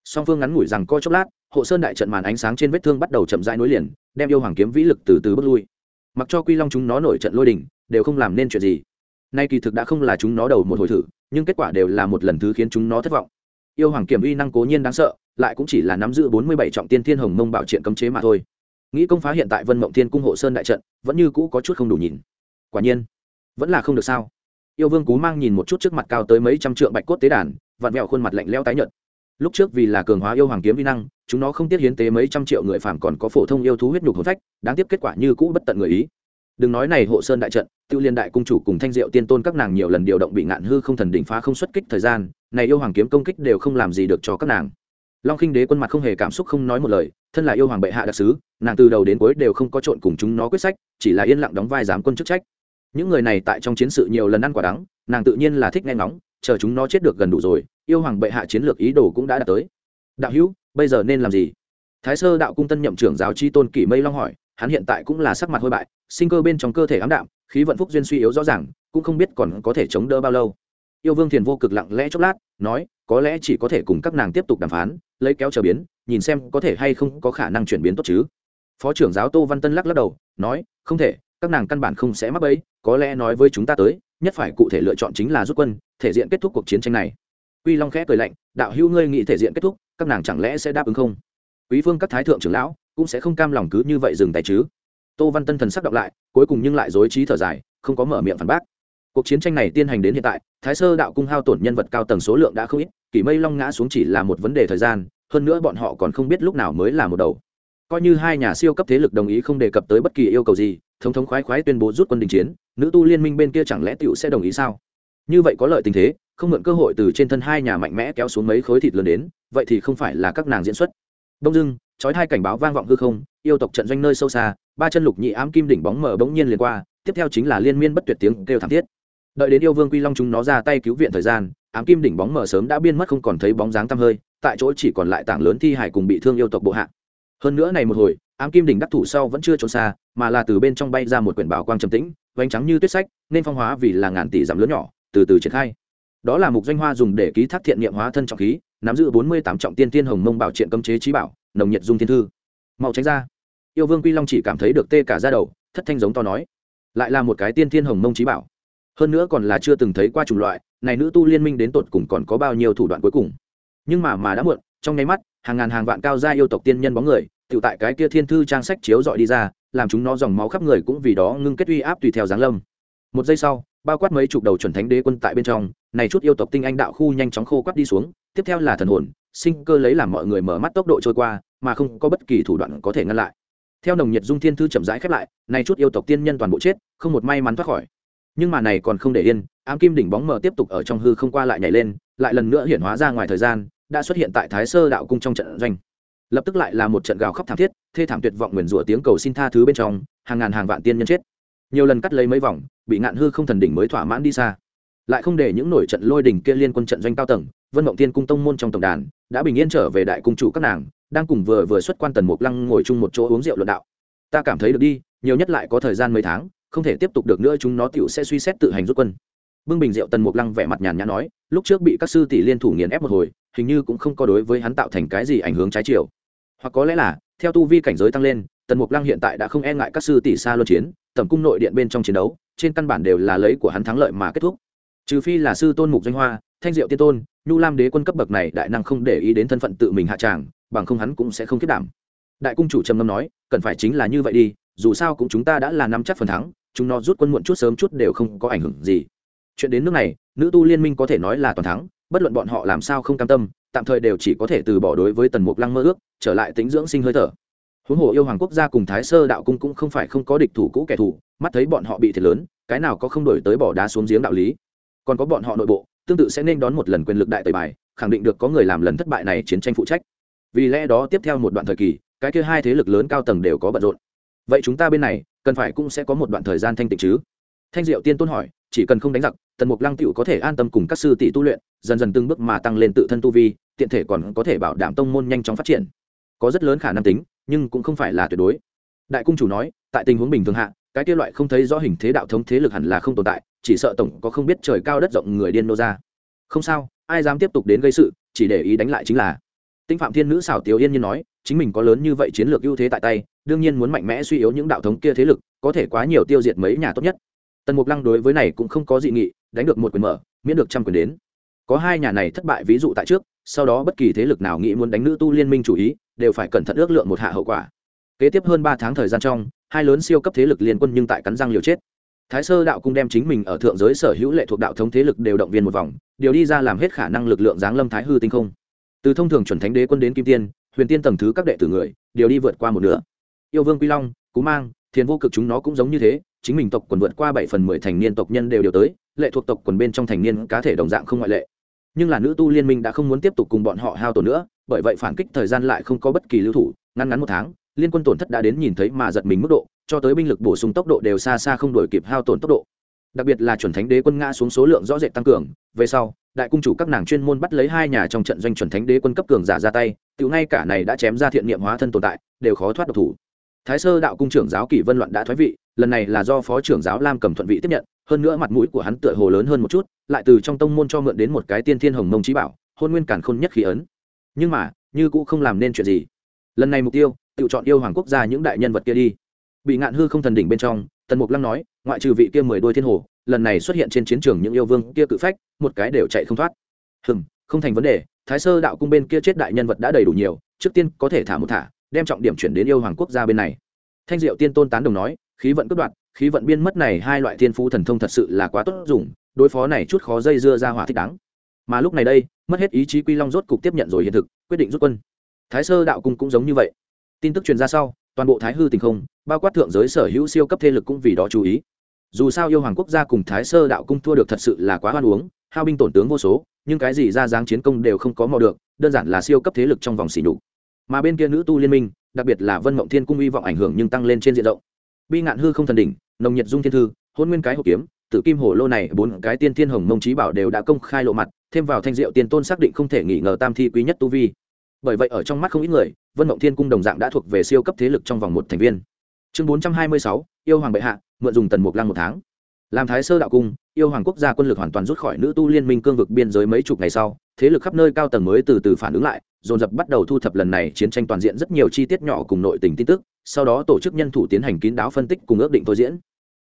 Song phương ngắn ngủi rằng coi chốc lát, hộ sơn đại trận màn ánh sáng trên vết thương bắt đầu chậm rãi nối liền, đem yêu hoàng kiếm vĩ lực từ từ bước lui mặc cho quy long chúng nó nổi trận lôi đình, đều không làm nên chuyện gì. Nay kỳ thực đã không là chúng nó đầu một hồi thử, nhưng kết quả đều là một lần thứ khiến chúng nó thất vọng. Yêu hoàng kiểm uy năng cố nhiên đáng sợ, lại cũng chỉ là nắm giữ bốn mươi bảy trọng tiên thiên hồng mông bảo triện cấm chế mà thôi. Nghĩ công phá hiện tại vân mộng thiên cung hộ sơn đại trận, vẫn như cũ có chút không đủ nhìn. Quả nhiên, vẫn là không được sao. Yêu vương cú mang nhìn một chút trước mặt cao tới mấy trăm trượng bạch cốt tế đàn, vặn vẹo khuôn mặt lạnh leo tái nhợt lúc trước vì là cường hóa yêu hoàng kiếm vi năng, chúng nó không tiếc hiến tế mấy trăm triệu người phàm còn có phổ thông yêu thú huyết nhục hồn phách, đáng tiếc kết quả như cũ bất tận người ý. Đừng nói này hộ sơn đại trận, tiêu liên đại cung chủ cùng thanh diệu tiên tôn các nàng nhiều lần điều động bị ngạn hư không thần đỉnh phá không xuất kích thời gian, này yêu hoàng kiếm công kích đều không làm gì được cho các nàng. Long khinh đế quân mặt không hề cảm xúc không nói một lời, thân là yêu hoàng bệ hạ đặc sứ, nàng từ đầu đến cuối đều không có trộn cùng chúng nó quyết sách, chỉ là yên lặng đóng vai giám quân chức trách. Những người này tại trong chiến sự nhiều lần ăn quả đắng, nàng tự nhiên là thích nghe ngóng chờ chúng nó chết được gần đủ rồi, yêu hoàng bệ hạ chiến lược ý đồ cũng đã đạt tới. Đạo hữu, bây giờ nên làm gì? Thái sơ đạo cung tân nhậm trưởng giáo chi tôn kỷ mây long hỏi, hắn hiện tại cũng là sắc mặt hôi bại, sinh cơ bên trong cơ thể ám đạm, khí vận phúc duyên suy yếu rõ ràng, cũng không biết còn có thể chống đỡ bao lâu. Yêu vương thiền vô cực lặng lẽ chốc lát, nói, có lẽ chỉ có thể cùng các nàng tiếp tục đàm phán, lấy kéo chờ biến, nhìn xem có thể hay không có khả năng chuyển biến tốt chứ. Phó trưởng giáo tô văn tân lắc lắc đầu, nói, không thể, các nàng căn bản không sẽ mắc bẫy, có lẽ nói với chúng ta tới nhất phải cụ thể lựa chọn chính là rút quân, thể diện kết thúc cuộc chiến tranh này. Quy long khẽ cười lạnh, đạo hữu ngươi nghĩ thể diện kết thúc, các nàng chẳng lẽ sẽ đáp ứng không? Quý phương các thái thượng trưởng lão cũng sẽ không cam lòng cứ như vậy dừng tay chứ? Tô văn tân thần sắc đọc lại, cuối cùng nhưng lại dối trí thở dài, không có mở miệng phản bác. Cuộc chiến tranh này tiến hành đến hiện tại, thái sơ đạo cung hao tổn nhân vật cao tầng số lượng đã không ít, kỷ mây long ngã xuống chỉ là một vấn đề thời gian, hơn nữa bọn họ còn không biết lúc nào mới là một đầu. Coi như hai nhà siêu cấp thế lực đồng ý không đề cập tới bất kỳ yêu cầu gì thống thống khoái khoái tuyên bố rút quân đình chiến, nữ tu liên minh bên kia chẳng lẽ tựu sẽ đồng ý sao? Như vậy có lợi tình thế, không mượn cơ hội từ trên thân hai nhà mạnh mẽ kéo xuống mấy khối thịt lớn đến, vậy thì không phải là các nàng diễn xuất. Đông dưng chói hai cảnh báo vang vọng hư không, yêu tộc trận doanh nơi sâu xa, ba chân lục nhị ám kim đỉnh bóng mở bỗng nhiên liền qua, tiếp theo chính là liên miên bất tuyệt tiếng kêu thảm thiết. Đợi đến yêu vương quy long chúng nó ra tay cứu viện thời gian, ám kim đỉnh bóng mở sớm đã biên mất không còn thấy bóng dáng tăm hơi, tại chỗ chỉ còn lại tảng lớn thi hải cùng bị thương yêu tộc bộ hạ hơn nữa này một hồi, ám kim đỉnh đắc thủ sau vẫn chưa trốn xa, mà là từ bên trong bay ra một quyển bảo quang trầm tĩnh vánh trắng như tuyết sách, nên phong hóa vì là ngàn tỷ giảm lớn nhỏ, từ từ triển khai. Đó là mục doanh hoa dùng để ký thác thiện niệm hóa thân trọng khí, nắm giữ bốn mươi tám trọng tiên tiên hồng mông bảo triện cấm chế trí bảo, nồng nhiệt dung thiên thư. Mau tránh ra. Yêu vương quy long chỉ cảm thấy được tê cả ra đầu, thất thanh giống to nói. Lại là một cái tiên thiên hồng mông trí bảo. Hơn nữa còn là chưa từng thấy qua chủng loại, này nữ tu liên minh đến tột cùng còn có bao nhiêu thủ đoạn cuối cùng. Nhưng mà mà đã muộn, trong nháy mắt, hàng ngàn hàng vạn cao gia yêu tộc tiên nhân bóng người tự tại cái kia thiên thư trang sách chiếu dọi đi ra, làm chúng nó dòng máu khắp người cũng vì đó ngưng kết uy áp tùy theo giáng lâm. Một giây sau, bao quát mấy chục đầu chuẩn thánh đế quân tại bên trong, này chút yêu tộc tinh anh đạo khu nhanh chóng khô quắt đi xuống, tiếp theo là thần hồn, sinh cơ lấy làm mọi người mở mắt tốc độ trôi qua, mà không có bất kỳ thủ đoạn có thể ngăn lại. Theo nồng nhiệt dung thiên thư chậm rãi khép lại, này chút yêu tộc tiên nhân toàn bộ chết, không một may mắn thoát khỏi. Nhưng mà này còn không để yên, ám kim đỉnh bóng mờ tiếp tục ở trong hư không qua lại nhảy lên, lại lần nữa hiện hóa ra ngoài thời gian, đã xuất hiện tại thái sơ đạo cung trong trận doanh lập tức lại là một trận gào khóc thảm thiết, thê thảm tuyệt vọng nguyền rủa tiếng cầu xin tha thứ bên trong, hàng ngàn hàng vạn tiên nhân chết. Nhiều lần cắt lấy mấy vòng, bị ngạn hư không thần đỉnh mới thỏa mãn đi xa. Lại không để những nổi trận lôi đỉnh kia liên quân trận doanh cao tầng, vân mộng tiên cung tông môn trong tổng đàn, đã bình yên trở về đại cung chủ các nàng, đang cùng vừa vừa xuất quan tần mục lăng ngồi chung một chỗ uống rượu luận đạo. Ta cảm thấy được đi, nhiều nhất lại có thời gian mấy tháng, không thể tiếp tục được nữa, chúng nó tựu sẽ suy xét tự hành rút quân. Bưng bình rượu tần mục lăng vẻ mặt nhàn nhã nói lúc trước bị các sư tỷ liên thủ nghiền ép một hồi, hình như cũng không có đối với hắn tạo thành cái gì ảnh hưởng trái chiều. Hoặc có lẽ là, theo tu vi cảnh giới tăng lên, tần mục lăng hiện tại đã không e ngại các sư tỷ xa luân chiến, tầm cung nội điện bên trong chiến đấu, trên căn bản đều là lấy của hắn thắng lợi mà kết thúc. Trừ phi là sư tôn mục danh hoa, thanh diệu tiên tôn, nhu lam đế quân cấp bậc này đại năng không để ý đến thân phận tự mình hạ tràng, bằng không hắn cũng sẽ không kết đảm. Đại cung chủ trầm ngâm nói, cần phải chính là như vậy đi, dù sao cũng chúng ta đã là năm chắc phần thắng, chúng nó rút quân muộn chút sớm chút đều không có ảnh hưởng gì. Chuyện đến nước này nữ tu liên minh có thể nói là toàn thắng, bất luận bọn họ làm sao không cam tâm, tạm thời đều chỉ có thể từ bỏ đối với tần mục lăng mơ ước, trở lại tính dưỡng sinh hơi thở. Huống hồ yêu hoàng quốc gia cùng thái sơ đạo cung cũng không phải không có địch thủ cũ kẻ thù, mắt thấy bọn họ bị thiệt lớn, cái nào có không đổi tới bỏ đá xuống giếng đạo lý. Còn có bọn họ nội bộ, tương tự sẽ nên đón một lần quyền lực đại tời bài, khẳng định được có người làm lần thất bại này chiến tranh phụ trách. Vì lẽ đó tiếp theo một đoạn thời kỳ, cái kia hai thế lực lớn cao tầng đều có bận rộn. Vậy chúng ta bên này, cần phải cũng sẽ có một đoạn thời gian thanh tịnh chứ? Thanh diệu tiên tôn hỏi, chỉ cần không đánh giặc tần mục lăng tựu có thể an tâm cùng các sư tỷ tu luyện, dần dần từng bước mà tăng lên tự thân tu vi, tiện thể còn có thể bảo đảm tông môn nhanh chóng phát triển. Có rất lớn khả năng tính, nhưng cũng không phải là tuyệt đối. Đại cung chủ nói, tại tình huống bình thường hạ, cái kia loại không thấy rõ hình thế đạo thống thế lực hẳn là không tồn tại, chỉ sợ tổng có không biết trời cao đất rộng người điên nô ra. Không sao, ai dám tiếp tục đến gây sự, chỉ để ý đánh lại chính là. Tinh phạm thiên nữ xảo tiểu yên nhiên nói, chính mình có lớn như vậy chiến lược ưu thế tại tay, đương nhiên muốn mạnh mẽ suy yếu những đạo thống kia thế lực, có thể quá nhiều tiêu diệt mấy nhà tốt nhất. Tần mục lăng đối với này cũng không có dị nghị đánh được một quyền mở, miễn được trăm quyền đến. Có hai nhà này thất bại ví dụ tại trước, sau đó bất kỳ thế lực nào nghĩ muốn đánh nữ tu liên minh chủ ý, đều phải cẩn thận ước lượng một hạ hậu quả. Kế tiếp hơn ba tháng thời gian trong, hai lớn siêu cấp thế lực liên quân nhưng tại cắn răng liều chết. Thái sơ đạo cung đem chính mình ở thượng giới sở hữu lệ thuộc đạo thống thế lực đều động viên một vòng, điều đi ra làm hết khả năng lực lượng giáng lâm thái hư tinh không. Từ thông thường chuẩn thánh đế quân đến kim tiên, huyền tiên tầng thứ các đệ tử người, điều đi vượt qua một nửa. Yêu vương quy long, cú mang thiền vô cực chúng nó cũng giống như thế, chính mình tộc quần vượt qua bảy phần mười thành niên tộc nhân đều điều tới lệ thuộc tộc quần bên trong thành niên cá thể đồng dạng không ngoại lệ. Nhưng là nữ tu liên minh đã không muốn tiếp tục cùng bọn họ hao tổn nữa, bởi vậy phản kích thời gian lại không có bất kỳ lưu thủ ngăn ngắn một tháng, liên quân tổn thất đã đến nhìn thấy mà giật mình mức độ, cho tới binh lực bổ sung tốc độ đều xa xa không đổi kịp hao tổn tốc độ. Đặc biệt là chuẩn thánh đế quân ngã xuống số lượng rõ rệt tăng cường, về sau, đại cung chủ các nàng chuyên môn bắt lấy hai nhà trong trận doanh chuẩn thánh đế quân cấp cường giả ra tay tự ngay cả này đã chém ra thiện niệm hóa thân tồn tại, đều khó thoát độc thủ. Thái sơ đạo cung trưởng giáo kỷ vân loạn đã thoái vị, lần này là do phó trưởng giáo lam cầm thuận vị tiếp nhận hơn nữa mặt mũi của hắn tựa hồ lớn hơn một chút, lại từ trong tông môn cho mượn đến một cái tiên thiên hồng mông trí bảo, hôn nguyên cản khôn nhất khí ấn. Nhưng mà, như cũng không làm nên chuyện gì. Lần này mục tiêu, tự chọn yêu hoàng quốc gia những đại nhân vật kia đi. Bị ngạn hư không thần đỉnh bên trong, tần mục lăng nói, ngoại trừ vị kia mười đôi thiên hồ, lần này xuất hiện trên chiến trường những yêu vương kia cự phách, một cái đều chạy không thoát. Hừm, không thành vấn đề, thái sơ đạo cung bên kia chết đại nhân vật đã đầy đủ nhiều, trước tiên có thể thả một thả, đem trọng điểm chuyển đến yêu hoàng quốc gia bên này. Thanh diệu tiên tôn tán đồng nói, khí vận cướp đoạt khí vận biên mất này hai loại thiên phú thần thông thật sự là quá tốt dùng, đối phó này chút khó dây dưa ra hỏa thích đáng. Mà lúc này đây, mất hết ý chí quy long rốt cục tiếp nhận rồi hiện thực, quyết định rút quân. Thái sơ đạo cung cũng giống như vậy. Tin tức truyền ra sau, toàn bộ thái hư tình không, bao quát thượng giới sở hữu siêu cấp thế lực cũng vì đó chú ý. Dù sao yêu hoàng quốc gia cùng thái sơ đạo cung thua được thật sự là quá hoan uống, hao binh tổn tướng vô số, nhưng cái gì ra dáng chiến công đều không có mò được, đơn giản là siêu cấp thế lực trong vòng xỉ nhục. Mà bên kia nữ tu liên minh, đặc biệt là vân mộng thiên cung hy vọng ảnh hưởng nhưng tăng lên trên diện rộng bi ngạn hư không thần đỉnh, nồng nhiệt dung thiên thư, hôn nguyên cái hộ kiếm tự kim hồ lô này bốn cái tiên thiên hồng mông trí bảo đều đã công khai lộ mặt, thêm vào thanh diệu tiên tôn xác định không thể nghỉ ngờ tam thi quý nhất tu vi. Bởi vậy ở trong mắt không ít người, vân mộng thiên cung đồng dạng đã thuộc về siêu cấp thế lực trong vòng một thành viên. Chương bốn trăm hai mươi sáu, yêu hoàng bệ hạ, mượn dùng tần mục lăng một tháng. Làm thái sơ đạo cung, yêu hoàng quốc gia quân lực hoàn toàn rút khỏi nữ tu liên minh cương vực biên giới mấy chục ngày sau, thế lực khắp nơi cao tầng mới từ từ phản ứng lại, dồn dập bắt đầu thu thập lần này chiến tranh toàn diện rất nhiều chi tiết nhỏ cùng nội tình tin tức sau đó tổ chức nhân thủ tiến hành kín đáo phân tích cùng ước định thôi diễn.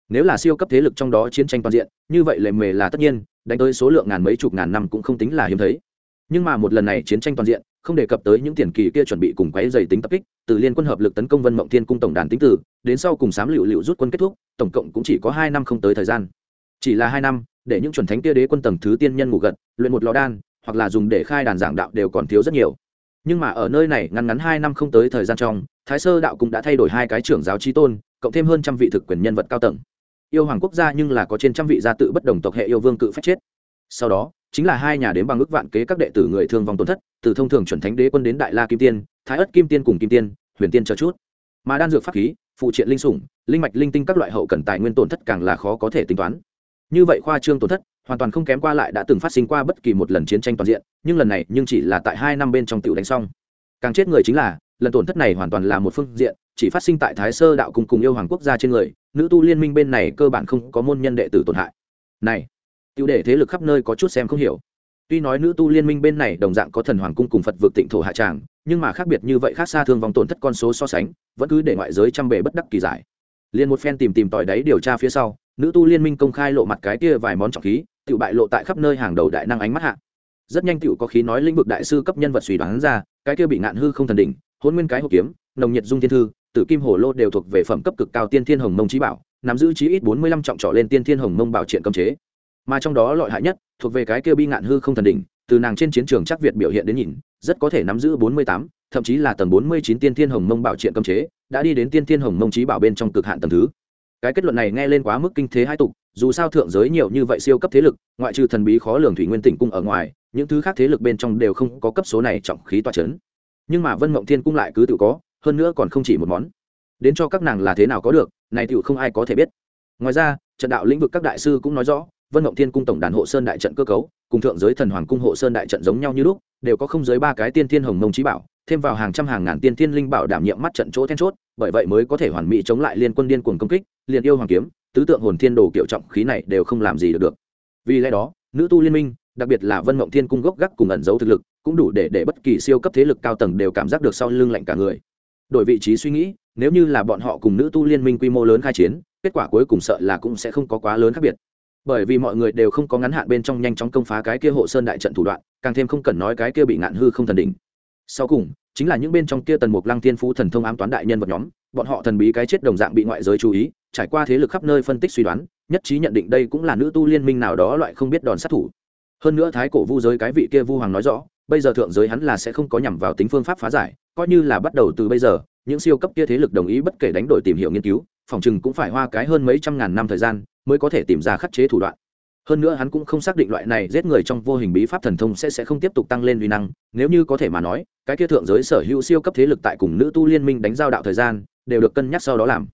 Nếu là siêu cấp thế lực trong đó chiến tranh toàn diện, như vậy lề mề là tất nhiên, đánh tới số lượng ngàn mấy chục ngàn năm cũng không tính là hiếm thấy. Nhưng mà một lần này chiến tranh toàn diện, không đề cập tới những tiền kỳ kia chuẩn bị cùng quấy dày tính tập kích, từ liên quân hợp lực tấn công vân mộng thiên cung tổng đàn tính tử đến sau cùng sám liệu liệu rút quân kết thúc, tổng cộng cũng chỉ có hai năm không tới thời gian. Chỉ là hai năm, để những chuẩn thánh kia đế quân tầng thứ tiên nhân ngủ gật, luyện một lò đan, hoặc là dùng để khai đàn giảng đạo đều còn thiếu rất nhiều. Nhưng mà ở nơi này ngắn ngắn hai năm không tới thời gian trong thái sơ đạo cũng đã thay đổi hai cái trưởng giáo trí tôn, cộng thêm hơn trăm vị thực quyền nhân vật cao tầng. Yêu hoàng quốc gia nhưng là có trên trăm vị gia tự bất đồng tộc hệ yêu vương cự phép chết. Sau đó, chính là hai nhà đến bằng ước vạn kế các đệ tử người thương vong tổn thất, từ thông thường chuẩn thánh đế quân đến đại la kim tiên, thái ất kim tiên cùng kim tiên, huyền tiên chờ chút. Mà đan dược pháp khí, phụ triện linh sủng, linh mạch linh tinh các loại hậu cần tài nguyên tổn thất càng là khó có thể tính toán. Như vậy khoa trương tổn thất, hoàn toàn không kém qua lại đã từng phát sinh qua bất kỳ một lần chiến tranh toàn diện, nhưng lần này nhưng chỉ là tại hai năm bên trong tiểu đánh xong. Càng chết người chính là lần tổn thất này hoàn toàn là một phương diện, chỉ phát sinh tại thái sơ đạo cùng cùng yêu hoàng quốc gia trên người, nữ tu liên minh bên này cơ bản không có môn nhân đệ tử tổn hại. Này tiêu đề thế lực khắp nơi có chút xem không hiểu. Tuy nói nữ tu liên minh bên này đồng dạng có thần hoàng cung cùng phật vượt tịnh thổ hạ tràng, nhưng mà khác biệt như vậy khác xa thương vòng tổn thất con số so sánh, vẫn cứ để ngoại giới chăm bề bất đắc kỳ giải. Liền một phen tìm tìm tòi đáy điều tra phía sau, nữ tu liên minh công khai lộ mặt cái kia vài món trọng khí tự bại lộ tại khắp nơi hàng đầu đại năng ánh mắt hạ. Rất nhanh tựu có khí nói lĩnh vực đại sư cấp nhân vật suy đoán ra, cái kia bị ngạn hư không thần đỉnh hôn nguyên cái hộp kiếm, nồng nhiệt dung thiên thư, tử kim hồ lô đều thuộc về phẩm cấp cực cao tiên thiên hồng mông trí bảo, nắm giữ chí ít bốn mươi lăm trọng trọ lên tiên thiên hồng mông bảo triện cấm chế. Mà trong đó loại hại nhất, thuộc về cái kia bi ngạn hư không thần đỉnh, từ nàng trên chiến trường chắc việt biểu hiện đến nhìn, rất có thể nắm giữ bốn mươi tám, thậm chí là tầng bốn mươi chín tiên thiên hồng mông bảo triện cấm chế, đã đi đến tiên thiên hồng mông trí bảo bên trong cực hạn tầng thứ. Cái kết luận này nghe lên quá mức kinh thế hai tục, dù sao thượng giới nhiều như vậy siêu cấp thế lực, ngoại trừ thần bí khó lường thủy nguyên tỉnh cung ở ngoài, những thứ khác thế lực bên trong đều không có cấp số này trọng khí toa c h ấ n nhưng mà vân mộng thiên cung lại cứ tự có hơn nữa còn không chỉ một món đến cho các nàng là thế nào có được này tự không ai có thể biết ngoài ra trận đạo lĩnh vực các đại sư cũng nói rõ vân mộng thiên cung tổng đàn hộ sơn đại trận cơ cấu cùng thượng giới thần hoàng cung hộ sơn đại trận giống nhau như lúc đều có không dưới ba cái tiên thiên hồng mông trí bảo thêm vào hàng trăm hàng ngàn tiên thiên linh bảo đảm nhiệm mắt trận chỗ then chốt bởi vậy mới có thể hoàn mỹ chống lại liên quân điên cuồng công kích liền yêu hoàng kiếm tứ tượng hồn thiên đồ kiểu trọng khí này đều không làm gì được, được. vì lẽ đó nữ tu liên minh đặc biệt là vân mộng thiên cung gốc gác cùng ẩn giấu thực lực cũng đủ để để bất kỳ siêu cấp thế lực cao tầng đều cảm giác được sau lưng lạnh cả người. Đổi vị trí suy nghĩ, nếu như là bọn họ cùng nữ tu liên minh quy mô lớn khai chiến, kết quả cuối cùng sợ là cũng sẽ không có quá lớn khác biệt. Bởi vì mọi người đều không có ngắn hạn bên trong nhanh chóng công phá cái kia hộ sơn đại trận thủ đoạn, càng thêm không cần nói cái kia bị ngạn hư không thần đỉnh. Sau cùng, chính là những bên trong kia tần mục lăng thiên phú thần thông ám toán đại nhân vật nhóm, bọn họ thần bí cái chết đồng dạng bị ngoại giới chú ý, trải qua thế lực khắp nơi phân tích suy đoán, nhất trí nhận định đây cũng là nữ tu liên minh nào đó loại không biết đòn sát thủ. Hơn nữa thái cổ vu giới cái vị kia vu hoàng nói rõ bây giờ thượng giới hắn là sẽ không có nhằm vào tính phương pháp phá giải, coi như là bắt đầu từ bây giờ, những siêu cấp kia thế lực đồng ý bất kể đánh đổi tìm hiểu nghiên cứu, phòng chừng cũng phải hoa cái hơn mấy trăm ngàn năm thời gian mới có thể tìm ra khắc chế thủ đoạn. Hơn nữa hắn cũng không xác định loại này giết người trong vô hình bí pháp thần thông sẽ sẽ không tiếp tục tăng lên uy năng, nếu như có thể mà nói, cái kia thượng giới sở hữu siêu cấp thế lực tại cùng nữ tu liên minh đánh giao đạo thời gian, đều được cân nhắc sau đó làm.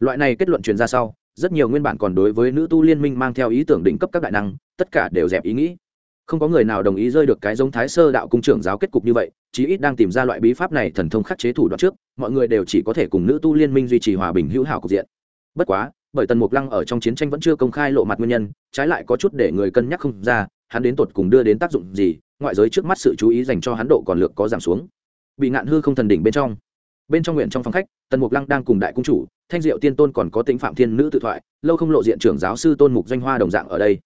Loại này kết luận truyền ra sau, rất nhiều nguyên bản còn đối với nữ tu liên minh mang theo ý tưởng đỉnh cấp các đại năng, tất cả đều dẹp ý nghĩ không có người nào đồng ý rơi được cái giống thái sơ đạo cung trưởng giáo kết cục như vậy, chí ít đang tìm ra loại bí pháp này thần thông khắc chế thủ đoạn trước, mọi người đều chỉ có thể cùng nữ tu liên minh duy trì hòa bình hữu hảo cục diện. Bất quá, bởi tần mục lăng ở trong chiến tranh vẫn chưa công khai lộ mặt nguyên nhân, trái lại có chút để người cân nhắc không ra, hắn đến tột cùng đưa đến tác dụng gì, ngoại giới trước mắt sự chú ý dành cho hắn độ còn lược có giảm xuống. Bị ngạn hư không thần đỉnh bên trong. Bên trong nguyện trong phòng khách, tần mục lăng đang cùng đại cung chủ, thanh diệu tiên tôn còn có tính phạm thiên nữ tự thoại, lâu không lộ diện trưởng giáo sư tôn mục doanh hoa đồng dạng ở đây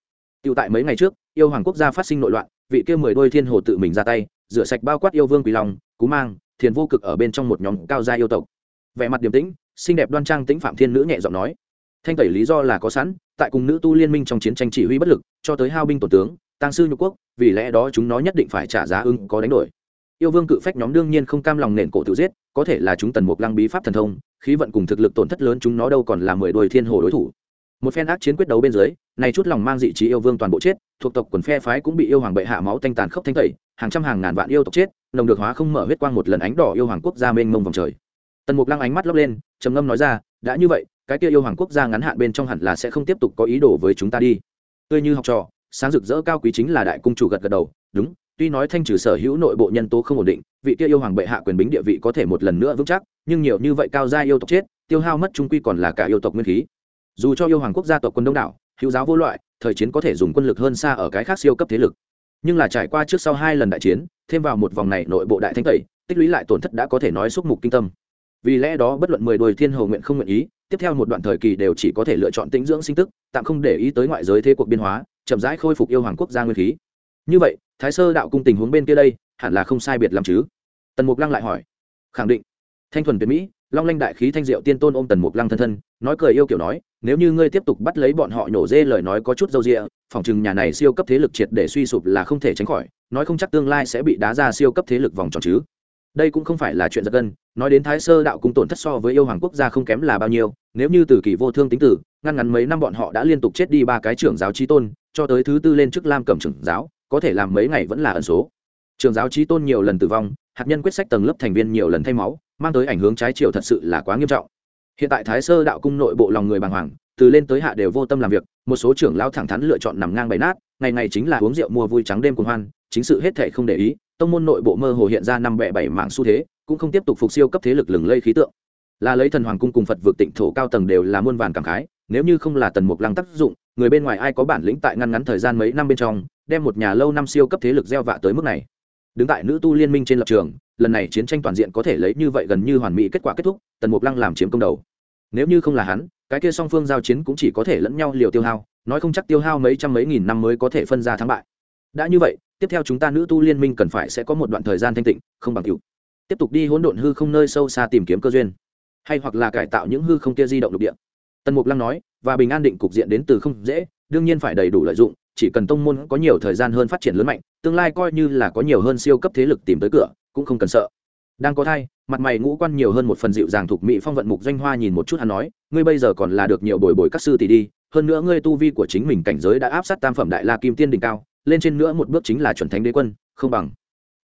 tựu tại mấy ngày trước, yêu hoàng quốc gia phát sinh nội loạn, vị kia mười đôi thiên hồ tự mình ra tay, rửa sạch bao quát yêu vương Quỷ long, cú mang, thiền vô cực ở bên trong một nhóm cao gia yêu tộc. Vẻ mặt điềm tĩnh, xinh đẹp đoan trang tĩnh phạm thiên nữ nhẹ giọng nói, thanh tẩy lý do là có sẵn, tại cùng nữ tu liên minh trong chiến tranh chỉ huy bất lực, cho tới hao binh tổ tướng tăng sư nhục quốc, vì lẽ đó chúng nó nhất định phải trả giá ưng có đánh đổi. Yêu vương cự phách nhóm đương nhiên không cam lòng nền cổ tự giết, có thể là chúng tần mục lăng bí pháp thần thông, khí vận cùng thực lực tổn thất lớn chúng nó đâu còn là mười đôi thiên hồ đối thủ một phen ác chiến quyết đấu bên dưới, này chút lòng mang dị trí yêu vương toàn bộ chết, thuộc tộc quần phe phái cũng bị yêu hoàng bệ hạ máu tanh tàn khốc thanh tẩy, hàng trăm hàng ngàn vạn yêu tộc chết, nồng được hóa không mở huyết quang một lần ánh đỏ yêu hoàng quốc gia mênh mông vòng trời. Tần mục lăng ánh mắt lấp lên, trầm ngâm nói ra, đã như vậy, cái kia yêu hoàng quốc gia ngắn hạn bên trong hẳn là sẽ không tiếp tục có ý đồ với chúng ta đi. Tươi như học trò, sáng rực rỡ cao quý chính là đại cung chủ gật gật đầu, đúng, tuy nói thanh trừ sở hữu nội bộ nhân tố không ổn định, vị kia yêu hoàng bệ hạ quyền bính địa vị có thể một lần nữa vững chắc, nhưng nhiều như vậy cao gia yêu tộc chết, tiêu hao mất trung quy còn là cả yêu tộc nguyên khí dù cho yêu hoàng quốc gia tộc quân đông đảo, hữu giáo vô loại, thời chiến có thể dùng quân lực hơn xa ở cái khác siêu cấp thế lực. Nhưng là trải qua trước sau hai lần đại chiến, thêm vào một vòng này nội bộ đại thanh tẩy, tích lũy lại tổn thất đã có thể nói xúc mục kinh tâm. Vì lẽ đó bất luận mười đôi thiên hầu nguyện không nguyện ý, tiếp theo một đoạn thời kỳ đều chỉ có thể lựa chọn tĩnh dưỡng sinh tức, tạm không để ý tới ngoại giới thế cuộc biên hóa, chậm rãi khôi phục yêu hoàng quốc gia nguyên khí. Như vậy, thái sơ đạo cung tình huống bên kia đây, hẳn là không sai biệt làm chứ? Tần mục lăng lại hỏi. Khẳng định. Thanh thuần tuyệt mỹ long lanh đại khí thanh diệu tiên tôn ôm tần mục lăng thân thân, nói cười yêu kiểu nói, nếu như ngươi tiếp tục bắt lấy bọn họ nhổ dê lời nói có chút dâu rịa phòng chừng nhà này siêu cấp thế lực triệt để suy sụp là không thể tránh khỏi, nói không chắc tương lai sẽ bị đá ra siêu cấp thế lực vòng tròn chứ. Đây cũng không phải là chuyện giật gân, nói đến thái sơ đạo cung tổn thất so với yêu hoàng quốc gia không kém là bao nhiêu, nếu như từ kỳ vô thương tính tử ngăn ngắn mấy năm bọn họ đã liên tục chết đi ba cái trưởng giáo trí tôn, cho tới thứ tư lên chức lam cẩm trưởng giáo, có thể làm mấy ngày vẫn là ẩn số. Trường giáo trí tôn nhiều lần tử vong, hạt nhân quyết sách tầng lớp thành viên nhiều lần thay máu mang tới ảnh hướng trái chiều thật sự là quá nghiêm trọng. Hiện tại thái sơ đạo cung nội bộ lòng người bàng hoàng, từ lên tới hạ đều vô tâm làm việc, một số trưởng lao thẳng thắn lựa chọn nằm ngang bày nát, ngày ngày chính là uống rượu mua vui trắng đêm cùng hoan, chính sự hết thể không để ý, tông môn nội bộ mơ hồ hiện ra năm bẻ bảy mạng xu thế, cũng không tiếp tục phục siêu cấp thế lực lừng lây khí tượng. Là lấy thần hoàng cung cùng phật vượt tịnh thổ cao tầng đều là muôn vàn cảm khái, nếu như không là tần mục lăng tác dụng, người bên ngoài ai có bản lĩnh tại ngăn ngắn thời gian mấy năm bên trong, đem một nhà lâu năm siêu cấp thế lực gieo vạ tới mức này. Đứng tại nữ tu liên minh trên lập trường lần này chiến tranh toàn diện có thể lấy như vậy gần như hoàn mỹ kết quả kết thúc, tần mục lăng làm chiếm công đầu. Nếu như không là hắn, cái kia song phương giao chiến cũng chỉ có thể lẫn nhau liều tiêu hao, nói không chắc tiêu hao mấy trăm mấy nghìn năm mới có thể phân ra thắng bại. Đã như vậy, tiếp theo chúng ta nữ tu liên minh cần phải sẽ có một đoạn thời gian thanh tịnh, không bằng cựu. Tiếp tục đi hỗn độn hư không nơi sâu xa tìm kiếm cơ duyên. Hay hoặc là cải tạo những hư không kia di động lục địa. Tần mục lăng nói, và bình an định cục diện đến từ không dễ, đương nhiên phải đầy đủ lợi dụng, chỉ cần tông môn có nhiều thời gian hơn phát triển lớn mạnh, tương lai coi như là có nhiều hơn siêu cấp thế lực tìm tới cửa cũng không cần sợ. Đang có thai, mặt mày ngũ quan nhiều hơn một phần dịu dàng thuộc mỹ phong vận mục doanh hoa nhìn một chút hắn nói, ngươi bây giờ còn là được nhiều bồi bồi các sư tỷ đi, hơn nữa ngươi tu vi của chính mình cảnh giới đã áp sát tam phẩm đại la kim tiên đỉnh cao, lên trên nữa một bước chính là chuẩn thánh đế quân, không bằng.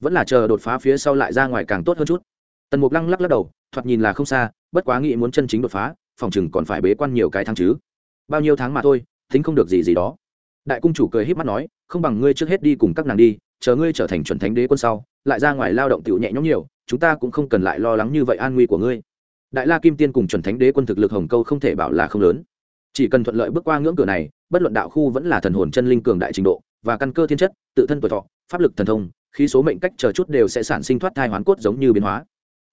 Vẫn là chờ đột phá phía sau lại ra ngoài càng tốt hơn chút. Tần mục lăng lắc lắc đầu, thoạt nhìn là không xa, bất quá nghĩ muốn chân chính đột phá, phòng chừng còn phải bế quan nhiều cái tháng chứ. Bao nhiêu tháng mà thôi, tính không được gì gì đó. Đại cung chủ cười h í p mắt nói, không bằng ngươi trước hết đi cùng các nàng đi chờ ngươi trở thành chuẩn thánh đế quân sau, lại ra ngoài lao động tiểu nhẹ nhõm nhiều, chúng ta cũng không cần lại lo lắng như vậy an nguy của ngươi. Đại la kim tiên cùng chuẩn thánh đế quân thực lực hồng câu không thể bảo là không lớn. Chỉ cần thuận lợi bước qua ngưỡng cửa này, bất luận đạo khu vẫn là thần hồn chân linh cường đại trình độ, và căn cơ thiên chất, tự thân tuổi thọ, pháp lực thần thông khi số mệnh cách chờ chút đều sẽ sản sinh thoát thai hoán cốt giống như biến hóa.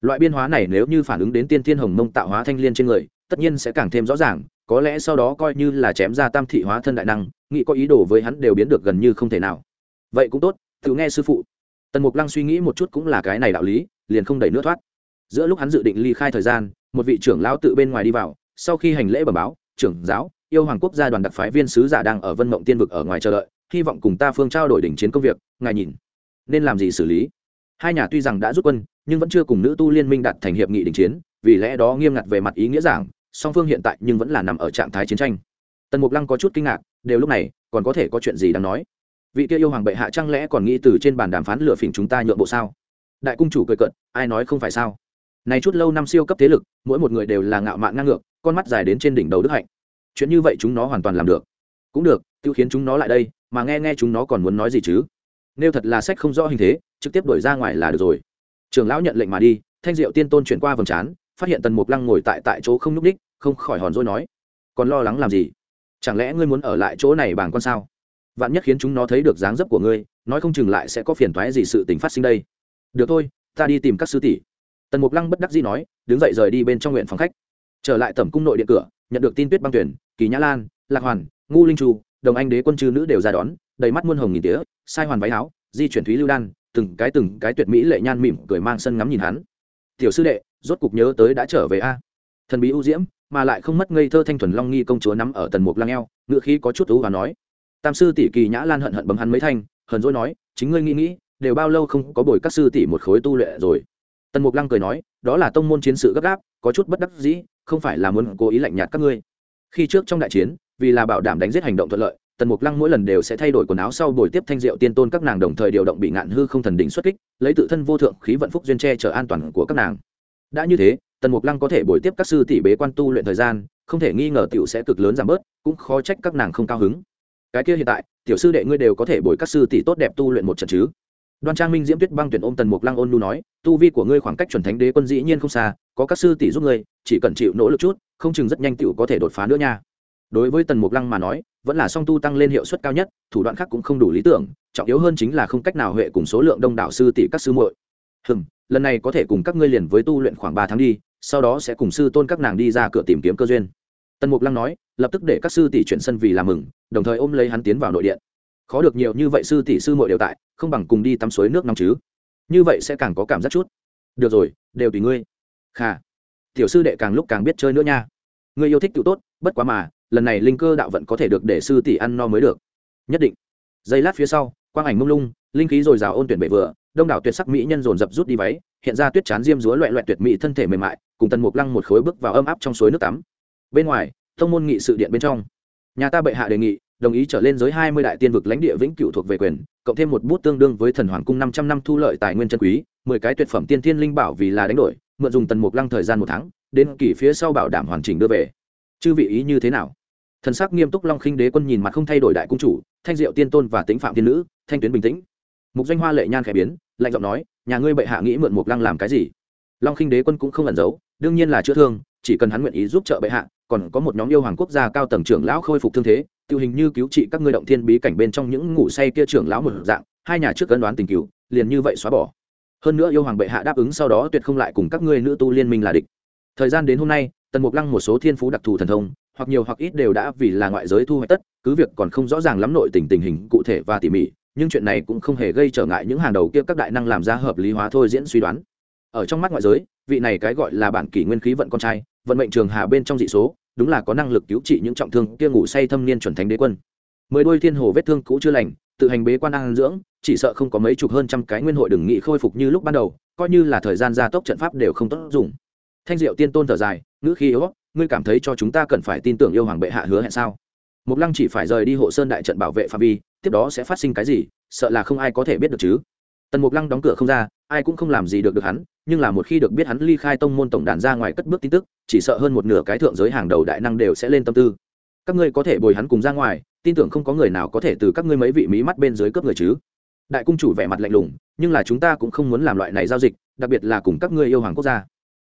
Loại biến hóa này nếu như phản ứng đến tiên thiên hồng mông tạo hóa thanh liên trên người, tất nhiên sẽ càng thêm rõ ràng, có lẽ sau đó coi như là chém ra tam thị hóa thân đại năng, nghĩ có ý đồ với hắn đều biến được gần như không thể nào. Vậy cũng tốt tự nghe sư phụ. Tần mục lăng suy nghĩ một chút cũng là cái này đạo lý, liền không đẩy nữa thoát. Giữa lúc hắn dự định ly khai thời gian, một vị trưởng lão tự bên ngoài đi vào, sau khi hành lễ bẩm báo, trưởng giáo, yêu hoàng quốc gia đoàn đặc phái viên sứ giả đang ở vân mộng tiên vực ở ngoài chờ đợi, hy vọng cùng ta phương trao đổi đỉnh chiến công việc, ngài nhìn, nên làm gì xử lý? Hai nhà tuy rằng đã rút quân, nhưng vẫn chưa cùng nữ tu liên minh đặt thành hiệp nghị đình chiến, vì lẽ đó nghiêm ngặt về mặt ý nghĩa giảng, song phương hiện tại nhưng vẫn là nằm ở trạng thái chiến tranh. Tần mục lăng có chút kinh ngạc, đều lúc này, còn có thể có chuyện gì đáng nói? Vị kia yêu hoàng bệ hạ chẳng lẽ còn nghĩ từ trên bàn đàm phán lựa phỉnh chúng ta nhượng bộ sao? Đại cung chủ cười cận ai nói không phải sao? Này chút lâu năm siêu cấp thế lực, mỗi một người đều là ngạo mạn ngang ngược, con mắt dài đến trên đỉnh đầu đức hạnh. Chuyện như vậy chúng nó hoàn toàn làm được. Cũng được, tiêu khiến chúng nó lại đây, mà nghe nghe chúng nó còn muốn nói gì chứ? Nếu thật là sách không rõ hình thế, trực tiếp đổi ra ngoài là được rồi. Trường lão nhận lệnh mà đi, thanh diệu tiên tôn chuyển qua vầng trán, phát hiện tần mục lăng ngồi tại tại chỗ không nhúc ních không khỏi hòn dỗi nói, còn lo lắng làm gì? Chẳng lẽ ngươi muốn ở lại chỗ này bằng con sao? Vạn nhất khiến chúng nó thấy được dáng dấp của ngươi, nói không chừng lại sẽ có phiền toái gì sự tình phát sinh đây. Được thôi, ta đi tìm các sư tỷ. Tần mục lăng bất đắc dĩ nói, đứng dậy rời đi bên trong nguyện phòng khách. Trở lại tẩm cung nội điện cửa, nhận được tin tuyết băng tuyển, kỳ nhã lan, lạc hoàn, ngu linh chu, đồng anh đế quân chư nữ đều ra đón, đầy mắt muôn hồng nghìn tía, sai hoàn váy áo, di chuyển thúy lưu đan, từng cái từng cái tuyệt mỹ lệ nhan mỉm cười mang sân ngắm nhìn hắn. Tiểu sư đệ, rốt cục nhớ tới đã trở về a. Thần bí ưu diễm, mà lại không mất ngây thơ thanh thuần long nghi công chúa nắm ở tần mục lăng eo ngựa khí có chút ú và nói tam sư tỷ kỳ nhã lan hận hận bấm hắn mấy thanh, hờn dỗi nói, chính ngươi nghĩ nghĩ, đều bao lâu không có bồi các sư tỷ một khối tu luyện rồi? Tần mục lăng cười nói, đó là tông môn chiến sự gấp gáp, có chút bất đắc dĩ, không phải là muốn cố ý lạnh nhạt các ngươi. Khi trước trong đại chiến, vì là bảo đảm đánh giết hành động thuận lợi, tần mục lăng mỗi lần đều sẽ thay đổi quần áo sau buổi tiếp thanh diệu tiên tôn các nàng đồng thời điều động bị ngạn hư không thần đỉnh xuất kích, lấy tự thân vô thượng khí vận phúc duyên tre chở an toàn của các nàng. Đã như thế, tần mục lăng có thể buổi tiếp các sư tỷ bế quan tu luyện thời gian, không thể nghi ngờ tiểu sẽ cực lớn giảm bớt, cũng khó trách các nàng không cao hứng cái kia hiện tại, tiểu sư đệ ngươi đều có thể bồi các sư tỷ tốt đẹp tu luyện một trận chứ? Đoan trang minh diễm tuyết băng tuyển ôm tần mục lăng ôn nu nói, tu vi của ngươi khoảng cách chuẩn thánh đế quân dĩ nhiên không xa, có các sư tỷ giúp ngươi, chỉ cần chịu nỗ lực chút, không chừng rất nhanh tiểu có thể đột phá nữa nha. Đối với tần mục lăng mà nói, vẫn là song tu tăng lên hiệu suất cao nhất, thủ đoạn khác cũng không đủ lý tưởng, trọng yếu hơn chính là không cách nào huệ cùng số lượng đông đảo sư tỷ các sư muội. Hừm, lần này có thể cùng các ngươi liền với tu luyện khoảng ba tháng đi, sau đó sẽ cùng sư tôn các nàng đi ra cửa tìm kiếm cơ duyên tần mục lăng nói, lập tức để các sư tỷ chuyển sân vì làm mừng, đồng thời ôm lấy hắn tiến vào nội điện. Khó được nhiều như vậy sư tỷ sư muội đều tại, không bằng cùng đi tắm suối nước nóng chứ. Như vậy sẽ càng có cảm giác chút. Được rồi, đều tùy ngươi. Kha. Tiểu sư đệ càng lúc càng biết chơi nữa nha. Ngươi yêu thích tự tốt, bất quá mà, lần này linh cơ đạo vận có thể được để sư tỷ ăn no mới được. Nhất định. Giây lát phía sau, quang ảnh mông lung, linh khí dồi dào ôn tuyển bệ vừa, đông đảo tuyệt sắc mỹ nhân dồn dập rút đi váy, hiện ra tuyết chán diêm dúa loẹ loẹ tuyệt mỹ thân thể mềm mại, cùng tần mục lăng một khối bước vào âm áp trong suối nước tắm bên ngoài thông môn nghị sự điện bên trong, nhà ta bệ hạ đề nghị, đồng ý trở lên giới hai mươi đại tiên vực lãnh địa vĩnh cửu thuộc về quyền, cộng thêm một bút tương đương với thần hoàng cung năm trăm năm thu lợi tài nguyên chân quý, mười cái tuyệt phẩm tiên thiên linh bảo vì là đánh đổi, mượn dùng tần mục lăng thời gian một tháng, đến kỷ phía sau bảo đảm hoàn chỉnh đưa về. Chư vị ý như thế nào? Thần sắc nghiêm túc long khinh đế quân nhìn mặt không thay đổi đại cung chủ, thanh diệu tiên tôn và tính phạm tiên nữ, thanh tuyến bình tĩnh. Mục danh hoa lệ nhan khẽ biến, lạnh giọng nói, nhà ngươi bệ hạ nghĩ mượn mục lăng làm cái gì? Long khinh đế quân cũng không ẩn giấu, đương nhiên là chữa thương, chỉ cần hắn nguyện ý giúp trợ bệ hạ còn có một nhóm yêu hoàng quốc gia cao tầng trưởng lão khôi phục thương thế tiêu hình như cứu trị các ngươi động thiên bí cảnh bên trong những ngủ say kia trưởng lão một dạng, hai nhà trước cân đoán tình cựu, liền như vậy xóa bỏ. Hơn nữa yêu hoàng bệ hạ đáp ứng sau đó tuyệt không lại cùng các ngươi nữ tu liên minh là địch. Thời gian đến hôm nay, tần mục lăng một số thiên phú đặc thù thần thông, hoặc nhiều hoặc ít đều đã vì là ngoại giới thu hoạch tất, cứ việc còn không rõ ràng lắm nội tình tình hình cụ thể và tỉ mỉ, nhưng chuyện này cũng không hề gây trở ngại những hàng đầu kia các đại năng làm ra hợp lý hóa thôi diễn suy đoán. Ở trong mắt ngoại giới, vị này cái gọi là bản kỷ nguyên khí vận con trai, vận mệnh trường hà bên trong dị số đúng là có năng lực cứu trị những trọng thương kia ngủ say thâm niên chuẩn thánh đế quân. Mười đôi thiên hồ vết thương cũ chưa lành, tự hành bế quan ăn dưỡng, chỉ sợ không có mấy chục hơn trăm cái nguyên hội đừng nghị khôi phục như lúc ban đầu, coi như là thời gian gia tốc trận pháp đều không tốt dùng. Thanh diệu tiên tôn thở dài, ngữ khi yếu, ngươi cảm thấy cho chúng ta cần phải tin tưởng yêu hoàng bệ hạ hứa hẹn sao? Mục lăng chỉ phải rời đi hộ sơn đại trận bảo vệ phạm vi, tiếp đó sẽ phát sinh cái gì, sợ là không ai có thể biết được chứ. Tần mục lăng đóng cửa không ra, ai cũng không làm gì được được hắn nhưng là một khi được biết hắn ly khai tông môn tổng đàn ra ngoài cất bước tin tức, chỉ sợ hơn một nửa cái thượng giới hàng đầu đại năng đều sẽ lên tâm tư. Các ngươi có thể bồi hắn cùng ra ngoài, tin tưởng không có người nào có thể từ các ngươi mấy vị mí mắt bên dưới cướp người chứ. Đại cung chủ vẻ mặt lạnh lùng, nhưng là chúng ta cũng không muốn làm loại này giao dịch, đặc biệt là cùng các ngươi yêu hoàng quốc gia.